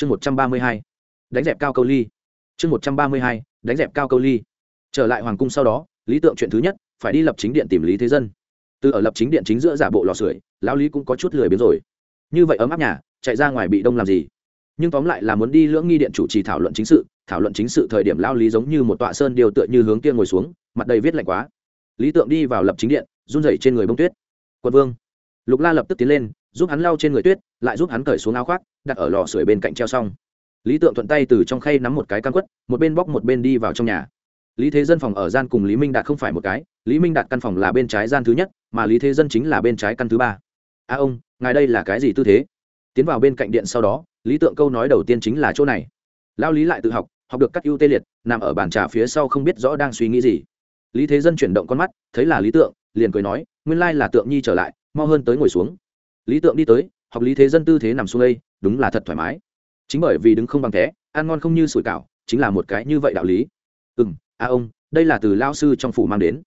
chương một trăm ba mươi hai, đánh dẹp cao câu ly. Chương một trăm ba mươi hai, đánh dẹp cao câu ly. Trở lại hoàng cung sau đó, lý tượng chuyện thứ nhất, phải đi lập chính điện tìm lý thế dân. Từ ở lập chính điện chính giữa giả bộ lò sưởi, lão lý cũng có chút lười biếng rồi. Như vậy ấm áp nhà, chạy ra ngoài bị đông làm gì? Nhưng tóm lại là muốn đi lưỡng nghi điện chủ trì thảo luận chính sự, thảo luận chính sự thời điểm lao lý giống như một tọa sơn điều tựa như hướng kia ngồi xuống, mặt đầy viết lạnh quá. Lý tượng đi vào lập chính điện, run rẩy trên người bông tuyết. Quân vương. Lục la lập tức tiến lên giúp hắn lau trên người tuyết, lại giúp hắn cởi xuống áo khoác, đặt ở lò sưởi bên cạnh treo xong. Lý tượng thuận tay từ trong khay nắm một cái căn quất, một bên bóc một bên đi vào trong nhà. Lý thế dân phòng ở gian cùng lý minh đạt không phải một cái, lý minh đạt căn phòng là bên trái gian thứ nhất, mà lý thế dân chính là bên trái căn thứ ba. A ông, ngài đây là cái gì tư thế? Tiến vào bên cạnh điện sau đó, lý tượng câu nói đầu tiên chính là chỗ này. Lao lý lại tự học học được các ưu tê liệt, nằm ở bàn trà phía sau không biết rõ đang suy nghĩ gì. Lý thế dân chuyển động con mắt, thấy là lý tượng, liền cười nói, nguyên lai là tượng nhi trở lại, mau hơn tới ngồi xuống lý tượng đi tới, học lý thế dân tư thế nằm xuống đây, đúng là thật thoải mái. Chính bởi vì đứng không bằng thế ăn ngon không như sủi cảo, chính là một cái như vậy đạo lý. Ừ m a à ông, đây là từ lao sư trong phủ mang đến.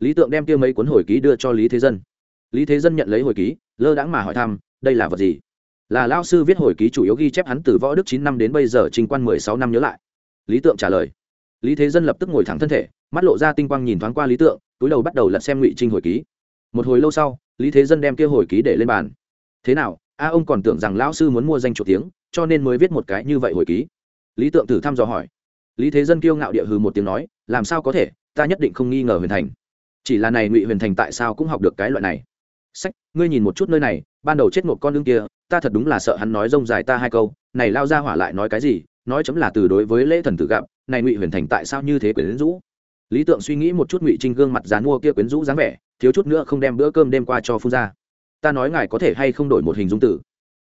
Lý tượng đem kia mấy cuốn hồi ký đưa cho lý thế dân. Lý thế dân nhận lấy hồi ký, lơ đãng mà hỏi thăm, đây là vật gì? Là lao sư viết hồi ký chủ yếu ghi chép hắn từ võ đức chín năm đến bây giờ trình quan mười sáu năm nhớ lại. Lý tượng trả lời. Lý thế dân lập tức ngồi thẳng thân thể, mắt lộ ra tinh quang nhìn thoáng qua lý tượng, túi đầu bắt đầu lật xem ngụy trinh hồi ký. Một hồi lâu sau, lý thế dân đem kia hồi ký để lên bàn thế nào? A, ông còn tưởng rằng lão sư muốn mua danh chủ tiếng, cho nên mới viết một cái như vậy hồi ký. Lý tượng thử thăm dò hỏi. Lý thế dân kiêu ngạo địa hư một tiếng nói, làm sao có thể? Ta nhất định không nghi ngờ huyền thành. Chỉ là này ngụy huyền thành tại sao cũng học được cái loại này? Sách, ngươi nhìn một chút nơi này, ban đầu chết một con lương kia, ta thật đúng là sợ hắn nói rông dài ta hai câu. Này lao ra hỏa lại nói cái gì? Nói chấm là từ đối với lễ thần tử gặp, này ngụy huyền thành tại sao như thế quyến rũ? Lý tượng suy nghĩ một chút ngụy trinh gương mặt dán mua kia quyến rũ dáng vẻ, thiếu chút nữa không đem bữa cơm đêm qua cho phu ra ta nói ngài có thể hay không đổi một hình dung tử.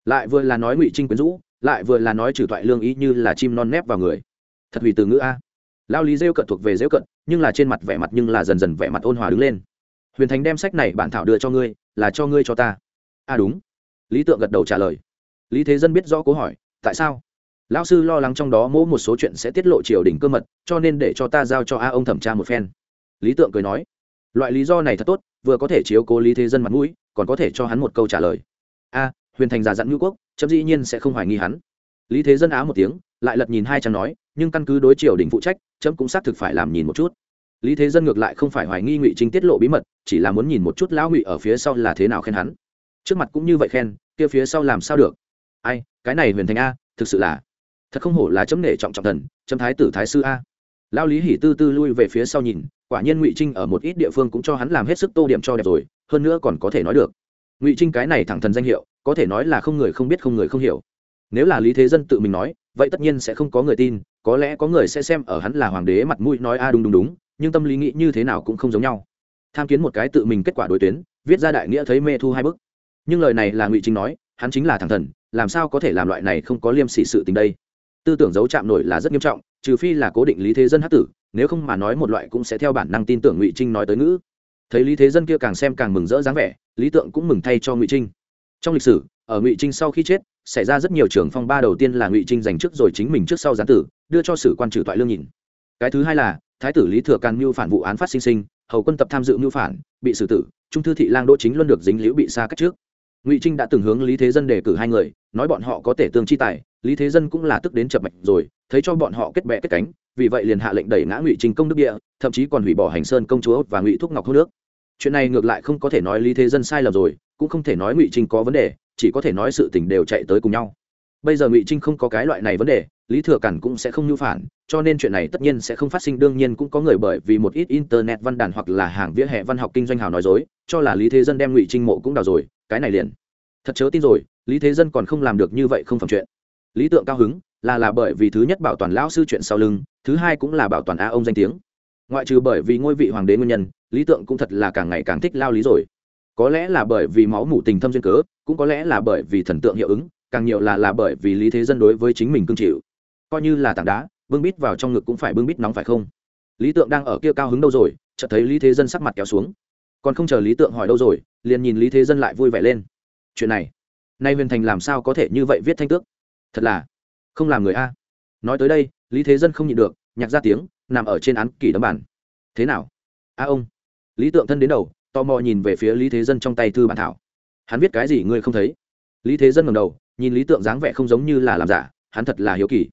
Lại vừa là nói ngụy trinh quyến rũ, lại vừa là nói trừ thoại lương ý như là chim non nép vào người. Thật hủy từ ngữ a. Lao lý rêu cận thuộc về rêu cận nhưng là trên mặt vẻ mặt nhưng là dần dần vẻ mặt ôn hòa đứng lên. Huyền thánh đem sách này bản thảo đưa cho ngươi, là cho ngươi cho ta. A à đúng. Lý tượng gật đầu trả lời. Lý thế dân biết rõ câu hỏi, tại sao? Lão sư lo lắng trong đó mỗi một số chuyện sẽ tiết lộ triều đình cơ mật, cho nên để cho ta giao cho a ông thẩm tra một phen. Lý tượng cười nói. Loại lý do này thật tốt, vừa có thể chiếu cố lý thế dân mặt mũi còn có thể cho hắn một câu trả lời. A, huyền thành già dặn ngữ quốc, chấm dĩ nhiên sẽ không hoài nghi hắn. Lý thế dân á một tiếng, lại lật nhìn hai trang nói, nhưng căn cứ đối triều đình phụ trách, chấm cũng xác thực phải làm nhìn một chút. Lý thế dân ngược lại không phải hoài nghi ngụy trinh tiết lộ bí mật, chỉ là muốn nhìn một chút lão ngụy ở phía sau là thế nào khen hắn. Trước mặt cũng như vậy khen, kia phía sau làm sao được? Ai, cái này huyền thành a, thực sự là thật không hổ là chấm nể trọng trọng thần, chấm thái tử, thái sư a. Lao lý hỉ tư tư lui về phía sau nhìn, quả nhiên ngụy trinh ở một ít địa phương cũng cho hắn làm hết sức tô điểm cho đẹp rồi hơn nữa còn có thể nói được. Ngụy trinh cái này thẳng thần danh hiệu, có thể nói là không người không biết không người không hiểu. Nếu là lý thế dân tự mình nói, vậy tất nhiên sẽ không có người tin, có lẽ có người sẽ xem ở hắn là hoàng đế mặt mũi nói, a, đúng đúng đúng, nhưng tâm lý nghĩ như thế nào cũng không giống nhau. Tham kiến một cái tự mình kết quả đối tuyến, viết ra đại nghĩa thấy mê thu hai bức. Nhưng lời này là ngụy trinh nói, hắn chính là thẳng thần, làm sao có thể làm loại này không có liêm sỉ sự tình đây? Tư tưởng giấu chạm nổi là rất nghiêm trọng, trừ phi là cố định lý thế dân hát tử, nếu không mà nói một loại cũng sẽ theo bản năng tin tưởng ngụy trinh nói tới ngữ thấy lý thế dân kia càng xem càng mừng rỡ dáng vẻ, lý tượng cũng mừng thay cho ngụy trinh. Trong lịch sử, ở ngụy trinh sau khi chết, xảy ra rất nhiều trường phong ba đầu tiên là ngụy trinh giành trước rồi chính mình trước sau gián tử, đưa cho sử quan trừ toại lương nhìn. Cái thứ hai là, thái tử lý thừa càn mưu phản vụ án phát sinh sinh, hầu quân tập tham dự mưu phản, bị xử tử, trung thư thị lang đỗ chính luôn được dính liễu bị xa cách trước. Ngụy trinh đã từng hướng lý thế dân đề cử hai người, nói bọn họ có thể tương chi tài, lý thế dân cũng là tức đến chập mạch rồi, thấy cho bọn họ kết bè kết cánh, vì vậy liền hạ lệnh đẩy ngã ngụy trinh công đức địa, thậm chí còn hủy bỏ hành sơn công chúa và ngụy thúc ngọc hô nước chuyện này ngược lại không có thể nói lý thế dân sai lầm rồi, cũng không thể nói ngụy trinh có vấn đề, chỉ có thể nói sự tình đều chạy tới cùng nhau. Bây giờ ngụy trinh không có cái loại này vấn đề, lý thừa cản cũng sẽ không nhu phản, cho nên chuyện này tất nhiên sẽ không phát sinh, đương nhiên cũng có người bởi vì một ít internet văn đàn hoặc là hàng vỉa hè văn học kinh doanh hào nói dối, cho là lý thế dân đem ngụy trinh mộ cũng đào rồi, cái này liền. Thật chớ tin rồi, lý thế dân còn không làm được như vậy không phẩm chuyện. Lý tượng cao hứng, là là bởi vì thứ nhất bảo toàn lão sư chuyện sau lưng, thứ hai cũng là bảo toàn a ông danh tiếng ngoại trừ bởi vì ngôi vị hoàng đế nguyên nhân, lý tượng cũng thật là càng ngày càng thích lao lý rồi. Có lẽ là bởi vì máu mủ tình thâm duyên cớ, cũng có lẽ là bởi vì thần tượng hiệu ứng, càng nhiều là là bởi vì lý thế dân đối với chính mình cương chịu. Coi như là tảng đá, bưng bít vào trong ngực cũng phải bưng bít nóng phải không? Lý tượng đang ở kia cao hứng đâu rồi, chợt thấy lý thế dân sắc mặt kéo xuống. Còn không chờ lý tượng hỏi đâu rồi, liền nhìn lý thế dân lại vui vẻ lên. Chuyện này, nay huyền thành làm sao có thể như vậy viết thanh tước? Thật là không làm người a. Nói tới đây, lý thế dân không nhịn được nhạc ra tiếng, nằm ở trên án kỷ đấm bản thế nào? A ông. Lý tượng thân đến đầu, tò mò nhìn về phía lý thế dân trong tay thư bản thảo. Hắn viết cái gì ngươi không thấy? Lý thế dân ngầm đầu, nhìn lý tượng dáng vẻ không giống như là làm giả, hắn thật là hiếu kỳ.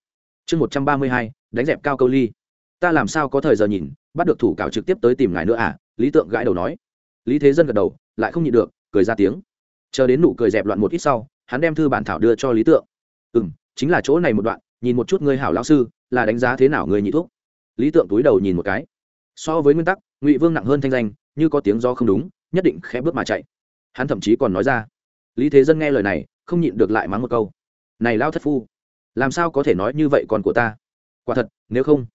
Chương một trăm ba mươi hai, đánh dẹp cao câu ly. Ta làm sao có thời giờ nhìn, bắt được thủ cào trực tiếp tới tìm ngài nữa à? Lý tượng gãi đầu nói. Lý thế dân gật đầu, lại không nhịn được, cười ra tiếng. Chờ đến nụ cười dẹp loạn một ít sau, hắn đem thư bản thảo đưa cho lý tượng. Ừ m chính là chỗ này một đoạn, nhìn một chút ngươi hảo lão sư là đánh giá thế nào người nhị thuốc? Lý tượng túi đầu nhìn một cái. So với nguyên tắc, ngụy vương nặng hơn thanh danh, như có tiếng do không đúng, nhất định khẽ bước mà chạy. Hắn thậm chí còn nói ra, lý thế dân nghe lời này, không nhịn được lại mắng một câu. Này lao thất phu, làm sao có thể nói như vậy còn của ta? Quả thật, nếu không,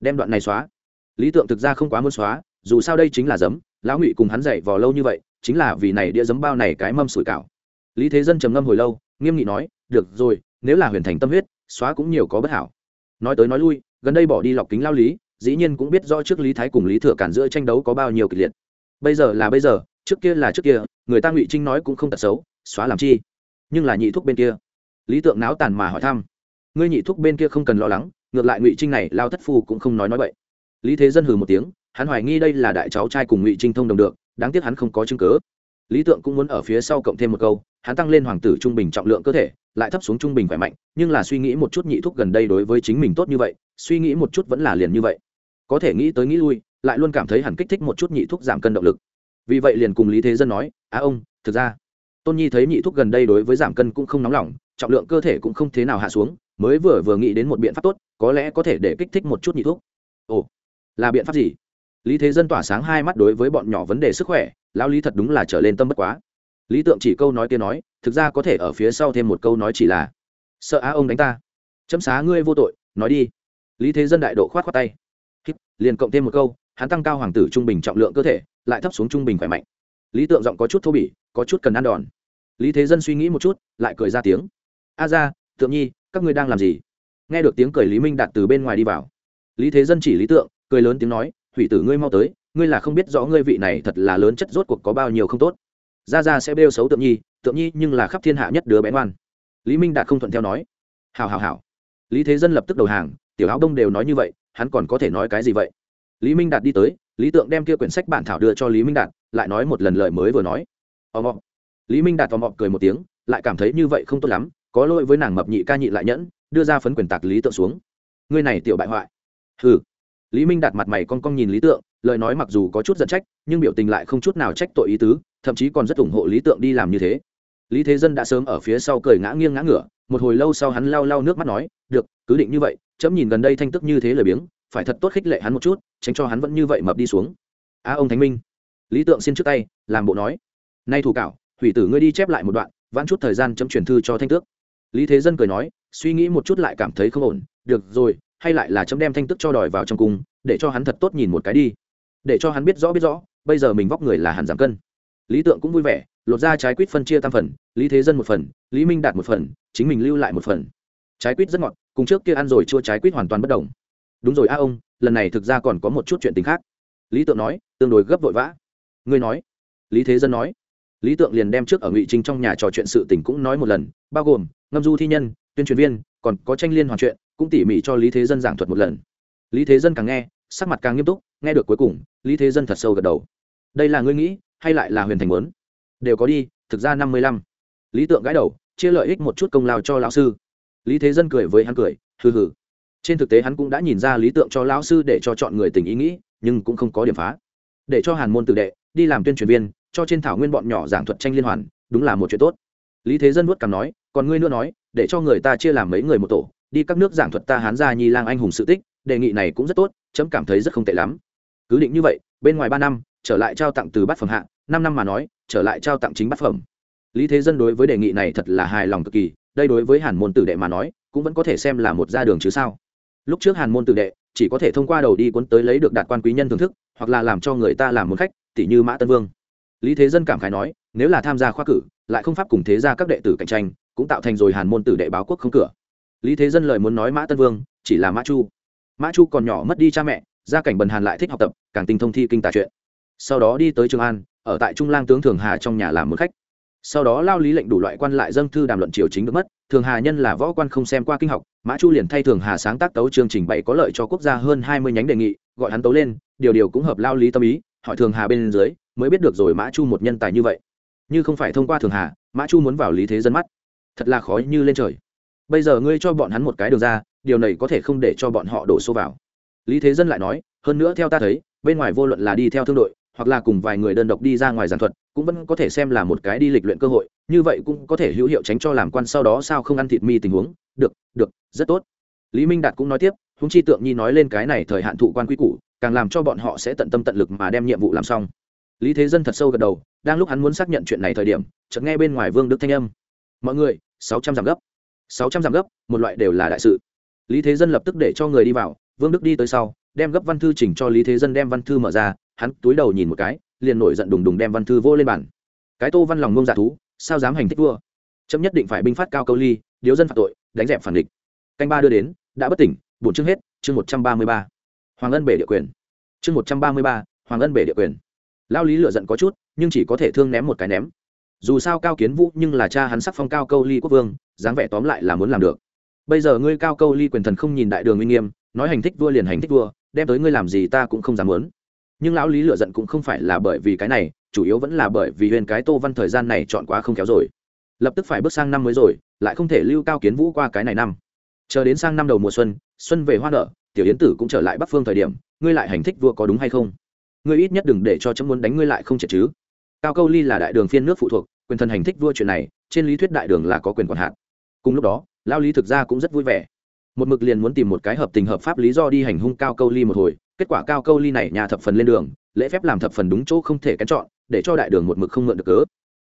đem đoạn này xóa. Lý tượng thực ra không quá muốn xóa, dù sao đây chính là giấm, lão ngụy cùng hắn dạy vò lâu như vậy, chính là vì này đĩa giấm bao này cái mâm sủi cảo. Lý thế dân trầm ngâm hồi lâu, nghiêm nghị nói, được rồi, nếu là huyền thành tâm huyết, xóa cũng nhiều có bất hảo nói tới nói lui, gần đây bỏ đi lọc kính lao lý, dĩ nhiên cũng biết rõ trước lý thái cùng lý thừa cản giữa tranh đấu có bao nhiêu kịch liệt. Bây giờ là bây giờ, trước kia là trước kia, người ta ngụy trinh nói cũng không tật xấu, xóa làm chi? Nhưng là nhị thuốc bên kia. Lý tượng náo tàn mà hỏi thăm. Ngươi nhị thuốc bên kia không cần lo lắng, ngược lại ngụy trinh này, lao thất phu cũng không nói nói vậy lý thế dân hừ một tiếng, hắn hoài nghi đây là đại cháu trai cùng ngụy trinh thông đồng được, đáng tiếc hắn không có chứng cớ lý tượng cũng muốn ở phía sau cộng thêm một câu, hắn tăng lên hoàng tử trung bình trọng lượng cơ thể lại thấp xuống trung bình khỏe mạnh, nhưng là suy nghĩ một chút nhị thuốc gần đây đối với chính mình tốt như vậy, suy nghĩ một chút vẫn là liền như vậy. Có thể nghĩ tới nghĩ lui, lại luôn cảm thấy hẳn kích thích một chút nhị thuốc giảm cân động lực. Vì vậy liền cùng lý thế dân nói, á ông, thực ra, tôn nhi thấy nhị thuốc gần đây đối với giảm cân cũng không nóng lòng, trọng lượng cơ thể cũng không thế nào hạ xuống, mới vừa vừa nghĩ đến một biện pháp tốt, có lẽ có thể để kích thích một chút nhị thuốc ồ, là biện pháp gì? Lý thế dân tỏa sáng hai mắt đối với bọn nhỏ vấn đề sức khỏe lao lý thật đúng là trở lên tâm bất quá lý tượng chỉ câu nói kia nói, thực ra có thể ở phía sau thêm một câu nói chỉ là, sợ á ông đánh ta. Chấm xá ngươi vô tội, nói đi. Lý thế dân đại độ khoát khoát tay. Liền cộng thêm một câu, hắn tăng cao hoàng tử trung bình trọng lượng cơ thể, lại thấp xuống trung bình khỏe mạnh. Lý tượng giọng có chút thô bỉ, có chút cần ăn đòn. Lý thế dân suy nghĩ một chút, lại cười ra tiếng. A ra, tượng nhi, các ngươi đang làm gì? Nghe được tiếng cười lý minh đạt từ bên ngoài đi vào. Lý thế dân chỉ lý tượng, cười lớn tiếng nói, hủy tử ngươi mau tới, ngươi là không biết rõ ngươi vị này thật là lớn chất rốt cuộc có bao nhiêu không tốt ra ra sẽ bêu xấu tượng nhi tượng nhi nhưng là khắp thiên hạ nhất đứa bé ngoan. Lý minh đạt không thuận theo nói. Hào hào hào lý thế dân lập tức đầu hàng, tiểu áo đông đều nói như vậy, hắn còn có thể nói cái gì vậy? Lý minh đạt đi tới, lý tượng đem kia quyển sách bản thảo đưa cho lý minh đạt, lại nói một lần lời mới vừa nói. Ò mọ lý minh đạt tò mọ cười một tiếng, lại cảm thấy như vậy không tốt lắm, có lỗi với nàng mập nhị ca nhị lại nhẫn, đưa ra phấn quyền tạc lý tượng xuống. Ngươi này tiểu bại hoại. Hừ. Lý minh đạt mặt mày con con nhìn lý tượng lời nói mặc dù có chút giận trách, nhưng biểu tình lại không chút nào trách tội ý tứ, thậm chí còn rất ủng hộ lý tượng đi làm như thế. Lý thế dân đã sớm ở phía sau cười ngã nghiêng ngã ngửa, một hồi lâu sau hắn lau lau nước mắt nói, được, cứ định như vậy, chấm nhìn gần đây thanh tức như thế lời biếng, phải thật tốt khích lệ hắn một chút, tránh cho hắn vẫn như vậy mập đi xuống. A ông thánh minh. Lý tượng xin trước tay, làm bộ nói, nay thủ cảo, hủy tử ngươi đi chép lại một đoạn, vãn chút thời gian chấm chuyển thư cho thanh tước. Lý thế dân cười nói, suy nghĩ một chút lại cảm thấy không ổn, được rồi, hay lại là chấm đem thanh tước cho đòi vào trong cung, để cho hắn thật tốt nhìn một cái đi để cho hắn biết rõ biết rõ, bây giờ mình vóc người là hẳn giảm cân. Lý tượng cũng vui vẻ, lột ra trái quýt phân chia tam phần, lý thế dân một phần, lý minh đạt một phần, chính mình lưu lại một phần. Trái quýt rất ngọt, cùng trước kia ăn rồi chua trái quýt hoàn toàn bất đồng. Đúng rồi a ông, lần này thực ra còn có một chút chuyện tình khác. Lý tượng nói, tương đối gấp vội vã. Ngươi nói. Lý thế dân nói. Lý tượng liền đem trước ở ngụy trinh trong nhà trò chuyện sự tình cũng nói một lần, bao gồm, ngâm du thi nhân, tuyên truyền viên, còn có tranh liên hoàn chuyện, cũng tỉ mỉ cho lý thế dân giảng thuật một lần. Lý thế dân càng nghe, sắc mặt càng nghiêm túc nghe được cuối cùng, lý thế dân thật sâu gật đầu. Đây là ngươi nghĩ, hay lại là huyền thành muốn? Đều có đi, thực ra năm mươi lăm. Lý tượng gãi đầu, chia lợi ích một chút công lao cho lão sư. Lý thế dân cười với hắn cười, hừ hừ. Trên thực tế hắn cũng đã nhìn ra lý tượng cho lão sư để cho chọn người tình ý nghĩ, nhưng cũng không có điểm phá. Để cho hàn môn tử đệ, đi làm tuyên truyền viên, cho trên thảo nguyên bọn nhỏ giảng thuật tranh liên hoàn, đúng là một chuyện tốt. Lý thế dân vuốt cằm nói, còn ngươi nữa nói, để cho người ta chia làm mấy người một tổ, đi các nước giảng thuật ta hán gia nhi lang anh hùng sự tích, đề nghị này cũng rất tốt, chấm cảm thấy rất không tệ lắm cứ định như vậy bên ngoài ba năm trở lại trao tặng từ bát phẩm hạng, năm năm mà nói trở lại trao tặng chính bát phẩm. Lý thế dân đối với đề nghị này thật là hài lòng cực kỳ đây đối với hàn môn tử đệ mà nói cũng vẫn có thể xem là một ra đường chứ sao. Lúc trước hàn môn tử đệ chỉ có thể thông qua đầu đi cuốn tới lấy được đạt quan quý nhân thưởng thức hoặc là làm cho người ta làm một khách tỷ như mã tân vương. Lý thế dân cảm khái nói nếu là tham gia khoa cử lại không pháp cùng thế ra các đệ tử cạnh tranh cũng tạo thành rồi hàn môn tử đệ báo quốc không cửa. Lý thế dân lời muốn nói mã tân vương chỉ là mã chu. Mã chu còn nhỏ mất đi cha mẹ gia cảnh bần hàn lại thích học tập, càng tinh thông thi kinh tà chuyện sau đó đi tới trường an, ở tại trung lang tướng thường hà trong nhà làm một khách. Sau đó lao lý lệnh đủ loại quan lại dâng thư đàm luận triều chính được mất, thường hà nhân là võ quan không xem qua kinh học, mã chu liền thay thường hà sáng tác tấu chương trình bày có lợi cho quốc gia hơn hai mươi nhánh đề nghị, gọi hắn tấu lên, điều điều cũng hợp lao lý tâm ý, hỏi thường hà bên dưới, mới biết được rồi mã chu một nhân tài như vậy. Như không phải thông qua thường hà, mã chu muốn vào lý thế dân mắt. Thật là khó như lên trời. Bây giờ ngươi cho bọn hắn một cái đường ra, điều này có thể không để cho bọn họ đổ xô vào lý thế dân lại nói, hơn nữa theo ta thấy, bên ngoài vô luận là đi theo thương đội, hoặc là cùng vài người đơn độc đi ra ngoài giàn thuật, cũng vẫn có thể xem là một cái đi lịch luyện cơ hội, như vậy cũng có thể hữu hiệu tránh cho làm quan sau đó sao không ăn thịt mi tình huống. Được được, rất tốt. Lý minh đạt cũng nói tiếp, húng chi tượng nhi nói lên cái này thời hạn thụ quan quy củ, càng làm cho bọn họ sẽ tận tâm tận lực mà đem nhiệm vụ làm xong. Lý thế dân thật sâu gật đầu, đang lúc hắn muốn xác nhận chuyện này thời điểm, chợt nghe bên ngoài vương đức thanh âm. Mọi người, sáu trăm giảm gấp, sáu trăm giảm gấp, một loại đều là đại sự. Lý thế dân lập tức để cho người đi vào vương đức đi tới sau, đem gấp văn thư chỉnh cho lý thế dân đem văn thư mở ra, hắn túi đầu nhìn một cái, liền nổi giận đùng đùng đem văn thư vô lên bàn. Cái tô văn lòng ngông dạ thú, sao dám hành thích vua? Chấm nhất định phải binh phát cao câu ly, điếu dân phạm tội, đánh dẹp phản địch. Canh ba đưa đến, đã bất tỉnh bổn chương hết, chương một trăm ba mươi ba. Hoàng ân bể địa quyền. Chương một trăm ba mươi ba, hoàng ân bể địa quyền. Lao lý lựa giận có chút, nhưng chỉ có thể thương ném một cái ném. Dù sao cao kiến vũ nhưng là cha hắn sắc phong cao câu ly quốc vương, dáng vẻ tóm lại là muốn làm được bây giờ ngươi cao câu ly quyền thần không nhìn đại đường uy nghiêm, nói hành thích vua liền hành thích vua, đem tới ngươi làm gì ta cũng không dám muốn. Nhưng lão lý lựa giận cũng không phải là bởi vì cái này, chủ yếu vẫn là bởi vì huyền cái tô văn thời gian này chọn quá không kéo rồi. Lập tức phải bước sang năm mới rồi, lại không thể lưu cao kiến vũ qua cái này năm. Chờ đến sang năm đầu mùa xuân xuân về hoa nở, tiểu yến tử cũng trở lại bắc phương thời điểm, ngươi lại hành thích vua có đúng hay không? Ngươi ít nhất đừng để cho chấm muốn đánh ngươi lại không triệt chứ. Cao câu ly là đại đường phiên nước phụ thuộc, quyền thần hành thích vua chuyện này, trên lý thuyết đại đường là có quyền quản hạn cùng lúc đó lao lý thực ra cũng rất vui vẻ. Một mực liền muốn tìm một cái hợp tình hợp pháp lý do đi hành hung cao câu ly một hồi, kết quả cao câu ly này nhà thập phần lên đường, lễ phép làm thập phần đúng chỗ không thể kén chọn, để cho đại đường một mực không mượn được cớ.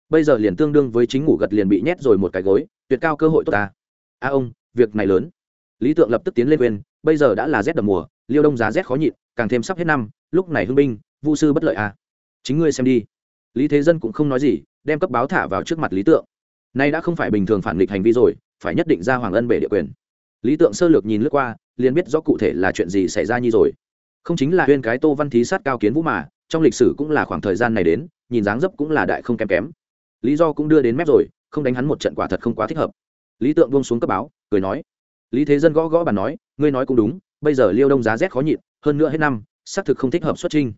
Bây giờ liền tương đương với chính ngủ gật liền bị nhét rồi một cái gối, tuyệt cao cơ hội tốt ta. A ông, việc này lớn. Lý tượng lập tức tiến lên quên bây giờ đã là rét đậm mùa, liêu đông giá rét khó nhịn, càng thêm sắp hết năm, lúc này hưng binh, vu sư bất lợi a chính ngươi xem đi. Lý thế dân cũng không nói gì, đem cấp báo thả vào trước mặt lý tượng. Nay đã không phải bình thường phản nghịch hành vi rồi phải nhất định ra hoàng ân bể địa quyền. Lý tượng sơ lược nhìn lướt qua, liền biết rõ cụ thể là chuyện gì xảy ra như rồi. Không chính là huyên cái tô văn thí sát cao kiến vũ mà, trong lịch sử cũng là khoảng thời gian này đến, nhìn dáng dấp cũng là đại không kém kém. Lý do cũng đưa đến mép rồi, không đánh hắn một trận quả thật không quá thích hợp. Lý tượng buông xuống cấp báo, cười nói. Lý thế dân gõ gõ bàn nói, ngươi nói cũng đúng, bây giờ liêu đông giá rét khó nhịn, hơn nữa hết năm, xác thực không thích hợp xuất trinh.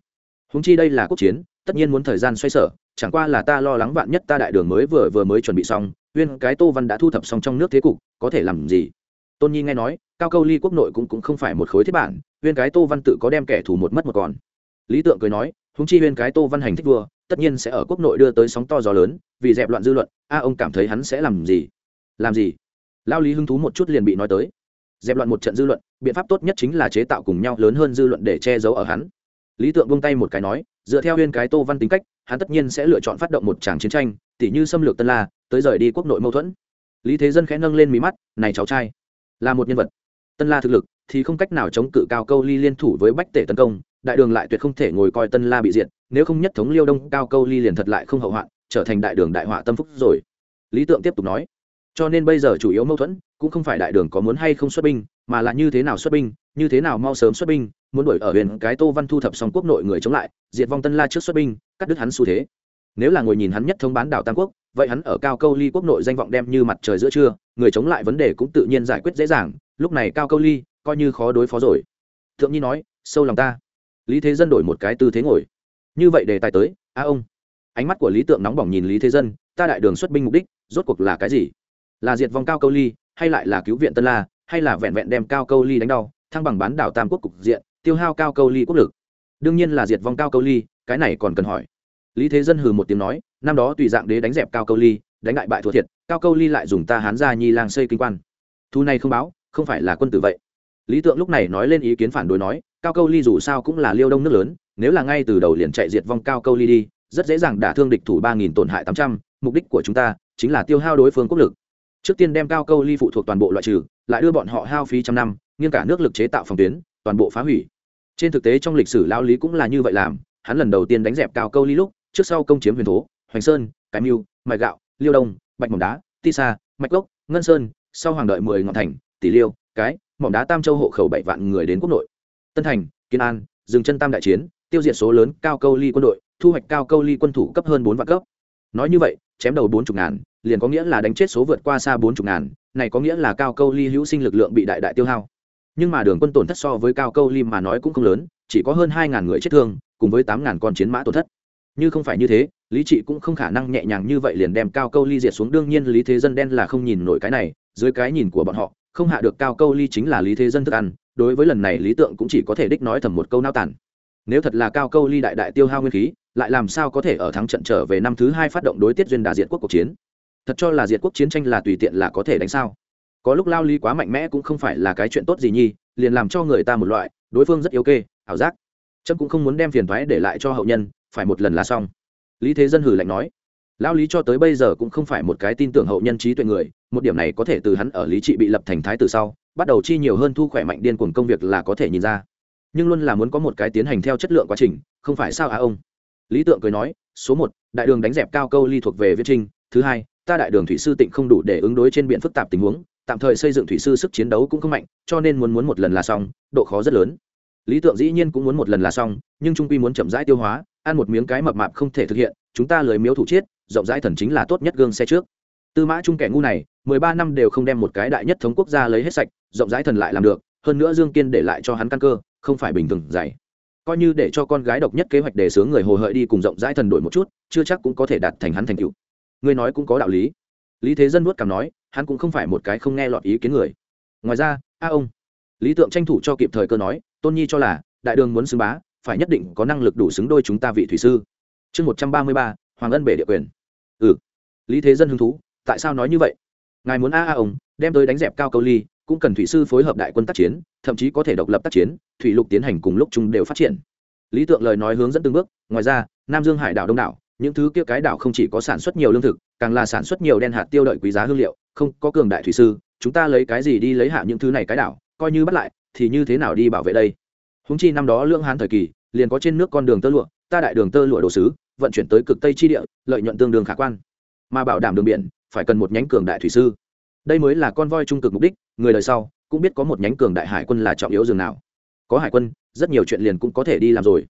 Húng chi đây là quốc chiến, tất nhiên muốn thời gian xoay sở, chẳng qua là ta lo lắng vạn nhất ta đại đường mới vừa vừa mới chuẩn bị xong uyên, cái tô văn đã thu thập xong trong nước thế cục, có thể làm gì? Tôn nhi nghe nói, cao câu ly quốc nội cũng cũng không phải một khối thiết bản, uyên, cái tô văn tự có đem kẻ thù một mất một còn. Lý tượng cười nói húng chi uyên, cái tô văn hành thích vua, tất nhiên sẽ ở quốc nội đưa tới sóng to gió lớn, vì dẹp loạn dư luận, a, ông cảm thấy hắn sẽ làm gì? Làm gì? Lao lý hứng thú một chút liền bị nói tới. Dẹp loạn một trận dư luận, biện pháp tốt nhất chính là chế tạo cùng nhau lớn hơn dư luận để che giấu ở hắn. Lý tượng vung tay một cái nói, dựa theo huyên cái tô văn tính cách, hắn tất nhiên sẽ lựa chọn phát động một tràng chiến tranh tỉ như xâm lược tân la, tới rời đi quốc nội mâu thuẫn. Lý thế dân khẽ nâng lên mí mắt, này cháu trai, là một nhân vật. Tân la thực lực thì không cách nào chống cự cao câu ly liên thủ với bách tể tấn công, đại đường lại tuyệt không thể ngồi coi tân la bị diệt, nếu không nhất thống liêu đông, cao câu ly liền thật lại không hậu hoạn, trở thành đại đường đại họa tâm phúc rồi. Lý tượng tiếp tục nói, cho nên bây giờ chủ yếu mâu thuẫn cũng không phải đại đường có muốn hay không xuất binh, mà là như thế nào xuất binh, như thế nào mau sớm xuất binh, muốn đuổi ở huyện cái tô văn thu thập xong quốc nội người chống lại, diệt vong tân la trước xuất binh, cắt đứt hắn xu thế nếu là ngồi nhìn hắn nhất thống bán đảo tam quốc, vậy hắn ở cao câu ly quốc nội danh vọng đem như mặt trời giữa trưa, người chống lại vấn đề cũng tự nhiên giải quyết dễ dàng, lúc này cao câu ly coi như khó đối phó rồi. Thượng nhi nói, sâu lòng ta. Lý thế dân đổi một cái tư thế ngồi. Như vậy đề tài tới, a ông. Ánh mắt của lý tượng nóng bỏng nhìn lý thế dân, ta đại đường xuất binh mục đích, rốt cuộc là cái gì? Là diệt vong cao câu ly, hay lại là cứu viện tân la, hay là vẹn vẹn đem cao câu ly đánh đau, thăng bằng bán đảo tam quốc cục diện, tiêu hao cao câu ly quốc lực? Đương nhiên là diệt vong cao câu ly, cái này còn cần hỏi lý thế dân hừ một tiếng nói, năm đó tùy dạng đế đánh dẹp cao câu ly, đánh đại bại thua thiệt, cao câu ly lại dùng ta hán ra nhi lang xây kinh quan. Thu này không báo, không phải là quân tử vậy. Lý tượng lúc này nói lên ý kiến phản đối nói, cao câu ly dù sao cũng là liêu đông nước lớn, nếu là ngay từ đầu liền chạy diệt vong cao câu ly đi, rất dễ dàng đả thương địch thủ ba nghìn tổn hại tám trăm, mục đích của chúng ta chính là tiêu hao đối phương quốc lực. Trước tiên đem cao câu ly phụ thuộc toàn bộ loại trừ, lại đưa bọn họ hao phí trăm năm, nghiêng cả nước lực chế tạo phòng tuyến, toàn bộ phá hủy. Trên thực tế trong lịch sử lao lý cũng là như vậy làm, hắn lần đầu tiên đánh dẹp cao câu ly lúc trước sau công chiếm huyền thố, hoành sơn, cái mưu mại gạo, liêu đông, bạch mỏng đá, ti sa, mạch gốc, ngân sơn, sau hoàng đợi mười ngọn thành, tỷ liêu, cái, mỏng đá tam châu hộ khẩu bảy vạn người đến quốc nội. Tân thành kiên an, dừng chân tam đại chiến, tiêu diệt số lớn cao câu ly quân đội, thu hoạch cao câu ly quân thủ cấp hơn bốn vạn cấp nói như vậy, chém đầu bốn chục ngàn, liền có nghĩa là đánh chết số vượt qua xa bốn chục ngàn, này có nghĩa là cao câu ly hữu sinh lực lượng bị đại đại tiêu hao. Nhưng mà đường quân tổn thất so với cao câu ly mà nói cũng không lớn, chỉ có hơn hai ngàn người chết thương, cùng với tám ngàn con chiến mã tổn thất như không phải như thế, lý trị cũng không khả năng nhẹ nhàng như vậy liền đem cao câu ly diệt xuống. Đương nhiên lý thế dân đen là không nhìn nổi cái này, dưới cái nhìn của bọn họ, không hạ được cao câu ly chính là lý thế dân thức ăn, đối với lần này lý tượng cũng chỉ có thể đích nói thầm một câu nao tản. Nếu thật là cao câu ly đại đại tiêu hao nguyên khí, lại làm sao có thể ở thắng trận trở về năm thứ hai phát động đối tiết duyên đà diệt quốc cuộc chiến? Thật cho là diệt quốc chiến tranh là tùy tiện là có thể đánh sao? Có lúc lao ly quá mạnh mẽ cũng không phải là cái chuyện tốt gì nhi, liền làm cho người ta một loại, đối phương rất yếu kê, ảo giác. Trâm cũng không muốn đem phiền thoái để lại cho hậu nhân phải một lần là xong. Lý thế dân hử lạnh nói lao lý cho tới bây giờ cũng không phải một cái tin tưởng hậu nhân trí tuệ người, một điểm này có thể từ hắn ở lý trị bị lập thành thái từ sau, bắt đầu chi nhiều hơn thu khỏe mạnh điên cuồng công việc là có thể nhìn ra. Nhưng luôn là muốn có một cái tiến hành theo chất lượng quá trình, không phải sao à ông? Lý tượng cười nói, số một, đại đường đánh dẹp cao câu ly thuộc về viết trinh, thứ hai, ta đại đường thủy sư tịnh không đủ để ứng đối trên biển phức tạp tình huống, tạm thời xây dựng thủy sư sức chiến đấu cũng không mạnh, cho nên muốn muốn một lần là xong, độ khó rất lớn. Lý tượng dĩ nhiên cũng muốn một lần là xong, nhưng trung quy muốn chậm rãi tiêu hóa ăn một miếng cái mập mạp không thể thực hiện, chúng ta lười miếu thủ chiết, rộng rãi thần chính là tốt nhất gương xe trước. Tư mã trung kẻ ngu này, mười ba năm đều không đem một cái đại nhất thống quốc gia lấy hết sạch, rộng rãi thần lại làm được, hơn nữa dương kiên để lại cho hắn căn cơ, không phải bình thường dày coi như để cho con gái độc nhất kế hoạch đề xướng người hồ hợi đi cùng rộng rãi thần đổi một chút, chưa chắc cũng có thể đạt thành hắn thành tựu. Ngươi nói cũng có đạo lý. Lý thế dân nuốt cảm nói, hắn cũng không phải một cái không nghe lọt ý kiến người. Ngoài ra, a ông, lý tượng tranh thủ cho kịp thời cơ nói, tôn nhi cho là, đại đường muốn xưng bá phải nhất định có năng lực đủ xứng đôi chúng ta vị thủy sư. Chương một trăm ba mươi ba, hoàng ân bể địa quyền. Ừ. Lý thế dân hứng thú, tại sao nói như vậy? Ngài muốn a a ông, đem tới đánh dẹp cao câu ly, cũng cần thủy sư phối hợp đại quân tác chiến, thậm chí có thể độc lập tác chiến, thủy lục tiến hành cùng lúc chung đều phát triển. Lý tượng lời nói hướng dẫn từng bước, ngoài ra, nam dương hải đảo đông đảo, những thứ kia cái đảo không chỉ có sản xuất nhiều lương thực, càng là sản xuất nhiều đen hạt tiêu đợi quý giá hương liệu, không, có cường đại thủy sư, chúng ta lấy cái gì đi lấy hạ những thứ này cái đảo, coi như bắt lại, thì như thế nào đi bảo vệ đây? Húng chi năm đó lưỡng hán thời kỳ, liền có trên nước con đường tơ lụa, ta đại đường tơ lụa đồ sứ, vận chuyển tới cực tây chi địa, lợi nhuận tương đương khả quan. Mà bảo đảm đường biển, phải cần một nhánh cường đại thủy sư. Đây mới là con voi trung cực mục đích, người đời sau cũng biết có một nhánh cường đại hải quân là trọng yếu dường nào. Có hải quân, rất nhiều chuyện liền cũng có thể đi làm rồi.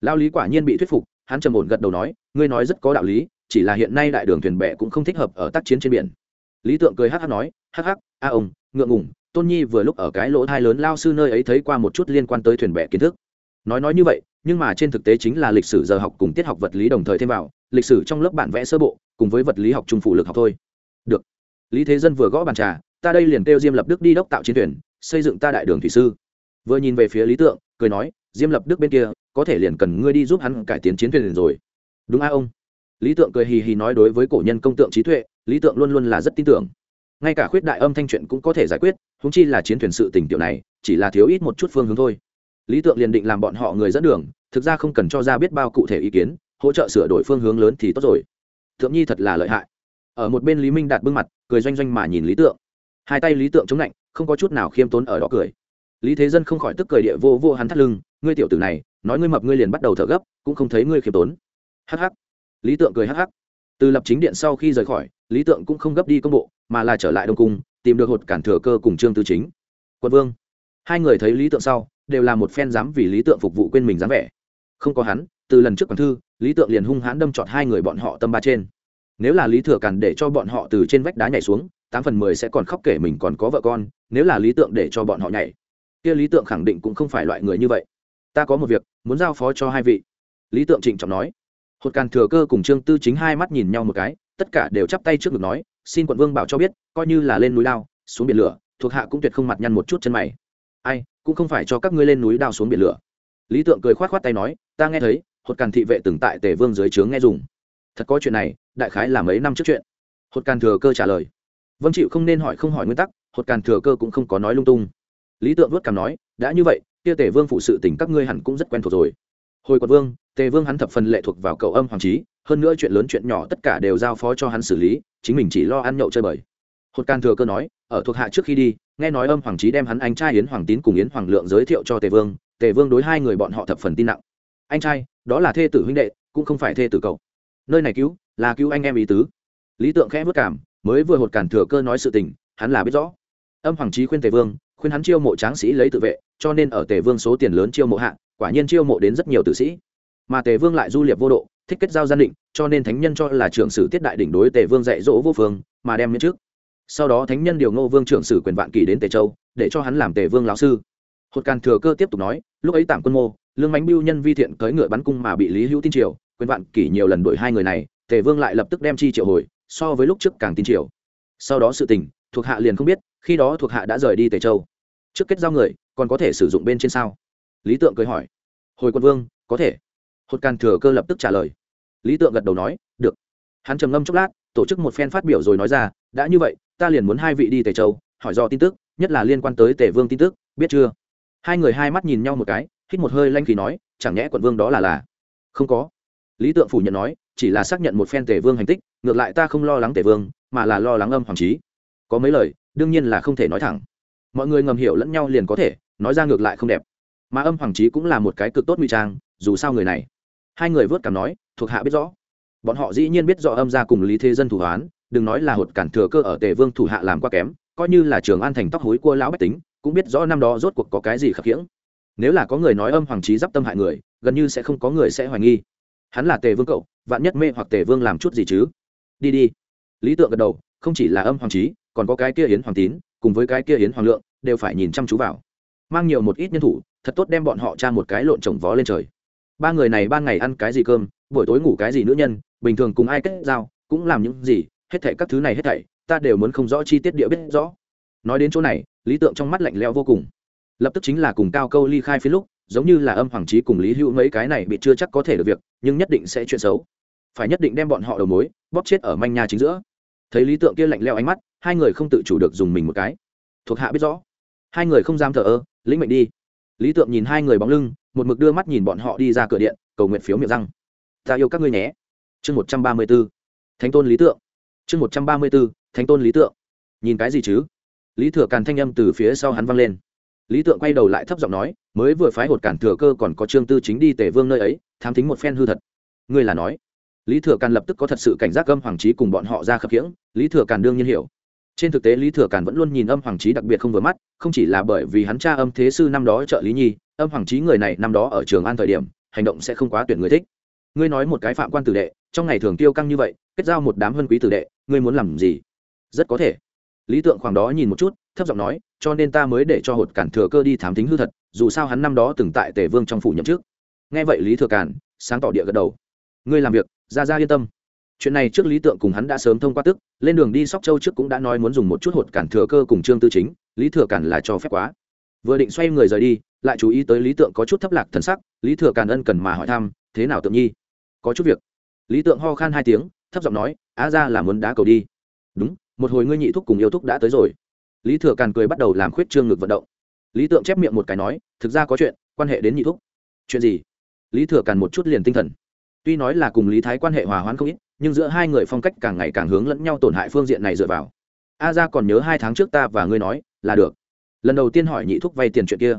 Lao lý quả nhiên bị thuyết phục, hắn trầm ổn gật đầu nói, ngươi nói rất có đạo lý, chỉ là hiện nay đại đường thuyền bè cũng không thích hợp ở tác chiến trên biển. Lý tượng cười hắc hắc nói, hắc hắc, a ông, ngượng ngùng tôn nhi vừa lúc ở cái lỗ thai lớn lao sư nơi ấy thấy qua một chút liên quan tới thuyền bè kiến thức. Nói nói như vậy, nhưng mà trên thực tế chính là lịch sử giờ học cùng tiết học vật lý đồng thời thêm vào, lịch sử trong lớp bản vẽ sơ bộ, cùng với vật lý học trung phụ lực học thôi. Được. Lý thế dân vừa gõ bàn trà, ta đây liền kêu diêm lập đức đi đốc tạo chiến thuyền, xây dựng ta đại đường thủy sư. Vừa nhìn về phía lý tượng, cười nói, diêm lập đức bên kia, có thể liền cần ngươi đi giúp hắn cải tiến chiến thuyền rồi. Đúng a ông. Lý tượng cười hì hì nói đối với cổ nhân công tượng trí tuệ, lý tượng luôn luôn là rất tin tưởng. Ngay cả khuyết đại âm thanh chuyện cũng có thể giải quyết húng chi là chiến thuyền sự tình tiểu này, chỉ là thiếu ít một chút phương hướng thôi. Lý tượng liền định làm bọn họ người dẫn đường, thực ra không cần cho ra biết bao cụ thể ý kiến, hỗ trợ sửa đổi phương hướng lớn thì tốt rồi. Thượng nhi thật là lợi hại. Ở một bên lý minh đạt bưng mặt, cười doanh doanh mà nhìn lý tượng. Hai tay lý tượng chống lạnh không có chút nào khiêm tốn ở đó cười. Lý thế dân không khỏi tức cười địa vô vô hắn thắt lưng, ngươi tiểu tử này, nói ngươi mập ngươi liền bắt đầu thở gấp, cũng không thấy ngươi khiêm tốn. Hắc hắc. Lý tượng cười hắc hắc. Từ lập chính điện sau khi rời khỏi lý tượng cũng không gấp đi công bộ, mà là trở lại đông cung, tìm được hột cản thừa cơ cùng trương tư chính. Quân vương. Hai người thấy lý tượng sau, đều là một phen dám vì lý tượng phục vụ quên mình dám vẻ. Không có hắn, từ lần trước quản thư, lý tượng liền hung hãn đâm trọt hai người bọn họ tâm ba trên. Nếu là lý thừa Cản để cho bọn họ từ trên vách đá nhảy xuống, tám phần mười sẽ còn khóc kể mình còn có vợ con, nếu là lý tượng để cho bọn họ nhảy. Kia lý tượng khẳng định cũng không phải loại người như vậy. Ta có một việc, muốn giao phó cho hai vị. Lý tượng trịnh trọng nói. Hột càn thừa cơ cùng trương tư chính hai mắt nhìn nhau một cái tất cả đều chắp tay trước ngực nói, xin quận vương bảo cho biết, coi như là lên núi lao xuống biển lửa, thuộc hạ cũng tuyệt không mặt nhăn một chút chân mày. Ai, cũng không phải cho các ngươi lên núi đao xuống biển lửa. Lý tượng cười khoát khoát tay nói, ta nghe thấy, hột càn thị vệ từng tại tề vương dưới trướng nghe dùng. Thật có chuyện này, đại khái là mấy năm trước chuyện. Hột càn thừa cơ trả lời. Vâng chịu không nên hỏi không hỏi nguyên tắc, hột càn thừa cơ cũng không có nói lung tung. Lý tượng vớt cằm nói, đã như vậy, kia tề vương phụ sự tình các ngươi hẳn cũng rất quen thuộc rồi. Hồi quận vương, tề vương hắn thập phần lệ thuộc vào cậu âm hoàng trí hơn nữa chuyện lớn chuyện nhỏ tất cả đều giao phó cho hắn xử lý, chính mình chỉ lo ăn nhậu chơi bời. Hột can thừa cơ nói, ở thuộc hạ trước khi đi, nghe nói âm hoàng trí đem hắn anh trai yến hoàng tín cùng yến hoàng lượng giới thiệu cho tề vương tề vương đối hai người bọn họ thập phần tin nặng. Anh trai, đó là thê tử huynh đệ, cũng không phải thê tử cậu. Nơi này cứu, là cứu anh em ý tứ. Lý tượng khẽ vất cảm, mới vừa hột cản thừa cơ nói sự tình, hắn là biết rõ. Âm hoàng trí khuyên tề vương, khuyên hắn chiêu mộ tráng sĩ lấy tự vệ, cho nên ở tề vương số tiền lớn chiêu mộ hạ, quả nhiên chiêu mộ đến rất nhiều tử sĩ. Mà tề vương lại du liệp vô độ thích kết giao gian định, cho nên thánh nhân cho là trưởng sử tiết đại đỉnh đối tề vương dạy dỗ vô phương, mà đem miễn trước. Sau đó thánh nhân điều ngô vương trưởng sử quyền vạn kỳ đến tề châu, để cho hắn làm tề vương lão sư. Hột càn thừa cơ tiếp tục nói, lúc ấy tạm quân mô, lương mánh biêu nhân vi thiện cưỡi ngựa bắn cung mà bị lý hữu tin triều, quyền vạn kỷ nhiều lần đuổi hai người này, tề vương lại lập tức đem chi triệu hồi, so với lúc trước càng tin triều. Sau đó sự tình, thuộc hạ liền không biết, khi đó thuộc hạ đã rời đi tề châu. Trước kết giao người, còn có thể sử dụng bên trên sao? Lý tượng cười hỏi. Hồi quân vương, có thể. Hột càn thừa cơ lập tức trả lời lý tượng gật đầu nói, được. Hắn trầm ngâm chốc lát, tổ chức một phen phát biểu rồi nói ra, đã như vậy, ta liền muốn hai vị đi tề châu, hỏi do tin tức, nhất là liên quan tới tề vương tin tức, biết chưa? Hai người hai mắt nhìn nhau một cái, hít một hơi lanh khí nói, chẳng nhẽ quận vương đó là là? Không có. Lý tượng phủ nhận nói, chỉ là xác nhận một phen tề vương hành tích, ngược lại ta không lo lắng tề vương, mà là lo lắng âm hoàng trí. Có mấy lời, đương nhiên là không thể nói thẳng. Mọi người ngầm hiểu lẫn nhau liền có thể, nói ra ngược lại không đẹp. Mà âm hoàng trí cũng là một cái cực tốt nguy trang, dù sao người này. Hai người vớt cảm nói thuộc hạ biết rõ. Bọn họ dĩ nhiên biết rõ âm ra cùng lý thế dân thủ hoán, đừng nói là hột cản thừa cơ ở tề vương thủ hạ làm quá kém, coi như là trường an thành tóc hối cua lão bách tính, cũng biết rõ năm đó rốt cuộc có cái gì khập khiễng. Nếu là có người nói âm hoàng trí d tâm hại người, gần như sẽ không có người sẽ hoài nghi. Hắn là tề vương cậu, vạn nhất mê hoặc tề vương làm chút gì chứ? Đi đi. Lý tượng gật đầu, không chỉ là âm hoàng trí, còn có cái kia yến hoàng tín, cùng với cái kia yến hoàng lượng, đều phải nhìn chăm chú vào. Mang nhiều một ít nhân thủ, thật tốt đem bọn họ tra một cái lộn trồng vó lên trời. Ba người này ban ngày ăn cái gì cơm buổi tối ngủ cái gì nữ nhân, bình thường cùng ai kết giao, cũng làm những gì, hết thảy các thứ này hết thảy, ta đều muốn không rõ chi tiết địa biết rõ. Nói đến chỗ này, lý tượng trong mắt lạnh lẽo vô cùng. Lập tức chính là cùng cao câu ly khai phía lúc, giống như là âm hoàng trí cùng lý hữu mấy cái này bị chưa chắc có thể được việc, nhưng nhất định sẽ chuyện xấu. Phải nhất định đem bọn họ đầu mối, bóp chết ở manh nhà chính giữa. Thấy lý tượng kia lạnh leo ánh mắt, hai người không tự chủ được dùng mình một cái. Thuộc hạ biết rõ. Hai người không dám thờ ơ, lĩnh mệnh đi. Lý tượng nhìn hai người bóng lưng, một mực đưa mắt nhìn bọn họ đi ra cửa điện, cầu nguyện phiếu miệng răng ta yêu các ngươi nhé. Chương một trăm ba mươi b ố thánh tôn lý tượng. Chương một trăm ba mươi b ố thánh tôn lý tượng. Nhìn cái gì chứ? Lý thừa càn thanh âm từ phía sau hắn văng lên. Lý tượng quay đầu lại thấp giọng nói, mới vừa phái hột cản thừa cơ còn có trương tư chính đi tể vương nơi ấy thám thính một phen hư thật. Ngươi là nói. Lý thừa càn lập tức có thật sự cảnh giác âm hoàng trí cùng bọn họ ra khập khiễng, lý thừa càn đương nhiên hiểu. Trên thực tế lý thừa càn vẫn luôn nhìn âm hoàng trí đặc biệt không vừa mắt, không chỉ là bởi vì hắn cha âm thế sư năm đó trợ lý nhi, âm hoàng trí người này năm đó ở trường an thời điểm, hành động sẽ không quá tuyển người thích ngươi nói một cái phạm quan tử đệ, trong ngày thường tiêu căng như vậy, kết giao một đám hân quý tử đệ, ngươi muốn làm gì? Rất có thể. Lý tượng khoảng đó nhìn một chút, thấp giọng nói, cho nên ta mới để cho hột cản thừa cơ đi thám tính hư thật, dù sao hắn năm đó từng tại tề vương trong phủ nhậm trước nghe vậy lý thừa cản, sáng tỏ địa gật đầu. Ngươi làm việc, ra ra yên tâm. Chuyện này trước lý tượng cùng hắn đã sớm thông qua tức, lên đường đi sóc châu trước cũng đã nói muốn dùng một chút hột cản thừa cơ cùng trương tư chính, lý thừa cản là cho phép quá. Vừa định xoay người rời đi, lại chú ý tới lý tượng có chút thấp lạc thần sắc, lý thừa cản ân cần mà hỏi thăm, thế nào tượng nhi? Có chút việc. Lý tượng ho khan hai tiếng, thấp giọng nói, á ra là muốn đá cầu đi. Đúng, một hồi ngươi nhị thúc cùng yêu thúc đã tới rồi. Lý thừa càn cười bắt đầu làm khuyết trương ngực vận động. Lý tượng chép miệng một cái nói, thực ra có chuyện, quan hệ đến nhị thúc. Chuyện gì? Lý thừa càn một chút liền tinh thần. Tuy nói là cùng lý thái quan hệ hòa hoãn không ít, nhưng giữa hai người phong cách càng ngày càng hướng lẫn nhau tổn hại phương diện này dựa vào. A ra còn nhớ hai tháng trước ta và ngươi nói, là được. Lần đầu tiên hỏi nhị thúc vay tiền chuyện kia.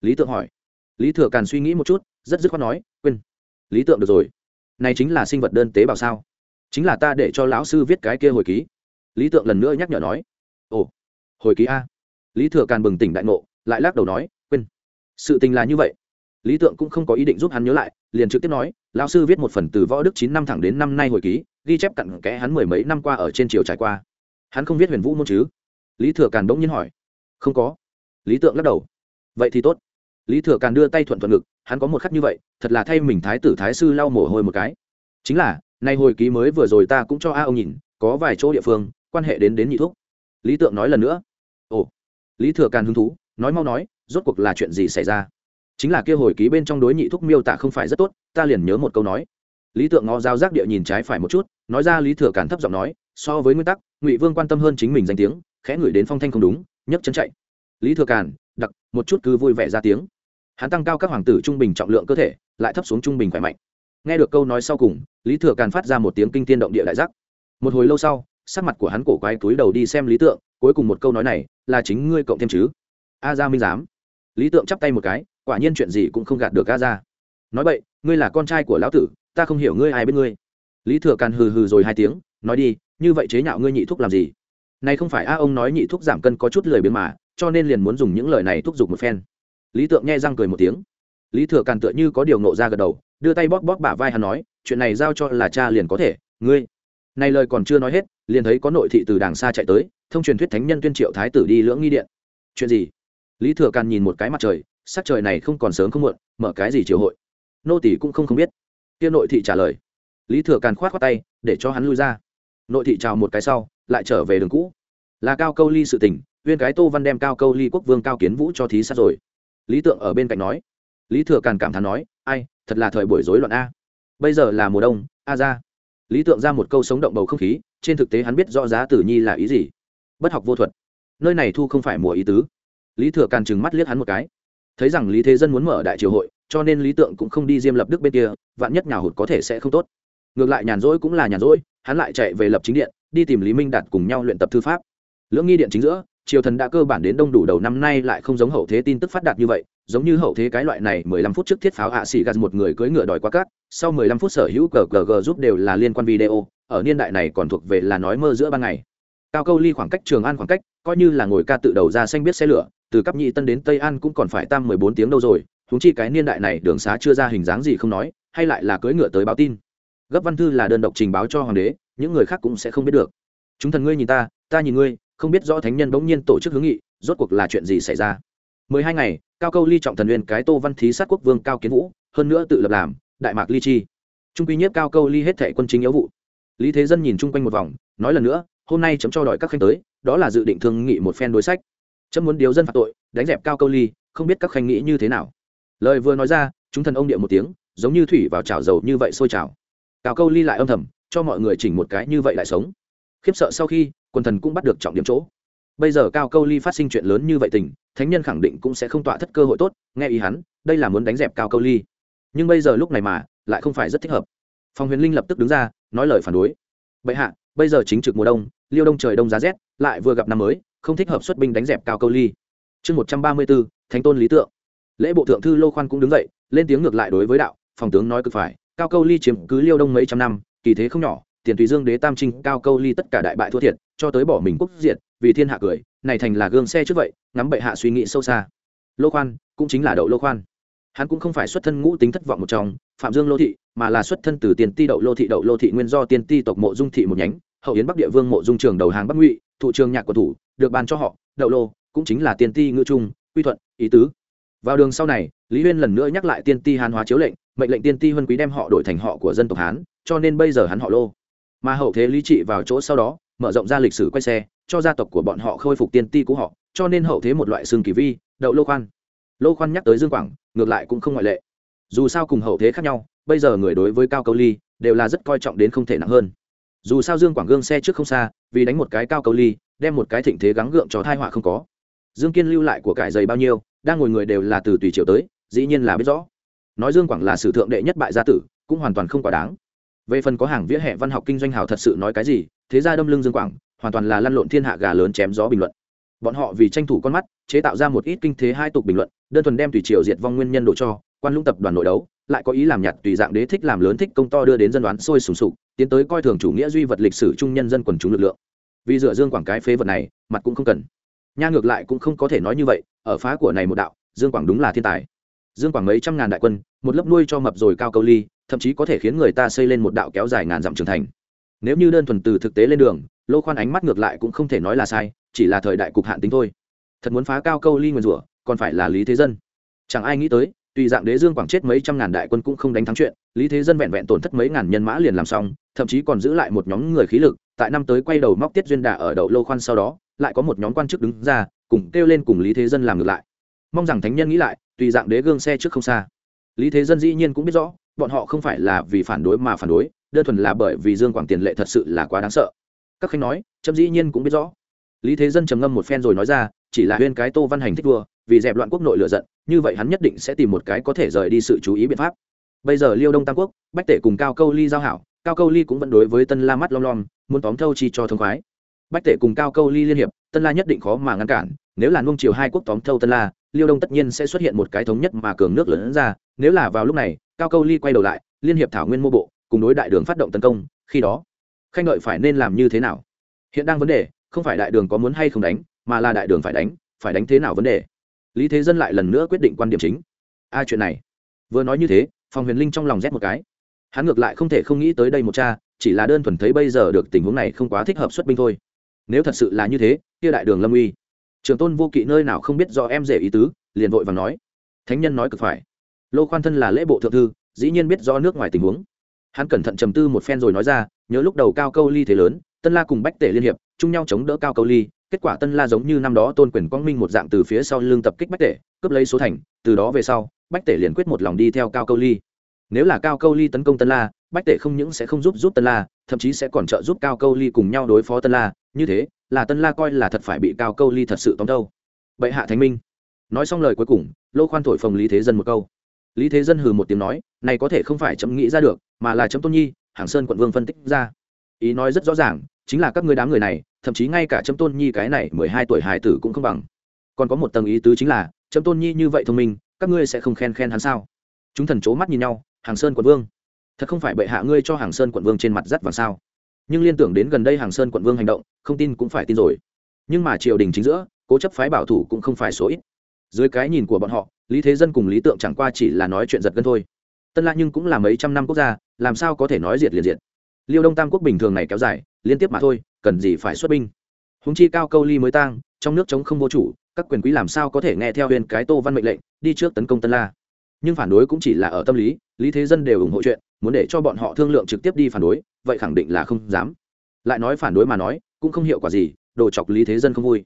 Lý tượng hỏi. Lý thừa càn suy nghĩ một chút, rất dứt khoát nói, quên. Lý tượng được rồi này chính là sinh vật đơn tế bào sao? Chính là ta để cho lão sư viết cái kia hồi ký. Lý tượng lần nữa nhắc nhở nói. Ồ, hồi ký a. Lý thừa càn bừng tỉnh đại ngộ, lại lắc đầu nói, quên. Sự tình là như vậy. Lý tượng cũng không có ý định giúp hắn nhớ lại, liền trực tiếp nói, lão sư viết một phần từ võ đức chín năm thẳng đến năm nay hồi ký, ghi chép cặn kẽ hắn mười mấy năm qua ở trên triều trải qua. Hắn không viết huyền vũ môn chứ? Lý thừa càn bỗng nhiên hỏi. Không có. Lý tượng lắc đầu. Vậy thì tốt lý thừa càn đưa tay thuận thuận ngực, hắn có một khắc như vậy, thật là thay mình thái tử, thái sư lau mồ hôi một cái. Chính là, nay hồi ký mới vừa rồi ta cũng cho a ông nhìn, có vài chỗ địa phương, quan hệ đến đến nhị thúc. Lý tượng nói lần nữa. Ồ. Lý thừa càn hứng thú, nói mau nói, rốt cuộc là chuyện gì xảy ra? Chính là kia hồi ký bên trong đối nhị thúc miêu tả không phải rất tốt, ta liền nhớ một câu nói. Lý tượng ngó giao giác địa nhìn trái phải một chút, nói ra lý thừa càn thấp giọng nói, so với nguyên tắc, ngụy vương quan tâm hơn chính mình danh tiếng, khẽ ngửi đến phong thanh không đúng, nhấc chân chạy. Lý thừa càn một chút cứ vui vẻ ra tiếng. Hắn tăng cao các hoàng tử trung bình trọng lượng cơ thể, lại thấp xuống trung bình khỏe mạnh. Nghe được câu nói sau cùng, lý thừa càn phát ra một tiếng kinh tiên động địa đại giác. Một hồi lâu sau, sắc mặt của hắn cổ quái túi đầu đi xem lý tượng, cuối cùng một câu nói này, là chính ngươi cộng thêm chứ? A ra minh giám lý tượng chắp tay một cái, quả nhiên chuyện gì cũng không gạt được a ra nói vậy ngươi là con trai của lão tử, ta không hiểu ngươi ai bên ngươi. Lý thừa càn hừ hừ rồi hai tiếng, nói đi, như vậy chế nhạo ngươi nhị thuốc làm gì? Này không phải a ông nói nhị thuốc giảm cân có chút lười biếng mà cho nên liền muốn dùng những lời này thúc giục một phen. Lý tượng nghe răng cười một tiếng. Lý thừa càn tựa như có điều nộ ra gật đầu, đưa tay bóp bóp bả vai hắn nói, chuyện này giao cho là cha liền có thể, ngươi. Này lời còn chưa nói hết, liền thấy có nội thị từ đàng xa chạy tới, thông truyền thuyết thánh nhân tuyên triệu thái tử đi lưỡng nghi điện. Chuyện gì? Lý thừa càn nhìn một cái mặt trời, sắc trời này không còn sớm không muộn, mở cái gì triều hội? Nô tỷ cũng không không biết. Kia nội thị trả lời. Lý thừa càn khoát khoát tay, để cho hắn lui ra. Nội thị chào một cái sau, lại trở về đường cũ. Là cao câu ly sự tình viên cái tô văn đem cao câu ly quốc vương cao kiến vũ cho thí sát rồi. Lý tượng ở bên cạnh nói. Lý thừa càn cảm thán nói, ai, thật là thời buổi rối loạn a. Bây giờ là mùa đông, a ra. Lý tượng ra một câu sống động bầu không khí, trên thực tế hắn biết rõ giá tử nhi là ý gì. Bất học vô thuật. Nơi này thu không phải mùa ý tứ. Lý thừa càn trừng mắt liếc hắn một cái. Thấy rằng lý thế dân muốn mở đại triều hội, cho nên lý tượng cũng không đi diêm lập đức bên kia, vạn nhất nhà hụt có thể sẽ không tốt. Ngược lại nhàn rỗi cũng là nhàn rỗi, hắn lại chạy về lập chính điện, đi tìm lý minh đạt cùng nhau luyện tập thư pháp. Lưỡng nghi điện chính giữa triều thần đã cơ bản đến đông đủ đầu năm nay lại không giống hậu thế tin tức phát đạt như vậy, giống như hậu thế cái loại này mười lăm phút trước thiết pháo hạ sĩ gạt một người cưỡi ngựa đòi qua cát, sau mười lăm phút sở hữu cờ cờ g giúp đều là liên quan video, ở niên đại này còn thuộc về là nói mơ giữa ban ngày. Cao câu ly khoảng cách, trường an khoảng cách, coi như là ngồi ca tự đầu ra xanh biết xe lửa, từ cấp nhị tân đến tây an cũng còn phải tam mười bốn tiếng đâu rồi Chúng chi cái niên đại này đường xá chưa ra hình dáng gì không nói, hay lại là cưỡi ngựa tới báo tin. Gấp văn thư là đơn độc trình báo cho hoàng đế, những người khác cũng sẽ không biết được. Chúng thần ngươi nhìn ta ta nhìn ngươi không biết rõ thánh nhân bỗng nhiên tổ chức hướng nghị, rốt cuộc là chuyện gì xảy ra? Mười hai ngày, cao câu ly trọng thần uyên cái tô văn thí sát quốc vương cao kiến vũ, hơn nữa tự lập làm, đại mạc ly chi. Trung quy nhất cao câu ly hết thệ quân chính yếu vụ. Lý thế dân nhìn chung quanh một vòng, nói lần nữa, hôm nay chấm cho đòi các khanh tới, đó là dự định thương nghị một phen đối sách. Chấm muốn điều dân phạt tội, đánh dẹp cao câu ly, không biết các khanh nghĩ như thế nào. Lời vừa nói ra, chúng thần ông địa một tiếng, giống như thủy vào chảo dầu như vậy sôi chảo cao câu ly lại âm thầm, cho mọi người chỉnh một cái như vậy lại sống. Khiếp sợ sau khi quần thần cũng bắt được trọng điểm chỗ. Bây giờ cao câu ly phát sinh chuyện lớn như vậy tình, thánh nhân khẳng định cũng sẽ không tọa thất cơ hội tốt, nghe ý hắn, đây là muốn đánh dẹp cao câu ly. Nhưng bây giờ lúc này mà, lại không phải rất thích hợp. Phòng huyền linh lập tức đứng ra, nói lời phản đối. Bệ hạ, bây giờ chính trực mùa đông, liêu đông trời đông giá rét, lại vừa gặp năm mới, không thích hợp xuất binh đánh dẹp cao câu ly. Chương một trăm ba mươi bốn, thánh tôn lý tượng. Lễ bộ thượng thư lô khoan cũng đứng dậy, lên tiếng ngược lại đối với đạo, phòng tướng nói cực phải, cao câu ly chiếm cứ liêu đông mấy trăm năm, kỳ thế không nhỏ tiền tùy dương đế tam trinh cao câu ly tất cả đại bại thua thiệt, cho tới bỏ mình quốc diệt, vì thiên hạ cười, này thành là gương xe trước vậy, ngắm bệ hạ suy nghĩ sâu xa. Lô khoan, cũng chính là đậu lô khoan. Hắn cũng không phải xuất thân ngũ tính thất vọng một trong, phạm dương lô thị, mà là xuất thân từ tiền ti đậu lô thị, đậu lô thị nguyên do tiền ti tộc mộ dung thị một nhánh, hậu yến bắc địa vương mộ dung trường đầu hàng bắc ngụy thụ trường nhạc của thủ, được ban cho họ, đậu lô, cũng chính là tiền ti ngữ trung, quy thuận, ý tứ. Vào đường sau này, lý huyên lần nữa nhắc lại tiên ti hán hóa chiếu lệnh, mệnh lệnh tiên ti huân quý đem họ đổi thành họ của dân tộc hán, cho nên bây giờ hắn họ lô mà hậu thế lý trị vào chỗ sau đó, mở rộng ra lịch sử quay xe, cho gia tộc của bọn họ khôi phục tiên ti của họ, cho nên hậu thế một loại xương kỳ vi, đậu lô khoan. Lô khoan nhắc tới dương quảng, ngược lại cũng không ngoại lệ. Dù sao cùng hậu thế khác nhau, bây giờ người đối với cao câu ly đều là rất coi trọng đến không thể nặng hơn. Dù sao dương quảng gương xe trước không xa, vì đánh một cái cao câu ly, đem một cái thịnh thế gắng gượng cho thai họa không có. Dương kiên lưu lại của cải dày bao nhiêu, đang ngồi người đều là từ tùy triều tới, dĩ nhiên là biết rõ. Nói dương quảng là sử thượng đệ nhất bại gia tử, cũng hoàn toàn không quá đáng về phần có hàng vỉa hè văn học kinh doanh hào thật sự nói cái gì, thế ra đâm lưng dương quảng, hoàn toàn là lăn lộn thiên hạ gà lớn chém gió bình luận. Bọn họ vì tranh thủ con mắt, chế tạo ra một ít kinh thế hai tục bình luận, đơn thuần đem tùy triều diệt vong nguyên nhân đổ cho, quan lũng tập đoàn nội đấu, lại có ý làm nhặt tùy dạng đế thích làm lớn thích công to đưa đến dân đoán sôi sùng sục, tiến tới coi thường chủ nghĩa duy vật lịch sử trung nhân dân quần chúng lực lượng. Vì dựa dương quảng cái phế vật này, mặt cũng không cần. Nha ngược lại cũng không có thể nói như vậy, ở phá của này một đạo, dương quảng đúng là thiên tài. Dương quảng mấy trăm ngàn đại quân, một lớp nuôi cho mập rồi cao câu ly thậm chí có thể khiến người ta xây lên một đạo kéo dài ngàn dặm trưởng thành. Nếu như đơn thuần từ thực tế lên đường, lô khoan ánh mắt ngược lại cũng không thể nói là sai, chỉ là thời đại cục hạn tính thôi. Thật muốn phá cao câu ly nguyên rủa, còn phải là lý thế dân. Chẳng ai nghĩ tới, tùy dạng đế dương quảng chết mấy trăm ngàn đại quân cũng không đánh thắng chuyện, lý thế dân vẹn vẹn tổn thất mấy ngàn nhân mã liền làm xong, thậm chí còn giữ lại một nhóm người khí lực, tại năm tới quay đầu móc tiết duyên đà ở đậu lô khoan sau đó, lại có một nhóm quan chức đứng ra, cùng kêu lên cùng lý thế dân làm ngược lại. Mong rằng thánh nhân nghĩ lại, tùy dạng đế gương xe trước không xa. Lý thế dân dĩ nhiên cũng biết rõ bọn họ không phải là vì phản đối mà phản đối, đơn thuần là bởi vì dương quảng tiền lệ thật sự là quá đáng sợ. Các khanh nói, trâm dĩ nhiên cũng biết rõ. Lý thế dân trầm ngâm một phen rồi nói ra, chỉ là huyên cái tô văn hành thích vua, vì dẹp loạn quốc nội lựa giận, như vậy hắn nhất định sẽ tìm một cái có thể rời đi sự chú ý biện pháp. Bây giờ liêu đông tam quốc, bách tể cùng cao câu ly giao hảo, cao câu ly cũng vẫn đối với tân la mắt lom lom, muốn tóm thâu chi cho thông khoái. Bách tể cùng cao câu ly liên hiệp, tân la nhất định khó mà ngăn cản, nếu là nung triều hai quốc tóm thâu tân la, liêu đông tất nhiên sẽ xuất hiện một cái thống nhất mà cường nước lớn ra, nếu là vào lúc này cao câu ly quay đầu lại, liên hiệp thảo nguyên mô bộ, cùng đối đại đường phát động tấn công, khi đó, khanh đợi phải nên làm như thế nào? Hiện đang vấn đề, không phải đại đường có muốn hay không đánh, mà là đại đường phải đánh phải đánh thế nào vấn đề? Lý thế dân lại lần nữa quyết định quan điểm chính. Ai chuyện này, vừa nói như thế phòng huyền linh trong lòng rét một cái. Hắn ngược lại không thể không nghĩ tới đây một cha, chỉ là đơn thuần thấy bây giờ được tình huống này không quá thích hợp xuất binh thôi. Nếu thật sự là như thế, kia đại đường lâm uy trường tôn vô kỵ nơi nào không biết do em rể ý tứ, liền vội và nói. Thánh nhân nói cực phải lô khoan thân là lễ bộ thượng thư, dĩ nhiên biết rõ nước ngoài tình huống. Hắn cẩn thận trầm tư một phen rồi nói ra, nhớ lúc đầu cao câu ly thế lớn, tân la cùng bách tể liên hiệp, chung nhau chống đỡ cao câu ly, kết quả tân la giống như năm đó tôn quyền quang minh một dạng từ phía sau lưng tập kích bách tể, cướp lấy số thành, từ đó về sau, bách tể liền quyết một lòng đi theo cao câu ly. Nếu là cao câu ly tấn công tân la, bách tể không những sẽ không giúp giúp tân la, thậm chí sẽ còn trợ giúp cao câu ly cùng nhau đối phó tân la. Như thế, là tân la coi là thật phải bị cao câu ly thật sự tóm đâu bệ hạ thánh minh. Nói xong lời cuối cùng, lô khoan thổi phồng lý thế dân một câu lý thế dân hừ một tiếng nói, này có thể không phải chấm nghĩ ra được, mà là chấm tôn nhi, hàng sơn quận vương phân tích ra. Ý nói rất rõ ràng, chính là các ngươi đám người này, thậm chí ngay cả chấm tôn nhi cái này mười hai tuổi hải tử cũng không bằng. Còn có một tầng ý tứ chính là, chấm tôn nhi như vậy thông minh, các ngươi sẽ không khen khen hắn sao? Chúng thần c mắt nhìn nhau, hàng sơn quận vương, thật không phải bệ hạ ngươi cho hàng sơn quận vương trên mặt rắt vàng sao? Nhưng liên tưởng đến gần đây hàng sơn quận vương hành động, không tin cũng phải tin rồi. Nhưng mà triều đình chính giữa, cố chấp phái bảo thủ cũng không phải số ít. Dưới cái nhìn của bọn họ lý thế dân cùng lý tượng chẳng qua chỉ là nói chuyện giật gân thôi. Tân la nhưng cũng là mấy trăm năm quốc gia, làm sao có thể nói diệt liền diệt. Liêu đông tam quốc bình thường này kéo dài, liên tiếp mà thôi, cần gì phải xuất binh. Húng chi cao câu ly mới tang, trong nước chống không vô chủ, các quyền quý làm sao có thể nghe theo huyền cái tô văn mệnh lệnh, đi trước tấn công tân la. Nhưng phản đối cũng chỉ là ở tâm lý lý thế dân đều ủng hộ chuyện, muốn để cho bọn họ thương lượng trực tiếp đi phản đối, vậy khẳng định là không dám. Lại nói phản đối mà nói, cũng không hiệu quả gì, đồ chọc lý thế dân không vui.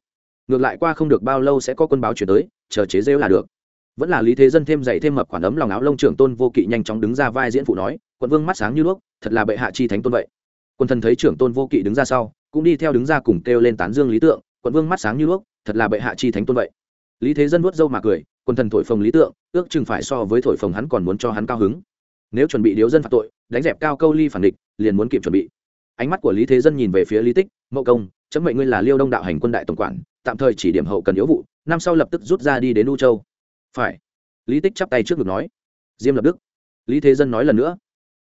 Ngược lại qua không được bao lâu sẽ có quân báo chuyển tới, chờ chế rêu là được vẫn là lý thế dân thêm dạy thêm mập khoản ấm lòng áo lông trưởng tôn vô kỵ nhanh chóng đứng ra vai diễn phụ nói, quận vương mắt sáng như đuốc, thật là bệ hạ chi thánh tôn vậy. Quân thần thấy trưởng tôn vô kỵ đứng ra sau, cũng đi theo đứng ra cùng kêu lên tán dương lý tượng, quận vương mắt sáng như đuốc, thật là bệ hạ chi thánh tôn vậy. Lý thế dân nuốt dâu mà cười, quân thần thổi phồng lý tượng, ước chừng phải so với thổi phồng hắn còn muốn cho hắn cao hứng. Nếu chuẩn bị điếu dân phạt tội, đánh dẹp cao câu ly phản địch, liền muốn kịp chuẩn bị. Ánh mắt của lý thế dân nhìn về phía lý tích, mậu công, chấm mệnh ngươi là liêu đông đạo hành quân đại tổng quản, tạm thời chỉ điểm hậu cần yếu vụ, năm sau lập tức rút ra đi đến u châu phải. Lý tích chắp tay trước ngực nói. Diêm lập đức. Lý thế dân nói lần nữa.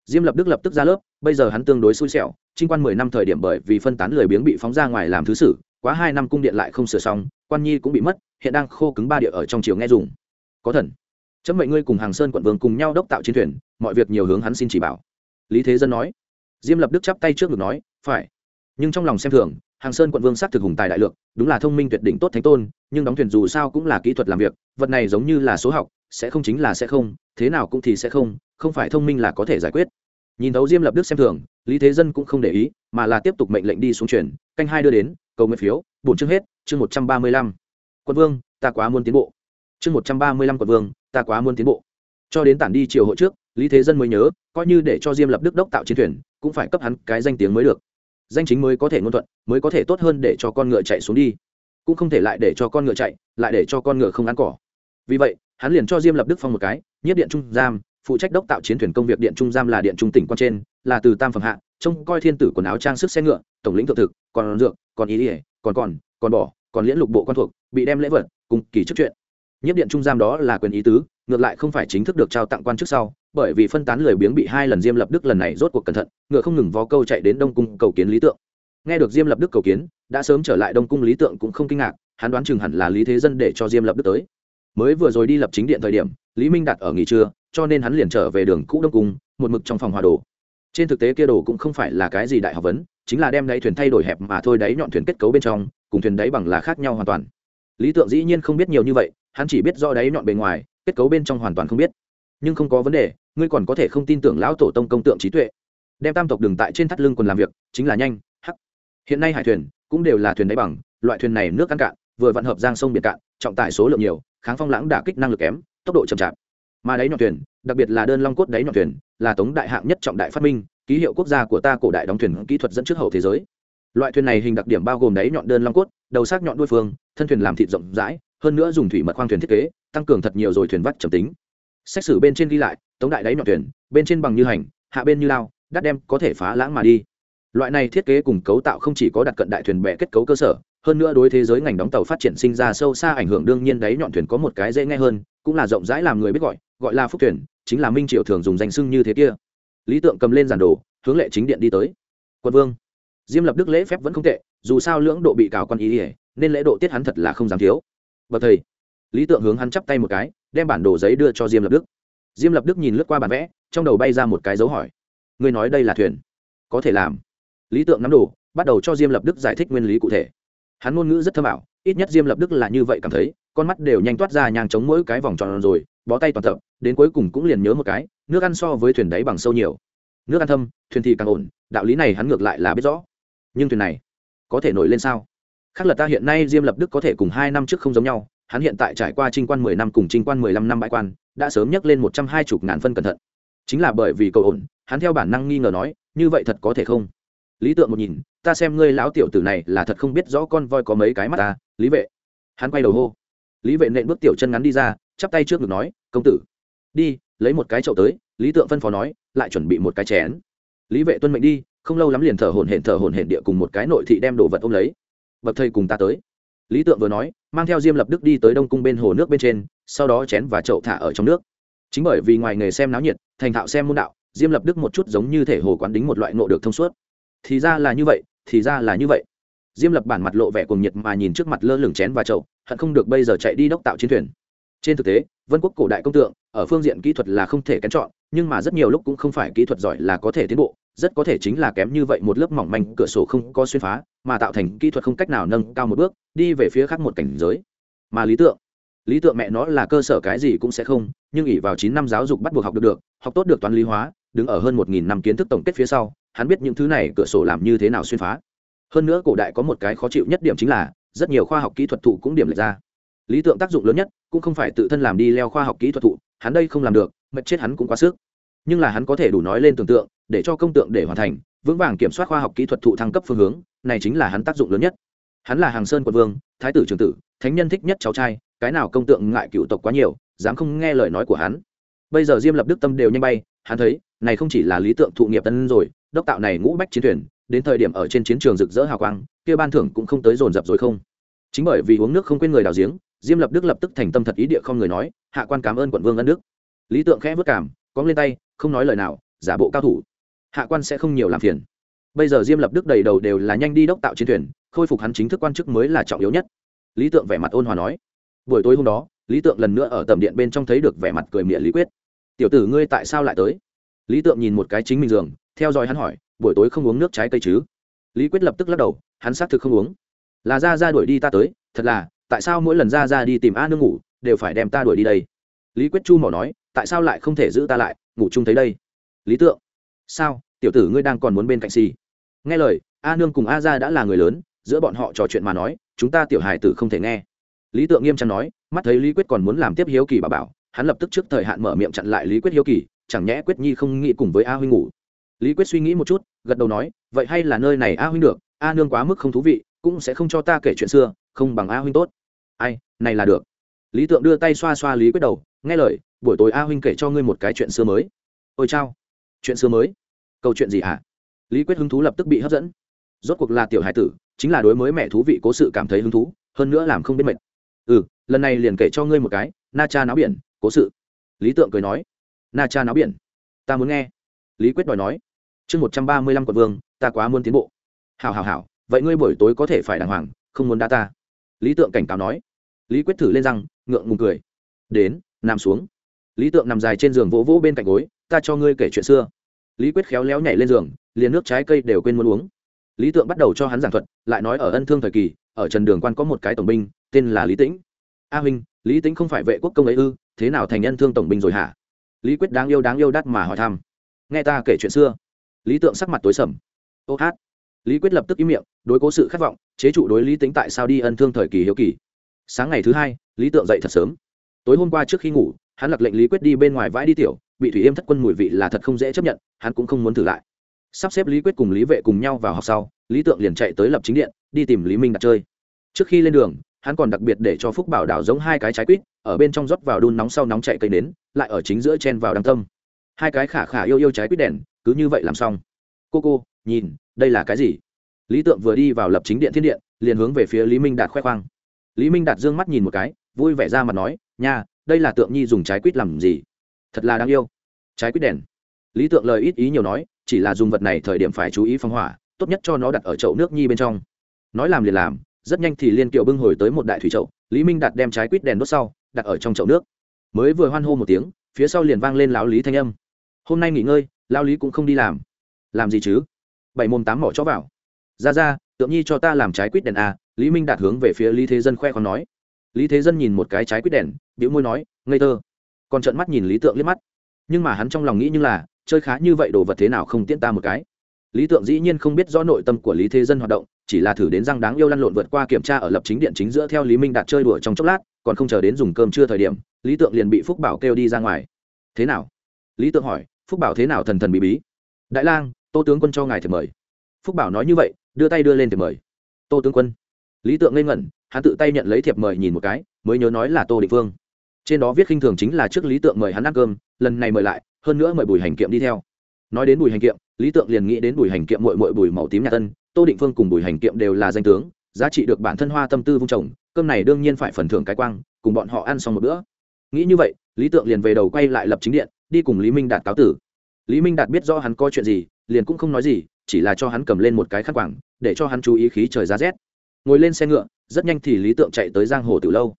Diêm lập đức lập tức ra lớp, bây giờ hắn tương đối xui xẻo, trinh quan mười năm thời điểm bởi vì phân tán lười biếng bị phóng ra ngoài làm thứ sử, quá hai năm cung điện lại không sửa xong, quan nhi cũng bị mất, hiện đang khô cứng ba địa ở trong chiều nghe dùng. Có thần. Chấm mệnh ngươi cùng hàng sơn quận vương cùng nhau đốc tạo chiến thuyền, mọi việc nhiều hướng hắn xin chỉ bảo. Lý thế dân nói. Diêm lập đức chắp tay trước ngực nói, phải. Nhưng trong lòng xem thường hàng sơn quận vương sắc thực hùng tài đại lượng đúng là thông minh tuyệt đỉnh tốt thánh tôn, nhưng đóng thuyền dù sao cũng là kỹ thuật làm việc, vật này giống như là số học, sẽ không chính là sẽ không, thế nào cũng thì sẽ không không phải thông minh là có thể giải quyết. Nhìn thấu diêm lập đức xem thường, lý thế dân cũng không để ý, mà là tiếp tục mệnh lệnh đi xuống chuyển, canh hai đưa đến, cầu nguyện phiếu, bổn chương hết, chương một trăm ba mươi lăm. Quân vương, ta quá muốn tiến bộ. Chương một trăm ba mươi lăm quận vương, ta quá muốn tiến bộ. Cho đến tản đi chiều hội trước, lý thế dân mới nhớ, coi như để cho diêm lập đức đốc tạo chiến thuyền, cũng phải cấp hắn cái danh tiếng mới được danh chính mới có thể ngôn thuận, mới có thể tốt hơn để cho con ngựa chạy xuống đi. Cũng không thể lại để cho con ngựa chạy, lại để cho con ngựa không ăn cỏ. Vì vậy, hắn liền cho diêm lập đức phong một cái nhất điện trung giam, phụ trách đốc tạo chiến thuyền công việc điện trung giam là điện trung tỉnh quan trên, là từ tam phẩm hạ, trông coi thiên tử quần áo trang sức xe ngựa, tổng lĩnh thượng thực, còn dược, còn ý ỉa còn còn còn bỏ, còn liễn lục bộ quan thuộc, bị đem lễ vật, cùng kỳ chức chuyện. Nhất điện trung giam đó là quyền ý tứ ngược lại không phải chính thức được trao tặng quan trước sau, bởi vì phân tán lười biếng bị hai lần diêm lập đức lần này rốt cuộc cẩn thận, ngựa không ngừng vó câu chạy đến đông cung cầu kiến lý tượng. Nghe được diêm lập đức cầu kiến, đã sớm trở lại đông cung, lý tượng cũng không kinh ngạc, hắn đoán chừng hẳn là lý thế dân để cho diêm lập đức tới. Mới vừa rồi đi lập chính điện thời điểm, lý minh đặt ở nghỉ trưa, cho nên hắn liền trở về đường cũ đông cung, một mực trong phòng hòa đồ. Trên thực tế kia đồ cũng không phải là cái gì đại học vấn, chính là đem đáy thuyền thay đổi hẹp mà thôi đáy nhọn thuyền kết cấu bên trong, cùng thuyền đáy bằng là khác nhau hoàn toàn. Lý tượng dĩ nhiên không biết nhiều như vậy, hắn chỉ biết do đáy nhọn bề ngoài kết cấu bên trong hoàn toàn không biết. Nhưng không có vấn đề, ngươi còn có thể không tin tưởng lão tổ tông công tượng trí tuệ. Đem tam tộc đường tại trên thắt lưng quần làm việc, chính là nhanh, hắc. Hiện nay hải thuyền cũng đều là thuyền đáy bằng, loại thuyền này nước ăn cạn, vừa vận hợp giang sông biển cạn, trọng tải số lượng nhiều, kháng phong lãng đả kích năng lực kém, tốc độ chậm chạp. Mà đáy nhọn thuyền, đặc biệt là đơn long cốt đáy nhọn thuyền, là tống đại hạng nhất trọng đại phát minh, ký hiệu quốc gia của ta cổ đại đóng thuyền kỹ thuật dẫn trước hậu thế giới. Loại thuyền này hình đặc điểm bao gồm đáy nhọn đơn long cốt, đầu xác nhọn đuôi phương, thân thuyền làm thịt rộng rãi hơn nữa dùng thủy mật khoang thuyền thiết kế, tăng cường thật nhiều rồi thuyền vắt trầm tính. Xét xử bên trên ghi lại, tống đại đáy nhọn thuyền, bên trên bằng như hành, hạ bên như lao, đắt đem có thể phá lãng mà đi. Loại này thiết kế cùng cấu tạo không chỉ có đặt cận đại thuyền bè kết cấu cơ sở, hơn nữa đối thế giới ngành đóng tàu phát triển sinh ra sâu xa ảnh hưởng, đương nhiên đáy nhọn thuyền có một cái dễ nghe hơn, cũng là rộng rãi làm người biết gọi gọi là phúc thuyền, chính là minh triệu thường dùng danh sưng như thế kia. Lý tượng cầm lên giàn đồ, hướng lệ chính điện đi tới. Quân vương, diêm lập đức lễ phép vẫn không tệ, dù sao lưỡng độ bị cào con ý ỉa nên lễ độ tiết hắn thật là không dám thiếu bậc thầy. Lý tượng hướng hắn chắp tay một cái, đem bản đồ giấy đưa cho diêm lập đức. Diêm lập đức nhìn lướt qua bản vẽ, trong đầu bay ra một cái dấu hỏi. Ngươi nói đây là thuyền? Có thể làm. Lý tượng nắm đồ, bắt đầu cho diêm lập đức giải thích nguyên lý cụ thể. Hắn ngôn ngữ rất thâm ảo, ít nhất diêm lập đức là như vậy cảm thấy, con mắt đều nhanh toát ra nhang chống mỗi cái vòng tròn rồi, bó tay toàn tập, đến cuối cùng cũng liền nhớ một cái, nước ăn so với thuyền đáy bằng sâu nhiều. Nước ăn thâm, thuyền thì càng ổn, đạo lý này hắn ngược lại là biết rõ. Nhưng thuyền này có thể nổi lên sao? Khác là ta hiện nay diêm lập đức có thể cùng hai năm trước không giống nhau, hắn hiện tại trải qua trinh quan mười năm cùng trinh quan mười lăm năm bãi quan, đã sớm nhắc lên một trăm hai chục ngàn phân cẩn thận. Chính là bởi vì cầu ổn, hắn theo bản năng nghi ngờ nói, như vậy thật có thể không? Lý tượng một nhìn, ta xem ngươi lão tiểu tử này là thật không biết rõ con voi có mấy cái mắt ta, lý vệ. Hắn quay đầu hô. Lý vệ nện bước tiểu chân ngắn đi ra, chắp tay trước ngực nói, công tử, đi, lấy một cái chậu tới. Lý tượng phân phó nói, lại chuẩn bị một cái chén. Lý vệ tuân mệnh đi, không lâu lắm liền thở hổn hển thở hổn hển địa cùng một cái nội thị đem đồ vật ôm lấy bậc thầy cùng ta tới. Lý tượng vừa nói, mang theo diêm lập đức đi tới đông cung bên hồ nước bên trên, sau đó chén và chậu thả ở trong nước. Chính bởi vì ngoài nghề xem náo nhiệt, thành thạo xem môn đạo, diêm lập đức một chút giống như thể hồ quán đính một loại nộ được thông suốt. Thì ra là như vậy, thì ra là như vậy. Diêm lập bản mặt lộ vẻ cùng nhiệt mà nhìn trước mặt lơ lửng chén và chậu, hận không được bây giờ chạy đi đốc tạo chiến thuyền. Trên thực tế, vân quốc cổ đại công tượng, ở phương diện kỹ thuật là không thể kén chọn, nhưng mà rất nhiều lúc cũng không phải kỹ thuật giỏi là có thể tiến bộ rất có thể chính là kém như vậy một lớp mỏng manh, cửa sổ không có xuyên phá, mà tạo thành kỹ thuật không cách nào nâng cao một bước, đi về phía khác một cảnh giới. Mà lý tượng lý tượng mẹ nó là cơ sở cái gì cũng sẽ không, nhưng ỉ vào chín năm giáo dục bắt buộc học được được, học tốt được toán lý hóa, đứng ở hơn một nghìn năm kiến thức tổng kết phía sau, hắn biết những thứ này cửa sổ làm như thế nào xuyên phá. Hơn nữa cổ đại có một cái khó chịu nhất điểm chính là, rất nhiều khoa học kỹ thuật thụ cũng điểm lệch ra. Lý tượng tác dụng lớn nhất, cũng không phải tự thân làm đi leo khoa học kỹ thuật thụ, hắn đây không làm được, mệt chết hắn cũng quá sức. Nhưng là hắn có thể đủ nói lên tưởng tượng để cho công tượng để hoàn thành, vững vàng kiểm soát khoa học kỹ thuật thụ thăng cấp phương hướng, này chính là hắn tác dụng lớn nhất. Hắn là hàng sơn quận vương, thái tử trường tử, thánh nhân thích nhất cháu trai, cái nào công tượng ngại cựu tộc quá nhiều, dám không nghe lời nói của hắn. Bây giờ diêm lập đức tâm đều nhanh bay, hắn thấy, này không chỉ là lý tượng thụ nghiệp tân rồi, đốc tạo này ngũ bách chiến thuyền, đến thời điểm ở trên chiến trường rực rỡ hào quang, kia ban thưởng cũng không tới dồn dập rồi không. Chính bởi vì uống nước không quên người đào giếng, diêm lập đức lập tức thành tâm thật ý địa không người nói, hạ quan cảm ơn quận vương ân đức. Lý tượng khẽ vất cảm cóng lên tay, không nói lời nào, giả bộ cao thủ hạ quan sẽ không nhiều làm phiền. Bây giờ diêm lập đức đầy đầu đều là nhanh đi đốc tạo chiến thuyền, khôi phục hắn chính thức quan chức mới là trọng yếu nhất. Lý tượng vẻ mặt ôn hòa nói. Buổi tối hôm đó, lý tượng lần nữa ở tầm điện bên trong thấy được vẻ mặt cười miệng lý quyết. Tiểu tử ngươi tại sao lại tới? Lý tượng nhìn một cái chính mình giường, theo dõi hắn hỏi, buổi tối không uống nước trái cây chứ? Lý quyết lập tức lắc đầu, hắn xác thực không uống. Là ra ra đuổi đi ta tới, thật là, tại sao mỗi lần ra ra đi tìm a nương ngủ, đều phải đem ta đuổi đi đây? Lý quyết chu mỏ nói, tại sao lại không thể giữ ta lại, ngủ chung thấy đây? Lý tượng, sao? Tiểu tử ngươi đang còn muốn bên cạnh si nghe lời, a nương cùng a ra đã là người lớn, giữa bọn họ trò chuyện mà nói, chúng ta tiểu hài tử không thể nghe. Lý tượng nghiêm trang nói, mắt thấy lý quyết còn muốn làm tiếp hiếu kỳ bà bảo, hắn lập tức trước thời hạn mở miệng chặn lại lý quyết hiếu kỳ, chẳng nhẽ quyết nhi không nghĩ cùng với a huynh ngủ. Lý quyết suy nghĩ một chút, gật đầu nói, vậy hay là nơi này a huynh được, a nương quá mức không thú vị, cũng sẽ không cho ta kể chuyện xưa, không bằng a huynh tốt. Ai, này là được. Lý tượng đưa tay xoa xoa lý quyết đầu, nghe lời, buổi tối a huynh kể cho ngươi một cái chuyện xưa mới. Ôi chao, chuyện xưa mới câu chuyện gì hả? Lý quyết hứng thú lập tức bị hấp dẫn. Rốt cuộc là tiểu hải tử, chính là đối mới mẹ thú vị cố sự cảm thấy hứng thú, hơn nữa làm không biết mệt. Ừ lần này liền kể cho ngươi một cái, na cha náo biển, cố sự. Lý tượng cười nói. Na cha náo biển, ta muốn nghe. Lý quyết đòi nói. Chương một trăm ba mươi lăm quận vương, ta quá muốn tiến bộ. Hào hào hào vậy ngươi buổi tối có thể phải đàng hoàng, không muốn đa ta. Lý tượng cảnh cáo nói. Lý quyết thử lên răng, ngượng ngùng cười. Đến, nằm xuống. Lý tượng nằm dài trên giường vỗ vỗ bên cạnh gối, ta cho ngươi kể chuyện xưa lý quyết khéo léo nhảy lên giường, liền nước trái cây đều quên muốn uống. Lý tượng bắt đầu cho hắn giảng thuật, lại nói ở ân thương thời kỳ, ở trần đường quan có một cái tổng binh, tên là lý tĩnh. A huynh, lý tĩnh không phải vệ quốc công ấy ư, thế nào thành ân thương tổng binh rồi hả? Lý quyết đáng yêu đáng yêu đắt mà hỏi thăm. Nghe ta kể chuyện xưa. Lý tượng sắc mặt tối sầm. Ô hát. Lý quyết lập tức im miệng, đối cố sự khát vọng, chế trụ đối lý tính tại sao đi ân thương thời kỳ hiếu kỳ. Sáng ngày thứ hai, lý tượng dậy thật sớm. Tối hôm qua trước khi ngủ, hắn lặc lệnh lý quyết đi bên ngoài vãi đi tiểu bị thủy yêm thất quân mùi vị là thật không dễ chấp nhận, hắn cũng không muốn thử lại. Sắp xếp lý quyết cùng lý vệ cùng nhau vào học sau, lý tượng liền chạy tới lập chính điện, đi tìm lý minh đặt chơi. Trước khi lên đường, hắn còn đặc biệt để cho phúc bảo đảo giống hai cái trái quýt, ở bên trong rót vào đun nóng sau nóng chạy cây nến, lại ở chính giữa chen vào đăng tâm. Hai cái khả khả yêu yêu trái quýt đèn, cứ như vậy làm xong. Cô cô, nhìn, đây là cái gì? Lý tượng vừa đi vào lập chính điện thiên điện, liền hướng về phía lý minh đạt khoe khoang. Lý minh đạt d ư ơ n g mắt nhìn một cái, vui vẻ ra mặt nói, nha, đây là tượng nhi dùng trái quýt làm gì? Thật là đáng yêu. Trái quýt đèn. Lý tượng lời ít ý nhiều nói, chỉ là dùng vật này thời điểm phải chú ý phong hỏa, tốt nhất cho nó đặt ở chậu nước nhi bên trong. Nói làm liền làm, rất nhanh thì liên kiệu bưng hồi tới một đại thủy chậu, lý minh đặt đem trái quýt đèn đốt sau, đặt ở trong chậu nước. Mới vừa hoan hô một tiếng, phía sau liền vang lên lão lý thanh âm. Hôm nay nghỉ ngơi, lão lý cũng không đi làm. Làm gì chứ? Bảy mồm tám mỏ chó vào. Ra ra, tượng nhi cho ta làm trái quýt đèn à? lý minh đạt hướng về phía lý thế dân khoe khoan nói. Lý thế dân nhìn một cái trái quýt đèn biểu môi nói, ngây thơ còn trợn mắt nhìn lý tượng liếc mắt. Nhưng mà hắn trong lòng nghĩ như là, chơi khá như vậy đồ vật thế nào không tiễn ta một cái. Lý tượng dĩ nhiên không biết rõ nội tâm của lý thế dân hoạt động, chỉ là thử đến răng đáng yêu lăn lộn vượt qua kiểm tra ở lập chính điện chính giữa theo lý minh đạt chơi đùa trong chốc lát, còn không chờ đến dùng cơm trưa thời điểm, lý tượng liền bị phúc bảo kêu đi ra ngoài. Thế nào? Lý tượng hỏi. Phúc bảo thế nào thần thần bí bí? Đại lang, tô tướng quân cho ngài thì mời. Phúc bảo nói như vậy, đưa tay đưa lên thì mời. Tô tướng quân. Lý tượng ngây ngẩn, hắn tự tay nhận lấy thiệp mời nhìn một cái, mới nhớ nói là tô định phương trên đó viết khinh thường chính là trước lý tượng mời hắn ăn cơm, lần này mời lại, hơn nữa mời bùi hành kiệm đi theo. Nói đến bùi hành kiệm, lý tượng liền nghĩ đến bùi hành kiệm mội mội bùi màu tím nhà tân, tô định phương cùng bùi hành kiệm đều là danh tướng, giá trị được bản thân hoa tâm tư vung trồng, cơm này đương nhiên phải phần thưởng cái quang, cùng bọn họ ăn xong một bữa. Nghĩ như vậy, lý tượng liền về đầu quay lại lập chính điện, đi cùng lý minh đạt cáo tử. Lý minh đạt biết rõ hắn có chuyện gì, liền cũng không nói gì, chỉ là cho hắn cầm lên một cái khăn quảng để cho hắn chú ý khí trời giá rét. Ngồi lên xe ngựa, rất nhanh thì lý tượng chạy tới giang hồ từ lâu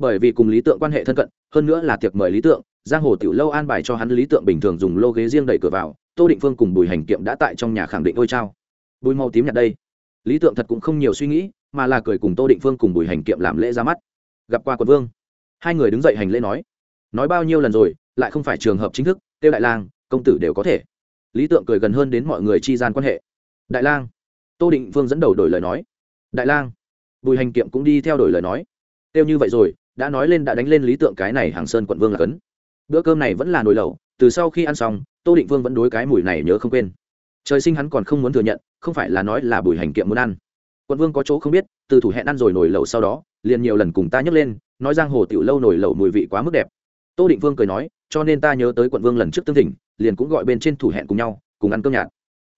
bởi vì cùng lý tượng quan hệ thân cận, hơn nữa là tiệc mời lý tượng, giang hồ tiểu lâu an bài cho hắn lý tượng bình thường dùng lô ghế riêng đẩy cửa vào, tô định phương cùng bùi hành kiệm đã tại trong nhà khẳng định ôi trao bùi màu tím nhặt đây. Lý tượng thật cũng không nhiều suy nghĩ, mà là cười cùng tô định phương cùng bùi hành kiệm làm lễ ra mắt. Gặp qua quận vương. Hai người đứng dậy hành lễ nói. Nói bao nhiêu lần rồi, lại không phải trường hợp chính thức, tiêu đại lang, công tử đều có thể. Lý tượng cười gần hơn đến mọi người chi gian quan hệ. Đại lang. Tô định phương dẫn đầu đổi lời nói. Đại lang. Bùi hành kiệm cũng đi theo đổi lời nói. Tiêu như vậy rồi đã nói lên đã đánh lên lý tượng cái này hàng sơn quận vương là cấn. Bữa cơm này vẫn là nồi lẩu, từ sau khi ăn xong, tô định vương vẫn đối cái mùi này nhớ không quên. Trời sinh hắn còn không muốn thừa nhận, không phải là nói là bùi hành kiệm muốn ăn. Quận vương có chỗ không biết, từ thủ hẹn ăn rồi nồi lẩu sau đó, liền nhiều lần cùng ta nhấc lên, nói giang hồ tiểu lâu nồi lẩu mùi vị quá mức đẹp. Tô định vương cười nói, cho nên ta nhớ tới quận vương lần trước tương thỉnh, liền cũng gọi bên trên thủ hẹn cùng nhau, cùng ăn cơm nhạt.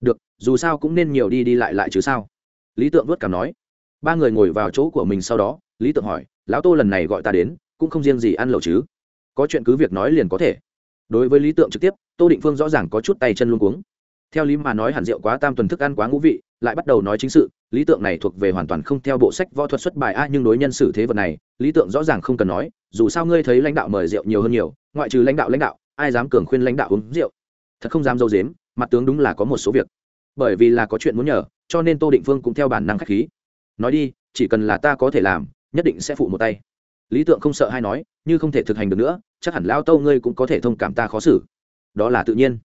Được, dù sao cũng nên nhiều đi đi lại lại chứ sao? Lý tượng vớt cảm nói. Ba người ngồi vào chỗ của mình sau đó, lý tượng hỏi lão tô lần này gọi ta đến, cũng không riêng gì ăn lẩu chứ. Có chuyện cứ việc nói liền có thể. Đối với lý tượng trực tiếp, tô định phương rõ ràng có chút tay chân luôn cuống. Theo lý mà nói hẳn rượu quá tam tuần thức ăn quá ngũ vị, lại bắt đầu nói chính sự, lý tượng này thuộc về hoàn toàn không theo bộ sách võ thuật xuất bài a, nhưng đối nhân xử thế vật này, lý tượng rõ ràng không cần nói, dù sao ngươi thấy lãnh đạo mời rượu nhiều hơn nhiều, ngoại trừ lãnh đạo lãnh đạo, ai dám cường khuyên lãnh đạo uống rượu? Thật không dám dâu dếm, mặt tướng đúng là có một số việc. Bởi vì là có chuyện muốn nhờ, cho nên tô định phương cũng theo bản năng k h á c h khí. Nói đi, chỉ cần là ta có thể làm nhất định sẽ phụ một tay. Lý tượng không sợ hay nói, như không thể thực hành được nữa, chắc hẳn lao tâu ngươi cũng có thể thông cảm ta khó xử. Đó là tự nhiên.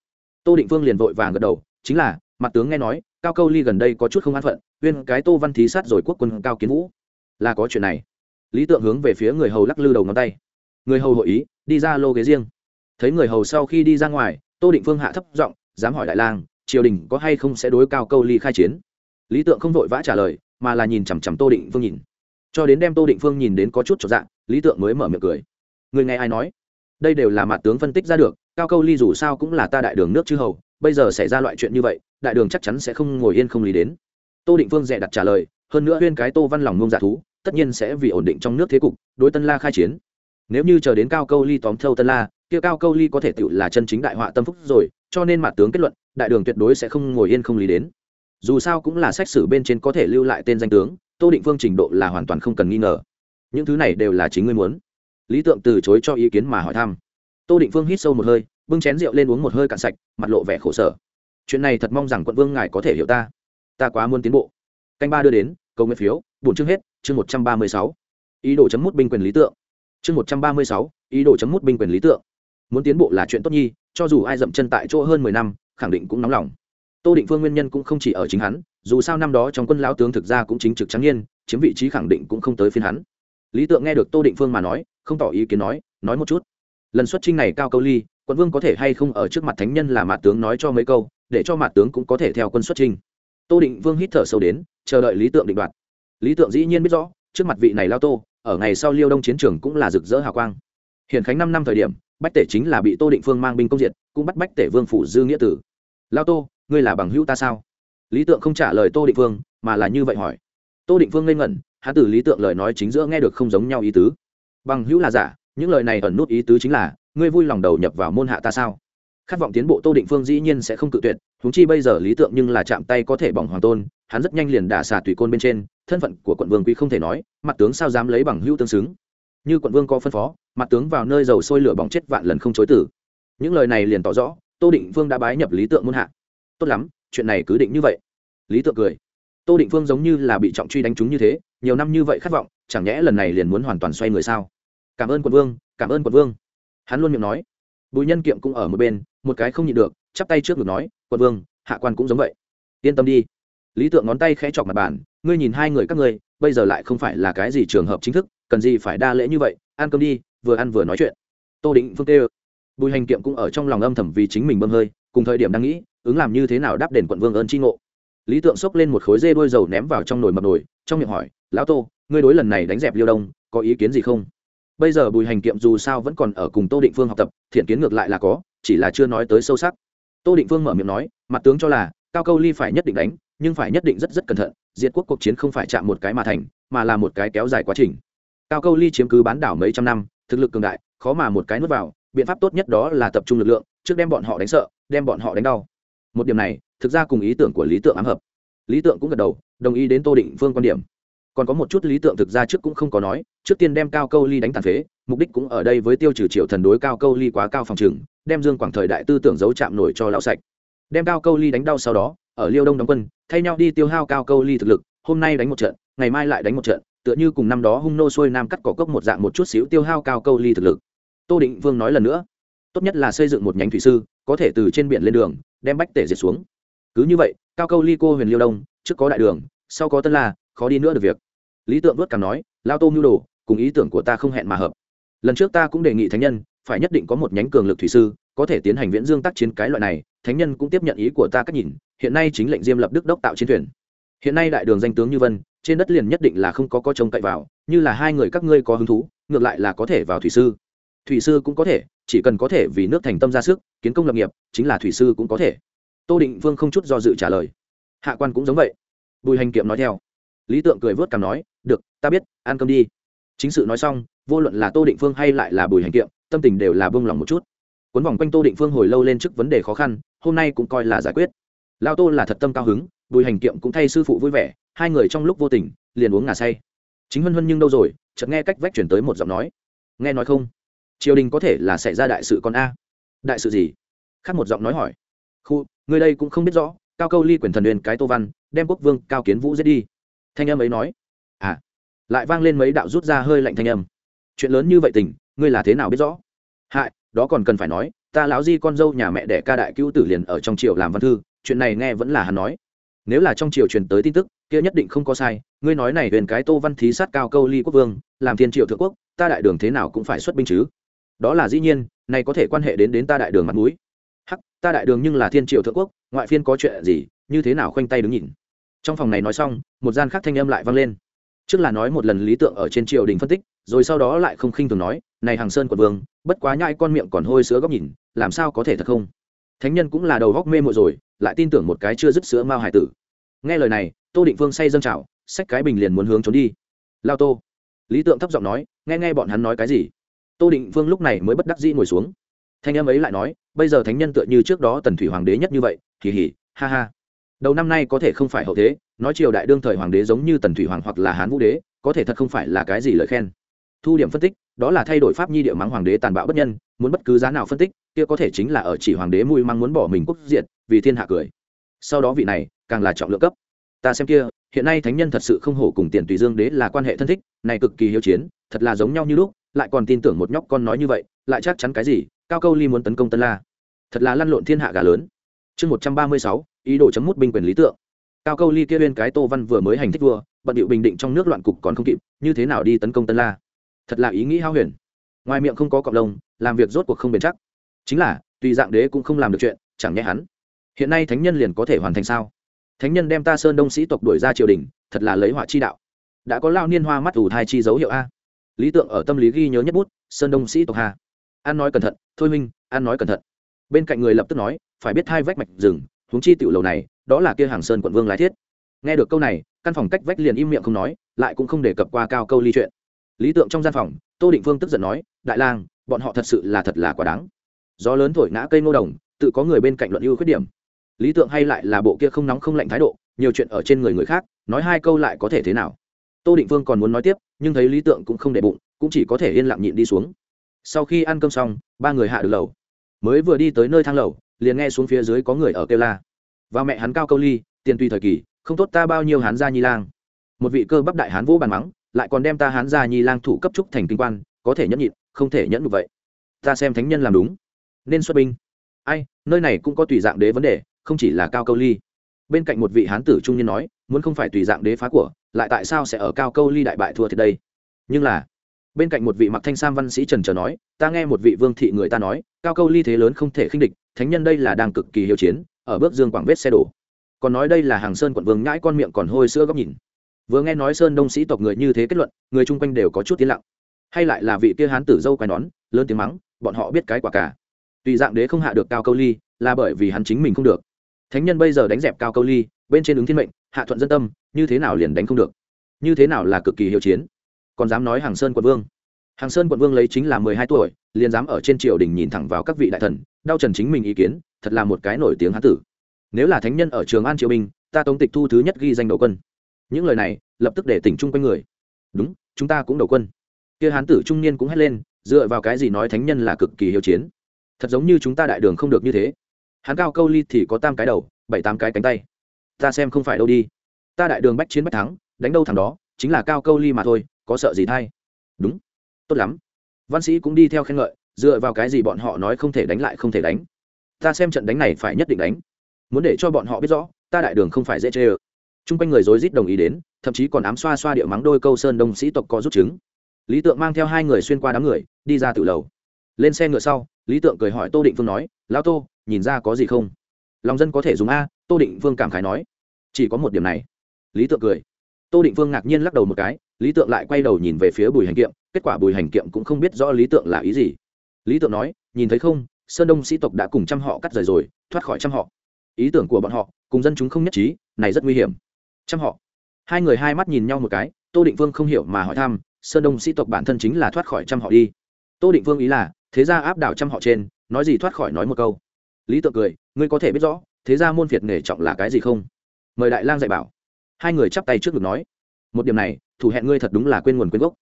Tô định vương liền vội vàng gật đầu, chính là, mặt tướng nghe nói, cao câu ly gần đây có chút không an phận, uyên cái tô văn thí sát rồi quốc quân cao kiến vũ. Là có chuyện này. Lý tượng hướng về phía người hầu lắc lư đầu ngón tay. Người hầu hội ý, đi ra lô ghế riêng. Thấy người hầu sau khi đi ra ngoài, tô định phương hạ thấp giọng, dám hỏi đại lang, triều đình có hay không sẽ đối cao câu ly khai chiến? Lý tượng không vội vã trả lời, mà là nhìn chằm chằm tô định phương nhìn cho đến đem tô định phương nhìn đến có chút trọn dạng lý tượng mới mở miệng cười. Người nghe ai nói? Đây đều là mặt tướng phân tích ra được, cao câu ly dù sao cũng là ta đại đường nước chư hầu, bây giờ xảy ra loại chuyện như vậy, đại đường chắc chắn sẽ không ngồi yên không lý đến. Tô định phương dè đặt trả lời, hơn nữa huyên cái tô văn lòng ngông dạ thú, tất nhiên sẽ vì ổn định trong nước thế cục, đối tân la khai chiến. Nếu như chờ đến cao câu ly tóm thâu tân la, kia cao câu ly có thể tự là chân chính đại họa tâm phúc rồi, cho nên mặt tướng kết luận, đại đường tuyệt đối sẽ không ngồi yên không lý đến. Dù sao cũng là sách sử bên trên có thể lưu lại tên danh tướng tô định phương trình độ là hoàn toàn không cần nghi ngờ. Những thứ này đều là chính ngươi muốn. Lý tượng từ chối cho ý kiến mà hỏi thăm. Tô định phương hít sâu một hơi, bưng chén rượu lên uống một hơi cạn sạch, mặt lộ vẻ khổ sở. Chuyện này thật mong rằng quận vương ngài có thể hiểu ta. Ta quá muốn tiến bộ. Canh ba đưa đến câu nguyện phiếu, bổn chương hết, chương một trăm ba mươi sáu. Ý đồ chấm mút binh quyền lý tượng. Chương một trăm ba mươi sáu, ý đồ chấm mút binh quyền lý tượng. Muốn tiến bộ là chuyện tốt nhi, cho dù ai dậm chân tại chỗ hơn mười năm, khẳng định cũng nóng lòng tô định phương nguyên nhân cũng không chỉ ở chính hắn, dù sao năm đó trong quân lão tướng thực ra cũng chính trực trắng nhiên chiếm vị trí khẳng định cũng không tới phiên hắn. Lý tượng nghe được tô định phương mà nói, không tỏ ý kiến nói nói một chút. Lần xuất trinh này cao câu ly, quận vương có thể hay không ở trước mặt thánh nhân là mạt tướng nói cho mấy câu, để cho mạt tướng cũng có thể theo quân xuất trinh tô định vương hít thở sâu đến, chờ đợi lý tượng định đoạt. Lý tượng dĩ nhiên biết rõ, trước mặt vị này lao tô, ở ngày sau liêu đông chiến trường cũng là rực rỡ hào quang. Hiện khánh năm năm thời điểm, bách tể chính là bị tô định phương mang binh công diệt, cũng bắt bách tể vương phủ dư nghĩa tử. Lao tô ngươi là bằng hữu ta sao? Lý tượng không trả lời tô định phương, mà là như vậy hỏi. Tô định phương ngây ngẩn, hắn từ lý tượng lời nói chính giữa nghe được không giống nhau ý tứ. Bằng hữu là giả, những lời này ẩn nút ý tứ chính là, ngươi vui lòng đầu nhập vào môn hạ ta sao? Khát vọng tiến bộ tô định phương dĩ nhiên sẽ không cự tuyệt húng chi bây giờ lý tượng nhưng là chạm tay có thể bỏng hoàng tôn, hắn rất nhanh liền đả xà tùy côn bên trên, thân phận của quận vương quý không thể nói, mặt tướng sao dám lấy bằng hữu tương xứng? Như quận vương có phân phó, mặt tướng vào nơi dầu sôi lửa bỏng chết vạn lần không chối tử những lời này liền tỏ rõ, tô định phương đã bái nhập lý tượng môn hạ tốt lắm, chuyện này cứ định như vậy. Lý tượng cười. Tô định phương giống như là bị trọng truy đánh trúng như thế, nhiều năm như vậy khát vọng, chẳng nhẽ lần này liền muốn hoàn toàn xoay người sao? Cảm ơn quận vương, cảm ơn quận vương. Hắn luôn miệng nói. Bùi nhân kiệm cũng ở một bên, một cái không nhịn được, chắp tay trước ngực nói, quận vương, hạ quan cũng giống vậy. Yên tâm đi. Lý tượng ngón tay khẽ chọc mặt bàn, ngươi nhìn hai người các ngươi, bây giờ lại không phải là cái gì trường hợp chính thức, cần gì phải đa lễ như vậy, ăn cơm đi, vừa ăn vừa nói chuyện. Tô định phương tê bùi hành kiệm cũng ở trong lòng âm thầm vì chính mình bơm hơi, cùng thời điểm đang nghĩ ứng làm như thế nào đáp đền quận vương ơn tri ngộ. Lý tượng xốc lên một khối dê đuôi dầu ném vào trong nồi mập nồi, trong miệng hỏi, lão tô, ngươi đối lần này đánh dẹp liêu đông, có ý kiến gì không? Bây giờ bùi hành kiệm dù sao vẫn còn ở cùng tô định phương học tập, thiện kiến ngược lại là có, chỉ là chưa nói tới sâu sắc. Tô định phương mở miệng nói, mặt tướng cho là, cao câu ly phải nhất định đánh, nhưng phải nhất định rất rất cẩn thận, diệt quốc cuộc chiến không phải chạm một cái mà thành, mà là một cái kéo dài quá trình. Cao câu ly chiếm cứ bán đảo mấy trăm năm, thực lực cường đại, khó mà một cái nuốt vào, biện pháp tốt nhất đó là tập trung lực lượng, trước đem bọn họ đánh sợ, đem bọn họ đánh đau một điểm này, thực ra cùng ý tưởng của lý tượng ám hợp. Lý tượng cũng gật đầu, đồng ý đến tô định phương quan điểm. Còn có một chút lý tượng thực ra trước cũng không có nói, trước tiên đem cao câu ly đánh tàn phế, mục đích cũng ở đây với tiêu trừ triệu thần đối cao câu ly quá cao phòng trừng đem dương quảng thời đại tư tưởng giấu chạm nổi cho lão sạch. Đem cao câu ly đánh đau sau đó, ở liêu đông đóng quân, thay nhau đi tiêu hao cao câu ly thực lực, hôm nay đánh một trận, ngày mai lại đánh một trận, tựa như cùng năm đó hung nô xuôi nam cắt cỏ cốc một dạng một chút xíu tiêu hao cao câu ly thực lực. Tô định vương nói lần nữa, tốt nhất là xây dựng một nhánh thủy sư, có thể từ trên biển lên đường đem bách tể diệt xuống. Cứ như vậy, cao câu ly cô huyền liêu đông, trước có đại đường, sau có tân la, khó đi nữa được việc. Lý tượng vớt cảm nói, lao tô mưu đồ, cùng ý tưởng của ta không hẹn mà hợp. Lần trước ta cũng đề nghị thánh nhân, phải nhất định có một nhánh cường lực thủy sư, có thể tiến hành viễn dương tác chiến cái loại này, thánh nhân cũng tiếp nhận ý của ta cách nhìn, hiện nay chính lệnh diêm lập đức đốc tạo chiến thuyền. Hiện nay đại đường danh tướng như vân, trên đất liền nhất định là không có có trông cậy vào, như là hai người các ngươi có hứng thú, ngược lại là có thể vào thủy sư. Thủy sư cũng có thể chỉ cần có thể vì nước thành tâm ra sức, kiến công lập nghiệp, chính là thủy sư cũng có thể. Tô định vương không chút do dự trả lời. Hạ quan cũng giống vậy. Bùi hành kiệm nói theo. Lý tượng cười vớt cằm nói, được, ta biết, ăn cơm đi. Chính sự nói xong, vô luận là tô định phương hay lại là bùi hành kiệm, tâm tình đều là bông lòng một chút. Cuốn vòng quanh tô định phương hồi lâu lên trước vấn đề khó khăn, hôm nay cũng coi là giải quyết. Lao tô là thật tâm cao hứng, bùi hành kiệm cũng thay sư phụ vui vẻ, hai người trong lúc vô tình, liền uống ngà say. Chính huân huân nhưng đâu rồi, chợt nghe cách vách chuyển tới một giọng nói. Nghe nói không? Triều đình có thể là xảy ra đại sự con a. Đại sự gì? Khác một giọng nói hỏi. Khu, người đây cũng không biết rõ, cao câu ly quyền thần uyên cái tô văn, đem quốc vương cao kiến vũ giết đi. Thanh âm ấy nói. À. Lại vang lên mấy đạo rút ra hơi lạnh thanh âm. Chuyện lớn như vậy tình, ngươi là thế nào biết rõ? Hại, đó còn cần phải nói, ta lão di con dâu nhà mẹ đẻ ca đại cứu tử liền ở trong triều làm văn thư, chuyện này nghe vẫn là hắn nói. Nếu là trong triều truyền tới tin tức, kia nhất định không có sai, ngươi nói này huyền cái tô văn thí sát cao câu ly quốc vương, làm thiên triệu thượng quốc, ta đại đường thế nào cũng phải xuất binh chứ đó là dĩ nhiên, này có thể quan hệ đến đến ta đại đường mặt mũi. Hắc, ta đại đường nhưng là thiên triệu thượng quốc, ngoại phiên có chuyện gì, như thế nào khoanh tay đứng nhìn. Trong phòng này nói xong, một gian khác thanh âm lại vang lên. Trước là nói một lần lý tượng ở trên triều đình phân tích, rồi sau đó lại không khinh thường nói, này hàng sơn quận vương, bất quá nhai con miệng còn hôi sữa góc nhìn, làm sao có thể thật không? Thánh nhân cũng là đầu góc mê mội rồi, lại tin tưởng một cái chưa dứt sữa mao hải tử. Nghe lời này, tô định vương say dâng trào, xách cái bình liền muốn hướng trốn đi. Lao tô. Lý tượng thấp giọng nói, nghe nghe bọn hắn nói cái gì tô định vương lúc này mới bất đắc dĩ ngồi xuống. Thanh em ấy lại nói, bây giờ thánh nhân tựa như trước đó tần thủy hoàng đế nhất như vậy kỳ hỉ ha ha. Đầu năm nay có thể không phải hậu thế, nói triều đại đương thời hoàng đế giống như tần thủy hoàng hoặc là hán vũ đế, có thể thật không phải là cái gì lời khen. Thu điểm phân tích, đó là thay đổi pháp nhi địa mắng hoàng đế tàn bạo bất nhân, muốn bất cứ giá nào phân tích, kia có thể chính là ở chỉ hoàng đế mùi mang muốn bỏ mình quốc diện vì thiên hạ cười. Sau đó vị này, càng là trọng lượng cấp. Ta xem kia, hiện nay thánh nhân thật sự không hổ cùng tiền tùy dương đế là quan hệ thân thích, này cực kỳ hiếu chiến, thật là giống nhau như lúc lại còn tin tưởng một nhóc con nói như vậy, lại chắc chắn cái gì, cao câu ly muốn tấn công tân la. Thật là lăn lộn thiên hạ gà lớn. Chương một trăm ba mươi sáu, ý đồ chấm mút binh quyền lý tượng. Cao câu ly kia bên cái tô văn vừa mới hành thích vua, bận điệu bình định trong nước loạn cục còn không kịp, như thế nào đi tấn công tân la? Thật là ý nghĩ hao huyền. Ngoài miệng không có cọc lông, làm việc rốt cuộc không bền chắc. Chính là, tùy dạng đế cũng không làm được chuyện, chẳng nhẽ hắn? Hiện nay thánh nhân liền có thể hoàn thành sao? Thánh nhân đem ta sơn đông sĩ tộc đuổi ra triều đình, thật là lấy họa chi đạo. Đã có lao niên hoa mắt ủ thai chi dấu hiệu a lý tượng ở tâm lý ghi nhớ nhất bút, sơn đông sĩ tộc hà. An nói cẩn thận, thôi minh an nói cẩn thận. Bên cạnh người lập tức nói, phải biết hai vách mạch rừng, huống chi tiểu lầu này, đó là kia hàng sơn quận vương lái thiết. Nghe được câu này, căn phòng cách vách liền im miệng không nói, lại cũng không đề cập qua cao câu ly chuyện. Lý tượng trong gian phòng, tô định phương tức giận nói, đại lang, bọn họ thật sự là thật là quá đáng. Gió lớn thổi ngã cây ngô đồng, tự có người bên cạnh luận ưu khuyết điểm. Lý tượng hay lại là bộ kia không nóng không lạnh thái độ, nhiều chuyện ở trên người người khác, nói hai câu lại có thể thế nào? Tô định vương còn muốn nói tiếp, nhưng thấy lý tượng cũng không để bụng, cũng chỉ có thể yên lặng nhịn đi xuống. Sau khi ăn cơm xong, ba người hạ được lầu. Mới vừa đi tới nơi thang lầu, liền nghe xuống phía dưới có người ở kêu la. Và mẹ hắn cao câu ly, tiền tùy thời kỳ, không tốt ta bao nhiêu hán gia nhi lang. Một vị cơ bắp đại hán vũ bàn mắng, lại còn đem ta hán gia nhi lang thủ cấp trúc thành kinh quan, có thể nhẫn nhịn, không thể nhẫn được vậy. Ta xem thánh nhân làm đúng. Nên xuất binh. Ai, nơi này cũng có tùy dạng đế vấn đề, không chỉ là cao câu ly bên cạnh một vị hán tử trung niên nói, muốn không phải tùy dạng đế phá của, lại tại sao sẽ ở cao câu ly đại bại thua thiệt đây? Nhưng là, bên cạnh một vị mặc thanh sam văn sĩ trần trờ nói, ta nghe một vị vương thị người ta nói, cao câu ly thế lớn không thể khinh địch, thánh nhân đây là đang cực kỳ hiếu chiến, ở bước dương quảng vết xe đổ. Còn nói đây là hàng sơn quận vương nhãi con miệng còn hôi sữa góc nhìn. Vừa nghe nói sơn đông sĩ tộc người như thế kết luận, người chung quanh đều có chút tiến lặng. Hay lại là vị kia hán tử dâu quai nón, lớn tiếng mắng, bọn họ biết cái quả cả. Tùy dạng đế không hạ được cao câu ly, là bởi vì hắn chính mình không được thánh nhân bây giờ đánh dẹp cao câu ly, bên trên ứng thiên mệnh, hạ thuận dân tâm, như thế nào liền đánh không được? Như thế nào là cực kỳ hiệu chiến? Còn dám nói hàng sơn quận vương? Hàng sơn quận vương lấy chính là mười hai tuổi, liền dám ở trên triều đình nhìn thẳng vào các vị đại thần, đau trần chính mình ý kiến, thật là một cái nổi tiếng hán tử. Nếu là thánh nhân ở trường an triều binh, ta tống tịch thu thứ nhất ghi danh đầu quân. Những lời này, lập tức để tỉnh chung quanh người. Đúng, chúng ta cũng đầu quân. Kia hán tử trung niên cũng hét lên, dựa vào cái gì nói thánh nhân là cực kỳ hiệu chiến? Thật giống như chúng ta đại đường không được như thế hắn cao câu ly thì có tam cái đầu, bảy tám cái cánh tay. Ta xem không phải đâu đi. Ta đại đường bách chiến bách thắng, đánh đâu thằng đó, chính là cao câu ly mà thôi, có sợ gì thay? Đúng. Tốt lắm. Văn sĩ cũng đi theo khen ngợi, dựa vào cái gì bọn họ nói không thể đánh lại không thể đánh. Ta xem trận đánh này phải nhất định đánh. Muốn để cho bọn họ biết rõ, ta đại đường không phải dễ chê ơ. Chung quanh người rối rít đồng ý đến, thậm chí còn ám xoa xoa địa mắng đôi câu sơn đông sĩ tộc có rút chứng. Lý tượng mang theo hai người xuyên qua đám người, đi ra tự lầu. Lên xe ngựa sau, lý tượng cười hỏi tô định phương nói, lão tô nhìn ra có gì không? Lòng dân có thể dùng a, tô định Vương cảm khái nói. Chỉ có một điểm này. Lý tượng cười. Tô định Vương ngạc nhiên lắc đầu một cái, lý tượng lại quay đầu nhìn về phía bùi hành kiệm, kết quả bùi hành kiệm cũng không biết rõ lý tượng là ý gì. Lý tượng nói, nhìn thấy không, sơn đông sĩ tộc đã cùng trăm họ cắt rời rồi, thoát khỏi trăm họ. Ý tưởng của bọn họ, cùng dân chúng không nhất trí, này rất nguy hiểm. Trăm họ. Hai người hai mắt nhìn nhau một cái, tô định vương không hiểu mà hỏi thăm, sơn đông sĩ tộc bản thân chính là thoát khỏi trăm họ đi. Tô định vương ý là, thế gia áp đảo trăm họ trên, nói gì thoát khỏi nói một câu lý tượng cười ngươi có thể biết rõ thế gia môn phiệt nghề trọng là cái gì không? Mời đại lang dạy bảo. Hai người chắp tay trước ngực nói một điểm này thủ hẹn ngươi thật đúng là quên nguồn quên gốc.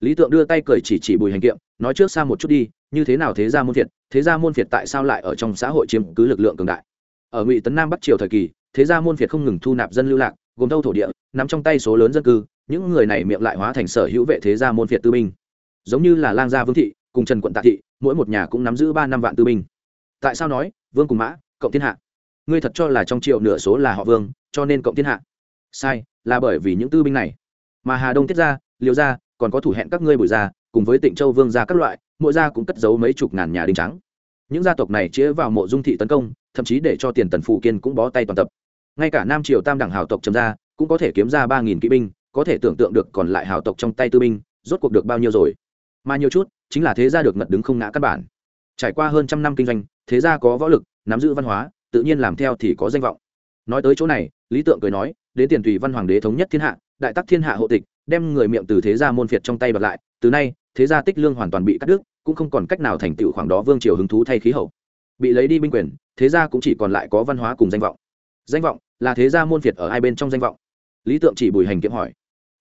Lý tượng đưa tay cười chỉ chỉ bùi hành kiệm nói trước xa một chút đi như thế nào thế gia môn phiệt, thế gia môn phiệt tại sao lại ở trong xã hội chiếm cứ lực lượng cường đại? Ở ngụy tấn nam bắc triều thời kỳ thế gia môn phiệt không ngừng thu nạp dân lưu lạc gồm thâu thổ địa nằm trong tay số lớn dân cư những người này miệng lại hóa thành sở hữu vệ thế gia môn phiệt tư binh. Giống như là lang gia vương thị cùng trần quận tạ thị mỗi một nhà cũng nắm giữ ba năm vạn tư binh. Tại sao nói vương cùng mã cộng thiên hạ. Ngươi thật cho là trong triệu nửa số là họ vương cho nên cộng thiên hạ. Sai là bởi vì những tư binh này. Mà hà đông tiết ra liều ra còn có thủ hẹn các ngươi bùi ra, cùng với tịnh châu vương gia các loại mỗi gia cũng cất giấu mấy chục ngàn nhà đinh trắng. Những gia tộc này chĩa vào mộ dung thị tấn công thậm chí để cho tiền tần phụ kiên cũng bó tay toàn tập. Ngay cả nam triều tam đẳng hào tộc trầm ra cũng có thể kiếm ra ba nghìn kỵ binh có thể tưởng tượng được còn lại hào tộc trong tay tư binh rốt cuộc được bao nhiêu rồi. Mà nhiều chút chính là thế gia được ngật đứng không ngã căn bản trải qua hơn trăm năm kinh doanh, thế gia có võ lực, nắm giữ văn hóa, tự nhiên làm theo thì có danh vọng. Nói tới chỗ này, lý tượng cười nói, đến tiền tùy văn hoàng đế thống nhất thiên hạ, đại tắc thiên hạ hộ tịch, đem người miệng từ thế gia môn phiệt trong tay bật lại, từ nay, thế gia tích lương hoàn toàn bị cắt đứt, cũng không còn cách nào thành tựu khoảng đó vương triều hứng thú thay khí hậu. Bị lấy đi binh quyền, thế gia cũng chỉ còn lại có văn hóa cùng danh vọng. Danh vọng là thế gia môn phiệt ở hai bên trong danh vọng. Lý tượng chỉ bùi hành kiệm hỏi,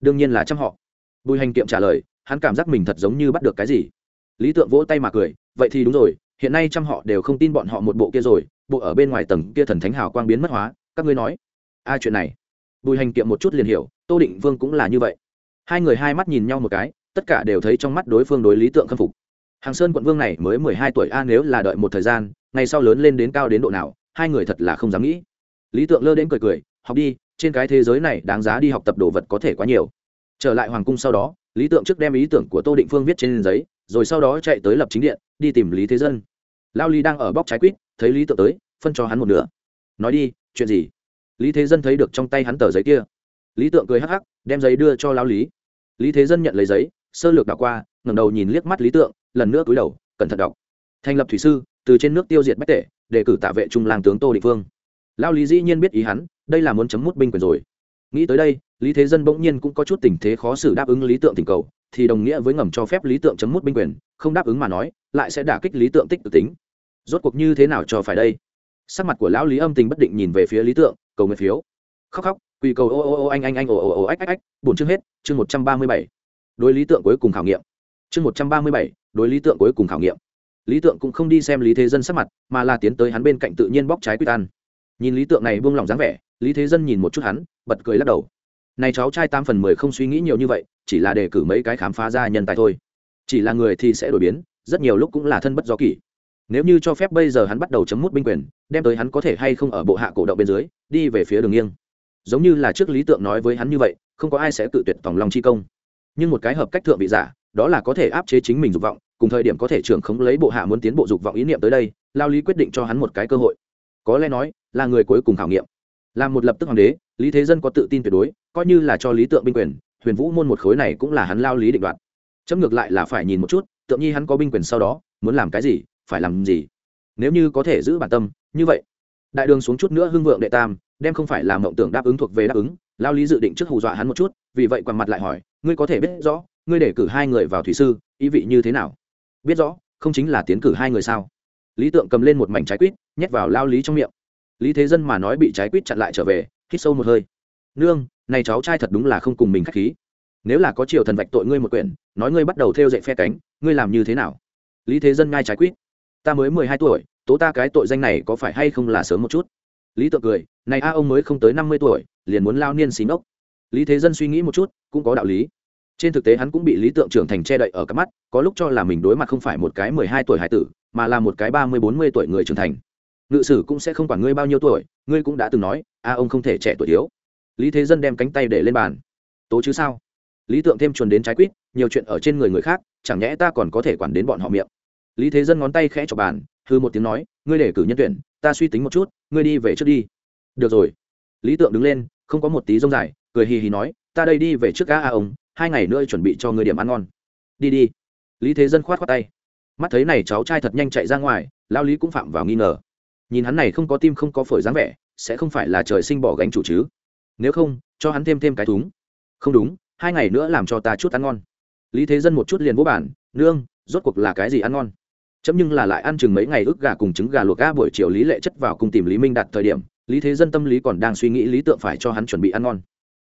đương nhiên là trăm họ. Bùi hành kiệm trả lời, hắn cảm giác mình thật giống như bắt được cái gì lý tượng vỗ tay mà cười, vậy thì đúng rồi, hiện nay trăm họ đều không tin bọn họ một bộ kia rồi, bộ ở bên ngoài tầng kia thần thánh hào quang biến mất hóa, các ngươi nói. Ai chuyện này. Bùi hành kiệm một chút liền hiểu, tô định vương cũng là như vậy. Hai người hai mắt nhìn nhau một cái, tất cả đều thấy trong mắt đối phương đối lý tượng khâm phục. Hàng sơn quận vương này mới mười hai tuổi, a, nếu là đợi một thời gian, ngày sau lớn lên đến cao đến độ nào, hai người thật là không dám nghĩ. Lý tượng lơ đến cười cười, học đi, trên cái thế giới này đáng giá đi học tập đồ vật có thể quá nhiều. Trở lại hoàng cung sau đó, lý tượng trước đem ý tưởng của tô định phương viết trên giấy rồi sau đó chạy tới lập chính điện, đi tìm lý thế dân. Lao lý đang ở bóc trái quýt, thấy lý tượng tới, phân cho hắn một nửa. Nói đi, chuyện gì? Lý thế dân thấy được trong tay hắn tờ giấy kia. Lý tượng cười hắc hắc, đem giấy đưa cho lao lý. Lý thế dân nhận lấy giấy, sơ lược đọc qua, ngẩng đầu nhìn liếc mắt lý tượng, lần nữa cúi đầu, cẩn thận đọc. Thành lập thủy sư, từ trên nước tiêu diệt bách tể để cử tạ vệ trung lang tướng tô định phương lao lý dĩ nhiên biết ý hắn, đây là muốn chấm mút binh quyền rồi. Nghĩ tới đây, lý thế dân bỗng nhiên cũng có chút tình thế khó xử đáp ứng lý tượng tình cầu thì đồng nghĩa với ngầm cho phép lý tượng chấm mút binh quyền, không đáp ứng mà nói, lại sẽ đả kích lý tượng tích tự tính. Rốt cuộc như thế nào cho phải đây? Sắc mặt của lão lý âm tình bất định nhìn về phía lý tượng, cầu nguyện phiếu. Khóc khóc, quỳ cầu ô ô ô anh anh anh ồ ồ ồ ách ách ách, buồn chương hết, chương một trăm ba mươi bảy. Đối lý tượng cuối cùng khảo nghiệm. Chương một trăm ba mươi bảy, đối lý tượng cuối cùng khảo nghiệm. Lý tượng cũng không đi xem lý thế dân sắc mặt, mà là tiến tới hắn bên cạnh tự nhiên bóc trái quy tan nhìn lý tượng này buông lỏng dáng vẻ, lý thế dân nhìn một chút hắn, bật cười lắc đầu này cháu trai tam phần mười không suy nghĩ nhiều như vậy, chỉ là để cử mấy cái khám phá ra nhân tài thôi. Chỉ là người thì sẽ đổi biến, rất nhiều lúc cũng là thân bất do kỷ. Nếu như cho phép bây giờ hắn bắt đầu chấm mút binh quyền, đem tới hắn có thể hay không ở bộ hạ cổ động bên dưới, đi về phía đường nghiêng. Giống như là trước lý tượng nói với hắn như vậy, không có ai sẽ tự tuyệt tòng lòng chi công. Nhưng một cái hợp cách thượng vị giả, đó là có thể áp chế chính mình dục vọng, cùng thời điểm có thể trưởng khống lấy bộ hạ muốn tiến bộ dục vọng ý niệm tới đây, lao lý quyết định cho hắn một cái cơ hội. Có lẽ nói, là người cuối cùng khảo nghiệm. Làm một lập tức hoàng đế lý thế dân có tự tin tuyệt đối, coi như là cho lý tượng binh quyền, huyền vũ môn một khối này cũng là hắn lao lý định đoạt. Chấm ngược lại là phải nhìn một chút, tượng nhi hắn có binh quyền sau đó, muốn làm cái gì, phải làm gì? Nếu như có thể giữ bản tâm, như vậy, đại đường xuống chút nữa hưng vượng đệ tam, đem không phải làm mộng tưởng đáp ứng thuộc về đáp ứng, lao lý dự định trước hù dọa hắn một chút, vì vậy quằn mặt lại hỏi, ngươi có thể biết rõ, ngươi để cử hai người vào thủy sư, ý vị như thế nào? Biết rõ, không chính là tiến cử hai người sao? Lý tượng cầm lên một mảnh trái quýt, nhét vào lao lý trong miệng. Lý thế dân mà nói bị trái quýt chặn lại trở về hít sâu một hơi. Nương, này cháu trai thật đúng là không cùng mình k h á c h khí. Nếu là có triều thần vạch tội ngươi một quyển, nói ngươi bắt đầu theo dạy phe cánh, ngươi làm như thế nào? Lý thế dân ngai trái quýt. Ta mới mười hai tuổi, tố ta cái tội danh này có phải hay không là sớm một chút? Lý tượng cười, này a, ông mới không tới năm mươi tuổi, liền muốn lao niên xí ngốc. Lý thế dân suy nghĩ một chút, cũng có đạo lý. Trên thực tế hắn cũng bị lý tượng trưởng thành che đậy ở cả mắt, có lúc cho là mình đối mặt không phải một cái mười hai tuổi hải tử, mà là một cái ba mươi bốn mươi tuổi người trưởng thành ngự sử cũng sẽ không quản ngươi bao nhiêu tuổi, ngươi cũng đã từng nói, a, ông không thể trẻ tuổi thiếu. Lý thế dân đem cánh tay để lên bàn. Tố chứ sao? Lý tượng thêm chuồn đến trái quýt, nhiều chuyện ở trên người người khác, chẳng nhẽ ta còn có thể quản đến bọn họ miệng. Lý thế dân ngón tay khẽ chọc bàn, hư một tiếng nói, ngươi để cử nhân tuyển, ta suy tính một chút, ngươi đi về trước đi. Được rồi. Lý tượng đứng lên, không có một tí rông dài, cười hì hì nói, ta đây đi về trước cá a ông, hai ngày nữa chuẩn bị cho người điểm ăn ngon. Đi đi. Lý thế dân khoát khoát tay. Mắt thấy này cháu trai thật nhanh chạy ra ngoài lao lý cũng phạm vào nghi ngờ nhìn hắn này không có tim không có phổi dáng vẻ, sẽ không phải là trời sinh bỏ gánh chủ chứ. Nếu không, cho hắn thêm thêm cái thúng. Không đúng, hai ngày nữa làm cho ta chút ăn ngon. Lý thế dân một chút liền vô bản nương, rốt cuộc là cái gì ăn ngon? Chấm nhưng là lại ăn chừng mấy ngày ức gà cùng trứng gà luộc ga buổi chiều lý lệ chất vào cùng tìm lý minh đặt thời điểm, lý thế dân tâm lý còn đang suy nghĩ lý tượng phải cho hắn chuẩn bị ăn ngon.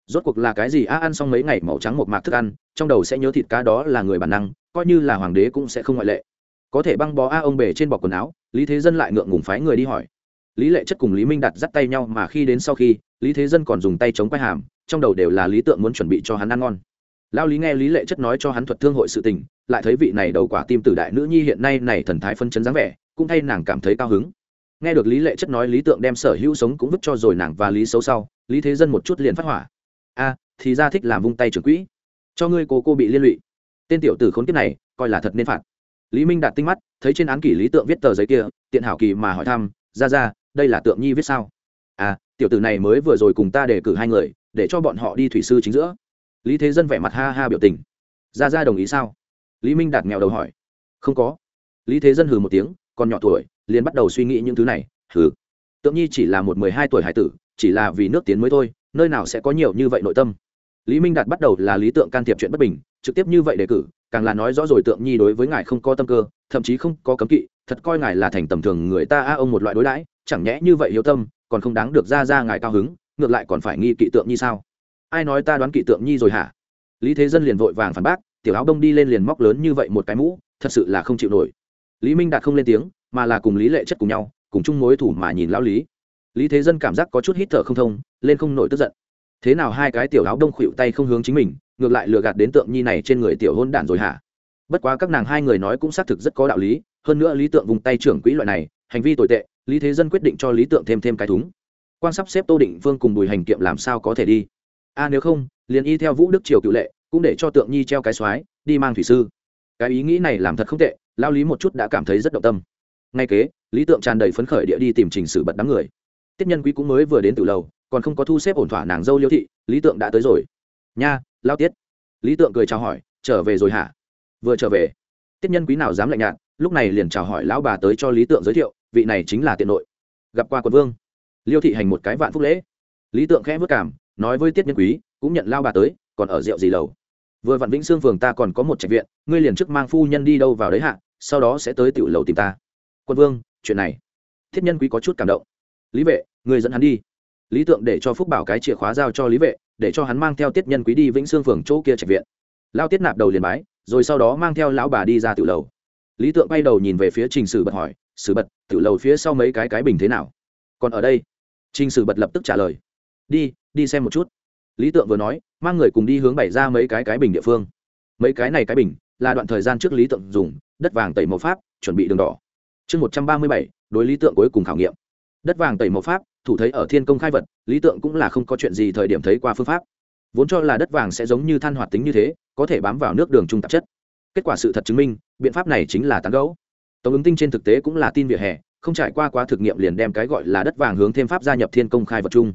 Rốt cuộc là cái gì? A, ăn xong mấy ngày màu trắng một mạc thức ăn, trong đầu sẽ nhớ thịt cá đó là người bản năng, coi như là hoàng đế cũng sẽ không ngoại lệ có thể băng bó a ông bể trên bọc quần áo, lý thế dân lại ngượng ngùng phái người đi hỏi. Lý lệ chất cùng lý minh đặt dắt tay nhau mà khi đến sau khi, lý thế dân còn dùng tay chống quay hàm, trong đầu đều là lý tượng muốn chuẩn bị cho hắn ăn ngon. Lao lý nghe lý lệ chất nói cho hắn thuật thương hội sự tình, lại thấy vị này đầu quả tim tử đại nữ nhi hiện nay này thần thái phân chấn dáng vẻ, cũng thay nàng cảm thấy cao hứng. Nghe được lý lệ chất nói lý tượng đem sở hữu sống cũng vứt cho rồi nàng và lý xấu sau, lý thế dân một chút liền phát hỏa. A, thì ra thích làm vung tay trưởng quỹ. Cho ngươi cô cô bị liên lụy. Tên tiểu tử khốn kiếp này, coi là thật nên phạt lý minh đạt tinh mắt, thấy trên án kỷ lý tượng viết tờ giấy kia, tiện hảo kỳ mà hỏi thăm, ra ra, đây là tượng nhi viết sao? À tiểu tử này mới vừa rồi cùng ta đề cử hai người, để cho bọn họ đi thủy sư chính giữa. Lý thế dân vẻ mặt ha ha biểu tình. Ra ra đồng ý sao? Lý minh đạt nghèo đầu hỏi. Không có. Lý thế dân hừ một tiếng, còn nhỏ tuổi, liền bắt đầu suy nghĩ những thứ này. Hừ. Tượng nhi chỉ là một mười hai tuổi hải tử, chỉ là vì nước tiến mới thôi, nơi nào sẽ có nhiều như vậy nội tâm? Lý minh đạt bắt đầu là lý tượng can thiệp chuyện bất bình, trực tiếp như vậy đề cử càng là nói rõ rồi tượng nhi đối với ngài không có tâm cơ, thậm chí không có cấm kỵ, thật coi ngài là thành tầm thường người ta a ông một loại đối đãi, chẳng nhẽ như vậy hiếu tâm, còn không đáng được ra ra ngài cao hứng, ngược lại còn phải nghi kỵ tượng nhi sao? Ai nói ta đoán kỵ tượng nhi rồi hả? Lý thế dân liền vội vàng phản bác, tiểu áo đông đi lên liền móc lớn như vậy một cái mũ, thật sự là không chịu nổi. Lý minh đạt không lên tiếng, mà là cùng lý lệ chất cùng nhau, cùng chung mối thủ mà nhìn lão lý. Lý thế dân cảm giác có chút hít thở không thông, lên không nổi tức giận. Thế nào hai cái tiểu áo đông khuỵu tay không hướng chính mình ngược lại lừa gạt đến tượng nhi này trên người tiểu hôn đản rồi hả? Bất quá các nàng hai người nói cũng xác thực rất có đạo lý, hơn nữa lý tượng vùng tay trưởng quỹ loại này, hành vi tồi tệ, lý thế dân quyết định cho lý tượng thêm thêm cái thúng. Quan sắp xếp tô định vương cùng bùi hành kiệm làm sao có thể đi? A, nếu không, liền y theo vũ đức triều cựu lệ, cũng để cho tượng nhi treo cái soái, đi mang thủy sư. Cái ý nghĩ này làm thật không tệ lao lý một chút đã cảm thấy rất động tâm. Ngay kế, lý tượng tràn đầy phấn khởi địa đi tìm trình sử bật đám người. Tiết nhân quý cũng mới vừa đến từ lâu còn không có thu xếp ổn thỏa nàng dâu liêu thị, lý tượng đã tới rồi. Nha lao tiết. Lý tượng cười chào hỏi, trở về rồi hả? Vừa trở về. Tiết nhân quý nào dám lạnh nhạt, lúc này liền chào hỏi lão bà tới cho lý tượng giới thiệu, vị này chính là tiện nội. Gặp qua quận vương. Liêu thị hành một cái vạn phúc lễ. Lý tượng khẽ vất cảm, nói với tiết nhân quý, cũng nhận lao bà tới, còn ở rượu gì lầu? Vừa vạn vĩnh xương phường ta còn có một trạch viện, ngươi liền trước mang phu nhân đi đâu vào đấy hạ sau đó sẽ tới tiểu lầu tìm ta. Quân vương, chuyện này. Thiết nhân quý có chút cảm động. Lý vệ người dẫn hắn đi. Lý tượng để cho phúc bảo cái chìa khóa giao cho lý vệ để cho hắn mang theo tiết nhân quý đi vĩnh xương phường chỗ kia trạch viện. Lao tiết nạp đầu liền bái, rồi sau đó mang theo lão bà đi ra tiểu lầu. Lý tượng bay đầu nhìn về phía trình sử bật hỏi, sử bật, tiểu lầu phía sau mấy cái cái bình thế nào? Còn ở đây? Trình sử bật lập tức trả lời, đi đi xem một chút. Lý tượng vừa nói, mang người cùng đi hướng bày ra mấy cái cái bình địa phương. Mấy cái này cái bình là đoạn thời gian trước lý tượng dùng, đất vàng tẩy màu pháp, chuẩn bị đường đỏ. Chương một trăm ba mươi bảy, đối lý tượng cuối cùng khảo nghiệm. Đất vàng tẩy màu pháp thủ thấy ở thiên công khai vật, lý tượng cũng là không có chuyện gì thời điểm thấy qua phương pháp. Vốn cho là đất vàng sẽ giống như than hoạt tính như thế, có thể bám vào nước đường trung tạp chất. Kết quả sự thật chứng minh, biện pháp này chính là tán gấu tổng ứng tinh trên thực tế cũng là tin vỉa hè, không trải qua quá thực nghiệm liền đem cái gọi là đất vàng hướng thêm pháp gia nhập thiên công khai vật chung.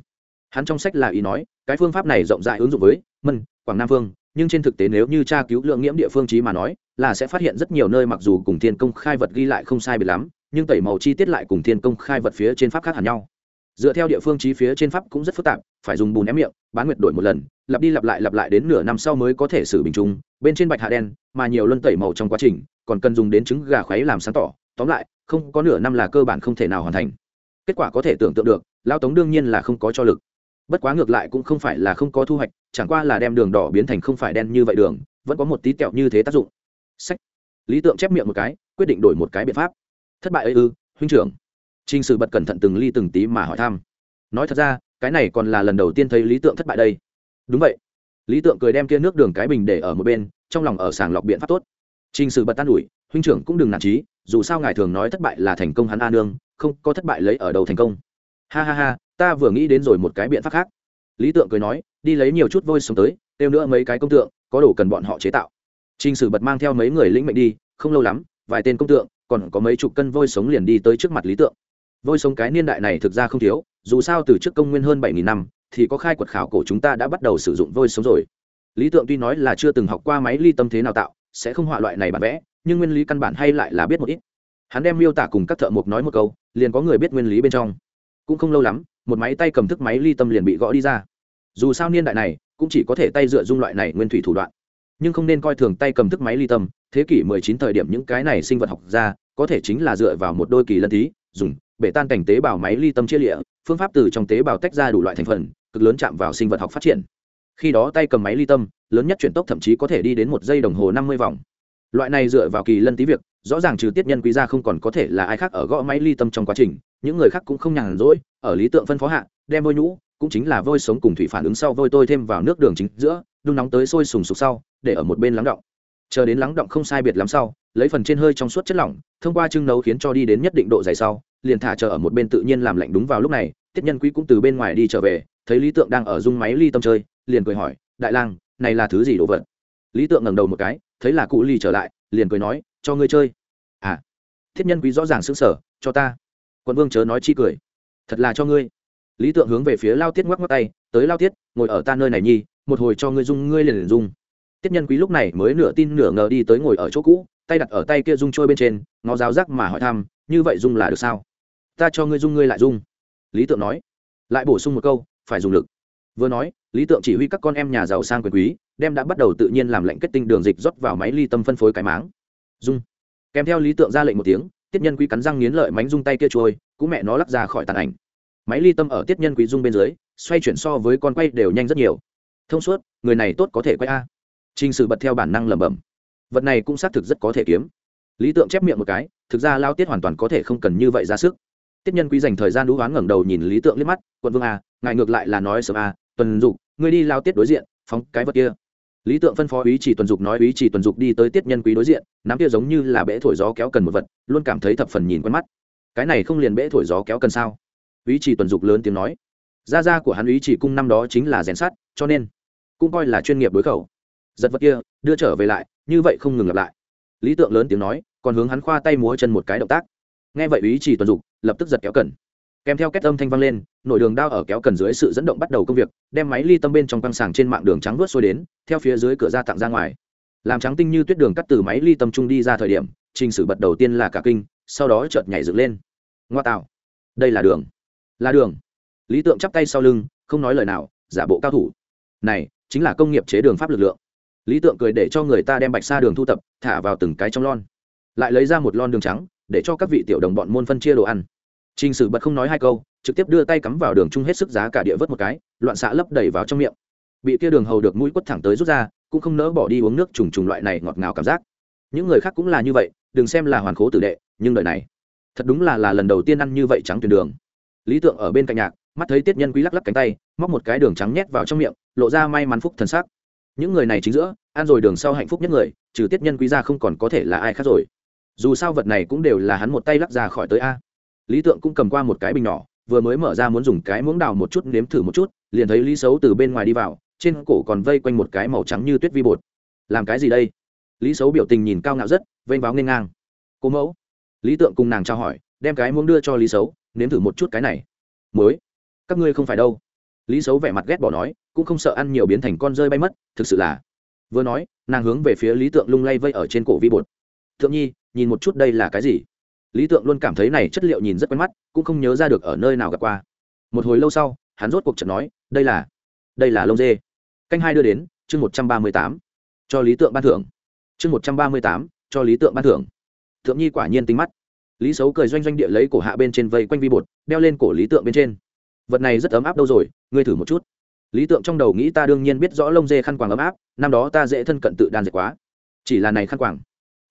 Hắn trong sách là ý nói, cái phương pháp này rộng rãi ứng dụng với mân, quảng nam phương, nhưng trên thực tế nếu như tra cứu lượng nghiễm địa phương trí mà nói, là sẽ phát hiện rất nhiều nơi mặc dù cùng thiên công khai vật ghi lại không sai biệt lắm, nhưng tẩy màu chi tiết lại cùng thiên công khai vật phía trên pháp khác hẳn nhau dựa theo địa phương trí phía trên pháp cũng rất phức tạp, phải dùng bùn ém miệng, bán nguyệt đổi một lần, lặp đi lặp lại lặp lại đến nửa năm sau mới có thể xử bình trung bên trên bạch hạ đen, mà nhiều luân tẩy màu trong quá trình, còn cần dùng đến trứng gà khuấy làm sáng tỏ. Tóm lại, không có nửa năm là cơ bản không thể nào hoàn thành. Kết quả có thể tưởng tượng được lao tống đương nhiên là không có cho lực. Bất quá ngược lại cũng không phải là không có thu hoạch, chẳng qua là đem đường đỏ biến thành không phải đen như vậy đường, vẫn có một tí kẹo như thế tác dụng. Sách. Lý tượng chép miệng một cái, quyết định đổi một cái biện pháp. Thất bại ấy ư, huynh trưởng. Trình Sử bật cẩn thận từng ly từng tí mà hỏi thăm. Nói thật ra, cái này còn là lần đầu tiên thấy Lý Tượng thất bại đây. Đúng vậy. Lý Tượng cười đem kia nước đường cái bình để ở một bên, trong lòng ở sàng lọc biện pháp tốt. Trình Sử bật tan ủi, huynh trưởng cũng đừng nản chí, dù sao ngài thường nói thất bại là thành công hắn a nương, không, có thất bại lấy ở đầu thành công. Ha ha ha, ta vừa nghĩ đến rồi một cái biện pháp khác. Lý Tượng cười nói, đi lấy nhiều chút vôi sống tới, tiêu nữa mấy cái công tượng, có đồ cần bọn họ chế tạo. Trình Sử bật mang theo mấy người lĩnh mệnh đi, không lâu lắm, vài tên công tượng, còn có mấy chục cân vôi sống liền đi tới trước mặt Lý Tượng vôi sống cái niên đại này thực ra không thiếu, dù sao từ trước công nguyên hơn bảy nghìn năm, thì có khai quật khảo cổ chúng ta đã bắt đầu sử dụng vôi sống rồi. Lý tượng tuy nói là chưa từng học qua máy ly tâm thế nào tạo, sẽ không họa loại này bản vẽ, nhưng nguyên lý căn bản hay lại là biết một ít. Hắn đem miêu tả cùng các thợ mộc nói một câu, liền có người biết nguyên lý bên trong. Cũng không lâu lắm, một máy tay cầm thức máy ly tâm liền bị gõ đi ra. Dù sao niên đại này, cũng chỉ có thể tay dựa dung loại này nguyên thủy thủ đoạn. Nhưng không nên coi thường tay cầm thức máy ly tâm, thế kỷ 19 thời điểm những cái này sinh vật học ra, có thể chính là dựa vào một đôi kỳ lân tí, dùng bể tan cảnh tế bào máy ly tâm chia lịa, phương pháp từ trong tế bào tách ra đủ loại thành phần, cực lớn chạm vào sinh vật học phát triển. Khi đó tay cầm máy ly tâm, lớn nhất chuyển tốc thậm chí có thể đi đến một giây đồng hồ năm mươi vòng. Loại này dựa vào kỳ lân tí việc, rõ ràng trừ tiết nhân quý gia không còn có thể là ai khác ở gõ máy ly tâm trong quá trình, những người khác cũng không nhàn rỗi, ở lý tượng phân phó hạ, đem vôi nhũ, cũng chính là vôi sống cùng thủy phản ứng sau vôi tôi thêm vào nước đường chính giữa, đun nóng tới sôi sùng sục sau, để ở một bên lắng động chờ đến lắng động không sai biệt lắm sau, lấy phần trên hơi trong suốt chất lỏng, thông qua trưng nấu khiến cho đi đến nhất định độ dày sau, liền thả chờ ở một bên tự nhiên làm lạnh đúng vào lúc này, tiết nhân quý cũng từ bên ngoài đi trở về, thấy lý tượng đang ở dung máy ly tâm chơi, liền cười hỏi, đại lang, này là thứ gì đồ vật? Lý tượng ngẩng đầu một cái, thấy là cụ ly trở lại, liền cười nói, cho ngươi chơi. À. Thiết nhân quý rõ ràng sững sờ, cho ta. Quân vương chớ nói chi cười. Thật là cho ngươi. Lý tượng hướng về phía lao tiết ngoắc ngoắc tay, tới lao tiết, ngồi ở ta nơi này nhi, một hồi cho ngươi dung, ngươi liền liền dung tiết nhân quý lúc này mới nửa tin nửa ngờ đi tới ngồi ở chỗ cũ, tay đặt ở tay kia dung trôi bên trên ngó giáo rắc mà hỏi thăm, như vậy dung là được sao? Ta cho ngươi dung, ngươi lại dung. Lý tượng nói. Lại bổ sung một câu, phải dùng lực. Vừa nói, lý tượng chỉ huy các con em nhà giàu sang quyền quý, đem đã bắt đầu tự nhiên làm lệnh kết tinh đường dịch rót vào máy ly tâm phân phối cái máng. Dung. Kèm theo lý tượng ra lệnh một tiếng, tiết nhân quý cắn răng nghiến lợi mánh dung tay kia trôi, cũng mẹ nó lắc ra khỏi tàn ảnh. Máy ly tâm ở tiết nhân quý dung bên dưới, xoay chuyển so với con quay đều nhanh rất nhiều. Thông suốt, người này tốt có thể quay a. Trình Sử bật theo bản năng lẩm bẩm. Vật này cũng xác thực rất có thể kiếm. Lý Tượng chép miệng một cái, thực ra lao tiết hoàn toàn có thể không cần như vậy ra sức. Tiết Nhân Quý dành thời gian đú đoán ngẩng đầu nhìn Lý Tượng liếc mắt, "Quận Vương à, ngài ngược lại là nói sớm à, Tuần Dục, ngươi đi lao tiết đối diện, phóng cái vật kia." Lý Tượng phân phó ý chỉ Tuần Dục nói ý chỉ Tuần Dục đi tới Tiết Nhân Quý đối diện, nắm kia giống như là bẽ thổi gió kéo cần một vật, luôn cảm thấy thập phần nhìn quen mắt. Cái này không liền bẽ thổi gió kéo cần sao? Ý chỉ Tuần Dục lớn tiếng nói. Gia gia của hắn ý chỉ cung năm đó chính là rèn sắt, cho nên cũng coi là chuyên nghiệp đối khẩu giật vật kia, đưa trở về lại, như vậy không ngừng lặp lại. Lý tượng lớn tiếng nói, còn hướng hắn khoa tay múa chân một cái động tác. Nghe vậy ý chỉ tuần dục, lập tức giật kéo cần. Kèm theo kết âm thanh vang lên, nội đường đao ở kéo cần dưới sự dẫn động bắt đầu công việc, đem máy ly tâm bên trong căng sàng trên mạng đường trắng vớt sôi đến, theo phía dưới cửa ra tặng ra ngoài. Làm trắng tinh như tuyết đường cắt từ máy ly tâm trung đi ra thời điểm, trình sử bật đầu tiên là cả kinh, sau đó chợt nhảy dựng lên. Ngoa tạo. Đây là đường. Là đường. Lý tượng chắp tay sau lưng, không nói lời nào, giả bộ cao thủ. Này, chính là công nghiệp chế đường pháp lực lượng lý tượng cười để cho người ta đem bạch sa đường thu tập, thả vào từng cái trong lon. Lại lấy ra một lon đường trắng, để cho các vị tiểu đồng bọn môn phân chia đồ ăn. T r ì n h sử bật không nói hai câu, trực tiếp đưa tay cắm vào đường chung hết sức giá cả địa vớt một cái, loạn xạ lấp đầy vào trong miệng. Bị kia đường hầu được mũi quất thẳng tới rút ra, cũng không nỡ bỏ đi uống nước trùng trùng loại này ngọt ngào cảm giác. Những người khác cũng là như vậy, đừng xem là hoàn khố tử đệ, nhưng đời này, thật đúng là là lần đầu tiên ăn như vậy trắng tuyển đường. Lý tượng ở bên cạnh nhạc, mắt thấy tiết nhân quý lắc lắc cánh tay, móc một cái đường trắng nhét vào trong miệng, lộ ra may mắn phúc thần sắc những người này chính giữa, ăn rồi đường sau hạnh phúc nhất người, trừ tiết nhân quý ra không còn có thể là ai khác rồi. Dù sao vật này cũng đều là hắn một tay lắc ra khỏi tới a. Lý tượng cũng cầm qua một cái bình nhỏ, vừa mới mở ra muốn dùng cái muỗng đào một chút, nếm thử một chút, liền thấy lý xấu từ bên ngoài đi vào, trên cổ còn vây quanh một cái màu trắng như tuyết vi bột. Làm cái gì đây? Lý xấu biểu tình nhìn cao ngạo rất, vênh váo nghênh ngang. Cô mẫu. Lý tượng cùng nàng trao hỏi, đem cái muỗng đưa cho lý xấu, nếm thử một chút cái này. Muối. Các ngươi không phải đâu. Lý xấu vẻ mặt ghét bỏ nói cũng không sợ ăn nhiều biến thành con rơi bay mất, thực sự là. Vừa nói, nàng hướng về phía lý tượng lung lay vây ở trên cổ vi bột. Thượng nhi, nhìn một chút đây là cái gì? Lý tượng luôn cảm thấy này chất liệu nhìn rất quen mắt, cũng không nhớ ra được ở nơi nào gặp qua. Một hồi lâu sau, hắn rốt cuộc chợt nói, đây là đây là lông dê. Canh hai đưa đến, chương một trăm ba mươi tám. Cho lý tượng ban thưởng. Chương một trăm ba mươi tám, cho lý tượng ban thưởng. Thượng nhi quả nhiên tính mắt. Lý xấu cười doanh doanh địa lấy cổ hạ bên trên vây quanh vi bột, đeo lên cổ lý tượng bên trên. Vật này rất ấm áp đâu rồi, ngươi thử một chút lý tượng trong đầu nghĩ ta đương nhiên biết rõ lông dê khăn quàng ấm áp, năm đó ta dễ thân cận tự đan dệt quá. Chỉ là này khăn quàng,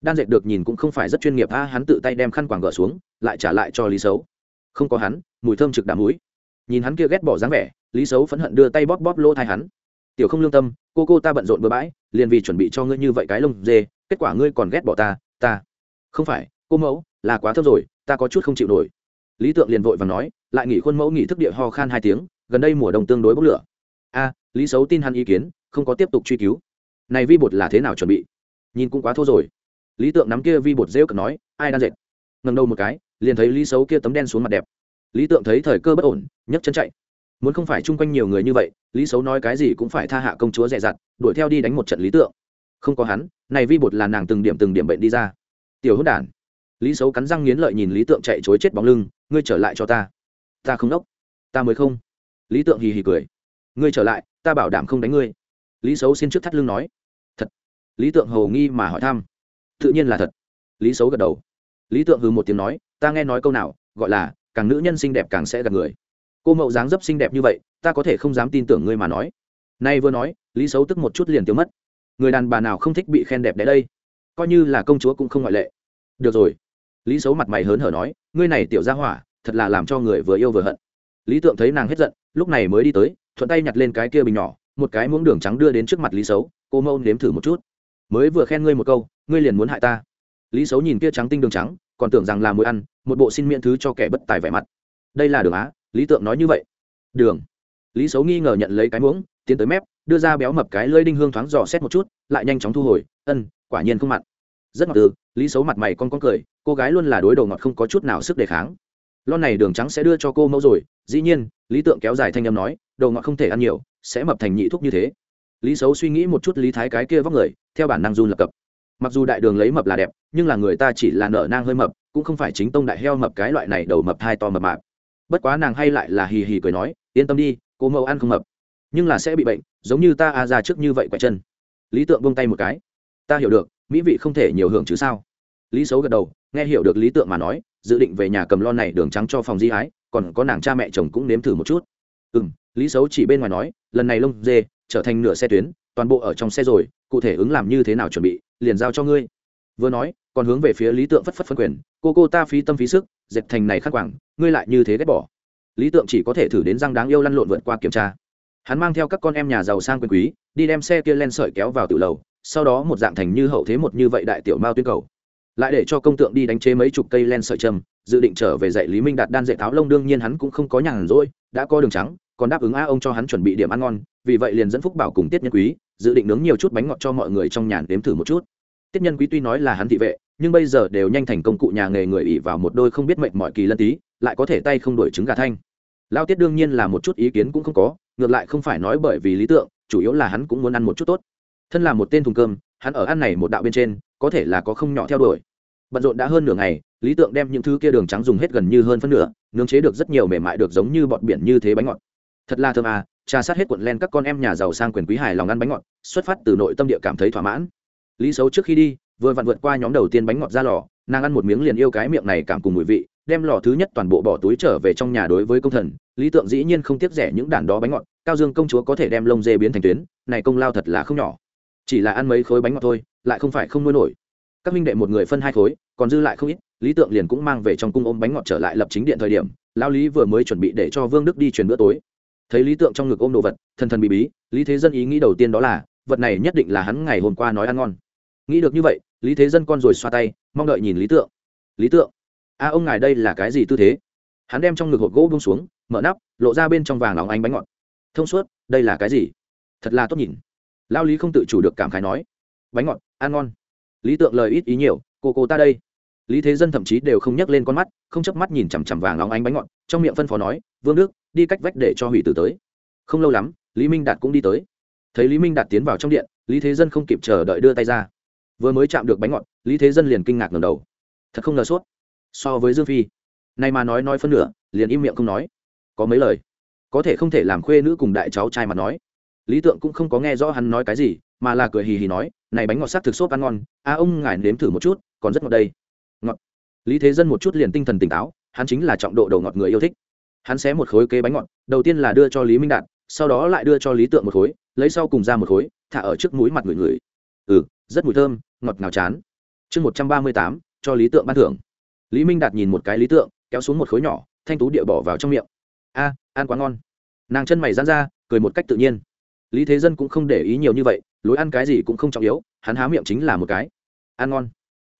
đan dệt được nhìn cũng không phải rất chuyên nghiệp, a, hắn tự tay đem khăn quàng gỡ xuống, lại trả lại cho lý xấu không có hắn, mùi thơm trực đạm mũi. Nhìn hắn kia ghét bỏ dáng vẻ, lý xấu phẫn hận đưa tay bóp bóp lỗ thai hắn. Tiểu không lương tâm, cô cô ta bận rộn bừa bãi, liền vì chuẩn bị cho ngươi như vậy cái lông dê, kết quả ngươi còn ghét bỏ ta ta. Không phải, cô mẫu, là quá thơm rồi, ta có chút không chịu nổi. Lý tượng liền vội và nói, lại nghỉ khuôn mẫu nghỉ thức địa ho khan hai tiếng, gần đây mùa đông tương đối bốc lửa a, lý xấu tin hắn ý kiến, không có tiếp tục truy cứu. Này vi bột là thế nào chuẩn bị? Nhìn cũng quá thô rồi. Lý tượng nắm kia vi bột rêu cực nói, ai đang dệt? Ngầm đầu một cái, liền thấy lý xấu kia tấm đen xuống mặt đẹp. Lý tượng thấy thời cơ bất ổn, nhấc chân chạy. Muốn không phải chung quanh nhiều người như vậy, lý xấu nói cái gì cũng phải tha hạ công chúa dè dặt, đuổi theo đi đánh một trận lý tượng. Không có hắn, này vi bột là nàng từng điểm từng điểm bệnh đi ra. Tiểu hữu đản. Lý xấu cắn răng nghiến lợi nhìn lý tượng chạy chối chết bóng lưng, ngươi trở lại cho ta. Ta không đốc. Ta mới không. Lý tượng hì hì cười ngươi trở lại, ta bảo đảm không đánh ngươi. Lý xấu xin trước thắt lưng nói. Thật. Lý tượng hầu nghi mà hỏi thăm. Tự nhiên là thật. Lý xấu gật đầu. Lý tượng hừ một tiếng nói, ta nghe nói câu nào, gọi là, càng nữ nhân xinh đẹp càng sẽ gặp người. Cô mậu dáng dấp xinh đẹp như vậy, ta có thể không dám tin tưởng ngươi mà nói. Nay vừa nói, lý xấu tức một chút liền tiêu mất. Người đàn bà nào không thích bị khen đẹp đẽ đây? Coi như là công chúa cũng không ngoại lệ. Được rồi. Lý xấu mặt mày hớn hở nói, ngươi này tiểu ra hỏa, thật là làm cho người vừa yêu vừa hận. Lý tượng thấy nàng hết giận, lúc này mới đi tới thuận tay nhặt lên cái kia bình nhỏ, một cái muỗng đường trắng đưa đến trước mặt lý xấu cô mâu nếm thử một chút. Mới vừa khen ngươi một câu, ngươi liền muốn hại ta. Lý xấu nhìn kia trắng tinh đường trắng, còn tưởng rằng là mối ăn, một bộ xin miễn thứ cho kẻ bất tài vẻ mặt. Đây là đường á, lý tượng nói như vậy. Đường. Lý xấu nghi ngờ nhận lấy cái muỗng, tiến tới mép, đưa ra béo mập cái lơi đinh hương thoáng dò xét một chút, lại nhanh chóng thu hồi, ân, quả nhiên không mặn. Rất ngọt từ lý xấu mặt mày con con cười, cô gái luôn là đối đầu ngọt không có chút nào sức đề kháng. Lon này đường trắng sẽ đưa cho cô mẫu rồi, dĩ nhiên, lý tượng kéo dài thanh âm nói đầu ngọt không thể ăn nhiều, sẽ mập thành nhị thuốc như thế. Lý xấu suy nghĩ một chút lý thái cái kia vóc người, theo bản năng run lập cập. Mặc dù đại đường lấy mập là đẹp, nhưng là người ta chỉ là nở nang hơi mập, cũng không phải chính tông đại heo mập cái loại này đầu mập hai to mập mạp. Bất quá nàng hay lại là hì hì cười nói, yên tâm đi, cô mẫu ăn không mập. Nhưng là sẽ bị bệnh, giống như ta a ra trước như vậy quẹt chân. Lý tượng buông tay một cái. Ta hiểu được, mỹ vị không thể nhiều hưởng chứ sao? Lý xấu gật đầu, nghe hiểu được lý tượng mà nói, dự định về nhà cầm lon này đường trắng cho phòng di ái còn có nàng cha mẹ chồng cũng nếm thử một chút. Ừ m lý xấu chỉ bên ngoài nói, lần này lông dê, trở thành nửa xe tuyến, toàn bộ ở trong xe rồi, cụ thể ứng làm như thế nào chuẩn bị, liền giao cho ngươi. Vừa nói, còn hướng về phía lý tượng phất phất phân quyền, cô cô ta phí tâm phí sức, dệt thành này khắc quảng ngươi lại như thế ghét bỏ. Lý tượng chỉ có thể thử đến răng đáng yêu lăn lộn vượt qua kiểm tra. Hắn mang theo các con em nhà giàu sang quyền quý, đi đem xe kia len sợi kéo vào tự lầu, sau đó một dạng thành như hậu thế một như vậy đại tiểu mao tuyên cầu. Lại để cho công tượng đi đánh chế mấy chục cây len sợi châm, dự định trở về dạy lý minh đạt đan dạy tháo lông, đương nhiên hắn cũng không có nhàn rỗi, đã có đường trắng còn đáp ứng a ông cho hắn chuẩn bị điểm ăn ngon, vì vậy liền dẫn phúc bảo cùng tiết nhân quý, dự định nướng nhiều chút bánh ngọt cho mọi người trong nhà nếm thử một chút. Tiết nhân quý tuy nói là hắn thị vệ, nhưng bây giờ đều nhanh thành công cụ nhà nghề người ỉ vào một đôi không biết mệnh mọi kỳ lân tí, lại có thể tay không đổi trứng gà thanh. Lao tiết đương nhiên là một chút ý kiến cũng không có, ngược lại không phải nói bởi vì lý tượng chủ yếu là hắn cũng muốn ăn một chút tốt. Thân là một tên thùng cơm, hắn ở ăn này một đạo bên trên, có thể là có không nhỏ theo đuổi. Bận rộn đã hơn nửa ngày, lý tượng đem những thứ kia đường trắng dùng hết gần như hơn phân nửa, nướng chế được rất nhiều mềm mại được giống như bọt biển như thế bánh ngọt thật là thơm à trà sát hết cuộn len các con em nhà giàu sang quyền quý hài lòng ăn bánh ngọt, xuất phát từ nội tâm địa cảm thấy thỏa mãn. Lý xấu trước khi đi, vừa vặn vượt qua nhóm đầu tiên bánh ngọt ra lò, nàng ăn một miếng liền yêu cái miệng này cảm cùng mùi vị, đem lò thứ nhất toàn bộ bỏ túi trở về trong nhà đối với công thần, lý tượng dĩ nhiên không tiếc rẻ những đàn đó bánh ngọt, cao dương công chúa có thể đem lông dê biến thành tuyến, này công lao thật là không nhỏ. Chỉ là ăn mấy khối bánh ngọt thôi, lại không phải không nuôi nổi. Các minh đệ một người phân hai khối, còn dư lại không ít, lý tượng liền cũng mang về trong cung ôm bánh ngọt trở lại lập chính điện thời điểm lao lý vừa mới chuẩn bị để cho vương đức đi truyền bữa tối thấy lý tượng trong ngực ôm đồ vật, thần thần bí bí, lý thế dân ý nghĩ đầu tiên đó là, vật này nhất định là hắn ngày hôm qua nói ăn ngon. Nghĩ được như vậy, lý thế dân con rồi xoa tay, mong đợi nhìn lý tượng. Lý tượng, a, ông ngài đây là cái gì tư thế? Hắn đem trong ngực hộp gỗ bung xuống, mở nắp, lộ ra bên trong vàng óng ánh bánh ngọt. Thông suốt, đây là cái gì? Thật là tốt nhìn. Lao lý không tự chủ được cảm khái nói. Bánh ngọt, ăn ngon. Lý tượng lời ít ý nhiều, cô cô ta đây. Lý thế dân thậm chí đều không nhấc lên con mắt, không chớp mắt nhìn chằm chằm vàng óng ánh bánh ngọt, trong miệng phân phó nói, vương đức đi cách vách để cho hủy tử tới. Không lâu lắm, lý minh đạt cũng đi tới. Thấy lý minh đạt tiến vào trong điện, lý thế dân không kịp chờ đợi đưa tay ra. Vừa mới chạm được bánh ngọt, lý thế dân liền kinh ngạc ngầm đầu. Thật không ngờ sốt. So với dương phi. Nay mà nói nói phân nửa, liền im miệng không nói. Có mấy lời? Có thể không thể làm khuê nữ cùng đại cháu trai mà nói. Lý tượng cũng không có nghe rõ hắn nói cái gì, mà là cười hì hì nói, này bánh ngọt sắc thực xốp ăn ngon. A, ông ngài nếm thử một chút, còn rất ngọt đây. Ngọt. Lý thế dân một chút liền tinh thần tỉnh táo, hắn chính là trọng độ đầu ngọt người yêu thích hắn xé một khối kế bánh ngọt, đầu tiên là đưa cho lý minh đạt, sau đó lại đưa cho lý tượng một khối, lấy sau cùng ra một khối, thả ở trước mũi mặt người người. Ừ rất mùi thơm, ngọt ngào chán. Chương một trăm ba mươi tám, cho lý tượng ban thưởng. Lý minh đạt nhìn một cái lý tượng, kéo xuống một khối nhỏ, thanh tú địa bỏ vào trong miệng. A, ăn quá ngon. Nàng chân mày dán ra, cười một cách tự nhiên. Lý thế dân cũng không để ý nhiều như vậy, lối ăn cái gì cũng không trọng yếu, hắn há miệng chính là một cái. Ăn ngon.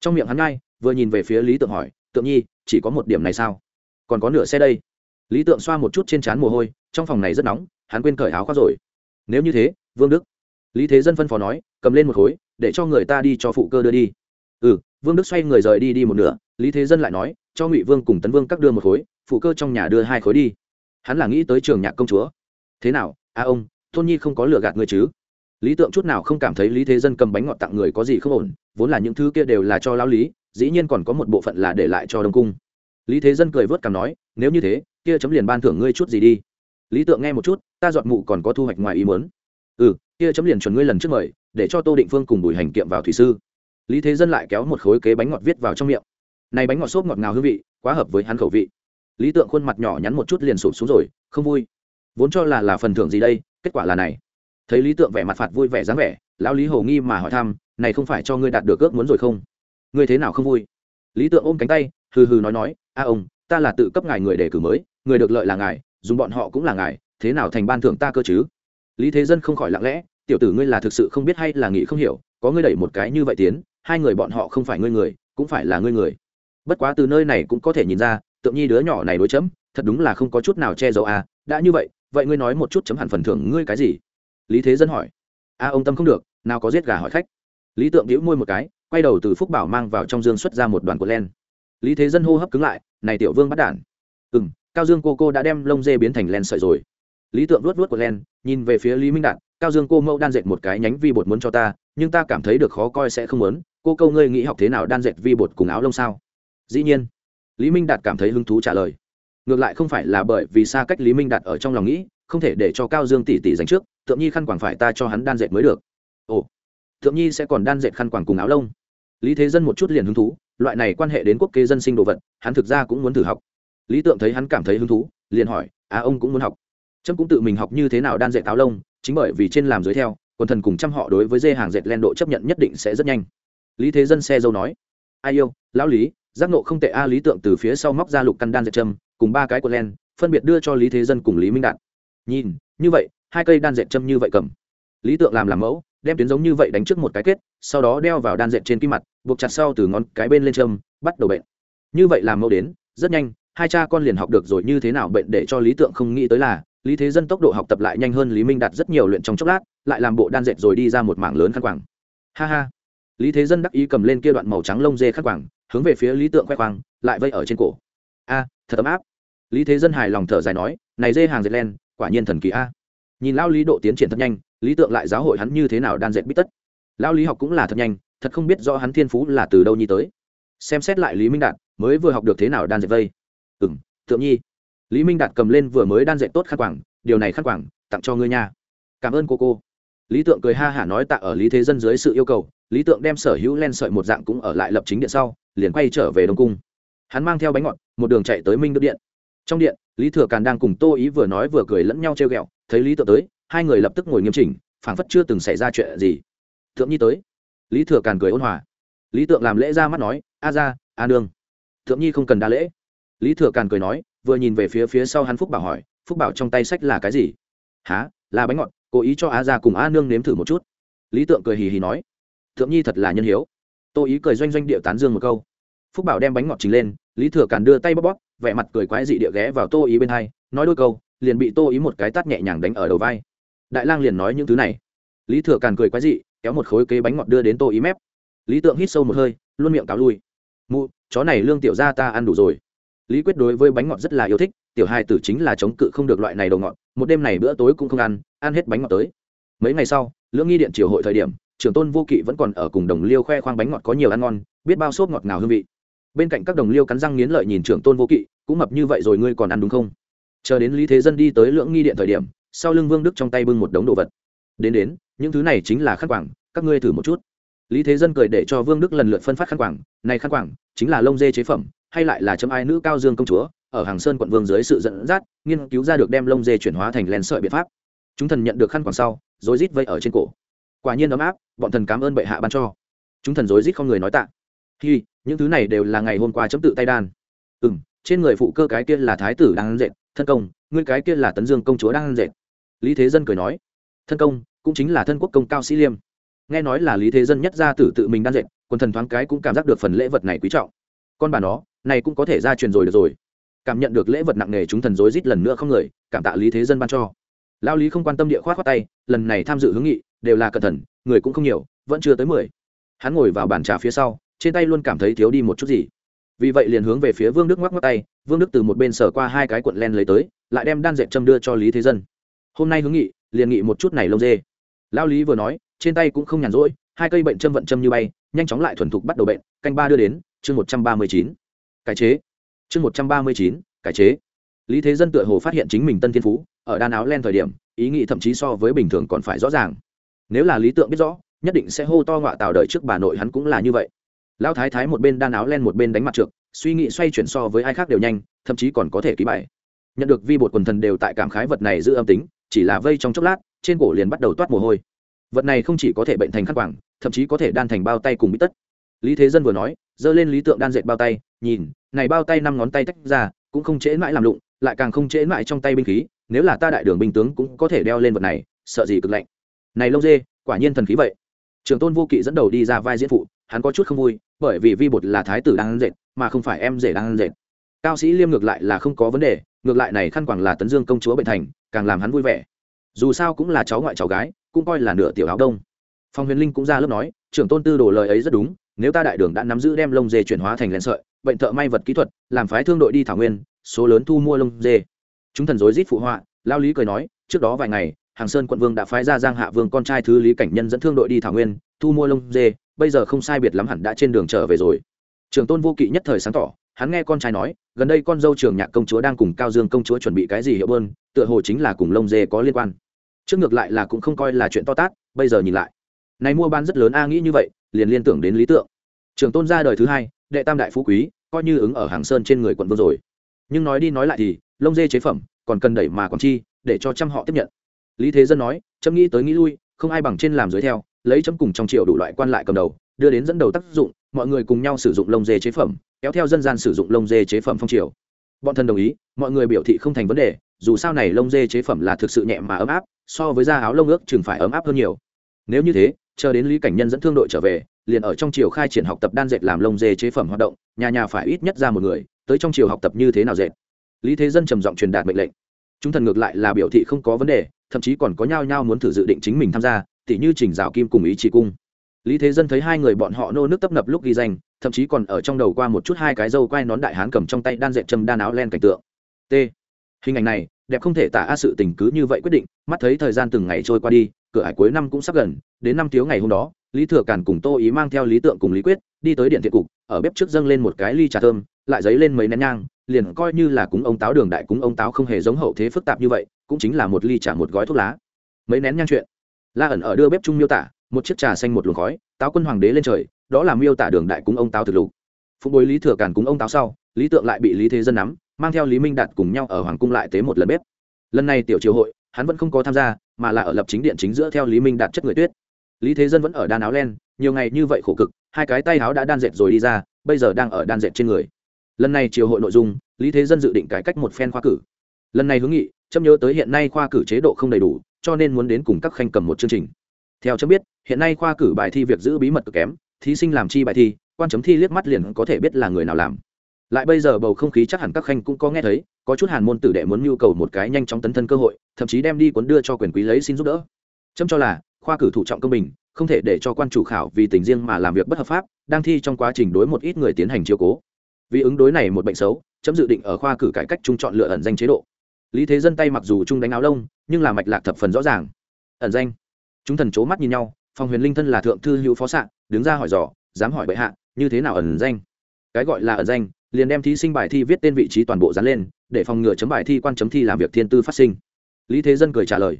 Trong miệng hắn ngay, vừa nhìn về phía lý tượng hỏi, tượng nhi, chỉ có một điểm này sao? Còn có nửa xe đây? Lý tượng xoa một chút trên trán mồ hôi, trong phòng này rất nóng, hắn quên cởi áo khoác rồi. Nếu như thế, vương đức. Lý thế dân phân phó nói, cầm lên một khối, để cho người ta đi cho phụ cơ đưa đi. Ừ vương đức xoay người rời đi đi một nửa, lý thế dân lại nói, cho ngụy vương cùng tấn vương các đưa một khối, phụ cơ trong nhà đưa hai khối đi. Hắn là nghĩ tới trường nhạc công chúa. Thế nào, a ông, tôn nhi không có lừa gạt người chứ? Lý tượng chút nào không cảm thấy lý thế dân cầm bánh ngọt tặng người có gì không ổn, vốn là những thứ kia đều là cho lao lý, dĩ nhiên còn có một bộ phận là để lại cho đông cung. Lý thế dân cười vớt cằm nói, nếu như thế kia chấm liền ban thưởng ngươi chút gì đi. Lý tượng nghe một chút, ta dọn mụ còn có thu hoạch ngoài ý muốn. Ừ kia chấm liền chuẩn ngươi lần trước mời, để cho tô định phương cùng bùi hành kiệm vào thủy sư. Lý thế dân lại kéo một khối kế bánh ngọt viết vào trong miệng. Này bánh ngọt xốp ngọt ngào hương vị, quá hợp với hắn khẩu vị. Lý tượng khuôn mặt nhỏ nhắn một chút liền sụp xuống rồi, không vui. Vốn cho là là phần thưởng gì đây, kết quả là này. Thấy lý tượng vẻ mặt phạt vui vẻ dáng vẻ, lão lý hồ nghi mà hỏi thăm, này không phải cho ngươi đạt được ước muốn rồi không? Ngươi thế nào không vui? Lý tượng ôm cánh tay, hừ hừ nói nói, a ông, ta là tự cấp ngài người đề cử mới người được lợi là ngài, dùng bọn họ cũng là ngài, thế nào thành ban thưởng ta cơ chứ? Lý thế dân không khỏi lặng lẽ, tiểu tử ngươi là thực sự không biết hay là nghĩ không hiểu, có ngươi đẩy một cái như vậy tiến, hai người bọn họ không phải ngươi người, cũng phải là ngươi người. Bất quá từ nơi này cũng có thể nhìn ra, tượng nhi đứa nhỏ này đối chấm, thật đúng là không có chút nào che giấu à đã như vậy vậy ngươi nói một chút chấm hẳn phần thưởng ngươi cái gì? Lý thế dân hỏi. A ông tâm không được, nào có giết gà hỏi khách. Lý tượng đĩu môi một cái, quay đầu từ phúc bảo mang vào trong dương xuất ra một đoàn của len. Lý thế dân hô hấp cứng lại, này tiểu vương bắt đản. Ừ m cao dương cô cô đã đem lông dê biến thành len sợi rồi. Lý tượng luốt luốt của len, nhìn về phía lý minh đạt, cao dương cô mẫu đan dệt một cái nhánh vi bột muốn cho ta, nhưng ta cảm thấy được khó coi sẽ không muốn. Cô câu ngươi nghĩ học thế nào đan dệt vi bột cùng áo lông sao? Dĩ nhiên, lý minh đạt cảm thấy hứng thú trả lời. Ngược lại không phải là bởi vì xa cách lý minh đạt ở trong lòng nghĩ, không thể để cho cao dương tỷ tỷ dành trước, tượng nhi khăn quàng phải ta cho hắn đan dệt mới được. Ồ, tượng nhi sẽ còn đan dệt khăn quàng cùng áo lông. Lý thế dân một chút liền hứng thú, loại này quan hệ đến quốc kế dân sinh đồ vật, hắn thực ra cũng muốn thử học lý tượng thấy hắn cảm thấy hứng thú, liền hỏi à ông cũng muốn học. Trâm cũng tự mình học như thế nào đan dệt áo lông, chính bởi vì trên làm dưới theo, quần thần cùng trăm họ đối với dê hàng dệt len độ chấp nhận nhất định sẽ rất nhanh. Lý thế dân xe dâu nói, ai yêu, lão lý, giác nộ không tệ a, lý tượng từ phía sau móc ra lục căn đan dệt châm cùng ba cái quần len, phân biệt đưa cho lý thế dân cùng lý minh đạt. Nhìn, như vậy, hai cây đan dệt châm như vậy cầm. Lý tượng làm làm mẫu, đem tuyến giống như vậy đánh trước một cái kết, sau đó đeo vào đan dệt trên kim mặt, buộc chặt sau từ ngón cái bên lên châm bắt đầu bệnh. Như vậy làm mẫu đến, rất nhanh hai cha con liền học được rồi như thế nào bệnh để cho lý tượng không nghĩ tới là, lý thế dân tốc độ học tập lại nhanh hơn lý minh đạt rất nhiều luyện trong chốc lát, lại làm bộ đan dệt rồi đi ra một mảng lớn khăn quảng ha ha. Lý thế dân đắc ý cầm lên kia đoạn màu trắng lông dê khăn quảng hướng về phía lý tượng khoe khoang, lại vây ở trên cổ. A, thật ấm áp. Lý thế dân hài lòng thở dài nói, này dê hàng dệt len, quả nhiên thần kỳ a. Nhìn lao lý độ tiến triển thật nhanh, lý tượng lại giáo hội hắn như thế nào đan dệt bít tất. Lao lý học cũng là thật nhanh, thật không biết do hắn thiên phú là từ đâu nhi tới. Xem xét lại lý minh đạt, mới vừa học được thế nào đan dệt vây ừ m tượng nhi. Lý minh đạt cầm lên vừa mới đan dạy tốt khăn quảng điều này khăn quảng tặng cho ngươi nha. Cảm ơn cô cô. Lý tượng cười ha hả nói tạ ở lý thế dân dưới sự yêu cầu, lý tượng đem sở hữu len sợi một dạng cũng ở lại lập chính điện sau, liền quay trở về đông cung. Hắn mang theo bánh ngọt, một đường chạy tới minh đức điện. Trong điện, lý thừa càn đang cùng tô ý vừa nói vừa cười lẫn nhau treo g ẹ o thấy lý tượng tới, hai người lập tức ngồi nghiêm chỉnh, phảng phất chưa từng xảy ra chuyện gì. Thượng nhi tới. Lý thừa càn cười ôn hòa. Lý tượng làm lễ ra mắt nói, a ra, a nương. Thượng nhi không cần đa lễ lý thừa càn cười nói, vừa nhìn về phía phía sau hắn phúc bảo hỏi, phúc bảo trong tay sách là cái gì? Há là bánh ngọt, cố ý cho a ra cùng a nương nếm thử một chút. Lý tượng cười hì hì nói, thượng nhi thật là nhân hiếu. Tô ý cười doanh doanh địa tán dương một câu. Phúc bảo đem bánh ngọt trình lên, lý thừa càn đưa tay bóp bóp, vẻ mặt cười quái dị địa ghé vào tô ý bên hai, nói đôi câu, liền bị tô ý một cái tắt nhẹ nhàng đánh ở đầu vai. Đại lang liền nói những thứ này. Lý thừa càn cười quái dị, kéo một khối kế bánh ngọt đưa đến tô ý mép. Lý tượng hít sâu một hơi, luôn miệng cáo lui. Mụ, chó này lương tiểu ra ta ăn đủ rồi lý quyết đối với bánh ngọt rất là yêu thích, tiểu hai tử chính là chống cự không được loại này đồ ngọt, một đêm này bữa tối cũng không ăn ăn hết bánh ngọt tới. Mấy ngày sau, lưỡng nghi điện triều hội thời điểm, trưởng tôn vô kỵ vẫn còn ở cùng đồng liêu khoe khoang bánh ngọt có nhiều ăn ngon, biết bao xốp ngọt ngào hương vị. Bên cạnh các đồng liêu cắn răng nghiến lợi nhìn trưởng tôn vô kỵ, cũng mập như vậy rồi ngươi còn ăn đúng không? Chờ đến lý thế dân đi tới lưỡng nghi điện thời điểm, sau lưng vương đức trong tay bưng một đống đồ vật. Đến đến, những thứ này chính là khăn quảng các ngươi thử một chút. Lý thế dân cười để cho vương đức lần lượt phân phát khăn quảng này khăn quảng chính là lông dê chế phẩm hay lại là chấm ai nữ cao dương công chúa, ở hàng sơn quận vương dưới sự dẫn dắt, nghiên cứu ra được đem lông dê chuyển hóa thành len sợi biện pháp. Chúng thần nhận được khăn quàng sau rồi rít vây ở trên cổ. Quả nhiên ấm áp, bọn thần cảm ơn bệ hạ ban cho. Chúng thần rối rít không người nói tạ. Hi, những thứ này đều là ngày hôm qua chấm tự tay đan. Ừ m trên người phụ cơ cái kia là thái tử đang ăn dệt, thân công, ngươi cái kia là tấn dương công chúa đang ăn dệt. Lý thế dân cười nói, thân công, cũng chính là thân quốc công cao sĩ liêm. Nghe nói là lý thế dân nhất gia tử tự mình đan dệt, quần thần thoáng cái cũng cảm giác được phần lễ vật này quý trọng. Con bà nó này cũng có thể ra truyền rồi được rồi. Cảm nhận được lễ vật nặng nề chúng thần rối rít lần nữa không người, cảm tạ lý thế dân ban cho. Lao lý không quan tâm địa khoát khoát tay, lần này tham dự hướng nghị, đều là cẩn thận, người cũng không nhiều, vẫn chưa tới mười. Hắn ngồi vào bàn trà phía sau, trên tay luôn cảm thấy thiếu đi một chút gì. Vì vậy liền hướng về phía vương đức ngoắc ngoắc tay, vương đức từ một bên sở qua hai cái cuộn len lấy tới, lại đem đan dệt châm đưa cho lý thế dân. Hôm nay hướng nghị, liền nghị một chút này lông dê. Lao lý vừa nói, trên tay cũng không nhàn rỗi, hai cây bệnh châm vận châm như bay, nhanh chóng lại thuần thục bắt đầu bệnh, canh ba đưa đến, chương một trăm ba mươi chín cải chế. Chương một trăm ba mươi chín cải chế. Lý thế dân tựa hồ phát hiện chính mình tân thiên phú, ở đan áo len thời điểm, ý nghĩ thậm chí so với bình thường còn phải rõ ràng. Nếu là lý tượng biết rõ, nhất định sẽ hô to ngọa tạo đời trước bà nội hắn cũng là như vậy. Lão thái thái một bên đan áo len một bên đánh mặt trượt suy nghĩ xoay chuyển so với ai khác đều nhanh, thậm chí còn có thể ký bài. Nhận được vi bột quần thần đều tại cảm khái vật này giữ âm tính, chỉ là vây trong chốc lát, trên cổ liền bắt đầu toát mồ hôi. Vật này không chỉ có thể bệnh thành khắc quảng thậm chí có thể đan thành bao tay cùng bít tất. Lý thế dân vừa nói, giơ lên lý tượng đan dệt bao tay nhìn, này bao tay năm ngón tay tách ra, cũng không trễ mãi làm lụng lại càng không trễ mãi trong tay binh khí, nếu là ta đại đường binh tướng cũng có thể đeo lên vật này, sợ gì cực lạnh. Này lông dê, quả nhiên thần khí vậy. Trường tôn vô kỵ dẫn đầu đi ra vai diễn phụ, hắn có chút không vui, bởi vì vi bột là thái tử đang dệt, mà không phải em rể đang dệt. Cao sĩ liêm ngược lại là không có vấn đề, ngược lại này khăn quàng là tấn dương công chúa bệnh thành, càng làm hắn vui vẻ. Dù sao cũng là cháu ngoại cháu gái, cũng coi là nửa tiểu áo đông. Phong huyền linh cũng ra lớp nói, trưởng tôn tư đồ lời ấy rất đúng, nếu ta đại đường đã nắm giữ đem lông dê chuyển hóa thành len sợi bệnh thợ may vật kỹ thuật, làm phái thương đội đi thảo nguyên, số lớn thu mua lông dê. Chúng thần dối rít phụ họa, lao lý cười nói, trước đó vài ngày, hàng sơn quận vương đã phái ra giang hạ vương con trai thứ lý cảnh nhân dẫn thương đội đi thảo nguyên, thu mua lông dê, bây giờ không sai biệt lắm hẳn đã trên đường trở về rồi. Trường tôn vô kỵ nhất thời sáng tỏ, hắn nghe con trai nói, gần đây con dâu trường nhạc công chúa đang cùng cao dương công chúa chuẩn bị cái gì hiệu bơn, tựa hồ chính là cùng lông dê có liên quan. Trước ngược lại là cũng không coi là chuyện to tát, bây giờ nhìn lại. Này mua bán rất lớn a nghĩ như vậy, liền liên tưởng đến lý tượng. Trường tôn ra đời thứ hai đệ tam đại phú quý, coi như ứng ở hàng sơn trên người quận vương rồi. Nhưng nói đi nói lại thì, lông dê chế phẩm, còn cần đẩy mà còn chi, để cho trăm họ tiếp nhận. Lý thế dân nói, chấm nghĩ tới nghĩ lui, không ai bằng trên làm dưới theo, lấy chấm cùng trong triệu đủ loại quan lại cầm đầu, đưa đến dẫn đầu tác dụng, mọi người cùng nhau sử dụng lông dê chế phẩm, kéo theo dân gian sử dụng lông dê chế phẩm phong triều. Bọn thân đồng ý, mọi người biểu thị không thành vấn đề, dù sao này lông dê chế phẩm là thực sự nhẹ mà ấm áp, so với da áo lông ước chừng phải ấm áp hơn nhiều. Nếu như thế chờ đến lý cảnh nhân dẫn thương đội trở về, liền ở trong triều khai triển học tập đan dệt làm lông dê chế phẩm hoạt động, nhà nhà phải ít nhất ra một người, tới trong triều học tập như thế nào dệt. Lý thế dân trầm giọng truyền đạt mệnh lệnh. Chúng thần ngược lại là biểu thị không có vấn đề, thậm chí còn có nhao nhao muốn thử dự định chính mình tham gia, tỉ như trình rào kim cùng ý chỉ cung. Lý thế dân thấy hai người bọn họ nô nước tấp nập lúc ghi danh, thậm chí còn ở trong đầu qua một chút hai cái dâu quai nón đại hán cầm trong tay đan dệt châm đan áo len cảnh tượng. T. Hình ảnh này đẹp không thể tả a sự tình cứ như vậy quyết định, mắt thấy thời gian từng ngày trôi qua đi, cửa hải cuối năm cũng sắp gần, đến năm thiếu ngày hôm đó, lý thừa càn cùng tô ý mang theo lý tượng cùng lý quyết, đi tới điện thiện cục, ở bếp trước dâng lên một cái ly trà thơm, lại dấy lên mấy nén nhang, liền coi như là cúng ông táo đường đại cúng ông táo không hề giống hậu thế phức tạp như vậy, cũng chính là một ly trà một gói thuốc lá. Mấy nén nhang chuyện. La ẩn ở đưa bếp chung miêu tả, một chiếc trà xanh một luồng khói, táo quân hoàng đế lên trời, đó là miêu tả đường đại cúng ông táo thực lục. Phụng bối lý thừa càn cúng ông táo sau, lý tượng lại bị lý thế dân nắm mang theo lý minh đạt cùng nhau ở hoàng cung lại tế một lần bếp. Lần này tiểu triều hội, hắn vẫn không có tham gia, mà là ở lập chính điện chính giữa theo lý minh đạt chất người tuyết. Lý thế dân vẫn ở đan áo len, nhiều ngày như vậy khổ cực, hai cái tay áo đã đan dệt rồi đi ra, bây giờ đang ở đan dệt trên người. Lần này triều hội nội dung, lý thế dân dự định cải cách một phen khoa cử. Lần này hướng nghị châm nhớ tới hiện nay khoa cử chế độ không đầy đủ, cho nên muốn đến cùng các khanh cầm một chương trình. Theo chấm biết, hiện nay khoa cử bài thi việc giữ bí mật cực kém, thí sinh làm chi bài thi, quan chấm thi liếc mắt liền có thể biết là người nào làm lại bây giờ bầu không khí chắc hẳn các khanh cũng có nghe thấy, có chút hàn môn tử đệ muốn nhu cầu một cái nhanh chóng tấn thân cơ hội, thậm chí đem đi cuốn đưa cho quyền quý lấy xin giúp đỡ. Chấm cho là, khoa cử thủ trọng công bình, không thể để cho quan chủ khảo vì tình riêng mà làm việc bất hợp pháp, đang thi trong quá trình đối một ít người tiến hành chiều cố. Vì ứng đối này một bệnh xấu, chấm dự định ở khoa cử cải cách trung chọn lựa ẩn danh chế độ. Lý thế dân tay mặc dù trung đánh áo lông, nhưng là mạch lạc thập phần rõ ràng. Ẩn danh. Chúng thần c mắt nhìn nhau phòng huyền linh thân là thượng thư hữu phó s đứng ra hỏi dò, dám hỏi bệ hạ, như thế nào ẩn danh? Cái gọi là ẩn danh liền đem thí sinh bài thi viết tên vị trí toàn bộ dán lên, để phòng ngừa chấm bài thi quan chấm thi làm việc thiên tư phát sinh. Lý thế dân cười trả lời.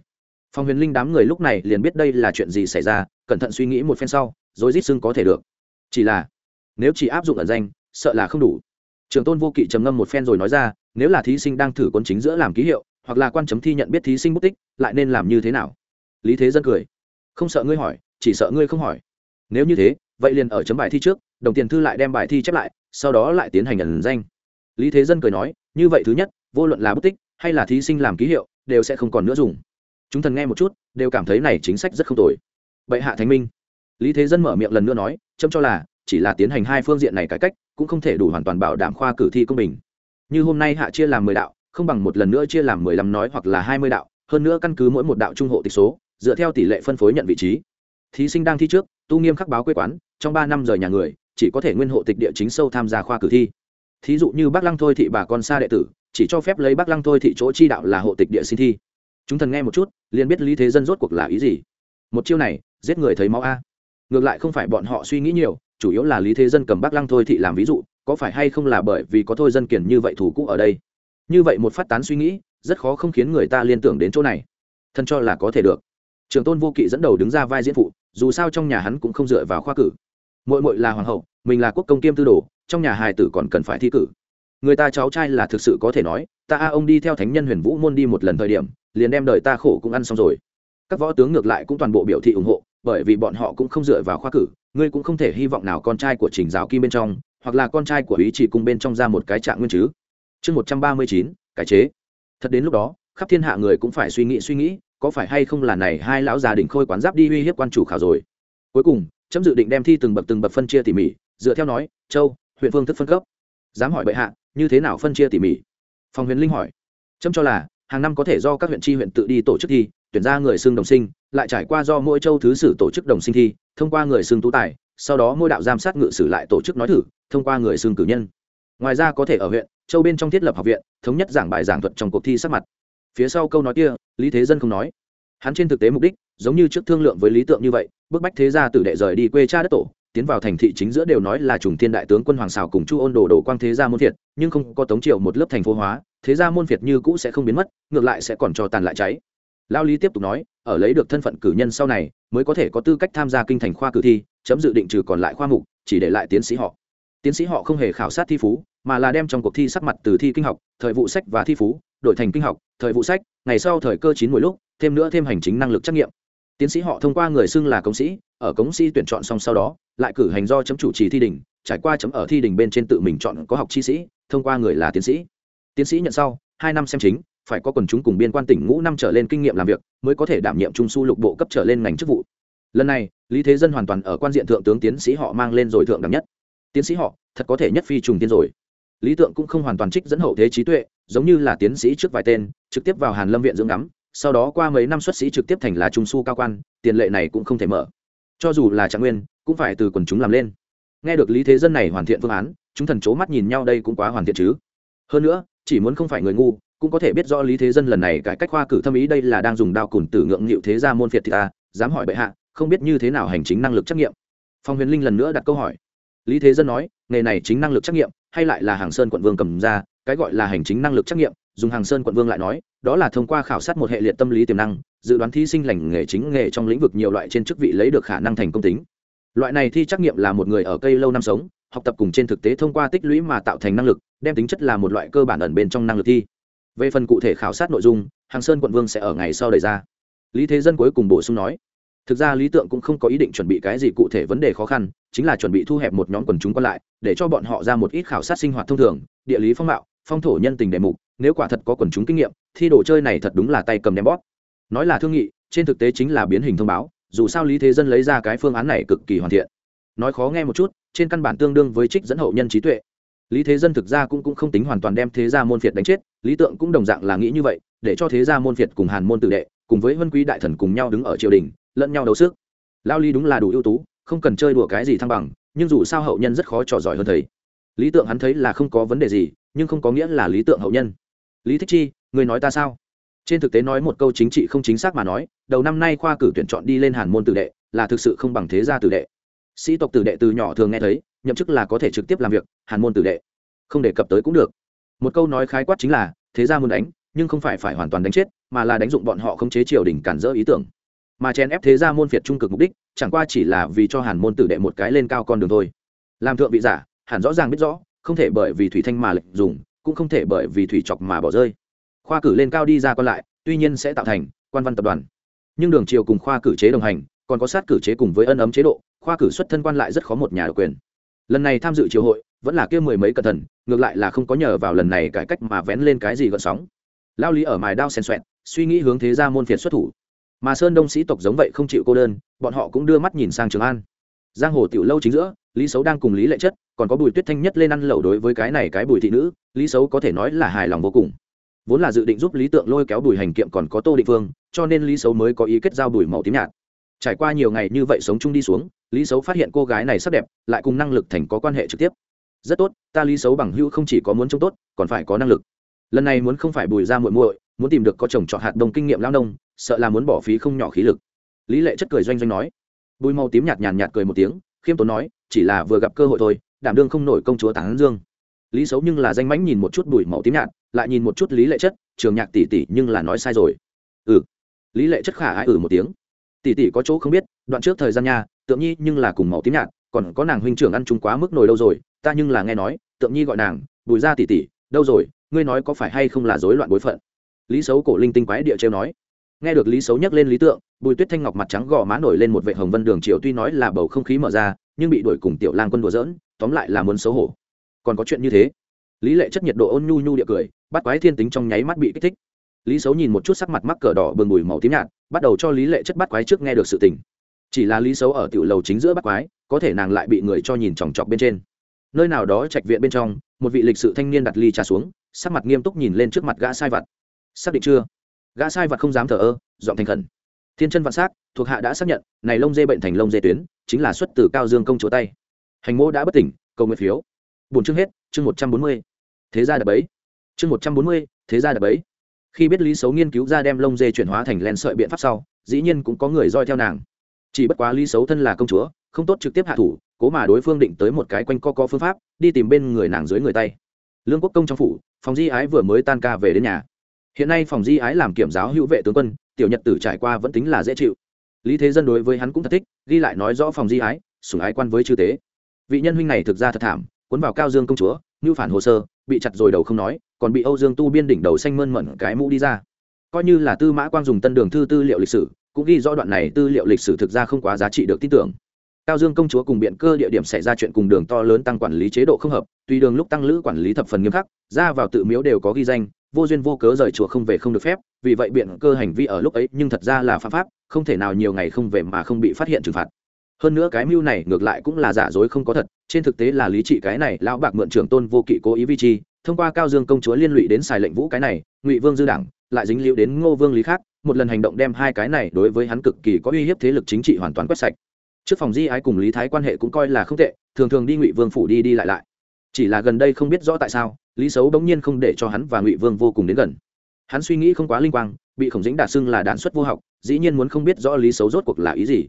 Phòng huyền linh đám người lúc này liền biết đây là chuyện gì xảy ra, cẩn thận suy nghĩ một phen sau, rồi rít xưng có thể được. Chỉ là, nếu chỉ áp dụng ẩn danh, sợ là không đủ. Trường tôn vô kỵ trầm ngâm một phen rồi nói ra, nếu là thí sinh đang thử quân chính giữa làm ký hiệu, hoặc là quan chấm thi nhận biết thí sinh mất tích, lại nên làm như thế nào? Lý thế dân cười. Không sợ ngươi hỏi, chỉ sợ ngươi không hỏi. Nếu như thế, vậy liền ở chấm bài thi trước đồng tiền thư lại đem bài thi chép lại, sau đó lại tiến hành ẩn danh. Lý thế dân cười nói, như vậy thứ nhất, vô luận là bất tích hay là thí sinh làm ký hiệu, đều sẽ không còn nữa dùng. Chúng thần nghe một chút, đều cảm thấy này chính sách rất không tồi. Bệ hạ thánh minh. Lý thế dân mở miệng lần nữa nói châm cho là, chỉ là tiến hành hai phương diện này cải cách, cũng không thể đủ hoàn toàn bảo đảm khoa cử thi công bình. Như hôm nay hạ chia làm mười đạo, không bằng một lần nữa chia làm mười lăm nói hoặc là hai mươi đạo, hơn nữa căn cứ mỗi một đạo trung hộ tịch số, dựa theo tỷ lệ phân phối nhận vị trí. Thí sinh đang thi trước, tu nghiêm khắc báo quê quán, trong ba năm rời nhà người chỉ có thể nguyên hộ tịch địa chính sâu tham gia khoa cử thi. Thí dụ như bác lăng thôi thị bà con xa đệ tử, chỉ cho phép lấy bác lăng thôi thị chỗ chi đạo là hộ tịch địa xin thi. Chúng thần nghe một chút, liền biết lý thế dân rốt cuộc là ý gì. Một chiêu này, giết người thấy máu a. Ngược lại không phải bọn họ suy nghĩ nhiều, chủ yếu là lý thế dân cầm bác lăng thôi thị làm ví dụ, có phải hay không là bởi vì có thôi dân kiền như vậy thủ cũ ở đây. Như vậy một phát tán suy nghĩ, rất khó không khiến người ta liên tưởng đến chỗ này. Thân cho là có thể được. Trường tôn vô kỵ dẫn đầu đứng ra vai diễn phụ, dù sao trong nhà hắn cũng không dựa vào khoa cử mội mội là hoàng hậu, mình là quốc công kiêm tư đồ, trong nhà hài tử còn cần phải thi cử. Người ta cháu trai là thực sự có thể nói, ta a ông đi theo thánh nhân huyền vũ môn đi một lần thời điểm, liền đem đời ta khổ cũng ăn xong rồi. Các võ tướng ngược lại cũng toàn bộ biểu thị ủng hộ, bởi vì bọn họ cũng không dựa vào khoa cử, ngươi cũng không thể hy vọng nào con trai của trình giáo kim bên trong, hoặc là con trai của ý chỉ cung bên trong ra một cái trạng nguyên chứ. Chương một trăm ba mươi chín, cải chế. Thật đến lúc đó, khắp thiên hạ người cũng phải suy nghĩ suy nghĩ, có phải hay không là này hai lão gia đình khôi quán giáp đi uy hiếp quan chủ khảo rồi. Cuối cùng chấm dự định đem thi từng bậc từng bậc phân chia tỉ mỉ, dựa theo nói, châu, huyện phương thức phân cấp. Dám hỏi bệ hạ, như thế nào phân chia tỉ mỉ? Phòng huyền linh hỏi. Chấm cho là, hàng năm có thể do các huyện tri huyện tự đi tổ chức thi, tuyển ra người xưng đồng sinh, lại trải qua do mỗi châu thứ sử tổ chức đồng sinh thi, thông qua người xưng tú tài, sau đó mỗi đạo giám sát ngự sử lại tổ chức nói thử, thông qua người xưng cử nhân. Ngoài ra có thể ở huyện, châu bên trong thiết lập học viện, thống nhất giảng bài giảng thuật trong cuộc thi sắc mặt. Phía sau câu nói kia, lý thế dân không nói. Hắn trên thực tế mục đích giống như trước thương lượng với lý tượng như vậy, bức bách thế gia tử đệ rời đi quê cha đất tổ, tiến vào thành thị chính giữa đều nói là trùng thiên đại tướng quân hoàng xào cùng chu ôn đồ đồ quang thế gia môn phiệt, nhưng không có tống triều một lớp thành phố hóa, thế gia môn phiệt như cũ sẽ không biến mất, ngược lại sẽ còn cho tàn lại cháy. Lao lý tiếp tục nói, ở lấy được thân phận cử nhân sau này, mới có thể có tư cách tham gia kinh thành khoa cử thi, chấm dự định trừ còn lại khoa mục, chỉ để lại tiến sĩ họ. Tiến sĩ họ không hề khảo sát thi phú, mà là đem trong cuộc thi sắc mặt từ thi kinh học, thời vụ sách và thi phú, đổi thành kinh học, thời vụ sách, ngày sau thời cơ chín mỗi lúc, thêm nữa thêm hành chính năng lực trắc nghiệm tiến sĩ họ thông qua người xưng là công sĩ, ở công sĩ tuyển chọn xong sau đó, lại cử hành do chấm chủ trì thi đình, trải qua chấm ở thi đình bên trên tự mình chọn có học chi sĩ, thông qua người là tiến sĩ. Tiến sĩ nhận sau, hai năm xem chính, phải có quần chúng cùng biên quan tỉnh ngũ năm trở lên kinh nghiệm làm việc, mới có thể đảm nhiệm trung su lục bộ cấp trở lên ngành chức vụ. Lần này, lý thế dân hoàn toàn ở quan diện thượng tướng tiến sĩ họ mang lên rồi thượng đẳng nhất. Tiến sĩ họ, thật có thể nhất phi trùng tiên rồi. Lý tượng cũng không hoàn toàn trích dẫn hậu thế trí tuệ, giống như là tiến sĩ trước vài tên, trực tiếp vào hàn lâm viện dưỡng ngắm sau đó qua mấy năm xuất sĩ trực tiếp thành là trung su cao quan, tiền lệ này cũng không thể mở. Cho dù là trạng nguyên, cũng phải từ quần chúng làm lên. Nghe được lý thế dân này hoàn thiện phương án, chúng thần c mắt nhìn nhau đây cũng quá hoàn thiện chứ. Hơn nữa, chỉ muốn không phải người ngu, cũng có thể biết rõ lý thế dân lần này cải cách khoa cử thâm ý đây là đang dùng đao cùn tử ngượng nghịu thế ra môn phiệt thì ta, dám hỏi bệ hạ, không biết như thế nào hành chính năng lực trắc nghiệm. Phong huyền linh lần nữa đặt câu hỏi. Lý thế dân nói, nghề này chính năng lực trắc nghiệm, hay lại là hàng sơn quận vương cầm ra, cái gọi là hành chính năng lực trắc nghiệm dùng hàng sơn quận vương lại nói, đó là thông qua khảo sát một hệ liệt tâm lý tiềm năng, dự đoán thí sinh lành nghề chính nghề trong lĩnh vực nhiều loại trên chức vị lấy được khả năng thành công tính. Loại này thi trắc nghiệm là một người ở cây lâu năm sống, học tập cùng trên thực tế thông qua tích lũy mà tạo thành năng lực, đem tính chất là một loại cơ bản ẩn bên trong năng lực thi. Về phần cụ thể khảo sát nội dung, hàng sơn quận vương sẽ ở ngày sau đề ra. Lý thế dân cuối cùng bổ sung nói, thực ra lý tượng cũng không có ý định chuẩn bị cái gì cụ thể vấn đề khó khăn, chính là chuẩn bị thu hẹp một nhóm quần chúng còn lại, để cho bọn họ ra một ít khảo sát sinh hoạt thông thường, địa lý phong mạo phong thổ nhân tình đề mục nếu quả thật có quần chúng kinh nghiệm thì đồ chơi này thật đúng là tay cầm đem bóp. Nói là thương nghị trên thực tế chính là biến hình thông báo dù sao lý thế dân lấy ra cái phương án này cực kỳ hoàn thiện. Nói khó nghe một chút trên căn bản tương đương với trích dẫn hậu nhân trí tuệ. Lý thế dân thực ra cũng, cũng không tính hoàn toàn đem thế gia môn phiệt đánh chết lý tượng cũng đồng dạng là nghĩ như vậy để cho thế gia môn phiệt cùng hàn môn tự đệ cùng với vân quý đại thần cùng nhau đứng ở triều đình lẫn nhau đấu sức. Lao lý đúng là đủ ưu tú không cần chơi đùa cái gì thăng bằng nhưng dù sao hậu nhân rất khó trò giỏi hơn thầy lý tượng hắn thấy là không có vấn đề gì, nhưng không có nghĩa là lý tượng hậu nhân. Lý thích chi, người nói ta sao? Trên thực tế nói một câu chính trị không chính xác mà nói, đầu năm nay khoa cử tuyển chọn đi lên hàn môn tử đệ, là thực sự không bằng thế gia tử đệ. Sĩ tộc tử đệ từ nhỏ thường nghe thấy, nhậm chức là có thể trực tiếp làm việc, hàn môn tử đệ. Không đề cập tới cũng được. Một câu nói khái quát chính là, thế gia muốn đánh, nhưng không phải phải hoàn toàn đánh chết, mà là đánh dụng bọn họ không chế triều đình cản rỡ ý tưởng. Mà chèn ép thế gia môn phiệt trung cực mục đích, chẳng qua chỉ là vì cho hàn môn tử đệ một cái lên cao con đường thôi. Làm thượng vị giả hẳn rõ ràng biết rõ, không thể bởi vì thủy thanh mà lệnh dùng, cũng không thể bởi vì thủy chọc mà bỏ rơi. Khoa cử lên cao đi ra còn lại, tuy nhiên sẽ tạo thành quan văn tập đoàn. Nhưng đường triều cùng khoa cử chế đồng hành, còn có sát cử chế cùng với ân ấm chế độ, khoa cử xuất thân quan lại rất khó một nhà độc quyền. Lần này tham dự triều hội, vẫn là kia mười mấy cẩn thận, ngược lại là không có nhờ vào lần này cải cách mà vén lên cái gì gợn sóng. Lao lý ở mài đao xen xoẹn suy nghĩ hướng thế ra môn phiệt xuất thủ. Mà sơn đông sĩ tộc giống vậy không chịu cô đơn, bọn họ cũng đưa mắt nhìn sang trường an. Giang hồ tiểu lâu chính giữa, lý xấu đang cùng lý lệ chất còn có bùi tuyết thanh nhất lên ăn lẩu đối với cái này cái bùi thị nữ, lý xấu có thể nói là hài lòng vô cùng. Vốn là dự định giúp lý tượng lôi kéo bùi hành kiệm còn có tô định phương, cho nên lý xấu mới có ý kết giao bùi màu tím nhạt. Trải qua nhiều ngày như vậy sống chung đi xuống, lý xấu phát hiện cô gái này sắc đẹp, lại cùng năng lực thành có quan hệ trực tiếp. Rất tốt, ta lý xấu bằng hữu không chỉ có muốn trông tốt, còn phải có năng lực. Lần này muốn không phải bùi ra muội muội, muốn tìm được có chồng chọn hạt đồng kinh nghiệm lao nông, sợ là muốn bỏ phí không nhỏ khí lực. Lý lệ chất cười doanh doanh nói. Bùi màu tím nhạt nhàn nhạt cười một tiếng, khiêm tốn nói, chỉ là vừa gặp cơ hội thôi đảm đương không nổi công chúa tán dương. Lý xấu nhưng là danh mãnh nhìn một chút bùi màu tím nhạt, lại nhìn một chút lý lệ chất, trường nhạc tỷ tỷ nhưng là nói sai rồi. Ừ. Lý lệ chất khả ai ừ một tiếng. Tỷ tỷ có chỗ không biết, đoạn trước thời gian nha, tượng nhi nhưng là cùng màu tím nhạt, còn có nàng huynh trưởng ăn chung quá mức nồi đâu rồi, ta nhưng là nghe nói, tượng nhi gọi nàng, bùi ra tỷ tỷ, đâu rồi, ngươi nói có phải hay không là rối loạn bối phận? Lý xấu cổ linh tinh quái địa trêu nói. Nghe được lý xấu nhắc lên lý tượng, bùi tuyết thanh ngọc mặt trắng gò má nổi lên một vệ hồng vân đường triều tuy nói là bầu không khí mở ra, nhưng bị đuổi cùng tiểu lang quân đùa dỡn tóm lại là muốn xấu hổ. Còn có chuyện như thế. Lý lệ chất nhiệt độ ôn nhu nhu địa cười, bắt quái thiên tính trong nháy mắt bị kích thích. Lý xấu nhìn một chút sắc mặt mắc cờ đỏ bừng bùi màu tím nhạt, bắt đầu cho lý lệ chất bắt quái trước nghe được sự tình. Chỉ là lý xấu ở tiểu lầu chính giữa bắt quái, có thể nàng lại bị người cho nhìn chòng chọc bên trên. Nơi nào đó trạch viện bên trong, một vị lịch sự thanh niên đặt ly trà xuống, sắc mặt nghiêm túc nhìn lên trước mặt gã sai vật xác định chưa? Gã sai vật không dám thờ ơ dọn thành khẩn. Thiên chân vạn s á c thuộc hạ đã xác nhận, này lông dê bệnh thành lông dê tuyến, chính là xuất từ cao dương công chúa tay hành mô đã bất tỉnh, cầu nguyện phiếu. Bốn chương hết, chương một trăm bốn mươi. Thế gia đập ấy chương một trăm bốn mươi, thế gia đập ấy khi biết lý xấu nghiên cứu ra đem lông dê chuyển hóa thành len sợi biện pháp sau, dĩ nhiên cũng có người roi theo nàng. Chỉ bất quá lý xấu thân là công chúa, không tốt trực tiếp hạ thủ, cố mà đối phương định tới một cái quanh co co phương pháp, đi tìm bên người nàng dưới người tay. Lương quốc công trong phủ, phòng di ái vừa mới tan ca về đến nhà. Hiện nay phòng di ái làm kiểm giáo hữu vệ tướng quân, tiểu nhật tử trải qua vẫn tính là dễ chịu. Lý thế dân đối với hắn cũng thật thích, ghi lại nói rõ phòng di ái, sủng ái quan với chư tế vị nhân huynh này thực ra thật thảm, cuốn vào cao dương công chúa, như phản hồ sơ, bị chặt rồi đầu không nói, còn bị âu dương tu biên đỉnh đầu xanh mơn mận cái mũ đi ra. Coi như là tư mã quang dùng tân đường thư tư liệu lịch sử, cũng ghi rõ đoạn này tư liệu lịch sử thực ra không quá giá trị được tin tưởng. Cao dương công chúa cùng biện cơ địa điểm xảy ra chuyện cùng đường to lớn tăng quản lý chế độ không hợp tùy đường lúc tăng lữ quản lý thập phần nghiêm khắc, ra vào tự miếu đều có ghi danh, vô duyên vô cớ rời chùa không về không được phép, vì vậy biện cơ hành vi ở lúc ấy nhưng thật ra là phạm pháp, không thể nào nhiều ngày không về mà không bị phát hiện trừng phạt hơn nữa cái mưu này ngược lại cũng là giả dối không có thật, trên thực tế là lý trị cái này, lão bạc mượn trưởng tôn vô kỵ cố ý vi chi, thông qua cao dương công chúa liên lụy đến xài lệnh vũ cái này, ngụy vương dư đảng, lại dính liễu đến ngô vương lý khác, một lần hành động đem hai cái này đối với hắn cực kỳ có uy hiếp thế lực chính trị hoàn toàn quét sạch. Trước phòng di ái cùng lý thái quan hệ cũng coi là không tệ, thường thường đi ngụy vương phủ đi đi lại lại. Chỉ là gần đây không biết rõ tại sao, lý xấu bỗng nhiên không để cho hắn và ngụy vương vô cùng đến gần. Hắn suy nghĩ không quá linh quang, bị khổng dĩnh đạt xưng là đạn xuất vô học, dĩ nhiên muốn không biết rõ lý xấu rốt cuộc là ý gì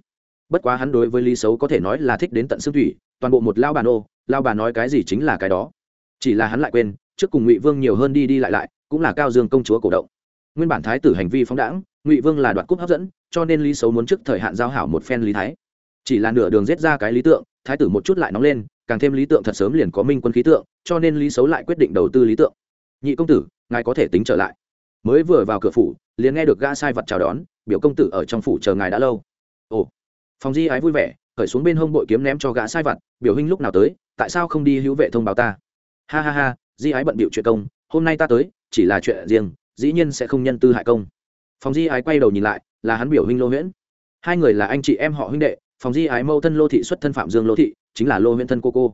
bất quá hắn đối với lý xấu có thể nói là thích đến tận xương thủy, toàn bộ một lao bàn ô lao bà nói cái gì chính là cái đó. Chỉ là hắn lại quên, trước cùng ngụy vương nhiều hơn đi đi lại lại, cũng là cao dương công chúa cổ động. Nguyên bản thái tử hành vi phóng đãng, ngụy vương là đoạt cúp hấp dẫn, cho nên lý xấu muốn trước thời hạn giao hảo một phen lý thái. Chỉ là nửa đường giết ra cái lý tượng, thái tử một chút lại nóng lên, càng thêm lý tượng thật sớm liền có minh quân khí tượng, cho nên lý xấu lại quyết định đầu tư lý tượng. Nhị công tử, ngài có thể tính trở lại. Mới vừa vào cửa phủ, liền nghe được gã sai vật chào đón, biểu công tử ở trong phủ chờ ngài đã lâu. Ồ phòng di ái vui vẻ khởi xuống bên hông bội kiếm ném cho gã sai vặt. biểu hình lúc nào tới, tại sao không đi hữu vệ thông báo ta? Ha ha ha, di ái bận bịu chuyện công, hôm nay ta tới, chỉ là chuyện riêng, dĩ nhiên sẽ không nhân tư hại công. Phòng di ái quay đầu nhìn lại, là hắn biểu hình lô huyễn. Hai người là anh chị em họ huynh đệ phòng di ái mâu thân lô thị xuất thân phạm dương lô thị, chính là lô huyễn thân cô cô.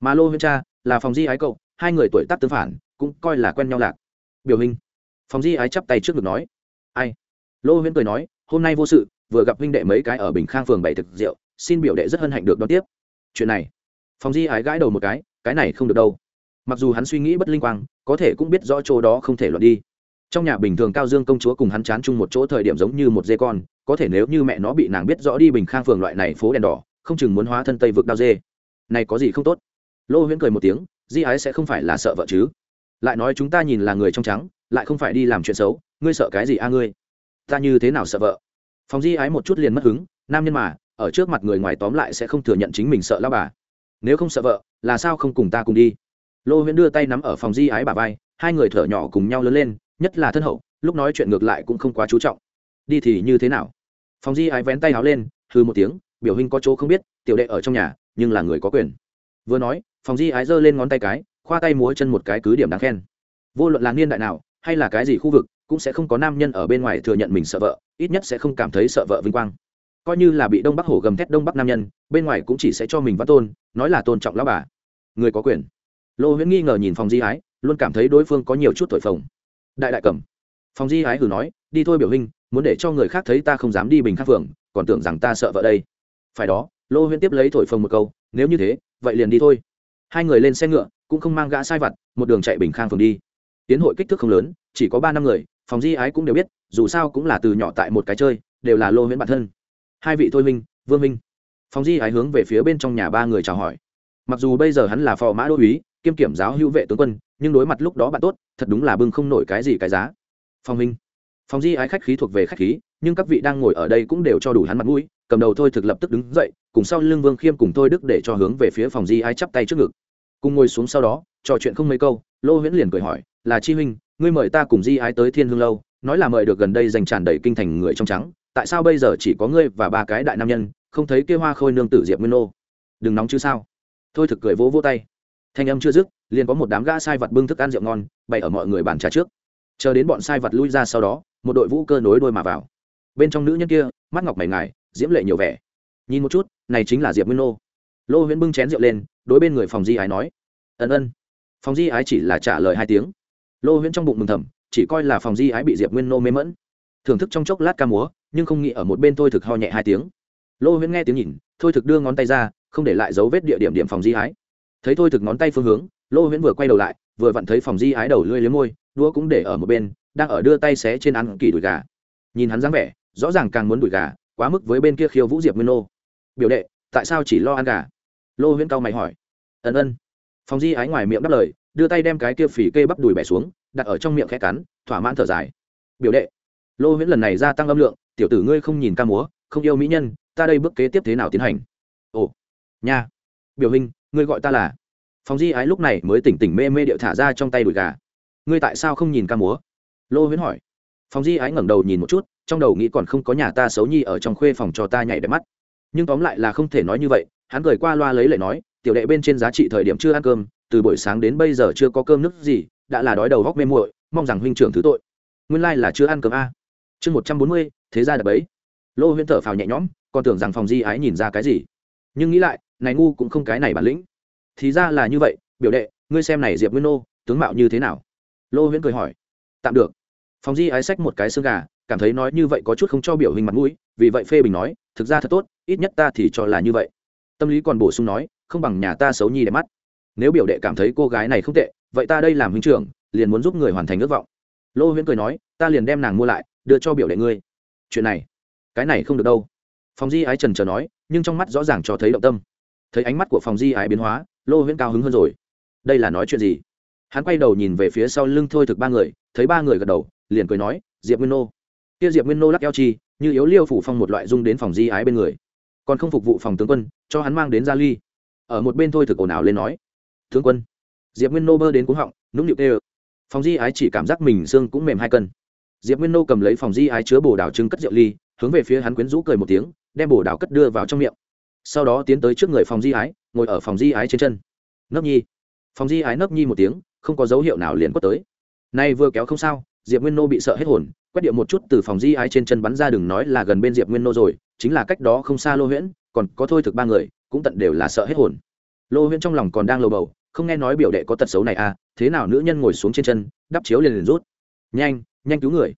Mà lô huyễn cha là phòng di ái cậu, hai người tuổi tác tương phản, cũng coi là quen nhau lạc. Biểu hình phòng di ái chắp tay trước ngực nói. Ai? Lô huyễn cười nói, hôm nay vô sự vừa gặp huynh đệ mấy cái ở bình khang phường bảy thực rượu, xin biểu đệ rất hân hạnh được đón tiếp. Chuyện này phòng di ái gãi đầu một cái cái này không được đâu. Mặc dù hắn suy nghĩ bất linh quang, có thể cũng biết rõ chỗ đó không thể luận đi. Trong nhà bình thường cao dương công chúa cùng hắn chán chung một chỗ thời điểm giống như một dê con, có thể nếu như mẹ nó bị nàng biết rõ đi bình khang phường loại này phố đèn đỏ, không chừng muốn hóa thân tây vực đao dê. Này có gì không tốt? Lô huyễn cười một tiếng, di ái sẽ không phải là sợ vợ chứ. Lại nói chúng ta nhìn là người trong trắng, lại không phải đi làm chuyện xấu, ngươi sợ cái gì a ngươi? Ta như thế nào sợ vợ? Phòng di ái một chút liền mất hứng, nam nhân mà, ở trước mặt người ngoài tóm lại sẽ không thừa nhận chính mình sợ lao bà. Nếu không sợ vợ, là sao không cùng ta cùng đi? Lô huyễn đưa tay nắm ở phòng di ái bà vai, hai người thở nhỏ cùng nhau lớn lên, nhất là thân hậu, lúc nói chuyện ngược lại cũng không quá chú trọng. Đi thì như thế nào? Phòng di ái vén tay áo lên hư một tiếng, biểu hình có chỗ không biết, tiểu đệ ở trong nhà, nhưng là người có quyền. Vừa nói, phòng di ái giơ lên ngón tay cái, khoa tay múa chân một cái cứ điểm đáng khen. Vô luận là niên đại nào, hay là cái gì khu vực cũng sẽ không có nam nhân ở bên ngoài thừa nhận mình sợ vợ, ít nhất sẽ không cảm thấy sợ vợ vinh quang. Coi như là bị đông bắc hổ gầm thét đông bắc nam nhân, bên ngoài cũng chỉ sẽ cho mình văn tôn, nói là tôn trọng lão bà. Người có quyền. Lô huyễn nghi ngờ nhìn phòng di ái, luôn cảm thấy đối phương có nhiều chút thổi phồng. Đại đại cầm phòng di ái hử nói, đi thôi biểu hình muốn để cho người khác thấy ta không dám đi bình khắc phường còn tưởng rằng ta sợ vợ đây. Phải đó, lô huyễn tiếp lấy thổi phồng một câu, nếu như thế, vậy liền đi thôi. Hai người lên xe ngựa, cũng không mang gã sai vặt, một đường chạy bình khang phường đi. Tiến hội kích thước không lớn, chỉ có ba năm người phòng di ái cũng đều biết, dù sao cũng là từ nhỏ tại một cái chơi, đều là lô huyễn bản thân. Hai vị thôi minh, vương minh. Phòng di ái hướng về phía bên trong nhà ba người chào hỏi. Mặc dù bây giờ hắn là phò mã đô uý kiêm kiểm giáo hữu vệ tướng quân, nhưng đối mặt lúc đó bạn tốt, thật đúng là bưng không nổi cái gì cái giá. Phong minh. Phòng di ái khách khí thuộc về khách khí, nhưng các vị đang ngồi ở đây cũng đều cho đủ hắn mặt mũi, cầm đầu thôi thực lập tức đứng dậy, cùng sau lưng vương khiêm cùng thôi đức để cho hướng về phía phòng di ái chắp tay trước ngực. Cùng ngồi xuống sau đó, trò chuyện không mấy câu, lô huyễn liền cười hỏi, là chi huynh ngươi mời ta cùng di ái tới thiên hương lâu, nói là mời được gần đây dành tràn đầy kinh thành người trong trắng, tại sao bây giờ chỉ có ngươi và ba cái đại nam nhân, không thấy kia hoa khôi nương tử diệp nguyên nô? Đừng nóng chứ sao? Thôi thực cười vỗ vỗ tay. Thanh âm chưa dứt, liền có một đám gã sai vật bưng thức ăn rượu ngon, bày ở mọi người bàn trà trước. Chờ đến bọn sai vật lui ra sau đó, một đội vũ cơ nối đôi mà vào. Bên trong nữ nhân kia, mắt ngọc mày ngài, diễm lệ nhiều vẻ. Nhìn một chút, này chính là diệp nguyên nô. Lô huyễn bưng chén rượu lên, đối bên người phòng di ái nói, ân ân. Phòng di ái chỉ là trả lời hai tiếng lô huyễn trong bụng mừng thầm, chỉ coi là phòng di ái bị diệp nguyên nô mê mẫn thưởng thức trong chốc lát ca múa, nhưng không nghĩ ở một bên thôi thực ho nhẹ hai tiếng. Lô huyễn nghe tiếng nhìn, thôi thực đưa ngón tay ra, không để lại dấu vết địa điểm điểm phòng di ái. Thấy thôi thực ngón tay phương hướng, lô huyễn vừa quay đầu lại, vừa vặn thấy phòng di ái đầu lưỡi liếm môi, đũa cũng để ở một bên, đang ở đưa tay xé trên ăn kỳ đùi gà. Nhìn hắn dáng vẻ, rõ ràng càng muốn đùi gà, quá mức với bên kia khiêu vũ diệp nguyên nô. Biểu đệ, tại sao chỉ lo ăn gà? Lô huyễn cao mày hỏi. Ân ân. Phòng di ái ngoài miệng đáp lời đưa tay đem cái kia phỉ kê bắp đùi bẻ xuống, đặt ở trong miệng khẽ cắn, thỏa mãn thở dài. Biểu đệ, lô huyễn lần này gia tăng âm lượng, tiểu tử ngươi không nhìn ca múa, không yêu mỹ nhân, ta đây bước kế tiếp thế nào tiến hành? Ồ, nha, biểu hình ngươi gọi ta là phóng di ái lúc này mới tỉnh tỉnh mê mê điệu thả ra trong tay đùi gà. Ngươi tại sao không nhìn ca múa? Lô huyễn hỏi. Phóng di ái ngẩng đầu nhìn một chút, trong đầu nghĩ còn không có nhà ta xấu nhi ở trong khuê phòng cho ta nhảy đẹp mắt. Nhưng tóm lại là không thể nói như vậy, hắn cười qua loa lấy lệ nói, tiểu đệ bên trên giá trị thời điểm chưa ăn cơm từ buổi sáng đến bây giờ chưa có cơm nước gì, đã là đói đầu góc mê muội, mong rằng huynh trưởng thứ tội. Nguyên lai là chưa ăn cơm a. Chương một trăm bốn mươi, thế ra đập ấy lô huyễn thở phào nhẹ nhõm, còn tưởng rằng phòng di ái nhìn ra cái gì. Nhưng nghĩ lại, này ngu cũng không cái này bản lĩnh. Thì ra là như vậy, biểu đệ, ngươi xem này diệp nguyên nô, tướng mạo như thế nào? Lô huyễn cười hỏi. Tạm được. Phòng di ái xách một cái xương gà, cảm thấy nói như vậy có chút không cho biểu hình mặt mũi, vì vậy phê bình nói, thực ra thật tốt, ít nhất ta thì cho là như vậy. Tâm lý còn bổ sung nói, không bằng nhà ta xấu nhi đẹp mắt nếu biểu đệ cảm thấy cô gái này không tệ, vậy ta đây làm huynh trưởng, liền muốn giúp người hoàn thành ước vọng. Lô huyễn cười nói, ta liền đem nàng mua lại, đưa cho biểu đệ ngươi. Chuyện này, cái này không được đâu. Phòng di ái trần trờ nói, nhưng trong mắt rõ ràng cho thấy động tâm. Thấy ánh mắt của phòng di ái biến hóa, lô huyễn cao hứng hơn rồi. Đây là nói chuyện gì? Hắn quay đầu nhìn về phía sau lưng thôi thực ba người, thấy ba người gật đầu, liền cười nói, diệp nguyên nô. Kia diệp nguyên nô lắc eo chi, như yếu liêu phủ phong một loại dung đến phòng di ái bên người. Còn không phục vụ phòng tướng quân, cho hắn mang đến gia ly. Ở một bên thôi thực ồn ào lên nói tướng quân. Diệp nguyên nô bơ đến cuống họng, nũng nịu tê phòng di ái chỉ cảm giác mình xương cũng mềm hai cân. Diệp nguyên nô cầm lấy phòng di ái chứa bồ đào trứng cất rượu ly, hướng về phía hắn quyến rũ cười một tiếng, đem bồ đào cất đưa vào trong miệng. Sau đó tiến tới trước người phòng di ái, ngồi ở phòng di ái trên chân. Nấp nhi. Phòng di ái nấp nhi một tiếng, không có dấu hiệu nào liền quất tới. Nay vừa kéo không sao, diệp nguyên nô bị sợ hết hồn, quét điệu một chút từ phòng di ái trên chân bắn ra đừng nói là gần bên diệp nguyên nô rồi, chính là cách đó không xa lô huyễn, còn có thôi thực ba người, cũng tận đều là sợ hết hồn. Lô huyễn trong lòng còn đang lầu bầu không nghe nói biểu đệ có tật xấu này à thế nào nữ nhân ngồi xuống trên chân, đắp chiếu liền liền rút. Nhanh nhanh cứu người.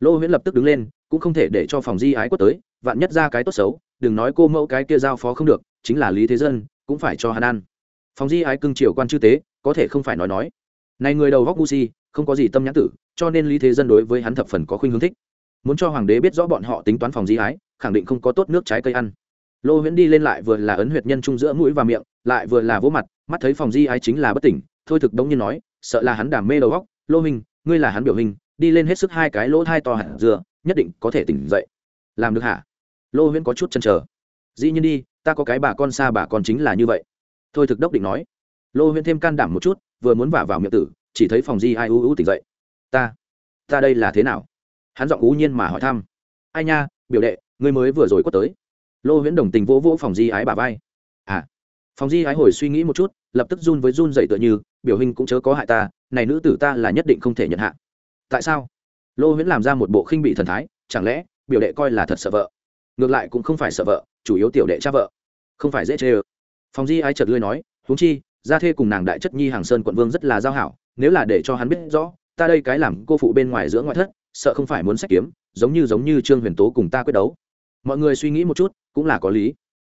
Lô huyễn lập tức đứng lên, cũng không thể để cho phòng di ái quất tới, vạn nhất ra cái tốt xấu, đừng nói cô mẫu cái kia giao phó không được, chính là lý thế dân, cũng phải cho hắn ăn. Phòng di ái cưng triều quan chư tế, có thể không phải nói nói. Này người đầu góc ngu si, không có gì tâm nhãn tử, cho nên lý thế dân đối với hắn thập phần có khuynh hướng thích. Muốn cho hoàng đế biết rõ bọn họ tính toán phòng di ái, khẳng định không có tốt nước trái cây ăn. Lô huyễn đi lên lại vừa là ấn huyệt nhân trung giữa mũi và miệng, lại vừa là vỗ mặt mắt thấy phòng di ái chính là bất tỉnh, thôi thực đống nhiên nói, sợ là hắn đàm mê đầu góc lô minh, ngươi là hắn biểu hình, đi lên hết sức hai cái lỗ thai to hẳn dừa, nhất định có thể tỉnh dậy. Làm được hả? Lô huyễn có chút chăn trở dĩ nhiên đi, ta có cái bà con xa bà con chính là như vậy. Thôi thực đốc định nói. Lô huyễn thêm can đảm một chút, vừa muốn vả vào miệng tử, chỉ thấy phòng di ai u u tỉnh dậy. Ta ta đây là thế nào? Hắn giọng ú nhiên mà hỏi thăm. Ai nha, biểu đệ, ngươi mới vừa rồi quất tới. Lô huyễn đồng tình vỗ vỗ phòng di ái bà vai phòng di ái hồi suy nghĩ một chút, lập tức run với run dậy tựa như, biểu hình cũng chớ có hại ta, này nữ tử ta là nhất định không thể nhận hạ. Tại sao? Lô huyễn làm ra một bộ khinh bị thần thái, chẳng lẽ, biểu đệ coi là thật sợ vợ? Ngược lại cũng không phải sợ vợ, chủ yếu tiểu đệ cha vợ. Không phải dễ chê ơ phòng di ái chợt lươi nói, huống chi, gia thê cùng nàng đại chất nhi hàng sơn quận vương rất là giao hảo, nếu là để cho hắn biết rõ, ta đây cái làm cô phụ bên ngoài giữa ngoại thất, sợ không phải muốn sách kiếm, giống như giống như trương huyền tố cùng ta quyết đấu. Mọi người suy nghĩ một chút, cũng là có lý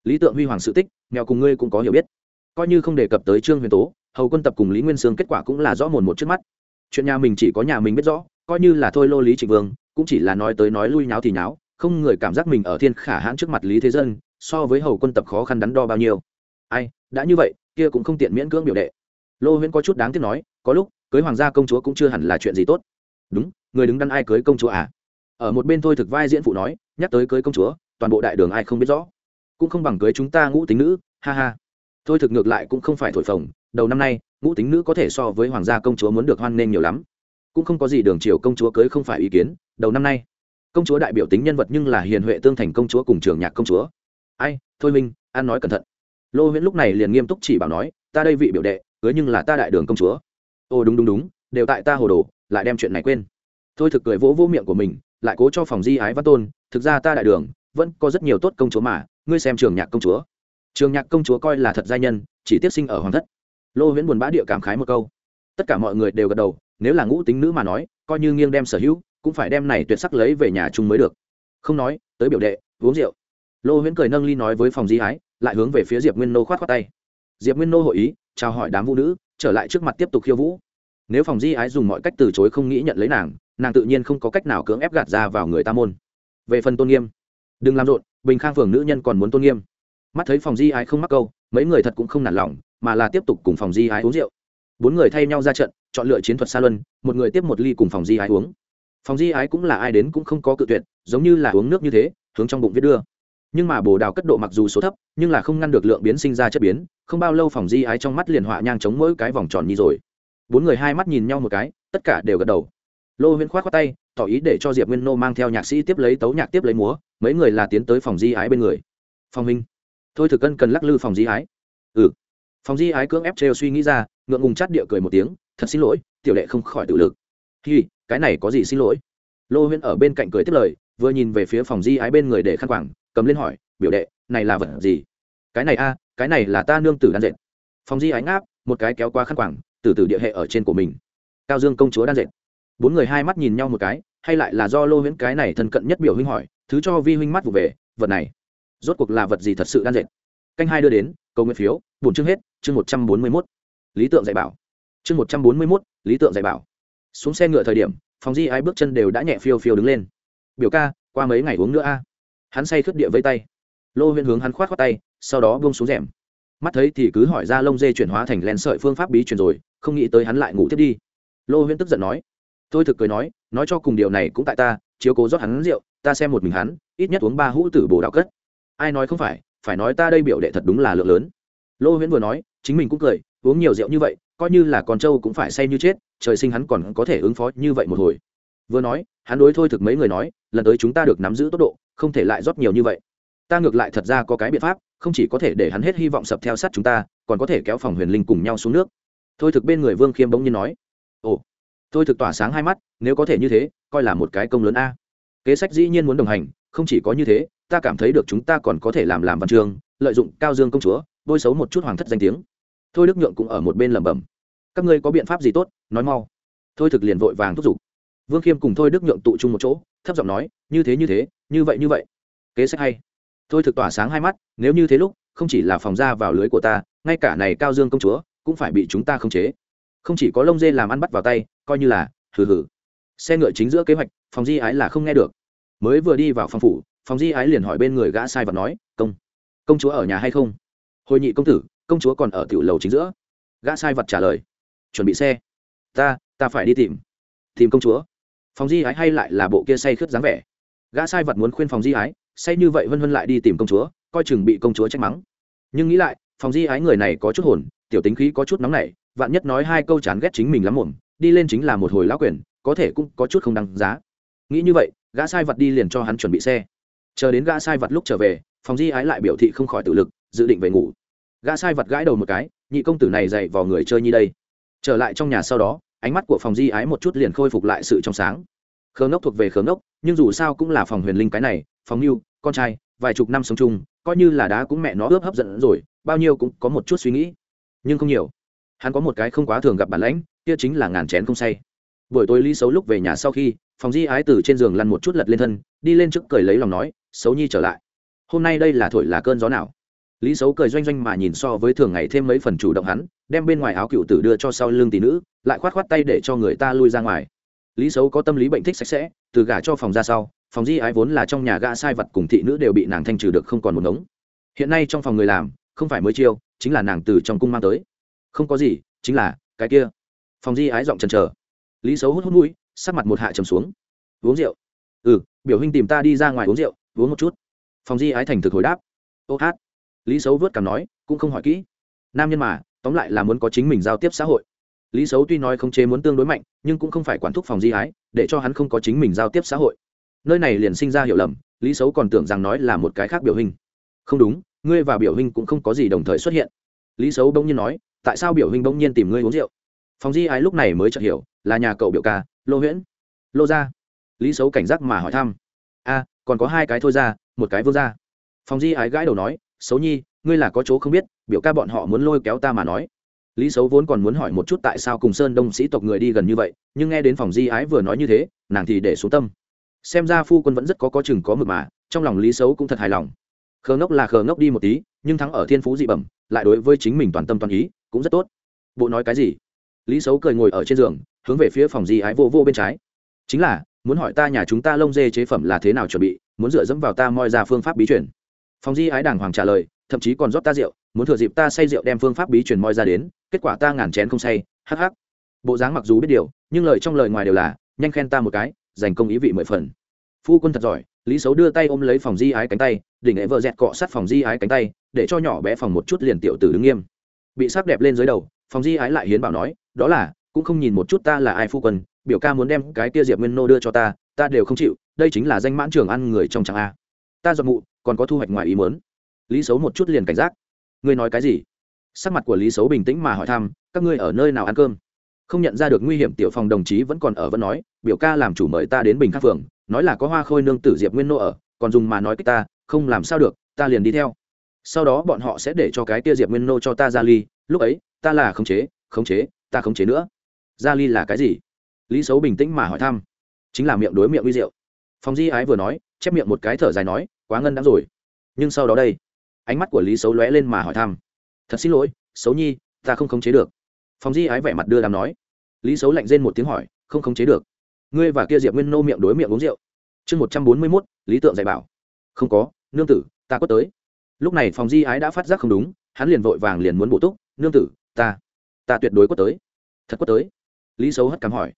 lý tượng huy hoàng sự tích, nghèo cùng ngươi cũng có hiểu biết. Coi như không đề cập tới trương huyền tố, hầu quân tập cùng lý nguyên sương kết quả cũng là rõ mồn một trước mắt. Chuyện nhà mình chỉ có nhà mình biết rõ, coi như là thôi lô lý trịnh vương, cũng chỉ là nói tới nói lui nháo thì nháo, không người cảm giác mình ở thiên khả hãn trước mặt lý thế dân, so với hầu quân tập khó khăn đắn đo bao nhiêu. Ai, đã như vậy, kia cũng không tiện miễn cưỡng biểu đệ. Lô huyễn có chút đáng tiếc nói, có lúc, cưới hoàng gia công chúa cũng chưa hẳn là chuyện gì tốt. Đúng, người đứng đắn ai cưới công chúa à? Ở một bên thôi thực vai diễn phụ nói, nhắc tới cưới công chúa, toàn bộ đại đường ai không biết rõ cũng không bằng cưới chúng ta ngũ tính nữ, ha ha. Thôi thực ngược lại cũng không phải thổi phồng, đầu năm nay, ngũ tính nữ có thể so với hoàng gia công chúa muốn được hoan nghênh nhiều lắm. Cũng không có gì đường chiều công chúa cưới không phải ý kiến, đầu năm nay, công chúa đại biểu tính nhân vật nhưng là hiền huệ tương thành công chúa cùng trường nhạc công chúa. Ai, thôi minh an nói cẩn thận. Lô huyễn lúc này liền nghiêm túc chỉ bảo nói, ta đây vị biểu đệ, cưới nhưng là ta đại đường công chúa. Ồ đúng đúng đúng, đều tại ta hồ đồ, lại đem chuyện này quên. Thôi thực cười vỗ vỗ miệng của mình, lại cố cho phòng di ái văn tôn, thực ra ta đại đường, vẫn có rất nhiều tốt công chúa mà ngươi xem trường nhạc công chúa. Trường nhạc công chúa coi là thật gia nhân, chỉ tiếp sinh ở hoàng thất. Lô huyễn buồn bã địa cảm khái một câu. Tất cả mọi người đều gật đầu, nếu là ngũ tính nữ mà nói, coi như nghiêng đem sở hữu, cũng phải đem này tuyệt sắc lấy về nhà chung mới được. Không nói, tới biểu đệ, uống rượu. Lô huyễn cười nâng ly nói với phòng di ái lại hướng về phía diệp nguyên nô khoát khoát tay. Diệp nguyên nô hội ý, chào hỏi đám vũ nữ, trở lại trước mặt tiếp tục khiêu vũ. Nếu phòng di ái dùng mọi cách từ chối không nghĩ nhận lấy nàng nàng tự nhiên không có cách nào cưỡng ép gạt ra vào người ta môn. Về phần tôn nghiêm đừng làm rộn, bình khang phường nữ nhân còn muốn tôn nghiêm. Mắt thấy phòng di ái không mắc câu, mấy người thật cũng không nản lòng, mà là tiếp tục cùng phòng di ái uống rượu. Bốn người thay nhau ra trận, chọn lựa chiến thuật xa luân, một người tiếp một ly cùng phòng di ái uống. Phòng di ái cũng là ai đến cũng không có cự tuyệt, giống như là uống nước như thế, hướng trong bụng viết đưa. Nhưng mà bồ đào cất độ mặc dù số thấp, nhưng là không ngăn được lượng biến sinh ra chất biến, không bao lâu phòng di ái trong mắt liền họa nhang chống mỗi cái vòng tròn như rồi. Bốn người hai mắt nhìn nhau một cái, tất cả đều gật đầu. Lô huyễn khoát khoát tay, tỏ ý để cho diệp nguyên nô mang theo nhạc sĩ tiếp lấy tấu nhạc tiếp lấy múa mấy người là tiến tới phòng di ái bên người. Phòng minh. Thôi thực cân cần lắc lư phòng di ái. Ừ. Phòng di ái cưỡng ép trêu suy nghĩ ra, ngượng ngùng chát địa cười một tiếng, thật xin lỗi, tiểu đệ không khỏi tự lực. Hi, cái này có gì xin lỗi? Lô huyễn ở bên cạnh cười tiếp lời, vừa nhìn về phía phòng di ái bên người để khăn quảng cầm lên hỏi, biểu đệ, này là vật gì? Cái này a, cái này là ta nương tử đan dệt. Phòng di ái ngáp, một cái kéo qua khăn quảng từ từ địa hệ ở trên của mình. Cao dương công chúa đan dệt. Bốn người hai mắt nhìn nhau một cái hay lại là do lô huyễn cái này thân cận nhất biểu huynh hỏi, thứ cho vi huynh mắt vụ về, vật này, rốt cuộc là vật gì thật sự đan dệt? Canh hai đưa đến, cầu nguyện phiếu, bổn chương hết, chương một trăm bốn mươi mốt. Lý tượng dạy bảo. Chương một trăm bốn mươi mốt, lý tượng dạy bảo. Xuống xe ngựa thời điểm phòng di ái bước chân đều đã nhẹ phiêu phiêu đứng lên. Biểu ca, qua mấy ngày uống nữa a? Hắn say khướt địa với tay. Lô huyễn hướng hắn khoát khoát tay, sau đó buông xuống rèm. Mắt thấy thì cứ hỏi ra lông dê chuyển hóa thành len sợi phương pháp bí truyền rồi, không nghĩ tới hắn lại ngủ tiếp đi. Lô huyễn tức giận nói tôi thực cười nói nói cho cùng điều này cũng tại ta, chiếu cố rót hắn rượu, ta xem một mình hắn, ít nhất uống ba hũ tử bồ đạo cất. Ai nói không phải phải nói ta đây biểu đệ thật đúng là lượng lớn. Lô huyễn vừa nói, chính mình cũng cười, uống nhiều rượu như vậy, coi như là con trâu cũng phải say như chết, trời sinh hắn còn có thể ứng phó như vậy một hồi. Vừa nói, hắn đối thôi thực mấy người nói, lần tới chúng ta được nắm giữ tốc độ, không thể lại rót nhiều như vậy. Ta ngược lại thật ra có cái biện pháp, không chỉ có thể để hắn hết hy vọng sập theo sát chúng ta, còn có thể kéo phòng huyền linh cùng nhau xuống nước. Thôi thực bên người vương khiêm bỗng nhiên nói tôi thực tỏa sáng hai mắt, nếu có thể như thế, coi là một cái công lớn a. Kế sách dĩ nhiên muốn đồng hành, không chỉ có như thế, ta cảm thấy được chúng ta còn có thể làm làm văn trường lợi dụng cao dương công chúa, bôi xấu một chút hoàng thất danh tiếng. Thôi đức nhượng cũng ở một bên lẩm bẩm. Các ngươi có biện pháp gì tốt, nói mau. Thôi thực liền vội vàng thúc giục. Vương khiêm cùng thôi đức nhượng tụ chung một chỗ, thấp giọng nói, như thế như thế, như vậy như vậy. Kế sách hay. Thôi thực tỏa sáng hai mắt, nếu như thế lúc, không chỉ là phòng ra vào lưới của ta, ngay cả này cao dương công chúa, cũng phải bị chúng ta khống chế. Không chỉ có lông dê làm ăn bắt vào tay coi như là, hừ hừ. Xe ngựa chính giữa kế hoạch phòng di ái là không nghe được. Mới vừa đi vào phòng phủ phòng di ái liền hỏi bên người gã sai và nói, công công chúa ở nhà hay không? Hồi nhị công tử, công chúa còn ở tiểu lầu chính giữa. Gã sai vật trả lời, chuẩn bị xe. Ta ta phải đi tìm. Tìm công chúa. Phòng di ái hay lại là bộ kia say khướt dáng vẻ. Gã sai vật muốn khuyên phòng di ái, say như vậy vân vân lại đi tìm công chúa, coi chừng bị công chúa trách mắng. Nhưng nghĩ lại phòng di ái người này có chút hồn, tiểu tính khí có chút nóng nảy, vạn nhất nói hai câu chán ghét chính mình lắm muộn đi lên chính là một hồi lão quyền, có thể cũng có chút không đăng giá. Nghĩ như vậy, gã sai vật đi liền cho hắn chuẩn bị xe. Chờ đến gã sai vật lúc trở về, phòng di ái lại biểu thị không khỏi tự lực, dự định về ngủ. Gã sai vật gãi đầu một cái, nhị công tử này dạy vào người chơi như đây. Trở lại trong nhà sau đó, ánh mắt của phòng di ái một chút liền khôi phục lại sự trong sáng. Khờ ngốc thuộc về khờ ngốc, nhưng dù sao cũng là phòng huyền linh cái này, phòng mưu con trai, vài chục năm sống chung, coi như là đá cũng mẹ nó ướp hấp dẫn rồi, bao nhiêu cũng có một chút suy nghĩ. Nhưng không nhiều. Hắn có một cái không quá thường gặp bản lãnh kia chính là ngàn chén không say. Buổi tối lý xấu lúc về nhà sau khi, phòng di ái từ trên giường lăn một chút lật lên thân, đi lên trước cười lấy lòng nói, xấu nhi trở lại. Hôm nay đây là thổi là cơn gió nào? Lý xấu cười doanh doanh mà nhìn so với thường ngày thêm mấy phần chủ động hắn, đem bên ngoài áo cựu tử đưa cho sau lưng tỷ nữ, lại khoát khoát tay để cho người ta lui ra ngoài. Lý xấu có tâm lý bệnh thích sạch sẽ, từ gả cho phòng ra sau, phòng di ái vốn là trong nhà gã sai vật cùng thị nữ đều bị nàng thanh trừ được không còn một ngống. Hiện nay trong phòng người làm, không phải mới chiêu, chính là nàng từ trong cung mang tới. Không có gì, chính là cái kia phòng di ái giọng chần chờ. Lý xấu hút hút mũi, sắc mặt một hạ trầm xuống. Uống rượu. Ừ biểu huynh tìm ta đi ra ngoài uống rượu, uống một chút. Phòng di ái thành thực hồi đáp. Ô hát. Lý xấu vớt cảm nói, cũng không hỏi kỹ. Nam nhân mà, tóm lại là muốn có chính mình giao tiếp xã hội. Lý xấu tuy nói không chế muốn tương đối mạnh, nhưng cũng không phải quản thúc phòng di ái, để cho hắn không có chính mình giao tiếp xã hội. Nơi này liền sinh ra hiểu lầm, lý xấu còn tưởng rằng nói là một cái khác biểu hình không đúng, ngươi và biểu hình cũng không có gì đồng thời xuất hiện. Lý xấu bỗng nhiên nói, tại sao biểu hình bỗng nhiên tìm ngươi uống rượu? Phòng di ái lúc này mới chợt hiểu, là nhà cậu biểu ca, lô huyễn. Lô gia. Lý xấu cảnh giác mà hỏi thăm. A, còn có hai cái thôi ra, một cái vô ra phòng di ái gãi đầu nói, xấu nhi, ngươi là có chỗ không biết, biểu ca bọn họ muốn lôi kéo ta mà nói. Lý xấu vốn còn muốn hỏi một chút tại sao cùng sơn đông sĩ tộc người đi gần như vậy, nhưng nghe đến phòng di ái vừa nói như thế, nàng thì để xuống tâm. Xem ra phu quân vẫn rất có có chừng có mực mà, trong lòng lý xấu cũng thật hài lòng. Khờ ngốc là khờ ngốc đi một tí, nhưng thắng ở thiên phú dị bẩm, lại đối với chính mình toàn tâm toàn ý, cũng rất tốt. Bộ nói cái gì? Lý xấu cười ngồi ở trên giường, hướng về phía phòng di ái vô vô bên trái. Chính là, muốn hỏi ta nhà chúng ta lông dê chế phẩm là thế nào chuẩn bị, muốn dựa dẫm vào ta moi ra phương pháp bí truyền. Phòng di ái đàng hoàng trả lời, thậm chí còn rót ta rượu, muốn thừa dịp ta say rượu đem phương pháp bí truyền moi ra đến, kết quả ta ngàn chén không say, hắc hắc. Bộ dáng mặc dù biết điều, nhưng lời trong lời ngoài đều là, nhanh khen ta một cái, dành công ý vị mười phần. Phu quân thật giỏi, lý xấu đưa tay ôm lấy phòng di ái cánh tay, đỉnh nghệ vợ dẹt cọ sát phòng di ái cánh tay, để cho nhỏ bé phòng một chút liền tiểu tử đứng nghiêm. Bị sắc đẹp lên dưới đầu, phòng di ái lại hiến bảo nói đó là, cũng không nhìn một chút ta là ai phu quân, biểu ca muốn đem cái tia diệp nguyên nô đưa cho ta ta đều không chịu, đây chính là danh mãn trường ăn người trong tràng a. Ta dọn mụ, còn có thu hoạch ngoài ý muốn. Lý xấu một chút liền cảnh giác. Ngươi nói cái gì? Sắc mặt của lý xấu bình tĩnh mà hỏi thăm, các ngươi ở nơi nào ăn cơm? Không nhận ra được nguy hiểm, tiểu phòng đồng chí vẫn còn ở vẫn nói, biểu ca làm chủ mời ta đến bình khắc phường nói là có hoa khôi nương tử diệp nguyên nô ở, còn dùng mà nói cách ta, không làm sao được, ta liền đi theo. Sau đó bọn họ sẽ để cho cái tia diệp nguyên nô cho ta ra ly, lúc ấy, ta là khống chế khống chế ta khống chế nữa. Gia ly là cái gì? Lý xấu bình tĩnh mà hỏi thăm. Chính là miệng đối miệng uy rượu phòng di ái vừa nói, chép miệng một cái thở dài nói, quá ngân đã rồi. Nhưng sau đó đây, ánh mắt của lý xấu lóe lên mà hỏi thăm. Thật xin lỗi xấu nhi, ta không khống chế được. Phòng di ái vẻ mặt đưa đàm nói. Lý xấu lạnh rên một tiếng hỏi, không khống chế được. Ngươi và kia diệp nguyên nô miệng đối miệng uống rượu. Chương một trăm bốn mươi mốt, lý tượng dạy bảo. Không có, nương tử, ta có tới. Lúc này phòng di ái đã phát giác không đúng, hắn liền vội vàng liền muốn bổ túc, nương tử, ta ta tuyệt đối có tới thật quất tới. Lý xấu hất cắm hỏi.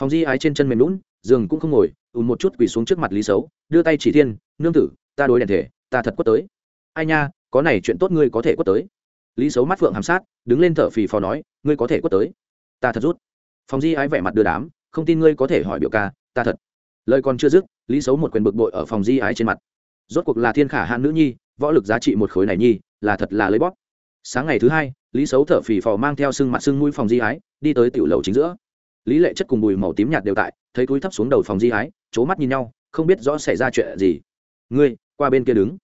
Phòng di ái trên chân mềm lún giường cũng không ngồi, ùn một chút quỳ xuống trước mặt lý xấu đưa tay chỉ thiên, nương tử, ta đối đèn thể, ta thật quất tới. Ai nha, có này chuyện tốt ngươi có thể quất tới. Lý xấu mắt phượng hàm sát, đứng lên thở phì phò nói, ngươi có thể quất tới. Ta thật rút. Phòng di ái vẻ mặt đưa đám, không tin ngươi có thể hỏi biểu ca, ta thật. Lời còn chưa dứt, lý xấu một quyền bực bội ở phòng di ái trên mặt. Rốt cuộc là thiên khả hạn nữ nhi, võ lực giá trị một khối này nhi, là thật là lấy bóp. Sáng ngày thứ hai lý xấu thở phì phò mang theo sưng mặt sưng mũi phòng di ái đi tới tiểu lầu chính giữa. Lý lệ chất cùng bùi màu tím nhạt đều tại, thấy túi thấp xuống đầu phòng di ái c mắt nhìn nhau, không biết rõ xảy ra chuyện gì. Ngươi, qua bên kia đứng.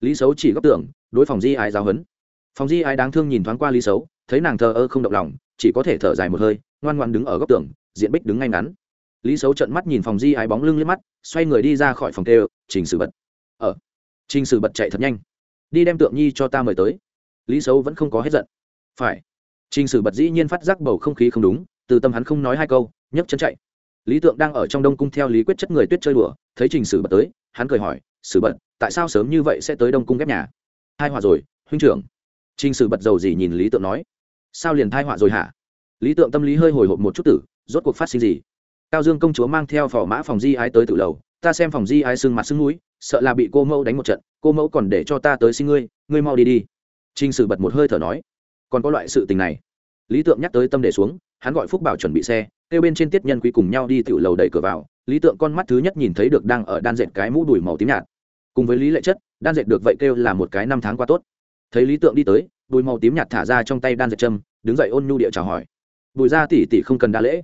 Lý xấu chỉ góc tưởng đối phòng di ái giáo hấn phòng di ái đáng thương nhìn thoáng qua lý xấu, thấy nàng thờ ơ không động lòng, chỉ có thể thở dài một hơi, ngoan ngoan đứng ở góc tường, diện bích đứng ngay ngắn. Lý xấu trận mắt nhìn phòng di ái bóng lưng liếc mắt, xoay người đi ra khỏi phòng kêu, trình sử bật. Ở trình sử bật chạy thật nhanh. Đi đem tượng nhi cho ta mời tới. Lý xấu vẫn không có hết giận phải. Trình sử bật dĩ nhiên phát giác bầu không khí không đúng, từ tâm hắn không nói hai câu, nhấc chân chạy. Lý tượng đang ở trong đông cung theo lý quyết chất người tuyết chơi đùa, thấy trình sử bật tới, hắn cười hỏi, sử bật, tại sao sớm như vậy sẽ tới đông cung ghép nhà? Hai họa rồi, huynh trưởng. Trình sử bật dầu gì nhìn lý tượng nói, sao liền thai họa rồi hả? Lý tượng tâm lý hơi hồi hộp một chút tử, rốt cuộc phát sinh gì? Cao dương công chúa mang theo phò mã phòng di ái tới tự lầu, ta xem phòng di ái sưng mặt sưng núi, sợ là bị cô mẫu đánh một trận, cô mẫu còn để cho ta tới xin ngươi ngươi mau đi đi. Trình sử bật một hơi thở nói còn có loại sự tình này. Lý tượng nhắc tới tâm để xuống, hắn gọi phúc bảo chuẩn bị xe, kêu bên trên tiết nhân quý cùng nhau đi tiểu lầu đẩy cửa vào. Lý tượng con mắt thứ nhất nhìn thấy được đang ở đan dệt cái mũ đùi màu tím nhạt. Cùng với lý lệ chất, đan dệt được vậy kêu là một cái năm tháng qua tốt. Thấy lý tượng đi tới, đùi màu tím nhạt thả ra trong tay đan dệt châm, đứng dậy ôn nhu địa chào hỏi. Bùi ra tỉ tỉ không cần đa lễ.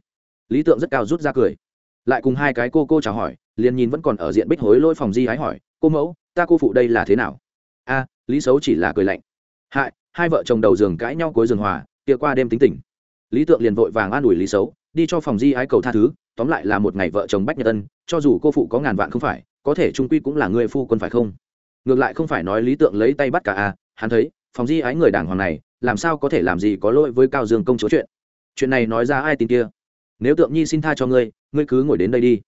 Lý tượng rất cao rút ra cười. Lại cùng hai cái cô cô chào hỏi, liền nhìn vẫn còn ở diện bích hối lôi phòng di hái hỏi, cô mẫu, ta cô phụ đây là thế nào? A, lý xấu chỉ là cười lạnh. Hại hai vợ chồng đầu giường cãi nhau cuối giường hòa, kia qua đêm tính tình. Lý tượng liền vội vàng an ủi lý xấu, đi cho phòng di ái cầu tha thứ, tóm lại là một ngày vợ chồng bách nhật tân cho dù cô phụ có ngàn vạn không phải, có thể trung quy cũng là người phu quân phải không? Ngược lại không phải nói lý tượng lấy tay bắt cả à? hắn thấy, phòng di ái người đàng hoàng này, làm sao có thể làm gì có lỗi với cao dương công chúa chuyện? Chuyện này nói ra ai tin kia? Nếu tượng nhi xin tha cho ngươi ngươi cứ ngồi đến đây đi.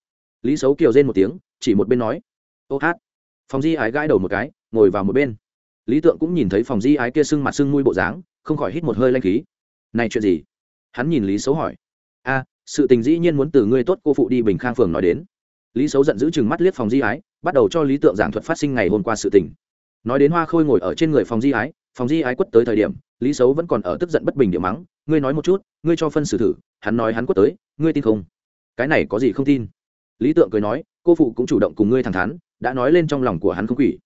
Lý xấu kiều rên một tiếng, chỉ một bên nói. Ô hát. Phòng di ái gãi đầu một cái, ngồi vào một bên lý tượng cũng nhìn thấy phòng di ái kia sưng mặt sưng mũi bộ dáng, không khỏi hít một hơi lanh khí. Này chuyện gì? Hắn nhìn lý xấu hỏi. A, sự tình dĩ nhiên muốn từ ngươi tốt cô phụ đi bình khang phường nói đến. Lý xấu giận dữ chừng mắt liếc phòng di ái, bắt đầu cho lý tượng giảng thuật phát sinh ngày hôm qua sự tình. Nói đến hoa khôi ngồi ở trên người phòng di ái, phòng di ái quất tới thời điểm, lý xấu vẫn còn ở tức giận bất bình điểm mắng, ngươi nói một chút, ngươi cho phân xử thử, hắn nói hắn quất tới, ngươi tin không? Cái này có gì không tin? Lý tượng cười nói, cô phụ cũng chủ động cùng ngươi thẳng thắn, đã nói lên trong lòng của hắn không quỷ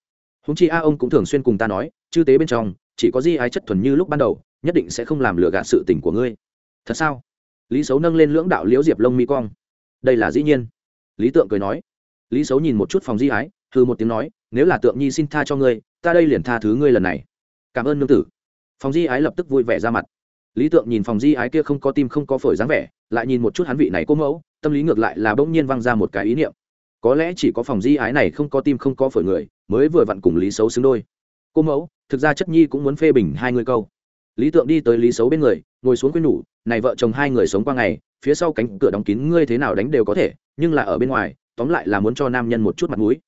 húng chi a ông cũng thường xuyên cùng ta nói, chư tế bên trong, chỉ có di ái chất thuần như lúc ban đầu, nhất định sẽ không làm lừa gạt sự tình của ngươi. Thật sao? Lý xấu nâng lên lưỡng đạo liễu diệp lông mi cong. Đây là dĩ nhiên. Lý tượng cười nói. Lý xấu nhìn một chút phòng di ái thư một tiếng nói, nếu là tượng nhi xin tha cho ngươi, ta đây liền tha thứ ngươi lần này. Cảm ơn nương tử. Phòng di ái lập tức vui vẻ ra mặt. Lý tượng nhìn phòng di ái kia không có tim không có phổi dáng vẻ, lại nhìn một chút hắn vị này cố mẫu, tâm lý ngược lại là bỗng nhiên văng ra một cái ý niệm. Có lẽ chỉ có phòng di ái này không có tim không có phổi người mới vừa vặn cùng lý xấu xứng đôi. Cô mẫu, thực ra chất nhi cũng muốn phê bình hai người câu. Lý tượng đi tới lý xấu bên người, ngồi xuống quên nhủ, này vợ chồng hai người sống qua ngày, phía sau cánh cửa đóng kín ngươi thế nào đánh đều có thể, nhưng là ở bên ngoài, tóm lại là muốn cho nam nhân một chút mặt mũi.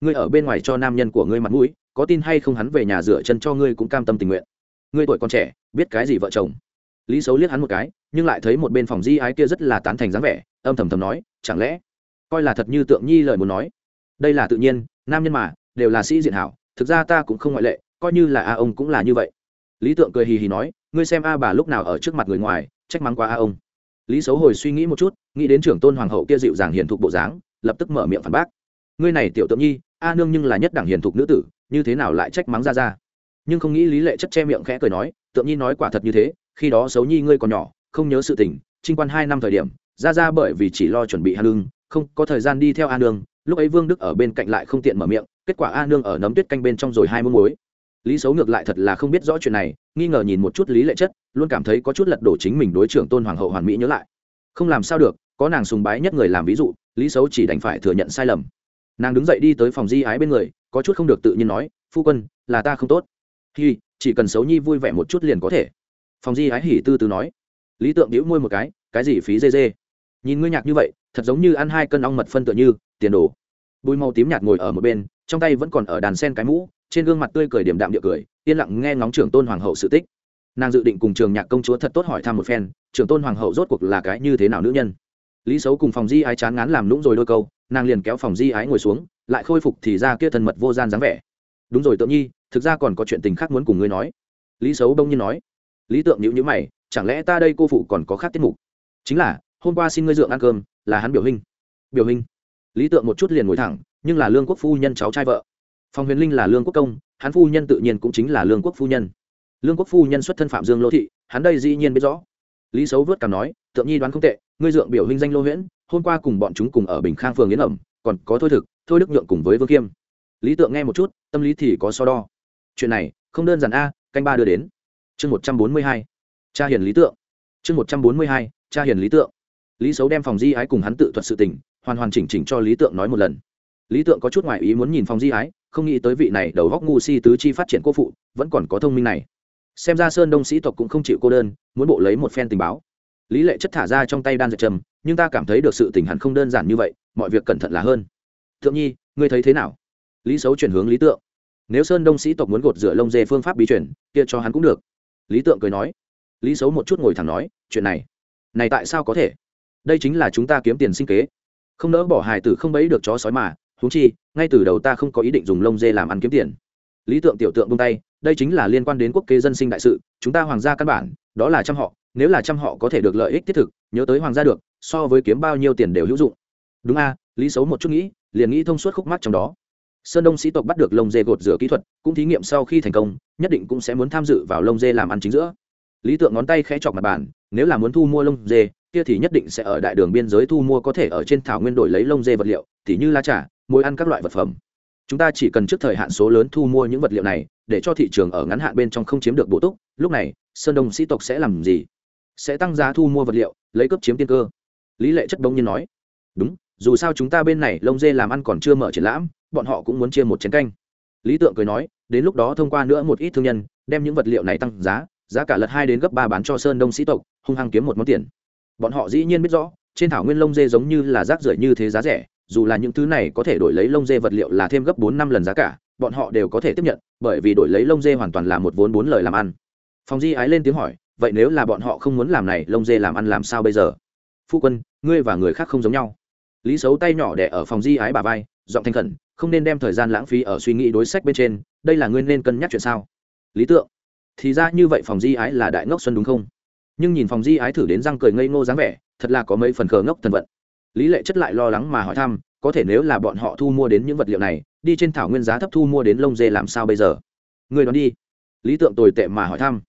Ngươi ở bên ngoài cho nam nhân của ngươi mặt mũi, có tin hay không hắn về nhà rửa chân cho ngươi cũng cam tâm tình nguyện. Ngươi tuổi còn trẻ, biết cái gì vợ chồng? Lý xấu liếc hắn một cái, nhưng lại thấy một bên phòng di ái kia rất là tán thành dáng vẻ, âm thầm thầm nói, chẳng lẽ, coi là thật như tượng nhi lời muốn nói? Đây là tự nhiên, nam nhân mà đều là sĩ diện hảo, thực ra ta cũng không ngoại lệ, coi như là a ông cũng là như vậy. Lý tượng cười hì hì nói, ngươi xem a bà lúc nào ở trước mặt người ngoài, trách mắng qua a ông. Lý xấu hồi suy nghĩ một chút, nghĩ đến trưởng tôn hoàng hậu kia dịu dàng hiền thục bộ dáng, lập tức mở miệng phản bác. Ngươi này tiểu tượng nhi, a nương nhưng là nhất đẳng hiền thục nữ tử, như thế nào lại trách mắng ra ra? Nhưng không nghĩ lý lệ chất che miệng khẽ cười nói, tượng nhi nói quả thật như thế, khi đó xấu nhi ngươi còn nhỏ, không nhớ sự tình, trinh quan hai năm thời điểm, ra ra bởi vì chỉ lo chuẩn bị hà lương không có thời gian đi theo a nương, lúc ấy vương đức ở bên cạnh lại không tiện mở miệng kết quả a nương ở nấm tuyết canh bên trong rồi hai mươi muối. Lý xấu ngược lại thật là không biết rõ chuyện này, nghi ngờ nhìn một chút lý lệ chất, luôn cảm thấy có chút lật đổ chính mình đối trưởng tôn hoàng hậu hoàn mỹ nhớ lại. Không làm sao được, có nàng sùng bái nhất người làm ví dụ, lý xấu chỉ đành phải thừa nhận sai lầm. Nàng đứng dậy đi tới phòng di ái bên người, có chút không được tự nhiên nói, phu quân, là ta không tốt. Hi, chỉ cần xấu nhi vui vẻ một chút liền có thể. Phòng di ái hỉ tư tư nói. Lý tượng đĩu môi một cái cái gì phí dê dê? Nhìn ngươi nhạc như vậy, thật giống như ăn hai cân ong mật phân tựa như, tiền đồ. Bùi màu tím nhạt ngồi ở một bên trong tay vẫn còn ở đàn sen cái mũ, trên gương mặt tươi cười điểm đạm địa cười, yên lặng nghe ngóng trưởng tôn hoàng hậu sự tích. Nàng dự định cùng trường nhạc công chúa thật tốt hỏi thăm một phen, trưởng tôn hoàng hậu rốt cuộc là cái như thế nào nữ nhân. Lý xấu cùng phòng di ái chán ngán làm lũng rồi đôi câu, nàng liền kéo phòng di ái ngồi xuống, lại khôi phục thì ra kia thân mật vô gian dáng vẻ. Đúng rồi tượng nhi, thực ra còn có chuyện tình khác muốn cùng ngươi nói. Lý xấu đông nhiên nói. Lý tượng nhữ nhữ mày, chẳng lẽ ta đây cô phụ còn có khác tiết mục? Chính là, hôm qua xin ngươi dượng ăn cơm, là hắn biểu hình biểu hình lý tượng một chút liền ngồi thẳng, nhưng là lương quốc phu nhân cháu trai vợ. Phòng huyền linh là lương quốc công, hắn phu nhân tự nhiên cũng chính là lương quốc phu nhân. Lương quốc phu nhân xuất thân phạm dương lô thị, hắn đây dĩ nhiên biết rõ. Lý xấu vớt cảm nói, tượng nhi đoán không tệ, ngươi dượng biểu huynh danh lô huyễn, hôm qua cùng bọn chúng cùng ở bình khang phường yến ẩm, còn có thôi thực, thôi đức nhượng cùng với vương kiêm. Lý tượng nghe một chút, tâm lý thì có so đo. Chuyện này, không đơn giản a, canh ba đưa đến. Chương một trăm bốn mươi hai cha hiền lý tượng. Chương một trăm bốn mươi hai cha hiền lý tượng. Lý xấu đem phòng di ái cùng hắn tự thuật sự tình hoàn hoàn chỉnh chỉnh cho lý tượng nói một lần. Lý tượng có chút ngoại ý muốn nhìn Phong di ái, không nghĩ tới vị này đầu góc ngu si tứ chi phát triển cô phụ, vẫn còn có thông minh này. Xem ra sơn đông sĩ tộc cũng không chịu cô đơn, muốn bộ lấy một phen tình báo. Lý lệ chất thả ra trong tay đan dệt trầm, nhưng ta cảm thấy được sự tình hẳn không đơn giản như vậy, mọi việc cẩn thận là hơn. Thượng nhi, ngươi thấy thế nào? Lý xấu chuyển hướng lý tượng. Nếu sơn đông sĩ tộc muốn gột rửa lông dê phương pháp bí chuyển kia cho hắn cũng được. Lý tượng cười nói. Lý xấu một chút ngồi thẳng nói, chuyện này này tại sao có thể? Đây chính là chúng ta kiếm tiền sinh kế không nỡ bỏ hài tử không bấy được chó sói mà thú chi, ngay từ đầu ta không có ý định dùng lông dê làm ăn kiếm tiền. Lý tượng tiểu tượng bông tay, đây chính là liên quan đến quốc kế dân sinh đại sự, chúng ta hoàng gia căn bản, đó là trăm họ, nếu là trăm họ có thể được lợi ích thiết thực, nhớ tới hoàng gia được, so với kiếm bao nhiêu tiền đều hữu dụng. Đúng a, lý xấu một chút nghĩ, liền nghĩ thông suốt khúc mắt trong đó. Sơn đông sĩ tộc bắt được lông dê gột rửa kỹ thuật, cũng thí nghiệm sau khi thành công, nhất định cũng sẽ muốn tham dự vào lông dê làm ăn chính giữa. Lý tượng ngón tay khẽ chọc mặt bàn, nếu là muốn thu mua lông dê kia thì nhất định sẽ ở đại đường biên giới thu mua có thể ở trên thảo nguyên đổi lấy lông dê vật liệu, tỉ như lá trà mối ăn các loại vật phẩm. Chúng ta chỉ cần trước thời hạn số lớn thu mua những vật liệu này, để cho thị trường ở ngắn hạn bên trong không chiếm được bổ túc, lúc này, sơn đông sĩ tộc sẽ làm gì? Sẽ tăng giá thu mua vật liệu, lấy cấp chiếm tiên cơ. Lý lệ chất đông nhiên nói. Đúng, dù sao chúng ta bên này lông dê làm ăn còn chưa mở triển lãm, bọn họ cũng muốn chia một chén canh. Lý tượng cười nói, đến lúc đó thông qua nữa một ít thương nhân, đem những vật liệu này tăng giá giá cả lật hai đến gấp ba bán cho sơn đông sĩ tộc, hung hăng kiếm một món tiền bọn họ dĩ nhiên biết rõ, trên thảo nguyên lông dê giống như là rác rưởi như thế giá rẻ, dù là những thứ này có thể đổi lấy lông dê vật liệu là thêm gấp bốn năm lần giá cả, bọn họ đều có thể tiếp nhận, bởi vì đổi lấy lông dê hoàn toàn là một vốn bốn lời làm ăn. Phòng di ái lên tiếng hỏi, vậy nếu là bọn họ không muốn làm này, lông dê làm ăn làm sao bây giờ? Phu quân, ngươi và người khác không giống nhau. Lý xấu tay nhỏ đẻ ở phòng di ái bà vai, giọng thanh khẩn, không nên đem thời gian lãng phí ở suy nghĩ đối sách bên trên, đây là ngươi nên cân nhắc chuyện sao? Lý tượng, thì ra như vậy phòng di ái là đại ngốc xuân đúng không? Nhưng nhìn phòng di ái thử đến răng cười ngây ngô dáng vẻ, thật là có mấy phần khờ ngốc thần vận. Lý lệ chất lại lo lắng mà hỏi thăm, có thể nếu là bọn họ thu mua đến những vật liệu này, đi trên thảo nguyên giá thấp thu mua đến lông dê làm sao bây giờ? Người đón đi. Lý tượng tồi tệ mà hỏi thăm.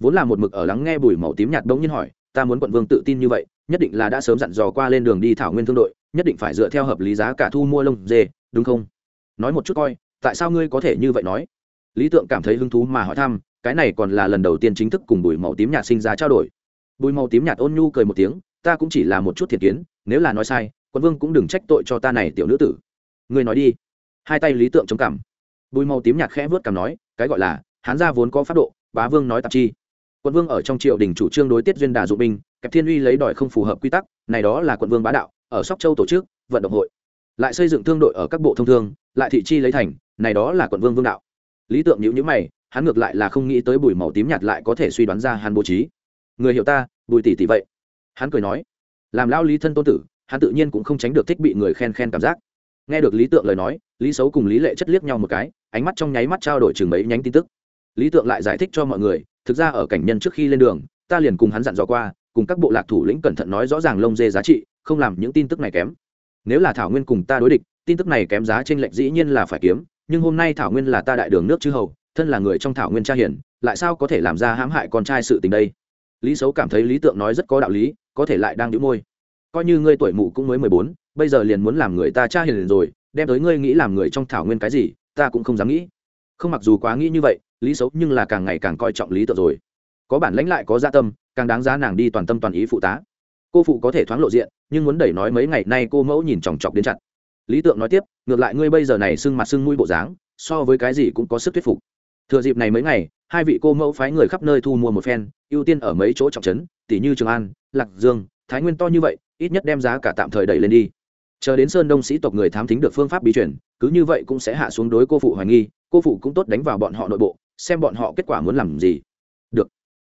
Vốn là một mực ở lắng nghe bùi màu tím nhạt bỗng nhiên hỏi, ta muốn quận vương tự tin như vậy, nhất định là đã sớm dặn dò qua lên đường đi thảo nguyên thương đội, nhất định phải dựa theo hợp lý giá cả thu mua lông dê, đúng không? Nói một chút coi, tại sao ngươi có thể như vậy nói? Lý tượng cảm thấy hứng thú mà hỏi thăm cái này còn là lần đầu tiên chính thức cùng bùi màu tím nhạt sinh ra trao đổi. Bùi màu tím nhạt ôn nhu cười một tiếng, ta cũng chỉ là một chút thiệt kiến, nếu là nói sai, quân vương cũng đừng trách tội cho ta này tiểu nữ tử. Ngươi nói đi. Hai tay lý tượng chống cảm bùi màu tím nhạt khẽ vớt cảm nói, cái gọi là, hán gia vốn có pháp độ, bá vương nói tạp chi. Quận vương ở trong triều đình chủ trương đối tiết duyên đà dụ binh, kẹp thiên uy lấy đòi không phù hợp quy tắc, này đó là quận vương bá đạo, ở sóc châu tổ chức, vận động hội. Lại xây dựng thương đội ở các bộ thông thương, lại thị chi lấy thành, này đó là quận vương vương đạo. Lý tượng nhữ nhữ mày hắn ngược lại là không nghĩ tới bùi màu tím nhạt lại có thể suy đoán ra hắn bố trí. Người hiểu ta, bùi tỷ tỷ vậy. Hắn cười nói. Làm lao lý thân tôn tử, hắn tự nhiên cũng không tránh được thích bị người khen khen cảm giác. Nghe được lý tượng lời nói, lý xấu cùng lý lệ chất liếc nhau một cái, ánh mắt trong nháy mắt trao đổi chừng mấy nhánh tin tức. Lý tượng lại giải thích cho mọi người, thực ra ở cảnh nhân trước khi lên đường, ta liền cùng hắn dặn dò qua, cùng các bộ lạc thủ lĩnh cẩn thận nói rõ ràng lông dê giá trị, không làm những tin tức này kém. Nếu là thảo nguyên cùng ta đối địch, tin tức này kém giá trên lệnh dĩ nhiên là phải kiếm, nhưng hôm nay thảo nguyên là ta đại đường nước chư hầu thân là người trong thảo nguyên cha hiển lại sao có thể làm ra hãm hại con trai sự tình đây? Lý xấu cảm thấy lý tượng nói rất có đạo lý, có thể lại đang đĩu môi. Coi như ngươi tuổi mụ cũng mới mười bốn, bây giờ liền muốn làm người ta cha hiền rồi, đem tới ngươi nghĩ làm người trong thảo nguyên cái gì, ta cũng không dám nghĩ. Không mặc dù quá nghĩ như vậy, lý xấu nhưng là càng ngày càng coi trọng lý tượng rồi. Có bản lãnh lại có gia dạ tâm, càng đáng giá nàng đi toàn tâm toàn ý phụ tá. Cô phụ có thể thoáng lộ diện, nhưng muốn đẩy nói mấy ngày nay cô mẫu nhìn chòng chọc đến chặt. Lý tượng nói tiếp, ngược lại ngươi bây giờ này sưng mặt sưng mũi bộ dáng, so với cái gì cũng có sức thuyết phục thừa dịp này mấy ngày, hai vị cô mẫu phái người khắp nơi thu mua một phen, ưu tiên ở mấy chỗ trọng trấn tỷ như trường an, lạc dương, thái nguyên to như vậy, ít nhất đem giá cả tạm thời đẩy lên đi. Chờ đến sơn đông sĩ tộc người thám thính được phương pháp bí chuyển cứ như vậy cũng sẽ hạ xuống đối cô phụ hoài nghi, cô phụ cũng tốt đánh vào bọn họ nội bộ, xem bọn họ kết quả muốn làm gì. Được.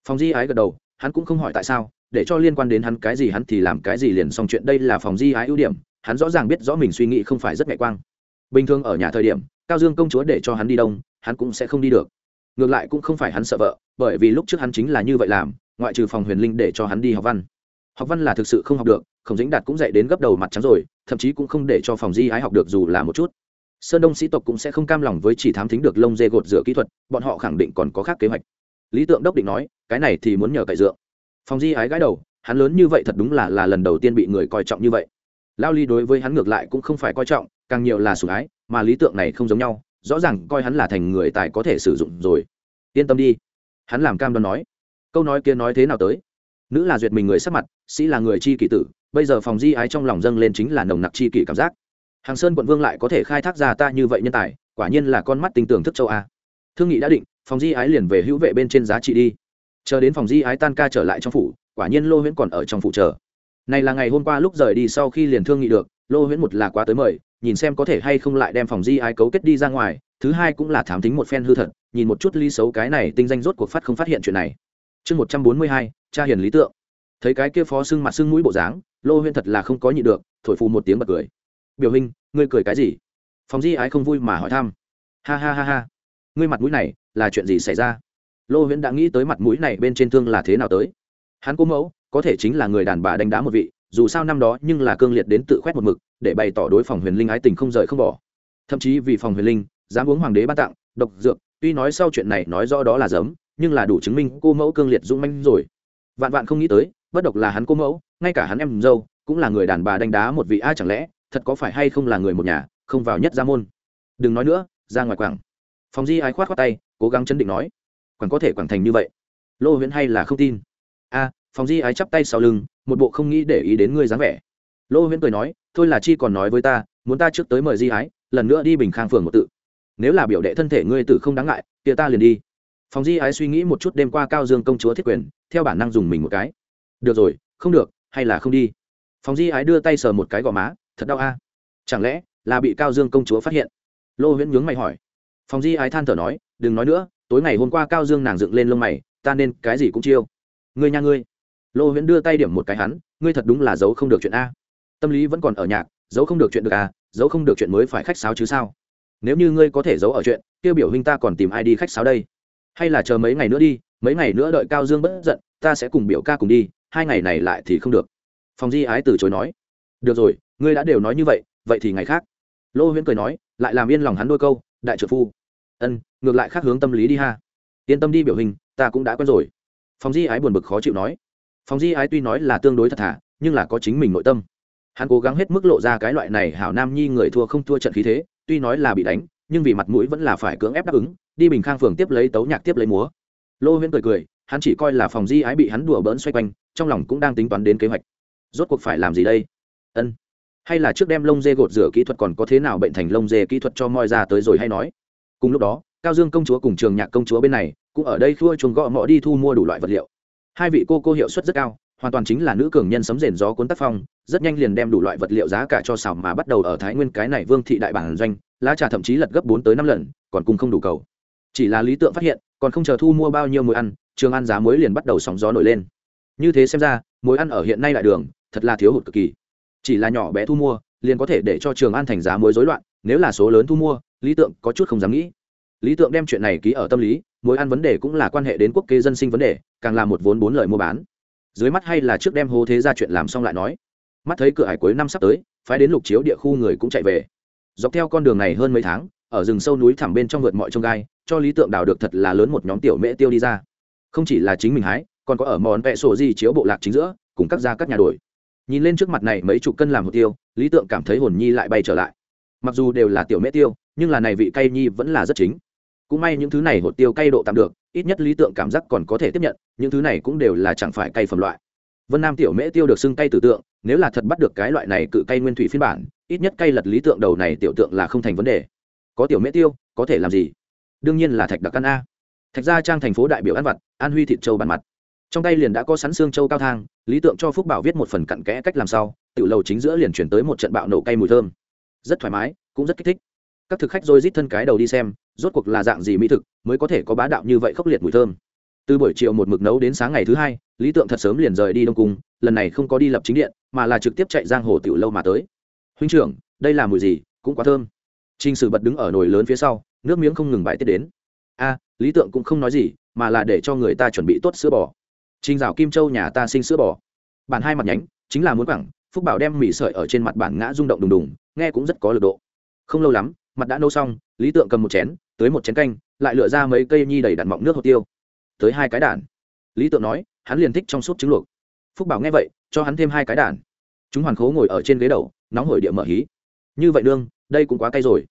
Phòng di ái gật đầu, hắn cũng không hỏi tại sao, để cho liên quan đến hắn cái gì hắn thì làm cái gì liền xong chuyện, đây là phòng di ái ưu điểm, hắn rõ ràng biết rõ mình suy nghĩ không phải rất ngại quang. Bình thường ở nhà thời điểm, cao dương công chúa để cho hắn đi đông hắn cũng sẽ không đi được. Ngược lại cũng không phải hắn sợ vợ, bởi vì lúc trước hắn chính là như vậy làm, ngoại trừ phòng huyền linh để cho hắn đi học văn. Học văn là thực sự không học được, khổng dĩnh đạt cũng dạy đến gấp đầu mặt trắng rồi, thậm chí cũng không để cho phòng di ái học được dù là một chút. Sơn đông sĩ tộc cũng sẽ không cam lòng với chỉ thám thính được lông dê gột rửa kỹ thuật, bọn họ khẳng định còn có khác kế hoạch. Lý tượng đốc định nói, cái này thì muốn nhờ cậy dựa. phòng di ái gái đầu, hắn lớn như vậy thật đúng là là lần đầu tiên bị người coi trọng như vậy. Lao ly đối với hắn ngược lại cũng không phải coi trọng, càng nhiều là sủng ái, mà lý tượng này không giống nhau rõ ràng coi hắn là thành người tài có thể sử dụng rồi. Yên tâm đi. Hắn làm cam đoan nói. Câu nói kia nói thế nào tới? Nữ là duyệt mình người sắc mặt, sĩ là người chi kỷ tử, bây giờ phòng di ái trong lòng dâng lên chính là nồng nặc chi kỷ cảm giác. Hàng sơn quận vương lại có thể khai thác ra ta như vậy nhân tài, quả nhiên là con mắt tinh tường thức châu a. Thương nghị đã định, phòng di ái liền về hữu vệ bên trên giá trị đi. Chờ đến phòng di ái tan ca trở lại trong phủ, quả nhiên lô huyễn còn ở trong phủ chờ. Này là ngày hôm qua lúc rời đi sau khi liền thương nghị được, lô huyễn một là quá tới mời nhìn xem có thể hay không lại đem phòng di ai cấu kết đi ra ngoài, thứ hai cũng là thám tính một phen hư thật, nhìn một chút ly xấu cái này tinh danh rốt cuộc phát không phát hiện chuyện này. Chương một trăm bốn mươi hai cha hiền lý tượng. Thấy cái kia phó xưng mặt xưng mũi bộ dáng, lô huyễn thật là không có nhị được, thổi phù một tiếng bật cười. Biểu hình ngươi cười cái gì? Phòng di ái không vui mà hỏi thăm. Ha ha ha ha, ngươi mặt mũi này là chuyện gì xảy ra? Lô huyễn đã nghĩ tới mặt mũi này bên trên thương là thế nào tới. Hắn cố mẫu, có thể chính là người đàn bà đánh đá một vị, dù sao năm đó nhưng là cương liệt đến tự khoét một mực để bày tỏ đối phòng huyền linh ái tình không rời không bỏ. Thậm chí vì phòng huyền linh, dám uống hoàng đế ban tặng, độc dược, tuy nói sau chuyện này nói rõ đó là giấm, nhưng là đủ chứng minh cô mẫu cương liệt dũng manh rồi. Vạn vạn không nghĩ tới, bất độc là hắn cô mẫu, ngay cả hắn em dâu, cũng là người đàn bà đánh đá một vị ai chẳng lẽ, thật có phải hay không là người một nhà, không vào nhất gia môn. Đừng nói nữa, ra ngoài quảng. Phòng di ái khoát khoát tay, cố gắng chấn định nói. Quảng có thể quảng thành như vậy? Lô huyễn hay là không tin? A, phòng di ái chắp tay sau lưng, một bộ không nghĩ để ý đến ngươi dáng vẻ. Lô huyễn cười nói thôi là chi còn nói với ta, muốn ta trước tới mời di ái lần nữa đi bình khang phường một tự. Nếu là biểu đệ thân thể ngươi tử không đáng ngại tia ta liền đi. Phòng di ái suy nghĩ một chút đêm qua cao dương công chúa thiết quyền, theo bản năng dùng mình một cái. Được rồi, không được, hay là không đi. Phòng di ái đưa tay sờ một cái gò má, thật đau a. Chẳng lẽ là bị cao dương công chúa phát hiện? Lô huyễn nhướng mày hỏi. Phòng di ái than thở nói, đừng nói nữa, tối ngày hôm qua cao dương nàng dựng lên lông mày, ta nên cái gì cũng chiêu. Ngươi nha ngươi. Lô huyễn đưa tay điểm một cái hắn, ngươi thật đúng là giấu không được chuyện a tâm lý vẫn còn ở nhạc, giấu không được chuyện được à giấu không được chuyện mới phải khách sáo chứ sao? Nếu như ngươi có thể giấu ở chuyện tiêu biểu huynh ta còn tìm ai đi khách sáo đây? Hay là chờ mấy ngày nữa đi, mấy ngày nữa đợi cao dương bất giận, ta sẽ cùng biểu ca cùng đi, hai ngày này lại thì không được. Phòng di ái từ chối nói. Được rồi, ngươi đã đều nói như vậy vậy thì ngày khác. Lô huyễn cười nói, lại làm yên lòng hắn đôi câu, đại trợ phu. Ân, ngược lại khác hướng tâm lý đi ha. Yên tâm đi biểu hình ta cũng đã quen rồi. Phòng di ái buồn bực khó chịu nói. Phòng di ái tuy nói là tương đối thật thà, nhưng là có chính mình nội tâm hắn cố gắng hết mức lộ ra cái loại này hảo nam nhi người thua không thua trận khí thế, tuy nói là bị đánh, nhưng vì mặt mũi vẫn là phải cưỡng ép đáp ứng, đi bình khang phường tiếp lấy tấu nhạc tiếp lấy múa. Lô huyễn cười cười, hắn chỉ coi là phòng di ái bị hắn đùa bỡn xoay quanh, trong lòng cũng đang tính toán đến kế hoạch. Rốt cuộc phải làm gì đây? Ân. Hay là trước đem lông dê gột rửa kỹ thuật còn có thế nào bệnh thành lông dê kỹ thuật cho moi ra tới rồi hay nói. Cùng lúc đó, cao dương công chúa cùng trường nhạc công chúa bên này, cũng ở đây khua chuồng gõ mõ đi thu mua đủ loại vật liệu. Hai vị cô cô hiệu suất rất cao hoàn toàn chính là nữ cường nhân sấm rền gió cuốn tác phong, rất nhanh liền đem đủ loại vật liệu giá cả cho xào mà bắt đầu ở thái nguyên cái này vương thị đại bản doanh, lá trà thậm chí lật gấp bốn tới năm lần, còn cùng không đủ cầu. Chỉ là lý tượng phát hiện, còn không chờ thu mua bao nhiêu muối ăn, trường ăn giá muối liền bắt đầu sóng gió nổi lên. Như thế xem ra, muối ăn ở hiện nay đại đường, thật là thiếu hụt cực kỳ. Chỉ là nhỏ bé thu mua, liền có thể để cho trường an thành giá muối rối loạn, nếu là số lớn thu mua, lý tượng có chút không dám nghĩ. Lý tượng đem chuyện này ký ở tâm lý, muối ăn vấn đề cũng là quan hệ đến quốc kế dân sinh vấn đề, càng là một vốn bốn lời mua bán dưới mắt hay là trước đem hô thế ra chuyện làm xong lại nói. Mắt thấy cửa hải cuối năm sắp tới, phái đến lục chiếu địa khu người cũng chạy về. Dọc theo con đường này hơn mấy tháng, ở rừng sâu núi thẳm bên trong vượt mọi trông gai, cho lý tượng đào được thật là lớn một nhóm tiểu mễ tiêu đi ra. Không chỉ là chính mình hái, còn có ở món vẽ sổ di chiếu bộ lạc chính giữa, cùng các gia các nhà đổi. Nhìn lên trước mặt này mấy chục cân làm hột tiêu, lý tượng cảm thấy hồn nhi lại bay trở lại. Mặc dù đều là tiểu mễ tiêu, nhưng là này vị cay nhi vẫn là rất chính cũng may những thứ này hột tiêu cay độ tạm được, ít nhất lý tượng cảm giác còn có thể tiếp nhận, những thứ này cũng đều là chẳng phải cay phẩm loại. Vân nam tiểu mễ tiêu được xưng cay tử tượng, nếu là thật bắt được cái loại này cự cay nguyên thủy phiên bản, ít nhất cay lật lý tượng đầu này tiểu tượng là không thành vấn đề. Có tiểu mễ tiêu, có thể làm gì? Đương nhiên là thạch đặc căn a. Thạch gia trang thành phố đại biểu ăn vặt an huy thịt châu bàn mặt. Trong tay liền đã có sẵn xương châu cao thang, lý tượng cho phúc bảo viết một phần cặn kẽ cách làm sao tự lầu chính giữa liền chuyển tới một trận bạo nổ cay mùi thơm. Rất thoải mái, cũng rất kích thích các thực khách rồi rít thân cái đầu đi xem rốt cuộc là dạng gì mỹ thực mới có thể có bá đạo như vậy khốc liệt mùi thơm từ buổi chiều một mực nấu đến sáng ngày thứ hai lý tượng thật sớm liền rời đi đông cung lần này không có đi lập chính điện mà là trực tiếp chạy giang hồ tiểu lâu mà tới huynh trưởng đây là mùi gì cũng quá thơm Trình Sử bật đứng ở nồi lớn phía sau, nước miếng không ngừng bãi tiết đến. A, Lý Tượng cũng không nói gì, mà là để cho người ta chuẩn bị tốt sữa bò. Trình rào Kim Châu nhà ta sinh sữa bò. Bản hai mặt nhánh, chính là muốn quẳng, Phúc Bảo đem mì sợi ở trên mặt bản ngã rung động đùng đùng, nghe cũng rất có lực độ. Không lâu lắm, mặt đã nấu xong, Lý Tượng cầm một chén, tới một chén canh, lại lựa ra mấy cây nhi đầy đạn mọng nước hồ tiêu. Tới hai cái đạn. Lý Tượng nói, hắn liền thích trong suốt trứng luộc. phúc bảo nghe vậy cho hắn thêm hai cái đạn. chúng hoàn khố ngồi ở trên ghế đầu nóng hổi địa mở hí như vậy đương đây cũng quá cay rồi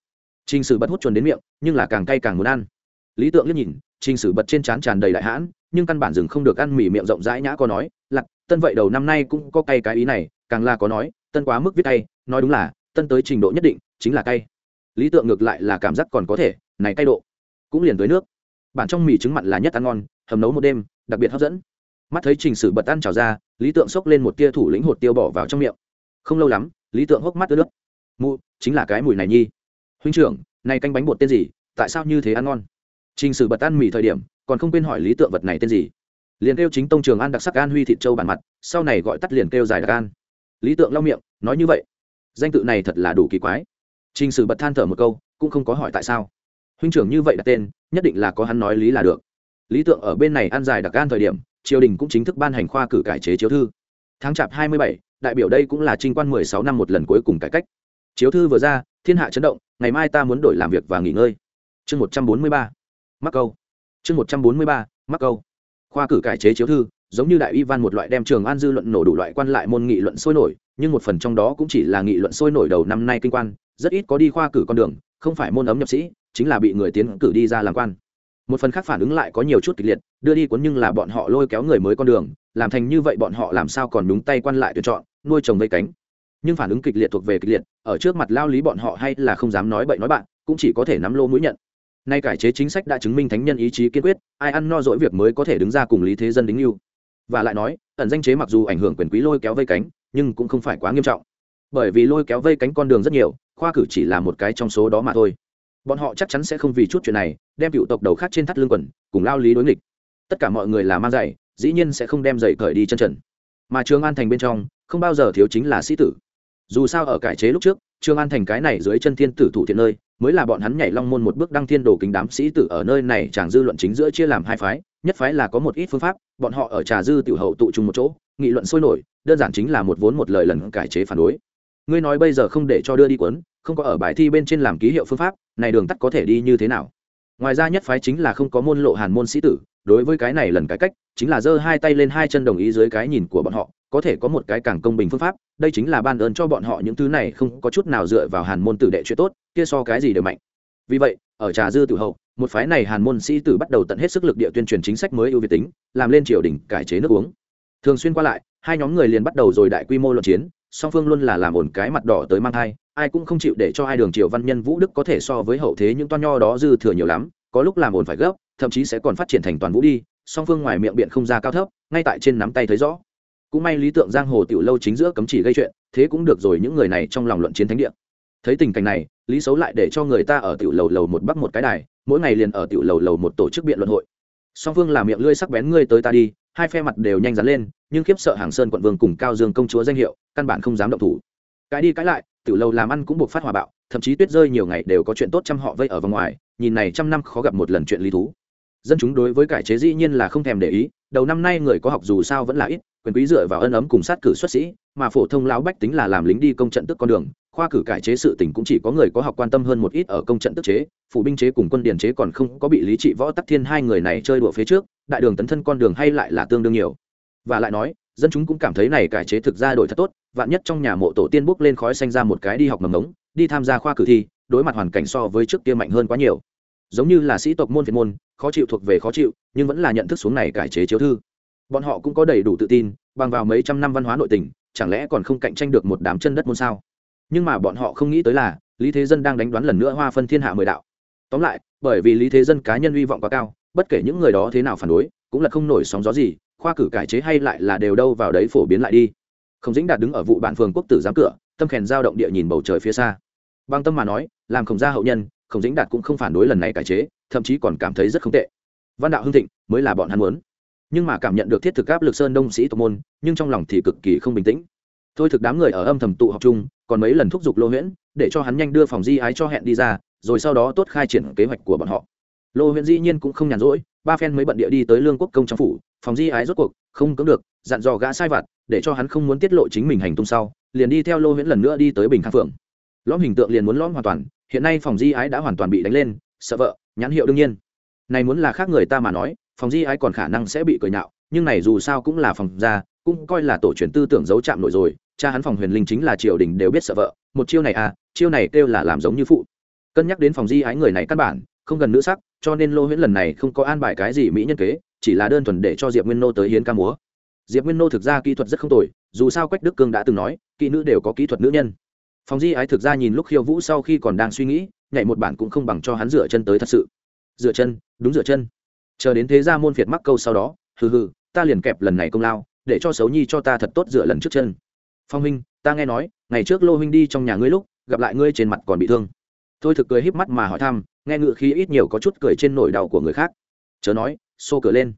trình sử bật hút chuồn đến miệng nhưng là càng cay càng muốn ăn lý tượng liếc nhìn trình sử bật trên trán tràn đầy đại hãn nhưng căn bản dừng không được ăn mỉ miệng rộng rãi nhã có nói lặc tân vậy đầu năm nay cũng có cay cái ý này càng là có nói tân quá mức viết cay nói đúng là tân tới trình độ nhất định chính là cay lý tượng ngược lại là cảm giác còn có thể, này cay độ, cũng liền với nước. Bản trong mì trứng mặn là nhất ăn ngon, hầm nấu một đêm, đặc biệt hấp dẫn. Mắt thấy trình sử bật ăn trào ra, lý tượng xốc lên một tia thủ lĩnh hột tiêu bỏ vào trong miệng. Không lâu lắm, lý tượng hốc mắt ướt nước. Mụ, chính là cái mùi này nhi. Huynh trưởng, này canh bánh bột tên gì, tại sao như thế ăn ngon? Trình sử bật ăn mì thời điểm, còn không quên hỏi lý tượng vật này tên gì. Liền kêu chính tông trường an đặc sắc an huy thịt châu bản mặt, sau này gọi tắt liền kêu dài đặc an lý tượng lau miệng, nói như vậy. Danh tự này thật là đủ kỳ quái trình sử bật than thở một câu, cũng không có hỏi tại sao. Huynh trưởng như vậy đặt tên, nhất định là có hắn nói lý là được. Lý tượng ở bên này ăn dài đặc an thời điểm, triều đình cũng chính thức ban hành khoa cử cải chế chiếu thư. Tháng chạp hai mươi bảy, đại biểu đây cũng là trinh quan mười sáu năm một lần cuối cùng cải cách. Chiếu thư vừa ra, thiên hạ chấn động, ngày mai ta muốn đổi làm việc và nghỉ ngơi. Chương một trăm bốn mươi ba, mắc câu. Chương một trăm bốn mươi ba, mắc câu. Khoa cử cải chế chiếu thư, giống như đại y văn một loại đem trường an dư luận nổ đủ loại quan lại môn nghị luận sôi nổi, nhưng một phần trong đó cũng chỉ là nghị luận sôi nổi đầu năm nay kinh quan rất ít có đi khoa cử con đường, không phải môn ấm nhập sĩ, chính là bị người tiến cử đi ra làm quan. Một phần khác phản ứng lại có nhiều chút kịch liệt, đưa đi cuốn nhưng là bọn họ lôi kéo người mới con đường, làm thành như vậy bọn họ làm sao còn đúng tay quan lại tuyển chọn, nuôi trồng vây cánh. Nhưng phản ứng kịch liệt thuộc về kịch liệt, ở trước mặt lao lý bọn họ hay là không dám nói bậy nói bạn, cũng chỉ có thể nắm lô mũi nhận. Nay cải chế chính sách đã chứng minh thánh nhân ý chí kiên quyết, ai ăn no dỗi việc mới có thể đứng ra cùng lý thế dân đính yêu. và lại nói, ẩn danh chế mặc dù ảnh hưởng quyền quý lôi kéo vây cánh, nhưng cũng không phải quá nghiêm trọng. Bởi vì lôi kéo vây cánh con đường rất nhiều khoa cử chỉ là một cái trong số đó mà thôi. Bọn họ chắc chắn sẽ không vì chút chuyện này, đem cựu tộc đầu khác trên thắt lưng quần, cùng lao lý đối nghịch. Tất cả mọi người là mang giày, dĩ nhiên sẽ không đem giày cởi đi chân trần. Mà trường an thành bên trong, không bao giờ thiếu chính là sĩ tử. Dù sao ở cải chế lúc trước trường an thành cái này dưới chân thiên tử thủ thiện nơi, mới là bọn hắn nhảy long môn một bước đăng thiên đồ kính đám sĩ tử ở nơi này chàng dư luận chính giữa chia làm hai phái, nhất phái là có một ít phương pháp, bọn họ ở trà dư tiểu hậu tụ chung một chỗ, nghị luận sôi nổi, đơn giản chính là một vốn một lời lần cải chế phản đối ngươi nói bây giờ không để cho đưa đi quấn không có ở bài thi bên trên làm ký hiệu phương pháp, này đường tắt có thể đi như thế nào? Ngoài ra nhất phái chính là không có môn lộ hàn môn sĩ tử, đối với cái này lần cải cách, chính là giơ hai tay lên hai chân đồng ý dưới cái nhìn của bọn họ, có thể có một cái càng công bình phương pháp, đây chính là ban ơn cho bọn họ những thứ này không có chút nào dựa vào hàn môn tử đệ chuyện tốt, kia so cái gì đều mạnh. Vì vậy, ở trà dư tử hậu, một phái này hàn môn sĩ tử bắt đầu tận hết sức lực địa tuyên truyền chính sách mới ưu việt tính, làm lên triều đình, cải chế nước uống. Thường xuyên qua lại, hai nhóm người liền bắt đầu rồi đại quy mô luận chiến song phương luôn là làm ổn cái mặt đỏ tới mang thai, ai cũng không chịu để cho hai đường triều văn nhân vũ đức có thể so với hậu thế những toan nho đó dư thừa nhiều lắm, có lúc làm ổn phải gấp, thậm chí sẽ còn phát triển thành toàn vũ đi, song phương ngoài miệng biện không ra cao thấp, ngay tại trên nắm tay thấy rõ. Cũng may lý tượng giang hồ tiểu lâu chính giữa cấm chỉ gây chuyện, thế cũng được rồi những người này trong lòng luận chiến thánh địa. Thấy tình cảnh này, lý xấu lại để cho người ta ở tiểu lầu lầu một bắc một cái đài, mỗi ngày liền ở tiểu lầu lầu một tổ chức biện luận hội. Song phương làm miệng lưỡi sắc bén ngươi tới ta đi hai phe mặt đều nhanh dán lên, nhưng khiếp sợ hàng sơn quận vương cùng cao dương công chúa danh hiệu, căn bản không dám động thủ. Cái đi cãi lại, tiểu lâu làm ăn cũng buộc phát hòa bạo, thậm chí tuyết rơi nhiều ngày đều có chuyện tốt trăm họ vây ở vòng ngoài, nhìn này trăm năm khó gặp một lần chuyện lý thú. Dân chúng đối với cải chế dĩ nhiên là không thèm để ý, đầu năm nay người có học dù sao vẫn là ít, quyền quý dựa vào ân ấm cùng sát cử xuất sĩ, mà phổ thông lão bách tính là làm lính đi công trận tức con đường khoa cử cải chế sự tình cũng chỉ có người có học quan tâm hơn một ít ở công trận tức chế phụ binh chế cùng quân điển chế còn không có bị lý trị võ tắc thiên hai người này chơi đùa phía trước, đại đường tấn thân con đường hay lại là tương đương nhiều. Và lại nói, dân chúng cũng cảm thấy này cải chế thực ra đổi thật tốt, vạn nhất trong nhà mộ tổ tiên bốc lên khói xanh ra một cái đi học mầm ống đi tham gia khoa cử thi, đối mặt hoàn cảnh so với trước kia mạnh hơn quá nhiều. Giống như là sĩ tộc môn phiệt môn, khó chịu thuộc về khó chịu, nhưng vẫn là nhận thức xuống này cải chế chiếu thư. Bọn họ cũng có đầy đủ tự tin, bằng vào mấy trăm năm văn hóa nội tình, chẳng lẽ còn không cạnh tranh được một đám chân đất môn sao? Nhưng mà bọn họ không nghĩ tới là lý thế dân đang đánh đoán lần nữa hoa phân thiên hạ mười đạo. Tóm lại, bởi vì lý thế dân cá nhân hy vọng quá cao, bất kể những người đó thế nào phản đối, cũng là không nổi sóng gió gì, khoa cử cải chế hay lại là đều đâu vào đấy phổ biến lại đi. Không dĩnh đạt đứng ở vụ bản phường quốc tử giám cửa, tâm khèn giao động địa nhìn bầu trời phía xa. Băng tâm mà nói, làm khổng gia hậu nhân, khổng dĩnh đạt cũng không phản đối lần này cải chế, thậm chí còn cảm thấy rất không tệ. Văn đạo hưng thịnh mới là bọn hắn muốn. Nhưng mà cảm nhận được thiết thực áp lực sơn đông sĩ tộc môn, nhưng trong lòng thì cực kỳ không bình tĩnh thôi thực đám người ở âm thầm tụ học chung, còn mấy lần thúc giục lô huyễn, để cho hắn nhanh đưa phòng di ái cho hẹn đi ra, rồi sau đó tốt khai triển kế hoạch của bọn họ. Lô huyễn dĩ nhiên cũng không nhàn rỗi, ba phen mới bận địa đi tới lương quốc công trong phủ, phòng di ái rốt cuộc không cưỡng được, dặn dò gã sai vặt, để cho hắn không muốn tiết lộ chính mình hành tung sau, liền đi theo lô huyễn lần nữa đi tới bình khang phượng. Lõm hình tượng liền muốn lõm hoàn toàn, hiện nay phòng di ái đã hoàn toàn bị đánh lên, sợ vợ, nhãn hiệu đương nhiên. Này muốn là khác người ta mà nói, phòng di ái còn khả năng sẽ bị cười nhạo, nhưng này dù sao cũng là phòng ra cũng coi là tổ truyền tư tưởng giấu chạm nổi rồi, cha hắn phòng huyền linh chính là triều đình đều biết sợ vợ, một chiêu này à chiêu này kêu là làm giống như phụ. Cân nhắc đến phòng di ái người này căn bản, không gần nữ sắc, cho nên lô huyễn lần này không có an bài cái gì mỹ nhân kế, chỉ là đơn thuần để cho diệp nguyên nô tới hiến ca múa. Diệp nguyên nô thực ra kỹ thuật rất không tồi, dù sao quách đức cương đã từng nói, kỹ nữ đều có kỹ thuật nữ nhân. Phòng di ái thực ra nhìn lúc khiêu vũ sau khi còn đang suy nghĩ, nhảy một bản cũng không bằng cho hắn dựa chân tới thật sự. Dựa chân, đúng dựa chân. Chờ đến thế ra môn phiệt mắc câu sau đó, hừ hừ, ta liền kẹp lần này công lao để cho xấu nhi cho ta thật tốt dựa lần trước chân. Phong huynh, ta nghe nói, ngày trước lô huynh đi trong nhà ngươi lúc, gặp lại ngươi trên mặt còn bị thương. Thôi thực cười híp mắt mà hỏi thăm, nghe ngự khí ít nhiều có chút cười trên nỗi đau của người khác. Chớ nói, xô cửa lên.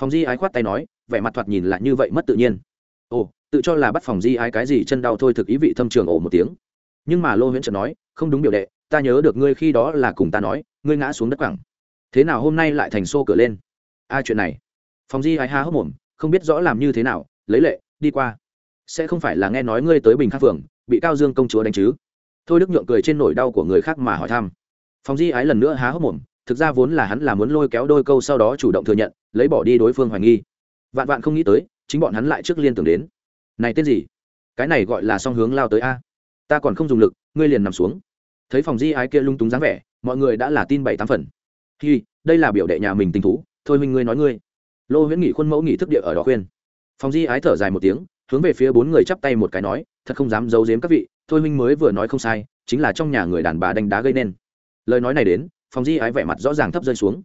Phòng di ái khoát tay nói, vẻ mặt thoạt nhìn lại như vậy mất tự nhiên. Ồ, tự cho là bắt phòng di ái cái gì chân đau thôi thực ý vị thâm trường ồ một tiếng. Nhưng mà lô huyễn trợn nói, không đúng biểu đệ, ta nhớ được ngươi khi đó là cùng ta nói, ngươi ngã xuống đất quẳng. Thế nào hôm nay lại thành xô cửa lên? Ai chuyện này. Phòng di ái há hốc mồm không biết rõ làm như thế nào, lấy lệ, đi qua. Sẽ không phải là nghe nói ngươi tới bình khắc phường, bị cao dương công chúa đánh chứ? Thôi đức nhượng cười trên nỗi đau của người khác mà hỏi thăm. Phòng di ái lần nữa há hốc mồm, thực ra vốn là hắn là muốn lôi kéo đôi câu sau đó chủ động thừa nhận, lấy bỏ đi đối phương hoài nghi. Vạn vạn không nghĩ tới, chính bọn hắn lại trước liên tưởng đến. Này tên gì? Cái này gọi là song hướng lao tới a. Ta còn không dùng lực, ngươi liền nằm xuống. Thấy phòng di ái kia lung túng dáng vẻ, mọi người đã là tin bảy tám phần. Hi, đây là biểu đệ nhà mình tình thú, thôi minh ngươi nói ngươi lô huyễn nghỉ khuôn mẫu nghỉ thức địa ở đó khuyên. Phòng di ái thở dài một tiếng, hướng về phía bốn người chắp tay một cái nói, thật không dám giấu giếm các vị, thôi minh mới vừa nói không sai, chính là trong nhà người đàn bà đánh đá gây nên. Lời nói này đến phòng di ái vẻ mặt rõ ràng thấp rơi xuống.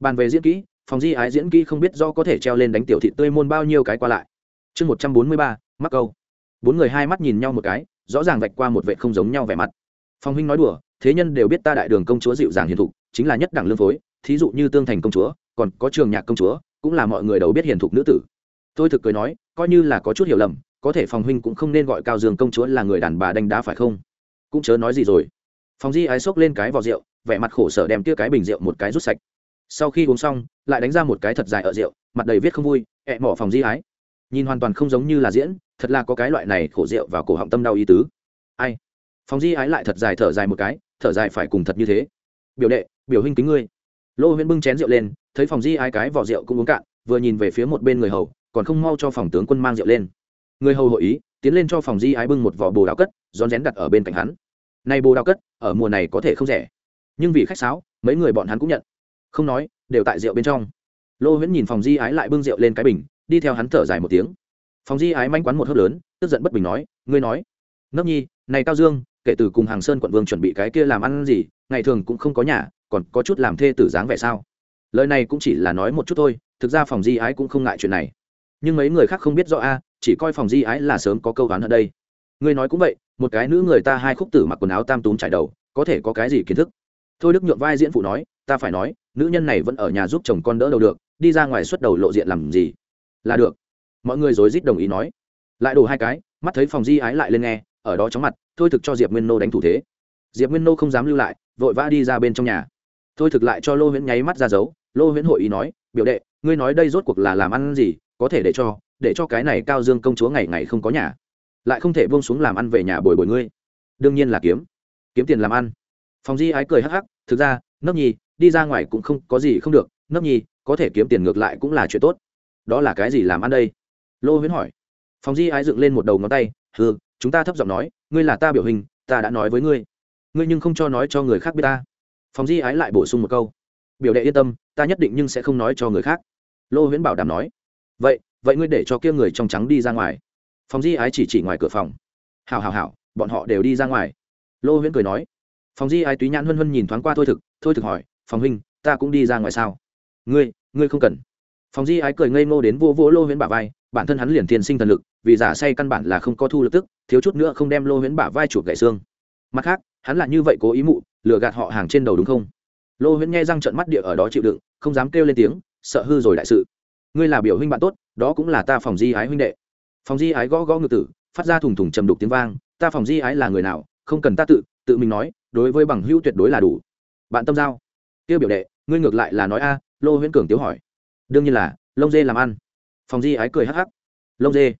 Bàn về diễn kỹ phòng di ái diễn kỹ không biết do có thể treo lên đánh tiểu thị tươi môn bao nhiêu cái qua lại. Chương một trăm bốn mươi ba, mắc câu. Bốn người hai mắt nhìn nhau một cái, rõ ràng vạch qua một vệ không giống nhau vẻ mặt. Phong huynh nói đùa, thế nhân đều biết ta đại đường công chúa dịu dàng hiền thục, chính là nhất đẳng lương phối, thí dụ như tương thành công chúa, còn có trường nhạc công chúa cũng là mọi người đều biết hiền thục nữ tử. Tôi thực cười nói, coi như là có chút hiểu lầm, có thể phòng huynh cũng không nên gọi cao dương công chúa là người đàn bà đánh đá phải không? Cũng chớ nói gì rồi. Phòng di ái xốc lên cái vỏ rượu, vẻ mặt khổ sở đem tia cái bình rượu một cái rút sạch. Sau khi uống xong, lại đánh ra một cái thật dài ở rượu, mặt đầy viết không vui, ẹ mỏ phòng di ái. Nhìn hoàn toàn không giống như là diễn, thật là có cái loại này khổ rượu vào cổ họng tâm đau ý tứ. Ai? Phòng di ái lại thật dài thở dài một cái, thở dài phải cùng thật như thế. Biểu đệ, biểu huynh kính ngươi lô huyễn bưng chén rượu lên, thấy phòng di ái cái vỏ rượu cũng uống cạn, vừa nhìn về phía một bên người hầu, còn không mau cho phòng tướng quân mang rượu lên. Người hầu hội ý, tiến lên cho phòng di ái bưng một vỏ bồ đào cất, rón rén đặt ở bên cạnh hắn. Nay bồ đào cất, ở mùa này có thể không rẻ. Nhưng vì khách sáo, mấy người bọn hắn cũng nhận. Không nói, đều tại rượu bên trong. Lô huyễn nhìn phòng di ái lại bưng rượu lên cái bình, đi theo hắn thở dài một tiếng. Phòng di ái manh quán một hớp lớn, tức giận bất bình nói, ngươi nói, Nấp nhi, này cao dương, kể từ cùng hàng sơn quận vương chuẩn bị cái kia làm ăn gì, ngày thường cũng không có nhà còn có chút làm thê tử dáng vẻ sao? Lời này cũng chỉ là nói một chút thôi, thực ra phòng di ái cũng không ngại chuyện này. Nhưng mấy người khác không biết rõ a, chỉ coi phòng di ái là sớm có câu đoán ở đây. Ngươi nói cũng vậy, một cái nữ người ta hai khúc tử mặc quần áo tam túm trải đầu, có thể có cái gì kiến thức? Thôi đức nhượng vai diễn phụ nói, ta phải nói, nữ nhân này vẫn ở nhà giúp chồng con đỡ đầu được, đi ra ngoài xuất đầu lộ diện làm gì? Là được. Mọi người rối rít đồng ý nói. Lại đổ hai cái, mắt thấy phòng di ái lại lên nghe, ở đó chóng mặt, thôi thực cho diệp nguyên nô đánh thủ thế. Diệp nguyên nô không dám lưu lại, vội vã đi ra bên trong nhà thôi thực lại cho lô huyễn nháy mắt ra dấu, lô huyễn hội ý nói, biểu đệ, ngươi nói đây rốt cuộc là làm ăn gì, có thể để cho để cho cái này cao dương công chúa ngày ngày không có nhà, lại không thể buông xuống làm ăn về nhà bồi bồi ngươi. Đương nhiên là kiếm kiếm tiền làm ăn. Phòng di ái cười hắc hắc, thực ra nấc nhi, đi ra ngoài cũng không, có gì không được nấc nhi, có thể kiếm tiền ngược lại cũng là chuyện tốt. Đó là cái gì làm ăn đây? Lô huyễn hỏi. Phòng di ái dựng lên một đầu ngón tay ừ chúng ta thấp giọng nói, ngươi là ta biểu hình, ta đã nói với ngươi. Ngươi nhưng không cho nói cho người khác biết ta phòng di ái lại bổ sung một câu. Biểu đệ yên tâm, ta nhất định nhưng sẽ không nói cho người khác. Lô huyễn bảo đảm nói. Vậy vậy ngươi để cho kia người trong trắng đi ra ngoài. Phòng di ái chỉ chỉ ngoài cửa phòng. Hào hào hào bọn họ đều đi ra ngoài. Lô huyễn cười nói. Phòng di ái túy nhãn huân huân nhìn thoáng qua thôi thực thôi thực hỏi phòng huynh, ta cũng đi ra ngoài sao? Ngươi ngươi không cần. Phòng di ái cười ngây ngô đến vô vô lô huyễn bả vai, bản thân hắn liền tiền sinh thần lực, vì giả say căn bản là không có thu lập tức, thiếu chút nữa không đem lô huyễn bả vai chuột gãy xương. Mặt khác, hắn là như vậy cố ý mụ lừa gạt họ hàng trên đầu đúng không? Lô huyễn nghe răng trận mắt địa ở đó chịu đựng, không dám kêu lên tiếng, sợ hư rồi đại sự. Ngươi là biểu huynh bạn tốt, đó cũng là ta phòng di ái huynh đệ. Phòng di ái gõ gõ ngự tử, phát ra thùng thùng trầm đục tiếng vang, ta phòng di ái là người nào, không cần ta tự tự mình nói, đối với bằng hữu tuyệt đối là đủ. Bạn tâm giao. Tiêu biểu đệ, ngươi ngược lại là nói a, lô huyễn cường tiếu hỏi. Đương nhiên là, lông dê làm ăn. Phòng di ái cười hắc hắc. Lông dê.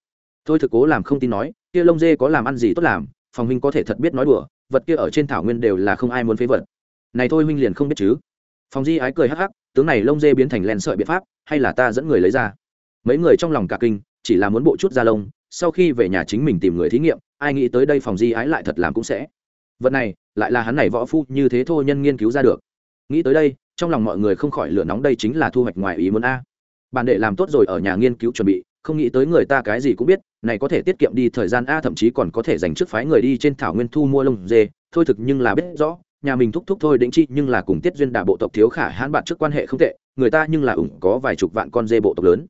Thôi thực cố làm không tin nói, kia lông dê có làm ăn gì tốt làm, phòng huynh có thể thật biết nói đùa vật kia ở trên thảo nguyên đều là không ai muốn phế vật. Này thôi huynh liền không biết chứ. Phòng di ái cười hắc hắc, tướng này lông dê biến thành len sợi biện pháp, hay là ta dẫn người lấy ra? Mấy người trong lòng cả kinh, chỉ là muốn bộ chút da lông, sau khi về nhà chính mình tìm người thí nghiệm, ai nghĩ tới đây phòng di ái lại thật làm cũng sẽ. Vật này, lại là hắn này võ phu, như thế thôi nhân nghiên cứu ra được. Nghĩ tới đây, trong lòng mọi người không khỏi lửa nóng, đây chính là thu hoạch ngoài ý muốn a. Bạn đệ làm tốt rồi ở nhà nghiên cứu chuẩn bị không nghĩ tới người ta cái gì cũng biết, này có thể tiết kiệm đi thời gian a, thậm chí còn có thể dành trước phái người đi trên thảo nguyên thu mua lông dê. Thôi thực nhưng là biết rõ, nhà mình thúc thúc thôi đĩnh chi nhưng là cùng tiết duyên đà bộ tộc thiếu khả hãn bạn trước quan hệ không tệ, người ta nhưng là ủng có vài chục vạn con dê bộ tộc lớn.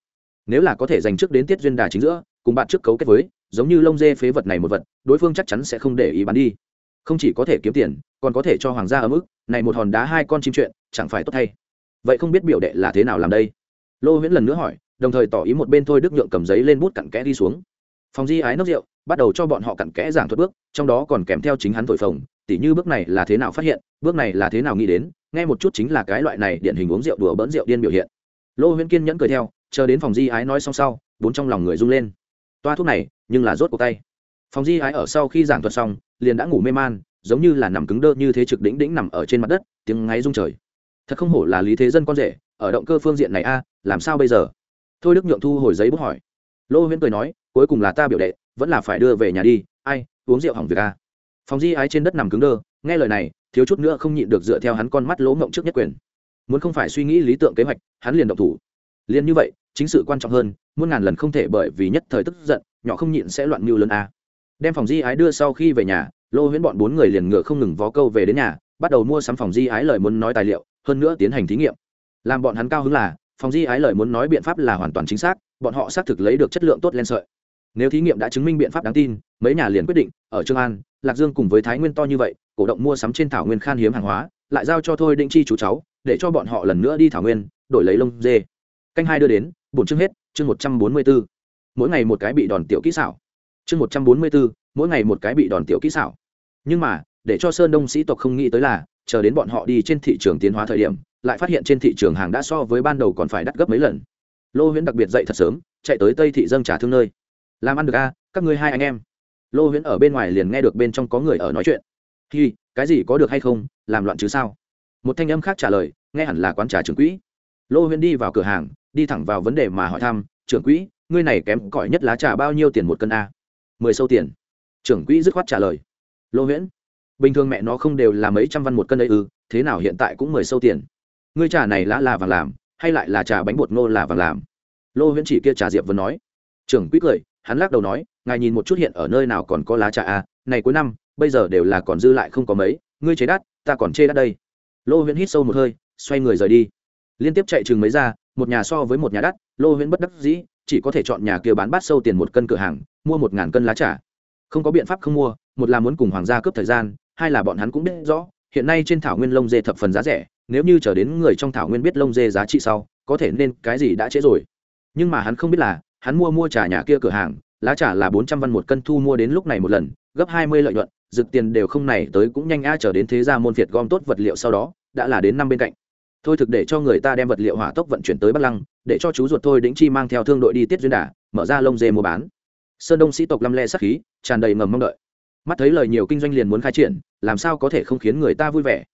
Nếu là có thể dành trước đến tiết duyên đà chính giữa, cùng bạn trước cấu kết với, giống như lông dê phế vật này một vật, đối phương chắc chắn sẽ không để ý bán đi. Không chỉ có thể kiếm tiền, còn có thể cho hoàng gia ở mức này một hòn đá hai con chim chuyện, chẳng phải tốt thay. Vậy không biết biểu đệ là thế nào làm đây? Lô huyễn lần nữa hỏi đồng thời tỏ ý một bên thôi đức nhượng cầm giấy lên bút cặn kẽ đi xuống. Phòng di ái nốc rượu, bắt đầu cho bọn họ cặn kẽ giảng thuật bước, trong đó còn kèm theo chính hắn thổi phồng, tỉ như bước này là thế nào phát hiện, bước này là thế nào nghĩ đến, nghe một chút chính là cái loại này điển hình uống rượu đùa bỡn rượu điên biểu hiện. Lô huyễn kiên nhẫn cười theo, chờ đến phòng di ái nói xong sau, bốn trong lòng người rung lên. Toa thuốc này, nhưng là rốt cuộc tay. Phòng di ái ở sau khi giảng thuật xong, liền đã ngủ mê man, giống như là nằm cứng đơ như thế trực đỉnh đỉnh nằm ở trên mặt đất, tiếng ngáy rung trời. Thật không hổ là lý thế dân con rể, ở động cơ phương diện này a, làm sao bây giờ? Thôi đức nhượng thu hồi giấy bút hỏi. Lô huyễn cười nói, cuối cùng là ta biểu đệ, vẫn là phải đưa về nhà đi. Ai, uống rượu hỏng việc a phòng di ái trên đất nằm cứng đơ, nghe lời này, thiếu chút nữa không nhịn được dựa theo hắn con mắt lỗ mộng trước nhất quyền. Muốn không phải suy nghĩ lý tưởng kế hoạch, hắn liền động thủ. Liền như vậy, chính sự quan trọng hơn, muôn ngàn lần không thể bởi vì nhất thời tức giận, nhỏ không nhịn sẽ loạn mưu lớn a. Đem phòng di ái đưa sau khi về nhà, lô huyễn bọn bốn người liền ngựa không ngừng vó câu về đến nhà, bắt đầu mua sắm phòng di ái lời muốn nói tài liệu, hơn nữa tiến hành thí nghiệm. Làm bọn hắn cao hứng là phòng di ái lời muốn nói biện pháp là hoàn toàn chính xác, bọn họ xác thực lấy được chất lượng tốt len sợi. Nếu thí nghiệm đã chứng minh biện pháp đáng tin, mấy nhà liền quyết định, ở trương an, lạc dương cùng với thái nguyên to như vậy, cổ động mua sắm trên thảo nguyên khan hiếm hàng hóa, lại giao cho thôi định chi chú cháu, để cho bọn họ lần nữa đi thảo nguyên, đổi lấy lông dê. Canh hai đưa đến, bổn chương hết, chương một trăm bốn mươi bốn mỗi ngày một cái bị đòn tiểu kỹ xảo. Chương một trăm bốn mươi bốn mỗi ngày một cái bị đòn tiểu kỹ xảo. Nhưng mà, để cho sơn đông sĩ tộc không nghĩ tới là, chờ đến bọn họ đi trên thị trường tiến hóa thời điểm lại phát hiện trên thị trường hàng đã so với ban đầu còn phải đắt gấp mấy lần. Lô huyễn đặc biệt dậy thật sớm chạy tới tây thị dâng trả thương nơi. Làm ăn được a à, các ngươi hai anh em. Lô huyễn ở bên ngoài liền nghe được bên trong có người ở nói chuyện. Hi cái gì có được hay không làm loạn chứ sao? Một thanh âm khác trả lời nghe hẳn là quán trà trưởng quỹ. Lô huyễn đi vào cửa hàng đi thẳng vào vấn đề mà hỏi thăm trưởng quỹ ngươi này kém cỏi nhất lá trà bao nhiêu tiền một cân a? Mười sâu tiền. Trưởng quỹ dứt khoát trả lời. Lô huyễn bình thường mẹ nó không đều là mấy trăm văn một cân ấy ư thế nào hiện tại cũng mười sâu tiền? Ngươi trà này lá là vàng làm, hay lại là trà bánh bột ngô là vàng làm? Lô huyễn chỉ kia trà diệp vẫn nói. Trưởng quý cười, hắn lắc đầu nói, ngài nhìn một chút hiện ở nơi nào còn có lá trà à? này cuối năm, bây giờ đều là còn dư lại không có mấy, ngươi chế đắt, ta còn chê đắt đây. Lô huyễn hít sâu một hơi, xoay người rời đi. Liên tiếp chạy chừng mấy ra, một nhà so với một nhà đắt, lô huyễn bất đắc dĩ, chỉ có thể chọn nhà kia bán bát sâu tiền một cân cửa hàng, mua một ngàn cân lá trà. Không có biện pháp không mua, một là muốn cùng hoàng gia cướp thời gian, hai là bọn hắn cũng biết rõ hiện nay trên thảo nguyên lông dê thập phần giá rẻ, nếu như chờ đến người trong thảo nguyên biết lông dê giá trị sau, có thể nên cái gì đã trễ rồi. Nhưng mà hắn không biết là, hắn mua mua trà nhà kia cửa hàng, lá trà là bốn trăm văn một cân thu mua đến lúc này một lần, gấp hai mươi lợi nhuận, dực tiền đều không này tới cũng nhanh a trở đến thế gia môn phiệt gom tốt vật liệu sau đó, đã là đến năm bên cạnh. Thôi thực để cho người ta đem vật liệu hỏa tốc vận chuyển tới bắc lăng, để cho chú ruột thôi đĩnh chi mang theo thương đội đi tiết duyên đà, mở ra lông dê mua bán. Sơn đông sĩ tộc lăm le sắc khí, tràn đầy ngầm mong đợi mắt thấy lời nhiều kinh doanh liền muốn khai triển, làm sao có thể không khiến người ta vui vẻ?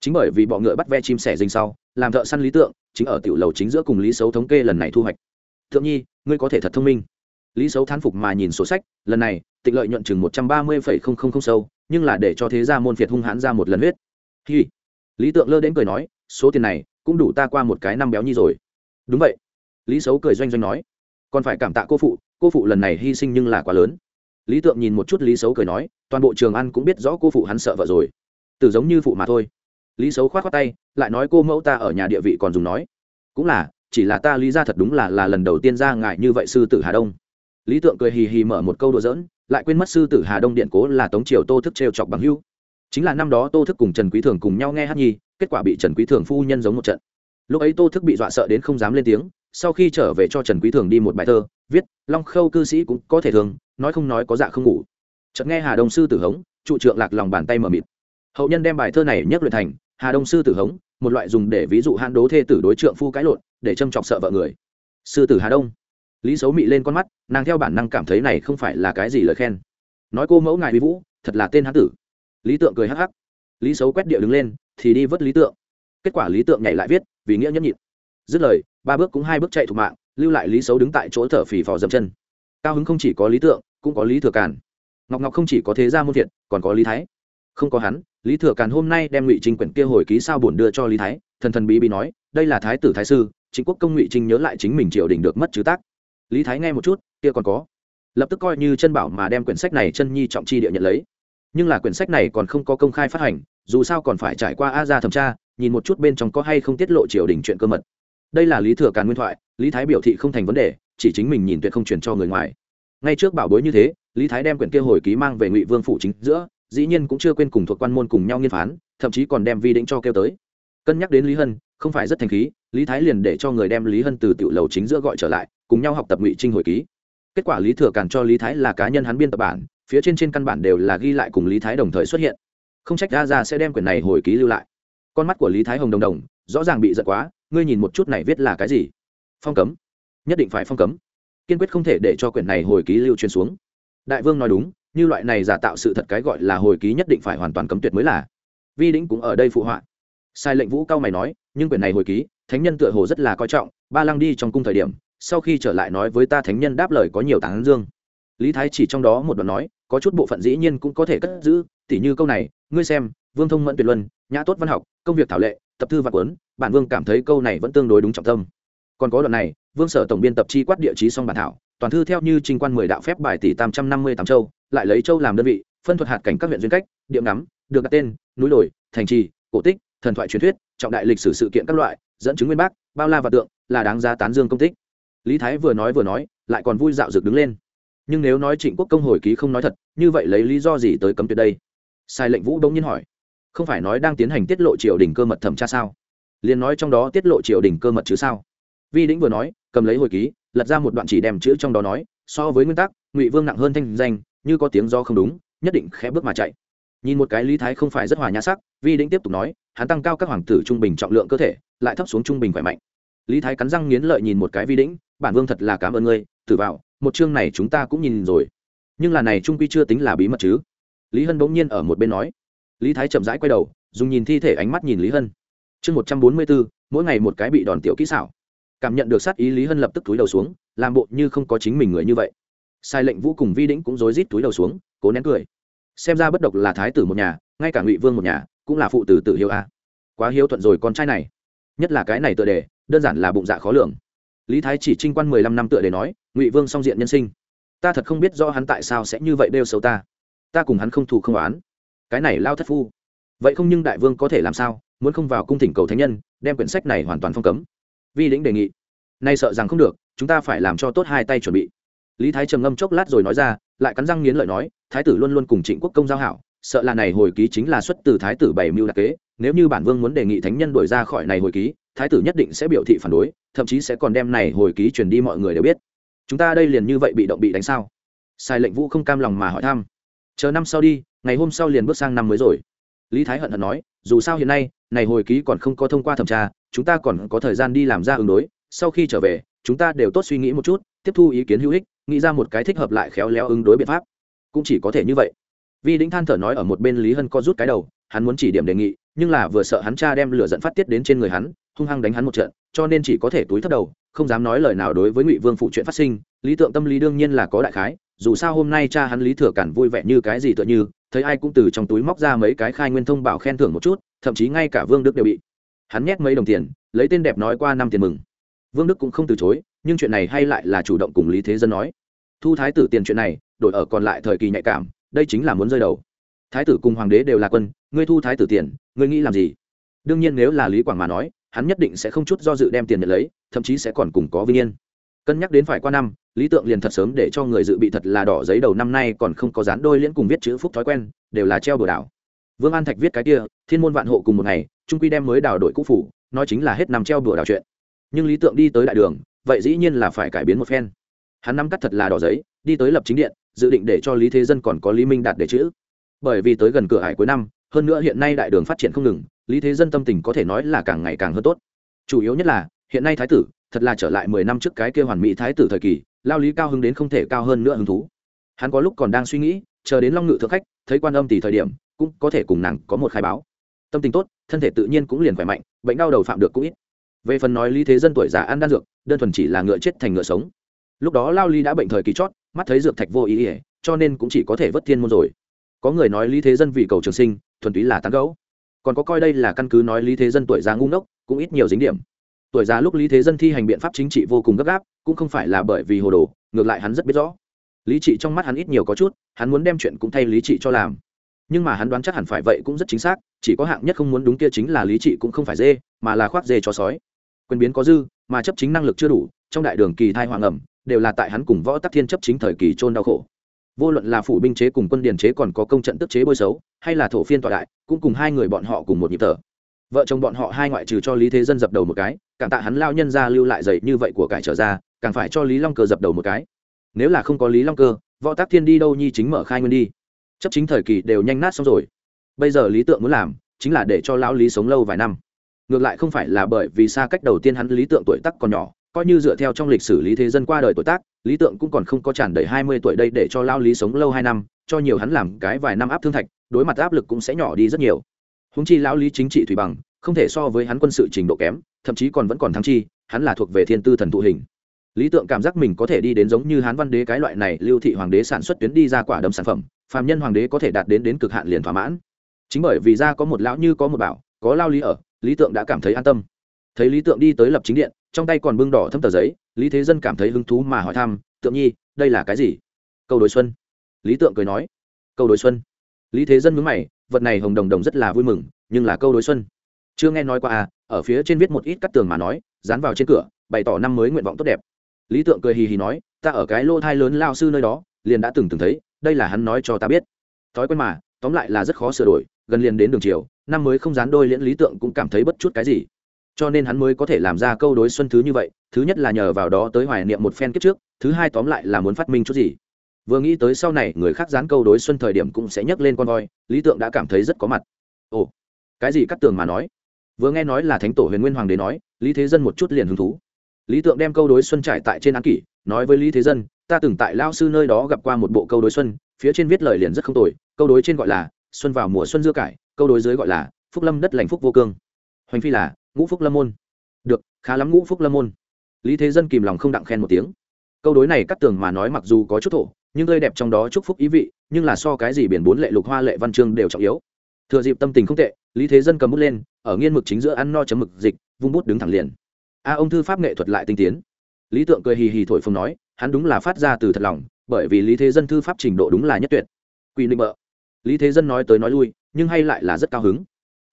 Chính bởi vì bọ ngựa bắt ve chim sẻ dinh sau, làm thợ săn lý tượng, chính ở tiểu lầu chính giữa cùng lý xấu thống kê lần này thu hoạch. Thượng nhi, ngươi có thể thật thông minh. Lý xấu thán phục mà nhìn sổ sách, lần này, tịnh lợi nhuận chừng một trăm ba mươi phẩy không không không sâu, nhưng là để cho thế gia môn phiệt hung hãn ra một lần huyết. Hi. Lý tượng lơ đến cười nói, số tiền này, cũng đủ ta qua một cái năm béo nhi rồi. Đúng vậy. Lý xấu cười doanh doanh nói, còn phải cảm tạ cô phụ cô phụ lần này hy sinh nhưng là quá lớn lý tượng nhìn một chút lý xấu cười nói, toàn bộ trường ăn cũng biết rõ cô phụ hắn sợ vợ rồi. Từ giống như phụ mà thôi. Lý xấu khoát khoát tay, lại nói cô mẫu ta ở nhà địa vị còn dùng nói. Cũng là, chỉ là ta lý ra thật đúng là là lần đầu tiên ra ngại như vậy sư tử hà đông. Lý tượng cười hì hì mở một câu đùa giỡn, lại quên mất sư tử hà đông điện cố là tống triều tô thức t chọc bằng hưu. Chính là năm đó tô thức cùng trần quý thường cùng nhau nghe hát nhi, kết quả bị trần quý thường phu nhân giống một trận. Lúc ấy tô thức bị dọa sợ đến không dám lên tiếng, sau khi trở về cho trần quý thường đi một bài thơ, viết, long khâu cư sĩ cũng có thể thường nói không nói có dạ không ngủ. Chợt nghe hà đông sư tử hống, trụ trượng lạc lòng bàn tay mở mịt. Hậu nhân đem bài thơ này nhắc luyện thành, hà đông sư tử hống, một loại dùng để ví dụ hãn đố thê tử đối trượng phu cãi lộn, để châm chọc sợ vợ người. Sư tử hà đông. Lý xấu mị lên con mắt, nàng theo bản năng cảm thấy này không phải là cái gì lời khen. Nói cô mẫu ngài vi vũ, thật là tên hán tử. Lý tượng cười hắc hắc. Lý xấu quét địa đứng lên, thì đi vớt lý tượng. Kết quả lý tượng nhảy lại viết, vì nghĩa nhẫn nhịn. Dứt lời, ba bước cũng hai bước chạy thủ mạng, lưu lại lý xấu đứng tại chỗ thở phì phò dầm chân cao hứng không chỉ có lý tượng, cũng có lý thừa càn. Ngọc ngọc không chỉ có thế gia môn thiện còn có lý thái. Không có hắn, lý thừa càn hôm nay đem ngụy trinh quyển kia hồi ký sao bổn đưa cho lý thái, thần thần bí bí nói, đây là thái tử thái sư chính quốc công ngụy trinh nhớ lại chính mình triều đình được mất chứ tác. Lý thái nghe một chút, kia còn có. Lập tức coi như chân bảo mà đem quyển sách này chân nhi trọng chi địa nhận lấy. Nhưng là quyển sách này còn không có công khai phát hành, dù sao còn phải trải qua a ra thẩm tra, nhìn một chút bên trong có hay không tiết lộ triều đình chuyện cơ mật. Đây là lý thừa càn nguyên thoại, lý thái biểu thị không thành vấn đề chỉ chính mình nhìn tuyệt không truyền cho người ngoài. Ngay trước bảo bối như thế, lý thái đem quyển kia hồi ký mang về ngụy vương phủ chính giữa, dĩ nhiên cũng chưa quên cùng thuộc quan môn cùng nhau nghiên phán, thậm chí còn đem vi định cho kêu tới. Cân nhắc đến lý hân, không phải rất thành khí, lý thái liền để cho người đem lý hân từ tiểu lầu chính giữa gọi trở lại, cùng nhau học tập ngụy trinh hồi ký. Kết quả lý thừa càn cho lý thái là cá nhân hắn biên tập bản, phía trên trên căn bản đều là ghi lại cùng lý thái đồng thời xuất hiện. Không trách ra ra sẽ đem quyển này hồi ký lưu lại. Con mắt của lý thái hồng đồng đồng, rõ ràng bị giật quá, ngươi nhìn một chút này viết là cái gì? Phong cấm nhất định phải phong cấm. Kiên quyết không thể để cho quyển này hồi ký lưu truyền xuống. Đại vương nói đúng, như loại này giả tạo sự thật cái gọi là hồi ký nhất định phải hoàn toàn cấm tuyệt mới là. Vi đĩnh cũng ở đây phụ họa. Sai lệnh vũ cao mày nói, nhưng quyển này hồi ký, thánh nhân tựa hồ rất là coi trọng, ba lăng đi trong cung thời điểm, sau khi trở lại nói với ta thánh nhân đáp lời có nhiều tán dương. Lý thái chỉ trong đó một đoạn nói, có chút bộ phận dĩ nhiên cũng có thể cất giữ, tỉ như câu này, ngươi xem, vương thông mẫn tuyệt luân, nhã tốt văn học, công việc thảo lệ, tập thư văn cuốn, bản vương cảm thấy câu này vẫn tương đối đúng trọng tâm. Còn có đoạn này vương sở tổng biên tập chi quát địa chí song bản thảo, toàn thư theo như trình quan mười đạo phép bài tỷ tam trăm năm mươi tám châu, lại lấy châu làm đơn vị, phân thuật hạt cảnh các huyện duyên cách điểm ngắm, được đặt tên, núi đồi, thành trì, cổ tích, thần thoại truyền thuyết, trọng đại lịch sử sự kiện các loại, dẫn chứng nguyên bác, bao la và tượng, là đáng giá tán dương công tích. Lý thái vừa nói vừa nói, lại còn vui dạo rực đứng lên. Nhưng nếu nói trịnh quốc công hồi ký không nói thật, như vậy lấy lý do gì tới cấm tuyệt đây? Sai lệnh vũ đông nhiên hỏi. Không phải nói đang tiến hành tiết lộ triều đình cơ mật thẩm tra sao? Liền nói trong đó tiết lộ triều đình cơ mật chứ sao? Vi đĩnh vừa nói cầm lấy hồi ký, lật ra một đoạn chỉ đem chữ trong đó nói, so với nguyên tắc, ngụy vương nặng hơn thanh danh, như có tiếng do không đúng, nhất định khẽ bước mà chạy. Nhìn một cái lý thái không phải rất hòa nhã sắc, vi đĩnh tiếp tục nói, hắn tăng cao các hoàng tử trung bình trọng lượng cơ thể, lại thấp xuống trung bình khỏe mạnh. Lý thái cắn răng nghiến lợi nhìn một cái vi đĩnh, bản vương thật là cảm ơn ngươi, tử vào một chương này chúng ta cũng nhìn rồi. Nhưng là này trung quy chưa tính là bí mật chứ. Lý hân bỗng nhiên ở một bên nói. Lý thái chậm rãi quay đầu, dùng nhìn thi thể ánh mắt nhìn lý hân. Chương một trăm bốn mươi bốn mỗi ngày một cái bị đòn tiểu kỹ xảo cảm nhận được sát ý lý hân lập tức túi đầu xuống, làm bộ như không có chính mình người như vậy. Sai lệnh vũ cùng vi đĩnh cũng rối rít túi đầu xuống, cố nén cười. Xem ra bất độc là thái tử một nhà, ngay cả ngụy vương một nhà, cũng là phụ tử tự hiếu a. Quá hiếu thuận rồi con trai này. Nhất là cái này tựa đề, đơn giản là bụng dạ khó lường. Lý thái chỉ trinh quan mười lăm năm tựa đề nói, ngụy vương song diện nhân sinh. Ta thật không biết do hắn tại sao sẽ như vậy đeo xấu ta. Ta cùng hắn không thù không oán. Cái này lao thất phu. Vậy không nhưng đại vương có thể làm sao, muốn không vào cung thỉnh cầu thánh nhân, đem quyển sách này hoàn toàn phong cấm vi lĩnh đề nghị. Nay sợ rằng không được, chúng ta phải làm cho tốt hai tay chuẩn bị. Lý thái trầm ngâm chốc lát rồi nói ra, lại cắn răng nghiến lợi nói, thái tử luôn luôn cùng trịnh quốc công giao hảo, sợ là này hồi ký chính là xuất từ thái tử bảy mưu đặc kế, nếu như bản vương muốn đề nghị thánh nhân đuổi ra khỏi này hồi ký, thái tử nhất định sẽ biểu thị phản đối, thậm chí sẽ còn đem này hồi ký truyền đi mọi người đều biết. Chúng ta đây liền như vậy bị động bị đánh sao? Sai lệnh vũ không cam lòng mà hỏi thăm. Chờ năm sau đi, ngày hôm sau liền bước sang năm mới rồi. Lý thái hận hận nói, dù sao hiện nay này hồi ký còn không có thông qua thẩm tra, chúng ta còn có thời gian đi làm ra ứng đối, sau khi trở về, chúng ta đều tốt suy nghĩ một chút, tiếp thu ý kiến hữu ích, nghĩ ra một cái thích hợp lại khéo léo ứng đối biện pháp. Cũng chỉ có thể như vậy. Vì đĩnh than thở nói ở một bên lý hân co rút cái đầu, hắn muốn chỉ điểm đề nghị, nhưng là vừa sợ hắn cha đem lửa dẫn phát tiết đến trên người hắn, hung hăng đánh hắn một trận, cho nên chỉ có thể túi thấp đầu, không dám nói lời nào đối với ngụy vương phụ chuyện phát sinh. Lý tượng tâm lý đương nhiên là có đại khái, dù sao hôm nay cha hắn lý thừa cản vui vẻ như cái gì tựa như thấy ai cũng từ trong túi móc ra mấy cái khai nguyên thông bảo khen thưởng một chút, thậm chí ngay cả vương đức đều bị. Hắn nhét mấy đồng tiền, lấy tên đẹp nói qua năm tiền mừng. Vương đức cũng không từ chối, nhưng chuyện này hay lại là chủ động cùng lý thế dân nói. Thu thái tử tiền chuyện này, đổi ở còn lại thời kỳ nhạy cảm, đây chính là muốn rơi đầu. Thái tử cùng hoàng đế đều là quân, ngươi thu thái tử tiền, ngươi nghĩ làm gì? Đương nhiên nếu là lý quảng mà nói, hắn nhất định sẽ không chút do dự đem tiền nhận lấy, thậm chí sẽ còn cùng có vinh yên cân nhắc đến phải qua năm, lý tượng liền thật sớm để cho người dự bị thật là đỏ giấy đầu năm nay còn không có dán đôi liễn cùng viết chữ phúc thói quen, đều là treo bừa đảo. Vương an thạch viết cái kia, thiên môn vạn hộ cùng một ngày, trung quy đem mới đào đội cũ phủ, nói chính là hết nằm treo bừa đảo chuyện. Nhưng lý tượng đi tới đại đường, vậy dĩ nhiên là phải cải biến một phen. Hắn nắm cắt thật là đỏ giấy, đi tới lập chính điện, dự định để cho lý thế dân còn có lý minh đạt để chữ. Bởi vì tới gần cửa hải cuối năm, hơn nữa hiện nay đại đường phát triển không ngừng, lý thế dân tâm tình có thể nói là càng ngày càng hơn tốt. Chủ yếu nhất là hiện nay thái tử thật là trở lại mười năm trước cái kia hoàn mỹ thái tử thời kỳ lao lý cao hứng đến không thể cao hơn nữa hứng thú. Hắn có lúc còn đang suy nghĩ chờ đến long ngự thượng khách thấy quan âm tỷ thời điểm cũng có thể cùng nàng có một khai báo. Tâm tình tốt thân thể tự nhiên cũng liền khỏe mạnh bệnh đau đầu phạm được cũng ít. Về phần nói lý thế dân tuổi già ăn đan dược đơn thuần chỉ là ngựa chết thành ngựa sống. Lúc đó lao lý đã bệnh thời kỳ chót mắt thấy dược thạch vô ý ỉa cho nên cũng chỉ có thể vất thiên môn rồi. Có người nói lý thế dân vì cầu trường sinh thuần túy là tán gấu, còn có coi đây là căn cứ nói lý thế dân tuổi già ngu ngốc cũng ít nhiều dính điểm tuổi già lúc lý thế dân thi hành biện pháp chính trị vô cùng gấp gáp, cũng không phải là bởi vì hồ đồ, ngược lại hắn rất biết rõ. Lý trị trong mắt hắn ít nhiều có chút, hắn muốn đem chuyện cũng thay lý trị cho làm. Nhưng mà hắn đoán chắc hẳn phải vậy cũng rất chính xác, chỉ có hạng nhất không muốn đúng kia chính là lý trị cũng không phải dê, mà là khoác dê cho sói. Quyền biến có dư, mà chấp chính năng lực chưa đủ, trong đại đường kỳ thai hoàng ẩm, đều là tại hắn cùng võ tắc thiên chấp chính thời kỳ trôn đau khổ. Vô luận là phủ binh chế cùng quân điển chế còn có công trận tức chế bôi xấu, hay là thổ phiên tọa đại, cũng cùng hai người bọn họ cùng một nhịp thở. Vợ chồng bọn họ hai ngoại trừ cho lý thế dân dập đầu một cái càng tạ hắn lao nhân ra lưu lại dậy như vậy của cải trở ra, càng phải cho lý long cơ dập đầu một cái. Nếu là không có lý long cơ, võ tác thiên đi đâu nhi chính mở khai nguyên đi. Chấp chính thời kỳ đều nhanh nát xong rồi. Bây giờ lý tượng muốn làm, chính là để cho lão lý sống lâu vài năm. Ngược lại không phải là bởi vì xa cách đầu tiên hắn lý tượng tuổi tác còn nhỏ, coi như dựa theo trong lịch sử lý thế dân qua đời tuổi tác, lý tượng cũng còn không có tràn đầy hai mươi tuổi đây để cho lao lý sống lâu hai năm, cho nhiều hắn làm cái vài năm áp thương thạch, đối mặt áp lực cũng sẽ nhỏ đi rất nhiều. Húng chi lão lý chính trị thủy bằng không thể so với hắn quân sự trình độ kém, thậm chí còn vẫn còn thắng chi, hắn là thuộc về thiên tư thần thụ hình. Lý tượng cảm giác mình có thể đi đến giống như hán văn đế cái loại này, lưu thị hoàng đế sản xuất tuyến đi ra quả đấm sản phẩm phàm nhân hoàng đế có thể đạt đến đến cực hạn liền thỏa mãn. Chính bởi vì ra có một lão như có một bảo, có lao lý ở, lý tượng đã cảm thấy an tâm. Thấy lý tượng đi tới lập chính điện, trong tay còn bưng đỏ thâm tờ giấy, lý thế dân cảm thấy hứng thú mà hỏi thăm, tượng nhi, đây là cái gì? Câu đối xuân. Lý tượng cười nói. Câu đối xuân. Lý thế dân mướn mày, vật này hồng đồng đồng rất là vui mừng, nhưng là câu đối xuân chưa nghe nói qua à ở phía trên viết một ít cắt tường mà nói, dán vào trên cửa, bày tỏ năm mới nguyện vọng tốt đẹp. Lý tượng cười hì hì nói, ta ở cái lô thai lớn lao sư nơi đó, liền đã từng từng thấy, đây là hắn nói cho ta biết. Thói quen mà, tóm lại là rất khó sửa đổi, gần liền đến đường chiều, năm mới không dán đôi liễn lý tượng cũng cảm thấy bất chút cái gì. Cho nên hắn mới có thể làm ra câu đối xuân thứ như vậy, thứ nhất là nhờ vào đó tới hoài niệm một phen kiếp trước, thứ hai tóm lại là muốn phát minh chút gì. Vừa nghĩ tới sau này người khác dán câu đối xuân thời điểm cũng sẽ nhấc lên con voi, lý tượng đã cảm thấy rất có mặt. Ồ, cái gì cắt tường mà nói? Vừa nghe nói là thánh tổ huyền nguyên hoàng đế nói, lý thế dân một chút liền hứng thú. Lý tượng đem câu đối xuân trải tại trên án kỷ, nói với lý thế dân, ta từng tại lao sư nơi đó gặp qua một bộ câu đối xuân, phía trên viết lời liền rất không tồi, câu đối trên gọi là, xuân vào mùa xuân dưa cải, câu đối dưới gọi là, phúc lâm đất lành phúc vô cương. Hoành phi là, ngũ phúc lâm môn. Được, khá lắm ngũ phúc lâm môn. Lý thế dân kìm lòng không đặng khen một tiếng. Câu đối này cắt tường mà nói mặc dù có chút thổ, nhưng tươi đẹp trong đó chúc phúc ý vị, nhưng là so cái gì biển bốn lệ lục hoa lệ văn chương đều trọng yếu. Thừa dịp tâm tình không tệ lý thế dân cầm bút lên, ở nghiên mực chính giữa ăn no chấm mực dịch, vung bút đứng thẳng liền. A, ông thư pháp nghệ thuật lại tinh tiến. Lý tượng cười hì hì thổi phồng nói, hắn đúng là phát ra từ thật lòng, bởi vì lý thế dân thư pháp trình độ đúng là nhất tuyệt. Quy định bợ. Lý thế dân nói tới nói lui, nhưng hay lại là rất cao hứng.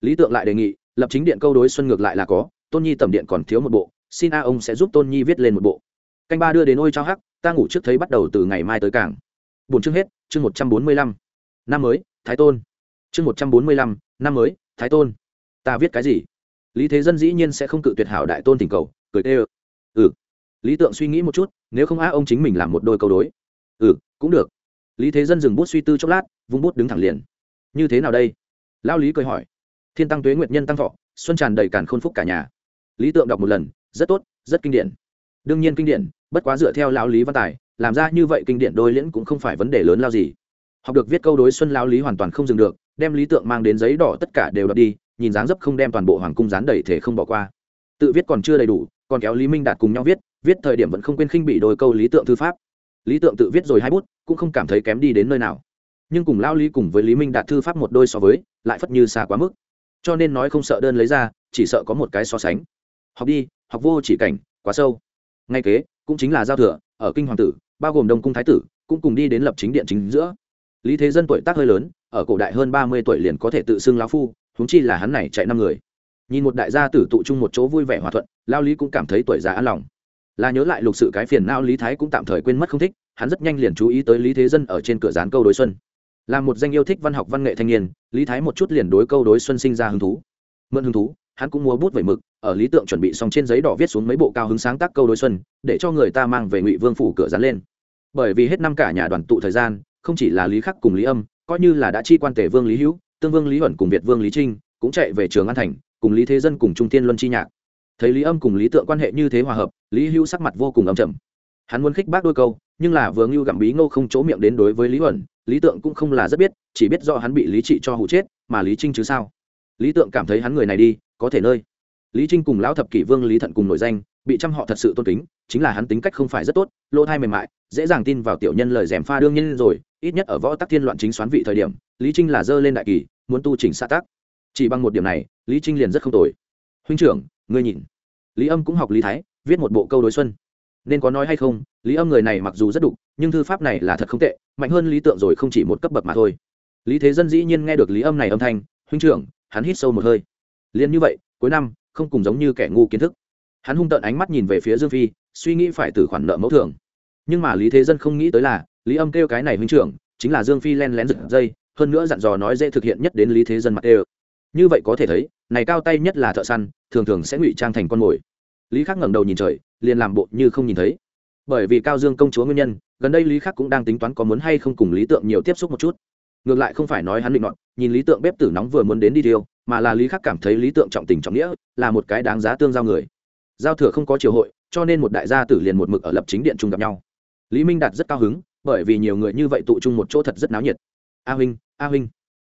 Lý tượng lại đề nghị, lập chính điện câu đối xuân ngược lại là có, tôn nhi tầm điện còn thiếu một bộ, xin a, ông sẽ giúp tôn nhi viết lên một bộ. Canh ba đưa đến ôi trao hắc, ta ngủ trước thấy bắt đầu từ ngày mai tới cảng. Bốn chương hết, chương một trăm bốn mươi lăm. Năm mới, thái tôn. Chương một trăm bốn mươi lăm, năm mới thái tôn, ta viết cái gì? Lý thế dân dĩ nhiên sẽ không cự tuyệt hảo đại tôn tình cầu, cười tê ừ. Lý tượng suy nghĩ một chút, nếu không á ông chính mình làm một đôi câu đối. Ừ cũng được. Lý thế dân dừng bút suy tư chốc lát, vung bút đứng thẳng liền. Như thế nào đây? Lao lý cười hỏi. Thiên tăng tuế nguyệt nhân tăng thọ, xuân tràn đầy càn khôn phúc cả nhà. Lý tượng đọc một lần, rất tốt, rất kinh điển. Đương nhiên kinh điển, bất quá dựa theo lao lý văn tài, làm ra như vậy kinh điển đôi liễn cũng không phải vấn đề lớn lao gì. Học được viết câu đối xuân lao lý hoàn toàn không dừng được đem lý tượng mang đến giấy đỏ tất cả đều đập đi, nhìn dáng dấp không đem toàn bộ hoàng cung dán đầy thể không bỏ qua. Tự viết còn chưa đầy đủ, còn kéo lý minh đạt cùng nhau viết viết thời điểm vẫn không quên khinh bị đôi câu lý tượng thư pháp. Lý tượng tự viết rồi hai bút, cũng không cảm thấy kém đi đến nơi nào. Nhưng cùng lao lý cùng với lý minh đạt thư pháp một đôi so với, lại phất như xa quá mức. Cho nên nói không sợ đơn lấy ra, chỉ sợ có một cái so sánh. Học đi, học vô chỉ cảnh, quá sâu. Ngay kế, cũng chính là giao thừa, ở kinh hoàng tử, bao gồm đông cung thái tử, cũng cùng đi đến lập chính điện chính giữa lý thế dân tuổi tác hơi lớn, ở cổ đại hơn ba mươi tuổi liền có thể tự xưng lão phu húng chi là hắn này chạy năm người. Nhìn một đại gia tử tụ chung một chỗ vui vẻ hòa thuận, lao lý cũng cảm thấy tuổi già an lòng. Là nhớ lại lục sự cái phiền nao lý thái cũng tạm thời quên mất không thích, hắn rất nhanh liền chú ý tới lý thế dân ở trên cửa dán câu đối xuân. Là một danh yêu thích văn học văn nghệ thanh niên, lý thái một chút liền đối câu đối xuân sinh ra hứng thú. Mượn hứng thú, hắn cũng mua bút vẩy mực, ở lý tượng chuẩn bị xong trên giấy đỏ viết xuống mấy bộ cao hứng sáng tác câu đối xuân, để cho người ta mang về ngụy vương phủ cửa dán lên. Bởi vì hết năm cả nhà đoàn tụ thời gian không chỉ là lý khắc cùng lý âm, coi như là đã chi quan tể vương lý hữu, tương vương lý huẩn cùng việt vương lý trinh, cũng chạy về trường an thành, cùng lý thế dân cùng trung tiên luân chi nhạc. Thấy lý âm cùng lý tượng quan hệ như thế hòa hợp, lý hữu sắc mặt vô cùng âm trầm. Hắn muốn khích bác đôi câu, nhưng là vừa ngưu gặm bí ngô không chỗ miệng đến đối với lý huẩn, lý tượng cũng không là rất biết, chỉ biết do hắn bị lý trị cho hụ chết, mà lý trinh chứ sao? Lý tượng cảm thấy hắn người này đi, có thể nơi. Lý trinh cùng lão thập kỷ vương lý thận cùng nổi danh bị trăm họ thật sự tôn kính, chính là hắn tính cách không phải rất tốt, lỗ thai mềm mại, dễ dàng tin vào tiểu nhân lời dèm pha đương nhiên rồi, ít nhất ở võ tắc thiên loạn chính xoán vị thời điểm, lý trinh là dơ lên đại kỳ, muốn tu chỉnh xã tắc. Chỉ bằng một điểm này, lý trinh liền rất không tồi. Huynh trưởng, ngươi nhìn. Lý âm cũng học lý thái, viết một bộ câu đối xuân. Nên có nói hay không, lý âm người này mặc dù rất đục, nhưng thư pháp này là thật không tệ, mạnh hơn lý tượng rồi không chỉ một cấp bậc mà thôi. Lý thế dân dĩ nhiên nghe được lý âm này âm thanh, huynh trưởng, hắn hít sâu một hơi. Liền như vậy, cuối năm, không cùng giống như kẻ ngu kiến thức hắn hung tợn ánh mắt nhìn về phía dương phi, suy nghĩ phải từ khoản nợ mẫu thường nhưng mà lý thế dân không nghĩ tới là, lý âm kêu cái này huynh trưởng, chính là dương phi len lén giật dây, hơn nữa dặn dò nói dễ thực hiện nhất đến lý thế dân mặt ê như vậy có thể thấy, này cao tay nhất là thợ săn, thường thường sẽ ngụy trang thành con mồi. Lý khắc ngẩng đầu nhìn trời, liền làm bộ như không nhìn thấy. Bởi vì cao dương công chúa nguyên nhân, gần đây lý khắc cũng đang tính toán có muốn hay không cùng lý tượng nhiều tiếp xúc một chút. Ngược lại không phải nói hắn định nọn nhìn lý tượng bếp tử nóng vừa muốn đến đi tiêu, mà là lý khắc cảm thấy lý tượng trọng tình trọng nghĩa, là một cái đáng giá tương giao người giao thừa không có triều hội, cho nên một đại gia tử liền một mực ở lập chính điện chung gặp nhau. Lý minh đạt rất cao hứng, bởi vì nhiều người như vậy tụ chung một chỗ thật rất náo nhiệt. A huynh a huynh.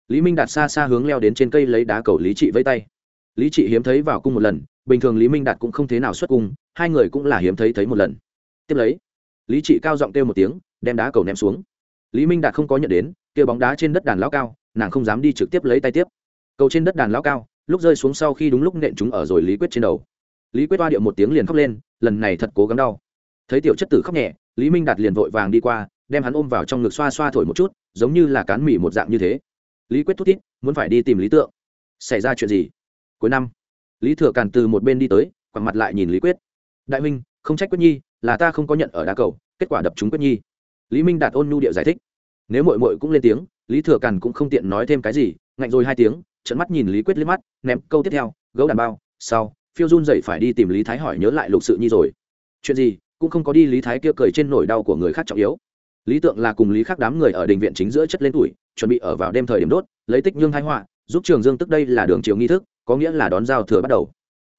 Lý minh đạt xa xa hướng leo đến trên cây lấy đá cầu lý trị vây tay. Lý trị hiếm thấy vào cung một lần, bình thường lý minh đạt cũng không thế nào xuất cung, hai người cũng là hiếm thấy thấy một lần. Tiếp lấy, lý trị cao giọng kêu một tiếng, đem đá cầu ném xuống. Lý minh đạt không có nhận đến kêu bóng đá trên đất đàn lão cao, nàng không dám đi trực tiếp lấy tay tiếp. Cầu trên đất đàn lão cao, lúc rơi xuống sau khi đúng lúc nện chúng ở rồi lý quyết trên đầu lý quyết toa điệu một tiếng liền khóc lên lần này thật cố gắng đau. Thấy tiểu chất tử khóc nhẹ lý minh đạt liền vội vàng đi qua đem hắn ôm vào trong ngực xoa xoa thổi một chút giống như là cán mỉ một dạng như thế. Lý quyết thút thít muốn phải đi tìm lý tượng. Xảy ra chuyện gì? Cuối năm lý thừa càn từ một bên đi tới quẳng mặt lại nhìn lý quyết. Đại Minh, không trách quyết nhi là ta không có nhận ở đá cầu kết quả đập chúng quyết nhi. Lý minh đạt ôn nhu điệu giải thích. Nếu mội mội cũng lên tiếng lý thừa càn cũng không tiện nói thêm cái gì ngạnh rồi hai tiếng trận mắt nhìn lý quyết liếc mắt ném câu tiếp theo gấu đàn bao sau phiêu run dậy phải đi tìm lý thái hỏi nhớ lại lục sự nhi rồi. Chuyện gì, cũng không có đi lý thái kia cười trên nỗi đau của người khác trọng yếu. Lý tượng là cùng lý khác đám người ở đình viện chính giữa chất lên tuổi, chuẩn bị ở vào đêm thời điểm đốt, lấy tích nhương thái họa, giúp trường dương tức đây là đường chiều nghi thức, có nghĩa là đón giao thừa bắt đầu.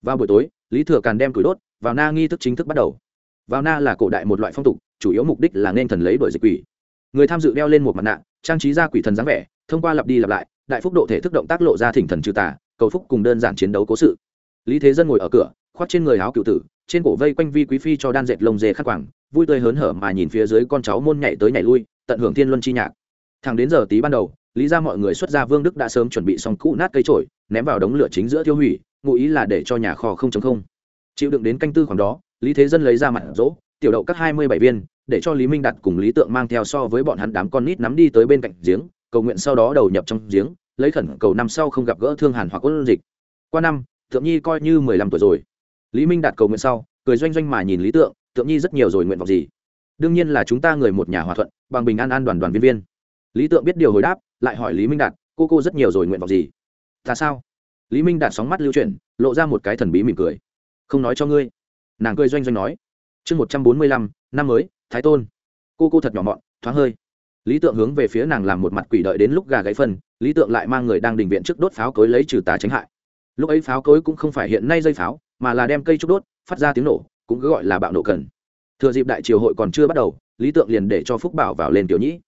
Vào buổi tối, lý thừa càn đem củi đốt, vào na nghi thức chính thức bắt đầu. Vào na là cổ đại một loại phong tục, chủ yếu mục đích là nên thần lấy đuổi dịch quỷ. Người tham dự đeo lên một mặt nạ, trang trí ra quỷ thần dáng vẻ, thông qua lặp đi lặp lại, đại phúc độ thể thức động tác lộ ra thỉnh thần trừ tà, cầu phúc cùng đơn giản chiến đấu cố sự lý thế dân ngồi ở cửa, khoác trên người áo cựu tử, trên cổ vây quanh vi quý phi cho đan dệt lông dê khắc quảng vui tươi hớn hở mà nhìn phía dưới con cháu môn nhảy tới nhảy lui, tận hưởng thiên luân chi nhạc. Thẳng đến giờ tí ban đầu, lý ra mọi người xuất ra vương đức đã sớm chuẩn bị xong cũ nát cây trổi ném vào đống lửa chính giữa tiêu hủy, ngụ ý là để cho nhà kho không chống không. Chịu đựng đến canh tư khoảng đó, lý thế dân lấy ra mặt rỗ, tiểu đậu các hai mươi bảy viên, để cho lý minh đặt cùng lý tượng mang theo so với bọn hắn đám con nít nắm đi tới bên cạnh giếng, cầu nguyện sau đó đầu nhập trong giếng, lấy khẩn cầu năm sau không gặp gỡ thương hàn hoặc quân dịch. Qua năm thượng nhi coi như mười lăm tuổi rồi. Lý minh đạt cầu nguyện sau, cười doanh doanh mà nhìn lý tượng tượng nhi rất nhiều rồi nguyện vọng gì? Đương nhiên là chúng ta người một nhà hòa thuận, bằng bình an an đoàn đoàn viên viên. Lý tượng biết điều hồi đáp, lại hỏi lý minh đạt, cô cô rất nhiều rồi nguyện vọng gì? Ta sao? Lý minh đạt sóng mắt lưu chuyển, lộ ra một cái thần bí mỉm cười. Không nói cho ngươi. Nàng cười doanh doanh nói. Chương một trăm bốn mươi lăm, năm mới, thái tôn. Cô cô thật nhỏ mọn, thoáng hơi. Lý tượng hướng về phía nàng làm một mặt quỷ đợi đến lúc gà gáy phân, lý tượng lại mang người đang đình viện trước đốt pháo cối lấy trừ tà tránh hại lúc ấy pháo cối cũng không phải hiện nay dây pháo, mà là đem cây trúc đốt, phát ra tiếng nổ, cũng cứ gọi là bạo nổ cần. Thừa dịp đại triều hội còn chưa bắt đầu, lý tượng liền để cho phúc bảo vào lên tiểu nhĩ.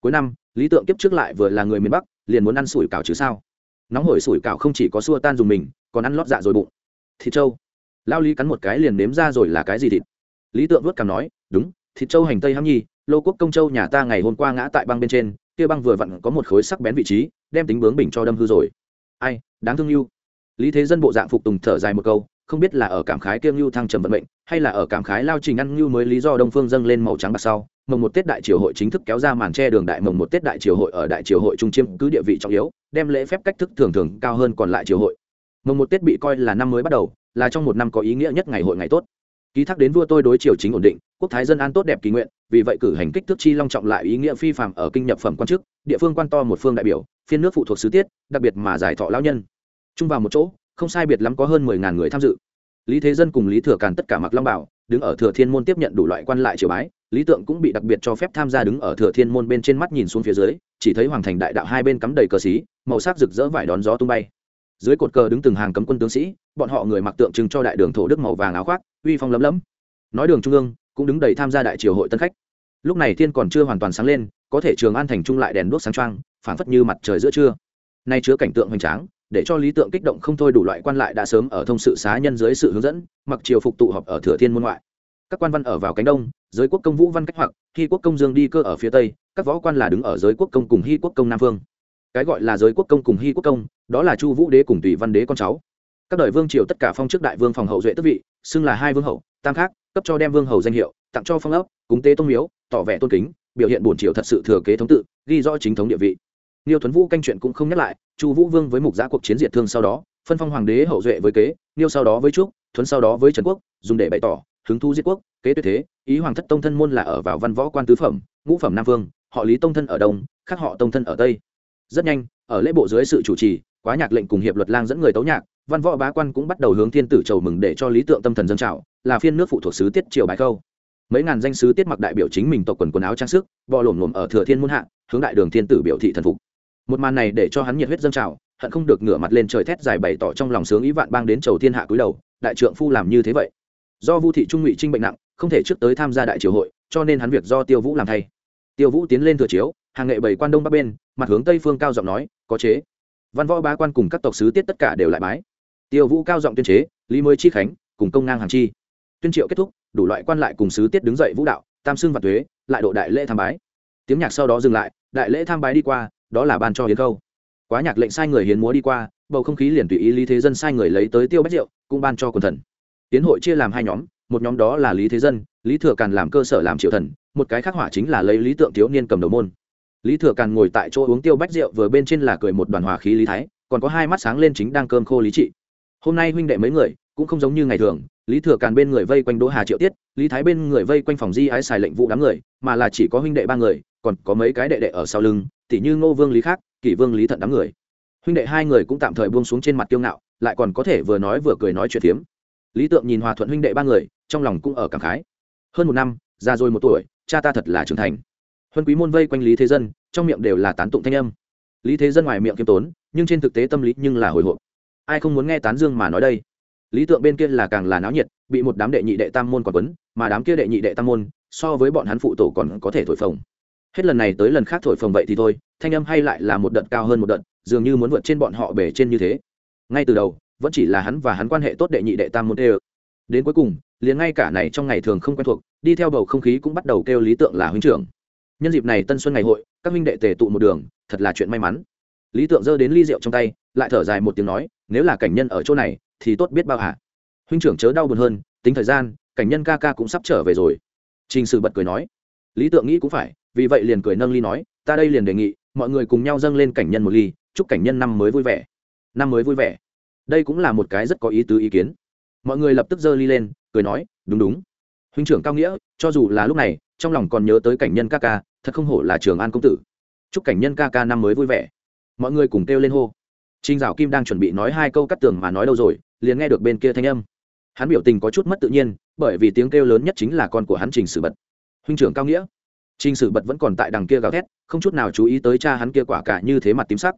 Cuối năm, lý tượng kiếp trước lại vừa là người miền bắc, liền muốn ăn sủi cảo chứ sao? Nóng hổi sủi cảo không chỉ có xua tan dùng mình, còn ăn lót dạ rồi bụng. Thịt trâu. Lao lý cắn một cái liền nếm ra rồi là cái gì thịt? Lý tượng vớt cằm nói, đúng, thịt trâu hành tây hăng nhi, lô quốc công châu nhà ta ngày hôm qua ngã tại băng bên trên, kia băng vừa vặn có một khối sắc bén vị trí, đem tính bướng bình cho đâm hư rồi. Ai, đáng thương yêu lý thế dân bộ dạng phục tùng thở dài một câu, không biết là ở cảm khái kiêng lưu thăng trầm vận mệnh, hay là ở cảm khái lao trình ăn lưu mới lý do đông phương dâng lên màu trắng bạc sau, mồng một tết đại triều hội chính thức kéo ra màn che đường đại mồng một tết đại triều hội ở đại triều hội trung chiêm cứ địa vị trọng yếu, đem lễ phép cách thức thường thường cao hơn còn lại triều hội. Mồng một tết bị coi là năm mới bắt đầu, là trong một năm có ý nghĩa nhất ngày hội ngày tốt. Ký thác đến vua tôi đối triều chính ổn định, quốc thái dân an tốt đẹp kỳ nguyện, vì vậy cử hành kích thước chi long trọng lại ý nghĩa phi phạm ở kinh nhập phẩm quan chức, địa phương quan to một phương đại biểu, phiên nước phụ thuộc sứ tiết, đặc biệt mà giải thọ lao nhân chung vào một chỗ, không sai biệt lắm có hơn mười ngàn người tham dự. Lý thế dân cùng lý thừa càn tất cả mặc long bảo, đứng ở thừa thiên môn tiếp nhận đủ loại quan lại triều bái, lý tượng cũng bị đặc biệt cho phép tham gia đứng ở thừa thiên môn bên trên mắt nhìn xuống phía dưới, chỉ thấy hoàng thành đại đạo hai bên cắm đầy cờ xí, màu sắc rực rỡ vải đón gió tung bay. Dưới cột cờ đứng từng hàng cấm quân tướng sĩ, bọn họ người mặc tượng trưng cho đại đường thổ đức màu vàng áo khoác, uy phong lấm lấm. Nói đường trung ương, cũng đứng đầy tham gia đại triều hội tân khách. Lúc này thiên còn chưa hoàn toàn sáng lên, có thể trường an thành trung lại đèn đuốc sáng trăng phảng phất như mặt trời giữa trưa. Nay chứa cảnh tượng hoành tráng để cho lý tượng kích động không thôi đủ loại quan lại đã sớm ở thông sự xá nhân dưới sự hướng dẫn, mặc triều phục tụ họp ở thừa thiên môn ngoại. Các quan văn ở vào cánh đông, giới quốc công vũ văn cách hoặc khi quốc công dương đi cơ ở phía tây, các võ quan là đứng ở giới quốc công cùng hy quốc công nam phương. Cái gọi là giới quốc công cùng hy quốc công, đó là chu vũ đế cùng tùy văn đế con cháu. Các đời vương triều tất cả phong chức đại vương phòng hậu duệ tức vị, xưng là hai vương hậu, tam khác, cấp cho đem vương hầu danh hiệu, tặng cho phong ấp cúng tế tôn miếu, tỏ vẻ tôn kính, biểu hiện bổn triều thật sự thừa kế thống tự, ghi rõ chính thống địa vị. Niêu Tuấn Vũ canh chuyện cũng không nhắc lại, Chu Vũ Vương với mục giã cuộc chiến diệt thương sau đó, phân phong hoàng đế hậu duệ với kế, Niêu sau đó với Trúc, Thuấn sau đó với Trần Quốc, dùng để bày tỏ hứng thu diệt quốc, kế tuyệt thế, ý hoàng thất tông thân môn là ở vào văn võ quan tứ phẩm, ngũ phẩm nam vương, họ Lý tông thân ở đông, khác họ tông thân ở tây. Rất nhanh, ở lễ bộ dưới sự chủ trì, quá nhạc lệnh cùng hiệp luật lang dẫn người tấu nhạc, văn võ bá quan cũng bắt đầu hướng thiên tử chầu mừng để cho lý tượng tâm thần dâng trào, là phiên nước phụ thuộc sứ tiết triều bài câu. Mấy ngàn danh sứ tiết mặc đại biểu chính mình tộc quần quần áo trang sức, bò lổm lổm ở thừa thiên môn hạ, hướng đại đường thiên tử biểu thị thần phục một màn này để cho hắn nhiệt huyết dâng trào, hận không được ngửa mặt lên trời thét dài bày tỏ trong lòng sướng ý vạn bang đến chầu thiên hạ cúi đầu, đại trượng phu làm như thế vậy. Do vu thị trung ngụy trinh bệnh nặng, không thể trước tới tham gia đại triều hội, cho nên hắn việc do tiêu vũ làm thay. Tiêu vũ tiến lên thừa chiếu, hàng nghệ bảy quan đông bắc bên, mặt hướng tây phương cao giọng nói, có chế. Văn võ ba quan cùng các tộc sứ tiết tất cả đều lại bái. Tiêu vũ cao giọng tuyên chế, lý mới chi khánh, cùng công ngang hàng chi. Tuyên triệu kết thúc, đủ loại quan lại cùng sứ tiết đứng dậy vũ đạo, tam xương và thuế lại độ đại lễ tham bái. Tiếng nhạc sau đó dừng lại, đại lễ tham bái đi qua đó là ban cho hiến câu quá nhạc lệnh sai người hiến múa đi qua, bầu không khí liền tùy ý lý thế dân sai người lấy tới tiêu bách rượu, cũng ban cho quần thần. Tiến hội chia làm hai nhóm, một nhóm đó là lý thế dân, lý thừa càn làm cơ sở làm triệu thần, một cái khác hỏa chính là lấy lý tượng thiếu niên cầm đầu môn. Lý thừa càn ngồi tại chỗ uống tiêu bách rượu, vừa bên trên là cười một đoàn hòa khí lý thái, còn có hai mắt sáng lên chính đang cơm khô lý trị. Hôm nay huynh đệ mấy người, cũng không giống như ngày thường, lý thừa càn bên người vây quanh đỗ hà triệu tiết, lý thái bên người vây quanh phòng di ái xài lệnh vụ đám người, mà là chỉ có huynh đệ ba người, còn có mấy cái đệ đệ ở sau lưng tỉ như ngô vương lý khác, kỷ vương lý thận đám người. Huynh đệ hai người cũng tạm thời buông xuống trên mặt kiêu ngạo, lại còn có thể vừa nói vừa cười nói chuyện phiếm lý tượng nhìn hòa thuận huynh đệ ba người, trong lòng cũng ở cảm khái. Hơn một năm, già rồi một tuổi, cha ta thật là trưởng thành. Huân quý môn vây quanh lý thế dân, trong miệng đều là tán tụng thanh âm. Lý thế dân ngoài miệng kiêm tốn, nhưng trên thực tế tâm lý nhưng là hồi hộp. Ai không muốn nghe tán dương mà nói đây? Lý tượng bên kia là càng là náo nhiệt, bị một đám đệ nhị đệ tam môn còn quấn, mà đám kia đệ nhị đệ tam môn, so với bọn hắn phụ tổ còn có thể thổi phồng hết lần này tới lần khác thổi phồng vậy thì thôi, thanh âm hay lại là một đợt cao hơn một đợt, dường như muốn vượt trên bọn họ bể trên như thế. Ngay từ đầu, vẫn chỉ là hắn và hắn quan hệ tốt đệ nhị đệ tam môn đê đến cuối cùng, liền ngay cả này trong ngày thường không quen thuộc, đi theo bầu không khí cũng bắt đầu kêu lý tượng là huynh trưởng. Nhân dịp này tân xuân ngày hội, các huynh đệ tề tụ một đường, thật là chuyện may mắn. Lý tượng giơ đến ly rượu trong tay, lại thở dài một tiếng nói, nếu là cảnh nhân ở chỗ này, thì tốt biết bao hả huynh trưởng chớ đau buồn hơn, tính thời gian, cảnh nhân ca ca cũng sắp trở về rồi. Trình sử bật cười nói, lý tượng nghĩ cũng phải vì vậy liền cười nâng ly nói, ta đây liền đề nghị, mọi người cùng nhau dâng lên cảnh nhân một ly, chúc cảnh nhân năm mới vui vẻ. Năm mới vui vẻ. Đây cũng là một cái rất có ý tứ ý kiến. Mọi người lập tức giơ ly lên, cười nói, đúng đúng. Huynh trưởng cao nghĩa, cho dù là lúc này, trong lòng còn nhớ tới cảnh nhân ca ca, thật không hổ là trường an công tử. Chúc cảnh nhân ca ca năm mới vui vẻ. Mọi người cùng kêu lên hô. Trinh dạo kim đang chuẩn bị nói hai câu cắt tường mà nói đâu rồi, liền nghe được bên kia thanh âm. Hắn biểu tình có chút mất tự nhiên, bởi vì tiếng kêu lớn nhất chính là con của hắn trình sử bật. Huynh trưởng cao nghĩa Trình Sử Bật vẫn còn tại đằng kia gào thét, không chút nào chú ý tới cha hắn kia quả cả như thế mặt tím sắc.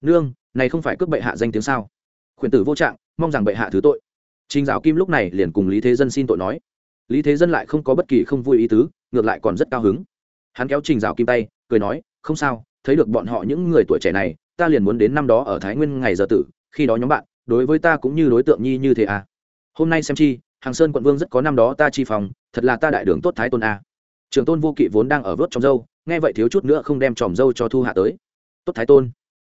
"Nương, này không phải cướp bệ hạ danh tiếng sao? Khuyển tử vô trạng, mong rằng bệ hạ thứ tội." Trình Giảo Kim lúc này liền cùng Lý Thế Dân xin tội nói. Lý Thế Dân lại không có bất kỳ không vui ý tứ, ngược lại còn rất cao hứng. Hắn kéo Trình Giảo Kim tay, cười nói, "Không sao, thấy được bọn họ những người tuổi trẻ này, ta liền muốn đến năm đó ở Thái Nguyên ngày giờ tử, khi đó nhóm bạn, đối với ta cũng như đối tượng nhi như thế à. Hôm nay xem chi, Hàng Sơn quận vương rất có năm đó ta chi phòng, thật là ta đại đường tốt thái tôn a." trường tôn vô kỵ vốn đang ở vớt trong dâu, nghe vậy thiếu chút nữa không đem tròm dâu cho thu hạ tới. Tốt thái tôn,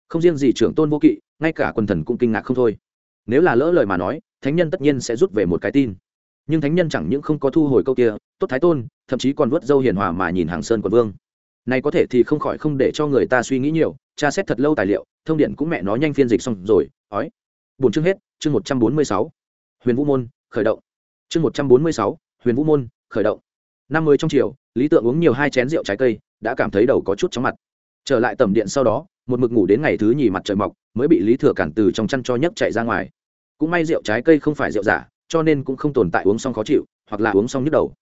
không riêng gì trưởng tôn vô kỵ, ngay cả quần thần cũng kinh ngạc không thôi. Nếu là lỡ lời mà nói, thánh nhân tất nhiên sẽ rút về một cái tin. Nhưng thánh nhân chẳng những không có thu hồi câu kia, tốt thái tôn, thậm chí còn vớt dâu hiền hòa mà nhìn hàng sơn quận vương. Này có thể thì không khỏi không để cho người ta suy nghĩ nhiều, tra xét thật lâu tài liệu, thông điện cũng mẹ nó nhanh phiên dịch xong rồi, ói. Bốn chương hết, chương một trăm bốn mươi sáu. Huyền vũ môn, khởi động. Chương một trăm bốn mươi sáu, huyền vũ môn, khởi động. Năm mươi trong chiều lý tượng uống nhiều hai chén rượu trái cây, đã cảm thấy đầu có chút chóng mặt. Trở lại tầm điện sau đó, một mực ngủ đến ngày thứ nhì mặt trời mọc, mới bị lý thừa cản từ trong chăn cho nhấc chạy ra ngoài. Cũng may rượu trái cây không phải rượu giả, cho nên cũng không tồn tại uống xong khó chịu, hoặc là uống xong nhức đầu.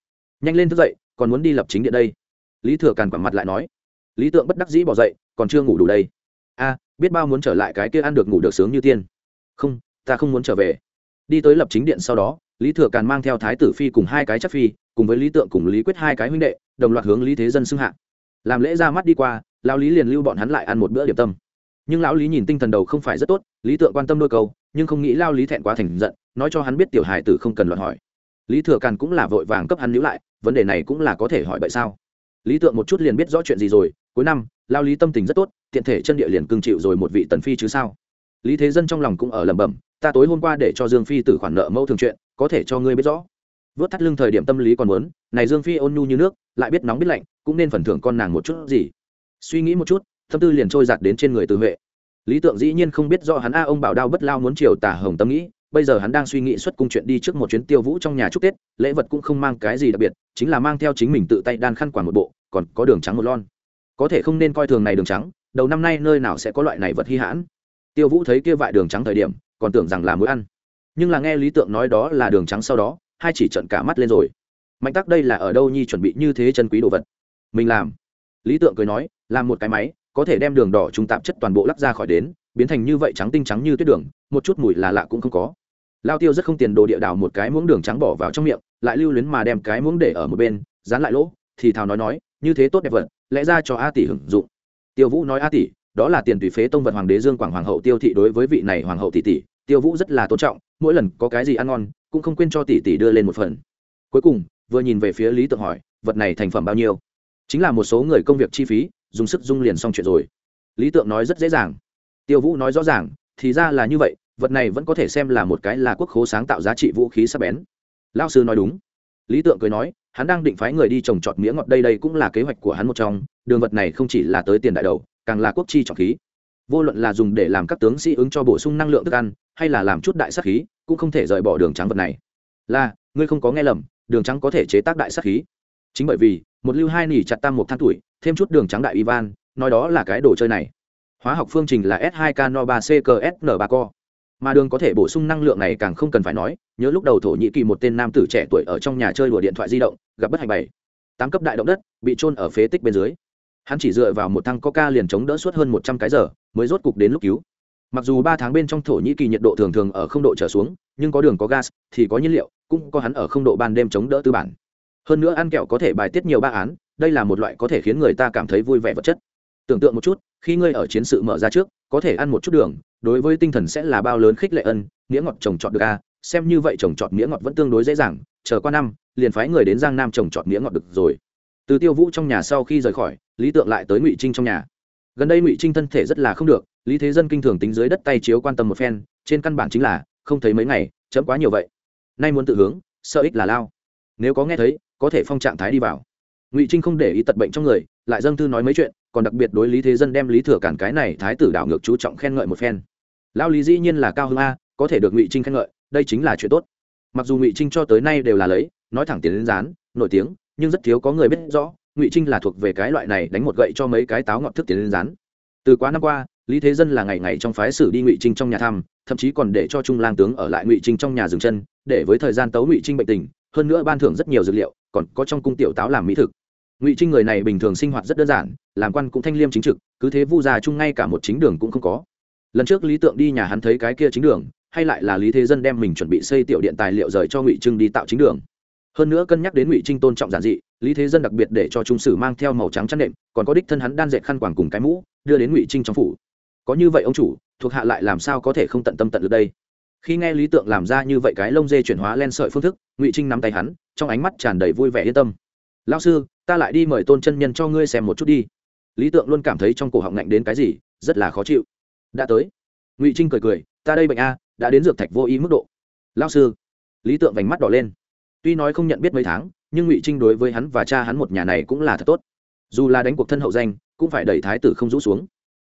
Nhanh lên thức dậy, còn muốn đi lập chính điện đây. Lý thừa càn quẳng mặt lại nói. Lý tượng bất đắc dĩ bỏ dậy, còn chưa ngủ đủ đây. A, biết bao muốn trở lại cái kia ăn được ngủ được sướng như tiên. Không, ta không muốn trở về. Đi tới lập chính điện sau đó, lý thừa càn mang theo thái tử phi cùng hai cái chắc phi cùng với lý tượng cùng lý quyết hai cái huynh đệ, đồng loạt hướng lý thế dân xưng hạ. Làm lễ ra mắt đi qua, lão lý liền lưu bọn hắn lại ăn một bữa điểm tâm. Nhưng lão lý nhìn tinh thần đầu không phải rất tốt, lý tượng quan tâm đôi câu, nhưng không nghĩ lao lý thẹn quá thành giận, nói cho hắn biết tiểu hài tử không cần loạn hỏi. Lý thừa càn cũng là vội vàng cấp hắn níu lại, vấn đề này cũng là có thể hỏi vậy sao? Lý tượng một chút liền biết rõ chuyện gì rồi, cuối năm lao lý tâm tình rất tốt, tiện thể chân địa liền cưng chịu rồi một vị tần phi chứ sao? Lý thế dân trong lòng cũng ở lẩm bẩm, ta tối hôm qua để cho dương phi tử khoản nợ mẫu thường chuyện, có thể cho ngươi biết rõ vớt thắt lưng thời điểm tâm lý còn muốn, này dương phi ôn nhu như nước, lại biết nóng biết lạnh, cũng nên phần thưởng con nàng một chút gì. Suy nghĩ một chút, tâm tư liền trôi giặt đến trên người từ huệ. Lý tượng dĩ nhiên không biết do hắn a, ông bảo đao bất lao muốn chiều tả hồng tâm nghĩ, bây giờ hắn đang suy nghĩ xuất cung chuyện đi trước một chuyến tiêu vũ trong nhà chúc tết, lễ vật cũng không mang cái gì đặc biệt, chính là mang theo chính mình tự tay đan khăn quản một bộ, còn có đường trắng một lon. Có thể không nên coi thường này đường trắng, đầu năm nay nơi nào sẽ có loại này vật hy hãn. Tiêu vũ thấy kia vại đường trắng thời điểm, còn tưởng rằng là muối ăn. Nhưng là nghe lý tượng nói đó là đường trắng sau đó hai chỉ trận cả mắt lên rồi. Mạnh tắc đây là ở đâu nhi chuẩn bị như thế chân quý đồ vật? Mình làm. Lý tượng cười nói, làm một cái máy, có thể đem đường đỏ trung tạp chất toàn bộ lắc ra khỏi đến, biến thành như vậy trắng tinh trắng như tuyết đường, một chút mùi là lạ cũng không có. Lao tiêu rất không tiền đồ địa đào một cái muỗng đường trắng bỏ vào trong miệng, lại lưu luyến mà đem cái muỗng để ở một bên, dán lại lỗ, thì thào nói nói, như thế tốt đẹp vật, lẽ ra cho a tỷ hưởng dụng. Tiêu vũ nói a tỷ, đó là tiền tùy phế tông vật hoàng đế dương quảng hoàng hậu tiêu thị đối với vị này hoàng hậu tỷ tỷ, tiêu vũ rất là tôn trọng, mỗi lần có cái gì ăn ngon cũng không quên cho tỷ tỷ đưa lên một phần. Cuối cùng, vừa nhìn về phía lý tượng hỏi, vật này thành phẩm bao nhiêu? Chính là một số người công việc chi phí, dùng sức dung liền xong chuyện rồi. Lý tượng nói rất dễ dàng. Tiêu vũ nói rõ ràng, thì ra là như vậy, vật này vẫn có thể xem là một cái là quốc khố sáng tạo giá trị vũ khí sắc bén. Lao sư nói đúng. Lý tượng cười nói, hắn đang định phái người đi trồng trọt mía ngọt đây đây cũng là kế hoạch của hắn một trong, đường vật này không chỉ là tới tiền đại đầu, càng là quốc chi trọng khí vô luận là dùng để làm các tướng sĩ ứng cho bổ sung năng lượng thức ăn, hay là làm chút đại sắc khí, cũng không thể rời bỏ đường trắng vật này. Là, ngươi không có nghe lầm, đường trắng có thể chế tác đại sắc khí. Chính bởi vì, một lưu hai nỉ chặt tam một than tuổi, thêm chút đường trắng đại ivan, nói đó là cái đồ chơi này. Hóa học phương trình là s 2 k no 3 cksn 3 co mà đường có thể bổ sung năng lượng này càng không cần phải nói, nhớ lúc đầu thổ nhĩ kỳ một tên nam tử trẻ tuổi ở trong nhà chơi đùa điện thoại di động, gặp bất hạnh bảy. Tám cấp đại động đất, bị trôn ở phế tích bên dưới hắn chỉ dựa vào một thăng coca liền chống đỡ suốt hơn một trăm cái giờ, mới rốt cục đến lúc cứu. Mặc dù ba tháng bên trong thổ nhĩ kỳ nhiệt độ thường thường ở không độ trở xuống, nhưng có đường có gas, thì có nhiên liệu, cũng có hắn ở không độ ban đêm chống đỡ tư bản. Hơn nữa ăn kẹo có thể bài tiết nhiều ba án, đây là một loại có thể khiến người ta cảm thấy vui vẻ vật chất. Tưởng tượng một chút, khi ngươi ở chiến sự mở ra trước, có thể ăn một chút đường, đối với tinh thần sẽ là bao lớn khích lệ ân, nghĩa ngọt trồng trọt được a à? xem như vậy trồng trọt nghĩa ngọt vẫn tương đối dễ dàng, chờ qua năm, liền phái người đến giang nam trồng trọt nghĩa ngọt được rồi từ tiêu vũ trong nhà sau khi rời khỏi, lý tượng lại tới ngụy trinh trong nhà. Gần đây ngụy trinh thân thể rất là không được, lý thế dân kinh thường tính dưới đất tay chiếu quan tâm một phen, trên căn bản chính là, không thấy mấy ngày, chấm quá nhiều vậy. Nay muốn tự hướng, sợ ích là lao. Nếu có nghe thấy, có thể phong trạng thái đi vào. Ngụy trinh không để ý tật bệnh trong người, lại dâng thư nói mấy chuyện, còn đặc biệt đối lý thế dân đem lý thừa cản cái này thái tử đảo ngược chú trọng khen ngợi một phen. Lao lý dĩ nhiên là cao hơn a, có thể được ngụy trinh khen ngợi, đây chính là chuyện tốt. Mặc dù ngụy trinh cho tới nay đều là lấy, nói thẳng tiền đến rán nổi tiếng nhưng rất thiếu có người biết rõ, ngụy trinh là thuộc về cái loại này đánh một gậy cho mấy cái táo ngọt thức tiến lên rán. Từ quá năm qua, lý thế dân là ngày ngày trong phái xử đi ngụy trinh trong nhà thăm, thậm chí còn để cho trung lang tướng ở lại ngụy trinh trong nhà dừng chân, để với thời gian tấu ngụy trinh bệnh tình, hơn nữa ban thưởng rất nhiều dược liệu, còn có trong cung tiểu táo làm mỹ thực. Ngụy trinh người này bình thường sinh hoạt rất đơn giản, làm quan cũng thanh liêm chính trực, cứ thế vu già chung ngay cả một chính đường cũng không có. Lần trước lý tượng đi nhà hắn thấy cái kia chính đường, hay lại là lý thế dân đem mình chuẩn bị xây tiểu điện tài liệu rời cho ngụy trưng đi tạo chính đường hơn nữa cân nhắc đến ngụy trinh tôn trọng giản dị, lý thế dân đặc biệt để cho trung sử mang theo màu trắng chăn nệm, còn có đích thân hắn đan dệt khăn quàng cùng cái mũ, đưa đến ngụy trinh trong phủ. Có như vậy ông chủ, thuộc hạ lại làm sao có thể không tận tâm tận được đây? Khi nghe lý tượng làm ra như vậy cái lông dê chuyển hóa len sợi phương thức, ngụy trinh nắm tay hắn, trong ánh mắt tràn đầy vui vẻ yên tâm. Lao sư, ta lại đi mời tôn chân nhân cho ngươi xem một chút đi. Lý tượng luôn cảm thấy trong cổ họng ngạnh đến cái gì, rất là khó chịu. Đã tới. Ngụy trinh cười cười, ta đây bệnh a, đã đến dược thạch vô ý mức độ. Lao sư. Lý tượng vành mắt đỏ lên tuy nói không nhận biết mấy tháng, nhưng ngụy trinh đối với hắn và cha hắn một nhà này cũng là thật tốt. Dù là đánh cuộc thân hậu danh, cũng phải đẩy thái tử không rũ xuống.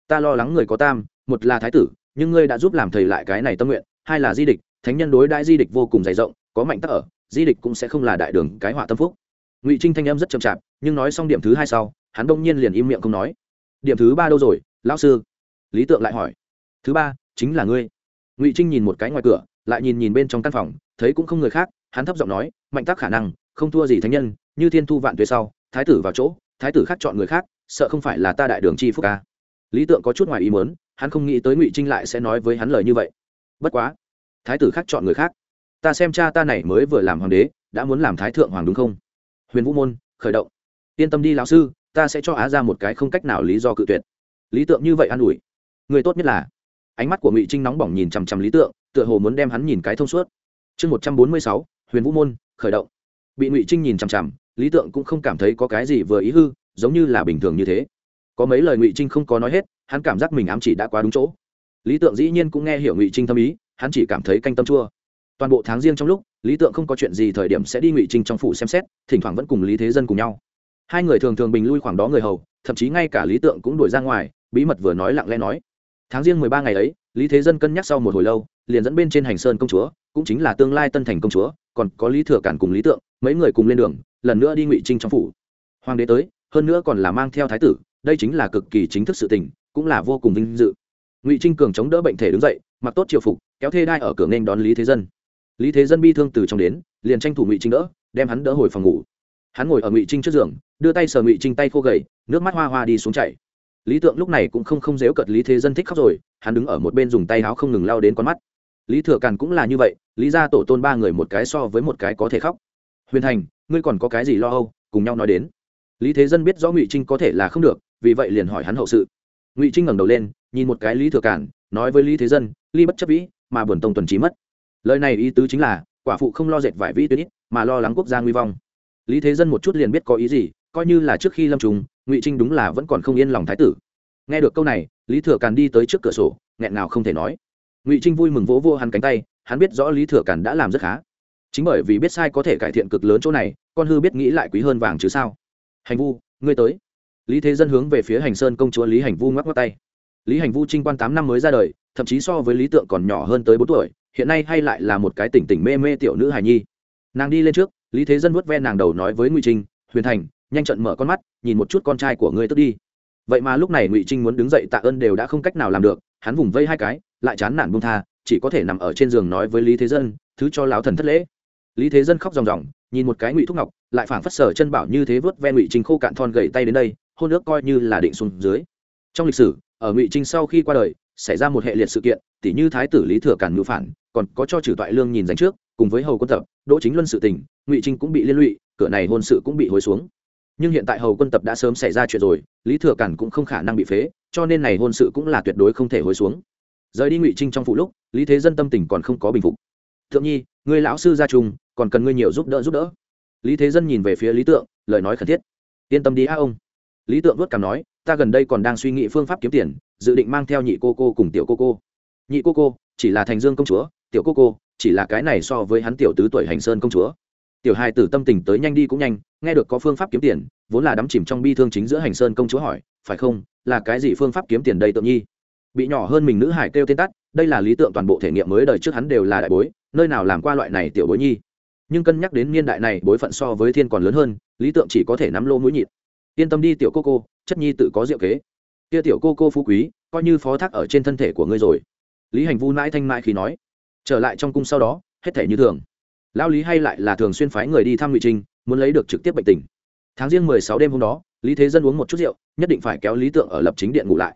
Ta lo lắng người có tam, một là thái tử, nhưng ngươi đã giúp làm thầy lại cái này tâm nguyện, hai là di địch, thánh nhân đối đãi di địch vô cùng dày rộng, có mạnh tắc ở, di địch cũng sẽ không là đại đường, cái họa tâm phúc. Ngụy trinh thanh âm rất chậm chạp, nhưng nói xong điểm thứ hai sau, hắn đông nhiên liền im miệng không nói. Điểm thứ ba đâu rồi, lão sư? Lý tượng lại hỏi. Thứ ba, chính là ngươi. Ngụy trinh nhìn một cái ngoài cửa, lại nhìn nhìn bên trong căn phòng, thấy cũng không người khác hắn thấp giọng nói, mạnh tác khả năng, không thua gì thánh nhân, như thiên thu vạn tuế sau, thái tử vào chỗ, thái tử khác chọn người khác, sợ không phải là ta đại đường chi phúc ca. Lý tượng có chút ngoài ý muốn, hắn không nghĩ tới ngụy trinh lại sẽ nói với hắn lời như vậy. Bất quá, thái tử khác chọn người khác. Ta xem cha ta này mới vừa làm hoàng đế, đã muốn làm thái thượng hoàng đúng không? Huyền vũ môn, khởi động. Yên tâm đi lão sư, ta sẽ cho á ra một cái không cách nào lý do cự tuyệt. Lý tượng như vậy an ủi. Người tốt nhất là. Ánh mắt của ngụy trinh nóng bỏng nhìn chằm chằm lý tượng, tựa hồ muốn đem hắn nhìn cái thông suốt. Chương một trăm bốn mươi sáu huyền vũ môn, khởi động. Bị ngụy trinh nhìn chằm chằm, lý tượng cũng không cảm thấy có cái gì vừa ý hư, giống như là bình thường như thế. Có mấy lời ngụy trinh không có nói hết, hắn cảm giác mình ám chỉ đã quá đúng chỗ. Lý tượng dĩ nhiên cũng nghe hiểu ngụy trinh tâm ý, hắn chỉ cảm thấy canh tâm chua. Toàn bộ tháng riêng trong lúc, lý tượng không có chuyện gì thời điểm sẽ đi ngụy trinh trong phủ xem xét, thỉnh thoảng vẫn cùng lý thế dân cùng nhau. Hai người thường thường bình lui khoảng đó người hầu, thậm chí ngay cả lý tượng cũng đuổi ra ngoài, bí mật vừa nói lặng lẽ nói. Tháng riêng mười ba ngày ấy, lý thế dân cân nhắc sau một hồi lâu, liền dẫn bên trên hành sơn công chúa, cũng chính là tương lai tân thành công chúa còn có lý thừa cản cùng lý tượng, mấy người cùng lên đường, lần nữa đi ngụy trinh trong phủ. Hoàng đế tới, hơn nữa còn là mang theo thái tử, đây chính là cực kỳ chính thức sự tình, cũng là vô cùng vinh dự. Ngụy trinh cường chống đỡ bệnh thể đứng dậy, mặc tốt triều phục, kéo thê đai ở cửa nên đón lý thế dân. Lý thế dân bi thương từ trong đến, liền tranh thủ ngụy trinh đỡ, đem hắn đỡ hồi phòng ngủ. Hắn ngồi ở ngụy trinh trước giường, đưa tay sờ ngụy trinh tay khô gầy, nước mắt hoa hoa đi xuống chảy. Lý tượng lúc này cũng không không dếu cật lý thế dân thích khóc rồi, hắn đứng ở một bên dùng tay áo không ngừng lao đến con mắt lý thừa càn cũng là như vậy, lý ra tổ tôn ba người một cái so với một cái có thể khóc. Huyền thành, ngươi còn có cái gì lo âu? Cùng nhau nói đến. Lý thế dân biết rõ ngụy trinh có thể là không được, vì vậy liền hỏi hắn hậu sự. Ngụy trinh ngẩng đầu lên, nhìn một cái lý thừa cản nói với lý thế dân, ly bất chấp vĩ mà buồn tông tuần trí mất. Lời này ý tứ chính là, quả phụ không lo dệt vải vĩ tuyến ít, mà lo lắng quốc gia nguy vong. Lý thế dân một chút liền biết có ý gì, coi như là trước khi lâm trùng, ngụy trinh đúng là vẫn còn không yên lòng thái tử. Nghe được câu này, lý thừa càn đi tới trước cửa sổ, nghẹn nào không thể nói ngụy trinh vui mừng vỗ vô hắn cánh tay hắn biết rõ lý thừa càn đã làm rất khá chính bởi vì biết sai có thể cải thiện cực lớn chỗ này con hư biết nghĩ lại quý hơn vàng chứ sao hành vu ngươi tới lý thế dân hướng về phía hành sơn công chúa lý hành vu ngoắc ngoắc tay lý hành vu trinh quan tám năm mới ra đời thậm chí so với lý tượng còn nhỏ hơn tới bốn tuổi hiện nay hay lại là một cái tỉnh tỉnh mê mê tiểu nữ hài nhi nàng đi lên trước lý thế dân vuốt ve nàng đầu nói với ngụy trinh huyền thành nhanh trận mở con mắt nhìn một chút con trai của ngươi tức đi vậy mà lúc này ngụy trinh muốn đứng dậy tạ ơn đều đã không cách nào làm được hắn vùng vây hai cái lại chán nản bung tha, chỉ có thể nằm ở trên giường nói với lý thế dân, thứ cho lão thần thất lễ. Lý thế dân khóc ròng ròng, nhìn một cái ngụy thúc ngọc, lại phảng phất sở chân bảo như thế vớt ve ngụy trinh khô cạn thon gậy tay đến đây, hôn ước coi như là định xuống dưới. Trong lịch sử, ở ngụy trinh sau khi qua đời, xảy ra một hệ liệt sự kiện tỷ như thái tử lý thừa cản ngữ phản, còn có cho trừ toại lương nhìn dành trước, cùng với hầu quân tập, đỗ chính luân sự tình, ngụy trinh cũng bị liên lụy, cửa này hôn sự cũng bị hối xuống. Nhưng hiện tại hầu quân tập đã sớm xảy ra chuyện rồi, lý thừa cản cũng không khả năng bị phế, cho nên này hôn sự cũng là tuyệt đối không thể hối xuống rời đi ngụy trinh trong phụ lúc, lý thế dân tâm tình còn không có bình phục. Thượng nhi người lão sư gia trung, còn cần ngươi nhiều giúp đỡ giúp đỡ. Lý thế dân nhìn về phía lý tượng, lời nói khẩn thiết. Yên tâm đi a ông. Lý tượng vớt cảm nói, ta gần đây còn đang suy nghĩ phương pháp kiếm tiền, dự định mang theo nhị cô cô cùng tiểu cô cô. Nhị cô cô, chỉ là thành dương công chúa, tiểu cô cô, chỉ là cái này so với hắn tiểu tứ tuổi hành sơn công chúa. Tiểu hai tử tâm tình tới nhanh đi cũng nhanh, nghe được có phương pháp kiếm tiền, vốn là đắm chìm trong bi thương chính giữa hành sơn công chúa hỏi, phải không, là cái gì phương pháp kiếm tiền đây tự nhi? Bị nhỏ hơn mình nữ hải kêu tên tắt, đây là lý tượng toàn bộ thể nghiệm mới đời trước hắn đều là đại bối, nơi nào làm qua loại này tiểu bối nhi. Nhưng cân nhắc đến niên đại này, bối phận so với thiên còn lớn hơn, lý tượng chỉ có thể nắm lô mũi nhịn. Yên tâm đi tiểu cô cô, chất nhi tự có diệu kế. Kia tiểu cô cô phú quý, coi như phó thác ở trên thân thể của ngươi rồi. Lý hành vu mãi thanh mãi khi nói. Trở lại trong cung sau đó, hết thể như thường. Lao lý hay lại là thường xuyên phái người đi thăm ngụy trinh muốn lấy được trực tiếp bệnh tình. Tháng riêng mười sáu đêm hôm đó, lý thế dân uống một chút rượu, nhất định phải kéo lý tượng ở lập chính điện ngủ lại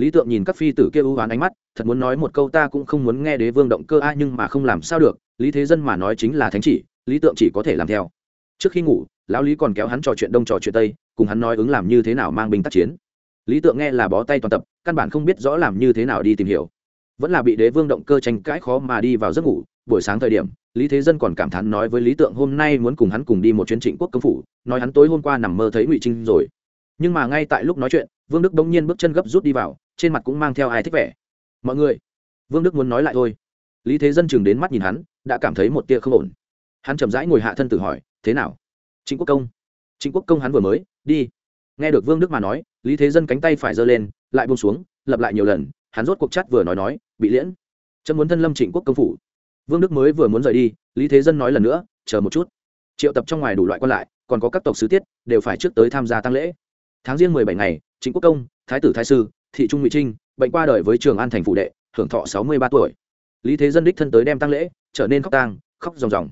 lý tượng nhìn các phi tử kia ưu oán ánh mắt, thật muốn nói một câu ta cũng không muốn nghe đế vương động cơ a, nhưng mà không làm sao được, lý thế dân mà nói chính là thánh chỉ, lý tượng chỉ có thể làm theo. Trước khi ngủ, lão lý còn kéo hắn trò chuyện đông trò chuyện tây, cùng hắn nói ứng làm như thế nào mang binh tác chiến. Lý tượng nghe là bó tay toàn tập, căn bản không biết rõ làm như thế nào đi tìm hiểu. Vẫn là bị đế vương động cơ tranh cãi khó mà đi vào giấc ngủ, buổi sáng thời điểm, lý thế dân còn cảm thán nói với lý tượng hôm nay muốn cùng hắn cùng đi một chuyến trịnh quốc công phủ, nói hắn tối hôm qua nằm mơ thấy ngụy trinh rồi. Nhưng mà ngay tại lúc nói chuyện, vương đức bỗng nhiên bước chân gấp rút đi vào trên mặt cũng mang theo ai thích vẻ. Mọi người, vương đức muốn nói lại thôi. Lý thế dân chừng đến mắt nhìn hắn, đã cảm thấy một tia không ổn. Hắn chậm rãi ngồi hạ thân tự hỏi, thế nào? Trịnh quốc công? Trịnh quốc công hắn vừa mới, đi. Nghe được vương đức mà nói, lý thế dân cánh tay phải giơ lên, lại buông xuống lập lại nhiều lần, hắn rốt cuộc chắt vừa nói nói, bị liễn. Chấm muốn thân lâm trịnh quốc công phủ. Vương đức mới vừa muốn rời đi, lý thế dân nói lần nữa, chờ một chút. Triệu tập trong ngoài đủ loại quan lại, còn có các tộc sứ tiết, đều phải trước tới tham gia tăng lễ. Tháng riêng mười bảy ngày, trịnh quốc công, thái tử thái sư thị trung ngụy trinh, bệnh qua đời với trường an thành phụ đệ, hưởng thọ sáu mươi ba tuổi. Lý thế dân đích thân tới đem tăng lễ, trở nên khóc tang, khóc ròng ròng.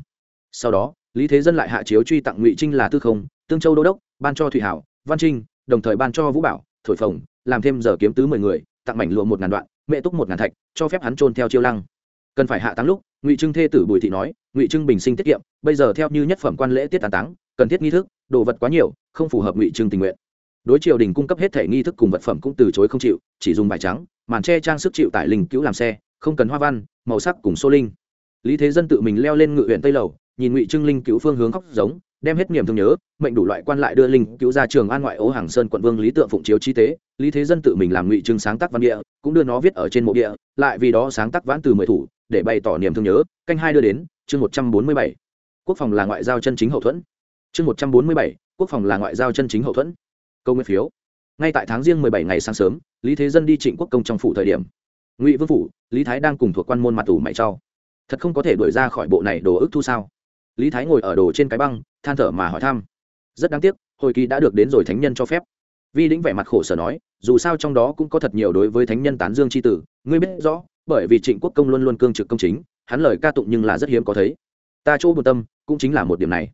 Sau đó, lý thế dân lại hạ chiếu truy tặng ngụy trinh là tư không, tương châu đô đốc, ban cho Thủy hảo, văn trinh, đồng thời ban cho vũ bảo, thổi phồng, làm thêm giờ kiếm tứ mười người, tặng mảnh lụa một ngàn đoạn, mẹ túc một ngàn thạch, cho phép hắn trôn theo chiêu lăng. Cần phải hạ táng lúc, ngụy trưng thê tử bùi thị nói, ngụy trưng bình sinh tiết kiệm, bây giờ theo như nhất phẩm quan lễ tiết tàn táng, cần thiết nghi thức, đồ vật quá nhiều, không phù hợp ngụy trưng tình nguyện đối triều đình cung cấp hết thể nghi thức cùng vật phẩm cũng từ chối không chịu, chỉ dùng bài trắng, màn tre trang sức chịu tại linh cứu làm xe, không cần hoa văn, màu sắc cùng xô linh. Lý thế dân tự mình leo lên ngự huyện tây lầu, nhìn ngụy trưng linh cứu phương hướng khóc giống, đem hết niềm thương nhớ, mệnh đủ loại quan lại đưa linh cứu ra trường an ngoại ố hàng sơn quận vương lý tượng phụng chiếu chi tế. Lý thế dân tự mình làm ngụy trưng sáng tác văn địa, cũng đưa nó viết ở trên mộ địa, lại vì đó sáng tác vãn từ mười thủ, để bày tỏ niềm thương nhớ. Canh hai đưa đến, chương một trăm bốn mươi bảy. Quốc phòng là ngoại giao chân chính hậu thuẫn. Chương một trăm bốn mươi bảy, quốc phòng là ngoại giao chân chính hậu thuẫn câu nguyên phiếu. Ngay tại tháng riêng mười bảy ngày sáng sớm, lý thế dân đi trịnh quốc công trong phủ thời điểm, ngụy vương phủ, lý thái đang cùng thuộc quan môn mặt tủ mày trau thật không có thể đuổi ra khỏi bộ này đồ ức thu sao? Lý thái ngồi ở đồ trên cái băng, than thở mà hỏi thăm. Rất đáng tiếc, hồi kỳ đã được đến rồi thánh nhân cho phép. Vi lĩnh vẻ mặt khổ sở nói, dù sao trong đó cũng có thật nhiều đối với thánh nhân tán dương c h i tử, ngươi biết rõ, bởi vì trịnh quốc công luôn luôn cương trực công chính, hắn lời ca tụng nhưng là rất hiếm có thấy. Ta chỗ buồn tâm, cũng chính là một điểm này.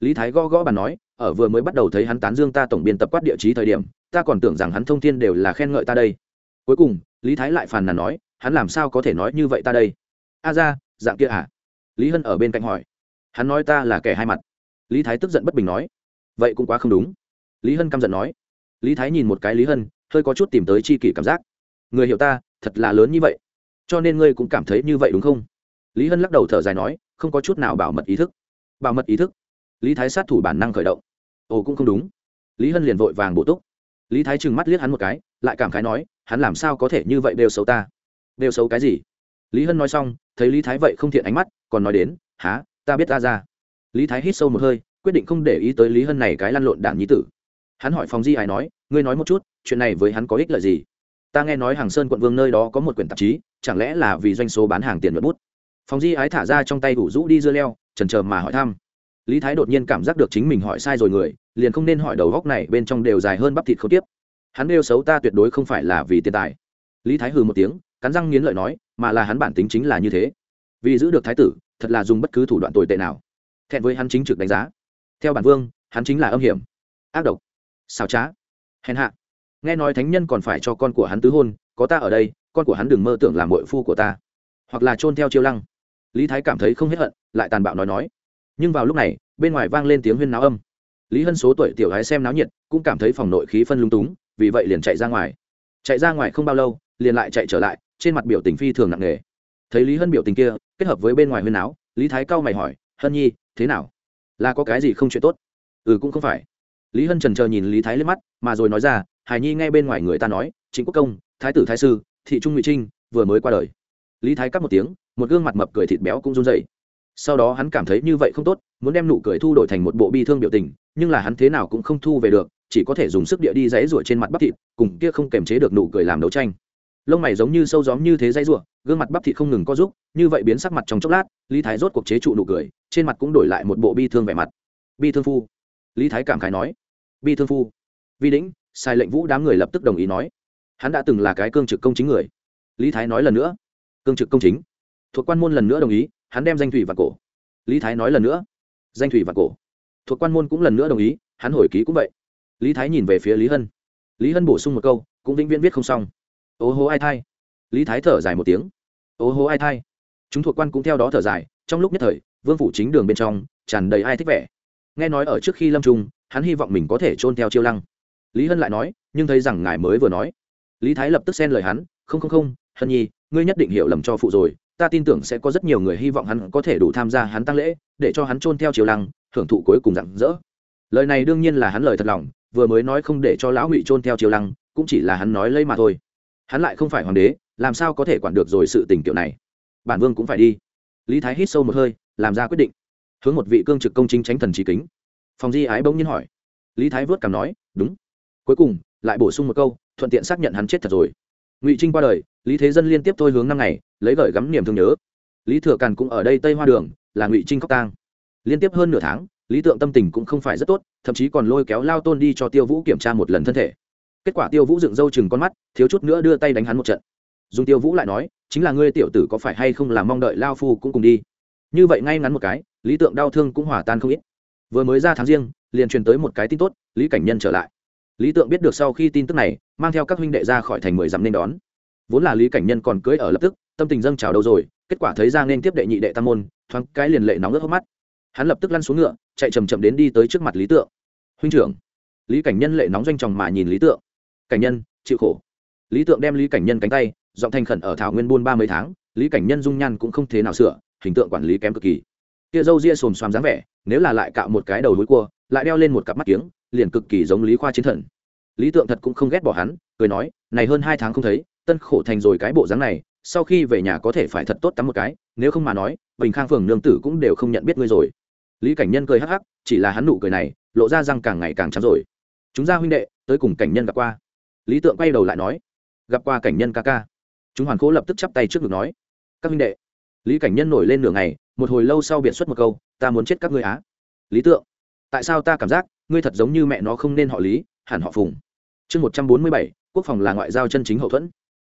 Lý thái gõ gõ bàn nói ở vừa mới bắt đầu thấy hắn tán dương ta tổng biên tập quát địa chí thời điểm, ta còn tưởng rằng hắn thông tin đều là khen ngợi ta đây. Cuối cùng, lý thái lại phàn nàn nói, hắn làm sao có thể nói như vậy ta đây? A ra, dạng kia à? Lý hân ở bên cạnh hỏi. Hắn nói ta là kẻ hai mặt. Lý thái tức giận bất bình nói. Vậy cũng quá không đúng. Lý hân căm giận nói. Lý thái nhìn một cái lý hân, hơi có chút tìm tới c h i kỷ cảm giác. Người hiểu ta, thật là lớn như vậy. Cho nên ngươi cũng cảm thấy như vậy đúng không? Lý hân lắc đầu thở dài nói, không có chút nào bảo mật ý thức. Bảo mật ý thức? Lý thái sát thủ bản năng khởi động. Ồ, cũng không đúng. Lý hân liền vội vàng bổ túc. Lý thái trừng mắt liếc hắn một cái, lại cảm khái nói, hắn làm sao có thể như vậy đều xấu ta? Đều xấu cái gì? Lý hân nói xong, thấy lý thái vậy không thiện ánh mắt, còn nói đến há ta biết ta ra. Lý thái hít sâu một hơi, quyết định không để ý tới lý hân này cái lăn lộn đảng nhí tử. Hắn hỏi phòng di hải nói, ngươi nói một chút, chuyện này với hắn có ích lợi gì? Ta nghe nói hàng sơn quận vương nơi đó có một quyển tạp chí, chẳng lẽ là vì doanh số bán hàng tiền nhuận bút? Phòng di ái thả ra trong tay đủ rũ đi dưa leo trần trờ mà hỏi thăm lý thái đột nhiên cảm giác được chính mình hỏi sai rồi người, liền không nên hỏi đầu góc này, bên trong đều dài hơn bắp thịt không tiếp. Hắn đeo xấu ta tuyệt đối không phải là vì tiền tài. Lý thái hừ một tiếng, cắn răng nghiến lợi nói, mà là hắn bản tính chính là như thế. Vì giữ được thái tử, thật là dùng bất cứ thủ đoạn tồi tệ nào. Thẹn với hắn chính trực đánh giá. Theo bản vương, hắn chính là âm hiểm. Ác độc. Xào trá. Hèn hạ. Nghe nói thánh nhân còn phải cho con của hắn tứ hôn, có ta ở đây, con của hắn đừng mơ tưởng làm mội phu của ta. Hoặc là trôn theo chiêu lăng. Lý thái cảm thấy không hết hận, lại tàn bạo nói nói nhưng vào lúc này, bên ngoài vang lên tiếng huyên náo âm. Lý hân số tuổi tiểu gái xem náo nhiệt, cũng cảm thấy phòng nội khí phân lung túng, vì vậy liền chạy ra ngoài. Chạy ra ngoài không bao lâu, liền lại chạy trở lại, trên mặt biểu tình phi thường nặng nề. Thấy lý hân biểu tình kia, kết hợp với bên ngoài huyên náo, lý thái cao mày hỏi, hân nhi, thế nào? Là có cái gì không chuyện tốt? Ừ cũng không phải. Lý hân trần chờ nhìn lý thái lên mắt, mà rồi nói ra, hải nhi nghe bên ngoài người ta nói chính quốc công, thái tử thái sư, thị trung ngụy trinh, vừa mới qua đời. Lý thái cắt một tiếng, một gương mặt mập cười thịt béo cũng run dậy sau đó hắn cảm thấy như vậy không tốt, muốn đem nụ cười thu đổi thành một bộ bi thương biểu tình, nhưng là hắn thế nào cũng không thu về được, chỉ có thể dùng sức địa đi dãy ruổi trên mặt bắp thịt, cùng kia không kềm chế được nụ cười làm đấu tranh. Lông mày giống như sâu gióm như thế dãy rủa, gương mặt bắp thịt không ngừng co giúp như vậy biến sắc mặt trong chốc lát, lý thái rốt cuộc chế trụ nụ cười, trên mặt cũng đổi lại một bộ bi thương vẻ mặt. Bi thương phu. Lý thái cảm khái nói. Bi thương phu. Vi đĩnh, sai lệnh vũ đám người lập tức đồng ý nói. Hắn đã từng là cái cương trực công chính người. Lý thái nói lần nữa. Cương trực công chính. Thuộc quan môn lần nữa đồng ý hắn đem danh thủy và cổ. Lý thái nói lần nữa. Danh thủy và cổ. Thuộc quan môn cũng lần nữa đồng ý, hắn hồi ký cũng vậy. Lý thái nhìn về phía lý hân. Lý hân bổ sung một câu, cũng vĩnh viễn viết không xong. Ô hô ai thai. Lý thái thở dài một tiếng. Ô hô ai thai. Chúng thuộc quan cũng theo đó thở dài, trong lúc nhất thời, vương phủ chính đường bên trong, tràn đầy ai thích vẻ. Nghe nói ở trước khi lâm trung, hắn hy vọng mình có thể trôn theo chiêu lăng. Lý hân lại nói, nhưng thấy rằng ngài mới vừa nói. Lý thái lập tức xen lời hắn, không không không, hân nhi, ngươi nhất định hiểu lầm cho phụ rồi ta tin tưởng sẽ có rất nhiều người hy vọng hắn có thể đủ tham gia hắn tăng lễ, để cho hắn trôn theo chiều lăng hưởng thụ cuối cùng rạng rỡ. Lời này đương nhiên là hắn lời thật lòng, vừa mới nói không để cho lão ngụy trôn theo chiều lăng, cũng chỉ là hắn nói lấy mà thôi. Hắn lại không phải hoàng đế, làm sao có thể quản được rồi sự tình kiểu này? Bản vương cũng phải đi. Lý thái hít sâu một hơi, làm ra quyết định. Hướng một vị cương trực công chính tránh thần trí kính. Phòng di ái bỗng nhiên hỏi. Lý thái vớt cảm nói, đúng. Cuối cùng, lại bổ sung một câu, thuận tiện xác nhận hắn chết thật rồi ngụy trinh qua đời, lý thế dân liên tiếp thôi hướng năm ngày, lấy gởi gắm niềm thương nhớ. Lý thừa càn cũng ở đây tây hoa đường, là ngụy trinh khóc tang. Liên tiếp hơn nửa tháng, lý tượng tâm tình cũng không phải rất tốt, thậm chí còn lôi kéo lao tôn đi cho tiêu vũ kiểm tra một lần thân thể. Kết quả tiêu vũ dựng râu chừng con mắt, thiếu chút nữa đưa tay đánh hắn một trận. Dùng tiêu vũ lại nói, chính là ngươi tiểu tử có phải hay không làm mong đợi lao phu cũng cùng đi. Như vậy ngay ngắn một cái, lý tượng đau thương cũng hòa tan không ít. Vừa mới ra tháng riêng, liền truyền tới một cái tin tốt, lý cảnh nhân trở lại lý tượng biết được sau khi tin tức này, mang theo các huynh đệ ra khỏi thành mười dặm nên đón. Vốn là lý cảnh nhân còn cưới ở lập tức, tâm tình dâng trào đâu rồi, kết quả thấy ra nên tiếp đệ nhị đệ tam môn, thoáng cái liền lệ nóng ướt hốc mắt. Hắn lập tức lăn xuống ngựa, chạy chầm chậm đến đi tới trước mặt lý tượng. Huynh trưởng. Lý cảnh nhân lệ nóng doanh tròng mà nhìn lý tượng. Cảnh nhân, chịu khổ. Lý tượng đem lý cảnh nhân cánh tay, giọng thành khẩn ở thảo nguyên buôn ba mấy tháng, lý cảnh nhân dung nhan cũng không thế nào sửa, hình tượng quản lý kém cực kỳ. Kia râu ria xồm xoàm dáng vẻ, nếu là lại cạo một cái đầu núi cua lại đeo lên một cặp mắt kiếng, liền cực kỳ giống lý khoa chiến thần. Lý tượng thật cũng không ghét bỏ hắn, cười nói, này hơn hai tháng không thấy, tân khổ thành rồi cái bộ dáng này, sau khi về nhà có thể phải thật tốt tắm một cái, nếu không mà nói, bình khang phường nương tử cũng đều không nhận biết ngươi rồi. Lý cảnh nhân cười hắc hắc, chỉ là hắn nụ cười này, lộ ra răng càng ngày càng trắng rồi. Chúng ra huynh đệ, tới cùng cảnh nhân gặp qua. Lý tượng quay đầu lại nói, gặp qua cảnh nhân ca ca. Chúng hoàn cố lập tức chắp tay trước ngực nói, các huynh đệ. Lý cảnh nhân nổi lên nửa ngày, một hồi lâu sau biện xuất một câu, ta muốn chết các ngươi á. Lý tượng tại sao ta cảm giác ngươi thật giống như mẹ nó không nên họ lý, hẳn họ phùng. Chương một trăm bốn mươi bảy, quốc phòng là ngoại giao chân chính hậu thuẫn.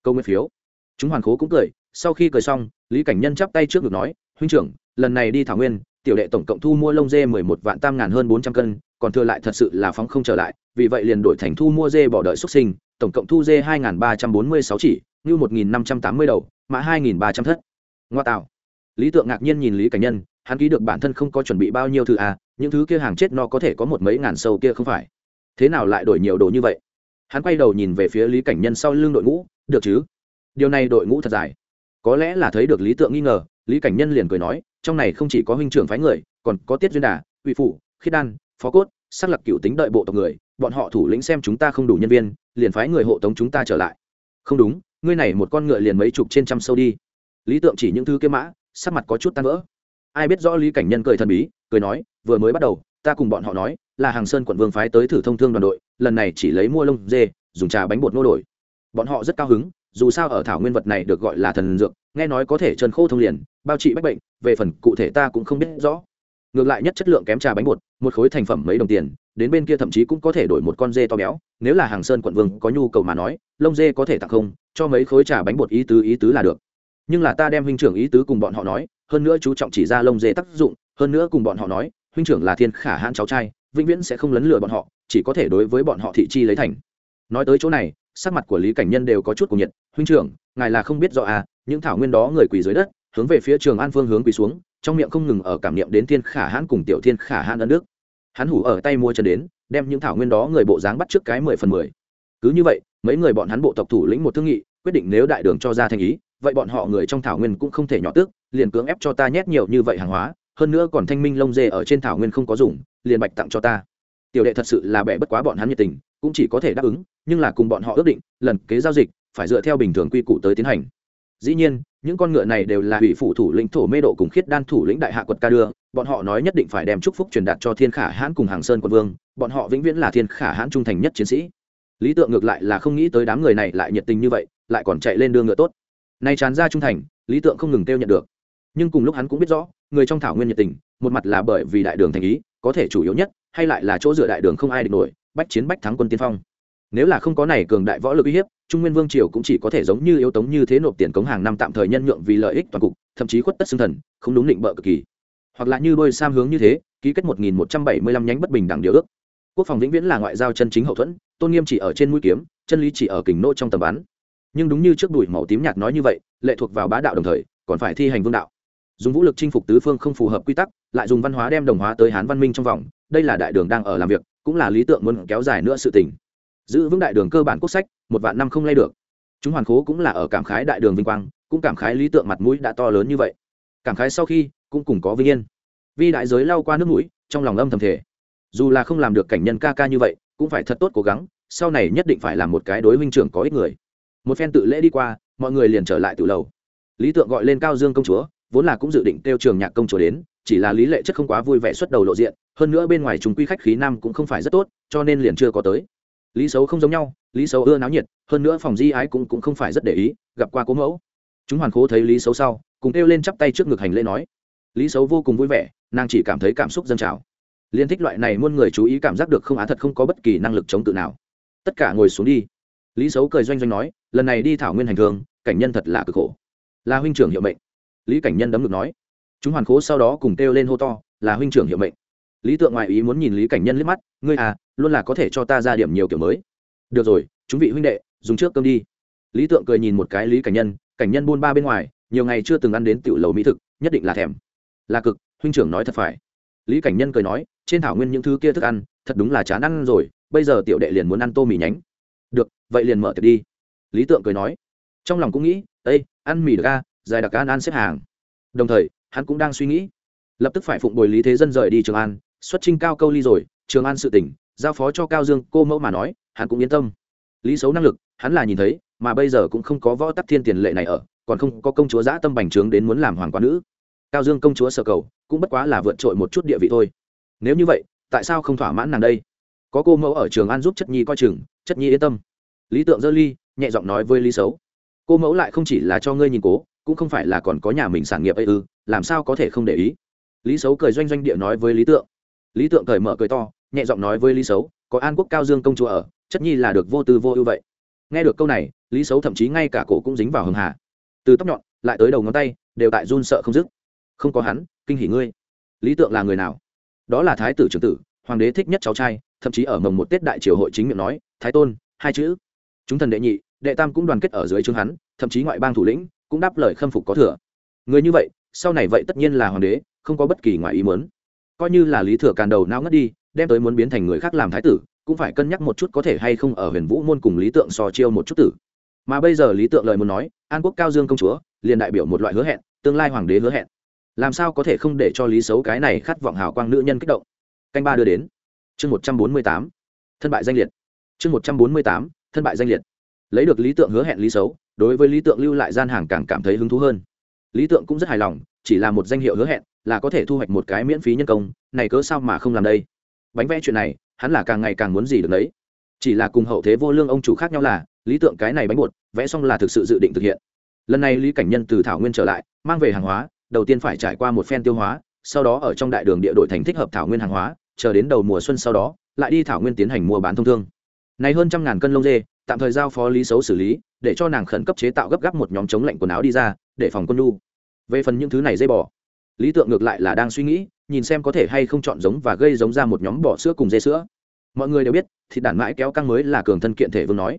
Câu nguyên phiếu. Chúng hoàn khố cũng cười, sau khi cười xong, lý cảnh nhân chắp tay trước ngực nói, huynh trưởng, lần này đi thảo nguyên, tiểu đệ tổng cộng thu mua lông dê mười một vạn tam ngàn hơn bốn trăm cân, còn thừa lại thật sự là phóng không trở lại, vì vậy liền đổi thành thu mua dê bỏ đợi xuất sinh, tổng cộng thu dê hai ba trăm bốn mươi sáu chỉ, như một nghìn năm trăm tám mươi đầu, mã hai nghìn ba trăm thất. Ngoa tạo. Lý tượng ngạc nhiên nhìn lý cảnh nhân hắn ký được bản thân không có chuẩn bị bao nhiêu thứ à những thứ kia hàng chết no có thể có một mấy ngàn sâu kia không phải. Thế nào lại đổi nhiều đồ như vậy? Hắn quay đầu nhìn về phía lý cảnh nhân sau lưng đội ngũ được chứ? Điều này đội ngũ thật dài. Có lẽ là thấy được lý tượng nghi ngờ lý cảnh nhân liền cười nói trong này không chỉ có huynh trưởng phái người còn có tiết duyên đà uy Phủ, khiết đan phó cốt xác lập cựu tính đợi bộ tộc người bọn họ thủ lĩnh xem chúng ta không đủ nhân viên liền phái người hộ tống chúng ta trở lại. Không đúng ngươi này một con ngựa liền mấy chục trên trăm sâu đi. Lý tượng chỉ những thứ kia mã sắc mặt có chút tan vỡ ai biết rõ lý cảnh nhân cười thần bí, cười nói, vừa mới bắt đầu, ta cùng bọn họ nói, là hàng sơn quận vương phái tới thử thông thương đoàn đội, lần này chỉ lấy mua lông dê, dùng trà bánh bột nô đổi. Bọn họ rất cao hứng, dù sao ở thảo nguyên vật này được gọi là thần dược, nghe nói có thể chân khô thông liền, bao trị bách bệnh, về phần cụ thể ta cũng không biết rõ. Ngược lại nhất chất lượng kém trà bánh bột, một khối thành phẩm mấy đồng tiền, đến bên kia thậm chí cũng có thể đổi một con dê to béo, nếu là hàng sơn quận vương có nhu cầu mà nói, lông dê có thể tặng không, cho mấy khối trà bánh bột ý tứ ý tứ là được nhưng là ta đem huynh trưởng ý tứ cùng bọn họ nói, hơn nữa chú trọng chỉ ra lông dê tác dụng, hơn nữa cùng bọn họ nói, huynh trưởng là thiên khả hãn cháu trai, vĩnh viễn sẽ không lấn lừa bọn họ, chỉ có thể đối với bọn họ thị chi lấy thành. Nói tới chỗ này, sắc mặt của lý cảnh nhân đều có chút cùng nhiệt, huynh trưởng, ngài là không biết rõ à những thảo nguyên đó người quỳ dưới đất, hướng về phía trường an phương hướng quỳ xuống, trong miệng không ngừng ở cảm niệm đến thiên khả hãn cùng tiểu thiên khả hãn ân đức hắn hủ ở tay mua chân đến, đem những thảo nguyên đó người bộ dáng bắt trước cái mười phần mười. Cứ như vậy, mấy người bọn hắn bộ tộc thủ lĩnh một thương nghị, quyết định nếu đại đường cho ra thành ý vậy bọn họ người trong thảo nguyên cũng không thể nhỏ tước, liền cưỡng ép cho ta nhét nhiều như vậy hàng hóa, hơn nữa còn thanh minh lông dê ở trên thảo nguyên không có dùng, liền bạch tặng cho ta. Tiểu đệ thật sự là bẻ bất quá bọn hắn nhiệt tình, cũng chỉ có thể đáp ứng, nhưng là cùng bọn họ ước định, lần kế giao dịch, phải dựa theo bình thường quy củ tới tiến hành. Dĩ nhiên, những con ngựa này đều là ủy phủ thủ lĩnh thổ mê độ cùng khiết đan thủ lĩnh đại hạ quật ca đưa, bọn họ nói nhất định phải đem chúc phúc truyền đạt cho thiên khả hãn cùng hàng sơn quân vương, bọn họ vĩnh viễn là thiên khả hãn trung thành nhất chiến sĩ. Lý tượng ngược lại là không nghĩ tới đám người này lại nhiệt tình như vậy, lại còn chạy lên đưa ngựa tốt nay tràn ra trung thành, lý tượng không ngừng kêu nhận được. Nhưng cùng lúc hắn cũng biết rõ, người trong thảo nguyên nhiệt tình, một mặt là bởi vì đại đường thành ý, có thể chủ yếu nhất, hay lại là chỗ dựa đại đường không ai địch nổi, bách chiến bách thắng quân tiên phong. Nếu là không có này cường đại võ lực uy hiếp, trung nguyên vương triều cũng chỉ có thể giống như yếu tống như thế nộp tiền cống hàng năm tạm thời nhân nhượng vì lợi ích toàn cục, thậm chí khuất tất xương thần, không đúng định bợ cực kỳ. Hoặc là như đôi sam hướng như thế, ký kết một nghìn một trăm bảy mươi lăm nhánh bất bình đẳng điều ước. Quốc phòng vĩnh viễn là ngoại giao chân chính hậu thuẫn, tôn nghiêm chỉ ở trên mũi kiếm, chân lý chỉ ở kình nô trong tầm bắn nhưng đúng như trước đùi màu tím nhạt nói như vậy, lệ thuộc vào bá đạo đồng thời, còn phải thi hành vương đạo. Dùng vũ lực chinh phục tứ phương không phù hợp quy tắc, lại dùng văn hóa đem đồng hóa tới hán văn minh trong vòng, đây là đại đường đang ở làm việc, cũng là lý tượng muốn kéo dài nữa sự tình. Giữ vững đại đường cơ bản quốc sách, một vạn năm không lay được. Chúng hoàn khố cũng là ở cảm khái đại đường vinh quang, cũng cảm khái lý tượng mặt mũi đã to lớn như vậy. Cảm khái sau khi, cũng cùng có vinh yên. Vì đại giới lao qua nước mũi, trong lòng âm thầm thể dù là không làm được cảnh nhân ca ca như vậy, cũng phải thật tốt cố gắng, sau này nhất định phải làm một cái đối huynh trưởng có ích người một phen tự lễ đi qua mọi người liền trở lại từ lầu. Lý tượng gọi lên cao dương công chúa vốn là cũng dự định kêu trường nhạc công chúa đến chỉ là lý lệ chất không quá vui vẻ xuất đầu lộ diện hơn nữa bên ngoài chúng quy khách khí nam cũng không phải rất tốt cho nên liền chưa có tới. Lý xấu không giống nhau lý xấu ưa náo nhiệt hơn nữa phòng di ái cũng, cũng không phải rất để ý gặp qua cố mẫu. Chúng hoàn khố thấy lý xấu sau cùng kêu lên chắp tay trước ngực hành lễ nói. Lý xấu vô cùng vui vẻ nàng chỉ cảm thấy cảm xúc dân trào. Liên thích loại này muôn người chú ý cảm giác được không á thật không có bất kỳ năng lực chống tự nào. Tất cả ngồi xuống đi lý xấu cười doanh doanh nói, lần này đi thảo nguyên hành thương, cảnh nhân thật là cực khổ. Là huynh trưởng hiệu mệnh. Lý cảnh nhân đấm ngực nói. Chúng hoàn khố sau đó cùng kêu lên hô to, là huynh trưởng hiệu mệnh. Lý tượng ngoại ý muốn nhìn lý cảnh nhân liếc mắt, ngươi à luôn là có thể cho ta ra điểm nhiều kiểu mới. Được rồi, chúng vị huynh đệ, dùng trước cơm đi. Lý tượng cười nhìn một cái lý cảnh nhân cảnh nhân buôn ba bên ngoài, nhiều ngày chưa từng ăn đến tiểu lầu mỹ thực, nhất định là thèm. Là cực, huynh trưởng nói thật phải. Lý cảnh nhân cười nói, trên thảo nguyên những thứ kia thức ăn, thật đúng là chán ăn rồi, bây giờ tiểu đệ liền muốn ăn tô mì nhánh vậy liền mở tiệc đi. Lý tượng cười nói. Trong lòng cũng nghĩ ây ăn mì được ca dài đặc an ăn xếp hàng. Đồng thời, hắn cũng đang suy nghĩ. Lập tức phải phụng bồi lý thế dân rời đi trường an, xuất trình cao câu ly rồi, trường an sự tỉnh, giao phó cho cao dương, cô mẫu mà nói, hắn cũng yên tâm. Lý xấu năng lực, hắn là nhìn thấy, mà bây giờ cũng không có võ tắc thiên tiền lệ này ở, còn không có công chúa giã tâm bành trướng đến muốn làm hoàng quá nữ. Cao dương công chúa sở cầu, cũng bất quá là vượt trội một chút địa vị thôi. Nếu như vậy, tại sao không thỏa mãn nàng đây? Có cô mẫu ở trường an giúp chất nhi coi chừng, chất nhi yên tâm lý tượng dơ ly, nhẹ giọng nói với lý xấu. Cô mẫu lại không chỉ là cho ngươi nhìn cố, cũng không phải là còn có nhà mình sản nghiệp ấy ư, làm sao có thể không để ý? Lý xấu cười doanh doanh địa nói với lý tượng. Lý tượng cởi mở cười to, nhẹ giọng nói với lý xấu, có an quốc cao dương công chúa ở, chất nhi là được vô tư vô ưu vậy. Nghe được câu này, lý xấu thậm chí ngay cả cổ cũng dính vào hường hà. Từ tóc nhọn, lại tới đầu ngón tay, đều tại run sợ không dứt. Không có hắn, kinh hỉ ngươi. Lý tượng là người nào? Đó là thái tử trưởng tử, hoàng đế thích nhất cháu trai, thậm chí ở mồng một tết đại triều hội chính miệng nói, thái tôn, hai chữ chúng thần đệ nhị, đệ tam cũng đoàn kết ở dưới trướng hắn, thậm chí ngoại bang thủ lĩnh cũng đáp lời khâm phục có thừa. Người như vậy, sau này vậy tất nhiên là hoàng đế, không có bất kỳ ngoại ý muốn. Coi như là lý thừa càn đầu não ngất đi, đem tới muốn biến thành người khác làm thái tử, cũng phải cân nhắc một chút có thể hay không ở huyền vũ môn cùng lý tượng so chiêu một chút tử. Mà bây giờ lý tượng lời muốn nói, an quốc cao dương công chúa, liền đại biểu một loại hứa hẹn, tương lai hoàng đế hứa hẹn. Làm sao có thể không để cho lý xấu cái này khát vọng hào quang nữ nhân kích động? Canh ba đưa đến. Chương một trăm bốn mươi tám. Thân bại danh liệt. Chương một trăm bốn mươi tám thân bại danh liệt. Lấy được lý tượng hứa hẹn lý xấu, đối với lý tượng lưu lại gian hàng càng cảm thấy hứng thú hơn. Lý tượng cũng rất hài lòng, chỉ là một danh hiệu hứa hẹn, là có thể thu hoạch một cái miễn phí nhân công, này cớ sao mà không làm đây? Bánh vẽ chuyện này, hắn là càng ngày càng muốn gì được đấy chỉ là cùng hậu thế vô lương ông chủ khác nhau là, lý tượng cái này bánh bột, vẽ xong là thực sự dự định thực hiện. Lần này lý cảnh nhân từ thảo nguyên trở lại, mang về hàng hóa, đầu tiên phải trải qua một phen tiêu hóa, sau đó ở trong đại đường địa đội thành thích hợp thảo nguyên hàng hóa, chờ đến đầu mùa xuân sau đó, lại đi thảo nguyên tiến hành mua bán thông thương này hơn trăm ngàn cân lông dê, tạm thời giao phó lý xấu xử lý, để cho nàng khẩn cấp chế tạo gấp gáp một nhóm chống lạnh quần áo đi ra, để phòng quân lu về phần những thứ này dây bò, lý tượng ngược lại là đang suy nghĩ, nhìn xem có thể hay không chọn giống và gây giống ra một nhóm bò sữa cùng dê sữa. Mọi người đều biết, thịt đản mãi kéo căng mới là cường thân kiện thể vương nói.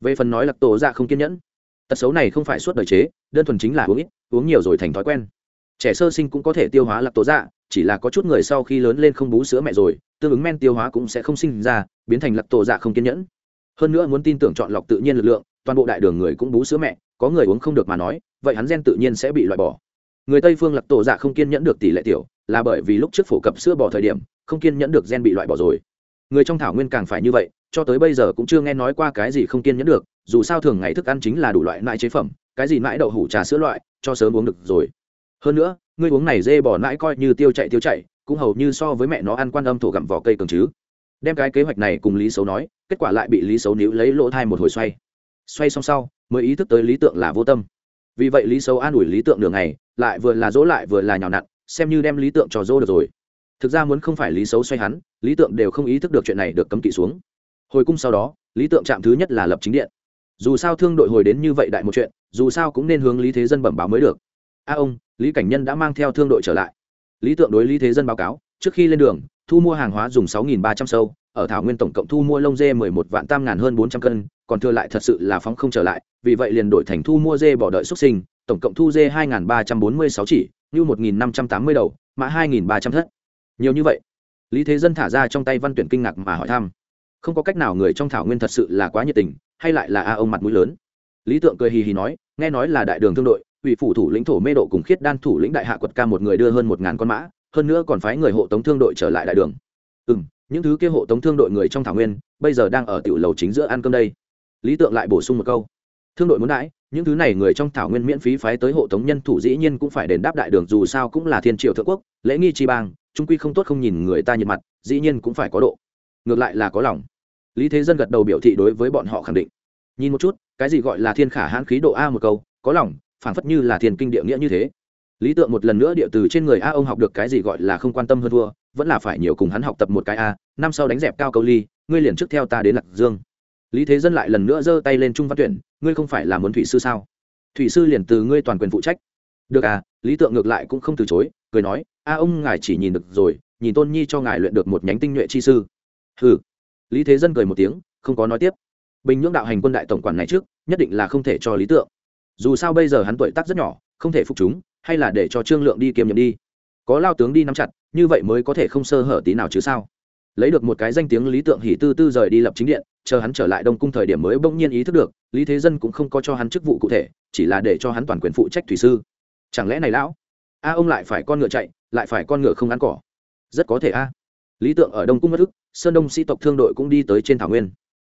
Về phần nói là tổ ra không kiên nhẫn. Tật xấu này không phải suốt đời chế, đơn thuần chính là uống ít, uống nhiều rồi thành thói quen trẻ sơ sinh cũng có thể tiêu hóa lạc tổ dạ chỉ là có chút người sau khi lớn lên không bú sữa mẹ rồi, tương ứng men tiêu hóa cũng sẽ không sinh ra, biến thành lạc tổ dạ không kiên nhẫn. Hơn nữa muốn tin tưởng chọn lọc tự nhiên lực lượng, toàn bộ đại đường người cũng bú sữa mẹ, có người uống không được mà nói, vậy hắn gen tự nhiên sẽ bị loại bỏ. Người tây phương lạc tổ dạ không kiên nhẫn được tỷ lệ tiểu, là bởi vì lúc trước phổ cập sữa bỏ thời điểm, không kiên nhẫn được gen bị loại bỏ rồi. Người trong thảo nguyên càng phải như vậy, cho tới bây giờ cũng chưa nghe nói qua cái gì không kiên nhẫn được, dù sao thường ngày thức ăn chính là đủ loại nại chế phẩm, cái gì nãi đậu hủ trà sữa loại, cho sớm uống được rồi hơn nữa, ngươi uống này dê bỏ nãi coi như tiêu chạy tiêu chạy, cũng hầu như so với mẹ nó ăn quan âm thổ gặm vỏ cây cường chứ. Đem cái kế hoạch này cùng lý xấu nói, kết quả lại bị lý xấu níu lấy lỗ thai một hồi xoay. Xoay xong sau, mới ý thức tới lý tượng là vô tâm. Vì vậy lý xấu an ủi lý tượng đường này lại vừa là dỗ lại vừa là nhào nặn, xem như đem lý tượng trò dỗ được rồi. Thực ra muốn không phải lý xấu xoay hắn, lý tượng đều không ý thức được chuyện này được cấm kỵ xuống. Hồi cung sau đó, lý tượng chạm thứ nhất là lập chính điện. Dù sao thương đội hồi đến như vậy đại một chuyện, dù sao cũng nên hướng lý thế dân bẩm báo mới được. A ông lý cảnh nhân đã mang theo thương đội trở lại. Lý tượng đối lý thế dân báo cáo, trước khi lên đường, thu mua hàng hóa dùng sáu ba trăm sâu, ở thảo nguyên tổng cộng thu mua lông dê mười một vạn tam ngàn hơn bốn trăm cân, còn thừa lại thật sự là phóng không trở lại, vì vậy liền đổi thành thu mua dê bỏ đợi xuất sinh, tổng cộng thu dê hai nghìn ba trăm bốn mươi sáu chỉ như một nghìn năm trăm tám mươi đầu, mã hai nghìn ba trăm thất. Nhiều như vậy, lý thế dân thả ra trong tay văn tuyển kinh ngạc mà hỏi thăm. Không có cách nào người trong thảo nguyên thật sự là quá nhiệt tình, hay lại là a ông mặt mũi lớn? Lý tượng cười hì hì nói, nghe nói là đại đường thương đội ủy phủ thủ lĩnh thổ mê độ cùng khiết đan thủ lĩnh đại hạ quật ca một người đưa hơn một ngàn con mã, hơn nữa còn phái người hộ tống thương đội trở lại đại đường. Ừ m những thứ kia hộ tống thương đội người trong thảo nguyên, bây giờ đang ở tiểu lầu chính giữa ăn cơm đây. Lý tượng lại bổ sung một câu. Thương đội muốn đãi, những thứ này người trong thảo nguyên miễn phí phái tới hộ tống nhân thủ dĩ nhiên cũng phải đền đáp đại đường, dù sao cũng là thiên triệu thượng quốc, lễ nghi chi bang, trung quy không tốt không nhìn người ta nhiệt mặt, dĩ nhiên cũng phải có độ. Ngược lại là có lòng. Lý thế dân gật đầu biểu thị đối với bọn họ khẳng định. Nhìn một chút, cái gì gọi là thiên khả hãn khí độ a một câu, có lòng phảng phất như là thiên kinh địa nghĩa như thế. Lý tượng một lần nữa địa từ trên người a ông học được cái gì gọi là không quan tâm hơn thua, vẫn là phải nhiều cùng hắn học tập một cái a, năm sau đánh dẹp cao câu ly, ngươi liền trước theo ta đến lạc dương. Lý thế dân lại lần nữa giơ tay lên trung văn tuyển, ngươi không phải là muốn thủy sư sao? Thủy sư liền từ ngươi toàn quyền phụ trách. Được à lý tượng ngược lại cũng không từ chối, cười nói, a ông ngài chỉ nhìn được rồi, nhìn tôn nhi cho ngài luyện được một nhánh tinh nhuệ chi sư. Ừ lý thế dân cười một tiếng, không có nói tiếp. Bình nhưỡng đạo hành quân đại tổng quản này trước, nhất định là không thể cho lý tượng dù sao bây giờ hắn tuổi tác rất nhỏ, không thể phục chúng, hay là để cho trương lượng đi kiềm nhiệm đi. Có lao tướng đi nắm chặt, như vậy mới có thể không sơ hở tí nào chứ sao? Lấy được một cái danh tiếng lý tượng hỉ tư tư rời đi lập chính điện, chờ hắn trở lại đông cung thời điểm mới bỗng nhiên ý thức được, lý thế dân cũng không có cho hắn chức vụ cụ thể, chỉ là để cho hắn toàn quyền phụ trách thủy sư. Chẳng lẽ này lão? A, ông lại phải con ngựa chạy, lại phải con ngựa không ăn cỏ. Rất có thể a. Lý tượng ở đông cung mất ức, sơn đông sĩ tộc thương đội cũng đi tới trên thảo nguyên.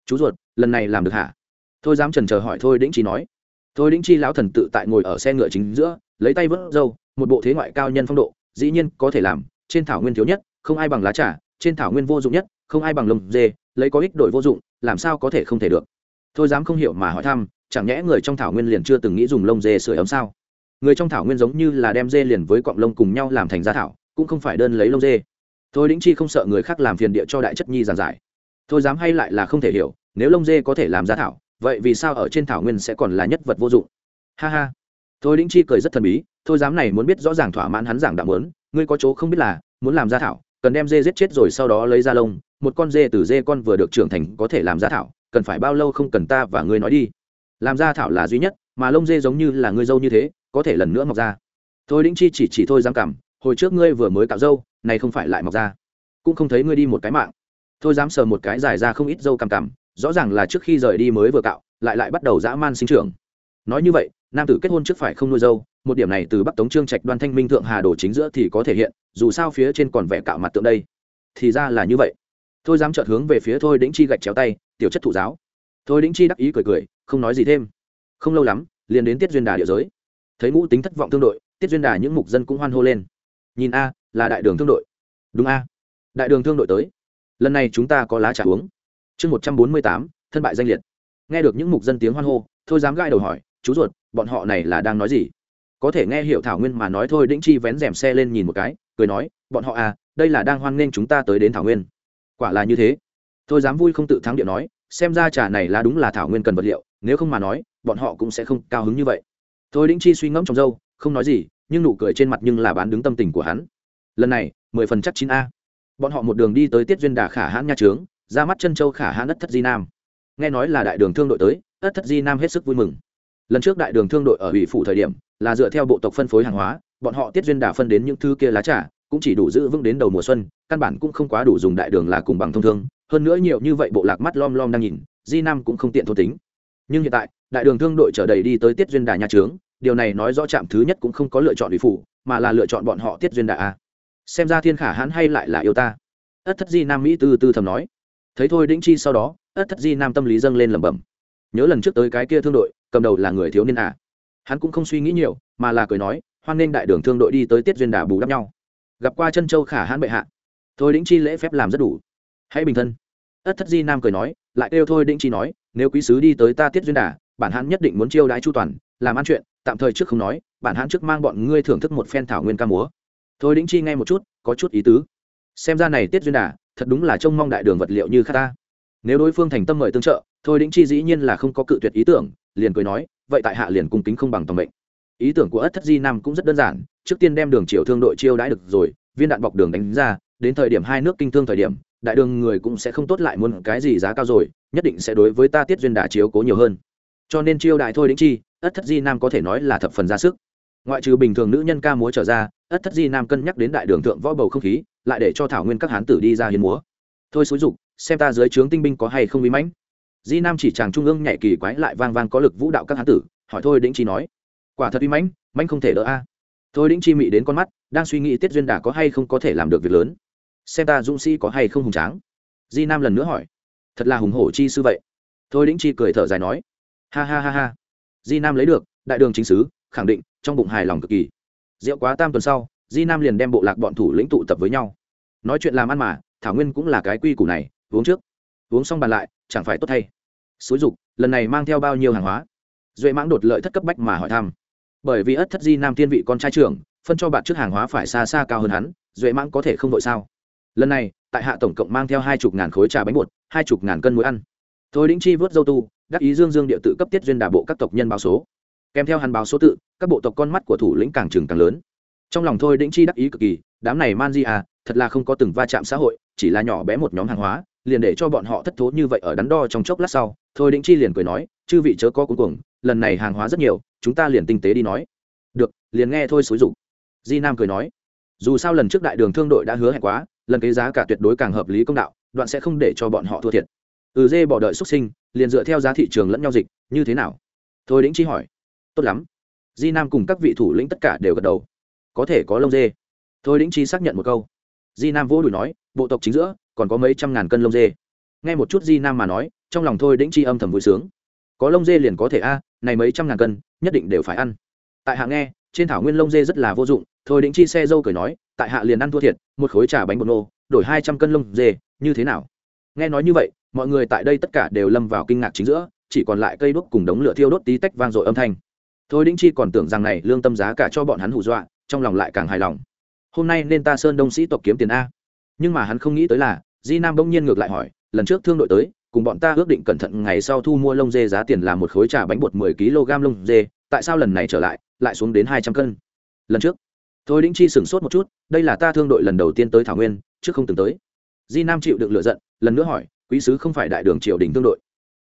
Chú ruột, lần này làm được hả? Thôi dám trần chờ hỏi thôi, đĩnh chỉ nói thôi đĩnh chi lão thần tự tại ngồi ở xe ngựa chính giữa, lấy tay vớt râu, một bộ thế ngoại cao nhân phong độ, dĩ nhiên có thể làm, trên thảo nguyên thiếu nhất, không ai bằng lá trà, trên thảo nguyên vô dụng nhất, không ai bằng lồng dê, lấy có ích đội vô dụng, làm sao có thể không thể được? Thôi dám không hiểu mà hỏi thăm, chẳng nhẽ người trong thảo nguyên liền chưa từng nghĩ dùng lông dê sửa ấm sao? Người trong thảo nguyên giống như là đem dê liền với cọng lông cùng nhau làm thành gia thảo, cũng không phải đơn lấy lông dê. Thôi đĩnh chi không sợ người khác làm phiền địa cho đại chất nhi giảng giải. Thôi dám hay lại là không thể hiểu, nếu lông dê có thể làm gia thảo vậy vì sao ở trên thảo nguyên sẽ còn là nhất vật vô dụng? Ha ha. Thôi đĩnh chi cười rất thần bí, thôi dám này muốn biết rõ ràng thỏa mãn hắn giảng đạo muốn, ngươi có chỗ không biết là, muốn làm giá thảo, cần đem dê giết chết rồi sau đó lấy ra lông, một con dê từ dê con vừa được trưởng thành có thể làm giá thảo, cần phải bao lâu không cần ta và ngươi nói đi. Làm ra thảo là duy nhất, mà lông dê giống như là ngươi dâu như thế, có thể lần nữa mọc ra. Thôi đĩnh chi chỉ chỉ thôi dám cảm, hồi trước ngươi vừa mới cạo dâu, này không phải lại mọc ra. Cũng không thấy ngươi đi một cái mạng. Thôi dám sờ một cái dài ra không ít dâu cằm cằm rõ ràng là trước khi rời đi mới vừa cạo, lại lại bắt đầu dã man sinh trưởng. Nói như vậy, nam tử kết hôn trước phải không nuôi dâu, một điểm này từ bắc tống trương trạch đoan thanh minh thượng hà đồ chính giữa thì có thể hiện, dù sao phía trên còn vẻ cạo mặt tượng đây. Thì ra là như vậy. Thôi dám chợt hướng về phía thôi đĩnh chi gạch chéo tay, tiểu chất thụ giáo. Thôi đĩnh chi đắc ý cười cười, không nói gì thêm. Không lâu lắm, liền đến tiết duyên đà địa giới. Thấy ngũ tính thất vọng thương đội, tiết duyên đà những mục dân cũng hoan hô lên. Nhìn a, là đại đường thương đội. Đúng a. Đại đường thương đội tới. Lần này chúng ta có lá trà uống chương một trăm bốn mươi tám, thân bại danh liệt. Nghe được những mục dân tiếng hoan hô, thôi dám gai đầu hỏi, chú ruột, bọn họ này là đang nói gì? Có thể nghe hiểu thảo nguyên mà nói thôi, đĩnh chi vén rèm xe lên nhìn một cái, cười nói, bọn họ à đây là đang hoan nghênh chúng ta tới đến thảo nguyên. Quả là như thế. Thôi dám vui không tự thắng điệu nói, xem ra trà này là đúng là thảo nguyên cần vật liệu, nếu không mà nói, bọn họ cũng sẽ không cao hứng như vậy. Thôi đĩnh chi suy ngẫm trong dâu, không nói gì, nhưng nụ cười trên mặt nhưng là bán đứng tâm tình của hắn. Lần này, mười phần chắc chín a. Bọn họ một đường đi tới tiết duyên đà khả hãn nha trướng ra mắt chân châu khả hãn ất thất di nam. Nghe nói là đại đường thương đội tới, ất thất di nam hết sức vui mừng. Lần trước đại đường thương đội ở ủy phủ thời điểm, là dựa theo bộ tộc phân phối hàng hóa, bọn họ tiết duyên đà phân đến những thứ kia lá trà, cũng chỉ đủ giữ vững đến đầu mùa xuân, căn bản cũng không quá đủ dùng đại đường là cùng bằng thông thương. Hơn nữa nhiều như vậy bộ lạc mắt lom lom đang nhìn, di nam cũng không tiện thôn tính. Nhưng hiện tại, đại đường thương đội trở đầy đi tới tiết duyên đà nhà trướng, điều này nói rõ trạm thứ nhất cũng không có lựa chọn ủy phủ, mà là lựa chọn bọn họ tiết duyên đà a. Xem ra thiên khả hãn hay lại là yêu ta. Ất thất di nam mỹ tư tư thầm nói thấy thôi đĩnh chi sau đó, ất thất di nam tâm lý dâng lên lẩm bẩm. Nhớ lần trước tới cái kia thương đội, cầm đầu là người thiếu niên à? Hắn cũng không suy nghĩ nhiều, mà là cười nói, hoan nghênh đại đường thương đội đi tới tiết duyên đà bù đắp nhau. Gặp qua chân châu khả hãn bệ hạ. Thôi đĩnh chi lễ phép làm rất đủ. Hãy bình thân. Ất thất di nam cười nói, lại kêu thôi đĩnh chi nói, nếu quý sứ đi tới ta tiết duyên đà, bản hãn nhất định muốn chiêu đãi chu toàn, làm ăn chuyện, tạm thời trước không nói, bản hãn trước mang bọn ngươi thưởng thức một phen thảo nguyên ca múa. Thôi đĩnh chi nghe một chút, có chút ý tứ. Xem ra này tiết duyên đà thật đúng là trông mong đại đường vật liệu như khát ta. Nếu đối phương thành tâm mời tương trợ, thôi đĩnh chi dĩ nhiên là không có cự tuyệt ý tưởng, liền cười nói, vậy tại hạ liền cung kính không bằng tầm mệnh. Ý tưởng của ất thất di nam cũng rất đơn giản, trước tiên đem đường triều thương đội chiêu đãi được rồi, viên đạn bọc đường đánh ra, đến thời điểm hai nước kinh thương thời điểm, đại đường người cũng sẽ không tốt lại muốn cái gì giá cao rồi, nhất định sẽ đối với ta tiết duyên đà chiếu cố nhiều hơn. Cho nên chiêu đại thôi đĩnh chi, ất thất di nam có thể nói là thập phần ra sức. Ngoại trừ bình thường nữ nhân ca múa trở ra ất thất di nam cân nhắc đến đại đường thượng võ bầu không khí, lại để cho thảo nguyên các hán tử đi ra hiến múa. Thôi xúi dục, xem ta dưới trướng tinh binh có hay không bí mãnh. Di nam chỉ chàng trung ương nhảy kỳ quái lại vang vang có lực vũ đạo các hán tử, hỏi thôi đĩnh chi nói, quả thật uy mãnh mãnh không thể đỡ a. À. Thôi đĩnh chi mị đến con mắt, đang suy nghĩ tiết duyên đà có hay không có thể làm được việc lớn. Xem ta dũng sĩ có hay không hùng tráng? Di nam lần nữa hỏi, thật là hùng hổ chi sư vậy. Thôi đĩnh chi cười thở dài nói, ha ha ha ha. Di nam lấy được, đại đường chính sứ khẳng định, trong bụng hài lòng cực kỳ rượu quá tam tuần sau, di nam liền đem bộ lạc bọn thủ lĩnh tụ tập với nhau. Nói chuyện làm ăn mà, thảo nguyên cũng là cái quy củ này, uống trước. Uống xong bàn lại, chẳng phải tốt thay. Xúi dục, lần này mang theo bao nhiêu hàng hóa? Duệ mãng đột lợi thất cấp bách mà hỏi thăm. Bởi vì ất thất di nam thiên vị con trai trưởng, phân cho bạn trước hàng hóa phải xa xa cao hơn hắn, duệ mãng có thể không đội sao? Lần này, tại hạ tổng cộng mang theo hai chục ngàn khối trà bánh bột, hai chục ngàn cân muối ăn. Thôi đĩnh chi vớt dâu tu, đắc ý dương dương địa tự cấp tiết duyên đà bộ các tộc nhân báo số kèm theo hắn báo số tự, các bộ tộc con mắt của thủ lĩnh càng trừng càng lớn. Trong lòng thôi đĩnh chi đắc ý cực kỳ, đám này man di à thật là không có từng va chạm xã hội, chỉ là nhỏ bé một nhóm hàng hóa, liền để cho bọn họ thất thố như vậy ở đắn đo trong chốc lát sau, thôi đĩnh chi liền cười nói, chư vị chớ có cuối cùng lần này hàng hóa rất nhiều, chúng ta liền tinh tế đi nói. Được, liền nghe thôi xúi dục. Di nam cười nói. Dù sao lần trước đại đường thương đội đã hứa hẹn quá, lần cái giá cả tuyệt đối càng hợp lý công đạo, đoạn sẽ không để cho bọn họ thua thiệt. Ừ dê bỏ đợi xuất sinh, liền dựa theo giá thị trường lẫn nhau dịch, như thế nào? Thôi đĩnh chi hỏi tốt lắm. Di nam cùng các vị thủ lĩnh tất cả đều gật đầu. Có thể có lông dê. Thôi lĩnh chi xác nhận một câu. Di nam vỗ đùi nói, bộ tộc chính giữa, còn có mấy trăm ngàn cân lông dê. Nghe một chút di nam mà nói, trong lòng thôi đĩnh chi âm thầm vui sướng. Có lông dê liền có thể a, này mấy trăm ngàn cân, nhất định đều phải ăn. Tại hạ nghe, trên thảo nguyên lông dê rất là vô dụng, thôi đĩnh chi xe dâu cười nói, tại hạ liền ăn thua thiệt, một khối trà bánh bột nô, đổi hai trăm cân lông dê, như thế nào? Nghe nói như vậy, mọi người tại đây tất cả đều lâm vào kinh ngạc chính giữa, chỉ còn lại cây đuốc cùng đống lửa thiêu đốt tí tách vang dội âm thanh thôi đĩnh chi còn tưởng rằng này lương tâm giá cả cho bọn hắn hù dọa, trong lòng lại càng hài lòng. Hôm nay nên ta sơn đông sĩ tộc kiếm tiền a. Nhưng mà hắn không nghĩ tới là, di nam bỗng nhiên ngược lại hỏi, lần trước thương đội tới, cùng bọn ta ước định cẩn thận ngày sau thu mua lông dê giá tiền là một khối trà bánh bột mười kg lông dê, tại sao lần này trở lại lại xuống đến hai trăm cân? Lần trước, thôi đĩnh chi sửng sốt một chút, đây là ta thương đội lần đầu tiên tới thảo nguyên trước không từng tới. Di nam chịu được lựa giận, lần nữa hỏi, quý sứ không phải đại đường triều đình thương đội?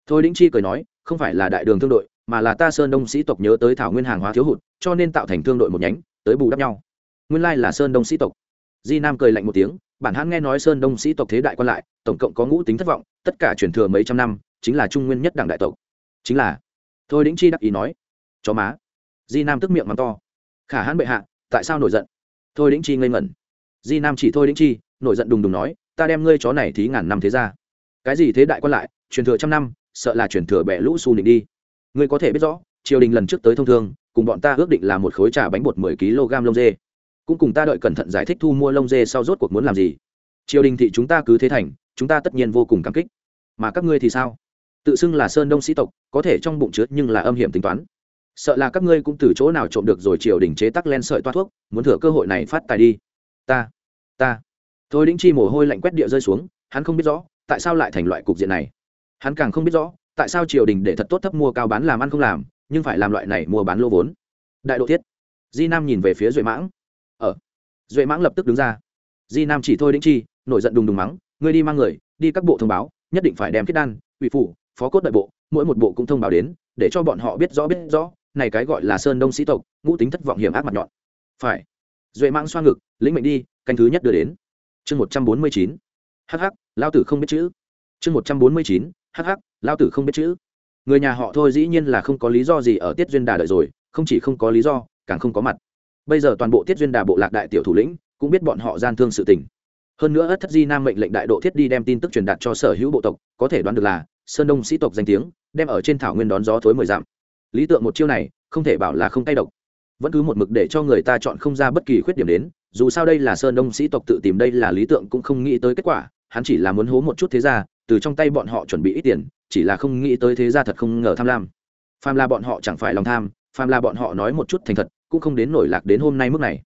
Thôi đĩnh chi cười nói, không phải là đại đường thương đội mà là ta sơn đông sĩ tộc nhớ tới thảo nguyên hàng hóa thiếu hụt, cho nên tạo thành thương đội một nhánh, tới bù đắp nhau. Nguyên lai là sơn đông sĩ tộc. Di nam cười lạnh một tiếng, bản hãn nghe nói sơn đông sĩ tộc thế đại quan lại, tổng cộng có ngũ tính thất vọng, tất cả truyền thừa mấy trăm năm, chính là trung nguyên nhất đảng đại tộc. Chính là, thôi đĩnh chi đắc ý nói, chó má. Di nam tức miệng mắng to, khả hãn bệ hạ, tại sao nổi giận? Thôi đĩnh chi ngây ngẩn. Di nam chỉ thôi đĩnh chi, nổi giận đùng đùng nói, ta đem ngươi chó này thí ngàn năm thế ra. Cái gì thế đại quan lại, truyền thừa trăm năm, sợ là truyền thừa bẻ lũ xu nịnh đi ngươi có thể biết rõ, triều đình lần trước tới thông thương, cùng bọn ta ước định là một khối trà bánh bột mười kg lông dê. Cũng cùng ta đợi cẩn thận giải thích thu mua lông dê sau rốt cuộc muốn làm gì. Triều đình thị chúng ta cứ thế thành, chúng ta tất nhiên vô cùng cảm kích. Mà các ngươi thì sao? Tự xưng là sơn đông sĩ tộc, có thể trong bụng chứa nhưng là âm hiểm tính toán. Sợ là các ngươi cũng từ chỗ nào trộm được rồi triều đình chế tắc len sợi toa thuốc, muốn thừa cơ hội này phát tài đi. Ta ta. Thôi đĩnh chi mồ hôi lạnh quét địa rơi xuống, hắn không biết rõ, tại sao lại thành loại cục diện này. Hắn càng không biết rõ tại sao triều đình để thật tốt thấp mua cao bán làm ăn không làm, nhưng phải làm loại này mua bán lô vốn? Đại độ thiết. Di nam nhìn về phía duệ mãng. Ở ờ. duệ mãng lập tức đứng ra. Di nam chỉ thôi đĩnh chi, nổi giận đùng đùng mắng, ngươi đi mang người, đi các bộ thông báo, nhất định phải đem kết đan, ủy phủ, phó cốt đại bộ, mỗi một bộ cũng thông báo đến, để cho bọn họ biết rõ biết rõ, này cái gọi là sơn đông sĩ tộc, ngũ tính thất vọng hiểm ác mặt nhọn. Phải. Duệ mãng xoa ngực, lĩnh mệnh đi, canh thứ nhất đưa đến. Chương một trăm bốn mươi chín. Hh lao tử không biết chữ. Chương một trăm bốn mươi chín. Hh lao tử không biết chữ. Người nhà họ thôi dĩ nhiên là không có lý do gì ở tiết duyên đà đợi rồi, không chỉ không có lý do, càng không có mặt. Bây giờ toàn bộ tiết duyên đà bộ lạc đại tiểu thủ lĩnh cũng biết bọn họ gian thương sự tình. Hơn nữa ất thất di nam mệnh lệnh đại độ thiết đi đem tin tức truyền đạt cho sở hữu bộ tộc, có thể đoán được là sơn đông sĩ tộc danh tiếng, đem ở trên thảo nguyên đón gió thối mười dặm. Lý tượng một chiêu này, không thể bảo là không tay độc. Vẫn cứ một mực để cho người ta chọn không ra bất kỳ khuyết điểm đến, dù sao đây là sơn đông sĩ tộc tự tìm đây là lý tượng cũng không nghĩ tới kết quả, hắn chỉ là muốn hố một chút thế ra từ trong tay bọn họ chuẩn bị ít tiền, chỉ là không nghĩ tới thế ra thật không ngờ tham lam. Phàm là bọn họ chẳng phải lòng tham, phàm là bọn họ nói một chút thành thật, cũng không đến nổi lạc đến hôm nay mức này.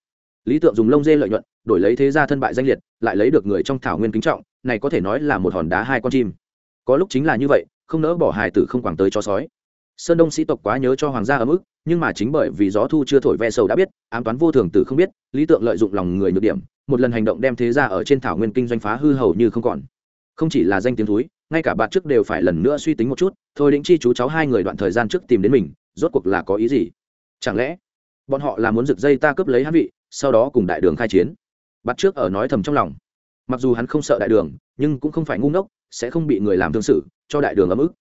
Lý tượng dùng lông dê lợi nhuận, đổi lấy thế gia thân bại danh liệt, lại lấy được người trong thảo nguyên kính trọng, này có thể nói là một hòn đá hai con chim. Có lúc chính là như vậy, không nỡ bỏ hài tử không quẳng tới cho sói. Sơn đông sĩ tộc quá nhớ cho hoàng gia ấm ức, nhưng mà chính bởi vì gió thu chưa thổi ve sầu đã biết, ám toán vô thường tử không biết, lý tượng lợi dụng lòng người nhược điểm, một lần hành động đem thế ra ở trên thảo nguyên kinh doanh phá hư hầu như không còn không chỉ là danh tiếng túi ngay cả bạn trước đều phải lần nữa suy tính một chút, thôi định chi chú cháu hai người đoạn thời gian trước tìm đến mình, rốt cuộc là có ý gì? Chẳng lẽ, bọn họ là muốn rực dây ta cướp lấy hắn vị, sau đó cùng đại đường khai chiến? Bắt trước ở nói thầm trong lòng. Mặc dù hắn không sợ đại đường, nhưng cũng không phải ngu ngốc, sẽ không bị người làm thương sự cho đại đường ấm ức.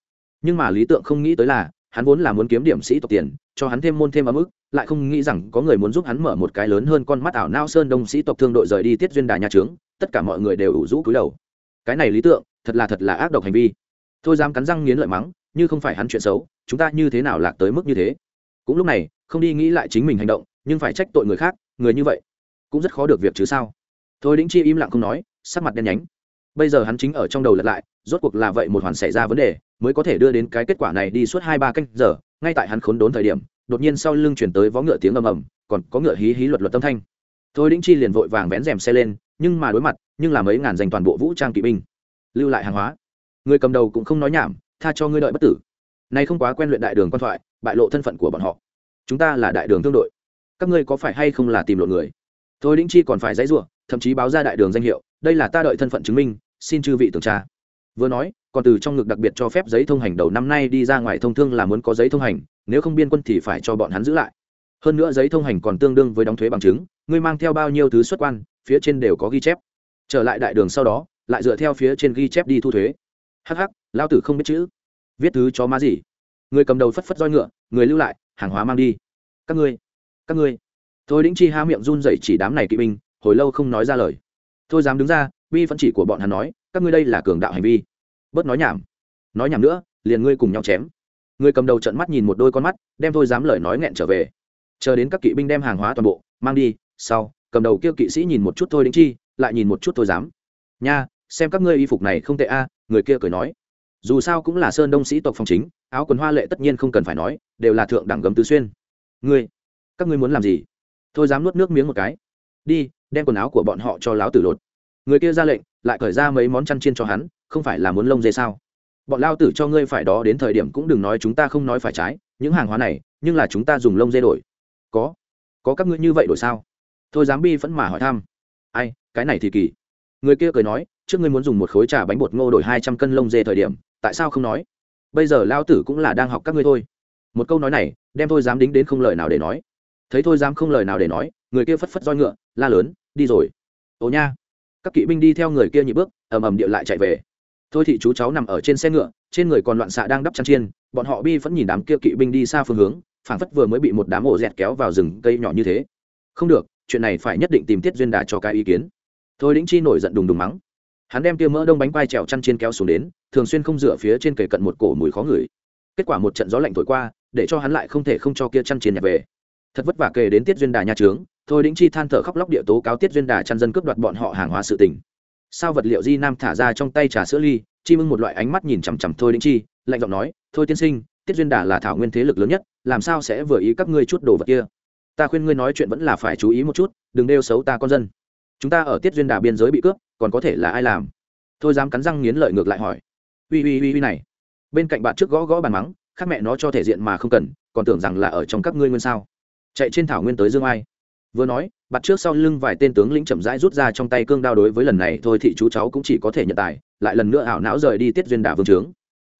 Nhưng mà lý tượng không nghĩ tới là, hắn vốn là muốn kiếm điểm sĩ tộc tiền, cho hắn thêm môn thêm ấm ức, lại không nghĩ rằng có người muốn giúp hắn mở một cái lớn hơn con mắt ảo nao sơn đông sĩ tộc thương đội rời đi tiết duyên đà nhà trướng, tất cả mọi người đều ủ rũ cúi đầu cái này lý tượng, thật là thật là ác độc hành vi. Thôi dám cắn răng nghiến lợi mắng, như không phải hắn chuyện xấu, chúng ta như thế nào lạc tới mức như thế? Cũng lúc này, không đi nghĩ lại chính mình hành động, nhưng phải trách tội người khác, người như vậy, cũng rất khó được việc chứ sao? Thôi đĩnh chi im lặng không nói, sắc mặt đen nhánh. Bây giờ hắn chính ở trong đầu lật lại, rốt cuộc là vậy một hoàn xảy ra vấn đề, mới có thể đưa đến cái kết quả này đi suốt hai ba canh giờ, ngay tại hắn khốn đốn thời điểm, đột nhiên sau lưng chuyển tới vó ngựa tiếng ầm ầm, còn có ngựa hí hí luật luật tâm thanh thôi đĩnh chi liền vội vàng vén rèm xe lên, nhưng mà đối mặt, nhưng là mấy ngàn dành toàn bộ vũ trang kỵ binh. Lưu lại hàng hóa. Người cầm đầu cũng không nói nhảm, tha cho ngươi đợi bất tử. Nay không quá quen luyện đại đường quan thoại, bại lộ thân phận của bọn họ. Chúng ta là đại đường thương đội. Các ngươi có phải hay không là tìm lộ người? Thôi đĩnh chi còn phải dãy ruộng thậm chí báo ra đại đường danh hiệu, đây là ta đợi thân phận chứng minh, xin chư vị tưởng tra. Vừa nói, còn từ trong ngực đặc biệt cho phép giấy thông hành đầu năm nay đi ra ngoài thông thương là muốn có giấy thông hành, nếu không biên quân thì phải cho bọn hắn giữ lại. Hơn nữa giấy thông hành còn tương đương với đóng thuế bằng chứng ngươi mang theo bao nhiêu thứ xuất quan, phía trên đều có ghi chép. Trở lại đại đường sau đó, lại dựa theo phía trên ghi chép đi thu thuế. Hh lao tử không biết chữ. Viết thứ cho má gì? Người cầm đầu phất phất roi ngựa, người lưu lại, hàng hóa mang đi. Các ngươi các ngươi. Thôi đĩnh chi há miệng run dậy chỉ đám này kỵ binh, hồi lâu không nói ra lời. Thôi dám đứng ra vi phẫn chỉ của bọn hắn nói, các ngươi đây là cường đạo hành vi. Bớt nói nhảm. Nói nhảm nữa, liền ngươi cùng nhau chém. Người cầm đầu trận mắt nhìn một đôi con mắt, đem thôi dám lời nói nghẹn trở về. Chờ đến các kỵ binh đem hàng hóa toàn bộ, mang đi sau, cầm đầu kia kỵ sĩ nhìn một chút thôi đính chi, lại nhìn một chút thôi dám nha, xem các ngươi y phục này không tệ a, người kia cười nói. Dù sao cũng là sơn đông sĩ tộc phong chính, áo quần hoa lệ tất nhiên không cần phải nói, đều là thượng đẳng gấm tứ xuyên. Ngươi, các ngươi muốn làm gì? Thôi dám nuốt nước miếng một cái. Đi, đem quần áo của bọn họ cho láo tử lột. Người kia ra lệnh, lại cởi ra mấy món chăn chiên cho hắn, không phải là muốn lông dê sao? Bọn lao tử cho ngươi phải đó, đến thời điểm cũng đừng nói chúng ta không nói phải trái, những hàng hóa này, nhưng là chúng ta dùng lông dê đổi. Có có các ngươi như vậy đổi sao? Thôi dám bi phẫn mà hỏi thăm. Ai, cái này thì kỳ. Người kia cười nói, trước ngươi muốn dùng một khối trà bánh bột ngô đổi hai trăm cân lông dê thời điểm, tại sao không nói? Bây giờ lao tử cũng là đang học các ngươi thôi. Một câu nói này, đem thôi dám đính đến không lời nào để nói. Thấy thôi dám không lời nào để nói, người kia phất phất roi ngựa, la lớn, đi rồi. Ồ nha. Các kỵ binh đi theo người kia nhị bước, ầm ầm điệu lại chạy về. Thôi thì chú cháu nằm ở trên xe ngựa, trên người còn loạn xạ đang đắp chăn chiên, bọn họ bi vẫn nhìn đám kia kỵ binh đi xa phương hướng, phảng phất vừa mới bị một đám ổ dẹt kéo vào rừng cây nhỏ như thế. Không được chuyện này phải nhất định tìm tiết duyên đà cho cái ý kiến. Thôi đĩnh chi nổi giận đùng đùng mắng. Hắn đem kia mỡ đông bánh quai trèo chăn chiên kéo xuống đến, thường xuyên không rửa phía trên kề cận một cổ mùi khó ngửi. Kết quả một trận gió lạnh thổi qua, để cho hắn lại không thể không cho kia chăn chiên nhặt về. Thật vất vả kề đến tiết duyên đà nha trướng, thôi đĩnh chi than thở khóc lóc địa tố cáo tiết duyên đà chăn dân cướp đoạt bọn họ hàng hóa sự tình. Sao vật liệu di nam thả ra trong tay trà sữa ly, chi mưng một loại ánh mắt nhìn chằm chằm thôi đĩnh chi, lạnh giọng nói, thôi tiên sinh, tiết duyên đà là thảo nguyên thế lực lớn nhất, làm sao sẽ vừa ý các ngươi chút đồ vật kia? Ta khuyên ngươi nói chuyện vẫn là phải chú ý một chút, đừng đeo xấu ta con dân. Chúng ta ở tiết duyên đà biên giới bị cướp, còn có thể là ai làm? Thôi dám cắn răng nghiến lợi ngược lại hỏi. Uy uy uy uy này. Bên cạnh bạn trước gõ gõ bàn mắng, khác mẹ nó cho thể diện mà không cần, còn tưởng rằng là ở trong các ngươi nguyên sao. Chạy trên thảo nguyên tới dương ai. Vừa nói bặt trước sau lưng vài tên tướng lĩnh chậm rãi rút ra trong tay cương đao đối với lần này, thôi thì chú cháu cũng chỉ có thể nhận tài, lại lần nữa ảo não rời đi tiết duyên đà vương trướng.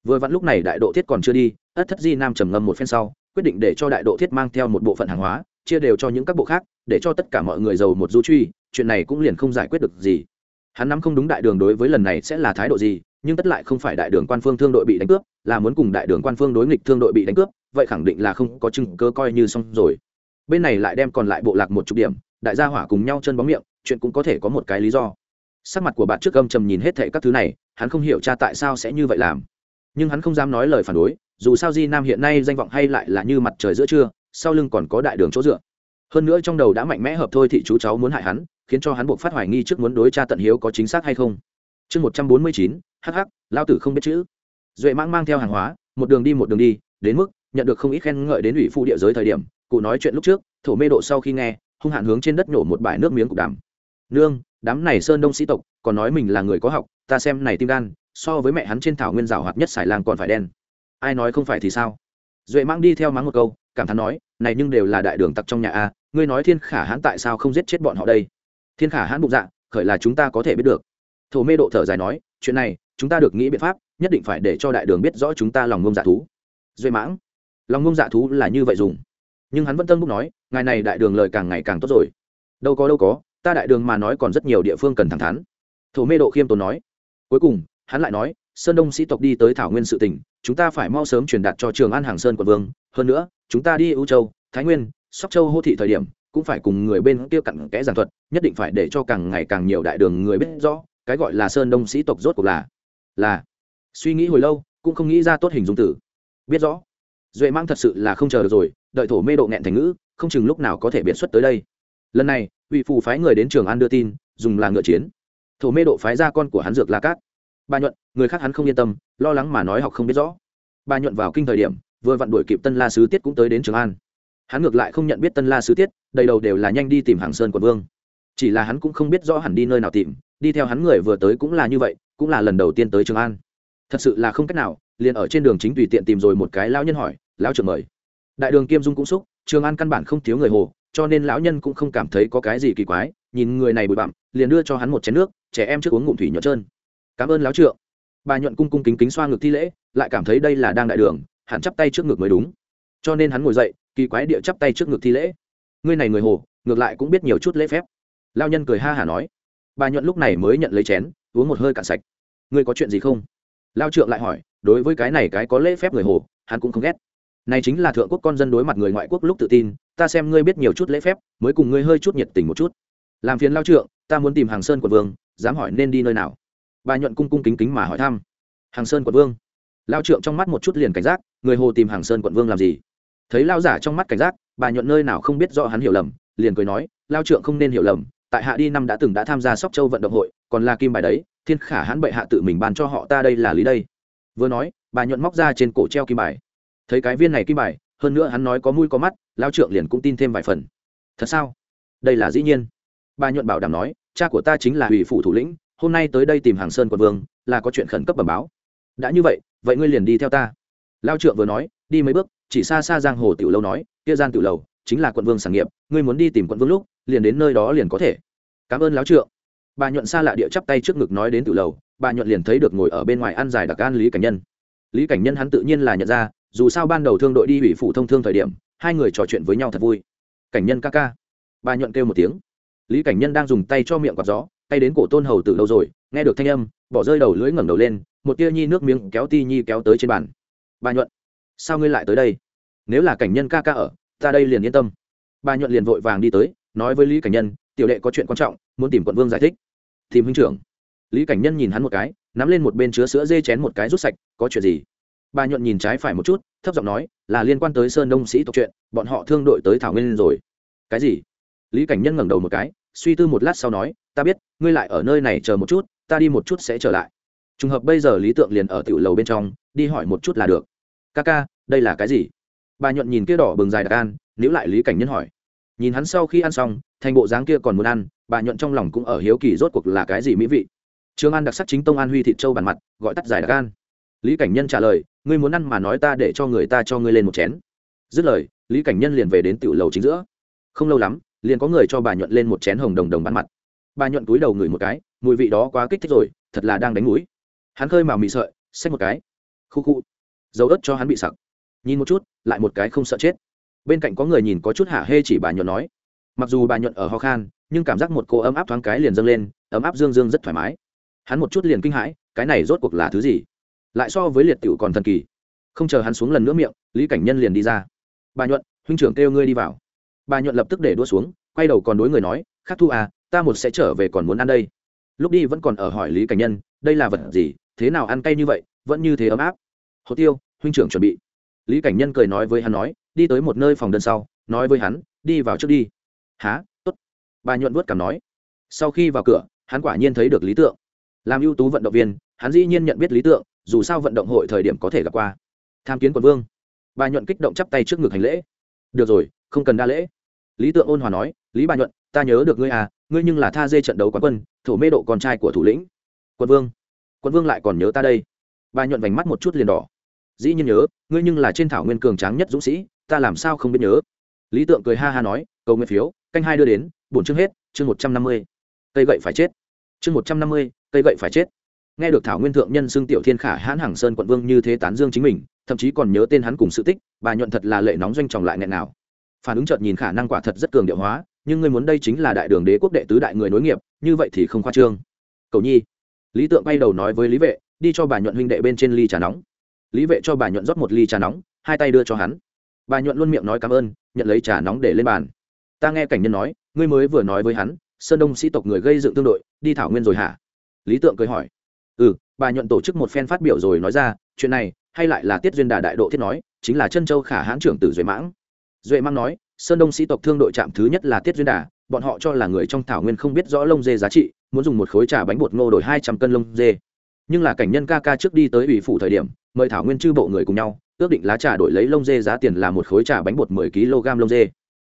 Vừa vặn lúc này đại độ thiết còn chưa đi, ất thất di nam trầm ngâm một phen sau, quyết định để cho đại độ thiết mang theo một bộ phận hàng hóa chia đều cho những các bộ khác, để cho tất cả mọi người giàu một du truy, chuyện này cũng liền không giải quyết được gì. Hắn nắm không đúng đại đường đối với lần này sẽ là thái độ gì, nhưng tất lại không phải đại đường quan phương thương đội bị đánh cướp, là muốn cùng đại đường quan phương đối nghịch thương đội bị đánh cướp, vậy khẳng định là không có chứng cơ coi như xong rồi. Bên này lại đem còn lại bộ lạc một chục điểm, đại gia hỏa cùng nhau chân bóng miệng, chuyện cũng có thể có một cái lý do. Sắc mặt của bạn trước âm trầm nhìn hết thệ các thứ này, hắn không hiểu cha tại sao sẽ như vậy làm. Nhưng hắn không dám nói lời phản đối, dù sao di nam hiện nay danh vọng hay lại là như mặt trời giữa trưa sau lưng còn có đại đường chỗ dựa. Hơn nữa trong đầu đã mạnh mẽ hợp thôi thì chú cháu muốn hại hắn, khiến cho hắn buộc phát hoài nghi trước muốn đối cha tận hiếu có chính xác hay không. Chương một trăm bốn mươi chín hh lao tử không biết chữ. Duệ mãng mang theo hàng hóa, một đường đi một đường đi, đến mức nhận được không ít khen ngợi đến ủy phụ địa giới thời điểm, cụ nói chuyện lúc trước, thổ mê độ sau khi nghe, hung hạn hướng trên đất nhổ một bãi nước miếng cục đàm. Nương, đám này sơn đông sĩ tộc, còn nói mình là người có học, ta xem này tim gan, so với mẹ hắn trên thảo nguyên rào hoạt nhất xài làng còn phải đen. Ai nói không phải thì sao? Duệ mãng đi theo mắng một câu cảm thán nói, này nhưng đều là đại đường tặc trong nhà a, ngươi nói thiên khả hãn tại sao không giết chết bọn họ đây? Thiên khả hãn bụng dạ khởi là chúng ta có thể biết được. Thổ mê độ thở dài nói, chuyện này, chúng ta được nghĩ biện pháp, nhất định phải để cho đại đường biết rõ chúng ta lòng ngông dạ thú. Duy mãng, lòng ngông dạ thú là như vậy dùng. Nhưng hắn vẫn tân búc nói, ngài này đại đường lời càng ngày càng tốt rồi. Đâu có đâu có, ta đại đường mà nói còn rất nhiều địa phương cần thẳng thắn. Thổ mê độ khiêm tốn nói. Cuối cùng, hắn lại nói, sơn đông sĩ tộc đi tới thảo nguyên sự tỉnh, chúng ta phải mau sớm truyền đạt cho trường an hàng sơn quận vương. Hơn nữa chúng ta đi ưu châu, thái nguyên, sóc châu, hô thị thời điểm, cũng phải cùng người bên kia cặn kẽ giảng thuật, nhất định phải để cho càng ngày càng nhiều đại đường người biết rõ, cái gọi là sơn đông sĩ tộc rốt cuộc là là, suy nghĩ hồi lâu, cũng không nghĩ ra tốt hình dung tử. Biết rõ, duệ mang thật sự là không chờ được rồi, đợi thổ mê độ nghẹn thành ngữ, không chừng lúc nào có thể biện xuất tới đây. Lần này, vị phù phái người đến trường an đưa tin, dùng là ngựa chiến. Thổ mê độ phái ra con của hắn dược la cát. Bà nhuận, người khác hắn không yên tâm, lo lắng mà nói học không biết rõ. Bà nhuận vào kinh thời điểm vừa vặn đuổi kịp tân la sứ tiết cũng tới đến trường an. Hắn ngược lại không nhận biết tân la sứ tiết, đầy đầu đều là nhanh đi tìm hàng sơn quận vương. Chỉ là hắn cũng không biết rõ hẳn đi nơi nào tìm, đi theo hắn người vừa tới cũng là như vậy, cũng là lần đầu tiên tới trường an. Thật sự là không cách nào, liền ở trên đường chính tùy tiện tìm rồi một cái lão nhân hỏi, lão trưởng mời. Đại đường kiêm dung cũng xúc, trường an căn bản không thiếu người hồ, cho nên lão nhân cũng không cảm thấy có cái gì kỳ quái, nhìn người này bụi bặm, liền đưa cho hắn một chén nước, trẻ em trước uống ngụm thủy nhỏ trơn. Cảm ơn lão trượng. Bà nhuận cung cung kính kính xoa ngực thi lễ, lại cảm thấy đây là đang đại đường hẳn chắp tay trước ngực mới đúng. Cho nên hắn ngồi dậy, kỳ quái địa chắp tay trước ngực thi lễ. Ngươi này người hồ, ngược lại cũng biết nhiều chút lễ phép. Lao nhân cười ha hả nói. Bà nhuận lúc này mới nhận lấy chén, uống một hơi cạn sạch. Ngươi có chuyện gì không? Lao trượng lại hỏi, đối với cái này cái có lễ phép người hồ, hắn cũng không ghét. Này chính là thượng quốc con dân đối mặt người ngoại quốc lúc tự tin, ta xem ngươi biết nhiều chút lễ phép, mới cùng ngươi hơi chút nhiệt tình một chút. Làm phiền lao trượng, ta muốn tìm hàng sơn của vương, dám hỏi nên đi nơi nào? Bà nhuận cung cung kính kính mà hỏi thăm. Hàng sơn của vương lao trượng trong mắt một chút liền cảnh giác, người hồ tìm hàng sơn quận vương làm gì? Thấy lao giả trong mắt cảnh giác, bà nhuận nơi nào không biết do hắn hiểu lầm, liền cười nói, lao trượng không nên hiểu lầm, tại hạ đi năm đã từng đã tham gia sóc châu vận động hội, còn là kim bài đấy, thiên khả hãn bệ hạ tự mình bàn cho họ ta đây là lý đây. Vừa nói, bà nhuận móc ra trên cổ treo kim bài. Thấy cái viên này kim bài, hơn nữa hắn nói có mũi có mắt, lao trượng liền cũng tin thêm vài phần. Thật sao? Đây là dĩ nhiên. Bà nhuận bảo đảm nói, cha của ta chính là ủy phủ thủ lĩnh, hôm nay tới đây tìm hàng sơn quận vương, là có chuyện khẩn cấp bẩm báo. Đã như vậy vậy ngươi liền đi theo ta. Lao trượng vừa nói, đi mấy bước, chỉ xa xa giang hồ tiểu lâu nói, kia gian tiểu lầu chính là quận vương sản nghiệp, ngươi muốn đi tìm quận vương lúc, liền đến nơi đó liền có thể. Cảm ơn lão trượng. Bà nhuận xa lạ địa chắp tay trước ngực nói đến tiểu lầu, bà nhuận liền thấy được ngồi ở bên ngoài ăn dài đặc an lý cảnh nhân. Lý cảnh nhân hắn tự nhiên là nhận ra, dù sao ban đầu thương đội đi ủy phủ thông thương thời điểm, hai người trò chuyện với nhau thật vui. Cảnh nhân ca ca. Bà nhuận kêu một tiếng. Lý cảnh nhân đang dùng tay cho miệng quạt gió, tay đến cổ tôn hầu từ lâu rồi, nghe được thanh âm, bỏ rơi đầu lưỡi ngẩng đầu lên một tia nhi nước miếng kéo ti nhi kéo tới trên bàn. Bà nhuận, sao ngươi lại tới đây? Nếu là cảnh nhân ca ca ở, ta đây liền yên tâm. Bà nhuận liền vội vàng đi tới, nói với lý cảnh nhân, tiểu đệ có chuyện quan trọng, muốn tìm quận vương giải thích. Tìm huynh trưởng. Lý cảnh nhân nhìn hắn một cái, nắm lên một bên chứa sữa dê chén một cái rút sạch, có chuyện gì? Bà nhuận nhìn trái phải một chút, thấp giọng nói, là liên quan tới sơn đông sĩ tộc chuyện, bọn họ thương đội tới thảo nguyên rồi. Cái gì? Lý cảnh nhân ngẩng đầu một cái, suy tư một lát sau nói, ta biết, ngươi lại ở nơi này chờ một chút, ta đi một chút sẽ trở lại trùng hợp bây giờ lý tượng liền ở tiểu lầu bên trong, đi hỏi một chút là được. Ca ca, đây là cái gì? Bà nhuận nhìn kia đỏ bừng dài đặc an, níu lại lý cảnh nhân hỏi. Nhìn hắn sau khi ăn xong, thành bộ dáng kia còn muốn ăn, bà nhuận trong lòng cũng ở hiếu kỳ rốt cuộc là cái gì mỹ vị. Trường an đặc sắc chính tông an huy thịt châu bàn mặt, gọi tắt dài đặc an. Lý cảnh nhân trả lời, ngươi muốn ăn mà nói ta để cho người ta cho ngươi lên một chén. Dứt lời, lý cảnh nhân liền về đến tiểu lầu chính giữa. Không lâu lắm, liền có người cho bà nhuận lên một chén hồng đồng đồng bán mặt. Bà nhuận túi đầu ngửi một cái, mùi vị đó quá kích thích rồi, thật là đang đánh mũi hắn khơi màu mị sợi, xách một cái. Khu khu. Dấu ớt cho hắn bị sặc. Nhìn một chút, lại một cái không sợ chết. Bên cạnh có người nhìn có chút hả hê chỉ bà nhuận nói. Mặc dù bà nhuận ở ho khan, nhưng cảm giác một cô ấm áp thoáng cái liền dâng lên, ấm áp dương dương rất thoải mái. Hắn một chút liền kinh hãi, cái này rốt cuộc là thứ gì? Lại so với liệt tiểu còn thần kỳ. Không chờ hắn xuống lần nữa miệng, lý cảnh nhân liền đi ra. Bà nhuận, huynh trưởng kêu ngươi đi vào. Bà nhuận lập tức để đua xuống, quay đầu còn đối người nói, khắc thu à ta một sẽ trở về còn muốn ăn đây. Lúc đi vẫn còn ở hỏi lý cảnh nhân, đây là vật gì? Thế nào ăn cay như vậy, vẫn như thế ấm áp. Hồ tiêu, huynh trưởng chuẩn bị. Lý cảnh nhân cười nói với hắn nói, đi tới một nơi phòng đơn sau, nói với hắn, đi vào trước đi. Há t ố t bà nhuận vuốt cảm nói. Sau khi vào cửa, hắn quả nhiên thấy được lý tượng. Làm ưu tú vận động viên, hắn dĩ nhiên nhận biết lý tượng, dù sao vận động hội thời điểm có thể gặp qua. Tham kiến quận vương. Bà nhuận kích động chắp tay trước ngực hành lễ. Được rồi, không cần đa lễ. Lý tượng ôn hòa nói, lý bà nhuận, ta nhớ được ngươi à ngươi nhưng là tha dê trận đấu quán quân, thổ mê độ con trai của thủ lĩnh. Quân vương quận vương lại còn nhớ ta đây. Bà nhuận vành mắt một chút liền đỏ. Dĩ nhiên nhớ, ngươi nhưng là trên thảo nguyên cường tráng nhất dũng sĩ, ta làm sao không biết nhớ? Lý tượng cười ha ha nói, cầu nguyện phiếu, canh hai đưa đến, bổn chương hết, chương một trăm năm mươi. Cây gậy phải chết. Chương một trăm năm mươi, cây gậy phải chết. Nghe được thảo nguyên thượng nhân xưng tiểu thiên khả hãn hàng sơn quận vương như thế tán dương chính mình, thậm chí còn nhớ tên hắn cùng sự tích, bà nhuận thật là lệ nóng doanh tròng lại nghẹn nào. Phản ứng chợt nhìn khả năng quả thật rất cường điệu hóa, nhưng ngươi muốn đây chính là đại đường đế quốc đệ tứ đại người nối nghiệp, như vậy thì không khoa trương. Cầu nhi lý tượng bay đầu nói với lý vệ, đi cho bà nhuận huynh đệ bên trên ly trà nóng. Lý vệ cho bà nhuận rót một ly trà nóng, hai tay đưa cho hắn. Bà nhuận luôn miệng nói cảm ơn, nhận lấy trà nóng để lên bàn. Ta nghe cảnh nhân nói, ngươi mới vừa nói với hắn, sơn đông sĩ tộc người gây dựng tương đội, đi thảo nguyên rồi hả? Lý tượng cười hỏi. Ừ bà nhuận tổ chức một phen phát biểu rồi nói ra, chuyện này, hay lại là tiết duyên đà đại độ thiết nói, chính là chân châu khả hãn trưởng tử duệ mãng. Duệ mãng nói, sơn đông sĩ tộc thương đội trạm thứ nhất là tiết duyên đà, bọn họ cho là người trong thảo nguyên không biết rõ lông dê giá trị muốn dùng một khối trà bánh bột ngô đổi hai trăm cân lông dê. Nhưng là cảnh nhân ca ca trước đi tới ủy phủ thời điểm, mời thảo nguyên chư bộ người cùng nhau, ước định lá trà đổi lấy lông dê giá tiền là một khối trà bánh bột mười kg lông dê.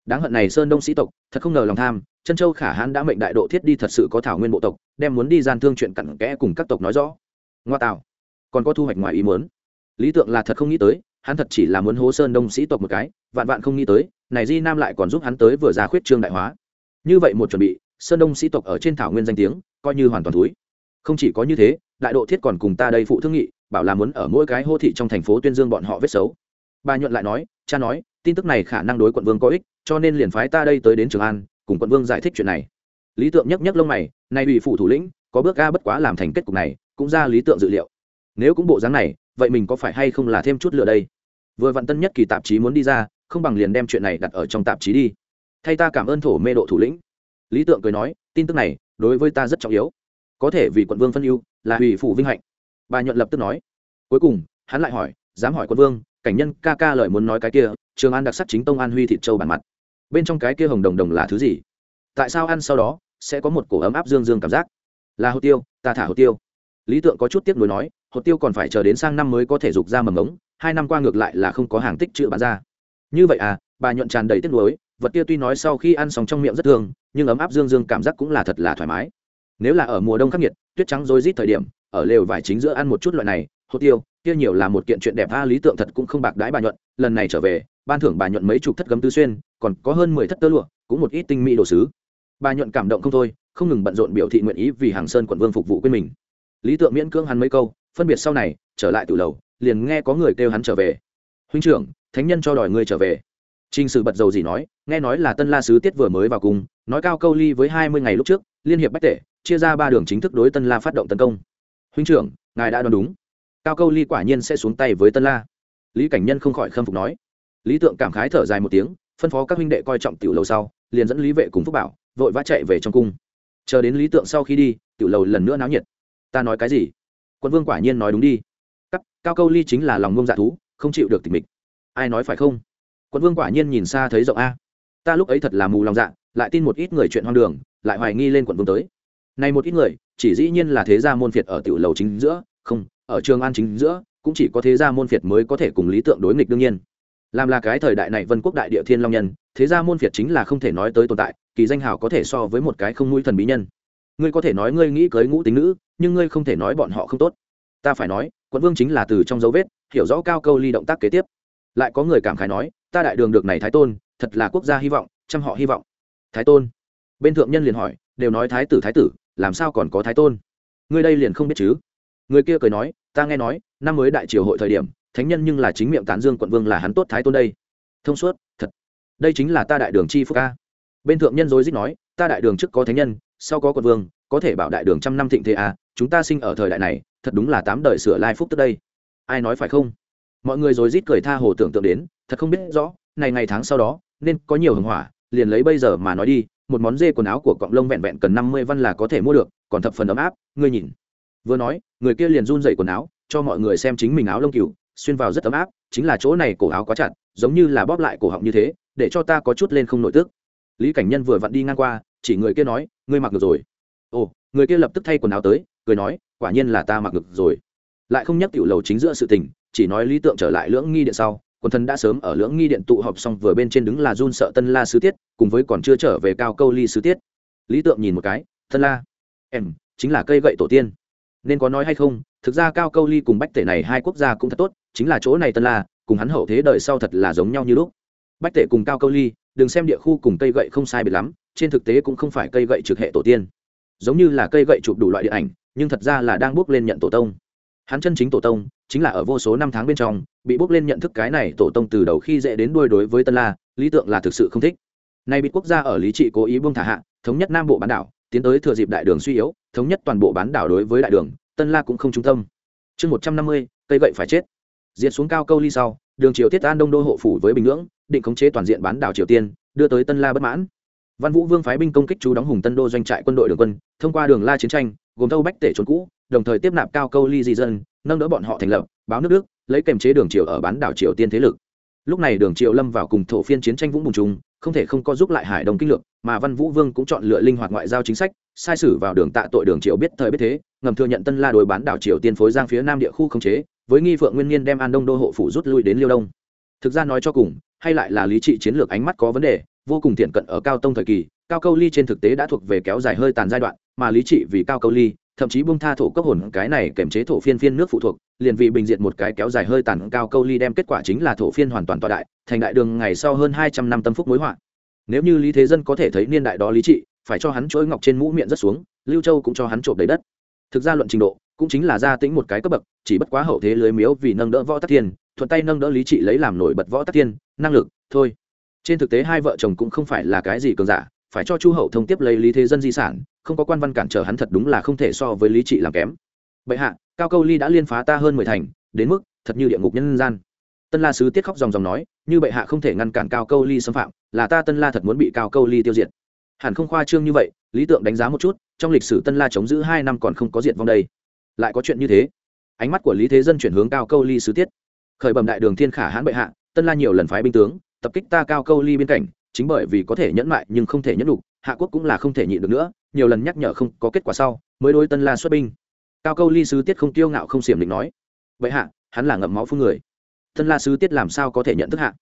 Đáng hận này sơn đông sĩ tộc, thật không ngờ lòng tham, chân châu khả hãn đã mệnh đại độ thiết đi thật sự có thảo nguyên bộ tộc, đem muốn đi gian thương chuyện cặn kẽ cùng các tộc nói rõ. Ngoa tạo, còn có thu hoạch ngoài ý muốn. Lý tượng là thật không nghĩ tới, hắn thật chỉ là muốn hố sơn đông sĩ tộc một cái, vạn vạn không nghĩ tới, này di nam lại còn giúp hắn tới vừa ra khuyết trương đại hóa. Như vậy một chuẩn bị sơn đông sĩ tộc ở trên thảo nguyên danh tiếng, coi như hoàn toàn túi không chỉ có như thế, đại độ thiết còn cùng ta đây phụ thương nghị, bảo là muốn ở mỗi cái hô thị trong thành phố tuyên dương bọn họ vết xấu. Bà nhuận lại nói, cha nói, tin tức này khả năng đối quận vương có ích, cho nên liền phái ta đây tới đến trường an, cùng quận vương giải thích chuyện này. Lý tượng nhấc nhấc lông mày nay ủy phụ thủ lĩnh, có bước ga bất quá làm thành kết cục này, cũng ra lý tượng dự liệu. Nếu cũng bộ dáng này, vậy mình có phải hay không là thêm chút lựa đây? Vừa vặn tân nhất kỳ tạp chí muốn đi ra, không bằng liền đem chuyện này đặt ở trong tạp chí đi. Thay ta cảm ơn thổ mê độ thủ lĩnh lý tượng cười nói, tin tức này, đối với ta rất trọng yếu. Có thể vì quận vương phân ưu, là ủy phủ vinh hạnh. Bà nhuận lập tức nói. Cuối cùng, hắn lại hỏi, dám hỏi quận vương, cảnh nhân ca ca lời muốn nói cái kia, trường an đặc sắc chính tông an huy thịt châu bản mặt. Bên trong cái kia hồng đồng đồng là thứ gì? Tại sao ăn sau đó, sẽ có một cổ ấm áp dương dương cảm giác? Là hồ tiêu, ta thả hồ tiêu. Lý tượng có chút tiếc nuối nói hồ tiêu còn phải chờ đến sang năm mới có thể dục ra mầm ống, hai năm qua ngược lại là không có hàng tích chữ bán ra. Như vậy à? Bà nhuận tràn đầy tiếc nuối vật kia tuy nói sau khi ăn xong trong miệng rất thương, nhưng ấm áp dương dương cảm giác cũng là thật là thoải mái. Nếu là ở mùa đông khắc nghiệt, tuyết trắng rối rít thời điểm, ở lều vải chính giữa ăn một chút loại này, hột tiêu, kia nhiều là một kiện chuyện đẹp, a, lý tượng thật cũng không bạc đái bà nhuận, lần này trở về, ban thưởng bà nhuận mấy chục thất gấm tư xuyên, còn có hơn mười thất tơ lụa, cũng một ít tinh mỹ đồ sứ. Bà nhuận cảm động không thôi, không ngừng bận rộn biểu thị nguyện ý vì hàng sơn quận vương phục vụ quên mình. Lý tượng miễn cưỡng hắn mấy câu, phân biệt sau này, trở lại từ lầu, liền nghe có người kêu hắn trở về. Huynh trưởng, thánh nhân cho đòi ngươi trở về. Trình sử bật dầu gì nói, nghe nói là Tân La sứ tiết vừa mới vào cung, nói cao câu ly với hai mươi ngày lúc trước, liên hiệp bách tể, chia ra ba đường chính thức đối Tân La phát động tấn công. Huynh trưởng, ngài đã đoán đúng. Cao câu ly quả nhiên sẽ xuống tay với Tân La. Lý Cảnh Nhân không khỏi khâm phục nói. Lý Tượng cảm khái thở dài một tiếng, phân phó các huynh đệ coi trọng tiểu lầu sau, liền dẫn Lý vệ cùng Phúc Bảo, vội vã chạy về trong cung. Chờ đến Lý Tượng sau khi đi, tiểu lầu lần nữa náo nhiệt. Ta nói cái gì? Quân Vương quả nhiên nói đúng đi. Các, cao câu ly chính là lòng ngông dạ thú, không chịu được tỉ mịch. Ai nói phải không? Quận vương quả nhiên nhìn xa thấy rộng a. Ta lúc ấy thật là mù lòng dạ lại tin một ít người chuyện hoang đường, lại hoài nghi lên quận vương tới. Này một ít người, chỉ dĩ nhiên là thế gia môn phiệt ở tiểu lầu chính giữa, không, ở trường an chính giữa, cũng chỉ có thế gia môn phiệt mới có thể cùng lý tượng đối nghịch đương nhiên. Làm là cái thời đại này vân quốc đại địa thiên long nhân, thế gia môn phiệt chính là không thể nói tới tồn tại, kỳ danh hào có thể so với một cái không mũi thần bí nhân. Ngươi có thể nói ngươi nghĩ cưới ngũ tính nữ, nhưng ngươi không thể nói bọn họ không tốt. Ta phải nói, quận vương chính là từ trong dấu vết, hiểu rõ cao câu ly động tác kế tiếp. Lại có người cảm khái nói ta đại đường được này thái tôn, thật là quốc gia hy vọng chăm họ hy vọng. Thái tôn. Bên thượng nhân liền hỏi, đều nói thái tử thái tử, làm sao còn có thái tôn? Ngươi đây liền không biết chứ? Người kia cười nói, ta nghe nói, năm mới đại triều hội thời điểm, thánh nhân nhưng là chính miệng tán dương quận vương là hắn tốt thái tôn đây. Thông suốt, thật. Đây chính là ta đại đường chi phúc ca bên thượng nhân dối dích nói, ta đại đường trước có thánh nhân, sau có quận vương, có thể bảo đại đường trăm năm thịnh thế à chúng ta sinh ở thời đại này, thật đúng là tám đời sửa lai phúc tức đây. Ai nói phải không? Mọi người dối rít cười tha hồ tưởng tượng đến thật không biết rõ, này ngày tháng sau đó, nên có nhiều hưng hỏa, liền lấy bây giờ mà nói đi, một món dê quần áo của cọng lông vẹn vẹn cần năm mươi văn là có thể mua được, còn thập phần ấm áp, ngươi nhìn. Vừa nói, người kia liền run dậy quần áo, cho mọi người xem chính mình áo lông cừu, xuyên vào rất ấm áp, chính là chỗ này cổ áo quá chặt, giống như là bóp lại cổ họng như thế, để cho ta có chút lên không nội tức. Lý cảnh nhân vừa vặn đi ngang qua, chỉ người kia nói, ngươi mặc được rồi. Ồ, người kia lập tức thay quần áo tới, cười nói, quả nhiên là ta mặc được rồi. Lại không nhắc tiểu lầu chính giữa sự tình, chỉ nói lý tượng trở lại lưỡng nghi điện sau quần thần đã sớm ở lưỡng nghi điện tụ họp xong vừa bên trên đứng là run sợ tân la sứ tiết, cùng với còn chưa trở về cao câu ly sứ tiết. Lý tượng nhìn một cái, tân la, em, chính là cây gậy tổ tiên. Nên có nói hay không, thực ra cao câu ly cùng bách tể này hai quốc gia cũng thật tốt, chính là chỗ này tân la, cùng hắn hậu thế đời sau thật là giống nhau như lúc. Bách tể cùng cao câu ly, đừng xem địa khu cùng cây gậy không sai biệt lắm, trên thực tế cũng không phải cây gậy trực hệ tổ tiên. Giống như là cây gậy chụp đủ loại điện ảnh, nhưng thật ra là đang bước lên nhận tổ tông. Hắn chân chính tổ tông chính là ở vô số năm tháng bên trong, bị bốc lên nhận thức cái này tổ tông từ đầu khi dễ đến đuôi đối với tân la, lý tượng là thực sự không thích. Nay bị quốc gia ở lý trị cố ý buông thả hạ, thống nhất nam bộ bán đảo, tiến tới thừa dịp đại đường suy yếu, thống nhất toàn bộ bán đảo đối với đại đường, tân la cũng không trung tâm. Chương một trăm năm mươi, cây gậy phải chết. Diệt xuống cao câu ly sau, đường triều tiết an đông đô hộ phủ với bình nhưỡng, định khống chế toàn diện bán đảo triều tiên, đưa tới tân la bất mãn. Văn vũ vương phái binh công kích chú đóng hùng tân đô doanh trại quân đội đường quân, thông qua đường la chiến tranh, gồm thâu bách tể trốn cũ, đồng thời tiếp nạp cao câu ly di dân nâng đỡ bọn họ thành lập, báo nước đức, lấy kềm chế đường triều ở bán đảo triều tiên thế lực. Lúc này đường triều lâm vào cùng thổ phiên chiến tranh vũng bùng trùng không thể không có giúp lại hải đồng kinh lược, mà văn vũ vương cũng chọn lựa linh hoạt ngoại giao chính sách, sai sử vào đường tạ tội đường triều biết thời biết thế, ngầm thừa nhận tân la đối bán đảo triều tiên phối giang phía nam địa khu không chế, với nghi phượng nguyên nhiên đem an đông đô hộ phủ rút lui đến liêu đông. Thực ra nói cho cùng, hay lại là lý trị chiến lược ánh mắt có vấn đề, vô cùng thiện cận ở cao tông thời kỳ, cao câu ly trên thực tế đã thuộc về kéo dài hơi tàn giai đoạn mà lý trị vì cao câu ly, thậm chí bung tha thổ cấp hồn cái này kèm chế thổ phiên phiên nước phụ thuộc, liền vì bình diện một cái kéo dài hơi tàn cao câu ly đem kết quả chính là thổ phiên hoàn toàn tọa đại, thành đại đường ngày sau hơn hai trăm năm tâm phúc mối họa. Nếu như lý thế dân có thể thấy niên đại đó lý trị, phải cho hắn chuỗi ngọc trên mũ miệng rất xuống, lưu châu cũng cho hắn trộm đầy đất. Thực ra luận trình độ, cũng chính là gia tĩnh một cái cấp bậc, chỉ bất quá hậu thế lưới miếu vì nâng đỡ võ tắc thiên, thuận tay nâng đỡ lý trị lấy làm nổi bật võ tắc thiên, năng lực, thôi. Trên thực tế hai vợ chồng cũng không phải là cái gì cường giả phải cho chu hậu thông tiếp lấy lý thế dân di sản, không có quan văn cản trở hắn thật đúng là không thể so với lý trị làm kém. Bệ hạ, cao câu ly đã liên phá ta hơn mười thành, đến mức thật như địa ngục nhân gian. Tân la sứ tiết khóc dòng dòng nói, như bệ hạ không thể ngăn cản cao câu ly xâm phạm, là ta tân la thật muốn bị cao câu ly tiêu diệt. Hẳn không khoa trương như vậy, lý tượng đánh giá một chút, trong lịch sử tân la chống giữ hai năm còn không có diệt vong đây. Lại có chuyện như thế. Ánh mắt của lý thế dân chuyển hướng cao câu ly sứ tiết. Khởi bẩm đại đường thiên khả hãn bệ hạ, tân la nhiều lần phái binh tướng, tập kích ta cao câu ly bên cạnh chính bởi vì có thể nhẫn mại nhưng không thể nhẫn đủ hạ quốc cũng là không thể nhịn được nữa, nhiều lần nhắc nhở không có kết quả sau, mới đối tân la xuất binh. Cao câu ly sứ tiết không tiêu ngạo không xiểm định nói, vậy hạ, hắn là ngậm máu phun người. Tân la sứ tiết làm sao có thể nhận thức hạ?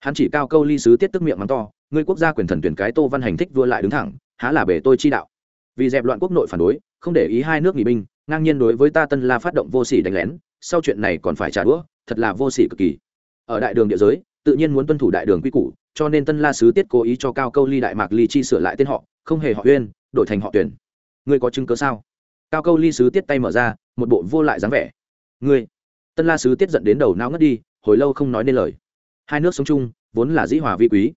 Hắn chỉ cao câu ly sứ tiết tức miệng mắng to, ngươi quốc gia quyền thần tuyển cái tô văn hành thích vua lại đứng thẳng, há là bể tôi chi đạo. Vì dẹp loạn quốc nội phản đối, không để ý hai nước nghỉ binh, ngang nhiên đối với ta tân la phát động vô sỉ đánh lén, sau chuyện này còn phải trả đũa, thật là vô sỉ cực kỳ. Ở đại đường địa giới, tự nhiên muốn tuân thủ đại đường quy củ cho nên tân la sứ tiết cố ý cho cao câu ly đại mạc ly chi sửa lại tên họ, không hề họ uyên, đổi thành họ tuyển. Ngươi có chứng cớ sao? Cao câu ly sứ tiết tay mở ra, một bộ vô lại dáng vẻ. Ngươi! Tân la sứ tiết giận đến đầu não ngất đi, hồi lâu không nói nên lời. Hai nước sống chung, vốn là dĩ hòa vi quý.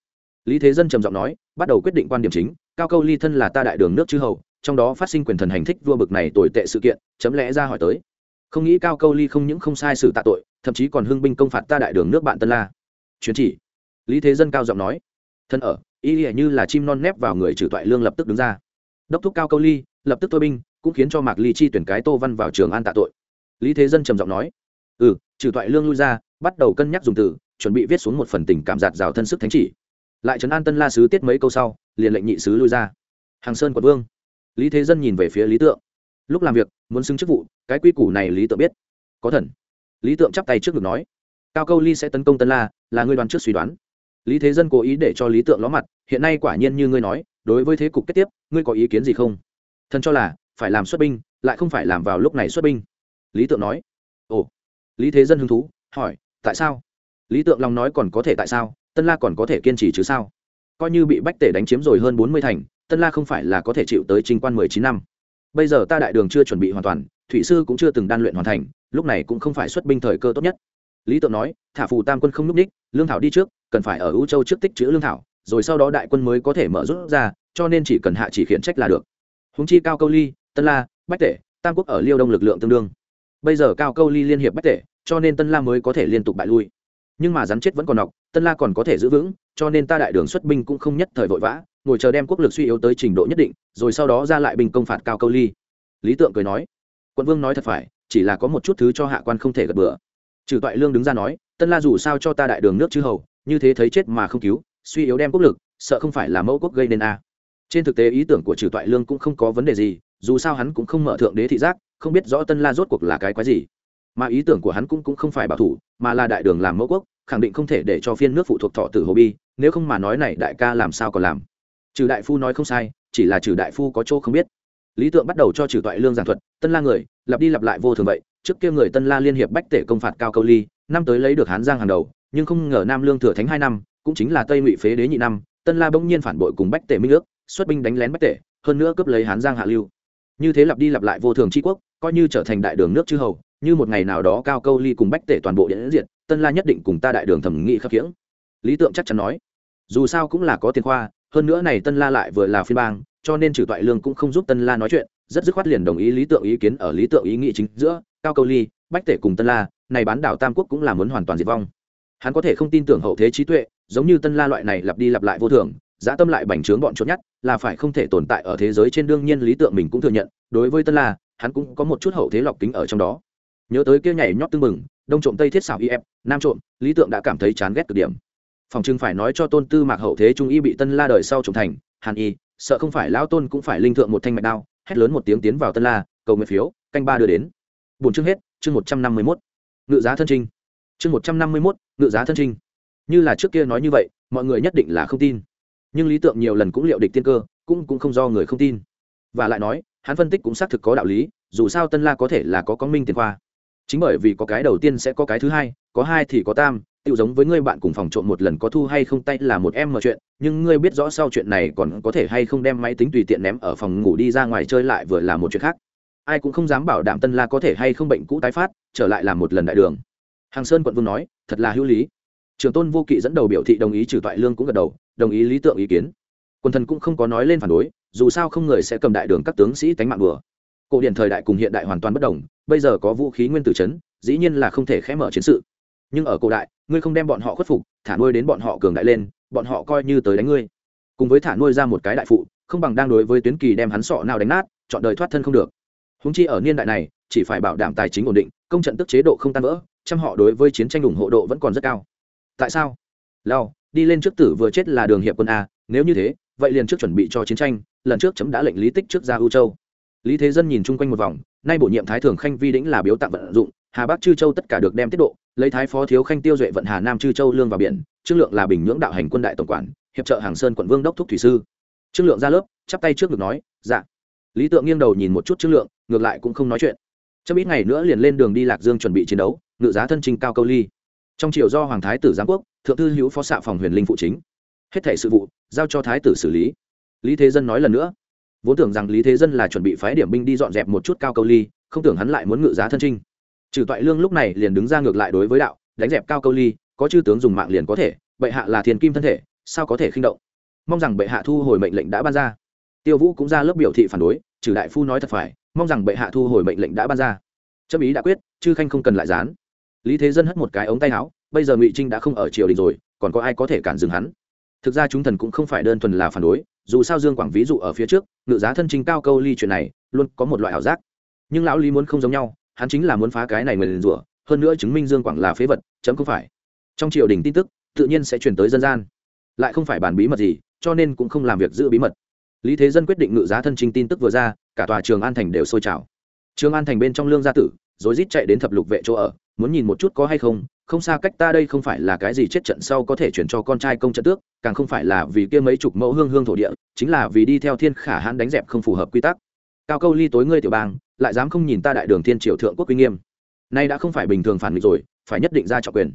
Lý thế dân trầm giọng nói, bắt đầu quyết định quan điểm chính, cao câu ly thân là ta đại đường nước chư hầu, trong đó phát sinh quyền thần hành thích vua bực này tồi tệ sự kiện, chấm lẽ ra hỏi tới. Không nghĩ cao câu ly không những không sai sự tạ tội, thậm chí còn hưng binh công phạt ta đại đường nước bạn tân la. Chuyến chỉ lý thế dân cao giọng nói, thân ở, y như là chim non nép vào người trừ toại lương lập tức đứng ra. Đốc thúc cao câu ly, lập tức thôi binh, cũng khiến cho mạc ly chi tuyển cái tô văn vào trường an tạ tội. Lý thế dân trầm giọng nói ừ trừ toại lương lui ra, bắt đầu cân nhắc dùng từ, chuẩn bị viết xuống một phần tình cảm giạt rào thân sức thánh chỉ. Lại trấn an tân la sứ tiết mấy câu sau, liền lệnh nhị sứ lui ra. Hàng sơn quận vương. Lý thế dân nhìn về phía lý tượng. Lúc làm việc, muốn xứng chức vụ, cái quy củ này lý tượng biết. Có thần. Lý tượng chắp tay trước ngực nói, cao câu ly sẽ tấn công tân la, là ngươi đoán trước suy đoán lý thế dân cố ý để cho lý tượng ló mặt, hiện nay quả nhiên như ngươi nói, đối với thế cục kết tiếp, ngươi có ý kiến gì không? Thần cho là, phải làm xuất binh, lại không phải làm vào lúc này xuất binh. Lý tượng nói. Ồ. Lý thế dân hứng thú, hỏi, tại sao? Lý tượng lòng nói còn có thể tại sao, tân la còn có thể kiên trì chứ sao? Coi như bị bách tể đánh chiếm rồi hơn bốn mươi thành, tân la không phải là có thể chịu tới trình quan mười chín năm. Bây giờ ta đại đường chưa chuẩn bị hoàn toàn, thủy sư cũng chưa từng đan luyện hoàn thành, lúc này cũng không phải xuất binh thời cơ tốt nhất lý tượng nói, thả phù tam quân không n ú c ních lương thảo đi trước, cần phải ở ưu châu trước tích chữ lương thảo, rồi sau đó đại quân mới có thể mở rút ra, cho nên chỉ cần hạ chỉ khiển trách là được. Húng chi cao câu ly, tân la, bách tể, tam quốc ở liêu đông lực lượng tương đương. Bây giờ cao câu ly liên hiệp bách tể, cho nên tân la mới có thể liên tục bại lui. Nhưng mà rắn chết vẫn còn nọc, tân la còn có thể giữ vững, cho nên ta đại đường xuất binh cũng không nhất thời vội vã, ngồi chờ đem quốc lực suy yếu tới trình độ nhất định, rồi sau đó ra lại binh công phạt cao câu ly. Lý tượng cười nói, quận vương nói thật phải, chỉ là có một chút thứ cho hạ quan không thể gật bừa trừ toại lương đứng ra nói tân la dù sao cho ta đại đường nước chư hầu như thế thấy chết mà không cứu suy yếu đem quốc lực sợ không phải là mẫu quốc gây nên a. Trên thực tế ý tưởng của trừ toại lương cũng không có vấn đề gì dù sao hắn cũng không mở thượng đế thị giác không biết rõ tân la rốt cuộc là cái quái gì. Mà ý tưởng của hắn cũng, cũng không phải bảo thủ mà là đại đường làm mẫu quốc khẳng định không thể để cho phiên nước phụ thuộc thọ tử hồ bi nếu không mà nói này đại ca làm sao còn làm. Trừ đại phu nói không sai chỉ là trừ đại phu có chỗ không biết lý tượng bắt đầu cho trừ toại lương giảng thuật, tân la người, lặp đi lặp lại vô thường vậy. Trước kia người tân la liên hiệp bách tể công phạt cao câu ly, năm tới lấy được hán giang hàng đầu, nhưng không ngờ nam lương thừa thánh hai năm, cũng chính là tây ngụy phế đế nhị năm, tân la bỗng nhiên phản bội cùng bách tể minh ước, xuất binh đánh lén bách tể, hơn nữa cướp lấy hán giang hạ lưu. Như thế lặp đi lặp lại vô thường tri quốc, coi như trở thành đại đường nước chư hầu, như một ngày nào đó cao câu ly cùng bách tể toàn bộ điện diện tân la nhất định cùng ta đại đường thẩm nghị khắc khiễng lý tượng chắc chắn nói, dù sao cũng là có tiền khoa hơn nữa này tân la lại vừa là phiên bang, cho nên trừ toại lương cũng không giúp tân la nói chuyện, rất dứt khoát liền đồng ý lý tượng ý kiến ở lý tượng ý nghĩ chính giữa, cao câu ly, bách tể cùng tân la, này bán đảo tam quốc cũng là muốn hoàn toàn diệt vong. Hắn có thể không tin tưởng hậu thế trí tuệ, giống như tân la loại này lặp đi lặp lại vô thường dã tâm lại bành trướng bọn chốt nhất, là phải không thể tồn tại ở thế giới trên đương nhiên lý tượng mình cũng thừa nhận, đối với tân la, hắn cũng có một chút hậu thế lọc kính ở trong đó. Nhớ tới kia nhảy nhót tưng mừng đông trộm tây thiết xảo if nam trộm, lý tượng đã cảm thấy chán ghét cực điểm phòng trưng phải nói cho tôn tư mạc hậu thế trung y bị tân la đời sau trùng thành, hàn y, sợ không phải lão tôn cũng phải linh thượng một thanh mạch đao, hét lớn một tiếng tiến vào tân la, cầu nguyện phiếu, canh ba đưa đến. Bốn chương hết, chương một trăm năm mươi mốt. Ngự giá thân trinh. Chương một trăm năm mươi mốt, ngự giá thân trinh. Như là trước kia nói như vậy, mọi người nhất định là không tin. Nhưng lý tượng nhiều lần cũng liệu địch tiên cơ, cũng cũng không do người không tin. Và lại nói, hắn phân tích cũng xác thực có đạo lý, dù sao tân la có thể là có con minh tiền khoa. Chính bởi vì có cái đầu tiên sẽ có cái thứ hai, có hai thì có tam tự giống với ngươi bạn cùng phòng trộm một lần có thu hay không tay là một em mà chuyện, nhưng ngươi biết rõ sau chuyện này còn có thể hay không đem máy tính tùy tiện ném ở phòng ngủ đi ra ngoài chơi lại vừa là một chuyện khác. Ai cũng không dám bảo đảm tân la có thể hay không bệnh cũ tái phát, trở lại làm một lần đại đường. Hàng sơn quận vương nói, thật là hữu lý. Trường tôn vô kỵ dẫn đầu biểu thị đồng ý trừ toại lương cũng gật đầu, đồng ý lý tượng ý kiến. Quân thần cũng không có nói lên phản đối, dù sao không người sẽ cầm đại đường các tướng sĩ tánh mạng bừa cổ điển thời đại cùng hiện đại hoàn toàn bất đồng, bây giờ có vũ khí nguyên tử chấn, dĩ nhiên là không thể khẽ mở chiến sự. Nhưng ở cổ đại ngươi không đem bọn họ khuất phục, thả nuôi đến bọn họ cường đại lên, bọn họ coi như tới đánh ngươi. Cùng với thả nuôi ra một cái đại phụ, không bằng đang đối với tuyến kỳ đem hắn sọ nào đánh nát, chọn đời thoát thân không được. Húng chi ở niên đại này, chỉ phải bảo đảm tài chính ổn định, công trận tức chế độ không tan vỡ, trăm họ đối với chiến tranh ủng hộ độ vẫn còn rất cao. Tại sao? Lao đi lên trước tử vừa chết là đường hiệp quân a, nếu như thế, vậy liền trước chuẩn bị cho chiến tranh, lần trước chấm đã lệnh lý tích trước ra ưu châu. Lý thế dân nhìn chung quanh một vòng, nay bổ nhiệm thái thường khanh vi đĩnh là biếu tặng vận dụng hà bắc chư châu tất cả được đem tiết độ, lấy thái phó thiếu khanh tiêu duệ vận hà nam chư châu lương vào biển, trương lượng là bình nhưỡng đạo hành quân đại tổng quản, hiệp trợ hàng sơn quận vương đốc thúc thủy sư. Trương lượng ra lớp, chắp tay trước ngực nói dạ. Lý tượng nghiêng đầu nhìn một chút trương lượng, ngược lại cũng không nói chuyện. Chớp ít ngày nữa liền lên đường đi lạc dương chuẩn bị chiến đấu, ngự giá thân trình cao câu ly. Trong triều do hoàng thái tử giám quốc, thượng thư hữu phó xạ phòng huyền linh phụ chính. Hết thể sự vụ, giao cho thái tử xử lý. Lý thế dân nói lần nữa. Vốn tưởng rằng lý thế dân là chuẩn bị phái điểm binh đi dọn dẹp một chút cao câu ly, không tưởng hắn lại muốn ngự giá thân trinh trừ toại lương lúc này liền đứng ra ngược lại đối với đạo, đánh dẹp cao câu ly, có chư tướng dùng mạng liền có thể, bệ hạ là thiền kim thân thể, sao có thể khinh động? Mong rằng bệ hạ thu hồi mệnh lệnh đã ban ra. Tiêu vũ cũng ra lớp biểu thị phản đối, trừ đại phu nói thật phải, mong rằng bệ hạ thu hồi mệnh lệnh đã ban ra. Chấp ý đã quyết, chư khanh không cần lại dán lý thế dân hất một cái ống tay áo, bây giờ ngụy trinh đã không ở triều đình rồi, còn có ai có thể cản dừng hắn? Thực ra chúng thần cũng không phải đơn thuần là phản đối, dù sao dương quảng ví dụ ở phía trước, ngự giá thân trinh cao câu ly chuyện này, luôn có một loại ảo giác. Nhưng lão lý muốn không giống nhau hắn chính là muốn phá cái này người liền rủa, hơn nữa chứng minh dương quảng là phế vật, chấm không phải. Trong triều đình tin tức, tự nhiên sẽ chuyển tới dân gian. Lại không phải bản bí mật gì, cho nên cũng không làm việc giữ bí mật. Lý thế dân quyết định ngự giá thân trinh tin tức vừa ra, cả tòa trường an thành đều sôi trào. Trường an thành bên trong lương gia tử rồi rít chạy đến thập lục vệ chỗ ở, muốn nhìn một chút có hay không không xa cách ta đây không phải là cái gì chết trận sau có thể chuyển cho con trai công trận tước, càng không phải là vì kia mấy chục mẫu hương hương thổ địa, chính là vì đi theo thiên khả hãn đánh dẹp không phù hợp quy tắc cao câu ly tối ngươi tiểu bang, lại dám không nhìn ta đại đường thiên triều thượng quốc uy nghiêm. Nay đã không phải bình thường phản nghịch rồi, phải nhất định ra trọng quyền.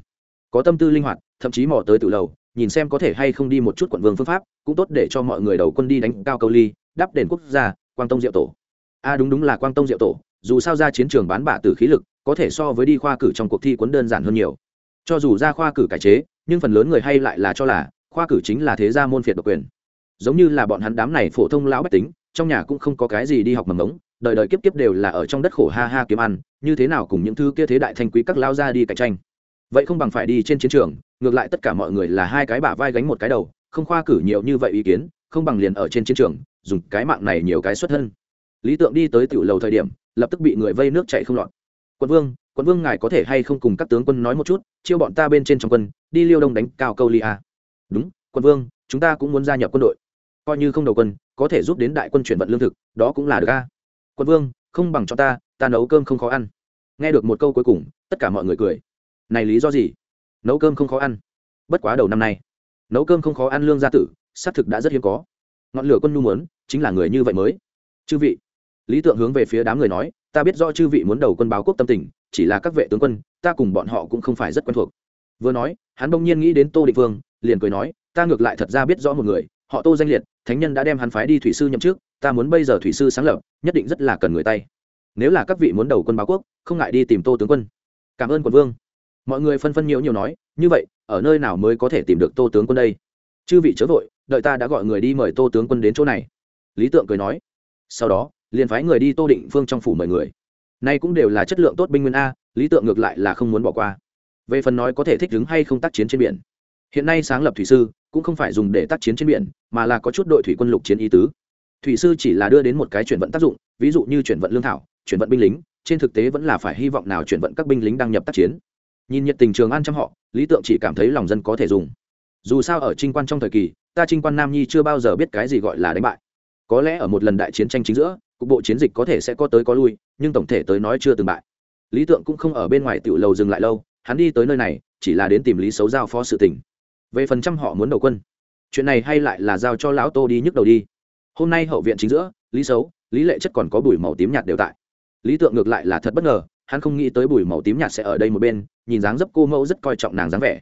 Có tâm tư linh hoạt, thậm chí mò tới từ lầu, nhìn xem có thể hay không đi một chút quận vương phương pháp, cũng tốt để cho mọi người đầu quân đi đánh cao câu ly, đắp đền quốc gia, quang tông diệu tổ. A đúng đúng là quang tông diệu tổ, dù sao ra chiến trường bán bạ từ khí lực, có thể so với đi khoa cử trong cuộc thi cuốn đơn giản hơn nhiều. Cho dù ra khoa cử cải chế, nhưng phần lớn người hay lại là cho là, khoa cử chính là thế gia môn phiệt độc quyền. Giống như là bọn hắn đám này phổ thông lão bách tính trong nhà cũng không có cái gì đi học mầm ống, đời đời kiếp kiếp đều là ở trong đất khổ ha ha kiếm ăn, như thế nào cùng những thứ kia thế đại thanh quý các lao ra đi cạnh tranh. Vậy không bằng phải đi trên chiến trường, ngược lại tất cả mọi người là hai cái bả vai gánh một cái đầu, không khoa cử nhiều như vậy ý kiến, không bằng liền ở trên chiến trường, dùng cái mạng này nhiều cái xuất thân. Lý tượng đi tới tiểu lầu thời điểm, lập tức bị người vây nước chạy không lọt. Quân vương quân vương ngài có thể hay không cùng các tướng quân nói một chút, chiêu bọn ta bên trên trong quân, đi liêu đông đánh cao câu ly a đúng, quân vương, chúng ta cũng muốn gia nhập quân đội. Coi như không đầu quân có thể giúp đến đại quân chuyển vận lương thực, đó cũng là được a. Quân vương, không bằng cho ta ta nấu cơm không khó ăn. Nghe được một câu cuối cùng, tất cả mọi người cười. Này lý do gì? Nấu cơm không khó ăn. Bất quá đầu năm nay, nấu cơm không khó ăn lương gia tử, xác thực đã rất hiếm có. Ngọn lửa quân nhu muốn, chính là người như vậy mới. Chư vị, lý tượng hướng về phía đám người nói, ta biết do chư vị muốn đầu quân báo quốc tâm tình, chỉ là các vệ tướng quân, ta cùng bọn họ cũng không phải rất quen thuộc. Vừa nói, hắn bỗng nhiên nghĩ đến tô định vương, liền cười nói, ta ngược lại thật ra biết rõ một người, họ tô danh liệt thánh nhân đã đem hắn phái đi thủy sư nhậm trước ta muốn bây giờ thủy sư sáng lập, nhất định rất là cần người tay. Nếu là các vị muốn đầu quân báo quốc, không ngại đi tìm tô tướng quân. Cảm ơn quận vương. Mọi người phân phân nhiều nhiều nói, như vậy, ở nơi nào mới có thể tìm được tô tướng quân đây? Chư vị chớ vội, đợi ta đã gọi người đi mời tô tướng quân đến chỗ này. Lý tượng cười nói. Sau đó, liền phái người đi tô định phương trong phủ mời người. Nay cũng đều là chất lượng tốt binh nguyên a, lý tượng ngược lại là không muốn bỏ qua. Về phần nói có thể thích ứng hay không tác chiến trên biển hiện nay sáng lập thủy sư cũng không phải dùng để tác chiến trên biển, mà là có chút đội thủy quân lục chiến ý tứ. Thủy sư chỉ là đưa đến một cái chuyển vận tác dụng, ví dụ như chuyển vận lương thảo, chuyển vận binh lính, trên thực tế vẫn là phải hy vọng nào chuyển vận các binh lính đăng nhập tác chiến. Nhìn nhiệt tình trường an trong họ, lý tượng chỉ cảm thấy lòng dân có thể dùng. Dù sao ở trinh quan trong thời kỳ, ta trinh quan nam nhi chưa bao giờ biết cái gì gọi là đánh bại. Có lẽ ở một lần đại chiến tranh chính giữa, cục bộ chiến dịch có thể sẽ có tới có lui, nhưng tổng thể tới nói chưa từng bại. Lý tượng cũng không ở bên ngoài tiểu lầu dừng lại lâu, hắn đi tới nơi này, chỉ là đến tìm lý xấu giao phó sự tình về phần trăm họ muốn đầu quân. Chuyện này hay lại là giao cho lão tô đi nhức đầu đi. Hôm nay hậu viện chính giữa, lý xấu, lý lệ chất còn có bùi màu tím nhạt đều tại. Lý tượng ngược lại là thật bất ngờ, hắn không nghĩ tới bùi màu tím nhạt sẽ ở đây một bên, nhìn dáng dấp cô mẫu rất coi trọng nàng dáng vẻ.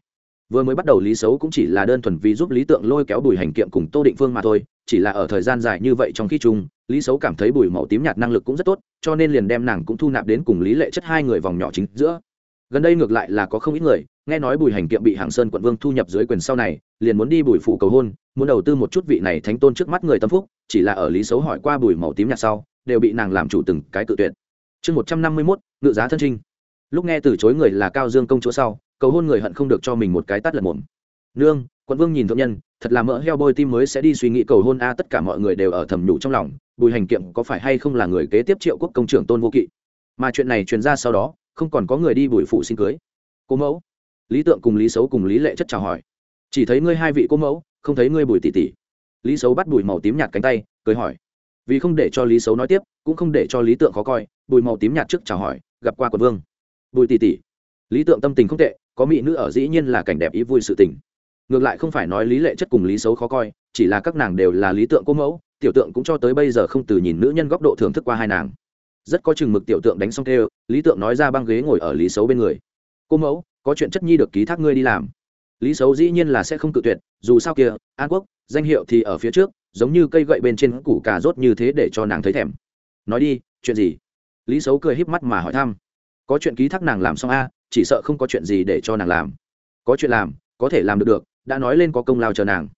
Vừa mới bắt đầu lý xấu cũng chỉ là đơn thuần vì giúp lý tượng lôi kéo bùi hành kiệm cùng tô định phương mà thôi, chỉ là ở thời gian dài như vậy trong khi chung, lý xấu cảm thấy bùi màu tím nhạt năng lực cũng rất tốt, cho nên liền đem nàng cũng thu nạp đến cùng lý lệ chất hai người vòng nhỏ chính giữa gần đây ngược lại là có không ít người, nghe nói bùi hành kiệm bị hàng sơn quận vương thu nhập dưới quyền sau này, liền muốn đi bùi phủ cầu hôn, muốn đầu tư một chút vị này thánh tôn trước mắt người tâm phúc, chỉ là ở lý xấu hỏi qua bùi màu tím nhạt sau, đều bị nàng làm chủ từng cái cự tuyệt. Chương một trăm năm mươi mốt, ngự giá thân trinh. Lúc nghe từ chối người là cao dương công chúa sau, cầu hôn người hận không được cho mình một cái tắt lật mồm. Nương, quận vương nhìn thượng nhân, thật là mỡ heo bôi tim mới sẽ đi suy nghĩ cầu hôn a, tất cả mọi người đều ở thầm nhủ trong lòng, bùi hành kiệm có phải hay không là người kế tiếp triệu quốc công trưởng tôn vô kỵ? Mà chuyện này truyền ra sau đó không còn có người đi bùi phụ xin cưới. Cô mẫu, lý tượng cùng lý xấu cùng lý lệ chất chào hỏi. Chỉ thấy ngươi hai vị cô mẫu, không thấy ngươi bùi tỷ tỷ lý xấu bắt bùi màu tím nhạt cánh tay, cười hỏi. Vì không để cho lý xấu nói tiếp, cũng không để cho lý tượng khó coi, bùi màu tím nhạt trước chào hỏi, gặp qua quận vương. Bùi tỷ tỷ lý tượng tâm tình không tệ, có mỹ nữ ở dĩ nhiên là cảnh đẹp ý vui sự tình. Ngược lại không phải nói lý lệ chất cùng lý xấu khó coi, chỉ là các nàng đều là lý tượng cô mẫu, tiểu tượng cũng cho tới bây giờ không từ nhìn nữ nhân góc độ thưởng thức qua hai nàng rất có chừng mực tiểu tượng đánh xong kêu, lý tượng nói ra băng ghế ngồi ở lý xấu bên người. Cô mẫu, có chuyện chất nhi được ký thác ngươi đi làm. Lý xấu dĩ nhiên là sẽ không cự tuyệt, dù sao kia, an quốc, danh hiệu thì ở phía trước, giống như cây gậy bên trên củ cà rốt như thế để cho nàng thấy thèm. Nói đi, chuyện gì? Lý xấu cười híp mắt mà hỏi thăm. Có chuyện ký thác nàng làm xong a, chỉ sợ không có chuyện gì để cho nàng làm. Có chuyện làm, có thể làm được được, đã nói lên có công lao chờ nàng.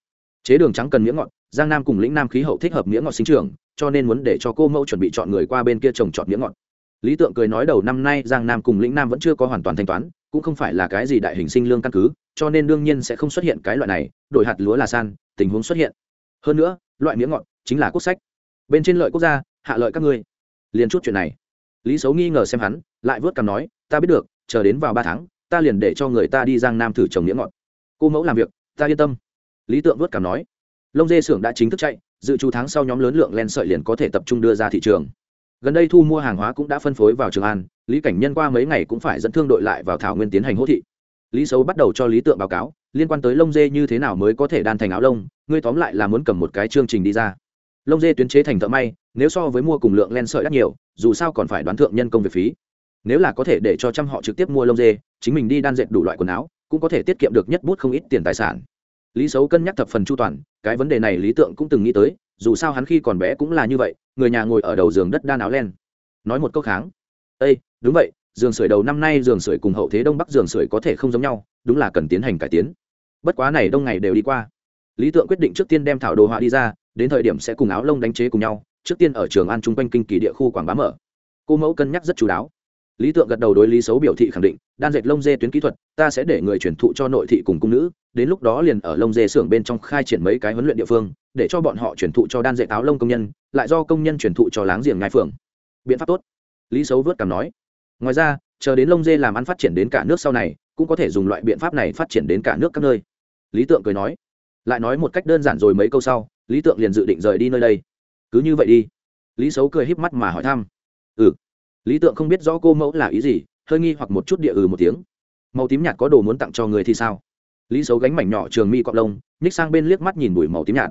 Chế đường trắng cần miếng ngọt giang nam cùng lĩnh nam khí hậu thích hợp miếng ngọt sinh trưởng, cho nên muốn để cho cô mẫu chuẩn bị chọn người qua bên kia trồng trọt miếng ngọt. Lý tượng cười nói đầu năm nay giang nam cùng lĩnh nam vẫn chưa có hoàn toàn thanh toán, cũng không phải là cái gì đại hình sinh lương căn cứ, cho nên đương nhiên sẽ không xuất hiện cái loại này, đổi hạt lúa là san, tình huống xuất hiện. Hơn nữa, loại miếng ngọt chính là quốc sách. Bên trên lợi quốc gia, hạ lợi các ngươi. Liền chút chuyện này. Lý xấu nghi ngờ xem hắn, lại vớt cằm nói, ta biết được, chờ đến vào ba tháng, ta liền để cho người ta đi giang nam thử trồng miếng ngọt. Cô mẫu làm việc, ta yên tâm. Lý tượng vớt cằm nói lông dê xưởng đã chính thức chạy, dự trù tháng sau nhóm lớn lượng len sợi liền có thể tập trung đưa ra thị trường. Gần đây thu mua hàng hóa cũng đã phân phối vào trường an, lý cảnh nhân qua mấy ngày cũng phải dẫn thương đội lại vào thảo nguyên tiến hành hỗ thị. Lý xấu bắt đầu cho lý tượng báo cáo, liên quan tới lông dê như thế nào mới có thể đan thành áo lông, ngươi tóm lại là muốn cầm một cái chương trình đi ra. Lông dê tuyến chế thành thợ may, nếu so với mua cùng lượng len sợi đắt nhiều, dù sao còn phải đoán thượng nhân công việc phí. Nếu là có thể để cho trăm họ trực tiếp mua lông dê, chính mình đi đan dệt đủ loại quần áo, cũng có thể tiết kiệm được nhất bút không ít tiền tài sản lý xấu cân nhắc thập phần chu toàn, cái vấn đề này lý tượng cũng từng nghĩ tới, dù sao hắn khi còn bé cũng là như vậy, người nhà ngồi ở đầu giường đất đan áo len. Nói một câu kháng. Ây đúng vậy, giường sưởi đầu năm nay giường sưởi cùng hậu thế đông bắc giường sưởi có thể không giống nhau, đúng là cần tiến hành cải tiến. Bất quá này đông ngày đều đi qua. Lý tượng quyết định trước tiên đem thảo đồ họa đi ra, đến thời điểm sẽ cùng áo lông đánh chế cùng nhau, trước tiên ở trường an chung quanh kinh kỳ địa khu quảng bá mở. Cô mẫu cân nhắc rất chú đáo lý tượng gật đầu đối lý xấu biểu thị khẳng định, đan dệt lông dê tuyến kỹ thuật, ta sẽ để người truyền thụ cho nội thị cùng cung nữ, đến lúc đó liền ở lông dê xưởng bên trong khai triển mấy cái huấn luyện địa phương, để cho bọn họ truyền thụ cho đan dệt áo lông công nhân, lại do công nhân truyền thụ cho láng giềng ngai phường biện pháp tốt. Lý xấu vớt cảm nói, ngoài ra, chờ đến lông dê làm ăn phát triển đến cả nước sau này, cũng có thể dùng loại biện pháp này phát triển đến cả nước các nơi. Lý tượng cười nói, lại nói một cách đơn giản rồi mấy câu sau, lý tượng liền dự định rời đi nơi đây. Cứ như vậy đi. Lý xấu cười híp mắt mà hỏi thăm ừ lý tượng không biết rõ cô mẫu là ý gì, hơi nghi hoặc một chút địa ừ một tiếng. Màu tím nhạt có đồ muốn tặng cho người thì sao? Lý xấu gánh mảnh nhỏ trường mi cọp lông, nhích sang bên liếc mắt nhìn bụi màu tím nhạt.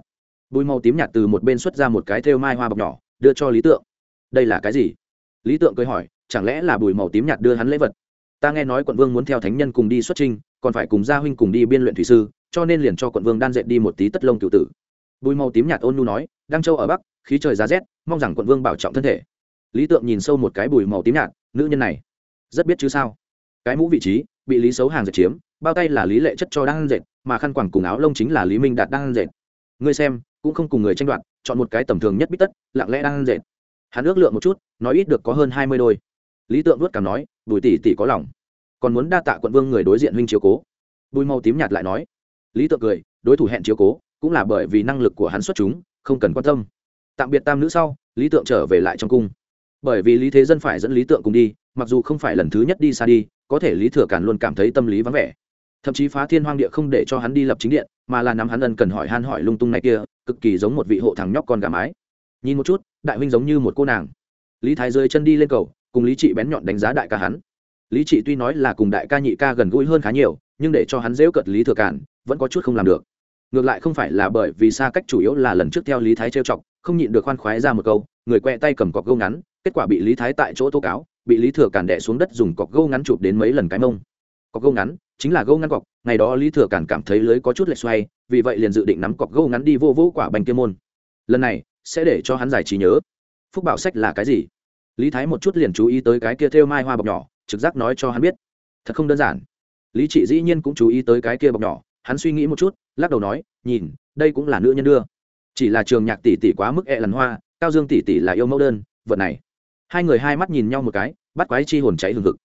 Bụi màu tím nhạt từ một bên xuất ra một cái thêu mai hoa bọc nhỏ, đưa cho lý tượng. Đây là cái gì? Lý tượng cười hỏi, chẳng lẽ là bùi màu tím nhạt đưa hắn lễ vật? Ta nghe nói quận vương muốn theo thánh nhân cùng đi xuất trinh còn phải cùng gia huynh cùng đi biên luyện thủy sư, cho nên liền cho quận vương đan dệt đi một tí tất lông cựu tử. Bùi màu tím nhạt ôn nu nói, đăng châu ở bắc, khí trời giá rét, mong rằng quận vương bảo trọng thân thể lý tượng nhìn sâu một cái bùi màu tím nhạt, nữ nhân này, rất biết chứ sao? Cái mũ vị trí, bị lý xấu hàng dệt chiếm, bao tay là lý lệ chất cho đang dệt, mà khăn quàng cùng áo lông chính là lý minh đạt đang dệt. Ngươi xem, cũng không cùng người tranh đoạt, chọn một cái tầm thường nhất bít tất, lặng lẽ đang dệt. Hắn ước lượng một chút, nói ít được có hơn hai mươi đôi. Lý tượng nuốt cảm nói, bùi tỷ tỷ có lòng. Còn muốn đa tạ quận vương người đối diện huynh chiếu cố. Bùi màu tím nhạt lại nói. Lý tượng cười, đối thủ hẹn chiếu cố, cũng là bởi vì năng lực của hắn xuất chúng, không cần quan tâm. Tạm biệt tam nữ sau, lý tượng trở về lại trong cung bởi vì lý thế dân phải dẫn lý tượng cùng đi, mặc dù không phải lần thứ nhất đi xa đi, có thể lý thừa càn luôn cảm thấy tâm lý vắng vẻ. Thậm chí phá thiên hoang địa không để cho hắn đi lập chính điện, mà là nắm hắn ân cần hỏi han hỏi lung tung này kia, cực kỳ giống một vị hộ thằng nhóc con gà mái. Nhìn một chút, đại huynh giống như một cô nàng. Lý thái rơi chân đi lên cầu, cùng lý trị bén nhọn đánh giá đại ca hắn. Lý trị tuy nói là cùng đại ca nhị ca gần gũi hơn khá nhiều, nhưng để cho hắn dễu cợt lý thừa cản vẫn có chút không làm được. Ngược lại không phải là bởi vì xa cách chủ yếu là lần trước theo lý thái trêu chọc, không nhịn được khoan khoái ra một câu, người quẹ tay cầm cọc gâu ngắn kết quả bị lý thái tại chỗ tố cáo, bị lý thừa cản đẻ xuống đất dùng cọc gâu ngắn chụp đến mấy lần cái mông. Cọc gâu ngắn, chính là gâu ngắn cọc, ngày đó lý thừa cản cảm thấy lưới có chút lệch xoay, vì vậy liền dự định nắm cọc gâu ngắn đi vô vô quả bành kia môn. Lần này, sẽ để cho hắn giải trí nhớ. Phúc bảo sách là cái gì? Lý thái một chút liền chú ý tới cái kia thêu mai hoa bọc nhỏ, trực giác nói cho hắn biết. Thật không đơn giản. Lý trị dĩ nhiên cũng chú ý tới cái kia bọc nhỏ, hắn suy nghĩ một chút, lắc đầu nói, nhìn, đây cũng là nữ nhân đưa. Chỉ là trường nhạc tỷ tỷ quá mức e lần hoa, cao dương tỷ tỷ là yêu mẫu đơn, vật này hai người hai mắt nhìn nhau một cái, bắt quái chi hồn cháy hừng hực.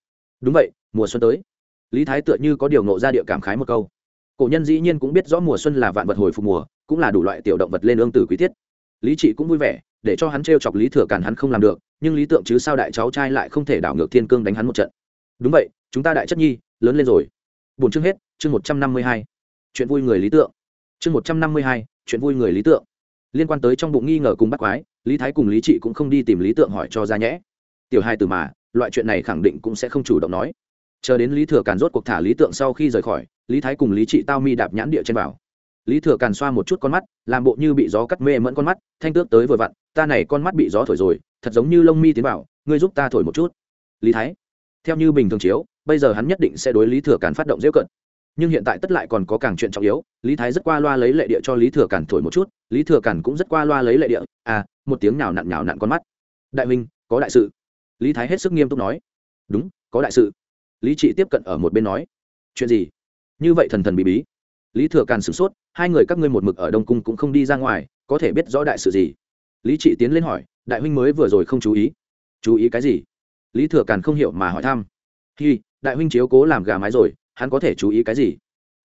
Đúng vậy, mùa xuân tới. Lý thái tựa như có điều nộ ra địa cảm khái một câu. Cổ nhân dĩ nhiên cũng biết rõ mùa xuân là vạn vật hồi phục mùa, cũng là đủ loại tiểu động vật lên ương tử quý tiết lý trị cũng vui vẻ, để cho hắn t chọc lý thừa càn hắn không làm được, nhưng lý tượng chứ sao đại cháu trai lại không thể đảo ngược thiên cương đánh hắn một trận. Đúng vậy, chúng ta đại chất nhi, lớn lên rồi. Bốn chương hết, chương một trăm năm mươi hai. Chuyện vui người lý tượng. Chương một trăm năm mươi hai, chuyện vui người lý tượng. Liên quan tới trong bụng nghi ngờ cùng bắt quái lý thái cùng lý trị cũng không đi tìm lý tượng hỏi cho ra nhẽ. Tiểu hai từ mà, loại chuyện này khẳng định cũng sẽ không chủ động nói. Chờ đến lý thừa càn rốt cuộc thả lý tượng sau khi rời khỏi, lý thái cùng lý trị tao mi đạp nhãn địa trên bảo. Lý thừa càn xoa một chút con mắt, làm bộ như bị gió cắt mê mẫn con mắt, thanh tước tới vừa vặn, ta này con mắt bị gió thổi rồi, thật giống như lông mi tiến bảo, ngươi giúp ta thổi một chút. Lý thái, theo như bình thường chiếu, bây giờ hắn nhất định sẽ đối lý thừa càn phát động dễ cận. Nhưng hiện tại tất lại còn có càng chuyện trọng yếu, lý thái rất qua loa lấy lệ địa cho lý thừa càn thổi một chút, lý thừa càn cũng rất qua loa lấy lệ địa à một tiếng nào nặn nhào nặn con mắt. Đại minh có đại sự. Lý thái hết sức nghiêm túc nói. Đúng, có đại sự. Lý trị tiếp cận ở một bên nói. Chuyện gì? Như vậy thần thần bí bí. Lý thừa càn sửng sốt, hai người các ngươi một mực ở đông cung cũng không đi ra ngoài, có thể biết rõ đại sự gì? Lý trị tiến lên hỏi, đại huynh mới vừa rồi không chú ý. Chú ý cái gì? Lý thừa càn không hiểu mà hỏi thăm. Khi đại huynh chiếu cố làm gà mái rồi, hắn có thể chú ý cái gì?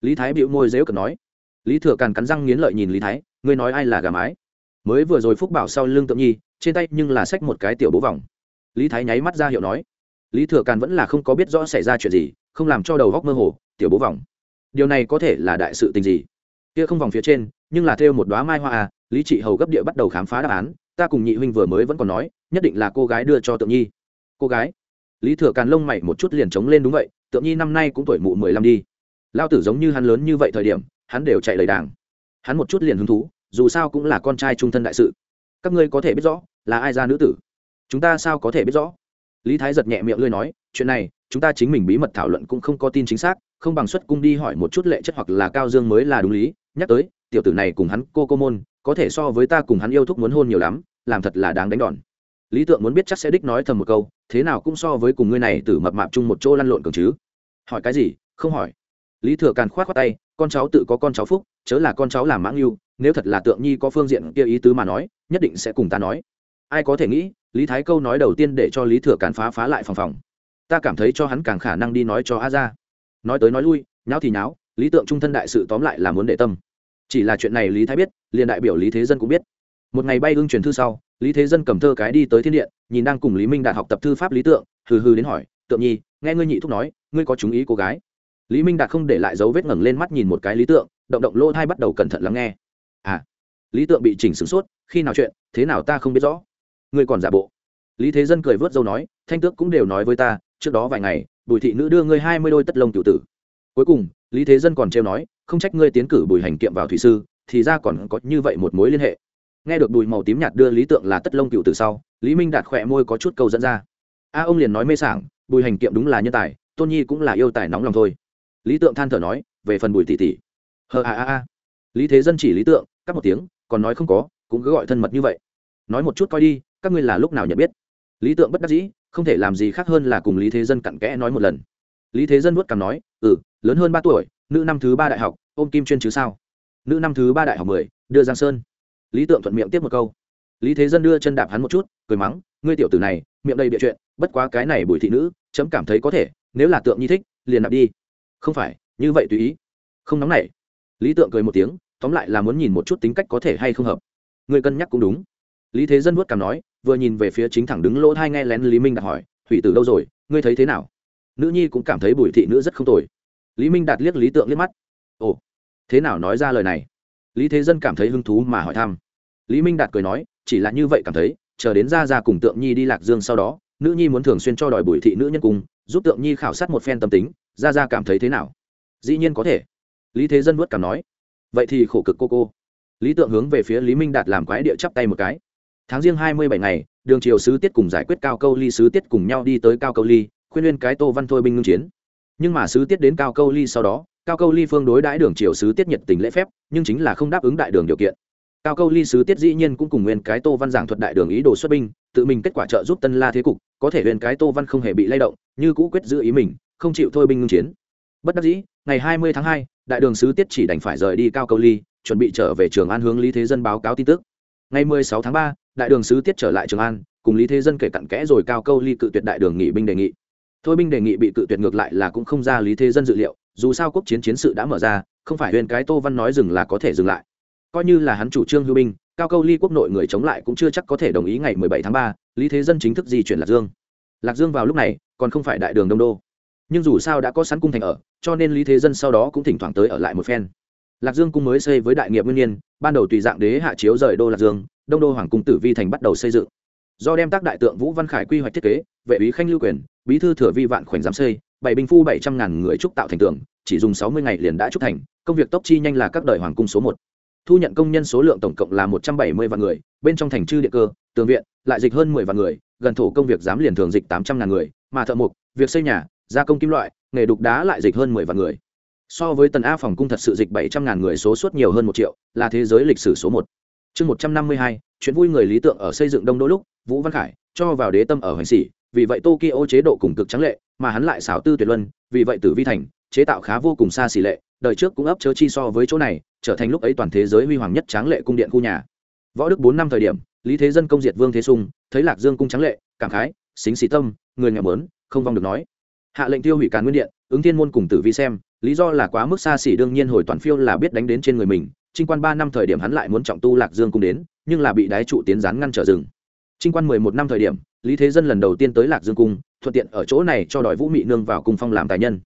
Lý thái bịu môi dễu cần nói. Lý thừa càn cắn răng nghiến lợi nhìn lý thái, ngươi nói ai là gà mái? Mới vừa rồi phúc bảo sau lưng tượng nhi, trên tay nhưng là xách một cái tiểu bố vòng. Lý thái nháy mắt ra hiệu nói, lý thừa càn vẫn là không có biết rõ xảy ra chuyện gì, không làm cho đầu góc mơ hồ, tiểu bố vòng. Điều này có thể là đại sự tình gì? Kia không vòng phía trên, nhưng là theo một đoá mai hoa à lý trị hầu gấp địa bắt đầu khám phá đáp án, ta cùng nhị huynh vừa mới vẫn còn nói, nhất định là cô gái đưa cho tượng nhi. Cô gái? Lý thừa càn lông mày một chút liền trống lên đúng vậy, tượng nhi năm nay cũng tuổi mụ mười lăm đi. Lao tử giống như hắn lớn như vậy thời điểm, hắn đều chạy lời đàng. Hắn một chút liền hứng thú dù sao cũng là con trai trung thân đại sự. Các ngươi có thể biết rõ là ai ra nữ tử. Chúng ta sao có thể biết rõ? Lý thái giật nhẹ miệng lưới nói, chuyện này, chúng ta chính mình bí mật thảo luận cũng không có tin chính xác, không bằng xuất cung đi hỏi một chút lệ chất hoặc là cao dương mới là đúng lý. Nhắc tới, tiểu tử này cùng hắn cô cô môn, có thể so với ta cùng hắn yêu thúc muốn hôn nhiều lắm, làm thật là đáng đánh đòn. Lý tượng muốn biết chắc sẽ đích nói thầm một câu, thế nào cũng so với cùng ngươi này tử mập mạp chung một chỗ lăn lộn cường chứ? Hỏi cái gì? Không hỏi. Lý thừa càn k h o á t tay con cháu tự có con cháu phúc, chớ là con cháu làm mãng yêu, nếu thật là tượng nhi có phương diện kia ý tứ mà nói, nhất định sẽ cùng ta nói. Ai có thể nghĩ, lý thái câu nói đầu tiên để cho lý thừa càn phá phá lại phòng phòng. Ta cảm thấy cho hắn càng khả năng đi nói cho a ra nói tới nói lui, nháo thì nháo, lý tượng trung thân đại sự tóm lại là muốn để tâm. Chỉ là chuyện này lý thái biết, liền đại biểu lý thế dân cũng biết. Một ngày bay ưng truyền thư sau, lý thế dân cầm thơ cái đi tới thiên điện, nhìn đang cùng lý minh đạt học tập thư pháp lý tượng, hừ hừ đến hỏi, tượng nhi, nghe ngươi nhị thúc nói, ngươi có chú ý cô gái? Lý minh đạt không để lại dấu vết ngẩng lên mắt nhìn một cái lý tượng, động động lỗ thai bắt đầu cẩn thận lắng nghe. À lý tượng bị chỉnh sửng sốt, khi nào chuyện, thế nào ta không biết rõ. Ngươi còn giả bộ. Lý thế dân cười vớt dâu nói, thanh tước cũng đều nói với ta, trước đó vài ngày, bùi thị nữ đưa ngươi hai mươi đôi tất lông tiểu tử. Cuối cùng, lý thế dân còn trêu nói, không trách ngươi tiến cử bùi hành kiệm vào thủy sư, thì ra còn có như vậy một mối liên hệ. Nghe được bùi màu tím nhạt đưa lý tượng là tất lông cựu từ sau, lý minh đạt khỏe môi có chút câu dẫn ra. A ông liền nói mê sảng, bùi hành kiệm đúng là nhân tài, tôn nhi cũng là yêu tài nóng lòng thôi lý tượng than thở nói, về phần bùi tỷ tỷ. Hờ a a a. Lý thế dân chỉ lý tượng, cắt một tiếng, còn nói không có, cũng cứ gọi thân mật như vậy. Nói một chút coi đi, các ngươi là lúc nào nhận biết? Lý tượng bất đắc dĩ, không thể làm gì khác hơn là cùng lý thế dân cặn kẽ nói một lần. Lý thế dân vuốt cằm nói ừ lớn hơn ba tuổi, nữ năm thứ ba đại học, ôm kim chuyên chứ sao? Nữ năm thứ ba đại học mười, đưa giang sơn. Lý tượng thuận miệng tiếp một câu. Lý thế dân đưa chân đạp hắn một chút, cười mắng, ngươi tiểu tử này, miệng đầy bịa chuyện, bất quá cái này bùi thị nữ, chấm cảm thấy có thể, nếu là tượng nhi thích, liền nạp đi không phải, như vậy tùy ý. Không nóng nảy. Lý tượng cười một tiếng, tóm lại là muốn nhìn một chút tính cách có thể hay không hợp. Người cân nhắc cũng đúng. Lý thế dân vuốt cằm nói, vừa nhìn về phía chính thẳng đứng lỗ thai nghe lén lý minh đạt hỏi, thủy tử đâu rồi? Ngươi thấy thế nào? Nữ nhi cũng cảm thấy bùi thị nữ rất không tồi. Lý minh đạt liếc lý tượng liếc mắt. Ồ, thế nào nói ra lời này? Lý thế dân cảm thấy hứng thú mà hỏi thăm. Lý minh đạt cười nói, chỉ là như vậy cảm thấy, chờ đến ra ra cùng tượng nhi đi lạc dương sau đó, nữ nhi muốn thường xuyên cho đòi bùi thị nữ nhân cung giúp tượng nhi khảo sát một phen tâm tính ra ra cảm thấy thế nào? Dĩ nhiên có thể. Lý thế dân vớt cảm nói. Vậy thì khổ cực cô cô. Lý tượng hướng về phía lý minh đạt làm quái địa chắp tay một cái. Tháng riêng hai mươi bảy ngày, đường triều sứ tiết cùng giải quyết cao câu ly, sứ tiết cùng nhau đi tới cao câu ly, khuyên liên cái tô văn thôi binh ngưng chiến. Nhưng mà sứ tiết đến cao câu ly sau đó, cao câu ly phương đối đãi đường triều sứ tiết nhiệt tình lễ phép, nhưng chính là không đáp ứng đại đường điều kiện. Cao câu ly, sứ tiết dĩ nhiên cũng cùng nguyên cái tô văn giảng thuật đại đường ý đồ xuất binh, tự mình kết quả trợ giúp tân la thế cục, có thể nguyên cái tô văn không hề bị lay động, như cũ quyết giữ ý mình không chịu thôi binh ngưng chiến. Bất đắc dĩ ngày hai mươi tháng hai đại đường sứ tiết chỉ đành phải rời đi cao câu ly chuẩn bị trở về trường an hướng lý thế dân báo cáo tin tức. Ngày mười sáu tháng ba đại đường sứ tiết trở lại trường an cùng lý thế dân kể cặn kẽ rồi cao câu ly cự tuyệt đại đường nghị binh đề nghị. Thôi binh đề nghị bị cự tuyệt ngược lại là cũng không ra lý thế dân dự liệu dù sao quốc chiến chiến sự đã mở ra không phải huyền cái tô văn nói dừng là có thể dừng lại. Coi như là hắn chủ trương hưu binh cao câu ly quốc nội người chống lại cũng chưa chắc có thể đồng ý ngày 17 tháng 3, lý thế dân chính thức di chuyển lạc dương. Lạc dương vào lúc này còn không phải đại đường đông đô nhưng dù sao đã có sẵn cung thành ở, cho nên lý thế dân sau đó cũng thỉnh thoảng tới ở lại một phen. Lạc dương cung mới xây với đại nghiệp nguyên nhiên, ban đầu tùy dạng đế hạ chiếu rời đô lạc dương, đông đô hoàng cung tử vi thành bắt đầu xây dựng. Do đem tác đại tượng vũ văn khải quy hoạch thiết kế, vệ úy khanh lưu quyền, bí thư thừa vi vạn khoảnh giám xây bảy binh phu bảy trăm ngàn người trúc tạo thành tường, chỉ dùng sáu mươi ngày liền đã trúc thành, công việc tốc chi nhanh là các đời hoàng cung số một. Thu nhận công nhân số lượng tổng cộng là một trăm bảy mươi vạn người, bên trong thành chư địa cơ, tường viện, lại dịch hơn mười vạn người, gần thổ công việc giám liền thường dịch tám trăm ngàn người, mà thợ mộc, việc xây nhà gia công kim loại, nghề đục đá lại dịch hơn mười vạn người. So với tần a phòng cung thật sự dịch bảy trăm ngàn người số suốt nhiều hơn một triệu, là thế giới lịch sử số một. Chương một trăm năm mươi hai, chuyện vui người lý tượng ở xây dựng đông đô lúc, vũ văn khải cho vào đế tâm ở hoành sĩ vì vậy tokyo chế độ cùng cực trắng lệ, mà hắn lại xảo tư tuyệt luân, vì vậy tử vi thành chế tạo khá vô cùng xa xỉ lệ, đời trước cũng ấp chớ chi so với chỗ này, trở thành lúc ấy toàn thế giới huy hoàng nhất tráng lệ cung điện khu nhà. Võ đức bốn năm thời điểm, lý thế dân công diệt vương thế sung, thấy lạc dương cung tráng lệ, cảm khái, xính xí tâm, người nghèo mớn, không vong được nói hạ lệnh tiêu hủy càn nguyên điện, ứng thiên môn cùng tử vi xem, lý do là quá mức xa xỉ đương nhiên hồi toàn phiêu là biết đánh đến trên người mình, trinh quan ba năm thời điểm hắn lại muốn trọng tu lạc dương cung đến, nhưng là bị đái trụ tiến gián ngăn trở rừng. Trinh quan mười một năm thời điểm, lý thế dân lần đầu tiên tới lạc dương cung, thuận tiện ở chỗ này cho đòi vũ mị nương vào cung phong làm tài nhân.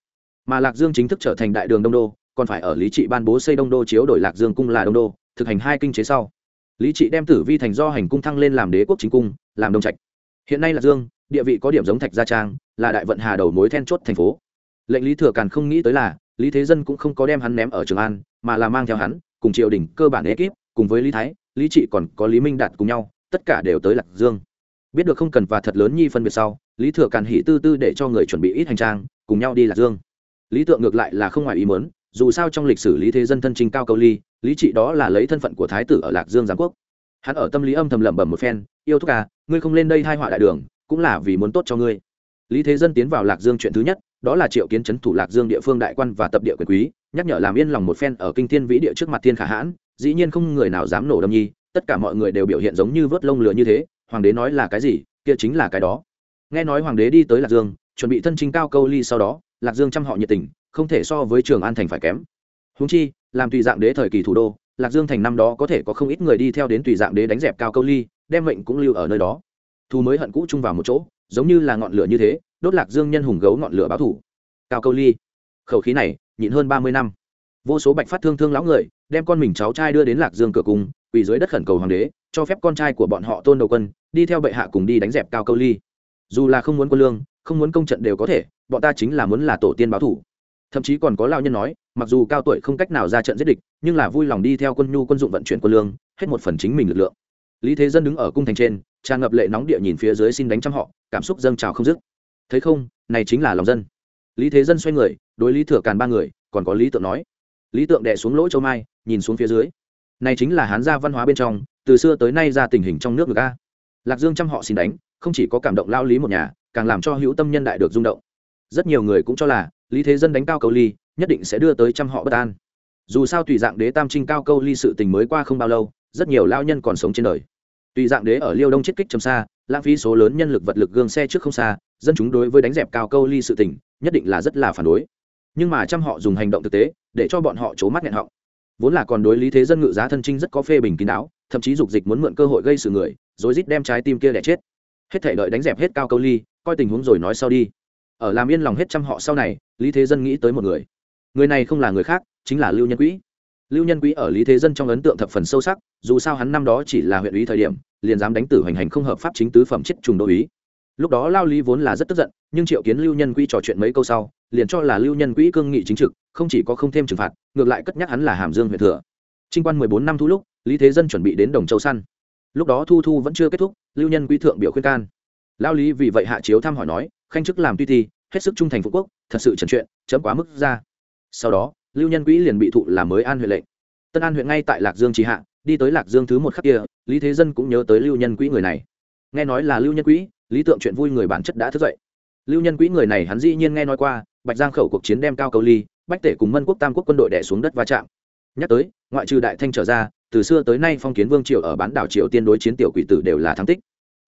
Mà lạc dương chính thức trở thành đại đường đông đô, còn phải ở lý trị ban bố xây đông đô chiếu đổi lạc dương cung là đông đô, thực hành hai kinh chế sau. Lý trị đem tử vi thành do hành cung thăng lên làm đế quốc chính cung, làm đông trạch. Hiện nay lạc dương địa vị có điểm giống thạch gia trang, là đại vận hà đầu mối then chốt thành phố. Lệnh lý thừa càn không nghĩ tới là, lý thế dân cũng không có đem hắn ném ở trường an, mà là mang theo hắn, cùng triều đình, cơ bản ekip, cùng với lý thái, lý trị còn có lý minh đạt cùng nhau, tất cả đều tới lạc dương. Biết được không cần và thật lớn nhi phân biệt sau, lý thừa càn hỉ tư tư để cho người chuẩn bị ít hành trang, cùng nhau đi lạc dương. Lý tượng ngược lại là không ngoài ý mớn dù sao trong lịch sử lý thế dân thân trình cao câu ly, lý trị đó là lấy thân phận của thái tử ở lạc dương giáng quốc. Hắn ở tâm lý âm thầm lẩm bẩm một phen, yêu thúc à ngươi không lên đây hai họa đại đường cũng là vì muốn tốt cho ngươi. Lý thế dân tiến vào lạc dương chuyện thứ nhất, đó là triệu kiến chấn thủ lạc dương địa phương đại quan và tập địa quyền quý, nhắc nhở làm yên lòng một phen ở kinh thiên vĩ địa trước mặt thiên khả hãn, dĩ nhiên không người nào dám nổ đâm nhi, tất cả mọi người đều biểu hiện giống như vớt lông lửa như thế, hoàng đế nói là cái gì, kia chính là cái đó. Nghe nói hoàng đế đi tới lạc dương, chuẩn bị thân trình cao câu ly sau đó, lạc dương chăm họ nhiệt tình, không thể so với trường an thành phải kém. Húng chi, làm tùy dạng đế thời kỳ thủ đô, lạc dương thành năm đó có thể có không ít người đi theo đến tùy dạng đế đánh dẹp cao câu ly, đem mệnh cũng lưu ở nơi đó thu mới hận cũ chung vào một chỗ, giống như là ngọn lửa như thế, đốt lạc dương nhân hùng gấu ngọn lửa báo thủ. Cao câu ly, khẩu khí này, nhịn hơn ba mươi năm. Vô số bạch phát thương thương lão người, đem con mình cháu trai đưa đến lạc dương cửa cung, quỳ dưới đất khẩn cầu hoàng đế, cho phép con trai của bọn họ tôn đầu quân, đi theo bệ hạ cùng đi đánh dẹp cao câu ly. Dù là không muốn quân lương, không muốn công trận đều có thể, bọn ta chính là muốn là tổ tiên báo thủ. Thậm chí còn có lao nhân nói, mặc dù cao tuổi không cách nào ra trận giết địch, nhưng là vui lòng đi theo quân nhu quân dụng vận chuyển quân lương, hết một phần chính mình lực lượng. Lý thế dân đứng ở cung thành trên tràn ngập lệ nóng địa nhìn phía dưới xin đánh trăm họ, cảm xúc dâng trào không dứt. Thấy không, này chính là lòng dân. Lý thế dân xoay người, đối lý thừa càn ba người, còn có lý tượng nói. Lý tượng đẻ xuống lỗ châu mai, nhìn xuống phía dưới. Này chính là hán gia văn hóa bên trong, từ xưa tới nay ra tình hình trong nước ngược a. Lạc dương trăm họ xin đánh, không chỉ có cảm động lao lý một nhà, càng làm cho hữu tâm nhân đại được rung động. Rất nhiều người cũng cho là, lý thế dân đánh cao cầu ly, nhất định sẽ đưa tới trăm họ bất an. Dù sao tùy dạng đế tam trinh cao câu ly sự tình mới qua không bao lâu, rất nhiều lao nhân còn sống trên đời tùy dạng đế ở liêu đông chết kích trầm xa, lãng phí số lớn nhân lực vật lực gương xe trước không xa, dân chúng đối với đánh dẹp cao câu ly sự tình, nhất định là rất là phản đối. Nhưng mà trăm họ dùng hành động thực tế, để cho bọn họ c mắt nghẹn họng. Vốn là còn đối lý thế dân ngự giá thân trinh rất có phê bình kín đáo, thậm chí dục dịch muốn mượn cơ hội gây sự người rồi rít đem trái tim kia đẻ chết. Hết thể đợi đánh dẹp hết cao câu ly, coi tình huống rồi nói sau đi. Ở làm yên lòng hết trăm họ sau này, lý thế dân nghĩ tới một người. Người này không là người khác, chính là lưu nhân quỹ lưu nhân Quý ở lý thế dân trong ấn tượng thập phần sâu sắc, dù sao hắn năm đó chỉ là huyện ủy thời điểm, liền dám đánh tử hoành hành không hợp pháp chính tứ phẩm chết trùng đô ý. Lúc đó lao lý vốn là rất tức giận, nhưng triệu kiến lưu nhân Quý trò chuyện mấy câu sau, liền cho là lưu nhân Quý cương nghị chính trực, không chỉ có không thêm trừng phạt, ngược lại cất nhắc hắn là hàm dương huyện thừa. Trinh quan mười bốn năm thu lúc, lý thế dân chuẩn bị đến đồng châu săn. Lúc đó thu thu vẫn chưa kết thúc, lưu nhân Quý thượng biểu khuyên can. Lao lý vì vậy hạ chiếu thăm hỏi nói, khanh chức làm tuy thi, hết sức trung thành phú quốc, thật sự trần chuyện, chấm quá mức ra. Sau đó lưu nhân quỹ liền bị thụ là mới an huyện lệnh. Tân an huyện ngay tại lạc dương trì hạ, đi tới lạc dương thứ một khắc kia, lý thế dân cũng nhớ tới lưu nhân quỹ người này. Nghe nói là lưu nhân quỹ, lý tượng chuyện vui người bản chất đã thức dậy. Lưu nhân quỹ người này hắn dĩ nhiên nghe nói qua, bạch giang khẩu cuộc chiến đem cao cầu ly, bách tể cùng mân quốc tam quốc quân đội đẻ xuống đất va chạm. Nhắc tới, ngoại trừ đại thanh trở ra, từ xưa tới nay phong kiến vương triều ở bán đảo triều tiên đối chiến tiểu quỷ tử đều là thắng tích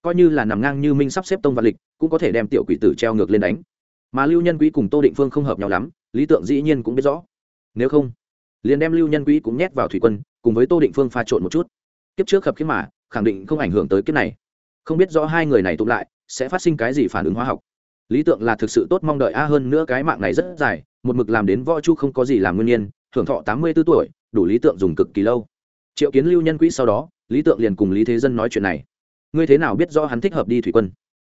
coi như là nằm ngang như minh sắp xếp tông văn lịch, cũng có thể đem tiểu quỷ tử treo ngược lên đánh. Mà lưu nhân quỹ cùng tô định phương không hợp nhau lắm, lý tượng dĩ nhiên cũng biết rõ nếu không, liền đem lưu nhân quỹ cũng nhét vào thủy quân, cùng với tô định phương pha trộn một chút. Kiếp trước khập khiếp mà, khẳng định không ảnh hưởng tới kiếp này. Không biết rõ hai người này tụ lại, sẽ phát sinh cái gì phản ứng hóa học. Lý tượng là thực sự tốt mong đợi a hơn nữa cái mạng này rất dài, một mực làm đến võ chu không có gì làm nguyên nhân, hưởng thọ tám mươi b ố tuổi, đủ lý tượng dùng cực kỳ lâu. Triệu kiến lưu nhân quỹ sau đó, lý tượng liền cùng lý thế dân nói chuyện này. Ngươi thế nào biết rõ hắn thích hợp đi thủy quân?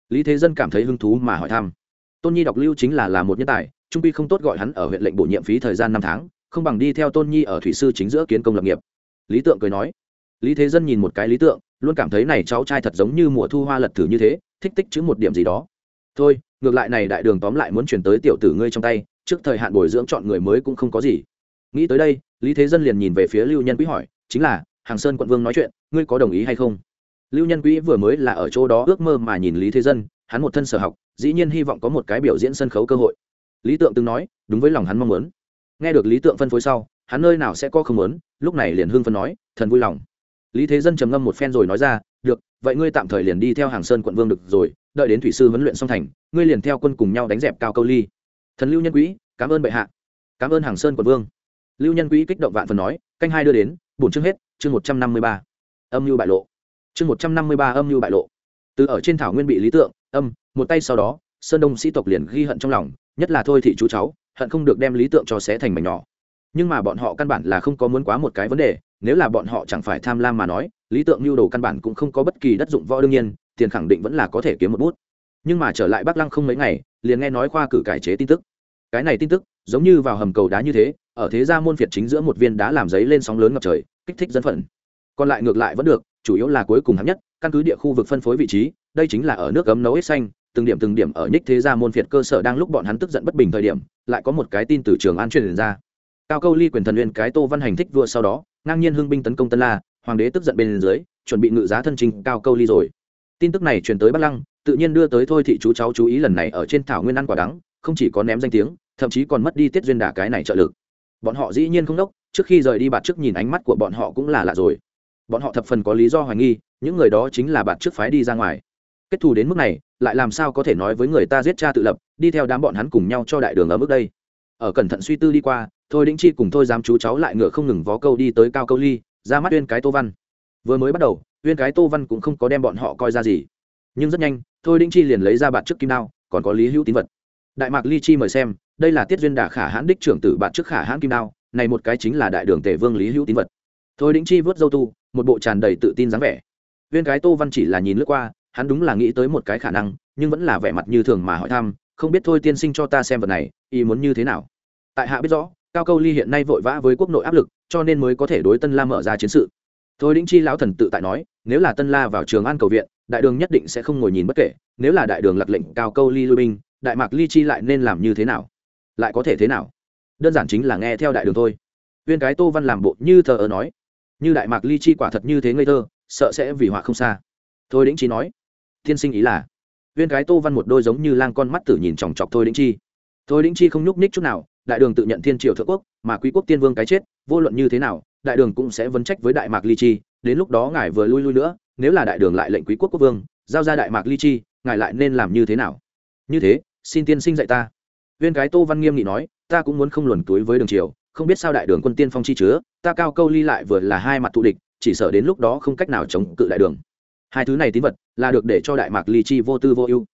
Lý thế dân cảm thấy hứng thú mà hỏi thăm. Tôn nhi đọc lưu chính là là một nhân tài trung quy không tốt gọi hắn ở huyện lệnh bổ nhiệm phí thời gian năm tháng, không bằng đi theo tôn nhi ở thủy sư chính giữa kiến công lập nghiệp. Lý tượng cười nói. Lý thế dân nhìn một cái lý tượng, luôn cảm thấy này cháu trai thật giống như mùa thu hoa lật thử như thế, thích tích chữ một điểm gì đó. Thôi, ngược lại này đại đường tóm lại muốn chuyển tới tiểu tử ngươi trong tay, trước thời hạn bồi dưỡng chọn người mới cũng không có gì. Nghĩ tới đây, lý thế dân liền nhìn về phía lưu nhân quý hỏi, chính là, hàng sơn quận vương nói chuyện, ngươi có đồng ý hay không? Lưu nhân quý vừa mới là ở chỗ đó ước mơ mà nhìn lý thế dân, hắn một thân sở học, dĩ nhiên hy vọng có một cái biểu diễn sân khấu cơ hội lý tượng từng nói, đúng với lòng hắn mong muốn. Nghe được lý tượng phân phối sau, hắn nơi nào sẽ có không muốn, lúc này liền hưng phân nói, thần vui lòng. Lý thế dân trầm ngâm một phen rồi nói ra, được, vậy ngươi tạm thời liền đi theo hàng sơn quận vương được rồi, đợi đến thủy sư huấn luyện xong thành, ngươi liền theo quân cùng nhau đánh dẹp cao câu ly. Thần lưu nhân quỹ cảm ơn bệ hạ. Cảm ơn hàng sơn quận vương. Lưu nhân quỹ kích động vạn phần nói, canh hai đưa đến, bổn chương hết, chương một trăm năm mươi ba. Âm mưu bại lộ. Chương một trăm năm mươi ba âm mưu bại lộ. Từ ở trên thảo nguyên bị lý tượng, âm, một tay sau đó, sơn đông sĩ tộc liền ghi hận trong lòng nhất là thôi thị chú cháu, hận không được đem lý tượng cho xé thành mảnh nhỏ. Nhưng mà bọn họ căn bản là không có muốn quá một cái vấn đề, nếu là bọn họ chẳng phải tham lam mà nói, lý tượng lưu đồ căn bản cũng không có bất kỳ đất dụng võ đương nhiên, tiền khẳng định vẫn là có thể kiếm một bút. Nhưng mà trở lại bắc lăng không mấy ngày, liền nghe nói khoa cử cải chế tin tức. Cái này tin tức, giống như vào hầm cầu đá như thế, ở thế gia môn phiệt chính giữa một viên đá làm giấy lên sóng lớn ngập trời, kích thích dân phận. Còn lại ngược lại vẫn được, chủ yếu là cuối cùng hạng nhất, căn cứ địa khu vực phân phối vị trí, đây chính là ở nước ấm nấu hết xanh từng điểm từng điểm ở nhích thế gia môn phiệt cơ sở đang lúc bọn hắn tức giận bất bình thời điểm, lại có một cái tin từ trường an truyền ra. Cao câu ly quyền thần nguyên cái tô văn hành thích vua sau đó, ngang nhiên hưng binh tấn công tân la, hoàng đế tức giận bên dưới, chuẩn bị ngự giá thân trình cao câu ly rồi. Tin tức này truyền tới bắc lăng, tự nhiên đưa tới thôi thị chú cháu chú ý lần này ở trên thảo nguyên ăn quả đắng, không chỉ có ném danh tiếng, thậm chí còn mất đi tiết duyên đả cái này trợ lực. Bọn họ dĩ nhiên không đốc, trước khi rời đi bạt trước nhìn ánh mắt của bọn họ cũng là lạ rồi. Bọn họ thập phần có lý do hoài nghi, những người đó chính là bạt trước phái đi ra ngoài kết thù đến mức này, lại làm sao có thể nói với người ta giết cha tự lập, đi theo đám bọn hắn cùng nhau cho đại đường ở mức đây. Ở cẩn thận suy tư đi qua, thôi đĩnh chi cùng thôi dám chú cháu lại ngựa không ngừng vó câu đi tới cao câu ly, ra mắt uyên cái tô văn. Vừa mới bắt đầu, uyên cái tô văn cũng không có đem bọn họ coi ra gì. Nhưng rất nhanh, thôi đĩnh chi liền lấy ra bạn trước kim đao, còn có lý hữu tín vật. Đại mạc ly chi mời xem, đây là tiết duyên đà khả hãn đích trưởng tử bạn trước khả hãn kim đao, này một cái chính là đại đường tể vương lý hữu tín vật. Thôi đĩnh chi vớt dâu tu, một bộ tràn đầy tự tin dáng vẻ. Viên cái tô văn chỉ là nhìn lướt qua hắn đúng là nghĩ tới một cái khả năng, nhưng vẫn là vẻ mặt như thường mà hỏi thăm, không biết thôi tiên sinh cho ta xem vật này, ý muốn như thế nào? Tại hạ biết rõ, cao câu ly hiện nay vội vã với quốc nội áp lực, cho nên mới có thể đối tân la mở ra chiến sự. Thôi đĩnh chi lão thần tự tại nói, nếu là tân la vào trường an cầu viện, đại đường nhất định sẽ không ngồi nhìn bất kể, nếu là đại đường lật lệnh cao câu ly lui binh, đại mạc ly chi lại nên làm như thế nào? Lại có thể thế nào? Đơn giản chính là nghe theo đại đường thôi. Viên cái tô văn làm bộ như thờ ơ nói, như đại mạc ly chi quả thật như thế ngây thơ, sợ sẽ vì họa không xa. Thôi đĩnh chi nói tiên sinh ý là. Viên cái tô văn một đôi giống như lang con mắt tử nhìn chòng chọc thôi đĩnh chi. Thôi đĩnh chi không nhúc ních chút nào, đại đường tự nhận thiên triều thượng quốc, mà quý quốc tiên vương cái chết, vô luận như thế nào, đại đường cũng sẽ vấn trách với đại mạc ly chi, đến lúc đó ngài vừa lui lui nữa, nếu là đại đường lại lệnh quý quốc quốc vương, giao ra đại mạc ly chi, ngài lại nên làm như thế nào? Như thế, xin tiên sinh dạy ta. Viên cái tô văn nghiêm nghị nói, ta cũng muốn không luồn túi với đường triều, không biết sao đại đường quân tiên phong chi chứa, ta cao câu ly lại vừa là hai mặt thù địch, chỉ sợ đến lúc đó không cách nào chống cự đại đường hai thứ này tín vật là được để cho đại mạc ly chi vô tư vô ưu.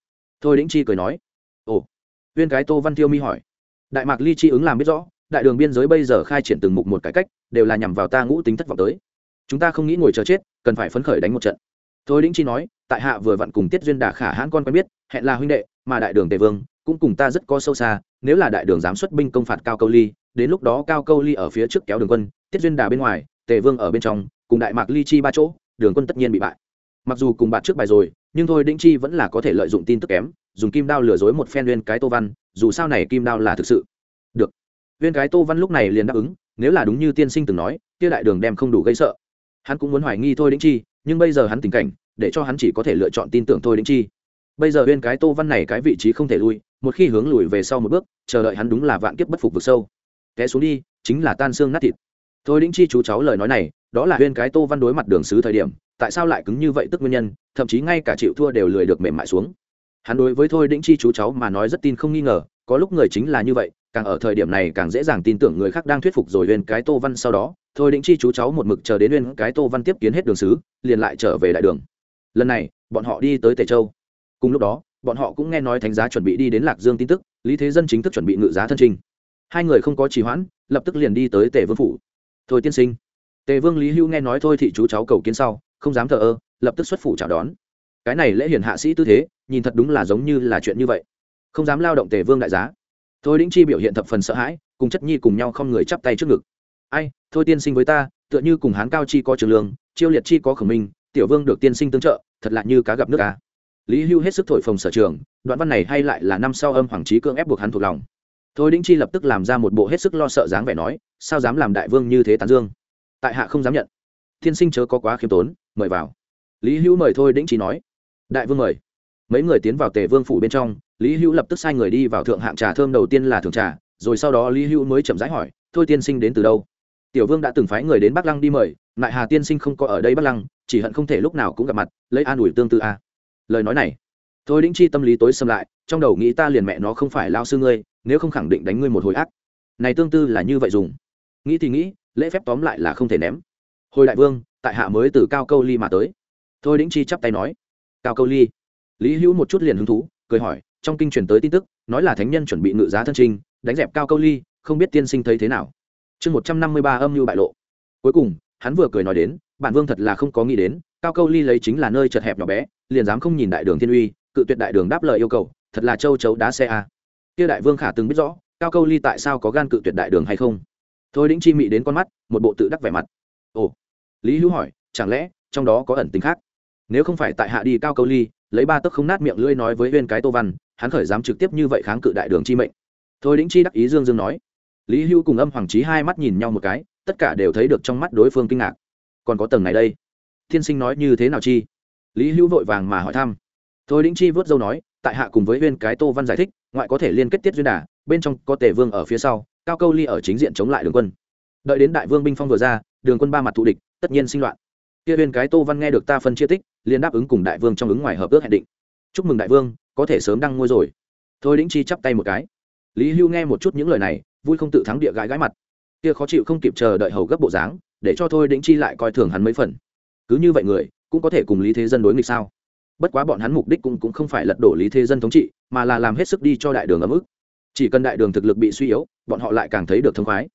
Thôi đĩnh chi cười nói, ồ. Viên cái tô văn tiêu mi hỏi, đại mạc ly chi ứng làm biết rõ, đại đường biên giới bây giờ khai triển từng mục một cải cách, đều là nhằm vào ta ngũ tính thất vọng tới. Chúng ta không nghĩ ngồi chờ chết, cần phải phấn khởi đánh một trận. Thôi đĩnh chi nói, tại hạ vừa vặn cùng tiết duyên đà khả hãn con quen biết, hẹn là huynh đệ, mà đại đường tề vương cũng cùng ta rất có sâu xa, nếu là đại đường dám xuất binh công phạt cao câu ly, đến lúc đó cao câu ly ở phía trước kéo đường quân, tiết duyên đà bên ngoài, tề vương ở bên trong, cùng đại mạc ly chi ba chỗ, đường quân tất nhiên bị bại mặc dù cùng bạn trước bài rồi, nhưng thôi đĩnh chi vẫn là có thể lợi dụng tin tức kém, dùng kim đao lừa dối một phen viên cái tô văn, dù sao này kim đao là thực sự. Được. Viên cái tô văn lúc này liền đáp ứng, nếu là đúng như tiên sinh từng nói, kia đại đường đem không đủ gây sợ. Hắn cũng muốn hoài nghi thôi đĩnh chi, nhưng bây giờ hắn tình cảnh, để cho hắn chỉ có thể lựa chọn tin tưởng thôi đĩnh chi. Bây giờ viên cái tô văn này cái vị trí không thể lui, một khi hướng lùi về sau một bước, chờ đợi hắn đúng là vạn kiếp bất phục vực sâu. Té xuống đi, chính là tan xương nát thịt. Thôi đĩnh chi chú cháu lời nói này, đó là viên cái tô văn đối mặt đường sứ thời điểm tại sao lại cứng như vậy tức nguyên nhân, thậm chí ngay cả chịu thua đều lười được mềm mại xuống. Hắn đối với thôi đĩnh chi chú cháu mà nói rất tin không nghi ngờ, có lúc người chính là như vậy, càng ở thời điểm này càng dễ dàng tin tưởng người khác đang thuyết phục rồi lên cái tô văn sau đó, thôi đĩnh chi chú cháu một mực chờ đến lên cái tô văn tiếp kiến hết đường xứ, liền lại trở về đại đường. Lần này, bọn họ đi tới tề châu. Cùng lúc đó, bọn họ cũng nghe nói thánh giá chuẩn bị đi đến lạc dương tin tức, lý thế dân chính thức chuẩn bị ngự giá thân trình. Hai người không có trì hoãn, lập tức liền đi tới tề vương phủ. Thôi tiên sinh. Tề vương lý hưu nghe nói thôi thị chú cháu cầu kiến sau không dám thờ ơ, lập tức xuất phủ chào đón. Cái này lễ hiển hạ sĩ tư thế, nhìn thật đúng là giống như là chuyện như vậy. Không dám lao động tề vương đại giá. Thôi đĩnh chi biểu hiện thập phần sợ hãi, cùng chất nhi cùng nhau không người chắp tay trước ngực. Ai, thôi tiên sinh với ta, tựa như cùng hán cao chi có trường lương, chiêu liệt chi có khẩu minh, tiểu vương được tiên sinh tương trợ, thật lạ như cá gặp nước cá lý hưu hết sức thổi phồng sở trường, đoạn văn này hay lại là năm sau âm hoàng trí cưỡng ép buộc hắn thuộc lòng. Thôi đĩnh chi lập tức làm ra một bộ hết sức lo sợ dáng vẻ nói, sao dám làm đại vương như thế tán dương? Tại hạ không dám nhận tiên sinh chớ có quá khiêm tốn, mời vào. Lý hữu mời thôi, đĩnh chi nói. Đại vương mời. Mấy người tiến vào tề vương phủ bên trong, lý hữu lập tức sai người đi vào thượng hạng trà thơm đầu tiên là thượng trà, rồi sau đó lý hữu mới chậm rãi hỏi, thôi tiên sinh đến từ đâu? Tiểu vương đã từng phái người đến bắc lăng đi mời, lại hà tiên sinh không có ở đây bắc lăng, chỉ hận không thể lúc nào cũng gặp mặt, lấy an ủi tương tự a. Lời nói này. Thôi đĩnh chi tâm lý tối xâm lại, trong đầu nghĩ ta liền mẹ nó không phải lao sư ngươi, nếu không khẳng định đánh ngươi một hồi ác. Này tương tư là như vậy dùng. Nghĩ thì nghĩ, lễ phép tóm lại là không thể ném hồi đại vương, tại hạ mới từ cao câu ly mà tới. Thôi đĩnh chi chắp tay nói. Cao câu ly. Lý hữu một chút liền hứng thú, cười hỏi, trong kinh truyền tới tin tức, nói là thánh nhân chuẩn bị ngự giá thân trinh đánh dẹp cao câu ly, không biết tiên sinh thấy thế nào. Chương một trăm năm mươi ba âm mưu bại lộ. Cuối cùng, hắn vừa cười nói đến, bản vương thật là không có nghĩ đến, cao câu ly lấy chính là nơi chật hẹp nhỏ bé, liền dám không nhìn đại đường thiên uy, cự tuyệt đại đường đáp lời yêu cầu, thật là châu chấu đá xe a. Kia đại vương khả từng biết rõ, cao câu ly tại sao có gan cự tuyệt đại đường hay không? Thôi đĩnh chi mị đến con mắt, một bộ tự đắc vẻ mặt. Ồ lý hữu hỏi, chẳng lẽ trong đó có ẩn tính khác? Nếu không phải tại hạ đi cao câu ly, lấy ba tấc không nát miệng lưỡi nói với huyên cái tô văn, hắn khởi dám trực tiếp như vậy kháng cự đại đường chi mệnh. Thôi đĩnh chi đắc ý dương dương nói. Lý hữu cùng âm hoàng trí hai mắt nhìn nhau một cái, tất cả đều thấy được trong mắt đối phương kinh ngạc. Còn có tầng này đây. Thiên sinh nói như thế nào chi? Lý hữu vội vàng mà hỏi thăm. Thôi đĩnh chi vớt dâu nói, tại hạ cùng với huyên cái tô văn giải thích, ngoại có thể liên kết tiết duyên đà, bên trong có tề vương ở phía sau, cao câu ly ở chính diện chống lại đường quân. Đợi đến đại vương binh phong vừa ra, đường quân ba mặt thù địch tất nhiên sinh loạn. Kia huyên cái tô văn nghe được ta phân chia tích liền đáp ứng cùng đại vương trong ứng ngoài hợp ước hẹn định. Chúc mừng đại vương có thể sớm đăng ngôi rồi. Thôi đĩnh chi chắp tay một cái. Lý hưu nghe một chút những lời này vui không tự thắng địa gái gái mặt. Kia khó chịu không kịp chờ đợi hầu gấp bộ dáng để cho thôi đĩnh chi lại coi thường hắn mấy phần. Cứ như vậy người cũng có thể cùng lý thế dân đối nghịch sao? Bất quá bọn hắn mục đích cũng, cũng không phải lật đổ lý thế dân thống trị mà là làm hết sức đi cho đại đường ấm ức. Chỉ cần đại đường thực lực bị suy yếu bọn họ lại càng thấy được thông khoái.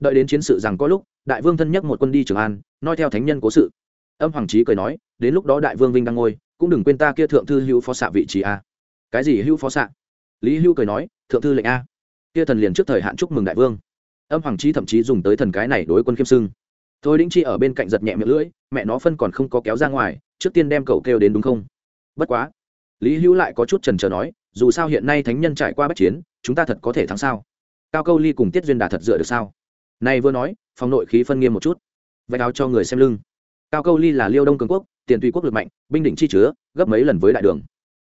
Đợi đến chiến sự rằng có lúc đại vương thân nhất một quân đi trường an, nói theo thánh nhân cố sự. Âm hoàng trí cười nói, đến lúc đó đại vương vinh đang ngôi cũng đừng quên ta kia thượng thư hữu phó xạ vị trí a. Cái gì hữu phó xạ? Lý hữu cười nói, thượng thư lệnh a. Kia thần liền trước thời hạn chúc mừng đại vương. Âm hoàng trí thậm chí dùng tới thần cái này đối quân khiêm sưng. Thôi đĩnh chi ở bên cạnh giật nhẹ miệng lưỡi, mẹ nó phân còn không có kéo ra ngoài, trước tiên đem cậu kêu đến đúng không? Bất quá. Lý hữu lại có chút trần trờ nói, dù sao hiện nay thánh nhân trải qua bất chiến, chúng ta thật có thể thắng sao? Cao câu ly cùng tiết duyên đà thật dựa được sao? Này vừa nói phòng nội khí phân nghiêm một chút, vạch áo cho người xem lưng. Cao câu ly là liêu đông cường quốc, tiền tùy quốc lực mạnh, binh đỉnh chi chứa, gấp mấy lần với đại đường.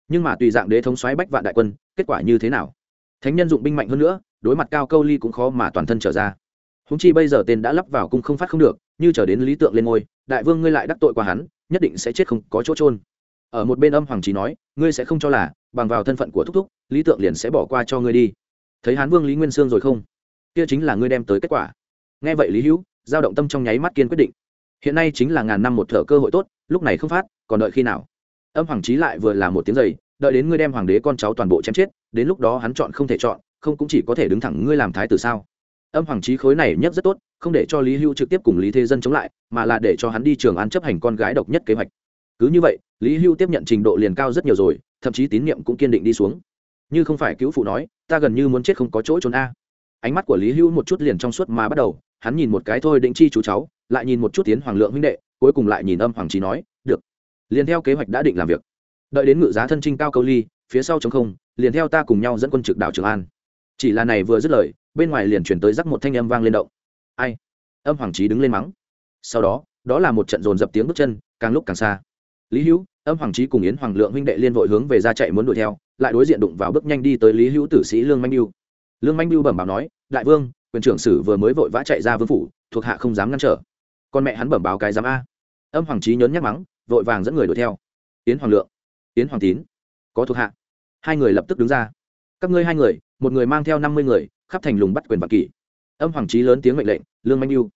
Nhưng mà tùy dạng đế thống xoáy bách vạn đại quân, kết quả như thế nào? Thánh nhân dụng binh mạnh hơn nữa, đối mặt cao câu ly cũng khó mà toàn thân trở ra. Húng chi bây giờ tên đã lắp vào cung không phát không được, như trở đến lý tượng lên ngôi, đại vương ngươi lại đắc tội qua hắn, nhất định sẽ chết không có chỗ trôn ở một bên âm hoàng trí nói, ngươi sẽ không cho là, bằng vào thân phận của thúc thúc, lý tượng liền sẽ bỏ qua cho ngươi đi. Thấy hán vương lý nguyên sương rồi không? Kia chính là ngươi đem tới kết quả nghe vậy lý hữu giao động tâm trong nháy mắt kiên quyết định. Hiện nay chính là ngàn năm một thở cơ hội tốt, lúc này không phát, còn đợi khi nào? Âm hoàng trí lại vừa là một tiếng giày, đợi đến ngươi đem hoàng đế con cháu toàn bộ chém chết, đến lúc đó hắn chọn không thể chọn, không cũng chỉ có thể đứng thẳng ngươi làm thái tử sao? Âm hoàng trí khối này nhất rất tốt, không để cho lý hưu trực tiếp cùng lý thế dân chống lại, mà là để cho hắn đi trường án chấp hành con gái độc nhất kế hoạch. Cứ như vậy, lý hưu tiếp nhận trình độ liền cao rất nhiều rồi, thậm chí tín nhiệm cũng kiên định đi xuống. Như không phải cứu phụ nói, ta gần như muốn chết không có chỗ trốn a ánh mắt của lý hưu một chút liền trong suốt mà bắt đầu, hắn nhìn một cái thôi định chi chú cháu, lại nhìn một chút tiến hoàng lượng huynh đệ, cuối cùng lại nhìn âm hoàng trí nói, được, liền theo kế hoạch đã định làm việc. Đợi đến ngự giá thân trinh cao câu ly, phía sau chống không, liền theo ta cùng nhau dẫn quân trực đảo trường an. Chỉ là này vừa dứt lời, bên ngoài liền chuyển tới rắc một thanh âm vang lên động. Ai? Âm hoàng trí đứng lên mắng. Sau đó đó là một trận dồn dập tiếng bước chân, càng lúc càng xa. Lý hữu, âm hoàng trí cùng yến hoàng lượng huynh đệ liên vội hướng về ra chạy muốn đuổi theo, lại đối diện đụng vào bước nhanh đi tới lý hữu tử sĩ lương manh yêu lương manh biêu bẩm báo nói, đại vương, quyền trưởng sử vừa mới vội vã chạy ra vương phủ, thuộc hạ không dám ngăn trở. Con mẹ hắn bẩm báo cái dám a. Âm hoàng trí nhớn nhắc mắng, vội vàng dẫn người đuổi theo. Yến hoàng lượng, yến hoàng tín, có thuộc hạ. Hai người lập tức đứng ra. Các ngươi hai người, một người mang theo năm mươi người, khắp thành lùng bắt quyền vạn kỷ. Âm hoàng trí lớn tiếng mệnh lệnh, lương manh yêu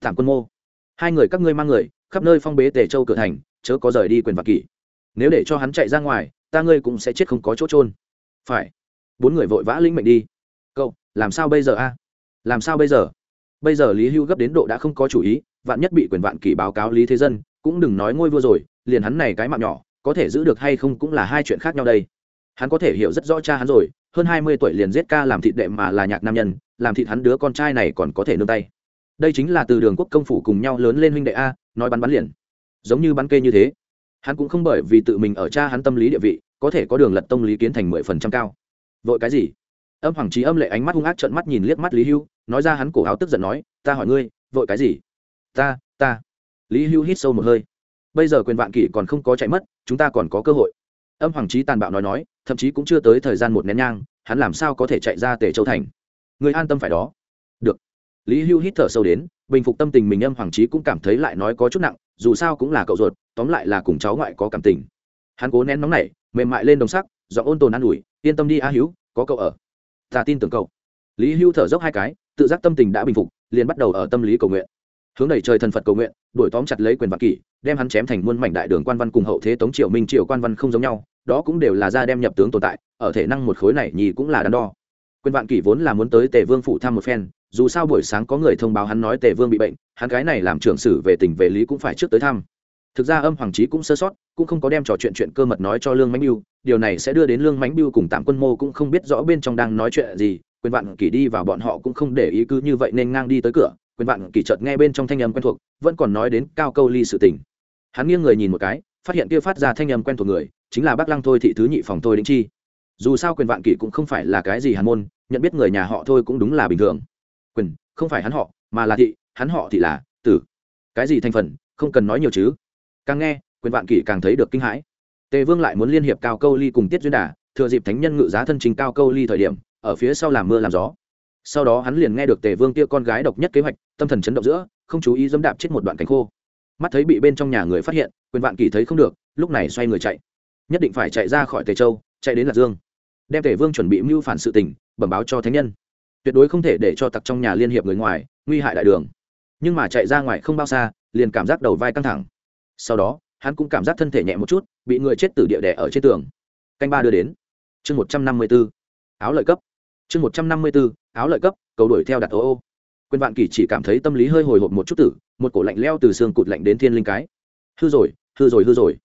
tạm quân mô, hai người các ngươi mang người, khắp nơi phong bế tề châu cửa thành, chớ có rời đi quyền vạn kỷ. Nếu để cho hắn chạy ra ngoài, ta ngươi cũng sẽ chết không có chỗ trôn phải. Bốn người vội vã lĩnh mệnh đi làm sao bây giờ a? Làm sao bây giờ? Bây giờ lý hưu gấp đến độ đã không có chủ ý, vạn nhất bị quyền vạn kỷ báo cáo lý thế dân, cũng đừng nói ngôi vua rồi, liền hắn này cái mạng nhỏ, có thể giữ được hay không cũng là hai chuyện khác nhau đây. Hắn có thể hiểu rất rõ cha hắn rồi, hơn hai mươi tuổi liền giết ca làm thịt đệ mà là nhạc nam nhân, làm thịt hắn đứa con trai này còn có thể nương tay. Đây chính là từ đường quốc công phủ cùng nhau lớn lên huynh đệ a, nói bắn bắn liền. Giống như bắn kê như thế. Hắn cũng không bởi vì tự mình ở cha hắn tâm lý địa vị, có thể có đường lật tông lý kiến thành mười phần trăm cao. Vội cái gì? Âm hoàng trí âm lệ ánh mắt hung ác trợn mắt nhìn liếc mắt lý hưu, nói ra hắn cổ áo tức giận nói, ta hỏi ngươi, vội cái gì? Ta ta. Lý hưu hít sâu một hơi. Bây giờ quyền vạn kỷ còn không có chạy mất, chúng ta còn có cơ hội. Âm hoàng trí tàn bạo nói nói, thậm chí cũng chưa tới thời gian một nén nhang, hắn làm sao có thể chạy ra tề châu thành? Người an tâm phải đó. Được. Lý hưu hít thở sâu đến, bình phục tâm tình mình, âm hoàng trí cũng cảm thấy lại nói có chút nặng, dù sao cũng là cậu ruột, tóm lại là cùng cháu ngoại có cảm tình. Hắn cố nén nóng này mềm mại lên đồng sắc do ôn tồn an ủi, yên tâm đi a hữu, có cậu ở ta tin tưởng cậu. Lý hưu thở dốc hai cái, tự giác tâm tình đã bình phục, liền bắt đầu ở tâm lý cầu nguyện. Hướng đẩy trời thần phật cầu nguyện, đuổi tóm chặt lấy quyền vạn kỷ, đem hắn chém thành muôn mảnh đại đường quan văn cùng hậu thế tống triều minh triều quan văn không giống nhau, đó cũng đều là ra đem nhập tướng tồn tại, ở thể năng một khối này nhì cũng là đắn đo. Quyền vạn kỷ vốn là muốn tới tề vương phủ thăm một phen, dù sao buổi sáng có người thông báo hắn nói tề vương bị bệnh, hắn cái này làm trưởng sử về tỉnh về lý cũng phải trước tới thăm thực ra âm hoàng trí cũng sơ sót, cũng không có đem trò chuyện chuyện cơ mật nói cho lương mánh biêu điều này sẽ đưa đến lương mánh biêu cùng tạm quân mô cũng không biết rõ bên trong đang nói chuyện gì, quyền vạn kỷ đi vào bọn họ cũng không để ý cứ như vậy nên ngang đi tới cửa, quyền vạn kỷ chợt nghe bên trong thanh âm quen thuộc, vẫn còn nói đến cao câu ly sự tình. Hắn nghiêng người nhìn một cái, phát hiện kia phát ra thanh âm quen thuộc người, chính là bác lăng thôi thị thứ nhị phòng thôi đĩnh chi. Dù sao quyền vạn kỷ cũng không phải là cái gì hàn môn, nhận biết người nhà họ thôi cũng đúng là bình thường. Quyền, không phải hắn họ, mà là thị, hắn họ thì là tử. Cái gì thành phần, không cần nói nhiều chứ càng nghe, quyền vạn kỷ càng thấy được kinh hãi. Tề vương lại muốn liên hiệp cao câu ly cùng tiết duyên đà, thừa dịp thánh nhân ngự giá thân trình cao câu ly thời điểm, ở phía sau làm mưa làm gió. Sau đó hắn liền nghe được tề vương kia con gái độc nhất kế hoạch, tâm thần chấn động giữa, không chú ý dẫm đạp chết một đoạn cánh khô. Mắt thấy bị bên trong nhà người phát hiện, quyền vạn kỷ thấy không được, lúc này xoay người chạy. Nhất định phải chạy ra khỏi tề châu, chạy đến lạc dương. Đem tề vương chuẩn bị mưu phản sự tình, bẩm báo cho thánh nhân. Tuyệt đối không thể để cho tặc trong nhà liên hiệp người ngoài, nguy hại đại đường. Nhưng mà chạy ra ngoài không bao xa, liền cảm giác đầu vai căng thẳng sau đó, hắn cũng cảm giác thân thể nhẹ một chút, bị người chết từ địa đẻ ở trên tường. Canh ba đưa đến. Chương một trăm năm mươi b ố áo lợi cấp. Chương một trăm năm mươi b ố áo lợi cấp, cầu đuổi theo đặt ô ô. Quyền vạn kỷ chỉ cảm thấy tâm lý hơi hồi hộp một chút tử, một cổ lạnh leo từ xương cụt lạnh đến thiên linh cái. Hư rồi hư rồi hư rồi.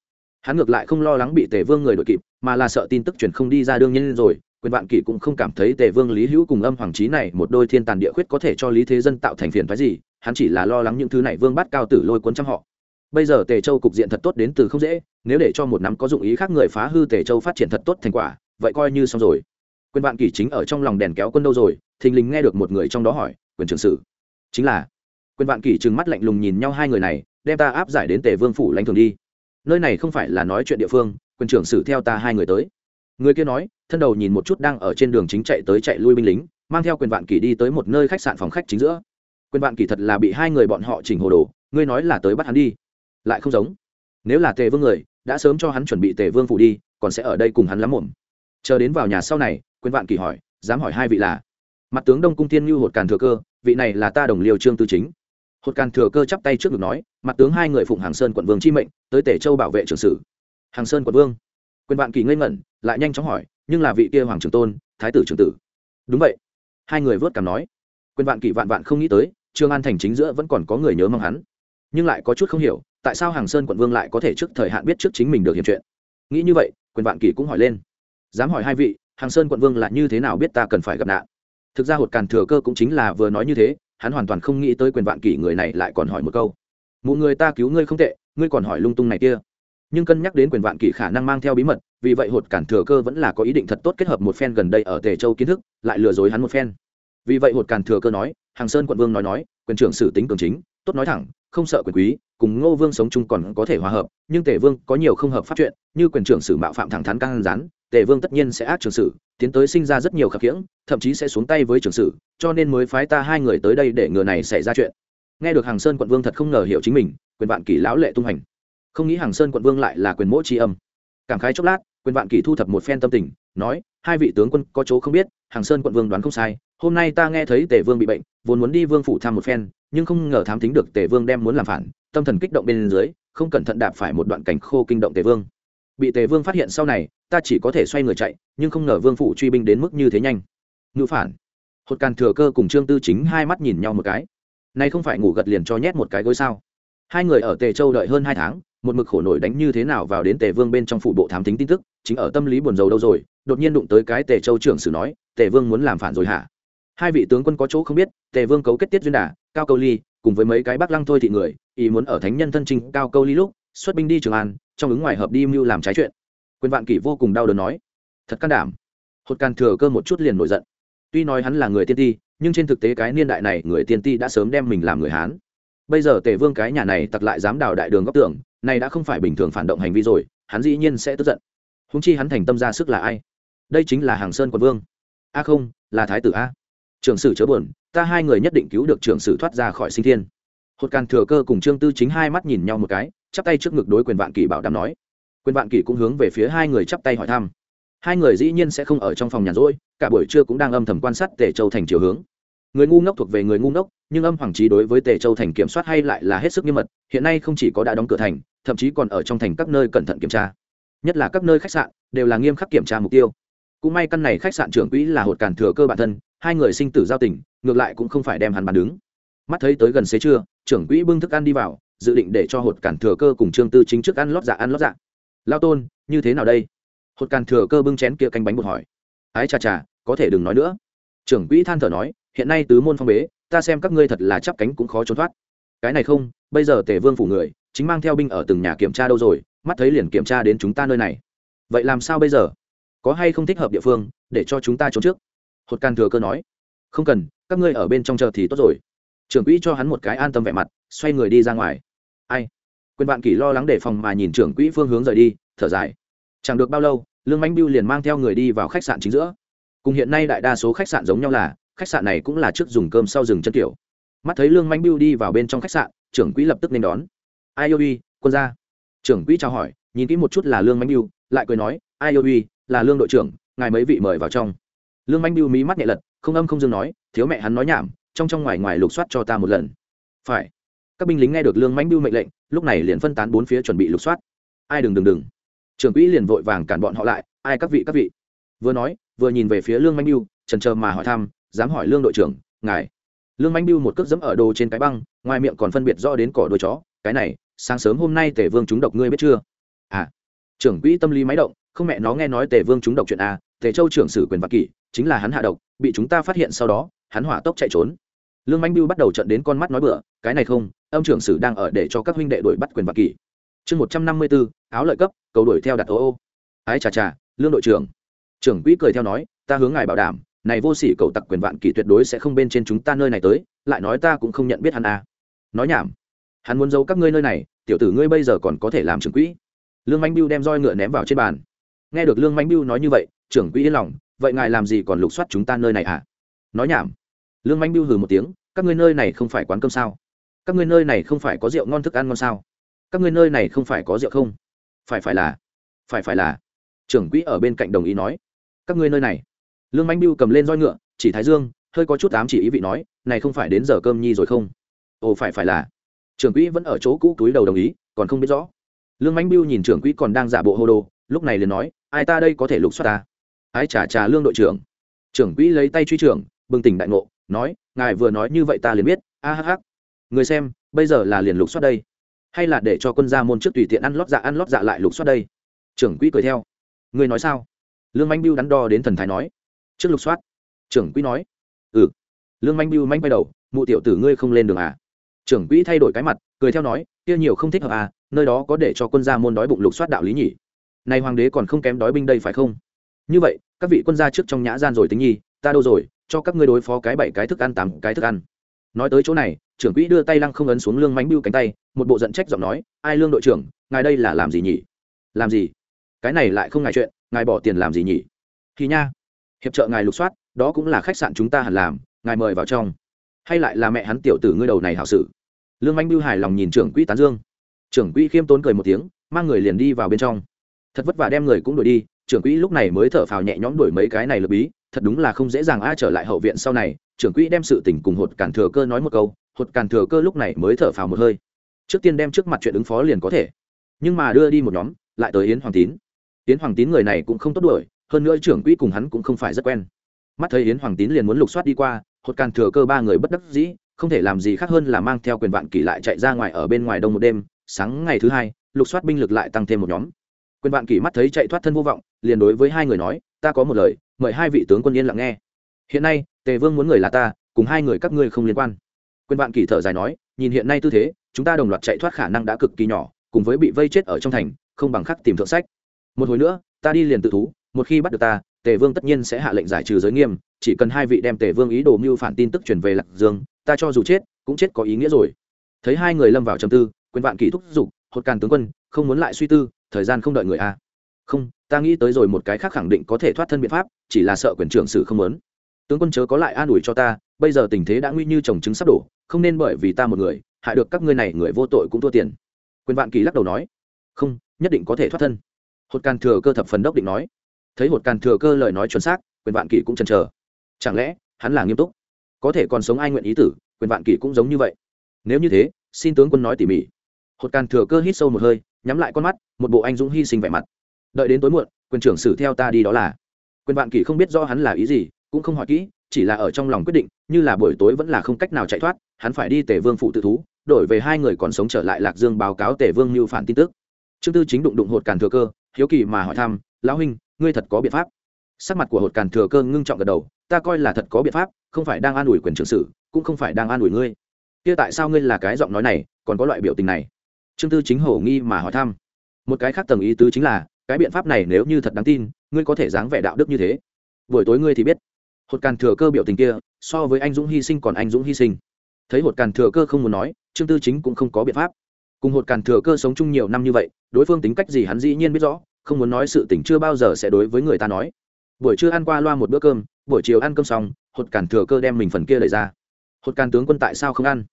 Hắn ngược lại không lo lắng bị tề vương người đội kịp, mà là sợ tin tức truyền không đi ra đương nhiên rồi, quyền vạn kỷ cũng không cảm thấy tề vương lý hữu cùng âm hoàng trí này một đôi thiên tàn địa khuyết có thể cho lý thế dân tạo thành phiền phái gì, hắn chỉ là lo lắng những thứ này vương bắt cao tử lôi cuốn trăm họ bây giờ tề châu cục diện thật tốt đến từ không dễ nếu để cho một năm có dụng ý khác người phá hư tề châu phát triển thật tốt thành quả vậy coi như xong rồi. Quyền vạn kỷ chính ở trong lòng đèn kéo quân đâu rồi thình lình nghe được một người trong đó hỏi quyền trưởng sự, chính là. Quyền vạn kỷ trừng mắt lạnh lùng nhìn nhau hai người này đem ta áp giải đến tề vương phủ lãnh thường đi. Nơi này không phải là nói chuyện địa phương quyền trưởng sử theo ta hai người tới. Người kia nói thân đầu nhìn một chút đang ở trên đường chính chạy tới chạy lui binh lính mang theo quyền vạn kỷ đi tới một nơi khách sạn phòng khách chính giữa. Quyền vạn kỷ thật là bị hai người bọn họ chỉnh hồ đồ ngươi nói là tới bắt hắn đi lại không giống. Nếu là tề vương người, đã sớm cho hắn chuẩn bị tề vương phủ đi, còn sẽ ở đây cùng hắn lắm muộn. Chờ đến vào nhà sau này quyền vạn kỳ hỏi, dám hỏi hai vị là? Mặt tướng đông cung tiên như hột càn thừa cơ, vị này là ta đồng liêu trương tư chính. Hột càn thừa cơ chắp tay trước ngực nói, mặt tướng hai người phụng hàng sơn quận vương chi mệnh, tới tể châu bảo vệ trường sử. Hàng sơn quận vương. Quyền vạn kỳ ngây ngẩn, lại nhanh chóng hỏi, nhưng là vị kia hoàng trường tôn, thái tử trường tử. Đúng vậy. Hai người vớt cảm nói. Quyền vạn kỳ vạn vạn không nghĩ tới, trương an thành chính giữa vẫn còn có người nhớ mong hắn. Nhưng lại có chút không hiểu tại sao hàng sơn quận vương lại có thể trước thời hạn biết trước chính mình được hiểm chuyện? Nghĩ như vậy, quyền vạn kỳ cũng hỏi lên. Dám hỏi hai vị, hàng sơn quận vương là như thế nào biết ta cần phải gặp nạn? Thực ra hột càn thừa cơ cũng chính là vừa nói như thế, hắn hoàn toàn không nghĩ tới quyền vạn kỷ người này lại còn hỏi một câu. Mụ người ta cứu ngươi không tệ, ngươi còn hỏi lung tung này kia. Nhưng cân nhắc đến quyền vạn kỷ khả năng mang theo bí mật, vì vậy hột cản thừa cơ vẫn là có ý định thật tốt kết hợp một phen gần đây ở tề châu kiến thức, lại lừa dối hắn một phen. Vì vậy hột cản thừa cơ nói, hàng sơn quận vương nói nói, quyền trưởng sử tính cường chính, tốt nói thẳng không sợ quyền quý, cùng ngô vương sống chung còn có thể hòa hợp, nhưng tề vương có nhiều không hợp pháp chuyện, như quyền trưởng sử mạo phạm thẳng thắn căng rán tề vương tất nhiên sẽ ác trường sử, tiến tới sinh ra rất nhiều khắc khiễng, thậm chí sẽ xuống tay với trường sử, cho nên mới phái ta hai người tới đây để ngừa này xảy ra chuyện. Nghe được hàng sơn quận vương thật không ngờ hiểu chính mình, quyền vạn kỷ lão lệ tung hành. Không nghĩ hàng sơn quận vương lại là quyền mỗ tri âm. Cảm khái chốc lát quyền vạn kỷ thu thập một phen tâm tình, nói, hai vị tướng quân có chỗ không biết, hàng sơn quận vương đoán không sai, hôm nay ta nghe thấy tề vương bị bệnh, vốn muốn đi vương phủ thăm một phen, nhưng không ngờ thám tính được tề vương đem muốn làm phản, tâm thần kích động bên dưới, không cẩn thận đạp phải một đoạn cảnh khô kinh động tề vương. Bị tề vương phát hiện sau này, ta chỉ có thể xoay người chạy, nhưng không ngờ vương phủ truy binh đến mức như thế nhanh. Ngữ phản. Hột càn thừa cơ cùng trương tư chính hai mắt nhìn nhau một cái. Nay không phải ngủ gật liền cho nhét một cái gối sao? Hai người ở tề châu đợi hơn hai tháng, một mực khổ nổi đánh như thế nào vào đến tề vương bên trong phủ bộ thám tính tin tức chính ở tâm lý buồn rầu đâu rồi, đột nhiên đụng tới cái tề châu trưởng sử nói, tề vương muốn làm phản rồi hả? Hai vị tướng quân có chỗ không biết, tề vương cấu kết tiết duyên đà, cao câu ly, cùng với mấy cái bác lăng thôi thị người, ý muốn ở thánh nhân thân trinh cao câu ly lúc, xuất binh đi trường an, trong ứng ngoài hợp đi mưu làm trái chuyện. Quyền vạn kỷ vô cùng đau đớn nói, thật can đảm. Hột càn thừa cơ một chút liền nổi giận. Tuy nói hắn là người tiên ti, nhưng trên thực tế cái niên đại này người tiên ti đã sớm đem mình làm người hán. Bây giờ tề vương cái nhà này tặc lại dám đào đại đường góc tưởng này đã không phải bình thường phản động hành vi rồi, hắn dĩ nhiên sẽ tức giận húng chi hắn thành tâm ra sức là ai? Đây chính là hàng sơn quận vương. A không, là thái tử a. Trưởng sử chớ buồn, ta hai người nhất định cứu được trưởng sử thoát ra khỏi sinh thiên. Hột càn thừa cơ cùng trương tư chính hai mắt nhìn nhau một cái, chắp tay trước ngực đối quyền vạn kỷ bảo đảm nói. Quyền vạn kỷ cũng hướng về phía hai người chắp tay hỏi thăm. Hai người dĩ nhiên sẽ không ở trong phòng nhàn rỗi, cả buổi trưa cũng đang âm thầm quan sát tề châu thành chiều hướng. Người ngu ngốc thuộc về người ngu ngốc, nhưng âm hoàng trí đối với tề châu thành kiểm soát hay lại là hết sức nghiêm mật, hiện nay không chỉ có đã đóng cửa thành, thậm chí còn ở trong thành các nơi cẩn thận kiểm tra nhất là các nơi khách sạn, đều là nghiêm khắc kiểm tra mục tiêu. Cũng may căn này khách sạn trưởng quỹ là hột cản thừa cơ bản thân, hai người sinh tử giao tình, ngược lại cũng không phải đem hắn bàn đứng. Mắt thấy tới gần xế trưa, trưởng quỹ bưng thức ăn đi vào, dự định để cho hột cản thừa cơ cùng trương tư chính trước ăn lót dạ ăn lót dạ. Lao tôn, như thế nào đây? Hột cản thừa cơ bưng chén kia canh bánh bột hỏi. Ái chà chà, có thể đừng nói nữa. Trưởng quỹ than thở nói, hiện nay tứ môn phong bế, ta xem các ngươi thật là chắp cánh cũng khó trốn thoát. Cái này không, bây giờ tề vương phủ người, chính mang theo binh ở từng nhà kiểm tra đâu rồi mắt thấy liền kiểm tra đến chúng ta nơi này. Vậy làm sao bây giờ? Có hay không thích hợp địa phương để cho chúng ta trốn trước? Hột can thừa cơ nói. Không cần, các ngươi ở bên trong chờ thì tốt rồi. Trưởng quỹ cho hắn một cái an tâm vẻ mặt, xoay người đi ra ngoài. Ai? Quyền bạn kỷ lo lắng đề phòng mà nhìn trưởng quỹ phương hướng rời đi, thở dài. Chẳng được bao lâu, lương mánh biêu liền mang theo người đi vào khách sạn chính giữa. Cùng hiện nay đại đa số khách sạn giống nhau là, khách sạn này cũng là trước dùng cơm sau rừng chân kiểu. Mắt thấy lương mánh biêu đi vào bên trong khách sạn, trưởng quỹ lập tức nên đón. Ai yêu quân gia? Trưởng quỹ chào hỏi, nhìn kỹ một chút là lương manh biêu, lại cười nói, ai yêu uy, là lương đội trưởng, ngài mấy vị mời vào trong. Lương manh biêu mí mắt nhẹ lật, không âm không dương nói, thiếu mẹ hắn nói nhảm, trong trong ngoài ngoài lục soát cho ta một lần. Phải. Các binh lính nghe được lương manh biêu mệnh lệnh, lúc này liền phân tán bốn phía chuẩn bị lục soát. Ai đừng đừng đừng. Trưởng quỹ liền vội vàng cản bọn họ lại, ai các vị các vị? Vừa nói, vừa nhìn về phía lương manh biêu trần chờ mà hỏi thăm, dám hỏi lương đội trưởng, ngài? Lương manh biêu một cước dẫm ở đồ trên cái băng, ngoài miệng còn phân biệt rõ đến cỏ đôi chó, cái này sáng sớm hôm nay tề vương chúng độc ngươi biết chưa? À trưởng quỹ tâm lý máy động, không mẹ nó nghe nói tề vương chúng độc chuyện à tề châu trưởng sử quyền vạc kỷ, chính là hắn hạ độc, bị chúng ta phát hiện sau đó, hắn hỏa tốc chạy trốn. Lương manh biêu bắt đầu trận đến con mắt nói bựa cái này không, ông trưởng sử đang ở để cho các huynh đệ đuổi bắt quyền vạc kỷ. Chương một trăm năm mươi bốn áo lợi cấp, cầu đuổi theo đặt ô ô. Ái chà chà, lương đội trưởng. Trưởng quỹ cười theo nói, ta hướng ngài bảo đảm, này vô sỉ cầu tặc quyền vạn kỷ tuyệt đối sẽ không bên trên chúng ta nơi này tới, lại nói ta cũng không nhận biết hắn à. nói nhảm hắn muốn giấu các ngươi nơi này, tiểu tử ngươi bây giờ còn có thể làm trưởng quỹ. Lương manh biêu đem roi ngựa ném vào trên bàn. Nghe được lương manh biêu nói như vậy, trưởng quỹ yên lòng, vậy ngài làm gì còn lục soát chúng ta nơi này à nói nhảm. Lương manh biêu hừ một tiếng, các ngươi nơi này không phải quán cơm sao? Các ngươi nơi này không phải có rượu ngon thức ăn ngon sao? Các ngươi nơi này không phải có rượu không? Phải phải là, phải phải là. Trưởng quỹ ở bên cạnh đồng ý nói. Các ngươi nơi này. Lương manh biêu cầm lên roi ngựa, chỉ thái dương, hơi có chút ám chỉ ý vị nói, này không phải đến giờ cơm nhi rồi không? Ồ, phải phải là trưởng quỹ vẫn ở chỗ cũ túi đầu đồng ý, còn không biết rõ. Lương mánh biêu nhìn trưởng quỹ còn đang giả bộ hô đồ lúc này liền nói, ai ta đây có thể lục soát ta? Ai trả trà lương đội trưởng. Trưởng quỹ lấy tay truy trưởng, bừng tỉnh đại ngộ, nói, ngài vừa nói như vậy ta liền biết. A hh người xem, bây giờ là liền lục soát đây. Hay là để cho quân gia môn trước tùy tiện ăn lót dạ ăn lót dạ lại lục soát đây. Trưởng quỹ cười theo. Người nói sao? Lương manh biêu đắn đo đến thần thái nói. Trước lục soát. Trưởng quỹ nói. Ừ. Lương manh biêu manh bay đầu, mụ tiểu tử ngươi không lên đường à? Trưởng quỹ thay đổi cái mặt, cười theo nói, kia nhiều không thích hợp à nơi đó có để cho quân gia môn đói bụng lục soát đạo lý nhỉ? Nay hoàng đế còn không kém đói binh đây phải không? Như vậy, các vị quân gia trước trong nhã gian rồi tính nhi, ta đâu rồi, cho các ngươi đối phó cái bảy cái thức ăn tám cái thức ăn. Nói tới chỗ này, trưởng quỹ đưa tay lăng không ấn xuống lương mánh bưu cánh tay, một bộ giận trách giọng nói, ai lương đội trưởng, ngài đây là làm gì nhỉ? Làm gì? Cái này lại không ngài chuyện, ngài bỏ tiền làm gì nhỉ? Thì nha, hiệp trợ ngài lục soát, đó cũng là khách sạn chúng ta hẳn làm, ngài mời vào trong. Hay lại là mẹ hắn tiểu tử ngươi đầu này hảo sự lương manh bưu hài lòng nhìn trưởng quỹ tán dương. Trưởng quỹ khiêm tốn cười một tiếng, mang người liền đi vào bên trong. Thật vất vả đem người cũng đuổi đi, trưởng quỹ lúc này mới thở phào nhẹ nhõm đuổi mấy cái này lực bí, thật đúng là không dễ dàng a, trở lại hậu viện sau này, trưởng quỹ đem sự tình cùng hột cản thừa cơ nói một câu, hột cản thừa cơ lúc này mới thở phào một hơi. Trước tiên đem trước mặt chuyện ứng phó liền có thể. Nhưng mà đưa đi một nhóm, lại tới yến hoàng tín. Yến hoàng tín người này cũng không tốt đuổi, hơn nữa trưởng quỹ cùng hắn cũng không phải rất quen. Mắt thấy yến hoàng tín liền muốn lục soát đi qua, hột càn thừa cơ ba người bất đắc dĩ không thể làm gì khác hơn là mang theo quyền vạn kỷ lại chạy ra ngoài ở bên ngoài đông một đêm, sáng ngày thứ hai, lục soát binh lực lại tăng thêm một nhóm. Quyền vạn kỷ mắt thấy chạy thoát thân vô vọng, liền đối với hai người nói, ta có một lời, mời hai vị tướng quân yên lặng nghe. Hiện nay, tề vương muốn người là ta, cùng hai người các ngươi không liên quan. Quyền vạn kỷ thở dài nói, nhìn hiện nay tư thế, chúng ta đồng loạt chạy thoát khả năng đã cực kỳ nhỏ, cùng với bị vây chết ở trong thành, không bằng khắc tìm thượng sách. Một hồi nữa, ta đi liền tự thú, một khi bắt được ta, tề vương tất nhiên sẽ hạ lệnh giải trừ giới nghiêm, chỉ cần hai vị đem tề vương ý đồ mưu phản tin tức truyền về lạc dương ta cho dù chết, cũng chết có ý nghĩa rồi. Thấy hai người lâm vào trầm tư, quyền vạn kỷ thúc giục hột càn tướng quân, không muốn lại suy tư, thời gian không đợi người a. Không, ta nghĩ tới rồi một cái khác khẳng định có thể thoát thân biện pháp, chỉ là sợ quyền trưởng sử không muốn. Tướng quân chớ có lại an ủi cho ta, bây giờ tình thế đã nguy như trồng trứng sắp đổ, không nên bởi vì ta một người, hại được các ngươi này người vô tội cũng thua tiền. Quyền vạn kỳ lắc đầu nói. Không, nhất định có thể thoát thân. Hột càn thừa cơ thập phần đốc định nói. Thấy hột càn thừa cơ lời nói chuẩn xác, quyền vạn kỳ cũng chần chờ. Chẳng lẽ, hắn là nghiêm túc? Có thể còn sống ai nguyện ý tử, quyền vạn kỷ cũng giống như vậy. Nếu như thế, xin tướng quân nói tỉ mỉ. Hột càn thừa cơ hít sâu một hơi, nhắm lại con mắt, một bộ anh dũng hy sinh vẻ mặt. Đợi đến tối muộn, quyền trưởng xử theo ta đi đó là. Quyền vạn kỷ không biết do hắn là ý gì, cũng không hỏi kỹ, chỉ là ở trong lòng quyết định, như là buổi tối vẫn là không cách nào chạy thoát, hắn phải đi tề vương phụ tự thú, đổi về hai người còn sống trở lại lạc dương báo cáo tề vương mưu phản tin tức. Trương tư chính đụng đụng hột càn thừa cơ, hiếu kỳ mà hỏi thăm, lão huynh, ngươi thật có biện pháp? Sắc mặt của hột càn thừa cơ ngưng trọng gật đầu ta coi là thật có biện pháp, không phải đang an ủi quyền trưởng sử, cũng không phải đang an ủi ngươi. Kia tại sao ngươi là cái giọng nói này, còn có loại biểu tình này? Trương tư chính hổ nghi mà hỏi thăm. Một cái khác tầng ý tứ chính là, cái biện pháp này nếu như thật đáng tin, ngươi có thể dáng vẻ đạo đức như thế. Buổi tối ngươi thì biết. Hột càn thừa cơ biểu tình kia, so với anh dũng hy sinh còn anh dũng hy sinh. Thấy hột càn thừa cơ không muốn nói, trương tư chính cũng không có biện pháp. Cùng hột càn thừa cơ sống chung nhiều năm như vậy, đối phương tính cách gì hắn dĩ nhiên biết rõ, không muốn nói sự tình chưa bao giờ sẽ đối với người ta nói buổi trưa ăn qua loa một bữa cơm, buổi chiều ăn cơm xong, hột càn thừa cơ đem mình phần kia lấy ra. Hột càn tướng quân tại sao không ăn?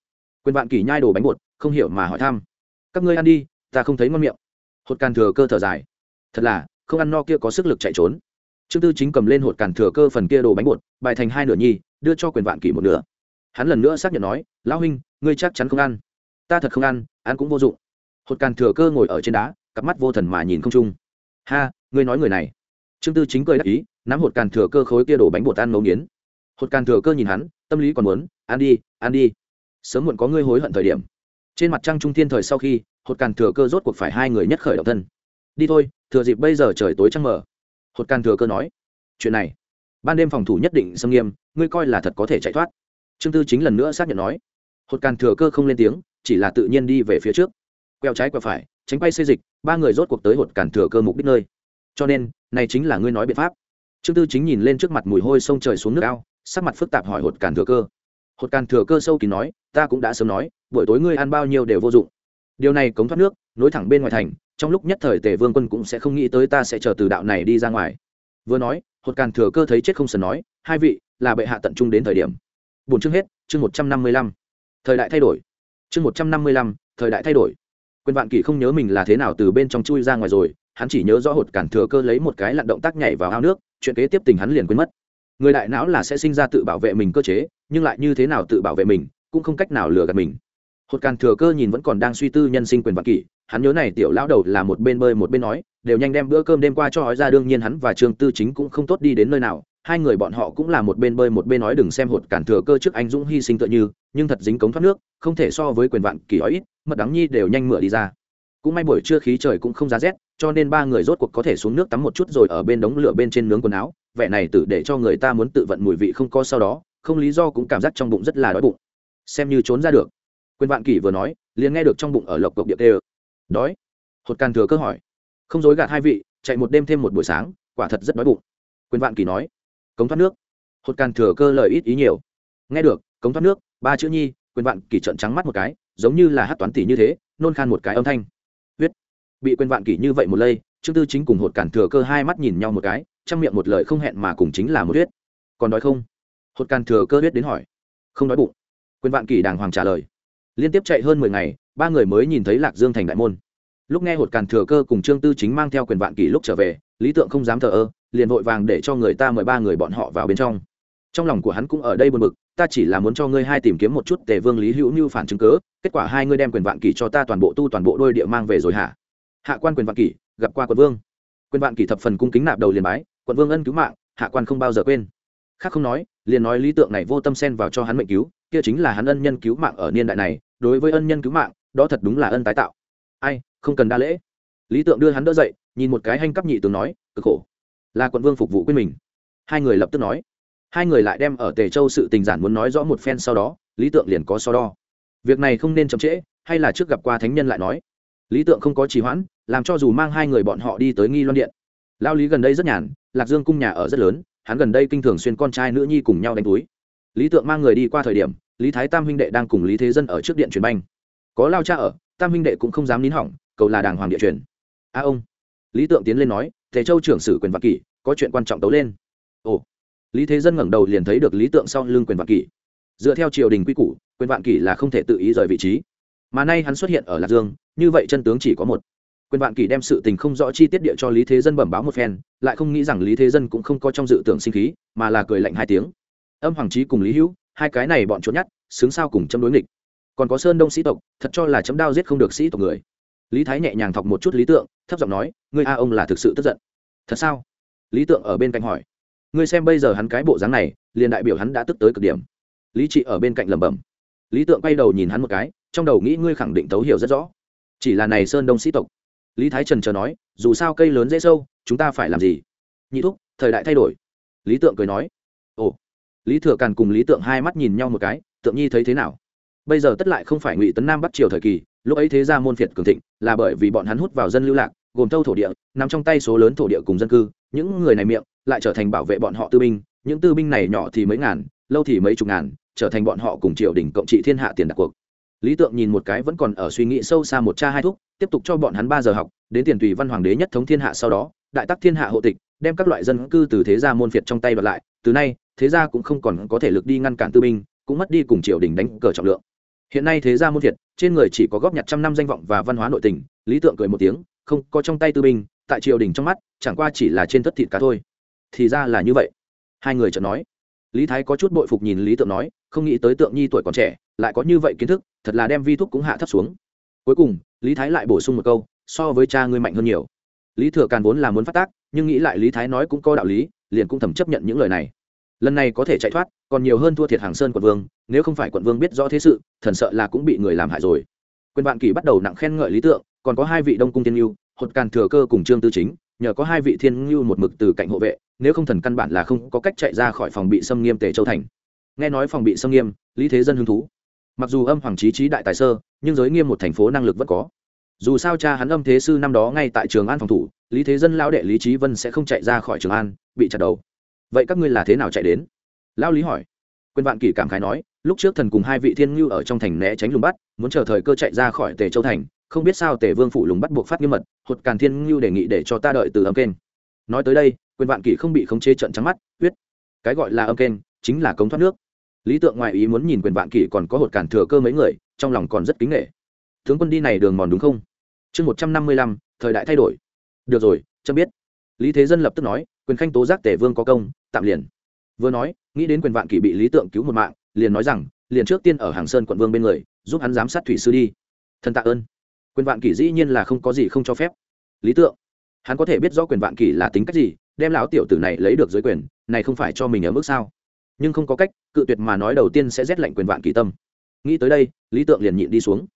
Quyền vạn kỷ nhai đồ bánh bột, không hiểu mà hỏi thăm. Các ngươi ăn đi, ta không thấy ngon miệng. Hột càn thừa cơ thở dài. Thật là, không ăn no kia có sức lực chạy trốn. Trương tư chính cầm lên hột càn thừa cơ phần kia đồ bánh bột, bài thành hai nửa nhi đưa cho quyền vạn kỷ một nửa. Hắn lần nữa xác nhận nói, lão huynh, ngươi chắc chắn không ăn. Ta thật không ăn ăn cũng vô dụng. Hột càn thừa cơ ngồi ở trên đá, cặp mắt vô thần mà nhìn không trung. Ha, ngươi nói người này. Trương tư chính cười đắc ý nắm hột càn thừa cơ khối kia đổ bánh bột ăn ngấu nghiến. Hột càn thừa cơ nhìn hắn, tâm lý còn muốn, ăn đi ăn đi. Sớm muộn có ngươi hối hận thời điểm. Trên mặt trăng trung thiên thời sau khi, hột càn thừa cơ rốt cuộc phải hai người nhất khởi động thân. Đi thôi, thừa dịp bây giờ trời tối trăng mở hột càn thừa cơ nói. Chuyện này, ban đêm phòng thủ nhất định xâm nghiêm, ngươi coi là thật có thể chạy thoát. Trương tư chính lần nữa xác nhận nói. Hột càn thừa cơ không lên tiếng, chỉ là tự nhiên đi về phía trước. Quẹo trái quẹo phải, tránh bay xây dịch, ba người rốt cuộc tới hột càn thừa cơ mục đích nơi. Cho nên, này chính là ngươi nói biện pháp trương tư chính nhìn lên trước mặt mùi hôi sông trời xuống nước ao, sắc mặt phức tạp hỏi hột càn thừa cơ. Hột càn thừa cơ sâu kín nói, ta cũng đã sớm nói, buổi tối ngươi ăn bao nhiêu đều vô dụng. Điều này cống thoát nước, nối thẳng bên ngoài thành, trong lúc nhất thời tề vương quân cũng sẽ không nghĩ tới ta sẽ chờ từ đạo này đi ra ngoài. Vừa nói, hột càn thừa cơ thấy chết không sần nói, hai vị, là bệ hạ tận trung đến thời điểm. Bốn chương hết, chương một trăm năm mươi lăm. Thời đại thay đổi. Chương một trăm năm mươi lăm, thời đại thay đổi. Quyền vạn kỷ không nhớ mình là thế nào từ bên trong chui ra ngoài rồi hắn chỉ nhớ rõ hột cản thừa cơ lấy một cái lặn động tác nhảy vào ao nước, chuyện kế tiếp tình hắn liền quên mất. Người đại não là sẽ sinh ra tự bảo vệ mình cơ chế, nhưng lại như thế nào tự bảo vệ mình, cũng không cách nào lừa gạt mình. Hột càn thừa cơ nhìn vẫn còn đang suy tư nhân sinh quyền vạn kỷ, hắn nhớ này tiểu lão đầu là một bên bơi một bên nói, đều nhanh đem bữa cơm đêm qua cho hói ra, đương nhiên hắn và trương tư chính cũng không tốt đi đến nơi nào, hai người bọn họ cũng là một bên bơi một bên nói đừng xem hột cản thừa cơ trước anh dũng hy sinh tựa như, nhưng thật dính cống thoát nước, không thể so với quyền vạn kỳ ói ít, mật đắng nhi đều nhanh mửa đi ra. Cũng may buổi trưa khí trời cũng không giá rét cho nên ba người rốt cuộc có thể xuống nước tắm một chút rồi ở bên đống lửa bên trên nướng quần áo, vẻ này tự để cho người ta muốn tự vận mùi vị không có sau đó, không lý do cũng cảm giác trong bụng rất là đói bụng. Xem như trốn ra được. Quyền vạn kỷ vừa nói, liền nghe được trong bụng ở lộc cộc điệp đê đói? Hột càn thừa cơ hỏi. Không dối gạt hai vị, chạy một đêm thêm một buổi sáng, quả thật rất đói bụng. Quyền vạn kỷ nói. Cống thoát nước. Hột càn thừa cơ lời ít ý nhiều. Nghe được, cống thoát nước, ba chữ nhi, quyền vạn kỷ trận trắng mắt một cái, giống như là hát toán tỷ như thế, nôn khan một cái âm thanh. Huyết bị quên vạn kỷ như vậy một lây, trương tư chính cùng hột cản thừa cơ hai mắt nhìn nhau một cái, trong miệng một lời không hẹn mà cùng chính là một huyết. Còn đói không? Hột cản thừa cơ huyết đến hỏi. Không đói bụng. Quên vạn kỷ đàng hoàng trả lời. Liên tiếp chạy hơn mười ngày, ba người mới nhìn thấy lạc dương thành đại môn. Lúc nghe hột cản thừa cơ cùng trương tư chính mang theo quyền vạn kỷ lúc trở về, lý tượng không dám thờ ơ, liền vội vàng để cho người ta mời ba người bọn họ vào bên trong. Trong lòng của hắn cũng ở đây buồn bực, ta chỉ là muốn cho ngươi hai tìm kiếm một chút tề vương lý hữu như phản chứng cớ kết quả hai ngươi đem quyền vạn kỷ cho ta toàn bộ tu toàn bộ đôi địa mang về rồi hả? Hạ quan quyền vạn kỷ, gặp qua quận vương. Quyền vạn kỷ thập phần cung kính nạp đầu liền bái, quận vương ân cứu mạng, hạ quan không bao giờ quên. Khác không nói, liền nói lý tượng này vô tâm xen vào cho hắn mệnh cứu, kia chính là hắn ân nhân cứu mạng ở niên đại này, đối với ân nhân cứu mạng, đó thật đúng là ân tái tạo. Ai, không cần đa lễ. Lý tượng đưa hắn đỡ dậy, nhìn một cái hanh cấp nhị tướng nói, cực khổ. Là quận vương phục vụ quên mình. Hai người lập tức nói. Hai người lại đem ở tề châu sự tình giản muốn nói rõ một phen sau đó, lý tượng liền có so đo. Việc này không nên chậm trễ, hay là trước gặp qua thánh nhân lại nói. Lý tượng không có trì hoãn làm cho dù mang hai người bọn họ đi tới nghi loan điện. Lao lý gần đây rất nhàn, lạc dương cung nhà ở rất lớn, hắn gần đây kinh thường xuyên con trai nữ nhi cùng nhau đánh túi. Lý tượng mang người đi qua thời điểm, lý thái tam huynh đệ đang cùng lý thế dân ở trước điện truyền banh. Có lao cha ở, tam huynh đệ cũng không dám nín hỏng, cầu là đàng hoàng địa truyền a ông. Lý tượng tiến lên nói thế châu trưởng sử quyền vạn kỷ, có chuyện quan trọng tấu lên. Ồ. Lý thế dân ngẩng đầu liền thấy được lý tượng sau lưng quyền vạn kỷ. Dựa theo triều đình quy củ, quyền vạn kỷ là không thể tự ý rời vị trí. Mà nay hắn xuất hiện ở lạc dương, như vậy chân tướng chỉ có một quyền vạn kỷ đem sự tình không rõ chi tiết địa cho lý thế dân bẩm báo một phen, lại không nghĩ rằng lý thế dân cũng không có trong dự tưởng sinh khí, mà là cười lạnh hai tiếng. Âm hoàng trí cùng lý hữu, hai cái này bọn trốn nhát xứng sao cùng châm đối nghịch. Còn có sơn đông sĩ tộc, thật cho là chấm đao giết không được sĩ tộc người. Lý thái nhẹ nhàng thọc một chút lý tượng, thấp giọng nói, ngươi a ông là thực sự tức giận. Thật sao? Lý tượng ở bên cạnh hỏi. Ngươi xem bây giờ hắn cái bộ dáng này, liền đại biểu hắn đã tức tới cực điểm. Lý trị ở bên cạnh lẩm bẩm. Lý tượng quay đầu nhìn hắn một cái, trong đầu nghĩ ngươi khẳng định tấu hiểu rất rõ. Chỉ là này sơn đông sĩ tộc lý thái trần chờ nói, dù sao cây lớn dễ sâu, chúng ta phải làm gì? Nhị thúc, thời đại thay đổi. Lý tượng cười nói. Ồ. Lý thừa càn cùng lý tượng hai mắt nhìn nhau một cái, tượng nhi thấy thế nào? Bây giờ tất lại không phải ngụy tấn nam bắt triều thời kỳ, lúc ấy thế ra môn phiệt cường thịnh, là bởi vì bọn hắn hút vào dân lưu lạc, gồm thâu thổ địa, nằm trong tay số lớn thổ địa cùng dân cư, những người này miệng lại trở thành bảo vệ bọn họ tư binh, những tư binh này nhỏ thì mấy ngàn, lâu thì mấy chục ngàn, trở thành bọn họ cùng triều đình cộng trị thiên hạ tiền đặt cuộc lý tượng nhìn một cái vẫn còn ở suy nghĩ sâu xa một cha hai thúc, tiếp tục cho bọn hắn ba giờ học, đến tiền tùy văn hoàng đế nhất thống thiên hạ sau đó, đại tắc thiên hạ hộ tịch, đem các loại dân cư từ thế gia môn phiệt trong tay đoạt lại, từ nay, thế gia cũng không còn có thể lực đi ngăn cản tư binh, cũng mất đi cùng triều đình đánh cờ trọng lượng. Hiện nay thế gia môn phiệt, trên người chỉ có góp nhặt trăm năm danh vọng và văn hóa nội tình, lý tượng cười một tiếng, không, có trong tay tư binh, tại triều đình trong mắt, chẳng qua chỉ là trên thất thịt cá thôi. Thì ra là như vậy. Hai người chợt nói. Lý thái có chút bội phục nhìn lý tượng nói không nghĩ tới tượng nhi tuổi còn trẻ, lại có như vậy kiến thức, thật là đem vi thuốc cũng hạ thấp xuống. Cuối cùng, lý thái lại bổ sung một câu, so với cha ngươi mạnh hơn nhiều. Lý thừa càn vốn là muốn phát tác, nhưng nghĩ lại lý thái nói cũng có đạo lý, liền cũng thầm chấp nhận những lời này. Lần này có thể chạy thoát, còn nhiều hơn thua thiệt hàng sơn quận vương, nếu không phải quận vương biết rõ thế sự, thần sợ là cũng bị người làm hại rồi. Quyền vạn kỷ bắt đầu nặng khen ngợi lý tượng, còn có hai vị đông cung tiên lưu hột càn thừa cơ cùng trương tư chính, nhờ có hai vị thiên lưu một mực từ cạnh hộ vệ, nếu không thần căn bản là không có cách chạy ra khỏi phòng bị xâm nghiêm tề châu thành nghe nói phòng bị xâm nghiêm, lý thế dân hứng thú. Mặc dù âm hoàng trí trí đại tài sơ, nhưng giới nghiêm một thành phố năng lực vẫn có. Dù sao cha hắn âm thế sư năm đó ngay tại trường an phòng thủ, lý thế dân lao đệ lý trí vân sẽ không chạy ra khỏi trường an, bị chặt đầu. Vậy các ngươi là thế nào chạy đến? Lao lý hỏi. Quyền vạn kỷ cảm khái nói, lúc trước thần cùng hai vị thiên ngưu ở trong thành né tránh lùng bắt, muốn chờ thời cơ chạy ra khỏi tề châu thành, không biết sao tề vương phủ lùng bắt buộc phát nghiêm mật hột càn thiên ngưu đề nghị để cho ta đợi từ âm kênh. Nói tới đây, quyền vạn kỷ không bị khống chế trận trắng mắt, huyết. Cái gọi là âm kênh, chính là cống thoát nước lý tượng ngoại ý muốn nhìn quyền vạn kỷ còn có hột cản thừa cơ mấy người, trong lòng còn rất kính nghệ tướng quân đi này đường mòn đúng không? Chương một trăm năm mươi lăm, thời đại thay đổi. Được rồi, chấm biết. Lý thế dân lập tức nói, quyền khanh tố giác tể vương có công, tạm liền. Vừa nói, nghĩ đến quyền vạn kỷ bị lý tượng cứu một mạng, liền nói rằng, liền trước tiên ở hàng sơn quận vương bên người, giúp hắn giám sát thủy sư đi. Thần tạ ơn. Quyền vạn kỷ dĩ nhiên là không có gì không cho phép. Lý tượng, hắn có thể biết rõ quyền vạn kỷ là tính cách gì, đem lão tiểu tử này lấy được dưới quyền, này không phải cho mình ở mức sao? Nhưng không có cách cự tuyệt mà nói đầu tiên sẽ rét lạnh quyền vạn kỳ tâm. Nghĩ tới đây, lý tượng liền nhịn đi xuống.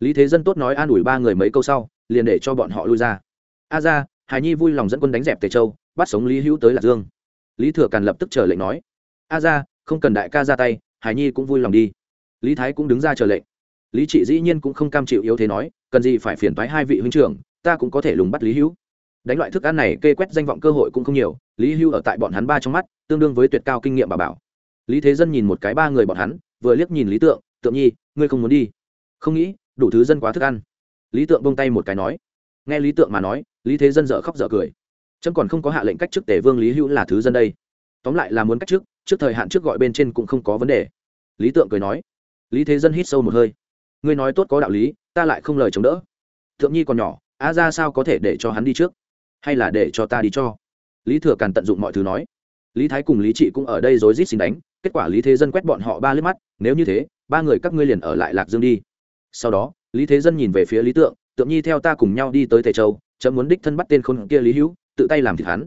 Lý thế dân tốt nói an ủi ba người mấy câu sau, liền để cho bọn họ lui ra. A ra, hải nhi vui lòng dẫn quân đánh dẹp tề châu, bắt sống lý hữu tới lạc dương. Lý thừa càn lập tức chờ lệnh nói, a ra, không cần đại ca ra tay, hải nhi cũng vui lòng đi. Lý thái cũng đứng ra chờ lệnh. Lý trị dĩ nhiên cũng không cam chịu yếu thế nói, cần gì phải phiền thoái hai vị huynh trưởng, ta cũng có thể lùng bắt lý hữu. Đánh loại thức ăn này kê quét danh vọng cơ hội cũng không nhiều, lý hữu ở tại bọn hắn ba trong mắt, tương đương với tuyệt cao kinh nghiệm bà bảo lý thế dân nhìn một cái ba người bọn hắn, vừa liếc nhìn lý tượng tượng nhi, ngươi không muốn đi? Không nghĩ, đủ thứ dân quá thức ăn. Lý tượng bông tay một cái nói. Nghe lý tượng mà nói, lý thế dân dở khóc dở cười. Trâm còn không có hạ lệnh cách chức tể vương lý hữu là thứ dân đây. Tóm lại là muốn cách chức, trước thời hạn trước gọi bên trên cũng không có vấn đề. Lý tượng cười nói. Lý thế dân hít sâu một hơi. Ngươi nói tốt có đạo lý, ta lại không lời chống đỡ. Thượng nhi còn nhỏ, a ra sao có thể để cho hắn đi trước? Hay là để cho ta đi cho? Lý thừa càn tận dụng mọi thứ nói. Lý thái cùng lý trị cũng ở đây rối rít xin đánh kết quả lý thế dân quét bọn họ ba liếc mắt, nếu như thế, ba người các ngươi liền ở lại lạc dương đi. Sau đó, lý thế dân nhìn về phía lý tượng tượng nhi theo ta cùng nhau đi tới tề châu, chấm muốn đích thân bắt tên khôn kia lý hữu, tự tay làm thịt hắn.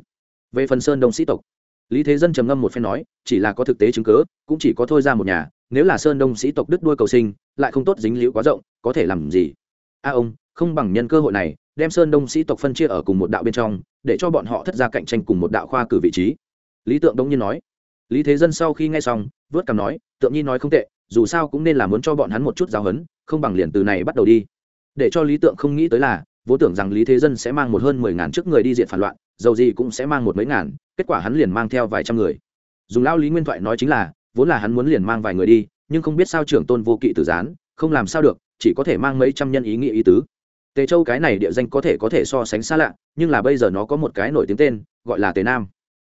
Về phần sơn đông sĩ tộc, lý thế dân trầm ngâm một phen nói, chỉ là có thực tế chứng cớ, cũng chỉ có thôi ra một nhà, nếu là sơn đông sĩ tộc đứt đuôi cầu sinh, lại không tốt dính liễu quá rộng, có thể làm gì? A ông, không bằng nhân cơ hội này, đem sơn đông sĩ tộc phân chia ở cùng một đạo bên trong, để cho bọn họ thất ra cạnh tranh cùng một đạo khoa cử vị trí. Lý tượng đông nhiên nói lý thế dân sau khi nghe xong, vớt cằm nói, tượng nhi nói không tệ, dù sao cũng nên là muốn cho bọn hắn một chút giáo hấn không bằng liền từ này bắt đầu đi. Để cho lý tượng không nghĩ tới là, vốn tưởng rằng lý thế dân sẽ mang một hơn mười ngàn trước người đi diện phản loạn, dầu gì cũng sẽ mang một mấy ngàn, kết quả hắn liền mang theo vài trăm người. Dùng lão lý nguyên thoại nói chính là, vốn là hắn muốn liền mang vài người đi, nhưng không biết sao trưởng tôn vô kỵ tử gián, không làm sao được, chỉ có thể mang mấy trăm nhân ý nghĩa ý tứ. Tề châu cái này địa danh có thể có thể so sánh xa lạ, nhưng là bây giờ nó có một cái nổi tiếng tên, gọi là tề nam.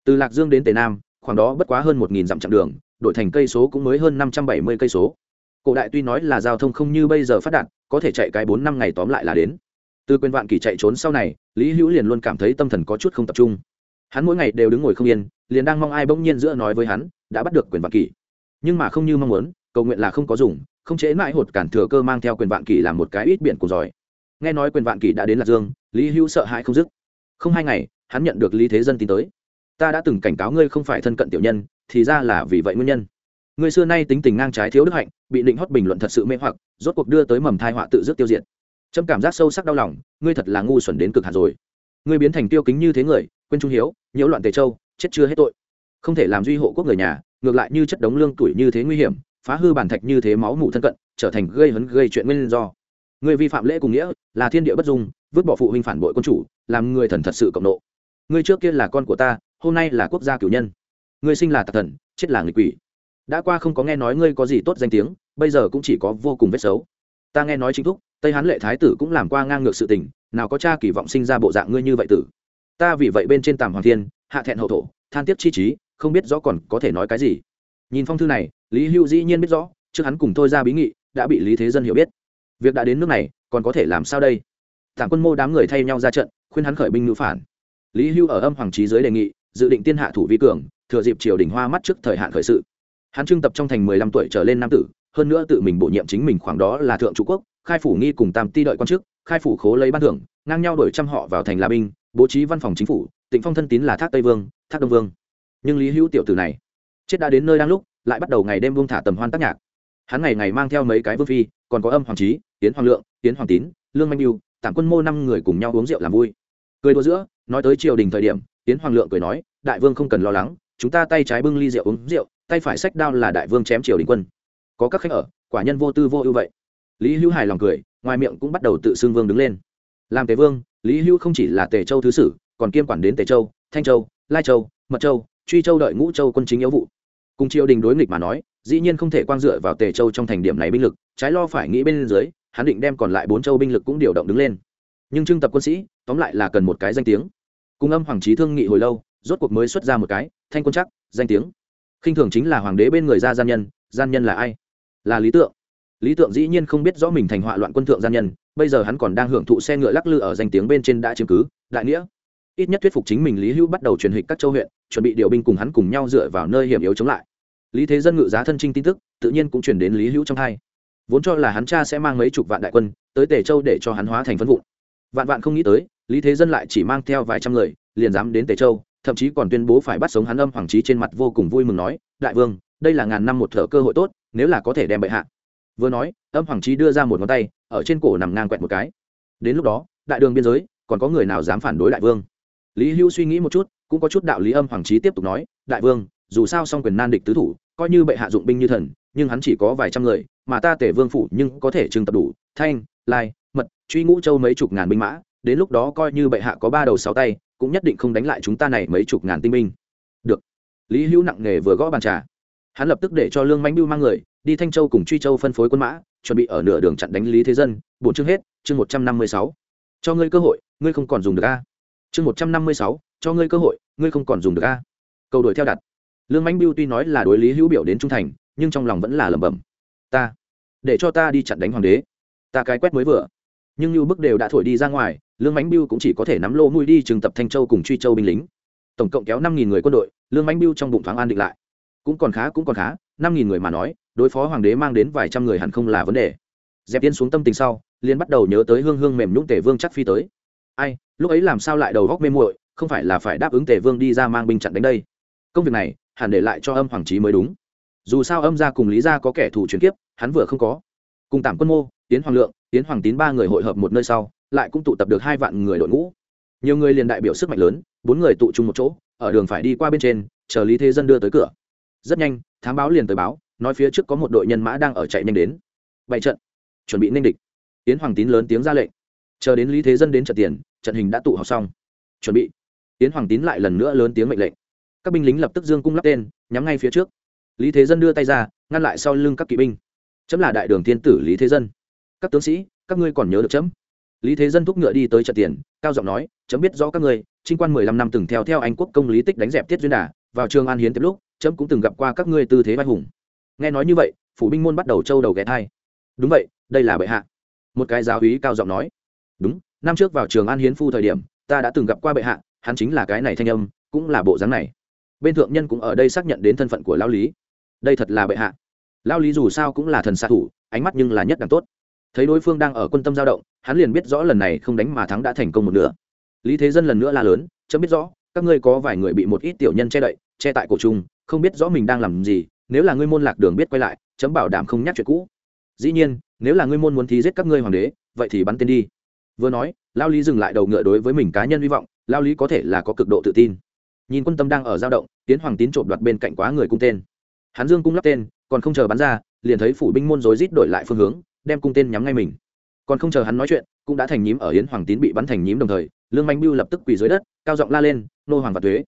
Từ lạc dương đến tề nam khoảng đó bất quá hơn một nghìn dặm chặng đường, đổi thành cây số cũng mới hơn năm trăm bảy mươi cây số. Cổ đại tuy nói là giao thông không như bây giờ phát đạt, có thể chạy cái bốn năm ngày tóm lại là đến. Từ quyền vạn kỳ chạy trốn sau này, lý hữu liền luôn cảm thấy tâm thần có chút không tập trung. Hắn mỗi ngày đều đứng ngồi không yên, liền đang mong ai bỗng nhiên giữa nói với hắn, đã bắt được quyền vạn kỳ. Nhưng mà không như mong muốn, cầu nguyện là không có dùng, không chế mãi hột cản thừa cơ mang theo quyền vạn kỳ làm một cái ít biển cùng giỏi. Nghe nói quyền vạn kỳ đã đến lạc dương, lý hữu sợ hãi không dứt. Không hai ngày, hắn nhận được lý thế dân tin tới ta đã từng cảnh cáo ngươi không phải thân cận tiểu nhân, thì ra là vì vậy nguyên nhân. Ngươi xưa nay tính tình ngang trái thiếu đức hạnh, bị định hót bình luận thật sự mê hoặc, rốt cuộc đưa tới mầm thai họa tự dứt tiêu diệt. Trâm cảm giác sâu sắc đau lòng, ngươi thật là ngu xuẩn đến cực hạt rồi. Ngươi biến thành tiêu kính như thế người, quên trung hiếu, nhiễu loạn tề châu, chết chưa hết tội. Không thể làm duy hộ quốc người nhà, ngược lại như chất đống lương tuổi như thế nguy hiểm, phá hư bản thạch như thế máu mủ thân cận, trở thành gây hấn gây chuyện nguyên do. Người vi phạm lễ cùng nghĩa, là thiên địa bất dung, vứt bỏ phụ huynh phản bội quân chủ, làm người thần thật sự cộng nộ. Ngươi trước kia là con của ta hôm nay là quốc gia cử nhân. Ngươi sinh là tạc thần, chết là người quỷ. Đã qua không có nghe nói ngươi có gì tốt danh tiếng, bây giờ cũng chỉ có vô cùng vết xấu. Ta nghe nói chính thúc, tây hán lệ thái tử cũng làm qua ngang ngược sự tình, nào có cha kỳ vọng sinh ra bộ dạng ngươi như vậy tử. Ta vì vậy bên trên tàm hoàng thiên, hạ thẹn hậu thổ, than tiếp chi trí, không biết rõ còn có thể nói cái gì. Nhìn phong thư này, lý hữu dĩ nhiên biết rõ, trước hắn cùng thôi ra bí nghị, đã bị lý thế dân hiểu biết. Việc đã đến nước này, còn có thể làm sao đây? Tạm quân mô đám người thay nhau ra trận, khuyên hắn khởi binh ngữ phản. Lý hưu ở âm hoàng trí giới đề nghị dự định tiên hạ thủ vi cường, thừa dịp triều đình hoa mắt trước thời hạn khởi sự. Hắn trưng tập trong thành mười lăm tuổi trở lên nam tử, hơn nữa tự mình bổ nhiệm chính mình khoảng đó là thượng chủ quốc, khai phủ nghi cùng tam ti đợi quan chức, khai phủ khố lấy ban thưởng, ngang nhau đổi trăm họ vào thành la binh, bố trí văn phòng chính phủ, tịnh phong thân tín là thác tây vương, thác đông vương. Nhưng lý hữu tiểu tử này, chết đã đến nơi đang lúc, lại bắt đầu ngày đêm buông thả tầm hoan tác nhạc. Hắn ngày ngày mang theo mấy cái vương phi, còn có âm hoàng trí tiến hoàng lượng tiến hoàng tín, lương manh mưu, tạm quân mô năm người cùng nhau uống rượu làm vui. Cười đua giữa, nói tới triều đình thời điểm tiến hoàng lượng cười nói, đại vương không cần lo lắng, chúng ta tay trái bưng ly rượu uống rượu, tay phải sách đao là đại vương chém triều đình quân. Có các khách ở, quả nhân vô tư vô ưu vậy. Lý hữu hài lòng cười, ngoài miệng cũng bắt đầu tự xưng vương đứng lên. Làm tề vương, lý hữu không chỉ là tề châu thứ sử, còn kiêm quản đến tề châu, thanh châu, lai châu, mật châu, truy châu đợi ngũ châu quân chính yếu vụ. Cùng triều đình đối nghịch mà nói, dĩ nhiên không thể quang dựa vào tề châu trong thành điểm này binh lực, trái lo phải nghĩ bên dưới, hắn định đem còn lại bốn châu binh lực cũng điều động đứng lên. Nhưng trưng tập quân sĩ, tóm lại là cần một cái danh tiếng cùng âm hoàng trí thương nghị hồi lâu, rốt cuộc mới xuất ra một cái, thanh quân chắc, danh tiếng. Khinh thường chính là hoàng đế bên người ra gian nhân gian nhân là ai? Là lý tượng. Lý tượng dĩ nhiên không biết rõ mình thành họa loạn quân thượng gian nhân, bây giờ hắn còn đang hưởng thụ xe ngựa lắc lư ở danh tiếng bên trên đã chứng cứ, đại nghĩa. Ít nhất thuyết phục chính mình lý hữu bắt đầu truyền hịch các châu huyện, chuẩn bị điều binh cùng hắn cùng nhau dựa vào nơi hiểm yếu chống lại. Lý thế dân ngự giá thân trinh tin tức, tự nhiên cũng chuyển đến lý hữu trong hai. Vốn cho là hắn cha sẽ mang mấy chục vạn đại quân tới tề châu để cho hắn hóa thành phân vụn. Vạn vạn không nghĩ tới lý thế dân lại chỉ mang theo vài trăm người, liền dám đến tề châu, thậm chí còn tuyên bố phải bắt sống hắn âm hoàng trí trên mặt vô cùng vui mừng nói, đại vương, đây là ngàn năm một thở cơ hội tốt, nếu là có thể đem bệ hạ. Vừa nói, âm hoàng trí đưa ra một ngón tay, ở trên cổ nằm ngang quẹt một cái. Đến lúc đó, đại đường biên giới, còn có người nào dám phản đối đại vương? Lý Hưu suy nghĩ một chút, cũng có chút đạo lý âm hoàng trí tiếp tục nói, đại vương, dù sao song quyền nan địch tứ thủ, coi như bệ hạ dụng binh như thần, nhưng hắn chỉ có vài trăm người, mà ta tể vương phủ nhưng có thể trưng tập đủ, thanh, lai, mật, truy ngũ châu mấy chục ngàn binh mã đến lúc đó coi như bệ hạ có ba đầu sáu tay, cũng nhất định không đánh lại chúng ta này mấy chục ngàn tinh binh. Được. Lý hữu nặng nề vừa gõ bàn trà. Hắn lập tức để cho lương manh biêu mang người, đi thanh châu cùng truy châu phân phối quân mã, chuẩn bị ở nửa đường chặn đánh lý thế dân. Bốn chương hết, chương một trăm năm mươi sáu. Cho ngươi cơ hội, ngươi không còn dùng được a. Chương một trăm năm mươi sáu, cho ngươi cơ hội, ngươi không còn dùng được a. Cầu đổi theo đặt. Lương manh biêu tuy nói là đối lý hữu biểu đến trung thành, nhưng trong lòng vẫn là lẩm bẩm. Ta, để cho ta đi chặn đánh hoàng đế. Ta cái quét mới vừa nhưng như bức đều đã thổi đi ra ngoài, lương mánh biêu cũng chỉ có thể nắm lô mùi đi trừng tập thanh châu cùng truy châu binh lính. Tổng cộng kéo năm nghìn người quân đội, lương mánh biêu trong bụng thoáng an định lại. Cũng còn khá, cũng còn khá, năm nghìn người mà nói, đối phó hoàng đế mang đến vài trăm người hẳn không là vấn đề. Dẹp tiên xuống tâm tình sau liên bắt đầu nhớ tới hương hương mềm nhũng tề vương chắc phi tới. Ai, lúc ấy làm sao lại đầu góc mê muội, không phải là phải đáp ứng tề vương đi ra mang binh chặn đánh đây? Công việc này, hẳn để lại cho âm hoàng trí mới đúng. Dù sao âm gia cùng lý gia có kẻ thù chuyển kiếp, hắn vừa không có. Cùng tạm quân mô tiến hoàng lượng, tiến hoàng tín ba người hội hợp một nơi sau, lại cũng tụ tập được hai vạn người đội ngũ. Nhiều người liền đại biểu sức mạnh lớn, bốn người tụ chung một chỗ, ở đường phải đi qua bên trên, chờ lý thế dân đưa tới cửa. Rất nhanh, thám báo liền tới báo, nói phía trước có một đội nhân mã đang ở chạy nhanh đến. Bảy trận. Chuẩn bị ninh địch. Tiến hoàng tín lớn tiếng ra lệnh. Chờ đến lý thế dân đến trận tiền, trận hình đã tụ họp xong. Chuẩn bị. Tiến hoàng tín lại lần nữa lớn tiếng mệnh lệnh. Các binh lính lập tức dương cung lắp tên, nhắm ngay phía trước. Lý thế dân đưa tay ra, ngăn lại sau lưng các kỵ binh. Chấm là đại đường thiên tử lý thế dân các tướng sĩ, các ngươi còn nhớ được chấm? Lý thế dân thúc ngựa đi tới trận tiền, cao giọng nói, chấm biết rõ các ngươi, trinh quan mười lăm năm từng theo theo anh quốc công lý tích đánh dẹp tiết duyên đà, vào trường an hiến tiếp lúc, chấm cũng từng gặp qua các ngươi tư thế vai hùng. Nghe nói như vậy, phủ binh môn bắt đầu trâu đầu ghé thai. Đúng vậy, đây là bệ hạ. Một cái giáo úy cao giọng nói, đúng, năm trước vào trường an hiến phu thời điểm, ta đã từng gặp qua bệ hạ, hắn chính là cái này thanh âm, cũng là bộ dáng này. Bên thượng nhân cũng ở đây xác nhận đến thân phận của lao lý. Đây thật là bệ hạ. Lao lý dù sao cũng là thần xạ thủ, ánh mắt nhưng là nhất đẳng tốt thấy đối phương đang ở quân tâm giao động, hắn liền biết rõ lần này không đánh mà thắng đã thành công một nửa. Lý thế dân lần nữa la lớn, chấm biết rõ, các ngươi có vài người bị một ít tiểu nhân che đậy, che tại cổ trung, không biết rõ mình đang làm gì, nếu là ngươi môn lạc đường biết quay lại, chấm bảo đảm không nhắc chuyện cũ. Dĩ nhiên, nếu là ngươi môn muốn thí giết các ngươi hoàng đế, vậy thì bắn tên đi. Vừa nói, lao lý dừng lại đầu ngựa đối với mình cá nhân hy vọng, lao lý có thể là có cực độ tự tin. Nhìn quân tâm đang ở dao động, tiến hoàng tín trộm đoạt bên cạnh quá người cung tên. Hắn dương cung lắp tên, còn không chờ bắn ra, liền thấy phủ binh môn rối rít đổi lại phương hướng đem cung tên nhắm ngay mình. Còn không chờ hắn nói chuyện, cũng đã thành nhím ở yến hoàng tín bị bắn thành nhím đồng thời, lương manh biêu lập tức quỳ dưới đất, cao giọng la lên, nô hoàng và thuế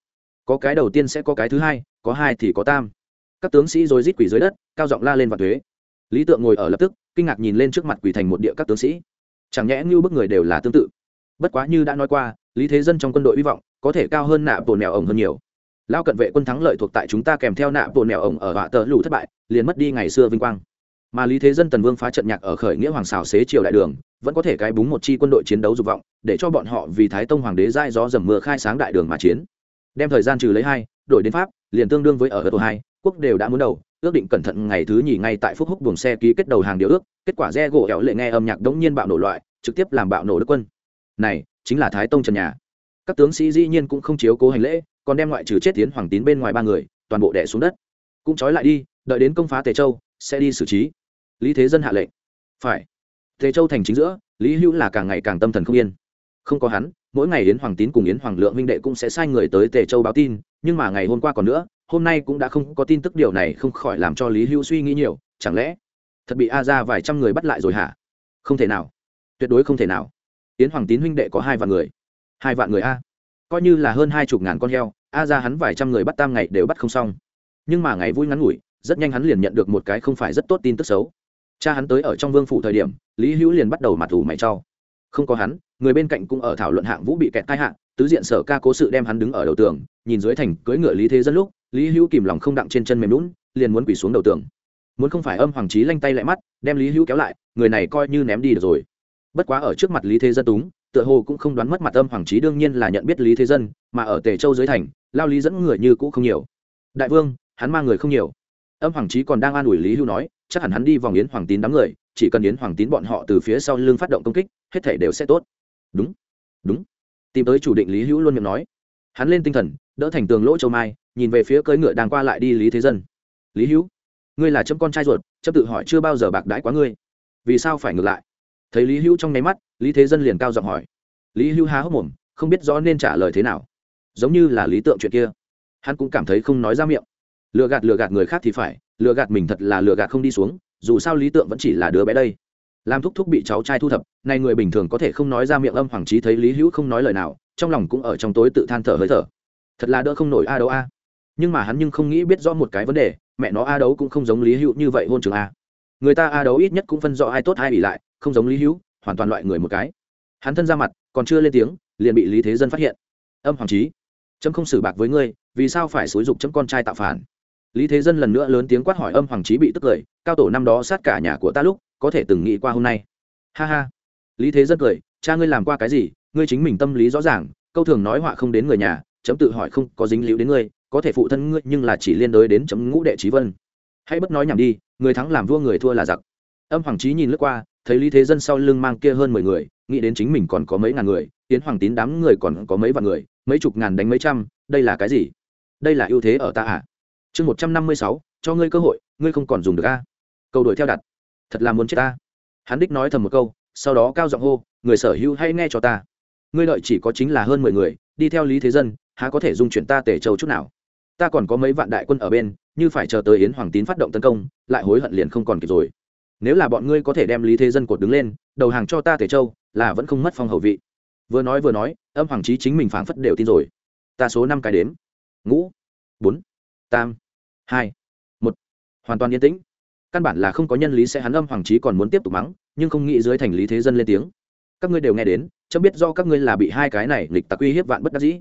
có cái đầu tiên sẽ có cái thứ hai, có hai thì có tam. Các tướng sĩ rồi rít quỳ dưới đất, cao giọng la lên và thuế lý tượng ngồi ở lập tức, kinh ngạc nhìn lên trước mặt quỳ thành một địa các tướng sĩ. Chẳng nhẽ như bức người đều là tương tự. Bất quá như đã nói qua, lý thế dân trong quân đội hy vọng có thể cao hơn nạ bồn mèo ổng hơn nhiều. Lao cận vệ quân thắng lợi thuộc tại chúng ta kèm theo nạ bồn mèo ổng ở họa tờ lù thất bại, liền mất đi ngày xưa vinh quang mà lý thế dân tần vương phá trận nhạc ở khởi nghĩa hoàng xào xế triều đại đường, vẫn có thể cái búng một chi quân đội chiến đấu dục vọng, để cho bọn họ vì thái tông hoàng đế dai gió dầm mưa khai sáng đại đường mà chiến. Đem thời gian trừ lấy hai, đổi đến pháp, liền tương đương với ở ớt hai, quốc đều đã muốn đầu, ước định cẩn thận ngày thứ nhì ngay tại phúc húc buồng xe ký kết đầu hàng điều ước, kết quả re gỗ kẹo lệ nghe âm nhạc đống nhiên bạo nổ loại, trực tiếp làm bạo nổ đức quân. Này, chính là thái tông trần nhà. Các tướng sĩ dĩ nhiên cũng không chiếu cố hành lễ, còn đem ngoại trừ chết tiến hoàng tín bên ngoài ba người, toàn bộ đẻ xuống đất. Cũng trói lại đi, đợi đến công phá tề châu, sẽ đi xử trí lý thế dân hạ lệnh. Phải. Thế châu thành chính giữa, lý hữu là càng ngày càng tâm thần không yên. Không có hắn, mỗi ngày yến hoàng tín cùng yến hoàng lượng minh đệ cũng sẽ sai người tới tề châu báo tin, nhưng mà ngày hôm qua còn nữa, hôm nay cũng đã không có tin tức điều này không khỏi làm cho lý hữu suy nghĩ nhiều, chẳng lẽ thật bị a ra vài trăm người bắt lại rồi hả? Không thể nào. Tuyệt đối không thể nào. Yến hoàng tín huynh đệ có hai vạn người. Hai vạn người a. Coi như là hơn hai chục ngàn con heo, a ra hắn vài trăm người bắt tam ngày đều bắt không xong. Nhưng mà ngày vui ngắn ngủi, rất nhanh hắn liền nhận được một cái không phải rất tốt tin tức xấu cha hắn tới ở trong vương phủ thời điểm, lý hữu liền bắt đầu mặt thù mày trao. Không có hắn, người bên cạnh cũng ở thảo luận hạng vũ bị kẹt tai hạng tứ diện sở ca cố sự đem hắn đứng ở đầu tường, nhìn dưới thành cưỡi ngựa lý thế dân lúc, lý hữu kìm lòng không đặng trên chân mềm lún liền muốn quỳ xuống đầu tường. Muốn không phải âm hoàng trí lanh tay lại mắt, đem lý hữu kéo lại, người này coi như ném đi được rồi. Bất quá ở trước mặt lý thế dân túng, tựa hồ cũng không đoán mất mặt âm hoàng trí đương nhiên là nhận biết lý thế dân, mà ở tề châu dưới thành, lao lý dẫn người như cũ không nhiều. Đại vương, hắn mang người không nhiều. Âm hoàng trí còn đang an ủi lý hữu nói chắc hẳn hắn đi vòng yến hoàng tín đám người, chỉ cần yến hoàng tín bọn họ từ phía sau lưng phát động công kích, hết thể đều sẽ tốt. Đúng đúng. Tìm tới chủ định lý hữu luôn miệng nói. Hắn lên tinh thần, đỡ thành tường lỗ châu mai, nhìn về phía cưỡi ngựa đang qua lại đi lý thế dân. Lý hữu, ngươi là chấm con trai ruột, chấm tự hỏi chưa bao giờ bạc đãi quá ngươi. Vì sao phải ngược lại? Thấy lý hữu trong nháy mắt, lý thế dân liền cao giọng hỏi. Lý hữu há hốc mồm, không biết rõ nên trả lời thế nào. Giống như là lý tượng chuyện kia. Hắn cũng cảm thấy không nói ra miệng. Lừa gạt lừa gạt người khác thì phải lừa gạt mình thật là lừa gạt không đi xuống, dù sao lý tượng vẫn chỉ là đứa bé đây. Làm thúc thúc bị cháu trai thu thập nay người bình thường có thể không nói ra miệng âm hoàng trí thấy lý hữu không nói lời nào, trong lòng cũng ở trong tối tự than thở hơi thở. Thật là đỡ không nổi a đấu a. Nhưng mà hắn nhưng không nghĩ biết rõ một cái vấn đề, mẹ nó a đấu cũng không giống lý hữu như vậy hôn trường a. Người ta a đấu ít nhất cũng phân rõ ai tốt ai ỉ lại, không giống lý hữu, hoàn toàn loại người một cái. Hắn thân ra mặt, còn chưa lên tiếng, liền bị lý thế dân phát hiện. Âm hoàng trí trâm không xử bạc với ngươi, vì sao phải xúi dục chấm con trai tạo phản? Lý thế dân lần nữa lớn tiếng quát hỏi âm hoàng trí bị tức cười cao tổ năm đó sát cả nhà của ta lúc, có thể từng nghĩ qua hôm nay. Ha ha. Lý thế dân cười, cha ngươi làm qua cái gì, ngươi chính mình tâm lý rõ ràng, câu thường nói họa không đến người nhà, chấm tự hỏi không có dính líu đến ngươi, có thể phụ thân ngươi nhưng là chỉ liên đối đến chấm ngũ đệ trí vân. Hãy bất nói nhảm đi, người thắng làm vua người thua là giặc. Âm hoàng trí nhìn lướt qua, thấy lý thế dân sau lưng mang kia hơn mười người, nghĩ đến chính mình còn có mấy ngàn người, tiến hoàng tín đám người còn có mấy vạn người, mấy chục ngàn đánh mấy trăm, đây là cái gì? Đây là ưu thế ở ta ạ à? Chương một trăm năm mươi sáu, cho ngươi cơ hội, ngươi không còn dùng được a. Câu đuổi theo đặt. Thật là muốn chết ta. Hắn đích nói thầm một câu, sau đó cao giọng hô, người sở hữu hay nghe cho ta. Ngươi lợi chỉ có chính là hơn mười người, đi theo lý thế dân, há có thể dung chuyển ta tể châu chút nào? Ta còn có mấy vạn đại quân ở bên, như phải chờ tới yến hoàng tín phát động tấn công, lại hối hận liền không còn kịp rồi. Nếu là bọn ngươi có thể đem lý thế dân cột đứng lên, đầu hàng cho ta tể châu, là vẫn không mất phong hầu vị. Vừa nói vừa nói, âm hoàng trí chính mình phảng phất đều tin rồi. Ta số năm cái đếm. Ngũ. Bốn. Tam hai. Một. Hoàn toàn yên tĩnh. Căn bản là không có nhân lý sẽ hắn âm hoàng trí còn muốn tiếp tục mắng, nhưng không nghĩ dưới thành lý thế dân lên tiếng. Các ngươi đều nghe đến chấm biết do các ngươi là bị hai cái này lịch tặc uy hiếp vạn bất đắc dĩ.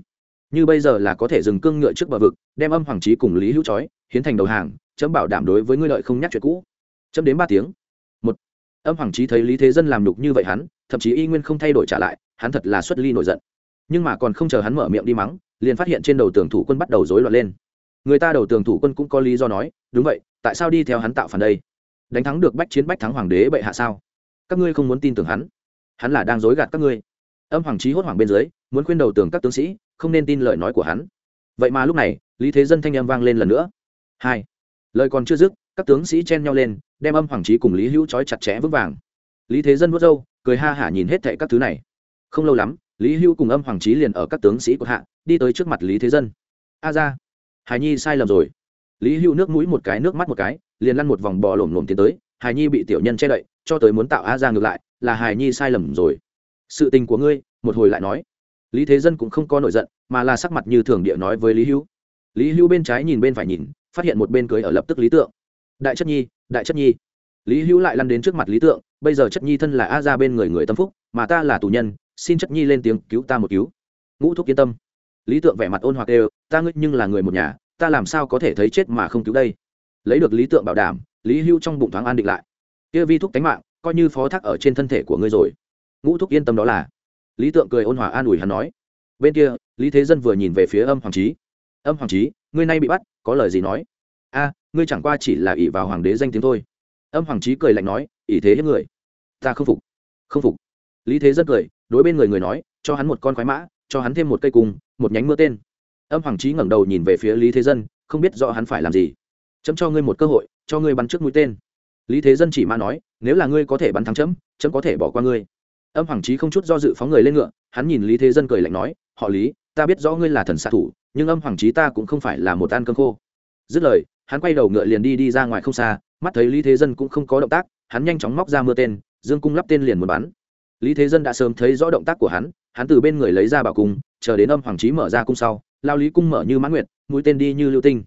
Như bây giờ là có thể dừng cương ngựa trước bờ vực, đem âm hoàng trí cùng lý hữu trói, hiến thành đầu hàng, chấm bảo đảm đối với ngươi lợi không nhắc chuyện cũ. Chấm đến ba tiếng. Một. Âm hoàng trí thấy lý thế dân làm đục như vậy hắn, thậm chí y nguyên không thay đổi trả lại, hắn thật là xuất ly nổi giận. Nhưng mà còn không chờ hắn mở miệng đi mắng, liền phát hiện trên đầu tường thủ quân bắt đầu rối loạn lên người ta đầu tường thủ quân cũng có lý do nói, đúng vậy, tại sao đi theo hắn tạo phản đây? Đánh thắng được bách chiến bách thắng hoàng đế bệ hạ sao? Các ngươi không muốn tin tưởng hắn? Hắn là đang dối gạt các ngươi. Âm hoàng trí hốt hoảng bên dưới, muốn khuyên đầu tường các tướng sĩ, không nên tin lời nói của hắn. Vậy mà lúc này, lý thế dân thanh âm vang lên lần nữa. Hai. Lời còn chưa dứt, các tướng sĩ chen nhau lên, đem âm hoàng trí cùng lý hữu trói chặt chẽ vững vàng. Lý thế dân vớt râu, cười ha hả nhìn hết thệ các thứ này. Không lâu lắm, lý hữu cùng âm hoàng trí liền ở các tướng sĩ của hạ, đi tới trước mặt lý thế dân. A ra hài nhi sai lầm rồi. Lý Hưu nước mũi một cái, nước mắt một cái, liền lăn một vòng bò lổm lổm tiến tới. Hài nhi bị tiểu nhân che đậy, cho tới muốn tạo a ra ngược lại, là hài nhi sai lầm rồi. Sự tình của ngươi, một hồi lại nói. Lý thế dân cũng không có nổi giận, mà là sắc mặt như thường địa nói với lý Hưu. lý Hưu bên trái nhìn bên phải nhìn, phát hiện một bên cưới ở lập tức lý tượng. Đại chất nhi, đại chất nhi. Lý hữu lại lăn đến trước mặt lý tượng, bây giờ chất nhi thân là a ra bên người người tâm phúc, mà ta là tù nhân, xin chất nhi lên tiếng cứu ta một cứu. Ngũ thúc yên tâm lý tượng vẻ mặt ôn hoặc đều ta ngươi nhưng là người một nhà, ta làm sao có thể thấy chết mà không cứu đây? Lấy được lý tượng bảo đảm, lý Hưu trong bụng thoáng an định lại. Kia vi thúc tánh mạng, coi như phó thác ở trên thân thể của ngươi rồi. Ngũ thúc yên tâm đó là. Lý tượng cười ôn hòa an ủi hắn nói. Bên kia, lý thế dân vừa nhìn về phía âm hoàng trí âm hoàng trí ngươi nay bị bắt, có lời gì nói? A, ngươi chẳng qua chỉ là ỷ vào hoàng đế danh tiếng thôi. Âm hoàng trí cười lạnh nói, ỷ thế hết người. Ta không phục. Không phục. Lý thế dân cười, đối bên người người nói, cho hắn một con khoái mã cho hắn thêm một cây cung, một nhánh mưa tên. Âm hoàng trí ngẩng đầu nhìn về phía lý thế dân, không biết rõ hắn phải làm gì. Chấm cho ngươi một cơ hội, cho ngươi bắn trước mũi tên. Lý thế dân chỉ mà nói, nếu là ngươi có thể bắn thắng chấm chấm có thể bỏ qua ngươi. Âm hoàng trí không chút do dự phóng người lên ngựa, hắn nhìn lý thế dân cười lạnh nói, họ lý, ta biết rõ ngươi là thần xạ thủ, nhưng âm hoàng trí ta cũng không phải là một ăn cơm khô. Dứt lời, hắn quay đầu ngựa liền đi đi ra ngoài không xa, mắt thấy lý thế dân cũng không có động tác, hắn nhanh chóng móc ra mưa tên, dương cung lắp tên liền muốn bắn. Lý thế dân đã sớm thấy rõ động tác của hắn hắn từ bên người lấy ra bảo cung, chờ đến âm hoàng trí mở ra cung sau, lao lý cung mở như mãn nguyệt, mũi tên đi như lưu tinh.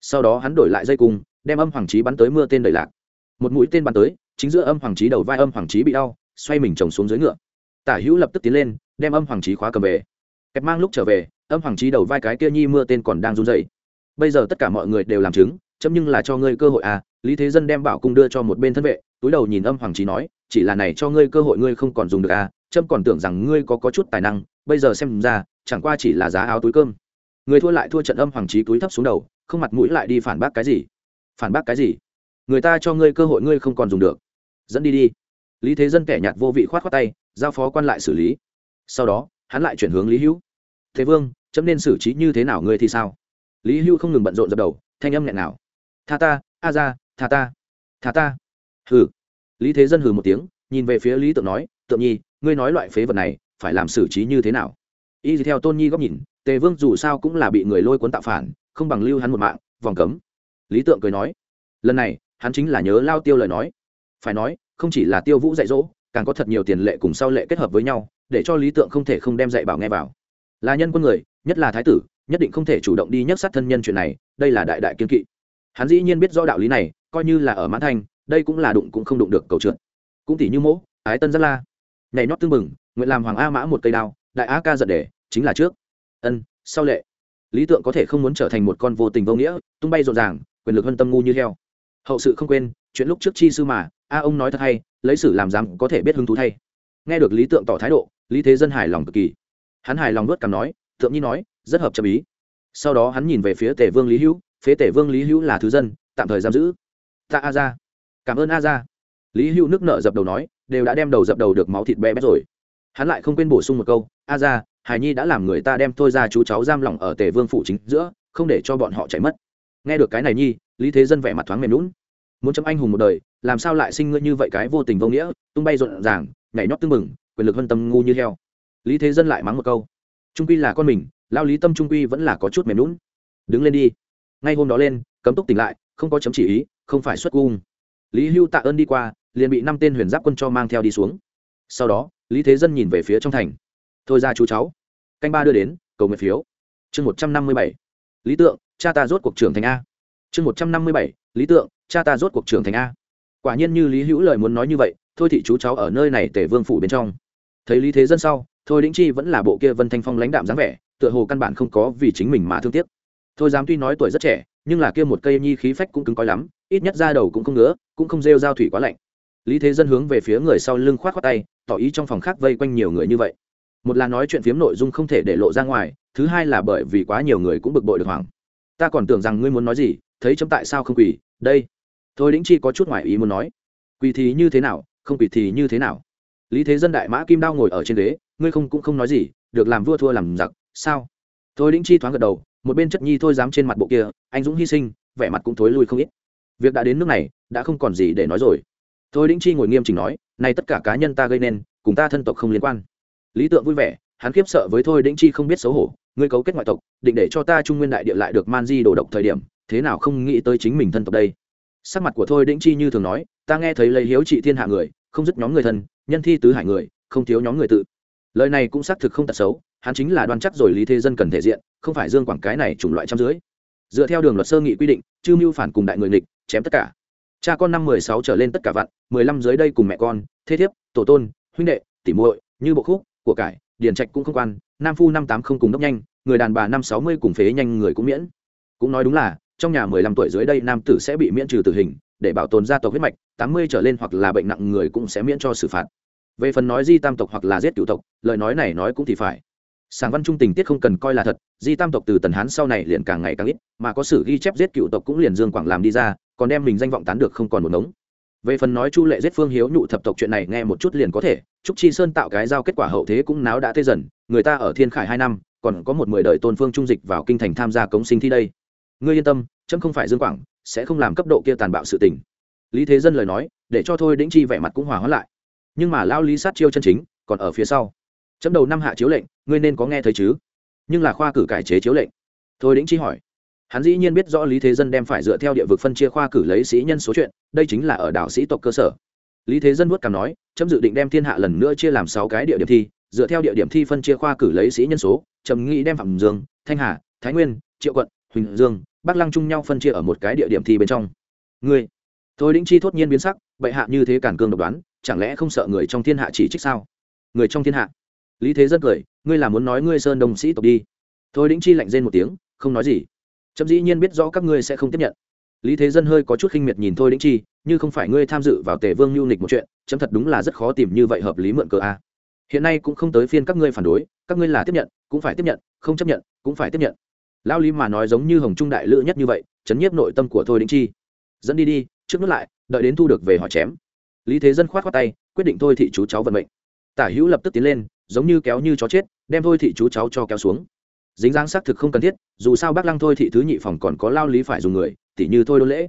Sau đó hắn đổi lại dây cung, đem âm hoàng trí bắn tới mưa tên đầy lạc. Một mũi tên bắn tới, chính giữa âm hoàng trí đầu vai âm hoàng trí bị đau, xoay mình trồng xuống dưới ngựa. Tả hữu lập tức tiến lên, đem âm hoàng trí khóa cầm về. Kẹp mang lúc trở về, âm hoàng trí đầu vai cái kia nhi mưa tên còn đang run dậy bây giờ tất cả mọi người đều làm chứng, chấm nhưng là cho ngươi cơ hội à lý thế dân đem bảo cung đưa cho một bên thân vệ, túi đầu nhìn âm hoàng trí nói, chỉ là này cho ngươi cơ hội ngươi không còn dùng được à trâm còn tưởng rằng ngươi có có chút tài năng, bây giờ xem ra, chẳng qua chỉ là giá áo túi cơm. Người thua lại thua trận âm hoàng trí túi thấp xuống đầu, không mặt mũi lại đi phản bác cái gì? Phản bác cái gì? Người ta cho ngươi cơ hội ngươi không còn dùng được. Dẫn đi đi. Lý thế dân kẻ nhạt vô vị khoát khoát tay, giao phó quan lại xử lý. Sau đó, hắn lại chuyển hướng lý hữu. Thế vương, chấm nên xử trí như thế nào ngươi thì sao? Lý hữu không ngừng bận rộn dập đầu, thanh âm nghẹn nào tha ta, a ra, tha ta tha ta. Hừ. Lý thế dân hừ một tiếng, nhìn về phía lý tượng nói, tượng nhi ngươi nói loại phế vật này phải làm xử trí như thế nào? Y theo tôn nhi góc nhìn, tề vương dù sao cũng là bị người lôi cuốn tạo phản, không bằng lưu hắn một mạng, vòng cấm. Lý tượng cười nói, lần này, hắn chính là nhớ lao tiêu lời nói. Phải nói, không chỉ là tiêu vũ dạy dỗ, càng có thật nhiều tiền lệ cùng sau lệ kết hợp với nhau, để cho lý tượng không thể không đem dạy bảo nghe vào. Là nhân quân người, nhất là thái tử, nhất định không thể chủ động đi nhắc sát thân nhân chuyện này, đây là đại đại kiên kỵ. Hắn dĩ nhiên biết rõ đạo lý này, coi như là ở mãn thanh đây cũng là đụng cũng không đụng được cầu trượt. Cũng tỷ như mỗ, ái tân rất la nhảy nhót tương mừng nguyện làm hoàng a mã một cây đao, đại a ca giận để chính là trước. Ân, sau lệ. Lý tượng có thể không muốn trở thành một con vô tình vô nghĩa, tung bay rộn ràng, quyền lực hơn tâm ngu như heo. Hậu sự không quên, chuyện lúc trước chi sư mà, a ông nói thật hay, lấy sử làm dám có thể biết hứng thú thay. Nghe được lý tượng tỏ thái độ, lý thế dân hài lòng cực kỳ. Hắn hài lòng nuốt cằm nói thượng nhi nói, rất hợp chậm ý. Sau đó hắn nhìn về phía tể vương lý hữu phía tể vương lý hữu là thứ dân, tạm thời giam giữ. Ta a ra cảm ơn a ra lý hữu nước nợ dập đầu nói đều đã đem đầu dập đầu được máu thịt bé bét rồi. Hắn lại không quên bổ sung một câu, a ra, hải nhi đã làm người ta đem thôi ra chú cháu giam lỏng ở tề vương phủ chính giữa, không để cho bọn họ chạy mất. Nghe được cái này nhi, lý thế dân vẻ mặt thoáng mềm lún muốn chấm anh hùng một đời, làm sao lại sinh ngươi như vậy cái vô tình vô nghĩa, tung bay rộn ràng, nhảy nhót tưng mừng quyền lực hân tâm ngu như heo. Lý thế dân lại mắng một câu. Trung quy là con mình, lao lý tâm trung quy vẫn là có chút mềm lún đứng lên đi. Ngay hôm đó lên, cấm túc tỉnh lại, không có chấm chỉ ý, không phải xuất cung. Lý hưu tạ ơn đi qua liền bị năm tên huyền giáp quân cho mang theo đi xuống. Sau đó, lý thế dân nhìn về phía trong thành. Thôi ra chú cháu. Canh ba đưa đến, cầu nguyện phiếu. Chương một trăm năm mươi bảy. Lý tượng, cha ta rốt cuộc trưởng thành a. Chương một trăm năm mươi bảy. Lý tượng, cha ta rốt cuộc trưởng thành a. Quả nhiên như lý hữu lời muốn nói như vậy, thôi thị chú cháu ở nơi này tể vương phủ bên trong. Thấy lý thế dân sau, thôi đĩnh chi vẫn là bộ kia vân thanh phong lãnh đạm dáng vẻ, tựa hồ căn bản không có vì chính mình mà thương tiếc. Thôi dám tuy nói tuổi rất trẻ, nhưng là kia một cây nhi khí phách cũng cứng coi lắm, ít nhất ra đầu cũng không ngứa, cũng không rêu giao thủy quá lạnh lý thế dân hướng về phía người sau lưng khoát khoát tay, tỏ ý trong phòng khác vây quanh nhiều người như vậy. Một là nói chuyện phiếm nội dung không thể để lộ ra ngoài, thứ hai là bởi vì quá nhiều người cũng bực bội được hoàng ta còn tưởng rằng ngươi muốn nói gì, thấy chấm tại sao không quỳ, đây. Thôi đĩnh chi có chút ngoài ý muốn nói. Quỳ thì như thế nào, không quỳ thì như thế nào. Lý thế dân đại mã kim đao ngồi ở trên ghế, ngươi không cũng không nói gì, được làm vua thua làm giặc, sao? Thôi đĩnh chi thoáng gật đầu, một bên chất nhi thôi dám trên mặt bộ kia, anh dũng hy sinh, vẻ mặt cũng thối lui không ít. Việc đã đến nước này, đã không còn gì để nói rồi thôi đĩnh chi ngồi nghiêm chỉnh nói, này tất cả cá nhân ta gây nên, cùng ta thân tộc không liên quan. Lý tượng vui vẻ, hắn khiếp sợ với thôi đĩnh chi không biết xấu hổ, ngươi cấu kết ngoại tộc, định để cho ta trung nguyên đại địa lại được man di đổ độc thời điểm, thế nào không nghĩ tới chính mình thân tộc đây? Sắc mặt của thôi đĩnh chi như thường nói, ta nghe thấy lấy hiếu trị thiên hạ người, không dứt nhóm người thân, nhân thi tứ hải người, không thiếu nhóm người tự. Lời này cũng xác thực không tật xấu, hắn chính là đoan chắc rồi lý thế dân cần thể diện, không phải dương quảng cái này chủng loại trăm dưới. Dựa theo đường luật sơ nghị quy định chư mưu phản cùng đại người nghịch, chém tất cả cha con năm mười sáu trở lên tất cả vạn, mười lăm dưới đây cùng mẹ con thế thiếp tổ tôn huynh đệ tỉ muội như bộ khúc của cải điền trạch cũng không quan nam phu năm tám không cùng đốc nhanh người đàn bà năm sáu mươi cùng phế nhanh người cũng miễn. Cũng nói đúng là trong nhà mười lăm tuổi dưới đây nam tử sẽ bị miễn trừ tử hình để bảo tồn gia tộc huyết mạch tám mươi trở lên hoặc là bệnh nặng người cũng sẽ miễn cho xử phạt. Về phần nói di tam tộc hoặc là giết cựu tộc lời nói này nói cũng thì phải sàng văn trung tình tiết không cần coi là thật, di tam tộc từ tần hán sau này liền càng ngày càng ít, mà có sử ghi chép giết cựu tộc cũng liền dương quảng làm đi ra, còn đem mình danh vọng tán được không còn một ngống. Về phần nói chu lệ giết phương hiếu nhụ thập tộc chuyện này nghe một chút liền có thể, trúc chi sơn tạo cái giao kết quả hậu thế cũng náo đã tê dần, người ta ở thiên khải hai năm, còn có một mười đời tôn phương trung dịch vào kinh thành tham gia cống sinh thi đây. Ngươi yên tâm, chấm không phải dương quảng, sẽ không làm cấp độ kia tàn bạo sự tình. Lý thế dân lời nói, để cho thôi đĩnh chi vẻ mặt cũng hòa hóa lại. Nhưng mà lao lý sát chiêu chân chính, còn ở phía sau chấm đầu năm hạ chiếu lệnh, ngươi nên có nghe thấy chứ? Nhưng là khoa cử cải chế chiếu lệnh. Thôi đĩnh chi hỏi. Hắn dĩ nhiên biết rõ lý thế dân đem phải dựa theo địa vực phân chia khoa cử lấy sĩ nhân số chuyện, đây chính là ở đảo sĩ tộc cơ sở. Lý thế dân vuốt cảm nói, chấm dự định đem thiên hạ lần nữa chia làm sáu cái địa điểm thi, dựa theo địa điểm thi phân chia khoa cử lấy sĩ nhân số trầm nghĩ đem phạm dương, thanh hà, thái nguyên, triệu quận, huỳnh dương, bắc lăng chung nhau phân chia ở một cái địa điểm thi bên trong. Ngươi? Thôi đĩnh chi thốt nhiên biến sắc, bệ hạ như thế cản cương độc đoán, chẳng lẽ không sợ người trong thiên hạ chỉ trích sao? Người trong thiên hạ? Lý thế dân cười, ngươi là muốn nói ngươi sơn đồng sĩ tộc đi? Thôi đĩnh chi lạnh rên một tiếng, không nói gì. Chấm dĩ nhiên biết rõ các ngươi sẽ không tiếp nhận. Lý thế dân hơi có chút khinh miệt nhìn thôi đĩnh chi, như không phải ngươi tham dự vào tề vương lưu nịch một chuyện, chấm thật đúng là rất khó tìm như vậy hợp lý mượn cờ a. Hiện nay cũng không tới phiên các ngươi phản đối, các ngươi là tiếp nhận, cũng phải tiếp nhận, không chấp nhận, cũng phải tiếp nhận. Lao lý mà nói giống như hồng trung đại lữ nhất như vậy, chấn nhiếp nội tâm của thôi đĩnh chi. Dẫn đi đi, trước nước lại, đợi đến thu được về họ chém. Lý thế dân khoát khoát tay, quyết định thôi thị chú cháu vận mệnh tả hữu lập tức tiến lên, giống như kéo như chó chết, đem thôi thị chú cháu cho kéo xuống. Dính dáng xác thực không cần thiết, dù sao bác lăng thôi thị thứ nhị phòng còn có lao lý phải dùng người, tỉ như thôi đô lễ.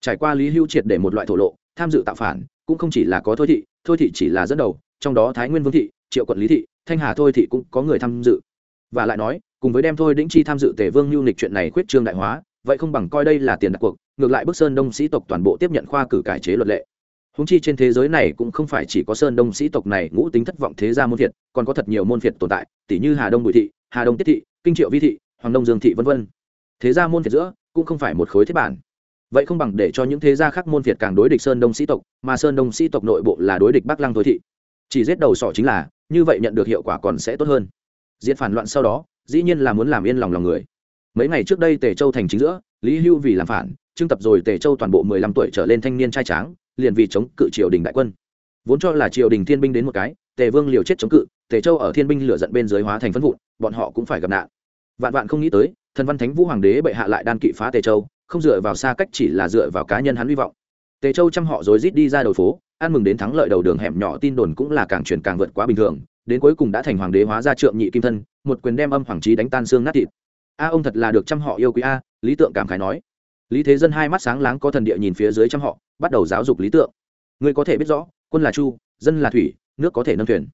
Trải qua lý hữu triệt để một loại thổ lộ, tham dự tạo phản, cũng không chỉ là có thôi thị thôi thị chỉ là dẫn đầu, trong đó thái nguyên vương thị, triệu quận lý thị, thanh hà thôi thị cũng có người tham dự. Và lại nói, cùng với đem thôi đĩnh chi tham dự tề vương lưu nịch chuyện này khuyết trương đại hóa, vậy không bằng coi đây là tiền đặt cuộc, ngược lại bức sơn đông sĩ tộc toàn bộ tiếp nhận khoa cử cải chế luật lệ húng chi trên thế giới này cũng không phải chỉ có sơn đông sĩ tộc này ngũ tính thất vọng thế gia môn phiệt, còn có thật nhiều môn phiệt tồn tại tỷ như hà đông bùi thị, hà đông tiết thị, kinh triệu vi thị, hoàng đông dương thị v v thế gia môn phiệt giữa cũng không phải một khối thiết bản. Vậy không bằng để cho những thế gia khác môn phiệt càng đối địch sơn đông sĩ tộc, mà sơn đông sĩ tộc nội bộ là đối địch bắc lăng tối thị. Chỉ giết đầu sỏ chính là, như vậy nhận được hiệu quả còn sẽ tốt hơn. Diễn phản loạn sau đó, dĩ nhiên là muốn làm yên lòng lòng người. Mấy ngày trước đây tề châu thành chính giữa, lý hưu vì làm phản, trưng tập rồi tề châu toàn bộ mười lăm tuổi trở lên thanh niên trai tráng liền vì chống cự triều đình đại quân. Vốn cho là triều đình thiên binh đến một cái, tề vương liều chết chống cự, tề châu ở thiên binh lửa giận bên dưới hóa thành phân vụn, bọn họ cũng phải gặp nạn. Vạn vạn không nghĩ tới, thần văn thánh vũ hoàng đế bệ hạ lại đan kỵ phá tề châu, không dựa vào xa cách chỉ là dựa vào cá nhân hắn hy vọng. Tề châu chăm họ rồi rít đi ra đầu phố, ăn mừng đến thắng lợi đầu đường hẻm nhỏ tin đồn cũng là càng truyền càng vượt quá bình thường, đến cuối cùng đã thành hoàng đế hóa ra trượng nhị kim thân, một quyền đem âm hoàng trí đánh tan xương nát thịt. A ông thật là được chăm họ yêu quý a, lý tượng cảm khái nói lý thế dân hai mắt sáng láng có thần địa nhìn phía dưới chăm họ, bắt đầu giáo dục lý tượng. Người có thể biết rõ, quân là chu, dân là thủy, nước có thể nâng thuyền.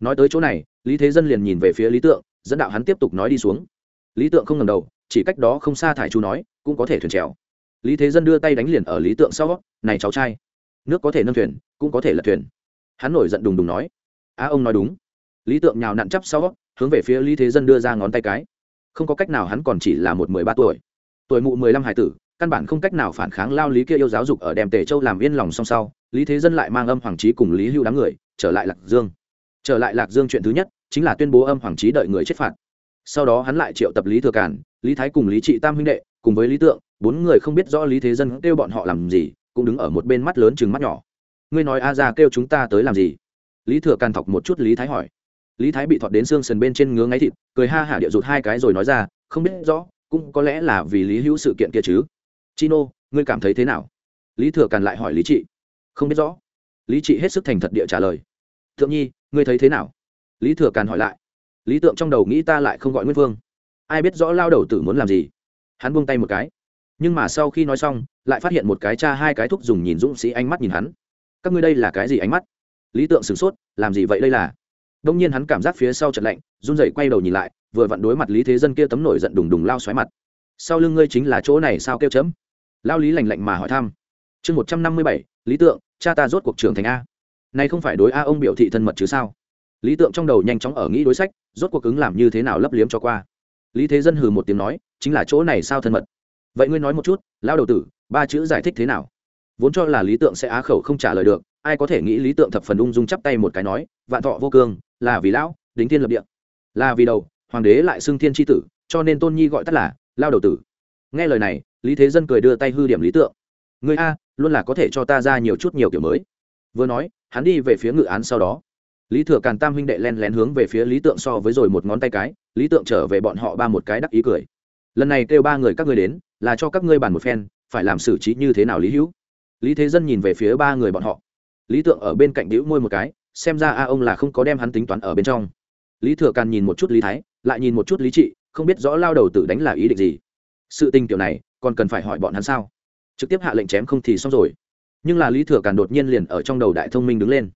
Nói tới chỗ này, lý thế dân liền nhìn về phía lý tượng, dẫn đạo hắn tiếp tục nói đi xuống. Lý tượng không ngầm đầu, chỉ cách đó không xa thải chu nói, cũng có thể thuyền trèo. Lý thế dân đưa tay đánh liền ở lý tượng sau, này cháu trai, nước có thể nâng thuyền, cũng có thể lật thuyền. Hắn nổi giận đùng đùng nói, a, ông nói đúng. Lý tượng nhào nặn chắp sau, hướng về phía lý thế dân đưa ra ngón tay cái. Không có cách nào hắn còn chỉ là một mười ba tuổi. Tuổi mụ mười lăm hải tử căn bản không cách nào phản kháng lao lý kia yêu giáo dục ở đem tề châu làm yên lòng song sau, lý thế dân lại mang âm hoàng trí cùng lý hưu đám người, trở lại lạc dương. Trở lại lạc dương chuyện thứ nhất, chính là tuyên bố âm hoàng trí đợi người chết phạt. Sau đó hắn lại triệu tập lý thừa cản lý thái cùng lý trị tam huynh đệ, cùng với lý tượng, bốn người không biết rõ lý thế dân kêu bọn họ làm gì, cũng đứng ở một bên mắt lớn chừng mắt nhỏ. Ngươi nói a ra kêu chúng ta tới làm gì? Lý thừa càn thọc một chút lý thái hỏi. Lý thái bị thọt đến xương sần bên trên ngứa ngáy thịt, cười ha hả địa rụt hai cái rồi nói ra, không biết rõ, cũng có lẽ là vì lý hữu sự kiện kia chứ chino, ngươi cảm thấy thế nào? Lý thừa càn lại hỏi lý trị. Không biết rõ. Lý trị hết sức thành thật địa trả lời. Thượng nhi, ngươi thấy thế nào? Lý thừa càn hỏi lại. Lý tượng trong đầu nghĩ ta lại không gọi nguyên vương. Ai biết rõ lao đầu tử muốn làm gì? Hắn buông tay một cái. Nhưng mà sau khi nói xong, lại phát hiện một cái cha hai cái thúc dùng nhìn dũng sĩ ánh mắt nhìn hắn. Các ngươi đây là cái gì ánh mắt? Lý tượng sửng sốt, làm gì vậy đây là? Đông nhiên hắn cảm giác phía sau trận lạnh, run rẩy quay đầu nhìn lại, vừa vặn đối mặt lý thế dân kia tấm nổi giận đùng đùng lao xoáy mặt. Sau lưng ngươi chính là chỗ này sao kêu chấm? Lao lý lành lạnh mà hỏi thăm. Chương một trăm năm mươi bảy, lý tượng, cha ta rốt cuộc trưởng thành a. Này không phải đối a ông biểu thị thân mật chứ sao? Lý tượng trong đầu nhanh chóng ở nghĩ đối sách, rốt cuộc ứng làm như thế nào lấp liếm cho qua. Lý thế dân hừ một tiếng nói, chính là chỗ này sao thân mật? Vậy ngươi nói một chút lao đầu tử, ba chữ giải thích thế nào? Vốn cho là lý tượng sẽ á khẩu không trả lời được, ai có thể nghĩ lý tượng thập phần ung dung chắp tay một cái nói, vạn thọ vô cương, là vì lão, đính thiên lập địa. Là vì đầu, hoàng đế lại xưng thiên tri tử, cho nên tôn nhi gọi tắt là lao đầu tử nghe lời này, lý thế dân cười đưa tay hư điểm lý tượng. Người a, luôn là có thể cho ta ra nhiều chút nhiều kiểu mới. Vừa nói, hắn đi về phía ngự án sau đó. Lý thừa càn tam huynh đệ len lén hướng về phía lý tượng so với rồi một ngón tay cái, lý tượng trở về bọn họ ba một cái đắc ý cười. Lần này kêu ba người các ngươi đến, là cho các ngươi bàn một phen, phải làm xử trí như thế nào lý hữu? Lý thế dân nhìn về phía ba người bọn họ. Lý tượng ở bên cạnh đĩu môi một cái, xem ra a ông là không có đem hắn tính toán ở bên trong. Lý thừa càn nhìn một chút lý thái, lại nhìn một chút lý trị, không biết rõ lao đầu tử đánh là ý định gì sự tình kiểu này, còn cần phải hỏi bọn hắn sao? Trực tiếp hạ lệnh chém không thì xong rồi. Nhưng là lý thừa càn đột nhiên liền ở trong đầu đại thông minh đứng lên.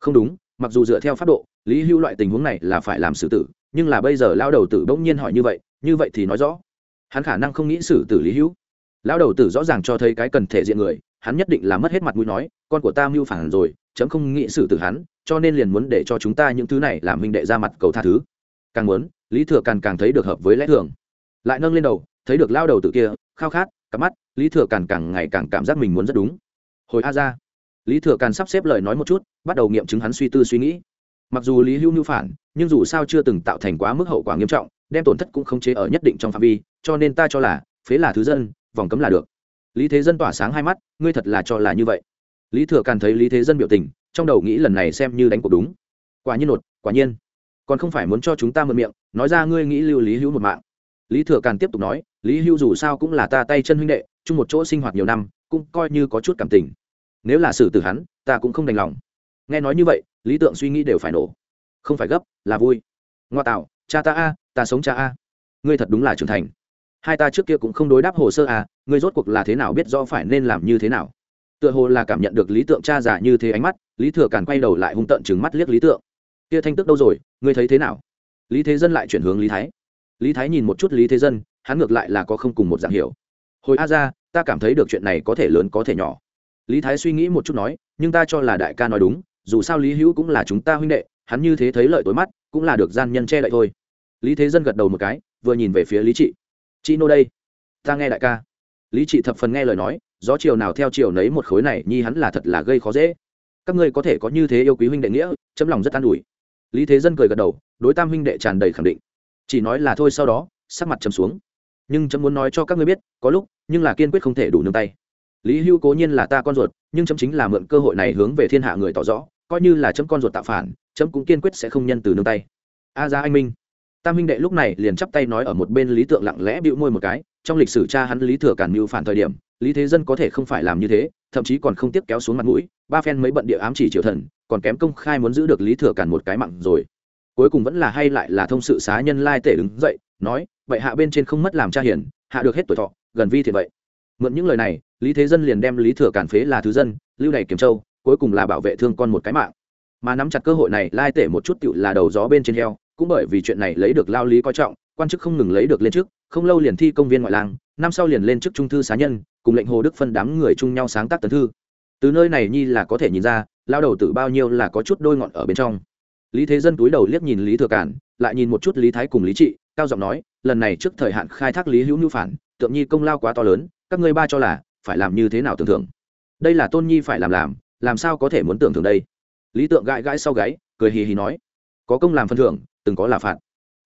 Không đúng, mặc dù dựa theo pháp độ, lý hưu loại tình huống này là phải làm xử tử, nhưng là bây giờ lao đầu tử bỗng nhiên hỏi như vậy như vậy thì nói rõ. Hắn khả năng không nghĩ xử tử lý hữu. Lao đầu tử rõ ràng cho thấy cái cần thể diện người, hắn nhất định là mất hết mặt mũi nói, con của ta mưu phản rồi, chấm không nghĩ xử tử hắn, cho nên liền muốn để cho chúng ta những thứ này làm minh đệ ra mặt cầu tha thứ. Càng muốn, lý thừa càng càng thấy được hợp với lẽ thường. Lại nâng lên đầu thấy được lao đầu tử kia, khao khát cắm mắt, lý thừa Càn càng ngày càng cảm giác mình muốn rất đúng. Hồi a ra lý thừa Càn sắp xếp lời nói một chút, bắt đầu nghiệm chứng hắn suy tư suy nghĩ. Mặc dù lý hữu nhu phản, nhưng dù sao chưa từng tạo thành quá mức hậu quả nghiêm trọng, đem tổn thất cũng không chế ở nhất định trong phạm vi, cho nên ta cho là, phế là thứ dân, vòng cấm là được. Lý thế dân tỏa sáng hai mắt, ngươi thật là cho là như vậy. Lý thừa càn thấy lý thế dân biểu tình, trong đầu nghĩ lần này xem như đánh cuộc đúng. Quả nhiên nột, quả nhiên. Còn không phải muốn cho chúng ta mượn miệng, nói ra ngươi nghĩ lưu lý hữu một mạng. Lý thừa càn tiếp tục nói lý Hưu dù sao cũng là ta tay chân huynh đệ, chung một chỗ sinh hoạt nhiều năm, cũng coi như có chút cảm tình. Nếu là xử tử hắn, ta cũng không đành lòng. Nghe nói như vậy, lý tượng suy nghĩ đều phải nổ. Không phải gấp, là vui. Ngoa tạo, cha ta a, ta sống cha a. Ngươi thật đúng là trưởng thành. Hai ta trước kia cũng không đối đáp hồ sơ à ngươi rốt cuộc là thế nào biết rõ phải nên làm như thế nào? Tựa hồ là cảm nhận được lý tượng cha giả như thế ánh mắt, lý thừa càn quay đầu lại hung tợn chừng mắt liếc lý tượng. Kia thanh tức đâu rồi, ngươi thấy thế nào? Lý thế dân lại chuyển hướng lý thái. Lý thái nhìn một chút lý thế dân hắn ngược lại là có không cùng một dạng hiểu. Hồi a ra, ta cảm thấy được chuyện này có thể lớn có thể nhỏ. Lý thái suy nghĩ một chút nói, nhưng ta cho là đại ca nói đúng, dù sao lý hữu cũng là chúng ta huynh đệ, hắn như thế thấy lợi tối mắt, cũng là được gian nhân che đậy thôi. Lý thế dân gật đầu một cái, vừa nhìn về phía lý trị. Chị nô đây. Ta nghe đại ca. Lý trị thập phần nghe lời nói, gió chiều nào theo chiều nấy một khối này, nhi hắn là thật là gây khó dễ. Các ngươi có thể có như thế yêu quý huynh đệ nghĩa, chấm lòng rất an ủi. Lý thế dân cười gật đầu, đối tam huynh đệ tràn đầy khẳng định. Chỉ nói là thôi sau đó, sắc mặt chấm xuống nhưng chấm muốn nói cho các ngươi biết, có lúc, nhưng là kiên quyết không thể đủ nương tay. Lý hưu cố nhiên là ta con ruột, nhưng chấm chính là mượn cơ hội này hướng về thiên hạ người tỏ rõ, coi như là chấm con ruột tạo phản, chấm cũng kiên quyết sẽ không nhân từ nương tay. A ra anh minh. Tam huynh đệ lúc này liền chắp tay nói ở một bên lý tượng lặng lẽ bịu môi một cái, trong lịch sử cha hắn lý thừa cản mưu phản thời điểm, lý thế dân có thể không phải làm như thế, thậm chí còn không tiếp kéo xuống mặt mũi, ba phen mấy bận địa ám chỉ triều thần, còn kém công khai muốn giữ được lý thừa cản một cái mặn rồi. Cuối cùng vẫn là hay lại là thông sự xá nhân lai tể đứng dậy, nói vậy hạ bên trên không mất làm cha hiển hạ được hết tuổi thọ, gần vi thì vậy. Mượn những lời này, lý thế dân liền đem lý thừa cản phế là thứ dân, lưu đầy kiểm châu, cuối cùng là bảo vệ thương con một cái mạng. Mà nắm chặt cơ hội này, lai tể một chút tựu là đầu gió bên trên heo, cũng bởi vì chuyện này lấy được lao lý coi trọng, quan chức không ngừng lấy được lên trước không lâu liền thi công viên ngoại lang, năm sau liền lên chức trung thư xá nhân, cùng lệnh hồ đức phân đám người chung nhau sáng tác tấn thư. Từ nơi này nhi là có thể nhìn ra, lao đầu tử bao nhiêu là có chút đôi ngọn ở bên trong lý thế dân túi đầu liếc nhìn lý thừa cản lại nhìn một chút lý thái cùng lý trị, cao giọng nói, lần này trước thời hạn khai thác lý hữu nhu phản, tượng nhi công lao quá to lớn, các ngươi ba cho là, phải làm như thế nào tưởng thưởng đây là tôn nhi phải làm làm làm sao có thể muốn tưởng thưởng đây? Lý tượng gãi gãi sau gáy, cười hì hì nói, có công làm phân thưởng, từng có là phạt.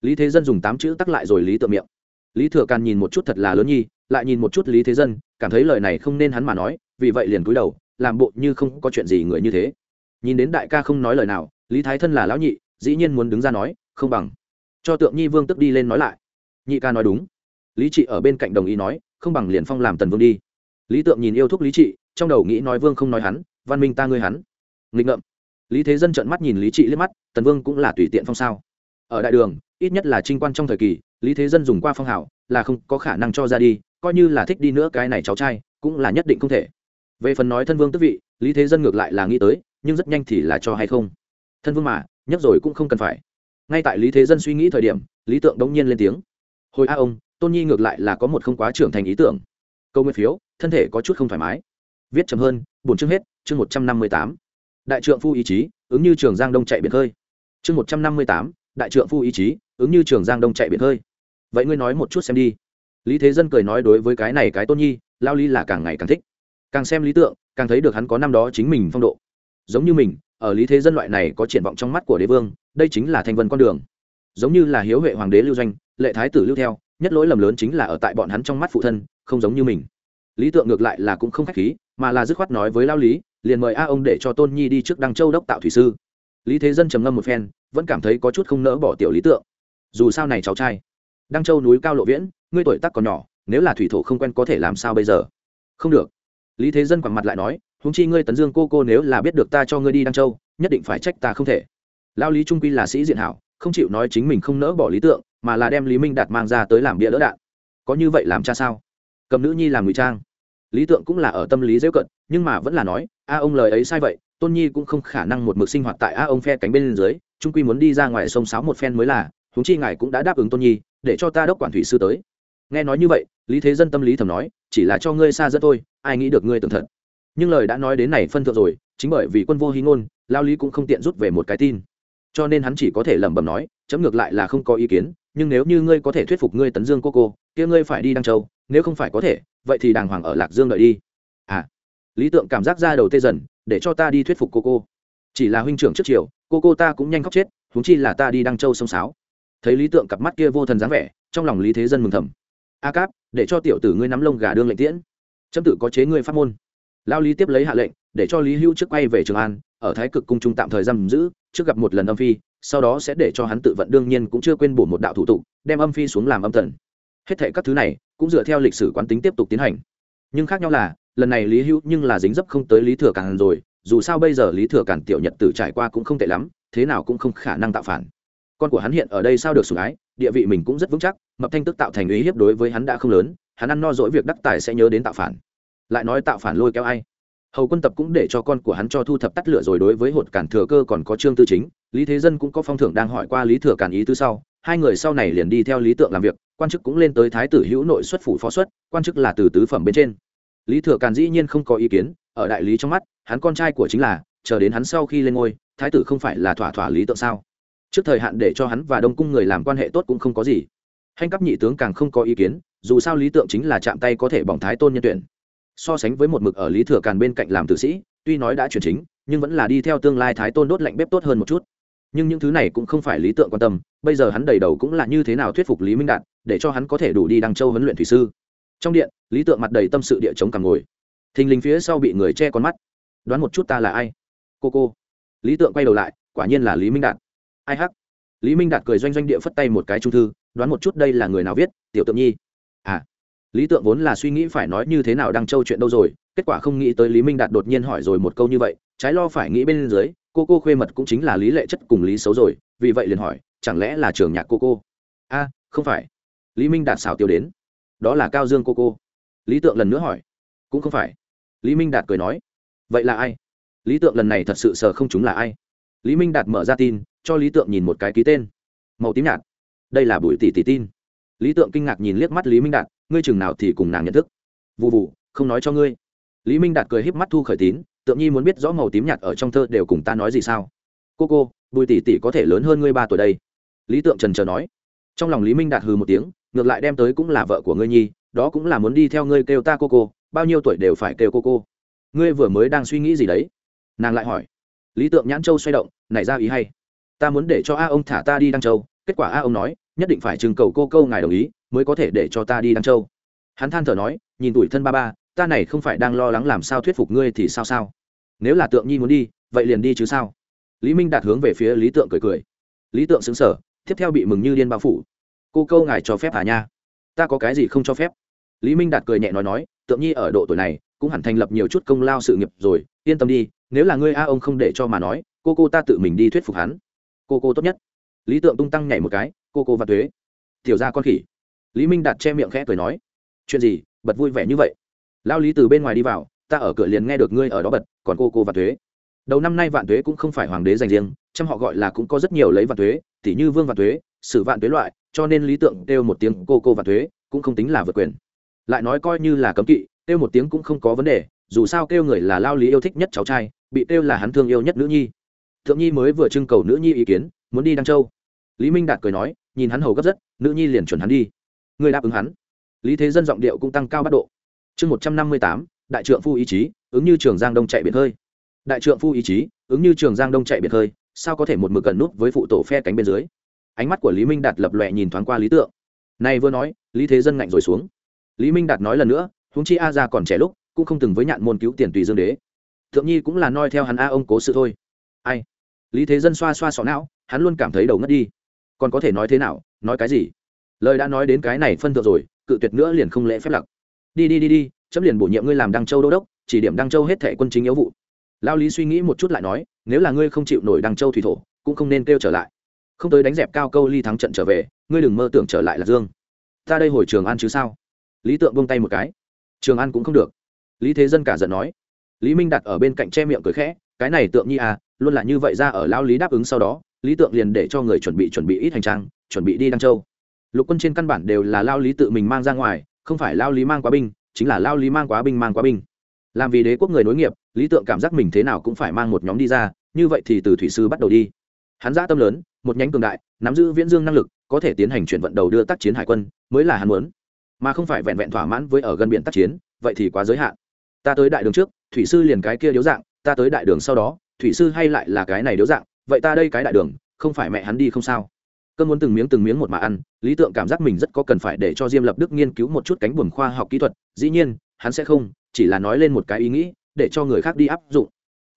Lý thế dân dùng tám chữ tắc lại rồi lý tượng miệng. Lý thừa càn nhìn một chút thật là lớn nhi, lại nhìn một chút lý thế dân, cảm thấy lời này không nên hắn mà nói, vì vậy liền cúi đầu, làm bộ như không có chuyện gì người như thế. Nhìn đến đại ca không nói lời nào lý thái thân là lão nhị, dĩ nhiên muốn đứng ra nói, không bằng. Cho tượng nhi vương tức đi lên nói lại. Nhị ca nói đúng. Lý trị ở bên cạnh đồng ý nói, không bằng liền phong làm tần vương đi. Lý tượng nhìn yêu thúc lý trị, trong đầu nghĩ nói vương không nói hắn, văn minh ta ngươi hắn. Nghịch ngợm. Lý thế dân trợn mắt nhìn lý trị liếc mắt, tần vương cũng là tùy tiện phong sao. Ở đại đường, ít nhất là trinh quan trong thời kỳ, lý thế dân dùng qua phong hảo là không có khả năng cho ra đi, coi như là thích đi nữa cái này cháu trai, cũng là nhất định không thể. Về phần nói thân vương tước vị, lý thế dân ngược lại là nghĩ tới, nhưng rất nhanh thì là cho hay không? Thân vương mà, nhấc rồi cũng không cần phải. Ngay tại lý thế dân suy nghĩ thời điểm, lý tượng đống nhiên lên tiếng. Hồi a ông, tôn nhi ngược lại là có một không quá trưởng thành ý tưởng. Câu nguyên phiếu, thân thể có chút không thoải mái. Viết chậm hơn, bổn chương hết, chương một trăm năm mươi tám. Đại trượng phu ý chí, ứng như trường giang đông chạy biển hơi chương một trăm năm mươi tám, đại trượng phu ý chí, ứng như trường giang đông chạy biển hơi vậy ngươi nói một chút xem đi. Lý thế dân cười nói đối với cái này cái tôn nhi, lao lý là càng ngày càng thích. Càng xem lý tượng, càng thấy được hắn có năm đó chính mình phong độ. Giống như mình ở lý thế dân loại này có triển vọng trong mắt của đế vương, đây chính là thanh vân con đường. Giống như là hiếu huệ hoàng đế lưu doanh, lệ thái tử lưu theo, nhất lỗi lầm lớn chính là ở tại bọn hắn trong mắt phụ thân, không giống như mình. Lý tượng ngược lại là cũng không khách khí, mà là dứt khoát nói với lao lý, liền mời a ông để cho tôn nhi đi trước đăng châu đốc tạo thủy sư. Lý thế dân trầm ngâm một phen, vẫn cảm thấy có chút không nỡ bỏ tiểu lý tượng. Dù sao này cháu trai, đăng châu núi cao lộ viễn, ngươi tuổi tác còn nhỏ, nếu là thủy thổ không quen có thể làm sao bây giờ? Không được. Lý thế dân quẳng mặt lại nói huống chi ngươi tấn dương cô cô nếu là biết được ta cho ngươi đi đăng châu, nhất định phải trách ta không thể. Lao lý trung quy là sĩ diện hảo, không chịu nói chính mình không nỡ bỏ lý tượng, mà là đem lý minh đạt mang ra tới làm bia đỡ đạn. Có như vậy làm cha sao? Cầm nữ nhi làm ngụy trang. Lý tượng cũng là ở tâm lý dễ cận, nhưng mà vẫn là nói, a ông lời ấy sai vậy, tôn nhi cũng không khả năng một mực sinh hoạt tại a ông phe cánh bên dưới, trung quy muốn đi ra ngoài sông sáo một phen mới là, huống chi ngài cũng đã đáp ứng tôn nhi, để cho ta đốc quản thủy sư tới. Nghe nói như vậy, lý thế dân tâm lý thầm nói, chỉ là cho ngươi xa dẫn thôi, ai nghĩ được ngươi tưởng thật nhưng lời đã nói đến này phân thượng rồi, chính bởi vì quân vô hí ngôn, lao lý cũng không tiện rút về một cái tin. Cho nên hắn chỉ có thể lẩm bẩm nói, chấm ngược lại là không có ý kiến, nhưng nếu như ngươi có thể thuyết phục ngươi tấn dương cô cô, kia ngươi phải đi đăng châu, nếu không phải có thể, vậy thì đàng hoàng ở lạc dương đợi đi. À lý tượng cảm giác ra đầu tê dần, để cho ta đi thuyết phục cô cô. Chỉ là huynh trưởng trước chiều cô cô ta cũng nhanh khóc chết, huống chi là ta đi đăng châu sông sáo. Thấy lý tượng cặp mắt kia vô thần dáng vẻ, trong lòng lý thế dân mừng thầm. A cáp, để cho tiểu tử ngươi nắm lông gà đương lệnh tiễn. Chấm tự có chế ngươi phát môn lao lý tiếp lấy hạ lệnh, để cho lý Hưu trước quay về trường an, ở thái cực cung trung tạm thời giam giữ, trước gặp một lần âm phi, sau đó sẽ để cho hắn tự vận, đương nhiên cũng chưa quên bổ một đạo thủ tục, đem âm phi xuống làm âm thần. Hết thệ các thứ này, cũng dựa theo lịch sử quán tính tiếp tục tiến hành. Nhưng khác nhau là, lần này lý hữu nhưng là dính dấp không tới lý thừa càn rồi, dù sao bây giờ lý thừa càn tiểu nhật tử trải qua cũng không tệ lắm, thế nào cũng không khả năng tạo phản. Con của hắn hiện ở đây sao được sủng ái, địa vị mình cũng rất vững chắc, mập thanh tức tạo thành ý hiếp đối với hắn đã không lớn, hắn ăn no dỗi việc đắc tài sẽ nhớ đến tạo phản lại nói tạo phản lôi kéo ai? Hầu quân tập cũng để cho con của hắn cho thu thập tắt lửa rồi đối với hột cản thừa cơ còn có trương tư chính, lý thế dân cũng có phong thưởng đang hỏi qua lý thừa cản ý tư sau. Hai người sau này liền đi theo lý tượng làm việc, quan chức cũng lên tới thái tử hữu nội xuất phủ phó xuất, quan chức là từ tứ phẩm bên trên. Lý thừa càn dĩ nhiên không có ý kiến, ở đại lý trong mắt, hắn con trai của chính là, chờ đến hắn sau khi lên ngôi, thái tử không phải là thỏa thỏa lý tượng sao? Trước thời hạn để cho hắn và đông cung người làm quan hệ tốt cũng không có gì. Hành cấp nhị tướng càng không có ý kiến, dù sao lý tượng chính là chạm tay có thể bỏng thái tôn nhân tuyển so sánh với một mực ở lý thừa càn bên cạnh làm tử sĩ, tuy nói đã chuyển chính, nhưng vẫn là đi theo tương lai thái tôn đốt lạnh bếp tốt hơn một chút. Nhưng những thứ này cũng không phải lý tượng quan tâm, bây giờ hắn đầy đầu cũng là như thế nào thuyết phục lý minh đạt, để cho hắn có thể đủ đi đăng châu huấn luyện thủy sư. Trong điện, lý tượng mặt đầy tâm sự địa chống cằm ngồi. Thình lình phía sau bị người che con mắt. Đoán một chút ta là ai? Cô cô. Lý tượng quay đầu lại, quả nhiên là lý minh đạt. Ai hắc? Lý minh đạt cười doanh doanh địa phất tay một cái trung thư, đoán một chút đây là người nào viết? Tiểu tượng nhi. À lý tượng vốn là suy nghĩ phải nói như thế nào đăng châu chuyện đâu rồi, kết quả không nghĩ tới lý minh đạt đột nhiên hỏi rồi một câu như vậy, trái lo phải nghĩ bên dưới, cô cô khuê mật cũng chính là lý lệ chất cùng lý xấu rồi, vì vậy liền hỏi, chẳng lẽ là trường nhạc cô cô? A, không phải. Lý minh đạt xảo tiêu đến. Đó là cao dương cô cô. Lý tượng lần nữa hỏi. Cũng không phải. Lý minh đạt cười nói. Vậy là ai? Lý tượng lần này thật sự sờ không chúng là ai? Lý minh đạt mở ra tin, cho lý tượng nhìn một cái ký tên. Màu tím nhạt. Đây là bùi tỷ tỷ tin. Lý tượng kinh ngạc nhìn liếc mắt lý minh đạt ngươi chừng nào thì cùng nàng nhận thức. Vụ vụ không nói cho ngươi. Lý minh đạt cười híp mắt thu khởi tín, tượng nhi muốn biết rõ màu tím nhạt ở trong thơ đều cùng ta nói gì sao. Cô cô, bùi tỷ tỷ có thể lớn hơn ngươi ba tuổi đây. Lý tượng trần trờ nói. Trong lòng lý minh đạt hừ một tiếng, ngược lại đem tới cũng là vợ của ngươi nhi, đó cũng là muốn đi theo ngươi kêu ta cô cô, bao nhiêu tuổi đều phải kêu cô cô. Ngươi vừa mới đang suy nghĩ gì đấy? Nàng lại hỏi. Lý tượng nhãn châu xoay động, nảy ra ý hay. Ta muốn để cho a ông thả ta đi đăng châu, kết quả a ông nói, nhất định phải trừng cầu cô câu ngài đồng ý mới có thể để cho ta đi đăng châu. Hắn than thở nói, nhìn tuổi thân ba ba, ta này không phải đang lo lắng làm sao thuyết phục ngươi thì sao sao? Nếu là tượng nhi muốn đi, vậy liền đi chứ sao? Lý minh đạt hướng về phía lý tượng cười cười. Lý tượng xứng sở tiếp theo bị mừng như điên bao phủ. Cô câu ngài cho phép hả nha? Ta có cái gì không cho phép? Lý minh đạt cười nhẹ nói nói, tượng nhi ở độ tuổi này, cũng hẳn thành lập nhiều chút công lao sự nghiệp rồi, yên tâm đi, nếu là ngươi a ông không để cho mà nói, cô cô ta tự mình đi thuyết phục hắn. Cô cô tốt nhất. Lý tượng tung tăng nhảy một cái, cô cô và thuế tiểu ra con khỉ lý minh đạt che miệng khẽ cười nói, chuyện gì? Bật vui vẻ như vậy? Lao lý từ bên ngoài đi vào, ta ở cửa liền nghe được ngươi ở đó bật, còn cô cô và thuế. Đầu năm nay vạn thuế cũng không phải hoàng đế dành riêng, chăm họ gọi là cũng có rất nhiều lấy vạn thuế, tỉ như vương vạn thuế, sử vạn thuế loại, cho nên lý tượng kêu một tiếng cô cô vạn thuế, cũng không tính là vượt quyền. Lại nói coi như là cấm kỵ, kêu một tiếng cũng không có vấn đề, dù sao kêu người là lao lý yêu thích nhất cháu trai, bị kêu là hắn thương yêu nhất nữ nhi. Thượng nhi mới vừa trưng cầu nữ nhi ý kiến, muốn đi đăng châu. Lý minh đạt cười nói, nhìn hắn hầu gấp rất, nữ nhi liền chuẩn hắn đi người đáp ứng hắn. Lý thế dân giọng điệu cũng tăng cao bắt độ. Chương một trăm năm mươi tám, đại trượng phu ý chí, ứng như trường giang đông chạy biệt hơi. Đại trượng phu ý chí, ứng như trường giang đông chạy biệt hơi, sao có thể một mực cẩn nút với phụ tổ phe cánh bên dưới? Ánh mắt của lý minh đạt lập lòe nhìn thoáng qua lý tượng. Này vừa nói, lý thế dân ngạnh rồi xuống. Lý minh đạt nói lần nữa húng chi a ra còn trẻ lúc, cũng không từng với nhạn môn cứu tiền tùy dương đế. Thượng nhi cũng là noi theo hắn a ông cố sự thôi. Ai? Lý thế dân xoa xoa sọ não, hắn luôn cảm thấy đầu ngất đi. Còn có thể nói thế nào? Nói cái gì? Lời đã nói đến cái này phân thượng rồi, cự tuyệt nữa liền không lễ phép lặc. Đi đi đi đi, chấm liền bổ nhiệm ngươi làm đăng châu đô đốc, chỉ điểm đăng châu hết thẻ quân chính yếu vụ. Lao lý suy nghĩ một chút lại nói, nếu là ngươi không chịu nổi đăng châu thủy thổ, cũng không nên kêu trở lại. Không tới đánh dẹp cao câu ly thắng trận trở về, ngươi đừng mơ tưởng trở lại là dương. Ta đây hồi trường an chứ sao? Lý tượng buông tay một cái. Trường an cũng không được. Lý thế dân cả giận nói. Lý minh đặt ở bên cạnh che miệng cười khẽ, cái này tượng nhi à luôn là như vậy ra ở lao lý đáp ứng sau đó, lý tượng liền để cho người chuẩn bị chuẩn bị ít hành trang, chuẩn bị đi đăng châu lục quân trên căn bản đều là lao lý tự mình mang ra ngoài, không phải lao lý mang quá binh, chính là lao lý mang quá binh mang quá binh. Làm vì đế quốc người nối nghiệp, lý tượng cảm giác mình thế nào cũng phải mang một nhóm đi ra, như vậy thì từ thủy sư bắt đầu đi. Hắn giã tâm lớn, một nhánh cường đại, nắm giữ viễn dương năng lực, có thể tiến hành chuyển vận đầu đưa tác chiến hải quân, mới là hắn muốn. Mà không phải vẹn vẹn thỏa mãn với ở gần biển tác chiến, vậy thì quá giới hạn. Ta tới đại đường trước, thủy sư liền cái kia điếu dạng, ta tới đại đường sau đó, thủy sư hay lại là cái này điếu dạng, vậy ta đây cái đại đường, không phải mẹ hắn đi không sao cơn muốn từng miếng từng miếng một mà ăn, lý tượng cảm giác mình rất có cần phải để cho diêm lập đức nghiên cứu một chút cánh buồm khoa học kỹ thuật, dĩ nhiên, hắn sẽ không, chỉ là nói lên một cái ý nghĩ, để cho người khác đi áp dụng.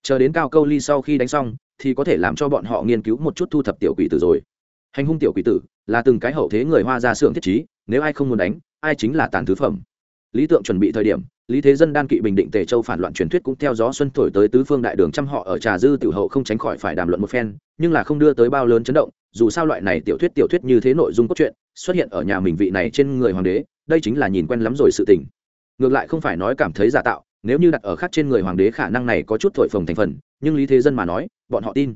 Chờ đến cao câu ly sau khi đánh xong, thì có thể làm cho bọn họ nghiên cứu một chút thu thập tiểu quỷ tử rồi. Hành hung tiểu quỷ tử là từng cái hậu thế người hoa ra xưởng thiết trí, nếu ai không muốn đánh, ai chính là tàn thứ phẩm. Lý tượng chuẩn bị thời điểm, lý thế dân đan kỵ bình định tề châu phản loạn truyền thuyết cũng theo gió xuân thổi tới tứ phương đại đường trăm họ ở trà dư tiểu hậu không tránh khỏi phải đàm luận một phen, nhưng là không đưa tới bao lớn chấn động dù sao loại này tiểu thuyết tiểu thuyết như thế nội dung cốt truyện xuất hiện ở nhà mình vị này trên người hoàng đế, đây chính là nhìn quen lắm rồi sự tình. Ngược lại không phải nói cảm thấy giả tạo, nếu như đặt ở khác trên người hoàng đế khả năng này có chút thổi phồng thành phần, nhưng lý thế dân mà nói, bọn họ tin.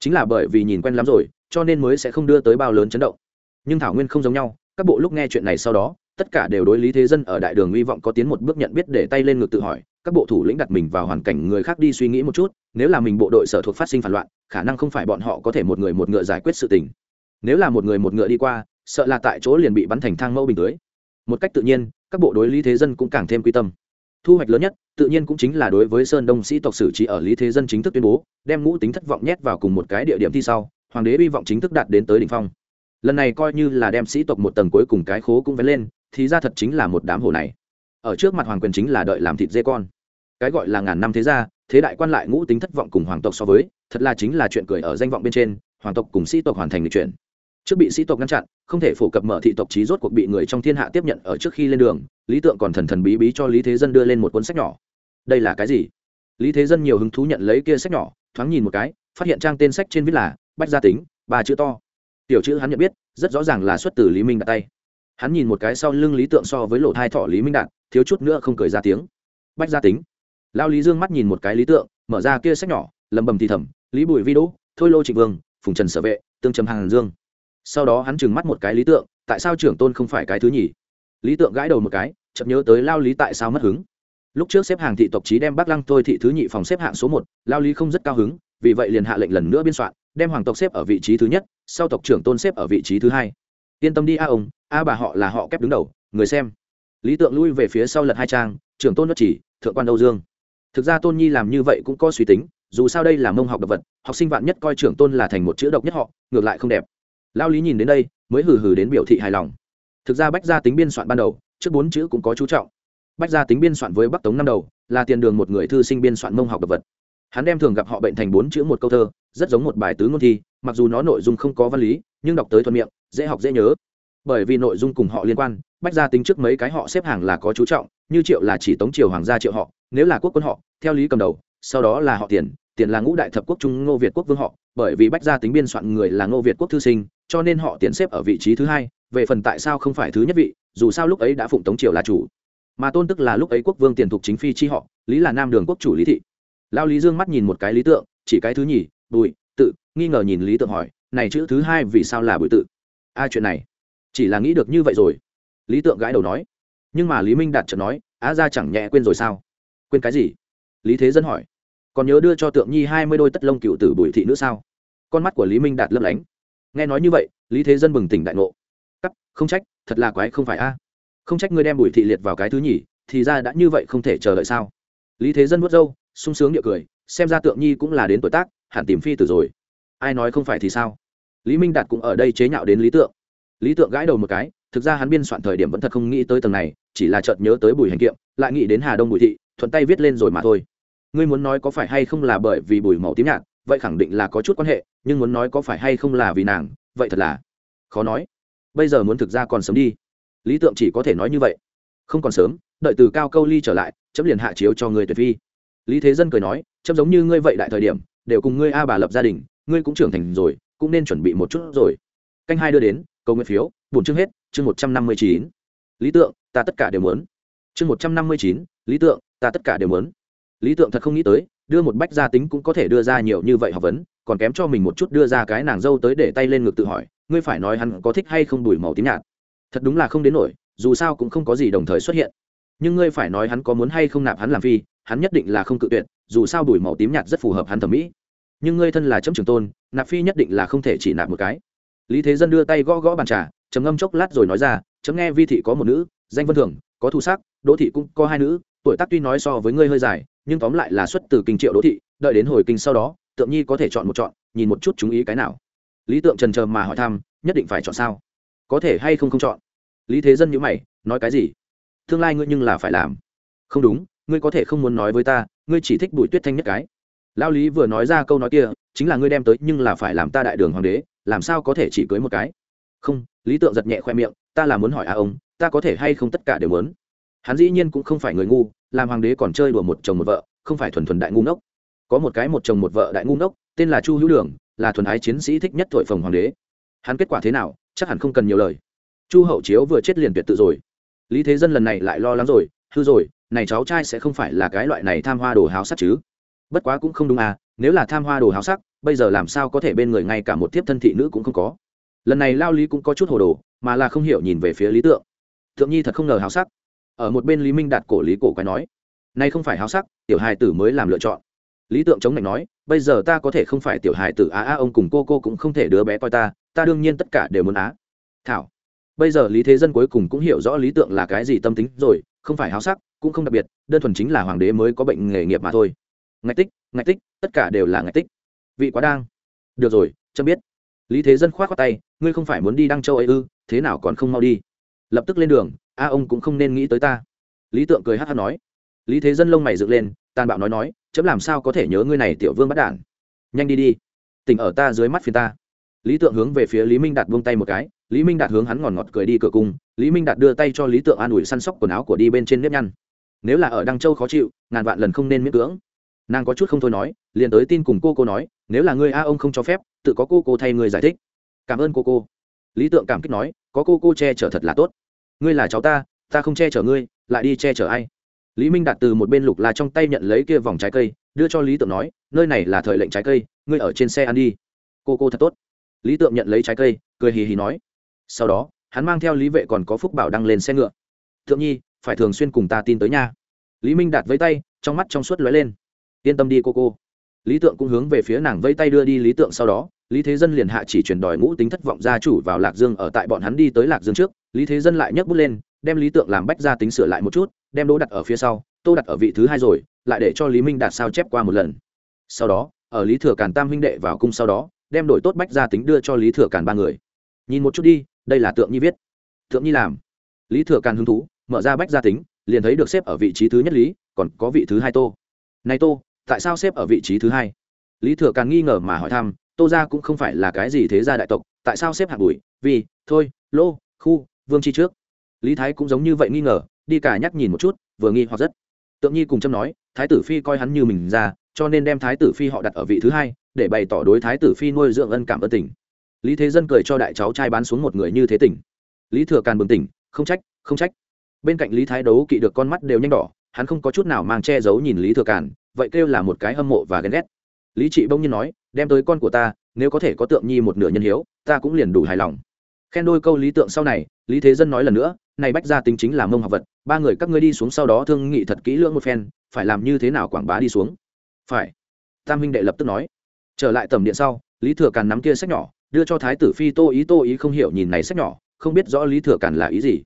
Chính là bởi vì nhìn quen lắm rồi, cho nên mới sẽ không đưa tới bao lớn chấn động. Nhưng thảo nguyên không giống nhau, các bộ lúc nghe chuyện này sau đó, tất cả đều đối lý thế dân ở đại đường hy vọng có tiến một bước nhận biết để tay lên ngực tự hỏi các bộ thủ lĩnh đặt mình vào hoàn cảnh người khác đi suy nghĩ một chút, nếu là mình bộ đội sở thuộc phát sinh phản loạn, khả năng không phải bọn họ có thể một người một ngựa giải quyết sự tình. Nếu là một người một ngựa đi qua, sợ là tại chỗ liền bị bắn thành thang mẫu bình tưới một cách tự nhiên, các bộ đối lý thế dân cũng càng thêm quy tâm. Thu hoạch lớn nhất, tự nhiên cũng chính là đối với sơn đông sĩ tộc sử trí ở lý thế dân chính thức tuyên bố, đem ngũ tính thất vọng nhét vào cùng một cái địa điểm thi sau, hoàng đế hy vọng chính thức đạt đến tới đỉnh phong. Lần này coi như là đem sĩ tộc một tầng cuối cùng cái khố cũng vén lên, thì ra thật chính là một đám hồ này. Ở trước mặt hoàng quyền chính là đợi làm thịt dê con cái gọi là ngàn năm thế gia, thế đại quan lại ngũ tính thất vọng cùng hoàng tộc so với, thật là chính là chuyện cười ở danh vọng bên trên, hoàng tộc cùng sĩ tộc hoàn thành lịch chuyển. Trước bị sĩ tộc ngăn chặn, không thể phổ cập mở thị tộc trí rốt cuộc bị người trong thiên hạ tiếp nhận ở trước khi lên đường, lý tượng còn thần thần bí bí cho lý thế dân đưa lên một cuốn sách nhỏ. Đây là cái gì? Lý thế dân nhiều hứng thú nhận lấy kia sách nhỏ, thoáng nhìn một cái, phát hiện trang tên sách trên viết là, bách gia tính, ba chữ to. Tiểu chữ hắn nhận biết, rất rõ ràng là xuất từ lý minh đặt tay. Hắn nhìn một cái sau lưng lý tượng so với lộ thai thọ lý minh đạt, thiếu chút nữa không cười ra tiếng. Bách gia tính lao lý dương mắt nhìn một cái lý tượng, mở ra kia sách nhỏ lầm bầm thì thầm, lý bùi vi đỗ, thôi lô trịnh vương, phùng trần sở vệ, tương trầm hàng dương. Sau đó hắn trừng mắt một cái lý tượng, tại sao trưởng tôn không phải cái thứ nhỉ lý tượng gãi đầu một cái chậm nhớ tới lao lý tại sao mất hứng. Lúc trước xếp hàng thị tộc trí đem bắc lăng tôi thị thứ nhị phòng xếp hạng số một, lao lý không rất cao hứng, vì vậy liền hạ lệnh lần nữa biên soạn, đem hoàng tộc xếp ở vị trí thứ nhất, sau tộc trưởng tôn xếp ở vị trí thứ hai. Yên tâm đi a ông, a bà họ là họ kép đứng đầu, người xem. Lý tượng lui về phía sau lật hai trang, trưởng tôn nhất chỉ, thượng quan âu dương thực ra tôn nhi làm như vậy cũng có suy tính, dù sao đây là mông học độc vật, học sinh vạn nhất coi trưởng tôn là thành một chữ độc nhất họ, ngược lại không đẹp. Lao lý nhìn đến đây, mới hừ hừ đến biểu thị hài lòng. Thực ra bách gia tính biên soạn ban đầu, trước bốn chữ cũng có chú trọng. Bách gia tính biên soạn với bắc tống năm đầu, là tiền đường một người thư sinh biên soạn mông học độc vật. Hắn đem thường gặp họ bệnh thành bốn chữ một câu thơ, rất giống một bài tứ ngôn thi, mặc dù nó nội dung không có văn lý, nhưng đọc tới thuận miệng, dễ học dễ nhớ. Bởi vì nội dung cùng họ liên quan, bách gia tính trước mấy cái họ xếp hàng là có chú trọng, như triệu là chỉ tống triều hoàng gia triệu họ, nếu là quốc quân họ theo lý cầm đầu, sau đó là họ tiền tiền là ngũ đại thập quốc trung ngô việt quốc vương họ, bởi vì bách gia tính biên soạn người là ngô việt quốc thư sinh, cho nên họ tiến xếp ở vị trí thứ hai, về phần tại sao không phải thứ nhất vị, dù sao lúc ấy đã phụng tống triều là chủ. Mà tôn tức là lúc ấy quốc vương tiền thục chính phi chi họ, lý là nam đường quốc chủ lý thị. Lao lý dương mắt nhìn một cái lý tượng, chỉ cái thứ nhì, bùi, tự, nghi ngờ nhìn lý tượng hỏi, này chữ thứ hai vì sao là bùi tự? A, chuyện này, chỉ là nghĩ được như vậy rồi. Lý tượng gãi đầu nói. Nhưng mà lý minh đạt chợt nói, á ra chẳng nhẹ quên rồi sao? Quên cái gì? Lý thế dân hỏi, còn nhớ đưa cho tượng nhi hai mươi đôi tất lông cựu tử bùi thị nữa sao? Con mắt của lý minh đạt lấp lánh. Nghe nói như vậy, lý thế dân bừng tỉnh đại ngộ. Cắt không trách, thật là quái không phải a. Không trách ngươi đem bùi thị liệt vào cái thứ nhỉ? thì ra đã như vậy không thể chờ đợi sao? Lý thế dân vớt râu, sung sướng địa cười, xem ra tượng nhi cũng là đến tuổi tác, hẳn tìm phi tử rồi. Ai nói không phải thì sao? Lý minh đạt cũng ở đây chế nhạo đến lý tượng. Lý tượng gãi đầu một cái, thực ra hắn biên soạn thời điểm vẫn thật không nghĩ tới tầng này, chỉ là chợt nhớ tới bùi hành kiệm, lại nghĩ đến hà đông bùi thị, thuận tay viết lên rồi mà thôi ngươi muốn nói có phải hay không là bởi vì bùi màu tím nhạt, vậy khẳng định là có chút quan hệ, nhưng muốn nói có phải hay không là vì nàng, vậy thật là khó nói. Bây giờ muốn thực ra còn sớm đi. Lý tượng chỉ có thể nói như vậy. Không còn sớm, đợi từ cao câu ly trở lại, chấm liền hạ chiếu cho người tuyệt vi. lý thế dân cười nói, chấm giống như ngươi vậy đại thời điểm, đều cùng ngươi a bà lập gia đình, ngươi cũng trưởng thành rồi, cũng nên chuẩn bị một chút rồi. Canh hai đưa đến câu nguyện phiếu, bổn chương hết, chương một trăm năm mươi chín. Lý tượng, ta tất cả đều muốn. Chương một trăm năm mươi chín, lý tượng, ta tất cả đều muốn lý tượng thật không nghĩ tới, đưa một bách gia tính cũng có thể đưa ra nhiều như vậy học vấn, còn kém cho mình một chút đưa ra cái nàng dâu tới để tay lên ngực tự hỏi, ngươi phải nói hắn có thích hay không đùi màu tím nhạt. Thật đúng là không đến nổi, dù sao cũng không có gì đồng thời xuất hiện. Nhưng ngươi phải nói hắn có muốn hay không nạp hắn làm phi, hắn nhất định là không cự tuyệt, dù sao đùi màu tím nhạt rất phù hợp hắn thẩm mỹ. Nhưng ngươi thân là chấm trường tôn, nạp phi nhất định là không thể chỉ nạp một cái. Lý thế dân đưa tay gõ gõ bàn trà chấm ngâm chốc lát rồi nói ra, chấm nghe vi thị có một nữ, danh vân thường, có thu sắc, đỗ thị cũng có hai nữ, tuổi tác tuy nói so với ngươi hơi dài nhưng tóm lại là xuất từ kinh triệu đỗ thị, đợi đến hồi kinh sau đó, tượng nhi có thể chọn một chọn, nhìn một chút chúng ý cái nào. Lý tượng trần trờ mà hỏi thăm, nhất định phải chọn sao? Có thể hay không không chọn? Lý thế dân nhữ mày, nói cái gì? Tương lai ngươi nhưng là phải làm. Không đúng, ngươi có thể không muốn nói với ta, ngươi chỉ thích bùi tuyết thanh nhất cái. Lao lý vừa nói ra câu nói kia, chính là ngươi đem tới, nhưng là phải làm ta đại đường hoàng đế, làm sao có thể chỉ cưới một cái? Không, lý tượng giật nhẹ khoe miệng, ta là muốn hỏi a ông, ta có thể hay không tất cả đều muốn? Hắn dĩ nhiên cũng không phải người ngu, làm hoàng đế còn chơi đùa một chồng một vợ, không phải thuần thuần đại ngu ngốc. Có một cái một chồng một vợ đại ngu ngốc, tên là chu hữu đường, là thuần ái chiến sĩ thích nhất thổi phồng hoàng đế. Hắn kết quả thế nào, chắc hẳn không cần nhiều lời. Chu hậu chiếu vừa chết liền tuyệt tự rồi. Lý thế dân lần này lại lo lắng rồi, hư rồi, này cháu trai sẽ không phải là cái loại này tham hoa đồ háo sắc chứ? Bất quá cũng không đúng à nếu là tham hoa đồ háo sắc, bây giờ làm sao có thể bên người ngay cả một thiếp thân thị nữ cũng không có. Lần này lao lý cũng có chút hồ đồ, mà là không hiểu nhìn về phía lý tượng. Thượng nhi thật không ngờ háo sắc ở một bên lý minh đạt cổ lý cổ quái nói, nay không phải háo sắc, tiểu hài tử mới làm lựa chọn. Lý tượng chống lạnh nói, bây giờ ta có thể không phải tiểu hài tử, á á, ông cùng cô cô cũng không thể đứa bé coi ta ta đương nhiên tất cả đều muốn á. Thảo, bây giờ lý thế dân cuối cùng cũng hiểu rõ lý tượng là cái gì tâm tính rồi, không phải háo sắc, cũng không đặc biệt, đơn thuần chính là hoàng đế mới có bệnh nghề nghiệp mà thôi. Ngạch tích ngạch tích, tất cả đều là ngạch tích. Vị quá đang. Được rồi, chấm biết. Lý thế dân k h o á t khoác tay, ngươi không phải muốn đi đăng châu ấy ư, thế nào còn không mau đi? Lập tức lên đường a ông cũng không nên nghĩ tới ta. Lý tượng cười hát hát nói. Lý thế dân lông mày dựng lên, tàn bạo nói nói, chấm làm sao có thể nhớ ngươi này tiểu vương bắt đản. Nhanh đi đi, tỉnh ở ta dưới mắt phiền ta. Lý tượng hướng về phía lý minh đạt buông tay một cái, lý minh đạt hướng hắn ngòn ngọt cười đi cửa cung, lý minh đạt đưa tay cho lý tượng an ủi săn sóc quần áo của đi bên trên nếp nhăn. Nếu là ở đăng châu khó chịu, ngàn vạn lần không nên miễn cưỡng. Nàng có chút không thôi nói, liền tới tin cùng cô cô nói, nếu là ngươi a ông không cho phép, tự có cô cô thay người giải thích. Cảm ơn cô cô. Lý tượng cảm kích nói, có cô cô che chở thật là tốt ngươi là cháu ta ta không che chở ngươi, lại đi che chở ai? Lý minh đạt từ một bên lục là trong tay nhận lấy kia vòng trái cây, đưa cho lý tượng nói, nơi này là thời lệnh trái cây, ngươi ở trên xe ăn đi. Cô cô thật tốt. Lý tượng nhận lấy trái cây, cười hì hì nói. Sau đó, hắn mang theo lý vệ còn có phúc bảo đăng lên xe ngựa. Thượng nhi, phải thường xuyên cùng ta tin tới nha. Lý minh đạt vẫy tay, trong mắt trong suốt lóe lên. Yên tâm đi cô cô. Lý tượng cũng hướng về phía nàng vẫy tay đưa đi lý tượng sau đó lý thế dân liền hạ chỉ chuyển đòi ngũ tính thất vọng gia chủ vào lạc dương ở tại bọn hắn đi tới lạc dương trước, lý thế dân lại nhấc bút lên, đem lý tượng làm bách gia tính sửa lại một chút, đem đỗ đặt ở phía sau, tô đặt ở vị thứ hai rồi, lại để cho lý minh đạt sao chép qua một lần. Sau đó, ở lý thừa càn tam huynh đệ vào cung sau đó, đem đổi tốt bách gia tính đưa cho lý thừa càn ba người. Nhìn một chút đi, đây là tượng nhi viết. Tượng nhi làm. Lý thừa càn hứng thú, mở ra bách gia tính, liền thấy được xếp ở vị trí thứ nhất lý, còn có vị thứ hai tô. Này tô, tại sao xếp ở vị trí thứ hai? Lý thừa càn nghi ngờ mà hỏi thăm tô ra cũng không phải là cái gì thế gia đại tộc, tại sao xếp hạng bùi vì, thôi, lô, khu, vương chi trước. Lý thái cũng giống như vậy nghi ngờ, đi cả nhắc nhìn một chút, vừa nghi hoặc rất. Tượng nhi cùng châm nói, thái tử phi coi hắn như mình ra, cho nên đem thái tử phi họ đặt ở vị thứ hai, để bày tỏ đối thái tử phi nuôi dưỡng ân cảm ơn tình. Lý thế dân cười cho đại cháu trai bán xuống một người như thế tỉnh. Lý thừa càn bừng tỉnh, không trách không trách. Bên cạnh lý thái đấu kỵ được con mắt đều nhanh đỏ, hắn không có chút nào mang che giấu nhìn lý thừa càn, vậy kêu là một cái hâm mộ và ghen ghét. Lý trị bông nhiên nói đem tới con của ta, nếu có thể có tượng nhi một nửa nhân hiếu, ta cũng liền đủ hài lòng. Khen đôi câu lý tượng sau này, lý thế dân nói lần nữa, này bách gia tính chính là mông học vật, ba người các ngươi đi xuống sau đó thương nghị thật kỹ lưỡng một phen, phải làm như thế nào quảng bá đi xuống? Phải. Tam huynh đệ lập tức nói. Trở lại tầm điện sau, lý thừa càn nắm kia sách nhỏ, đưa cho thái tử phi tô ý tô ý không hiểu nhìn này sách nhỏ, không biết rõ lý thừa càn là ý gì.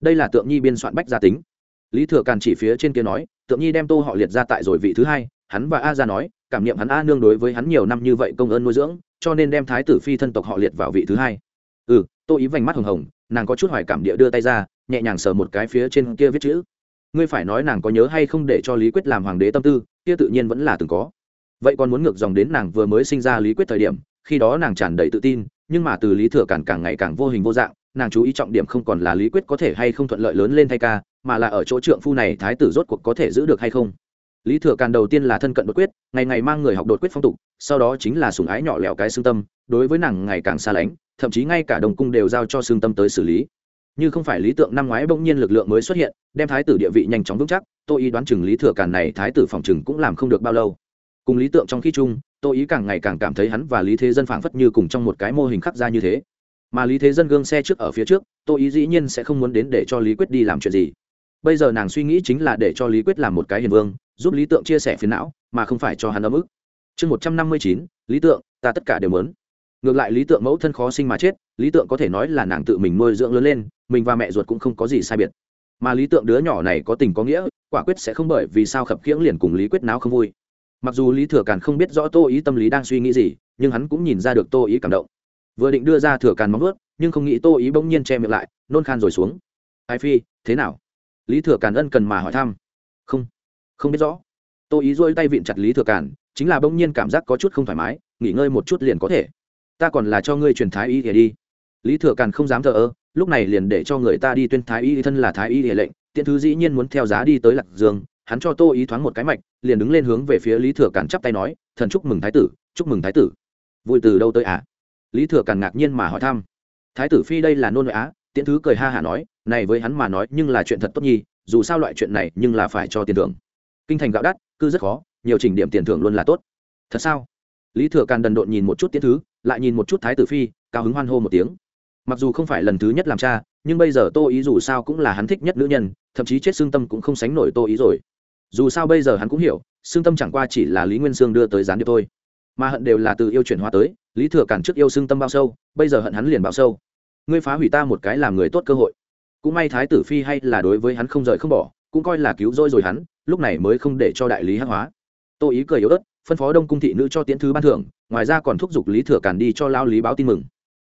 Đây là tượng nhi biên soạn bách gia tính. Lý thừa càn chỉ phía trên kia nói, tượng nhi đem tô họ liệt ra tại rồi vị thứ hai hắn và a ra nói, cảm nghiệm hắn a nương đối với hắn nhiều năm như vậy công ơn nuôi dưỡng, cho nên đem thái tử phi thân tộc họ liệt vào vị thứ hai. Ừ tô ý vành mắt hồng hồng, nàng có chút hoài cảm địa đưa tay ra, nhẹ nhàng sờ một cái phía trên kia viết chữ. Ngươi phải nói nàng có nhớ hay không để cho lý quyết làm hoàng đế tâm tư, kia tự nhiên vẫn là từng có. Vậy còn muốn ngược dòng đến nàng vừa mới sinh ra lý quyết thời điểm, khi đó nàng tràn đầy tự tin, nhưng mà từ lý thừa càng càng ngày càng vô hình vô dạng, nàng chú ý trọng điểm không còn là lý quyết có thể hay không thuận lợi lớn lên thay ca, mà là ở chỗ trượng phu này thái tử rốt cuộc có thể giữ được hay không lý thừa càn đầu tiên là thân cận đột quyết, ngày ngày mang người học đột quyết phong tục, sau đó chính là sùng ái nhỏ lẹo cái xương tâm, đối với nàng ngày càng xa lánh, thậm chí ngay cả đồng cung đều giao cho xương tâm tới xử lý. Như không phải lý tượng năm ngoái bỗng nhiên lực lượng mới xuất hiện, đem thái tử địa vị nhanh chóng vững chắc tôi ý đoán chừng lý thừa càn này thái tử phòng chừng cũng làm không được bao lâu. Cùng lý tượng trong khi chung tôi ý càng ngày càng cảm thấy hắn và lý thế dân phảng phất như cùng trong một cái mô hình khắc ra như thế. Mà lý thế dân gương xe trước ở phía trước tôi ý dĩ nhiên sẽ không muốn đến để cho lý quyết đi làm chuyện gì bây giờ nàng suy nghĩ chính là để cho lý quyết làm một cái hiền vương, giúp lý tượng chia sẻ phiền não, mà không phải cho hắn ấm ức. Chương một trăm năm mươi chín, lý tượng, ta tất cả đều mớn ngược lại lý tượng mẫu thân khó sinh mà chết, lý tượng có thể nói là nàng tự mình nuôi dưỡng lớn lên, mình và mẹ ruột cũng không có gì sai biệt. Mà lý tượng đứa nhỏ này có tình có nghĩa, quả quyết sẽ không bởi vì sao khập khiễng liền cùng lý quyết não không vui. Mặc dù lý thừa càn không biết rõ tô ý tâm lý đang suy nghĩ gì, nhưng hắn cũng nhìn ra được tô ý cảm động. Vừa định đưa ra thừa càn móng ướt nhưng không nghĩ tô ý bỗng nhiên che miệng lại, nôn khan rồi xuống. Ai phi, thế nào? Lý thừa càn ân cần mà hỏi thăm. Không không biết rõ. Tô ý dôi tay vịn chặt lý thừa càn, chính là bỗng nhiên cảm giác có chút không thoải mái, nghỉ ngơi một chút liền có thể. Ta còn là cho ngươi truyền thái y thì đi. Lý thừa càn không dám thờ ơ, lúc này liền để cho người ta đi tuyên thái y thân là thái y hệ lệnh, tiện thứ dĩ nhiên muốn theo giá đi tới lạc dương, hắn cho tô ý thoáng một cái mạch, liền đứng lên hướng về phía lý thừa càn chắp tay nói, thần chúc mừng thái tử, chúc mừng thái tử. Vui từ đâu tới à? Lý thừa càn ngạc nhiên mà hỏi thăm. Thái tử phi đây là nôn ngoại á? Tiễn thứ cười ha hả nói này với hắn mà nói nhưng là chuyện thật tốt nhi, dù sao loại chuyện này nhưng là phải cho tiền thưởng. Kinh thành gạo đắt, cư rất khó, nhiều chỉnh điểm tiền thưởng luôn là tốt. Thật sao? Lý thừa càn đần độn nhìn một chút tiến thứ, lại nhìn một chút thái tử phi, cao hứng hoan hô một tiếng. Mặc dù không phải lần thứ nhất làm cha, nhưng bây giờ tô ý dù sao cũng là hắn thích nhất nữ nhân, thậm chí chết xương tâm cũng không sánh nổi tô ý rồi. Dù sao bây giờ hắn cũng hiểu, xương tâm chẳng qua chỉ là lý nguyên sương đưa tới gián điệp thôi. Mà hận đều là từ yêu chuyển hóa tới, lý thừa cản trước yêu xương tâm bao sâu, bây giờ hận hắn liền bao sâu. Ngươi phá hủy ta một cái làm người tốt cơ hội cũng may thái tử phi hay là đối với hắn không rời không bỏ, cũng coi là cứu rỗi rồi hắn, lúc này mới không để cho đại lý hắc hóa. Tô ý cười yếu ớt, phân phó đông cung thị nữ cho tiễn thứ ban thưởng, ngoài ra còn thúc giục lý thừa cản đi cho lao lý báo tin mừng.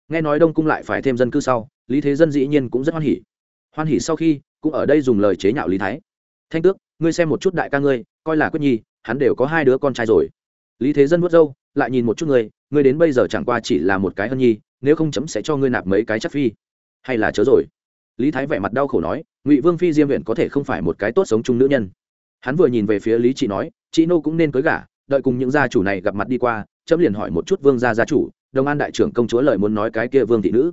Nghe nói đông cung lại phải thêm dân cư sau, lý thế dân dĩ nhiên cũng rất hoan hỉ. Hoan hỉ sau khi, cũng ở đây dùng lời chế nhạo lý thái. Thanh tước, ngươi xem một chút đại ca ngươi, coi là quyết nhi, hắn đều có hai đứa con trai rồi. Lý thế dân vớt râu, lại nhìn một chút ngươi ngươi đến bây giờ chẳng qua chỉ là một cái hân nhi, nếu không chấm sẽ cho ngươi nạp mấy cái chắc phi. Hay là chớ rồi? Lý thái vẻ mặt đau khổ nói, ngụy vương phi diêm huyện có thể không phải một cái tốt sống chung nữ nhân. Hắn vừa nhìn về phía lý chị nói, chị nô cũng nên cưới gả, đợi cùng những gia chủ này gặp mặt đi qua, chấm liền hỏi một chút vương gia gia chủ, đồng an đại trưởng công chúa lời muốn nói cái kia vương thị nữ.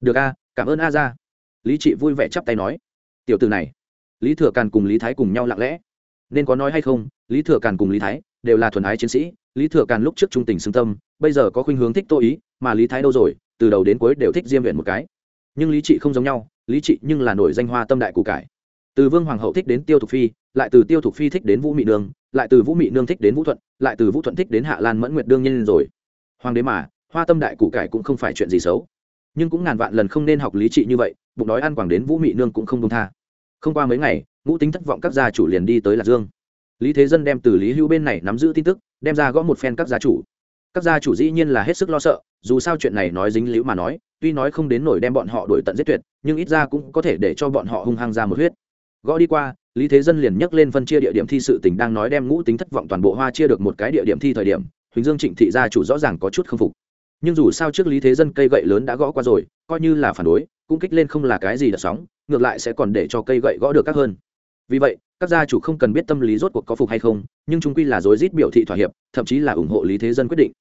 Được a, cảm ơn a gia. Lý chị vui vẻ chắp tay nói, tiểu từ này. Lý thừa càn cùng lý thái cùng nhau lặng lẽ. Nên có nói hay không, lý thừa càn cùng lý thái đều là thuần ái chiến sĩ, lý thừa càn lúc trước trung tình xưng tâm, bây giờ có khuynh hướng thích tô ý, mà lý thái đâu rồi, từ đầu đến cuối đều thích diêm huyện một cái. Nhưng lý trị không giống nhau lý trị nhưng là nổi danh hoa tâm đại củ cải. Từ vương hoàng hậu thích đến tiêu thục phi, lại từ tiêu thục phi thích đến vũ mị nương, lại từ vũ mị nương thích đến vũ thuận, lại từ vũ thuận thích đến hạ lan mẫn nguyệt đương nhiên rồi. Hoàng đế mà, hoa tâm đại củ cải cũng không phải chuyện gì xấu. Nhưng cũng ngàn vạn lần không nên học lý trị như vậy, bụng đói ăn quảng đến vũ mị nương cũng không đông tha. Không qua mấy ngày, ngũ tính thất vọng các gia chủ liền đi tới lạc dương. Lý thế dân đem từ lý hữu bên này nắm giữ tin tức, đem ra gõ một phen các gia chủ các gia chủ dĩ nhiên là hết sức lo sợ, dù sao chuyện này nói dính liễu mà nói, tuy nói không đến nổi đem bọn họ đổi tận giết tuyệt, nhưng ít ra cũng có thể để cho bọn họ hung hăng ra một huyết. Gõ đi qua, lý thế dân liền nhắc lên phân chia địa điểm thi sự tình đang nói đem ngũ tính thất vọng toàn bộ hoa chia được một cái địa điểm thi thời điểm, huỳnh dương trịnh thị gia chủ rõ ràng có chút k phục. Nhưng dù sao trước lý thế dân cây gậy lớn đã gõ qua rồi, coi như là phản đối, cũng kích lên không là cái gì đợt sóng, ngược lại sẽ còn để cho cây gậy gõ được các hơn. Vì vậy, các gia chủ không cần biết tâm lý rốt cuộc có phục hay không, nhưng chúng quy là rối rít biểu thị thỏa hiệp, thậm chí là ủng hộ lý thế dân quyết định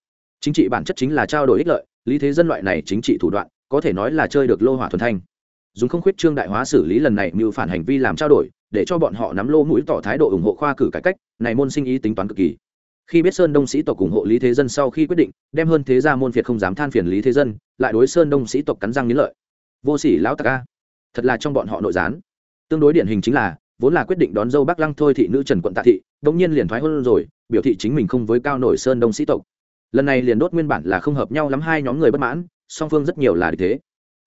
chính trị bản chất chính là trao đổi ích lợi, lý thế dân loại này chính trị thủ đoạn, có thể nói là chơi được lô hỏa thuần thanh. Dùng không khuyết trương đại hóa xử lý lần này mưu phản hành vi làm trao đổi, để cho bọn họ nắm lô mũi tỏ thái độ ủng hộ khoa cử cải cách, này môn sinh ý tính toán cực kỳ. Khi biết sơn đông sĩ tộc ủng hộ lý thế dân sau khi quyết định, đem hơn thế ra môn phiệt không dám than phiền lý thế dân, lại đối sơn đông sĩ tộc cắn răng nghiến lợi. Vô sỉ lão tặc a. Thật là trong bọn họ nội gián. Tương đối điển hình chính là, vốn là quyết định đón dâu bắc lăng thôi thị nữ trần quận tạ thị đông nhiên liền thoái hôn rồi, biểu thị chính mình không với cao nổi sơn đông sĩ tộc lần này liền đốt nguyên bản là không hợp nhau lắm hai nhóm người bất mãn, song phương rất nhiều là địch thế.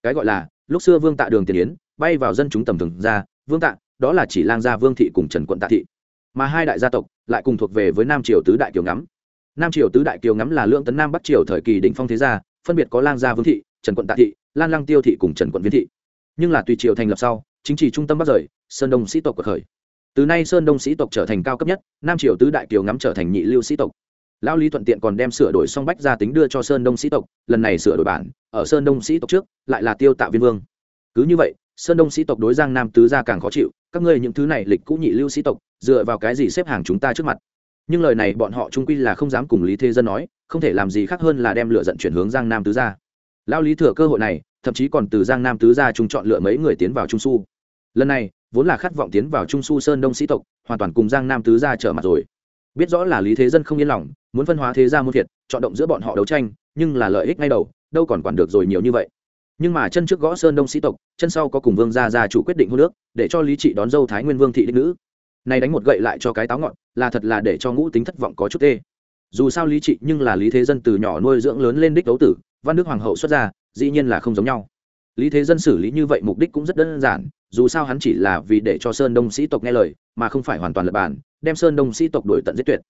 Cái gọi là, lúc xưa vương tạ đường tiền yến, bay vào dân chúng tầm thường ra, vương tạ, đó là chỉ lang gia vương thị cùng trần quận tạ thị. Mà hai đại gia tộc lại cùng thuộc về với nam triều tứ đại kiều ngắm. Nam triều tứ đại kiều ngắm là lượng tấn nam bắc triều thời kỳ đỉnh phong thế gia, phân biệt có lang gia vương thị, trần quận tạ thị, lan lăng tiêu thị cùng trần quận viên thị. Nhưng là tùy triều thành lập sau, chính trị trung tâm bắc rời, sơn đông sĩ tộc của khởi. Từ nay sơn đông sĩ tộc trở thành cao cấp nhất, nam triều tứ đại kiều ngắm trở thành nhị lưu sĩ tộc lão lý thuận tiện còn đem sửa đổi song bách gia tính đưa cho sơn đông sĩ tộc, lần này sửa đổi bản, ở sơn đông sĩ tộc trước, lại là tiêu tạo viên vương. Cứ như vậy, sơn đông sĩ tộc đối giang nam tứ gia càng khó chịu, các ngươi những thứ này lịch cũ nhị lưu sĩ tộc, dựa vào cái gì xếp hàng chúng ta trước mặt? Nhưng lời này bọn họ trung quy là không dám cùng lý thế dân nói, không thể làm gì khác hơn là đem lựa dận chuyển hướng giang nam tứ gia. Lao lý thừa cơ hội này, thậm chí còn từ giang nam tứ gia trung chọn lựa mấy người tiến vào trung su lần này, vốn là khát vọng tiến vào trung su sơn đông sĩ tộc, hoàn toàn cùng giang nam tứ gia trở mặt rồi biết rõ là lý thế dân không yên lòng, muốn phân hóa thế gia muôn thiệt chọn động giữa bọn họ đấu tranh, nhưng là lợi ích ngay đầu, đâu còn quản được rồi nhiều như vậy. Nhưng mà chân trước gõ sơn đông sĩ tộc, chân sau có cùng vương gia gia chủ quyết định hôn nước để cho lý trị đón dâu thái nguyên vương thị đích nữ. Này đánh một gậy lại cho cái táo ngọn, là thật là để cho ngũ tính thất vọng có chút tê. Dù sao lý trị nhưng là lý thế dân từ nhỏ nuôi dưỡng lớn lên đích đấu tử, văn đức hoàng hậu xuất ra dĩ nhiên là không giống nhau. Lý thế dân xử lý như vậy mục đích cũng rất đơn giản, dù sao hắn chỉ là vì để cho sơn đông sĩ tộc nghe lời, mà không phải hoàn toàn lập bản đem sơn đông sĩ tộc đổi tận giết tuyệt.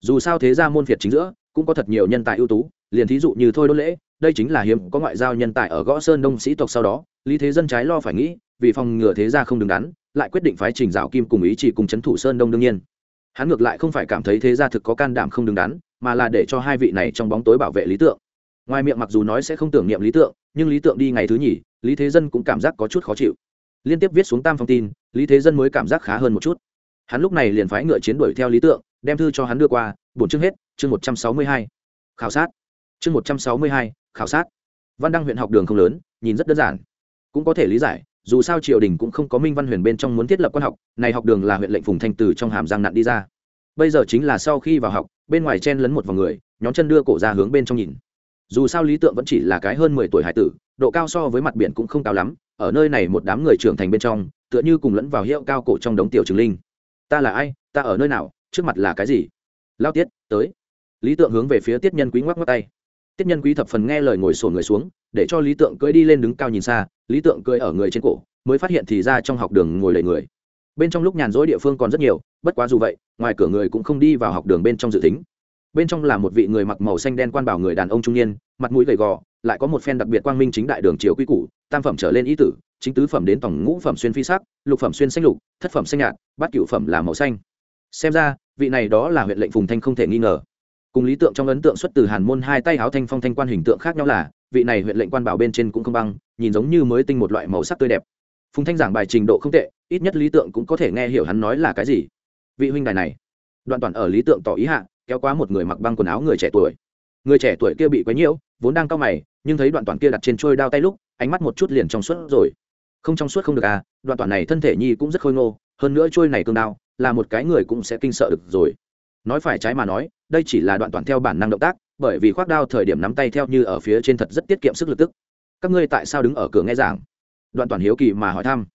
Dù sao thế gia môn việt chính giữa, cũng có thật nhiều nhân tài ưu tú, liền thí dụ như thôi đốt lễ, đây chính là hiếm có ngoại giao nhân tài ở gõ sơn đông sĩ tộc sau đó, lý thế dân trái lo phải nghĩ, vì phòng ngừa thế gia không đứng đắn, lại quyết định phái trình dạo kim cùng ý chỉ cùng c h ấ n thủ sơn đông đương nhiên. Hắn ngược lại không phải cảm thấy thế gia thực có can đảm không đứng đắn, mà là để cho hai vị này trong bóng tối bảo vệ lý tượng. Ngoài miệng mặc dù nói sẽ không tưởng niệm lý tượng, nhưng lý tượng đi ngày thứ nhì, lý thế dân cũng cảm giác có chút khó chịu. Liên tiếp viết xuống tam phong tin, lý thế dân mới cảm giác khá hơn một chút hắn lúc này liền phái ngựa chiến đuổi theo lý tượng, đem thư cho hắn đưa qua, bổn chương hết, chương một trăm sáu mươi hai, khảo sát. Chương một trăm sáu mươi hai, khảo sát. Văn đăng huyện học đường không lớn, nhìn rất đơn giản. Cũng có thể lý giải, dù sao triều đình cũng không có minh văn huyền bên trong muốn thiết lập quan học, này học đường là huyện lệnh phùng thanh từ trong hàm giang nặn đi ra. Bây giờ chính là sau khi vào học, bên ngoài chen lấn một vòng người, nhóm chân đưa cổ ra hướng bên trong nhìn. Dù sao lý tượng vẫn chỉ là cái hơn mười tuổi hải tử, độ cao so với mặt biển cũng không cao lắm, ở nơi này một đám người trưởng thành bên trong, tựa như cùng lẫn vào hiệu cao cổ trong đống tiểu trường linh ta là ai, ta ở nơi nào, trước mặt là cái gì? Lao tiết, tới. Lý tượng hướng về phía tiết nhân quý ngoắc ngoắc tay. Tiết nhân quý thập phần nghe lời ngồi sổ người xuống, để cho lý tượng cưỡi đi lên đứng cao nhìn xa, lý tượng cưỡi ở người trên cổ, mới phát hiện thì ra trong học đường ngồi đầy người. Bên trong lúc nhàn rỗi địa phương còn rất nhiều, bất quá dù vậy, ngoài cửa người cũng không đi vào học đường bên trong dự tính. Bên trong là một vị người mặc màu xanh đen quan bảo người đàn ông trung niên, mặt mũi gầy gò, lại có một phen đặc biệt quang minh chính đại đường triều quy củ, tam phẩm trở lên ý tử, chính tứ phẩm đến tổng ngũ phẩm xuyên phi sắc, lục phẩm xuyên xanh lục, thất phẩm xanh nhạt bát cựu phẩm là màu xanh. Xem ra, vị này đó là huyện lệnh phùng thanh không thể nghi ngờ. Cùng lý tượng trong ấn tượng xuất từ hàn môn hai tay áo thanh phong thanh quan hình tượng khác nhau là, vị này huyện lệnh quan bảo bên trên cũng không băng, nhìn giống như mới tinh một loại màu sắc tươi đẹp. Phùng thanh giảng bài trình độ không tệ, ít nhất lý tượng cũng có thể nghe hiểu hắn nói là cái gì. Vị huynh đài này, đoạn toàn ở lý tượng tỏ ý hạ, kéo quá một người mặc băng quần áo người trẻ tuổi. Người trẻ tuổi kia bị quấy nhiễu, vốn đang cao mày, nhưng thấy đoạn toàn kia đặt trên trôi đao tay lúc, ánh mắt một chút liền trong suốt rồi. Không trong suốt không được à đoạn toàn này thân thể nhi cũng rất khôi ngô hơn nữa trôi này cương đao, là một cái người cũng sẽ kinh sợ được rồi. Nói phải trái mà nói, đây chỉ là đoạn toàn theo bản năng động tác, bởi vì khoác đao thời điểm nắm tay theo như ở phía trên thật rất tiết kiệm sức lực tức. Các ngươi tại sao đứng ở cửa nghe giảng? Đoạn toàn hiếu kỳ mà hỏi thăm.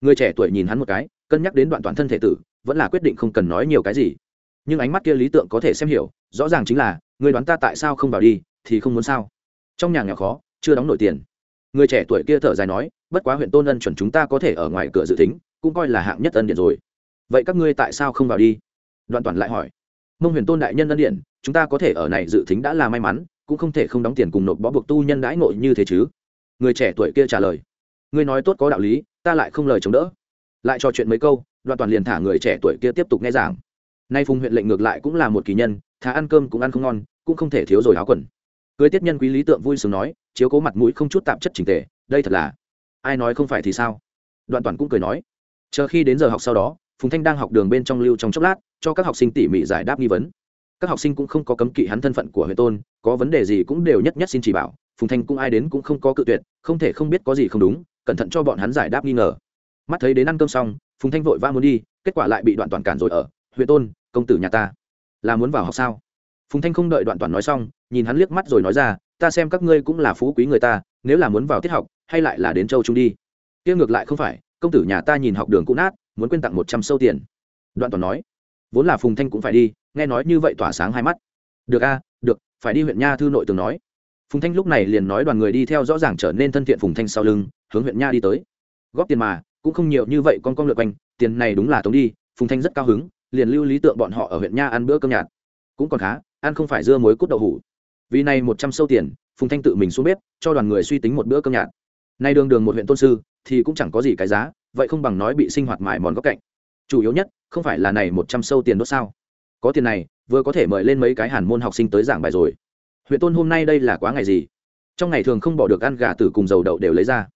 Người trẻ tuổi nhìn hắn một cái, cân nhắc đến đoạn toàn thân thể tử, vẫn là quyết định không cần nói nhiều cái gì. Nhưng ánh mắt kia lý tượng có thể xem hiểu, rõ ràng chính là, người đoán ta tại sao không vào đi, thì không muốn sao? Trong nhà nghèo khó, chưa đóng nổi tiền. Người trẻ tuổi kia thở dài nói, bất quá huyện tôn ân chuẩn chúng ta có thể ở ngoài cửa dự tính cũng coi là hạng nhất ân điện rồi. Vậy các ngươi tại sao không vào đi? Đoạn toàn lại hỏi. Mông huyền tôn đại nhân ân điện, chúng ta có thể ở này dự tính đã là may mắn, cũng không thể không đóng tiền cùng nộp bó buộc tu nhân đãi ngộ như thế chứ. Người trẻ tuổi kia trả lời. Ngươi nói tốt có đạo lý, ta lại không lời chống đỡ. Lại trò chuyện mấy câu, đoạn toàn liền thả người trẻ tuổi kia tiếp tục nghe giảng. Nay phùng huyện lệnh ngược lại cũng là một kỳ nhân, thà ăn cơm cũng ăn không ngon, cũng không thể thiếu rồi áo quần. Cưới tiết nhân quý lý tượng vui sướng nói, chiếu cố mặt mũi không chút tạp chất trình tề, đây thật là. Ai nói không phải thì sao? Đoạn toàn cũng cười nói chờ khi đến giờ học sau đó, phùng thanh đang học đường bên trong lưu trong chốc lát, cho các học sinh tỉ mỉ giải đáp nghi vấn. Các học sinh cũng không có cấm kỵ hắn thân phận của huệ tôn, có vấn đề gì cũng đều nhất nhất xin chỉ bảo, phùng thanh cũng ai đến cũng không có cự tuyệt, không thể không biết có gì không đúng, cẩn thận cho bọn hắn giải đáp nghi ngờ. Mắt thấy đến ăn cơm xong, phùng thanh vội vã muốn đi, kết quả lại bị đoạn toàn cản rồi ở, huệ tôn, công tử nhà ta, là muốn vào học sao? Phùng thanh không đợi đoạn toàn nói xong, nhìn hắn liếc mắt rồi nói ra, ta xem các ngươi cũng là phú quý người ta, nếu là muốn vào tiết học, hay lại là đến châu trung đi. Kia ngược lại không phải công tử nhà ta nhìn học đường cũ nát, muốn quyên tặng một trăm sâu tiền. Đoạn toàn nói, vốn là phùng thanh cũng phải đi, nghe nói như vậy tỏa sáng hai mắt. Được a, được, phải đi huyện nha thư nội tường nói. Phùng thanh lúc này liền nói đoàn người đi theo rõ ràng trở nên thân thiện phùng thanh sau lưng, hướng huyện nha đi tới. Góp tiền mà, cũng không nhiều như vậy, con con lượt quanh, tiền này đúng là tống đi, phùng thanh rất cao hứng, liền lưu lý tượng bọn họ ở huyện nha ăn bữa cơm nhạt. Cũng còn khá, ăn không phải dưa muối cút đậu hủ. Vì này một trăm sâu tiền, phùng thanh tự mình xuống bếp, cho đoàn người suy tính một bữa cơm nhạt nay đường đường một huyện tôn sư, thì cũng chẳng có gì cái giá, vậy không bằng nói bị sinh hoạt mải mòn góc cạnh. Chủ yếu nhất, không phải là này một trăm sâu tiền đốt sao? Có tiền này, vừa có thể mời lên mấy cái hàn môn học sinh tới giảng bài rồi. Huyện tôn hôm nay đây là quá ngày gì? Trong ngày thường không bỏ được ăn gà tử cùng dầu đậu đều lấy ra.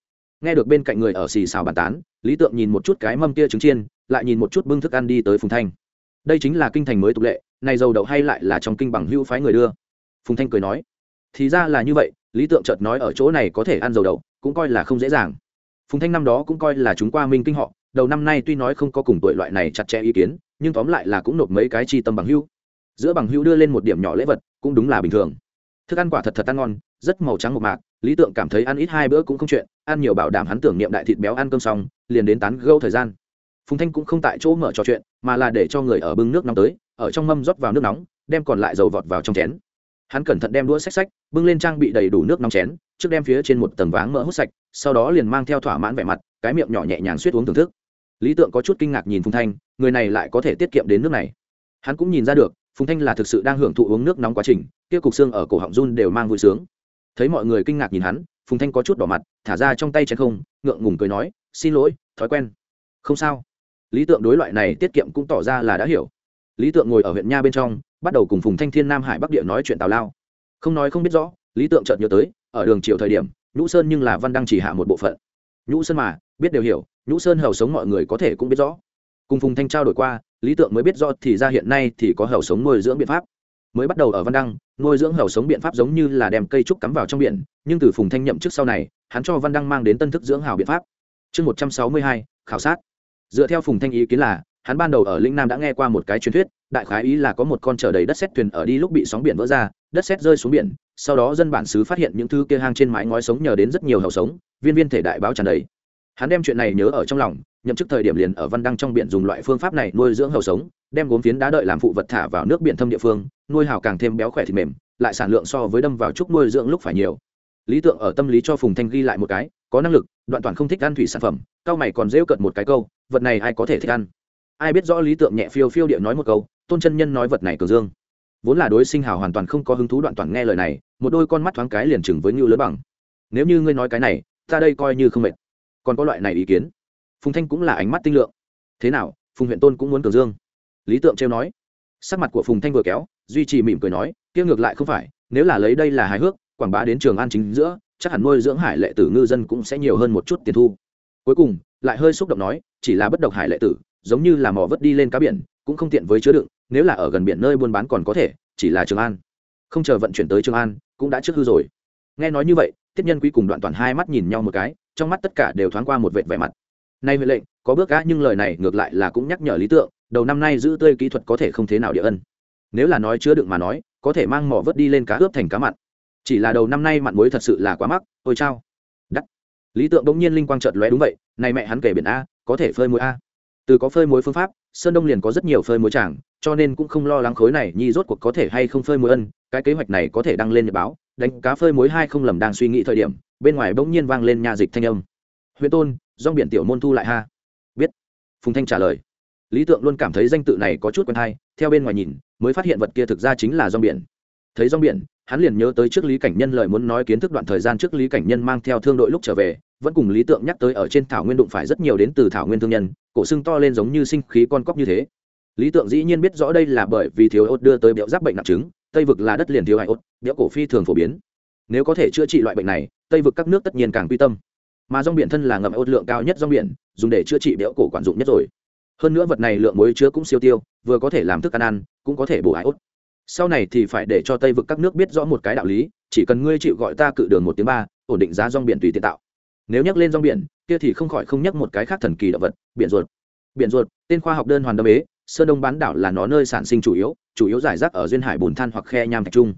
Nghe được bên cạnh người ở xì xào bàn tán, lý tượng nhìn một chút cái mâm kia trứng chiên, lại nhìn một chút bưng thức ăn đi tới phùng thanh. Đây chính là kinh thành mới tục lệ, này dầu đậu hay lại là trong kinh bằng hữu phái người đưa. Phùng thanh cười nói, thì ra là như vậy, lý tượng chợt nói ở chỗ này có thể ăn dầu đậu cũng coi là không dễ dàng. Phùng thanh năm đó cũng coi là chúng qua minh kinh họ, đầu năm nay tuy nói không có cùng tuổi loại này chặt chẽ ý kiến, nhưng tóm lại là cũng nộp mấy cái chi tâm bằng hữu. Giữa bằng hữu đưa lên một điểm nhỏ lễ vật, cũng đúng là bình thường. Thức ăn quả thật thật ăn ngon, rất màu trắng một mạc, lý tượng cảm thấy ăn ít hai bữa cũng không chuyện, ăn nhiều bảo đảm hắn tưởng niệm đại thịt béo ăn cơm xong, liền đến tán gâu thời gian. Phùng thanh cũng không tại chỗ mở trò chuyện, mà là để cho người ở bưng nước nóng tới, ở trong mâm rót vào nước nóng, đem còn lại dầu vọt vào trong chén. Hắn cẩn thận đem đũa xách xách, bưng lên trang bị đầy đủ nước nóng chén trước đem phía trên một tầng váng mỡ hút sạch, sau đó liền mang theo thỏa mãn vẻ mặt, cái miệng nhỏ nhẹ nhàng suýt uống thưởng thức. Lý tượng có chút kinh ngạc nhìn phùng thanh, người này lại có thể tiết kiệm đến nước này. Hắn cũng nhìn ra được, phùng thanh là thực sự đang hưởng thụ uống nước nóng quá trình, kia cục xương ở cổ họng run đều mang vui sướng. Thấy mọi người kinh ngạc nhìn hắn, phùng thanh có chút đỏ mặt, thả ra trong tay chén không, ngượng ngùng cười nói, xin lỗi, thói quen. Không sao. Lý tượng đối loại này tiết kiệm cũng tỏ ra là đã hiểu. Lý tượng ngồi ở huyện nha bên trong, bắt đầu cùng phùng thanh thiên nam hải bắc địa nói chuyện tào lao. Không nói không biết rõ, lý tượng chợt nhớ tới ở đường chiều thời điểm, nhũ sơn nhưng là văn đăng chỉ hạ một bộ phận. Nhũ sơn mà, biết đều hiểu, nhũ sơn hầu sống mọi người có thể cũng biết rõ. Cùng phùng thanh trao đổi qua, lý tượng mới biết rõ thì ra hiện nay thì có hầu sống nuôi dưỡng biện pháp. Mới bắt đầu ở văn đăng, nuôi dưỡng hầu sống biện pháp giống như là đem cây trúc cắm vào trong biển, nhưng từ phùng thanh nhậm trước sau này, hắn cho văn đăng mang đến tân thức dưỡng hào biện pháp. Chương một trăm sáu mươi hai, khảo sát. Dựa theo phùng thanh ý kiến là, hắn ban đầu ở linh nam đã nghe qua một cái truyền thuyết, đại khái ý là có một con chở đầy đất xét thuyền ở đi lúc bị sóng biển vỡ ra, đất xét rơi xuống biển sau đó dân bản xứ phát hiện những thứ kia hang trên mái ngói sống nhờ đến rất nhiều hầu sống, viên viên thể đại báo tràn đầy. Hắn đem chuyện này nhớ ở trong lòng, nhậm chức thời điểm liền ở văn đăng trong biển dùng loại phương pháp này nuôi dưỡng hầu sống, đem gốm phiến đá đợi làm phụ vật thả vào nước biển thâm địa phương, nuôi hào càng thêm béo khỏe thịt mềm, lại sản lượng so với đâm vào trúc nuôi dưỡng lúc phải nhiều. Lý tượng ở tâm lý cho phùng thanh ghi lại một cái, có năng lực, đoạn toàn không thích ăn thủy sản phẩm, cao mày còn rêu cợt một cái câu, vật này ai có thể thích ăn? Ai biết rõ lý tượng nhẹ phiêu phiêu địa nói một câu, tôn chân nhân nói vật này cường dương vốn là đối sinh hào hoàn toàn không có hứng thú đoạn toàn nghe lời này, một đôi con mắt thoáng cái liền chừng với như lớn bằng. Nếu như ngươi nói cái này, ta đây coi như không mệt. Còn có loại này ý kiến? Phùng thanh cũng là ánh mắt tinh lượng. Thế nào, phùng huyện tôn cũng muốn cường dương? Lý tượng trêu nói. Sắc mặt của phùng thanh vừa kéo, duy trì mỉm cười nói, kia ngược lại không phải, nếu là lấy đây là hài hước, quảng bá đến trường an chính giữa, chắc hẳn nuôi dưỡng hải lệ tử ngư dân cũng sẽ nhiều hơn một chút tiền thu. Cuối cùng, lại hơi xúc động nói, chỉ là bất độc hải lệ tử, giống như là mò vớt đi lên cá biển, cũng không tiện với chứa đựng nếu là ở gần biển nơi buôn bán còn có thể, chỉ là trường an. Không chờ vận chuyển tới trường an, cũng đã trước hư rồi. Nghe nói như vậy tiết nhân quý cùng đoạn toàn hai mắt nhìn nhau một cái, trong mắt tất cả đều thoáng qua một vệt vẻ mặt. Nay huệ lệnh, có bước gã nhưng lời này ngược lại là cũng nhắc nhở lý tượng, đầu năm nay giữ tươi kỹ thuật có thể không thế nào địa ân. Nếu là nói chứa đựng mà nói, có thể mang mỏ vớt đi lên cá ướp thành cá mặn. Chỉ là đầu năm nay mặn muối thật sự là quá mắc, ôi chao. Đắt lý tượng bỗng nhiên linh quang chợt lóe đúng vậy, này mẹ hắn kể biển a có thể phơi muối a từ có phơi muối phương pháp, sơn đông liền có rất nhiều phơi muối tràng, cho nên cũng không lo lắng khối này nhi rốt cuộc có thể hay không phơi muối ân, cái kế hoạch này có thể đăng lên nhật báo, đánh cá phơi muối hai không lầm đang suy nghĩ thời điểm, bên ngoài bỗng nhiên vang lên nhà dịch thanh âm. Huyện tôn dong biển tiểu môn thu lại ha. Biết. Phùng thanh trả lời. Lý tượng luôn cảm thấy danh tự này có chút quen hay, theo bên ngoài nhìn, mới phát hiện vật kia thực ra chính là rong biển. Thấy rong biển, hắn liền nhớ tới trước lý cảnh nhân lời muốn nói kiến thức đoạn thời gian trước lý cảnh nhân mang theo thương đội lúc trở về vẫn cùng lý tượng nhắc tới ở trên thảo nguyên đụng phải rất nhiều đến từ thảo nguyên thương nhân, cổ xương to lên giống như sinh khí con cóc như thế. Lý tượng dĩ nhiên biết rõ đây là bởi vì thiếu ốt đưa tới biểu giáp bệnh nặng chứng, tây vực là đất liền thiếu hại ốt béo cổ phi thường phổ biến. Nếu có thể chữa trị loại bệnh này, tây vực các nước tất nhiên càng quy tâm. Mà rong biển thân là ngậm ốt lượng cao nhất rong biển, dùng để chữa trị béo cổ quản dụng nhất rồi. Hơn nữa vật này lượng muối chứa cũng siêu tiêu, vừa có thể làm thức ăn ăn, cũng có thể bổ ái ốt sau này thì phải để cho tây vực các nước biết rõ một cái đạo lý, chỉ cần ngươi chịu gọi ta cự đường một tiếng ba, ổn định giá rong biển tùy tiện tạo nếu nhắc lên rong biển, kia thì không khỏi không nhắc một cái khác thần kỳ động vật, biển ruột. Biển ruột, tên khoa học đơn hoàn đâm ế, sơn đông bán đảo là nó nơi sản sinh chủ yếu chủ yếu giải rác ở duyên hải bùn than hoặc khe nham thạch trung.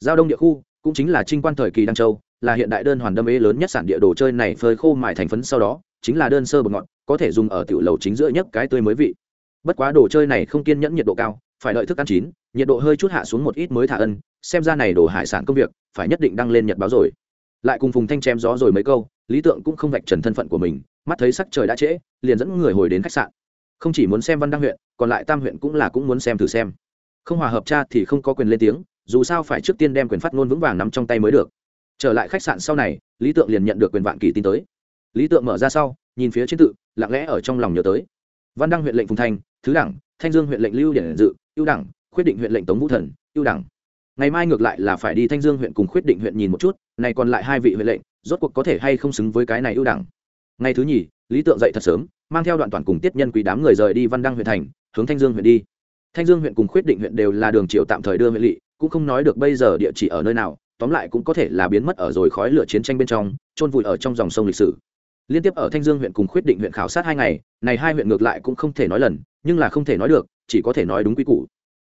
Giao đông địa khu, cũng chính là trinh quan thời kỳ đăng châu, là hiện đại đơn hoàn đâm ế lớn nhất sản địa đồ chơi này phơi khô mài thành phấn sau đó, chính là đơn sơ bột ngọt, có thể dùng ở tiểu lầu chính giữa nhất cái tươi mới vị. Bất quá đồ chơi này không kiên nhẫn nhiệt độ cao, phải đợi thức ăn chín, nhiệt độ hơi chút hạ xuống một ít mới thả ân, xem ra này đồ hải sản công việc, phải nhất định đăng lên nhật báo rồi. Lại cùng phùng thanh chém gió rồi mấy câu lý tượng cũng không vạch trần thân phận của mình, mắt thấy sắc trời đã trễ, liền dẫn người hồi đến khách sạn. Không chỉ muốn xem văn đăng huyện, còn lại tam huyện cũng là cũng muốn xem thử xem. Không hòa hợp cha thì không có quyền lên tiếng, dù sao phải trước tiên đem quyền phát ngôn vững vàng nắm trong tay mới được. Trở lại khách sạn sau này, lý tượng liền nhận được quyền vạn kỳ tin tới. Lý tượng mở ra sau, nhìn phía trên tự, lặng lẽ ở trong lòng nhớ tới. Văn đăng huyện lệnh phùng thanh, thứ đẳng, thanh dương huyện lệnh lưu điển dự, ưu đẳng quyết định huyện lệnh tống vũ thần, ưu đẳng. Ngày mai ngược lại là phải đi thanh dương huyện cùng quyết định huyện nhìn một chút, này còn lại hai vị huyện lệnh rốt cuộc có thể hay không xứng với cái này ưu đẳng. Ngày thứ nhì, lý tượng dậy thật sớm, mang theo đoạn toàn cùng tiết nhân quý đám người rời đi văn đăng huyện thành, hướng thanh dương huyện đi. Thanh dương huyện cùng quyết định huyện đều là đường triệu tạm thời đưa huyện lỵ, cũng không nói được bây giờ địa chỉ ở nơi nào, tóm lại cũng có thể là biến mất ở rồi khói lửa chiến tranh bên trong trôn vùi ở trong dòng sông lịch sử. Liên tiếp ở thanh dương huyện cùng quyết định huyện khảo sát hai ngày, này hai huyện ngược lại cũng không thể nói lần, nhưng là không thể nói được, chỉ có thể nói đúng quy củ.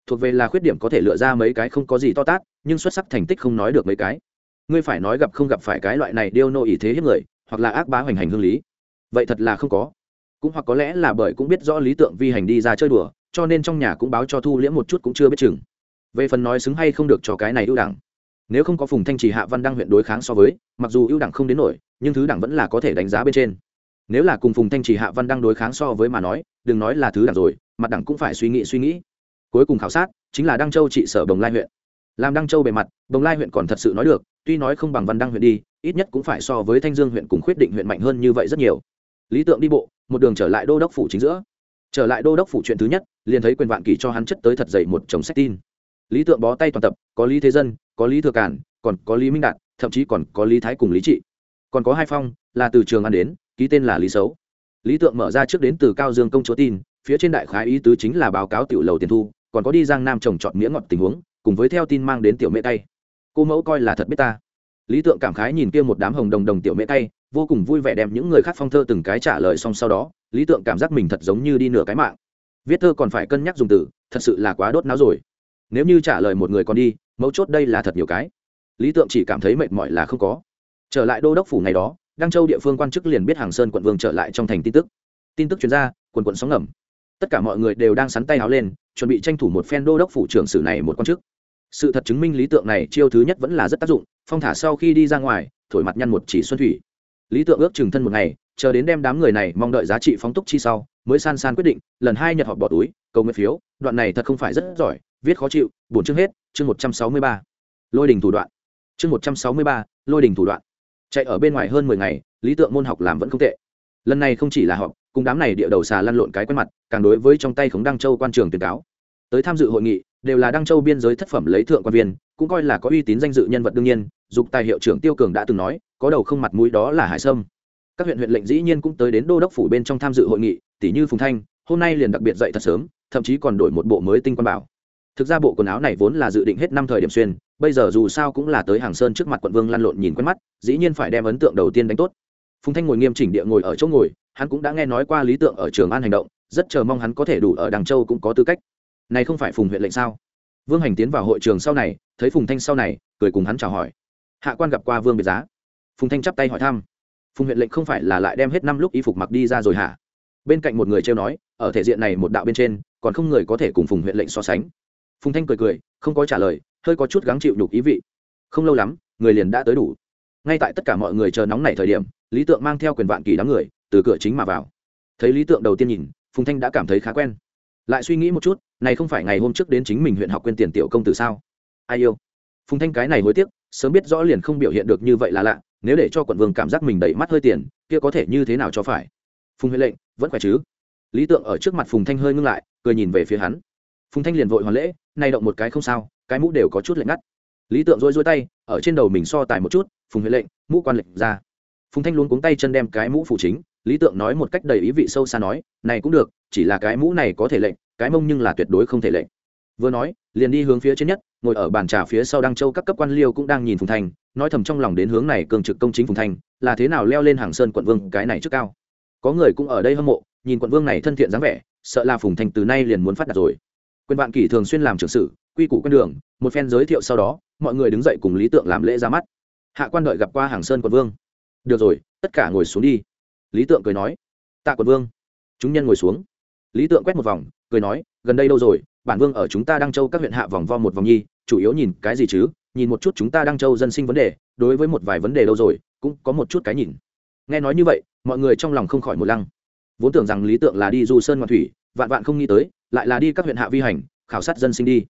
Thuộc về là khuyết điểm có thể lựa ra mấy cái không có gì to tát, nhưng xuất sắc thành tích không nói được mấy cái ngươi phải nói gặp không gặp phải cái loại này điêu nô ý thế hiếp người, hoặc là ác bá hoành hành hương lý. Vậy thật là không có. Cũng hoặc có lẽ là bởi cũng biết rõ lý tượng vi hành đi ra chơi đùa, cho nên trong nhà cũng báo cho thu liễm một chút cũng chưa biết chừng. Về phần nói xứng hay không được cho cái này ưu đẳng. Nếu không có phùng thanh trì hạ văn đăng huyện đối kháng so với, mặc dù ưu đẳng không đến nổi, nhưng thứ đẳng vẫn là có thể đánh giá bên trên. Nếu là cùng phùng thanh trì hạ văn đăng đối kháng so với mà nói, đừng nói là thứ đẳng rồi, mặt đẳng cũng phải suy nghĩ suy nghĩ. Cuối cùng khảo sát, chính là đăng châu trị sở Đồng lai huyện. Làm đăng châu bề mặt, Đồng lai huyện còn thật sự nói được tuy nói không bằng văn đăng huyện đi, ít nhất cũng phải so với thanh dương huyện cùng khuyết định huyện mạnh hơn như vậy rất nhiều. Lý tượng đi bộ, một đường trở lại đô đốc phủ chính giữa. Trở lại đô đốc phủ chuyện thứ nhất, liền thấy quyền vạn kỳ cho hắn chất tới thật dày một chồng sách tin. Lý tượng bó tay toàn tập, có lý thế dân, có lý thừa cản, còn có lý minh đạt, thậm chí còn có lý thái cùng lý trị. Còn có hai phong, là từ trường ăn đến, ký tên là lý xấu. Lý tượng mở ra trước đến từ cao dương công chúa tin, phía trên đại khái ý tứ chính là báo cáo tiểu lầu tiền thu, còn có đi giang nam trồng trọt miếng ngọt tình huống, cùng với theo tin mang đến tiểu mễ tay cô mẫu coi là thật biết ta. Lý tượng cảm khái nhìn kia một đám hồng đồng đồng tiểu mễ tay, vô cùng vui vẻ đem những người khác phong thơ từng cái trả lời xong sau đó, lý tượng cảm giác mình thật giống như đi nửa cái mạng. Viết thơ còn phải cân nhắc dùng từ, thật sự là quá đốt não rồi. Nếu như trả lời một người còn đi, mấu chốt đây là thật nhiều cái. Lý tượng chỉ cảm thấy mệt mỏi là không có. Trở lại đô đốc phủ ngày đó, đăng châu địa phương quan chức liền biết hàng sơn quận vương trở lại trong thành tin tức. Tin tức chuyên gia quần quận sóng ngầm. Tất cả mọi người đều đang sắn tay áo lên, chuẩn bị tranh thủ một phen đô đốc phủ trưởng sử này một quan chức sự thật chứng minh lý tượng này chiêu thứ nhất vẫn là rất tác dụng, phong thả sau khi đi ra ngoài, thổi mặt nhăn một chỉ xuân thủy. Lý tượng ước chừng thân một ngày, chờ đến đem đám người này mong đợi giá trị phóng túc chi sau, mới san san quyết định, lần hai nhật họp bỏ túi, cầu nguyện phiếu, đoạn này thật không phải rất giỏi, viết khó chịu bổn chương hết, chương một trăm sáu mươi ba. Lôi đình thủ đoạn. Chương một trăm sáu mươi ba, lôi đình thủ đoạn. Chạy ở bên ngoài hơn mười ngày, lý tượng môn học làm vẫn không tệ. Lần này không chỉ là họp, cùng đám này địa đầu xà lăn lộn cái quen mặt, càng đối với trong tay khống đăng châu quan trường tuyên cáo tới tham dự hội nghị, đều là đăng châu biên giới thất phẩm lấy thượng quan viên, cũng coi là có uy tín danh dự nhân vật đương nhiên, dục tài hiệu trưởng tiêu cường đã từng nói, có đầu không mặt mũi đó là hải sâm. Các huyện huyện lệnh dĩ nhiên cũng tới đến đô đốc phủ bên trong tham dự hội nghị tỷ như phùng thanh, hôm nay liền đặc biệt dậy thật sớm, thậm chí còn đổi một bộ mới tinh quan bảo. Thực ra bộ quần áo này vốn là dự định hết năm thời điểm xuyên, bây giờ dù sao cũng là tới hàng sơn trước mặt quận vương lăn lộn nhìn quen mắt, dĩ nhiên phải đem ấn tượng đầu tiên đánh tốt. Phùng thanh ngồi nghiêm chỉnh địa ngồi ở chỗ ngồi, hắn cũng đã nghe nói qua lý tượng ở trường an hành động, rất chờ mong hắn có thể đủ ở đằng châu cũng có tư cách này không phải phùng huyện lệnh sao? Vương hành tiến vào hội trường sau này, thấy phùng thanh sau này, cười cùng hắn chào hỏi. Hạ quan gặp qua vương biệt giá. Phùng thanh chắp tay hỏi thăm. Phùng huyện lệnh không phải là lại đem hết năm lúc y phục mặc đi ra rồi hả? Bên cạnh một người trêu nói, ở thể diện này một đạo bên trên, còn không người có thể cùng phùng huyện lệnh so sánh. Phùng thanh cười cười, không có trả lời, hơi có chút gắng chịu nhục ý vị. Không lâu lắm, người liền đã tới đủ. Ngay tại tất cả mọi người chờ nóng nảy thời điểm, lý tượng mang theo quyền vạn kỳ đám người, từ cửa chính mà vào. Thấy lý tượng đầu tiên nhìn, phùng thanh đã cảm thấy khá quen. Lại suy nghĩ một chút này không phải ngày hôm trước đến chính mình huyện học quên tiền tiểu công tử sao? Ai yêu? Phùng thanh cái này hối tiếc, sớm biết rõ liền không biểu hiện được như vậy là lạ, nếu để cho quận vương cảm giác mình đẩy mắt hơi tiền, kia có thể như thế nào cho phải? Phùng huệ lệnh, vẫn khỏe chứ? Lý tượng ở trước mặt phùng thanh hơi ngưng lại, cười nhìn về phía hắn. Phùng thanh liền vội hoàn lễ nay động một cái không sao, cái mũ đều có chút lạnh ngắt. Lý tượng rối rối tay, ở trên đầu mình so tài một chút, phùng huệ lệnh, mũ quan lệnh ra. Phùng thanh luôn cuống tay chân đem cái mũ phủ chính, lý tượng nói một cách đầy ý vị sâu xa nói, này cũng được, chỉ là cái mũ này có thể lệnh cái mông nhưng là tuyệt đối không thể lệnh vừa nói liền đi hướng phía trên nhất ngồi ở bàn trà phía sau đăng châu các cấp quan liêu cũng đang nhìn phùng thành, nói thầm trong lòng đến hướng này cường trực công chính phùng thành là thế nào leo lên hàng sơn quận vương cái này trước cao. Có người cũng ở đây hâm mộ nhìn quận vương này thân thiện dáng vẻ sợ là phùng thành từ nay liền muốn phát đạt rồi. Quyền vạn kỷ thường xuyên làm trưởng sử quy củ con đường một phen giới thiệu sau đó mọi người đứng dậy cùng lý tượng làm lễ ra mắt. Hạ quan đợi gặp qua hàng sơn quận vương. Được rồi tất cả ngồi xuống đi. Lý tượng cười nói tạ quận vương. Chúng nhân ngồi xuống. Lý tượng quét một vòng cười nói, gần đây đâu rồi, bản vương ở chúng ta đăng châu các huyện hạ vòng vo một vòng nhi, chủ yếu nhìn cái gì chứ? Nhìn một chút chúng ta đăng châu dân sinh vấn đề, đối với một vài vấn đề đâu rồi, cũng có một chút cái nhìn. Nghe nói như vậy, mọi người trong lòng không khỏi một lăng. Vốn tưởng rằng lý tượng là đi du sơn ngoạn thủy, vạn vạn không nghĩ tới, lại là đi các huyện hạ vi hành, khảo sát dân sinh đi.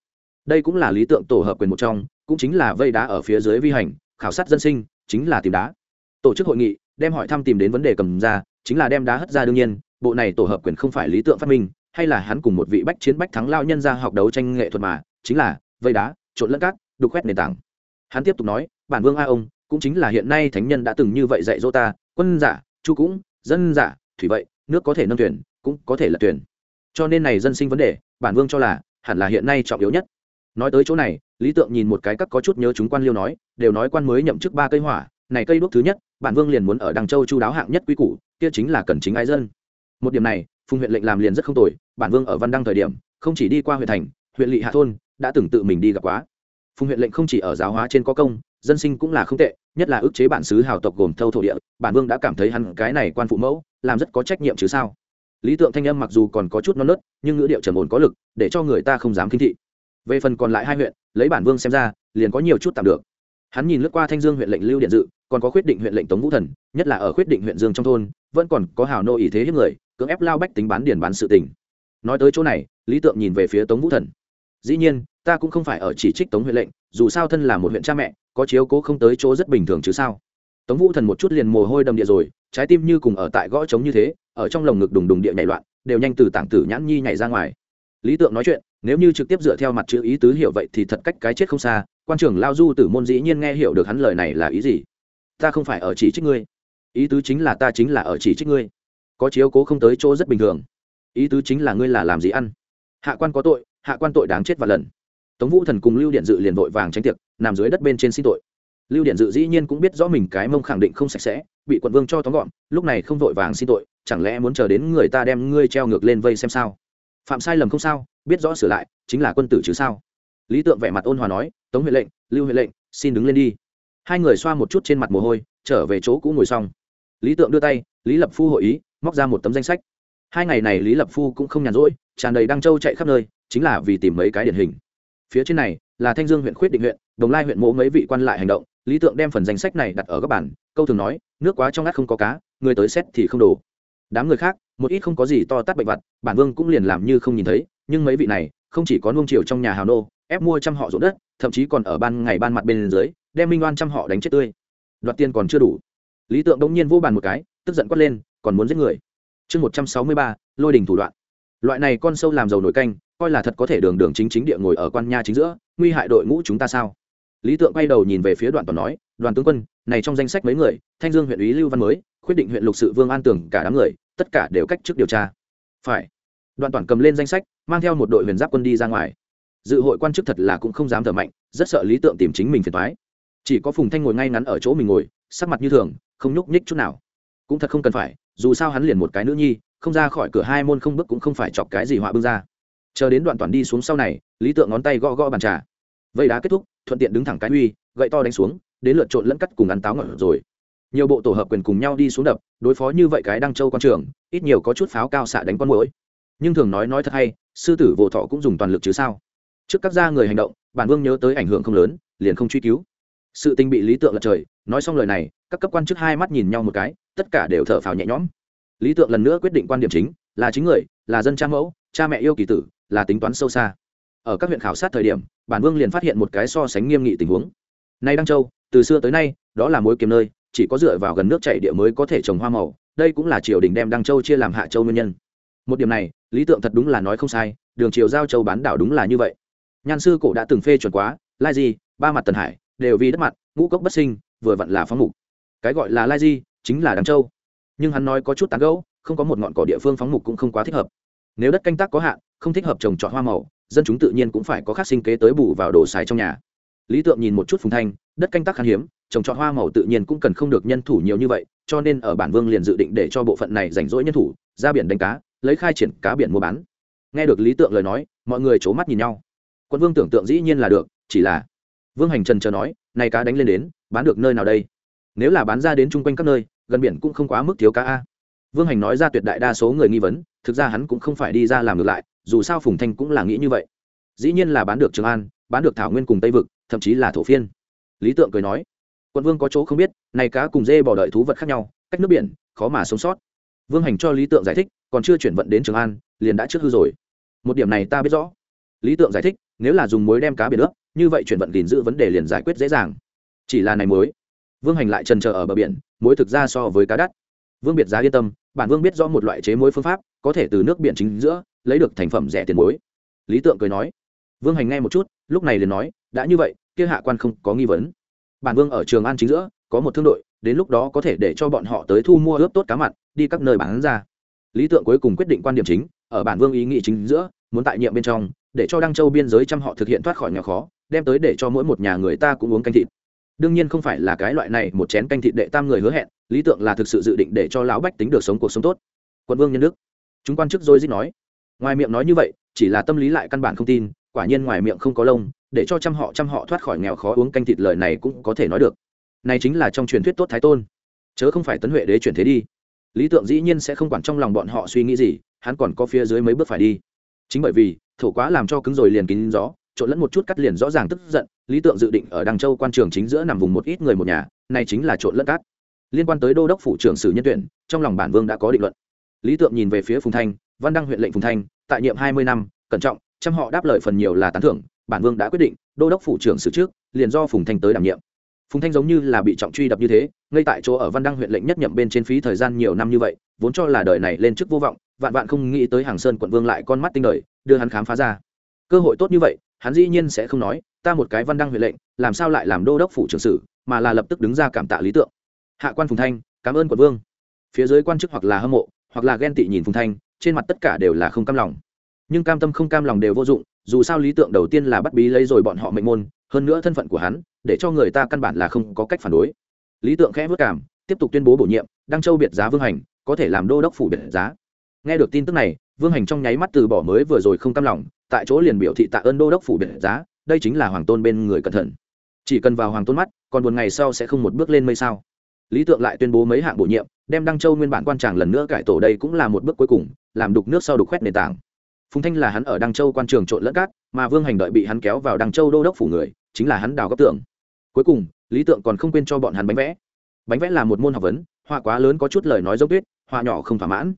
Đây cũng là lý tượng tổ hợp quyền một trong, cũng chính là vây đá ở phía dưới vi hành, khảo sát dân sinh, chính là tìm đá. Tổ chức hội nghị, đem hỏi thăm tìm đến vấn đề cầm ra, chính là đem đá hất ra đương nhiên, bộ này tổ hợp quyền không phải lý tượng phát minh hay là hắn cùng một vị bách chiến bách thắng lao nhân ra học đấu tranh nghệ thuật mà, chính là vây đá, trộn lẫn cát, đục khoét nền tảng. Hắn tiếp tục nói, bản vương a ông, cũng chính là hiện nay thánh nhân đã từng như vậy dạy dỗ ta, quân giả, chu cũng, dân giả, thủy vậy, nước có thể nâng tuyển cũng có thể là tuyển cho nên này dân sinh vấn đề, bản vương cho là, hẳn là hiện nay trọng yếu nhất. Nói tới chỗ này, lý tượng nhìn một cái các có chút nhớ chúng quan liêu nói, đều nói quan mới nhậm chức ba cây hỏa, này cây đuốc thứ nhất, bản vương liền muốn ở đằng châu chu đáo hạng nhất quy củ, kia chính là cần chính ái dân. Một điểm này, phùng huyện lệnh làm liền rất không tồi bản vương ở văn đăng thời điểm, không chỉ đi qua huyện thành, huyện lỵ hạ thôn, đã từng tự mình đi gặp quá. Phùng huyện lệnh không chỉ ở giáo hóa trên có công, dân sinh cũng là không tệ, nhất là ức chế bản xứ hào tộc gồm thâu thổ địa, bản vương đã cảm thấy hắn cái này quan phụ mẫu, làm rất có trách nhiệm chứ sao. Lý tượng thanh âm mặc dù còn có chút non nớt, nhưng ngữ điệu trầm ổn có lực, để cho người ta không dám kinh thị. Về phần còn lại hai huyện, lấy bản vương xem ra, liền có nhiều chút tạm được. Hắn nhìn lướt qua thanh dương huyện lệnh lưu điện dự, còn có khuyết định huyện lệnh tống vũ thần, nhất là ở khuyết định huyện dương trong thôn, vẫn còn có hào nô ý thế hiếp người, cưỡng ép lao bách tính bán điền bán sự tình nói tới chỗ này, lý tượng nhìn về phía tống vũ thần. Dĩ nhiên, ta cũng không phải ở chỉ trích tống huyện lệnh, dù sao thân là một huyện cha mẹ, có chiếu cố không tới chỗ rất bình thường chứ sao? Tống vũ thần một chút liền mồ hôi đầm địa rồi, trái tim như cùng ở tại gõ trống như thế, ở trong lồng ngực đùng đùng địa nhảy loạn, đều nhanh từ tảng tử nhãn nhi nhảy ra ngoài. Lý tượng nói chuyện, nếu như trực tiếp dựa theo mặt chữ ý tứ hiểu vậy thì thật cách cái chết không xa, quan trưởng lao du tử môn dĩ nhiên nghe hiểu được hắn lời này là ý gì? Ta không phải ở chỉ trích ngươi. Ý tứ chính là ta chính là ở chỉ trích ngươi. Có chiếu cố không tới chỗ rất bình thường ý tứ chính là ngươi là làm gì ăn? Hạ quan có tội, hạ quan tội đáng chết và lần. Tống vũ thần cùng lưu điện dự liền vội vàng tránh tiệc, nằm dưới đất bên trên xin tội. Lưu điện dự dĩ nhiên cũng biết rõ mình cái mông khẳng định không sạch sẽ, bị quận vương cho tóm gọn, lúc này không vội vàng xin tội, chẳng lẽ muốn chờ đến người ta đem ngươi treo ngược lên vây xem sao? Phạm sai lầm không sao, biết rõ sửa lại, chính là quân tử chứ sao? Lý tượng vẻ mặt ôn hòa nói, tống huệ lệnh, lưu huệ lệnh, xin đứng lên đi. Hai người xoa một chút trên mặt mồ hôi, trở về chỗ cũ ngồi xong. Lý tượng đưa tay, lý lập phu hội ý, móc ra một tấm danh sách hai ngày này lý lập phu cũng không nhàn rỗi, tràn đầy đăng châu chạy khắp nơi, chính là vì tìm mấy cái điển hình. Phía trên này là thanh dương huyện khuyết định huyện, đồng lai huyện mỗ mấy vị quan lại hành động, lý tượng đem phần danh sách này đặt ở các bản câu thường nói, nước quá trong ngắt không có cá, người tới xét thì không đủ đám người khác, một ít không có gì to tát bệnh vặt, bản vương cũng liền làm như không nhìn thấy, nhưng mấy vị này, không chỉ có nuông chiều trong nhà hào nô, ép mua trăm họ ruộng đất, thậm chí còn ở ban ngày ban mặt bên dưới, đem minh oan trăm họ đánh chết tươi. Đoạt tiền còn chưa đủ. Lý tượng đông nhiên vô bàn một cái, tức giận quát lên, còn muốn giết người chương một trăm sáu mươi ba, lôi đình thủ đoạn. Loại này con sâu làm dầu nổi canh, coi là thật có thể đường đường chính chính địa ngồi ở quan nha chính giữa, nguy hại đội ngũ chúng ta sao? Lý tượng quay đầu nhìn về phía đoàn toàn nói, đoàn tướng quân, này trong danh sách mấy người, thanh dương huyện ủy lưu văn mới quyết định huyện lục sự vương an tưởng cả đám người, tất cả đều cách chức điều tra. Phải. Đoàn toàn cầm lên danh sách, mang theo một đội huyền giáp quân đi ra ngoài. Dự hội quan chức thật là cũng không dám thở mạnh, rất sợ lý tượng tìm chính mình phiền thoái chỉ có phùng thanh ngồi ngay ngắn ở chỗ mình ngồi, sắc mặt như thường, không nhúc nhích chút nào. Cũng thật không cần phải dù sao hắn liền một cái nữ nhi, không ra khỏi cửa hai môn không bước cũng không phải chọc cái gì họa bưng ra. Chờ đến đoạn toàn đi xuống sau này, lý tượng ngón tay gõ gõ bàn trà. Vây đá kết thúc, thuận tiện đứng thẳng cái uy, gậy to đánh xuống, đến lượt trộn lẫn cắt cùng ăn táo ngọt rồi. Nhiều bộ tổ hợp quyền cùng nhau đi xuống đập, đối phó như vậy cái đăng châu quan trường ít nhiều có chút pháo cao xạ đánh con mũi nhưng thường nói nói thật hay, sư tử vô thọ cũng dùng toàn lực chứ sao? Trước các gia người hành động, bản vương nhớ tới ảnh hưởng không lớn, liền không truy cứu. Sự tình bị lý tượng lật trời, nói xong lời này, các cấp quan chức hai mắt nhìn nhau một cái tất cả đều thở phào nhẹ nhõm. Lý tượng lần nữa quyết định quan điểm chính, là chính người, là dân cha mẫu, cha mẹ yêu kỳ tử, là tính toán sâu xa. Ở các huyện khảo sát thời điểm, bản vương liền phát hiện một cái so sánh nghiêm nghị tình huống. Nay đăng châu, từ xưa tới nay, đó là mối kiếm nơi, chỉ có dựa vào gần nước chảy địa mới có thể trồng hoa màu, đây cũng là triều đình đem đăng châu chia làm hạ châu nguyên nhân. Một điểm này, lý tượng thật đúng là nói không sai, đường triều giao châu bán đảo đúng là như vậy. Nhan sư cổ đã từng phê chuẩn quá, lai di, ba mặt tần hải, đều vì đất mặt, ngũ cốc bất sinh, vừa vặn là phóng mục. Cái gọi là lai di chính là đằng châu. Nhưng hắn nói có chút tán gẫu, không có một ngọn cỏ địa phương phóng mục cũng không quá thích hợp. Nếu đất canh tác có hạn, không thích hợp trồng trọt hoa màu, dân chúng tự nhiên cũng phải có khác sinh kế tới bù vào đồ xài trong nhà. Lý tượng nhìn một chút phùng thanh, đất canh tác khan hiếm, trồng trọt hoa màu tự nhiên cũng cần không được nhân thủ nhiều như vậy, cho nên ở bản vương liền dự định để cho bộ phận này rảnh rỗi nhân thủ, ra biển đánh cá, lấy khai triển cá biển mua bán. Nghe được lý tượng lời nói, mọi người c h ố mắt nhìn nhau. Quân vương tưởng tượng dĩ nhiên là được, chỉ là vương hành trần chờ nói, này cá đánh lên đến, bán được nơi nào đây? Nếu là bán ra đến chung quanh các nơi gần biển cũng không quá mức thiếu cá a. Vương hành nói ra tuyệt đại đa số người nghi vấn, thực ra hắn cũng không phải đi ra làm ngược lại, dù sao phùng thanh cũng là nghĩ như vậy. Dĩ nhiên là bán được trường an, bán được thảo nguyên cùng tây vực, thậm chí là thổ phiên. Lý tượng cười nói, quận vương có chỗ không biết, này cá cùng dê bỏ đợi thú vật khác nhau, cách nước biển, khó mà sống sót. Vương hành cho lý tượng giải thích, còn chưa chuyển vận đến trường an, liền đã trước hư rồi. Một điểm này ta biết rõ. Lý tượng giải thích, nếu là dùng muối đem cá biển ướp, như vậy chuyển vận gìn giữ vấn đề liền giải quyết dễ dàng. Chỉ là này muối vương hành lại trần trờ ở bờ biển muối thực ra so với cá đắt. Vương biệt giá yên tâm, bản vương biết rõ một loại chế muối phương pháp, có thể từ nước biển chính giữa lấy được thành phẩm rẻ tiền muối lý tượng cười nói. Vương hành nghe một chút, lúc này liền nói, đã như vậy, kia hạ quan không có nghi vấn. Bản vương ở trường an chính giữa, có một thương đội, đến lúc đó có thể để cho bọn họ tới thu mua ướp tốt cá mặn, đi các nơi bán ra. Lý tượng cuối cùng quyết định quan điểm chính, ở bản vương ý nghĩ chính giữa, muốn tại nhiệm bên trong, để cho đăng châu biên giới trăm họ thực hiện thoát khỏi nghèo khó, đem tới để cho mỗi một nhà người ta cũng uống canh thịt đương nhiên không phải là cái loại này một chén canh thịt đệ tam người hứa hẹn, lý tượng là thực sự dự định để cho lão bách tính được sống cuộc sống tốt. Quận vương nhân đức. Chúng quan chức dôi dít nói. Ngoài miệng nói như vậy, chỉ là tâm lý lại căn bản không tin, quả nhiên ngoài miệng không có lông, để cho trăm họ trăm họ thoát khỏi nghèo khó uống canh thịt lời này cũng có thể nói được. Này chính là trong truyền thuyết tốt thái tôn. Chớ không phải tấn huệ đế chuyển thế đi. Lý tượng dĩ nhiên sẽ không quản trong lòng bọn họ suy nghĩ gì, hắn còn có phía dưới mấy bước phải đi. Chính bởi vì, thổ quá làm cho cứng rồi liền kín gió trộn lẫn một chút cắt liền rõ ràng tức giận, lý tượng dự định ở đăng châu quan trường chính giữa nằm vùng một ít người một nhà, này chính là trộn lẫn cắt. Liên quan tới đô đốc phủ trưởng sử nhân tuyển, trong lòng bản vương đã có định luận. Lý tượng nhìn về phía phùng thanh, văn đăng huyện lệnh phùng thanh, tại nhiệm hai mươi năm, cẩn trọng, chăm họ đáp lời phần nhiều là tán thưởng, bản vương đã quyết định, đô đốc phủ trưởng sử trước, liền do phùng thanh tới đảm nhiệm. Phùng thanh giống như là bị trọng truy đập như thế, ngay tại chỗ ở văn đăng huyện lệnh nhất nhậm bên trên phí thời gian nhiều năm như vậy, vốn cho là đời này lên chức vô vọng, vạn vạn không nghĩ tới hàng sơn quận vương lại con mắt tinh đời, đưa hắn khám phá ra. Cơ hội tốt như vậy hắn dĩ nhiên sẽ không nói, ta một cái văn đăng huệ lệnh, làm sao lại làm đô đốc phủ trưởng sử mà là lập tức đứng ra cảm tạ lý tượng. Hạ quan phùng thanh, cảm ơn quận vương. Phía dưới quan chức hoặc là hâm mộ, hoặc là ghen tị nhìn phùng thanh, trên mặt tất cả đều là không cam lòng. Nhưng cam tâm không cam lòng đều vô dụng, dù sao lý tượng đầu tiên là bắt bí lấy rồi bọn họ mệnh môn, hơn nữa thân phận của hắn, để cho người ta căn bản là không có cách phản đối. Lý tượng khẽ vất cảm, tiếp tục tuyên bố bổ nhiệm, đăng châu biệt giá vương hành, có thể làm đô đốc phủ biệt giá. Nghe được tin tức này, vương hành trong nháy mắt từ bỏ mới vừa rồi không cam lòng tại chỗ liền biểu thị tạ ơn đô đốc phủ biệt giá, đây chính là hoàng tôn bên người cẩn thận. Chỉ cần vào hoàng tôn mắt, còn buồn ngày sau sẽ không một bước lên mây sao. Lý tượng lại tuyên bố mấy hạng bổ nhiệm, đem đăng châu nguyên bản quan tràng lần nữa cải tổ đây cũng là một bước cuối cùng, làm đục nước sau đục khoét nền tảng. Phùng thanh là hắn ở đăng châu quan trường trộn lẫn cát, mà vương hành đợi bị hắn kéo vào đăng châu đô đốc phủ người, chính là hắn đào góc tượng. Cuối cùng, lý tượng còn không quên cho bọn hắn bánh vẽ. Bánh vẽ là một môn học vấn, họa quá lớn có chút lời nói dốc tuyết, họa nhỏ không thỏa mãn.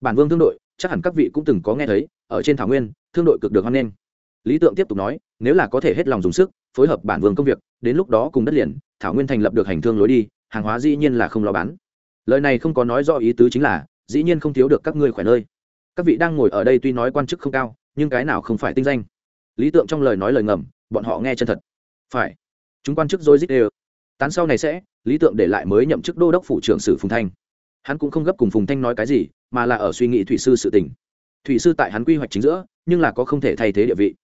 Bản vương thương đội, chắc hẳn các vị cũng từng có nghe thấy, ở trên thảo nguyên thương đội cực được hoan nghênh. Lý tượng tiếp tục nói, nếu là có thể hết lòng dùng sức, phối hợp bản vương công việc, đến lúc đó cùng đất liền, thảo nguyên thành lập được hành thương lối đi, hàng hóa dĩ nhiên là không lo bán. Lời này không có nói do ý tứ chính là, dĩ nhiên không thiếu được các ngươi khỏe nơi. Các vị đang ngồi ở đây tuy nói quan chức không cao, nhưng cái nào không phải tinh danh. Lý tượng trong lời nói lời ngầm, bọn họ nghe chân thật. Phải. Chúng quan chức dối dít đều. Tán sau này sẽ, lý tượng để lại mới nhậm chức đô đốc phủ trưởng sử phùng thanh. Hắn cũng không gấp cùng phùng thanh nói cái gì, mà là ở suy nghĩ thủy sư sự tình. Thủy sư tại hắn quy hoạch chính giữa nhưng là có không thể thay thế địa vị.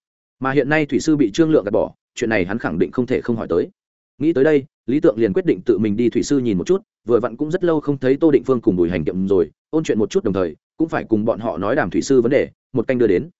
Mà hiện nay thủy sư bị trương lượng gạt bỏ, chuyện này hắn khẳng định không thể không hỏi tới. Nghĩ tới đây, lý tượng liền quyết định tự mình đi thủy sư nhìn một chút, vừa vặn cũng rất lâu không thấy tô định phương cùng bùi hành kiệm rồi, ôn chuyện một chút đồng thời, cũng phải cùng bọn họ nói đàm thủy sư vấn đề, một canh đưa đến.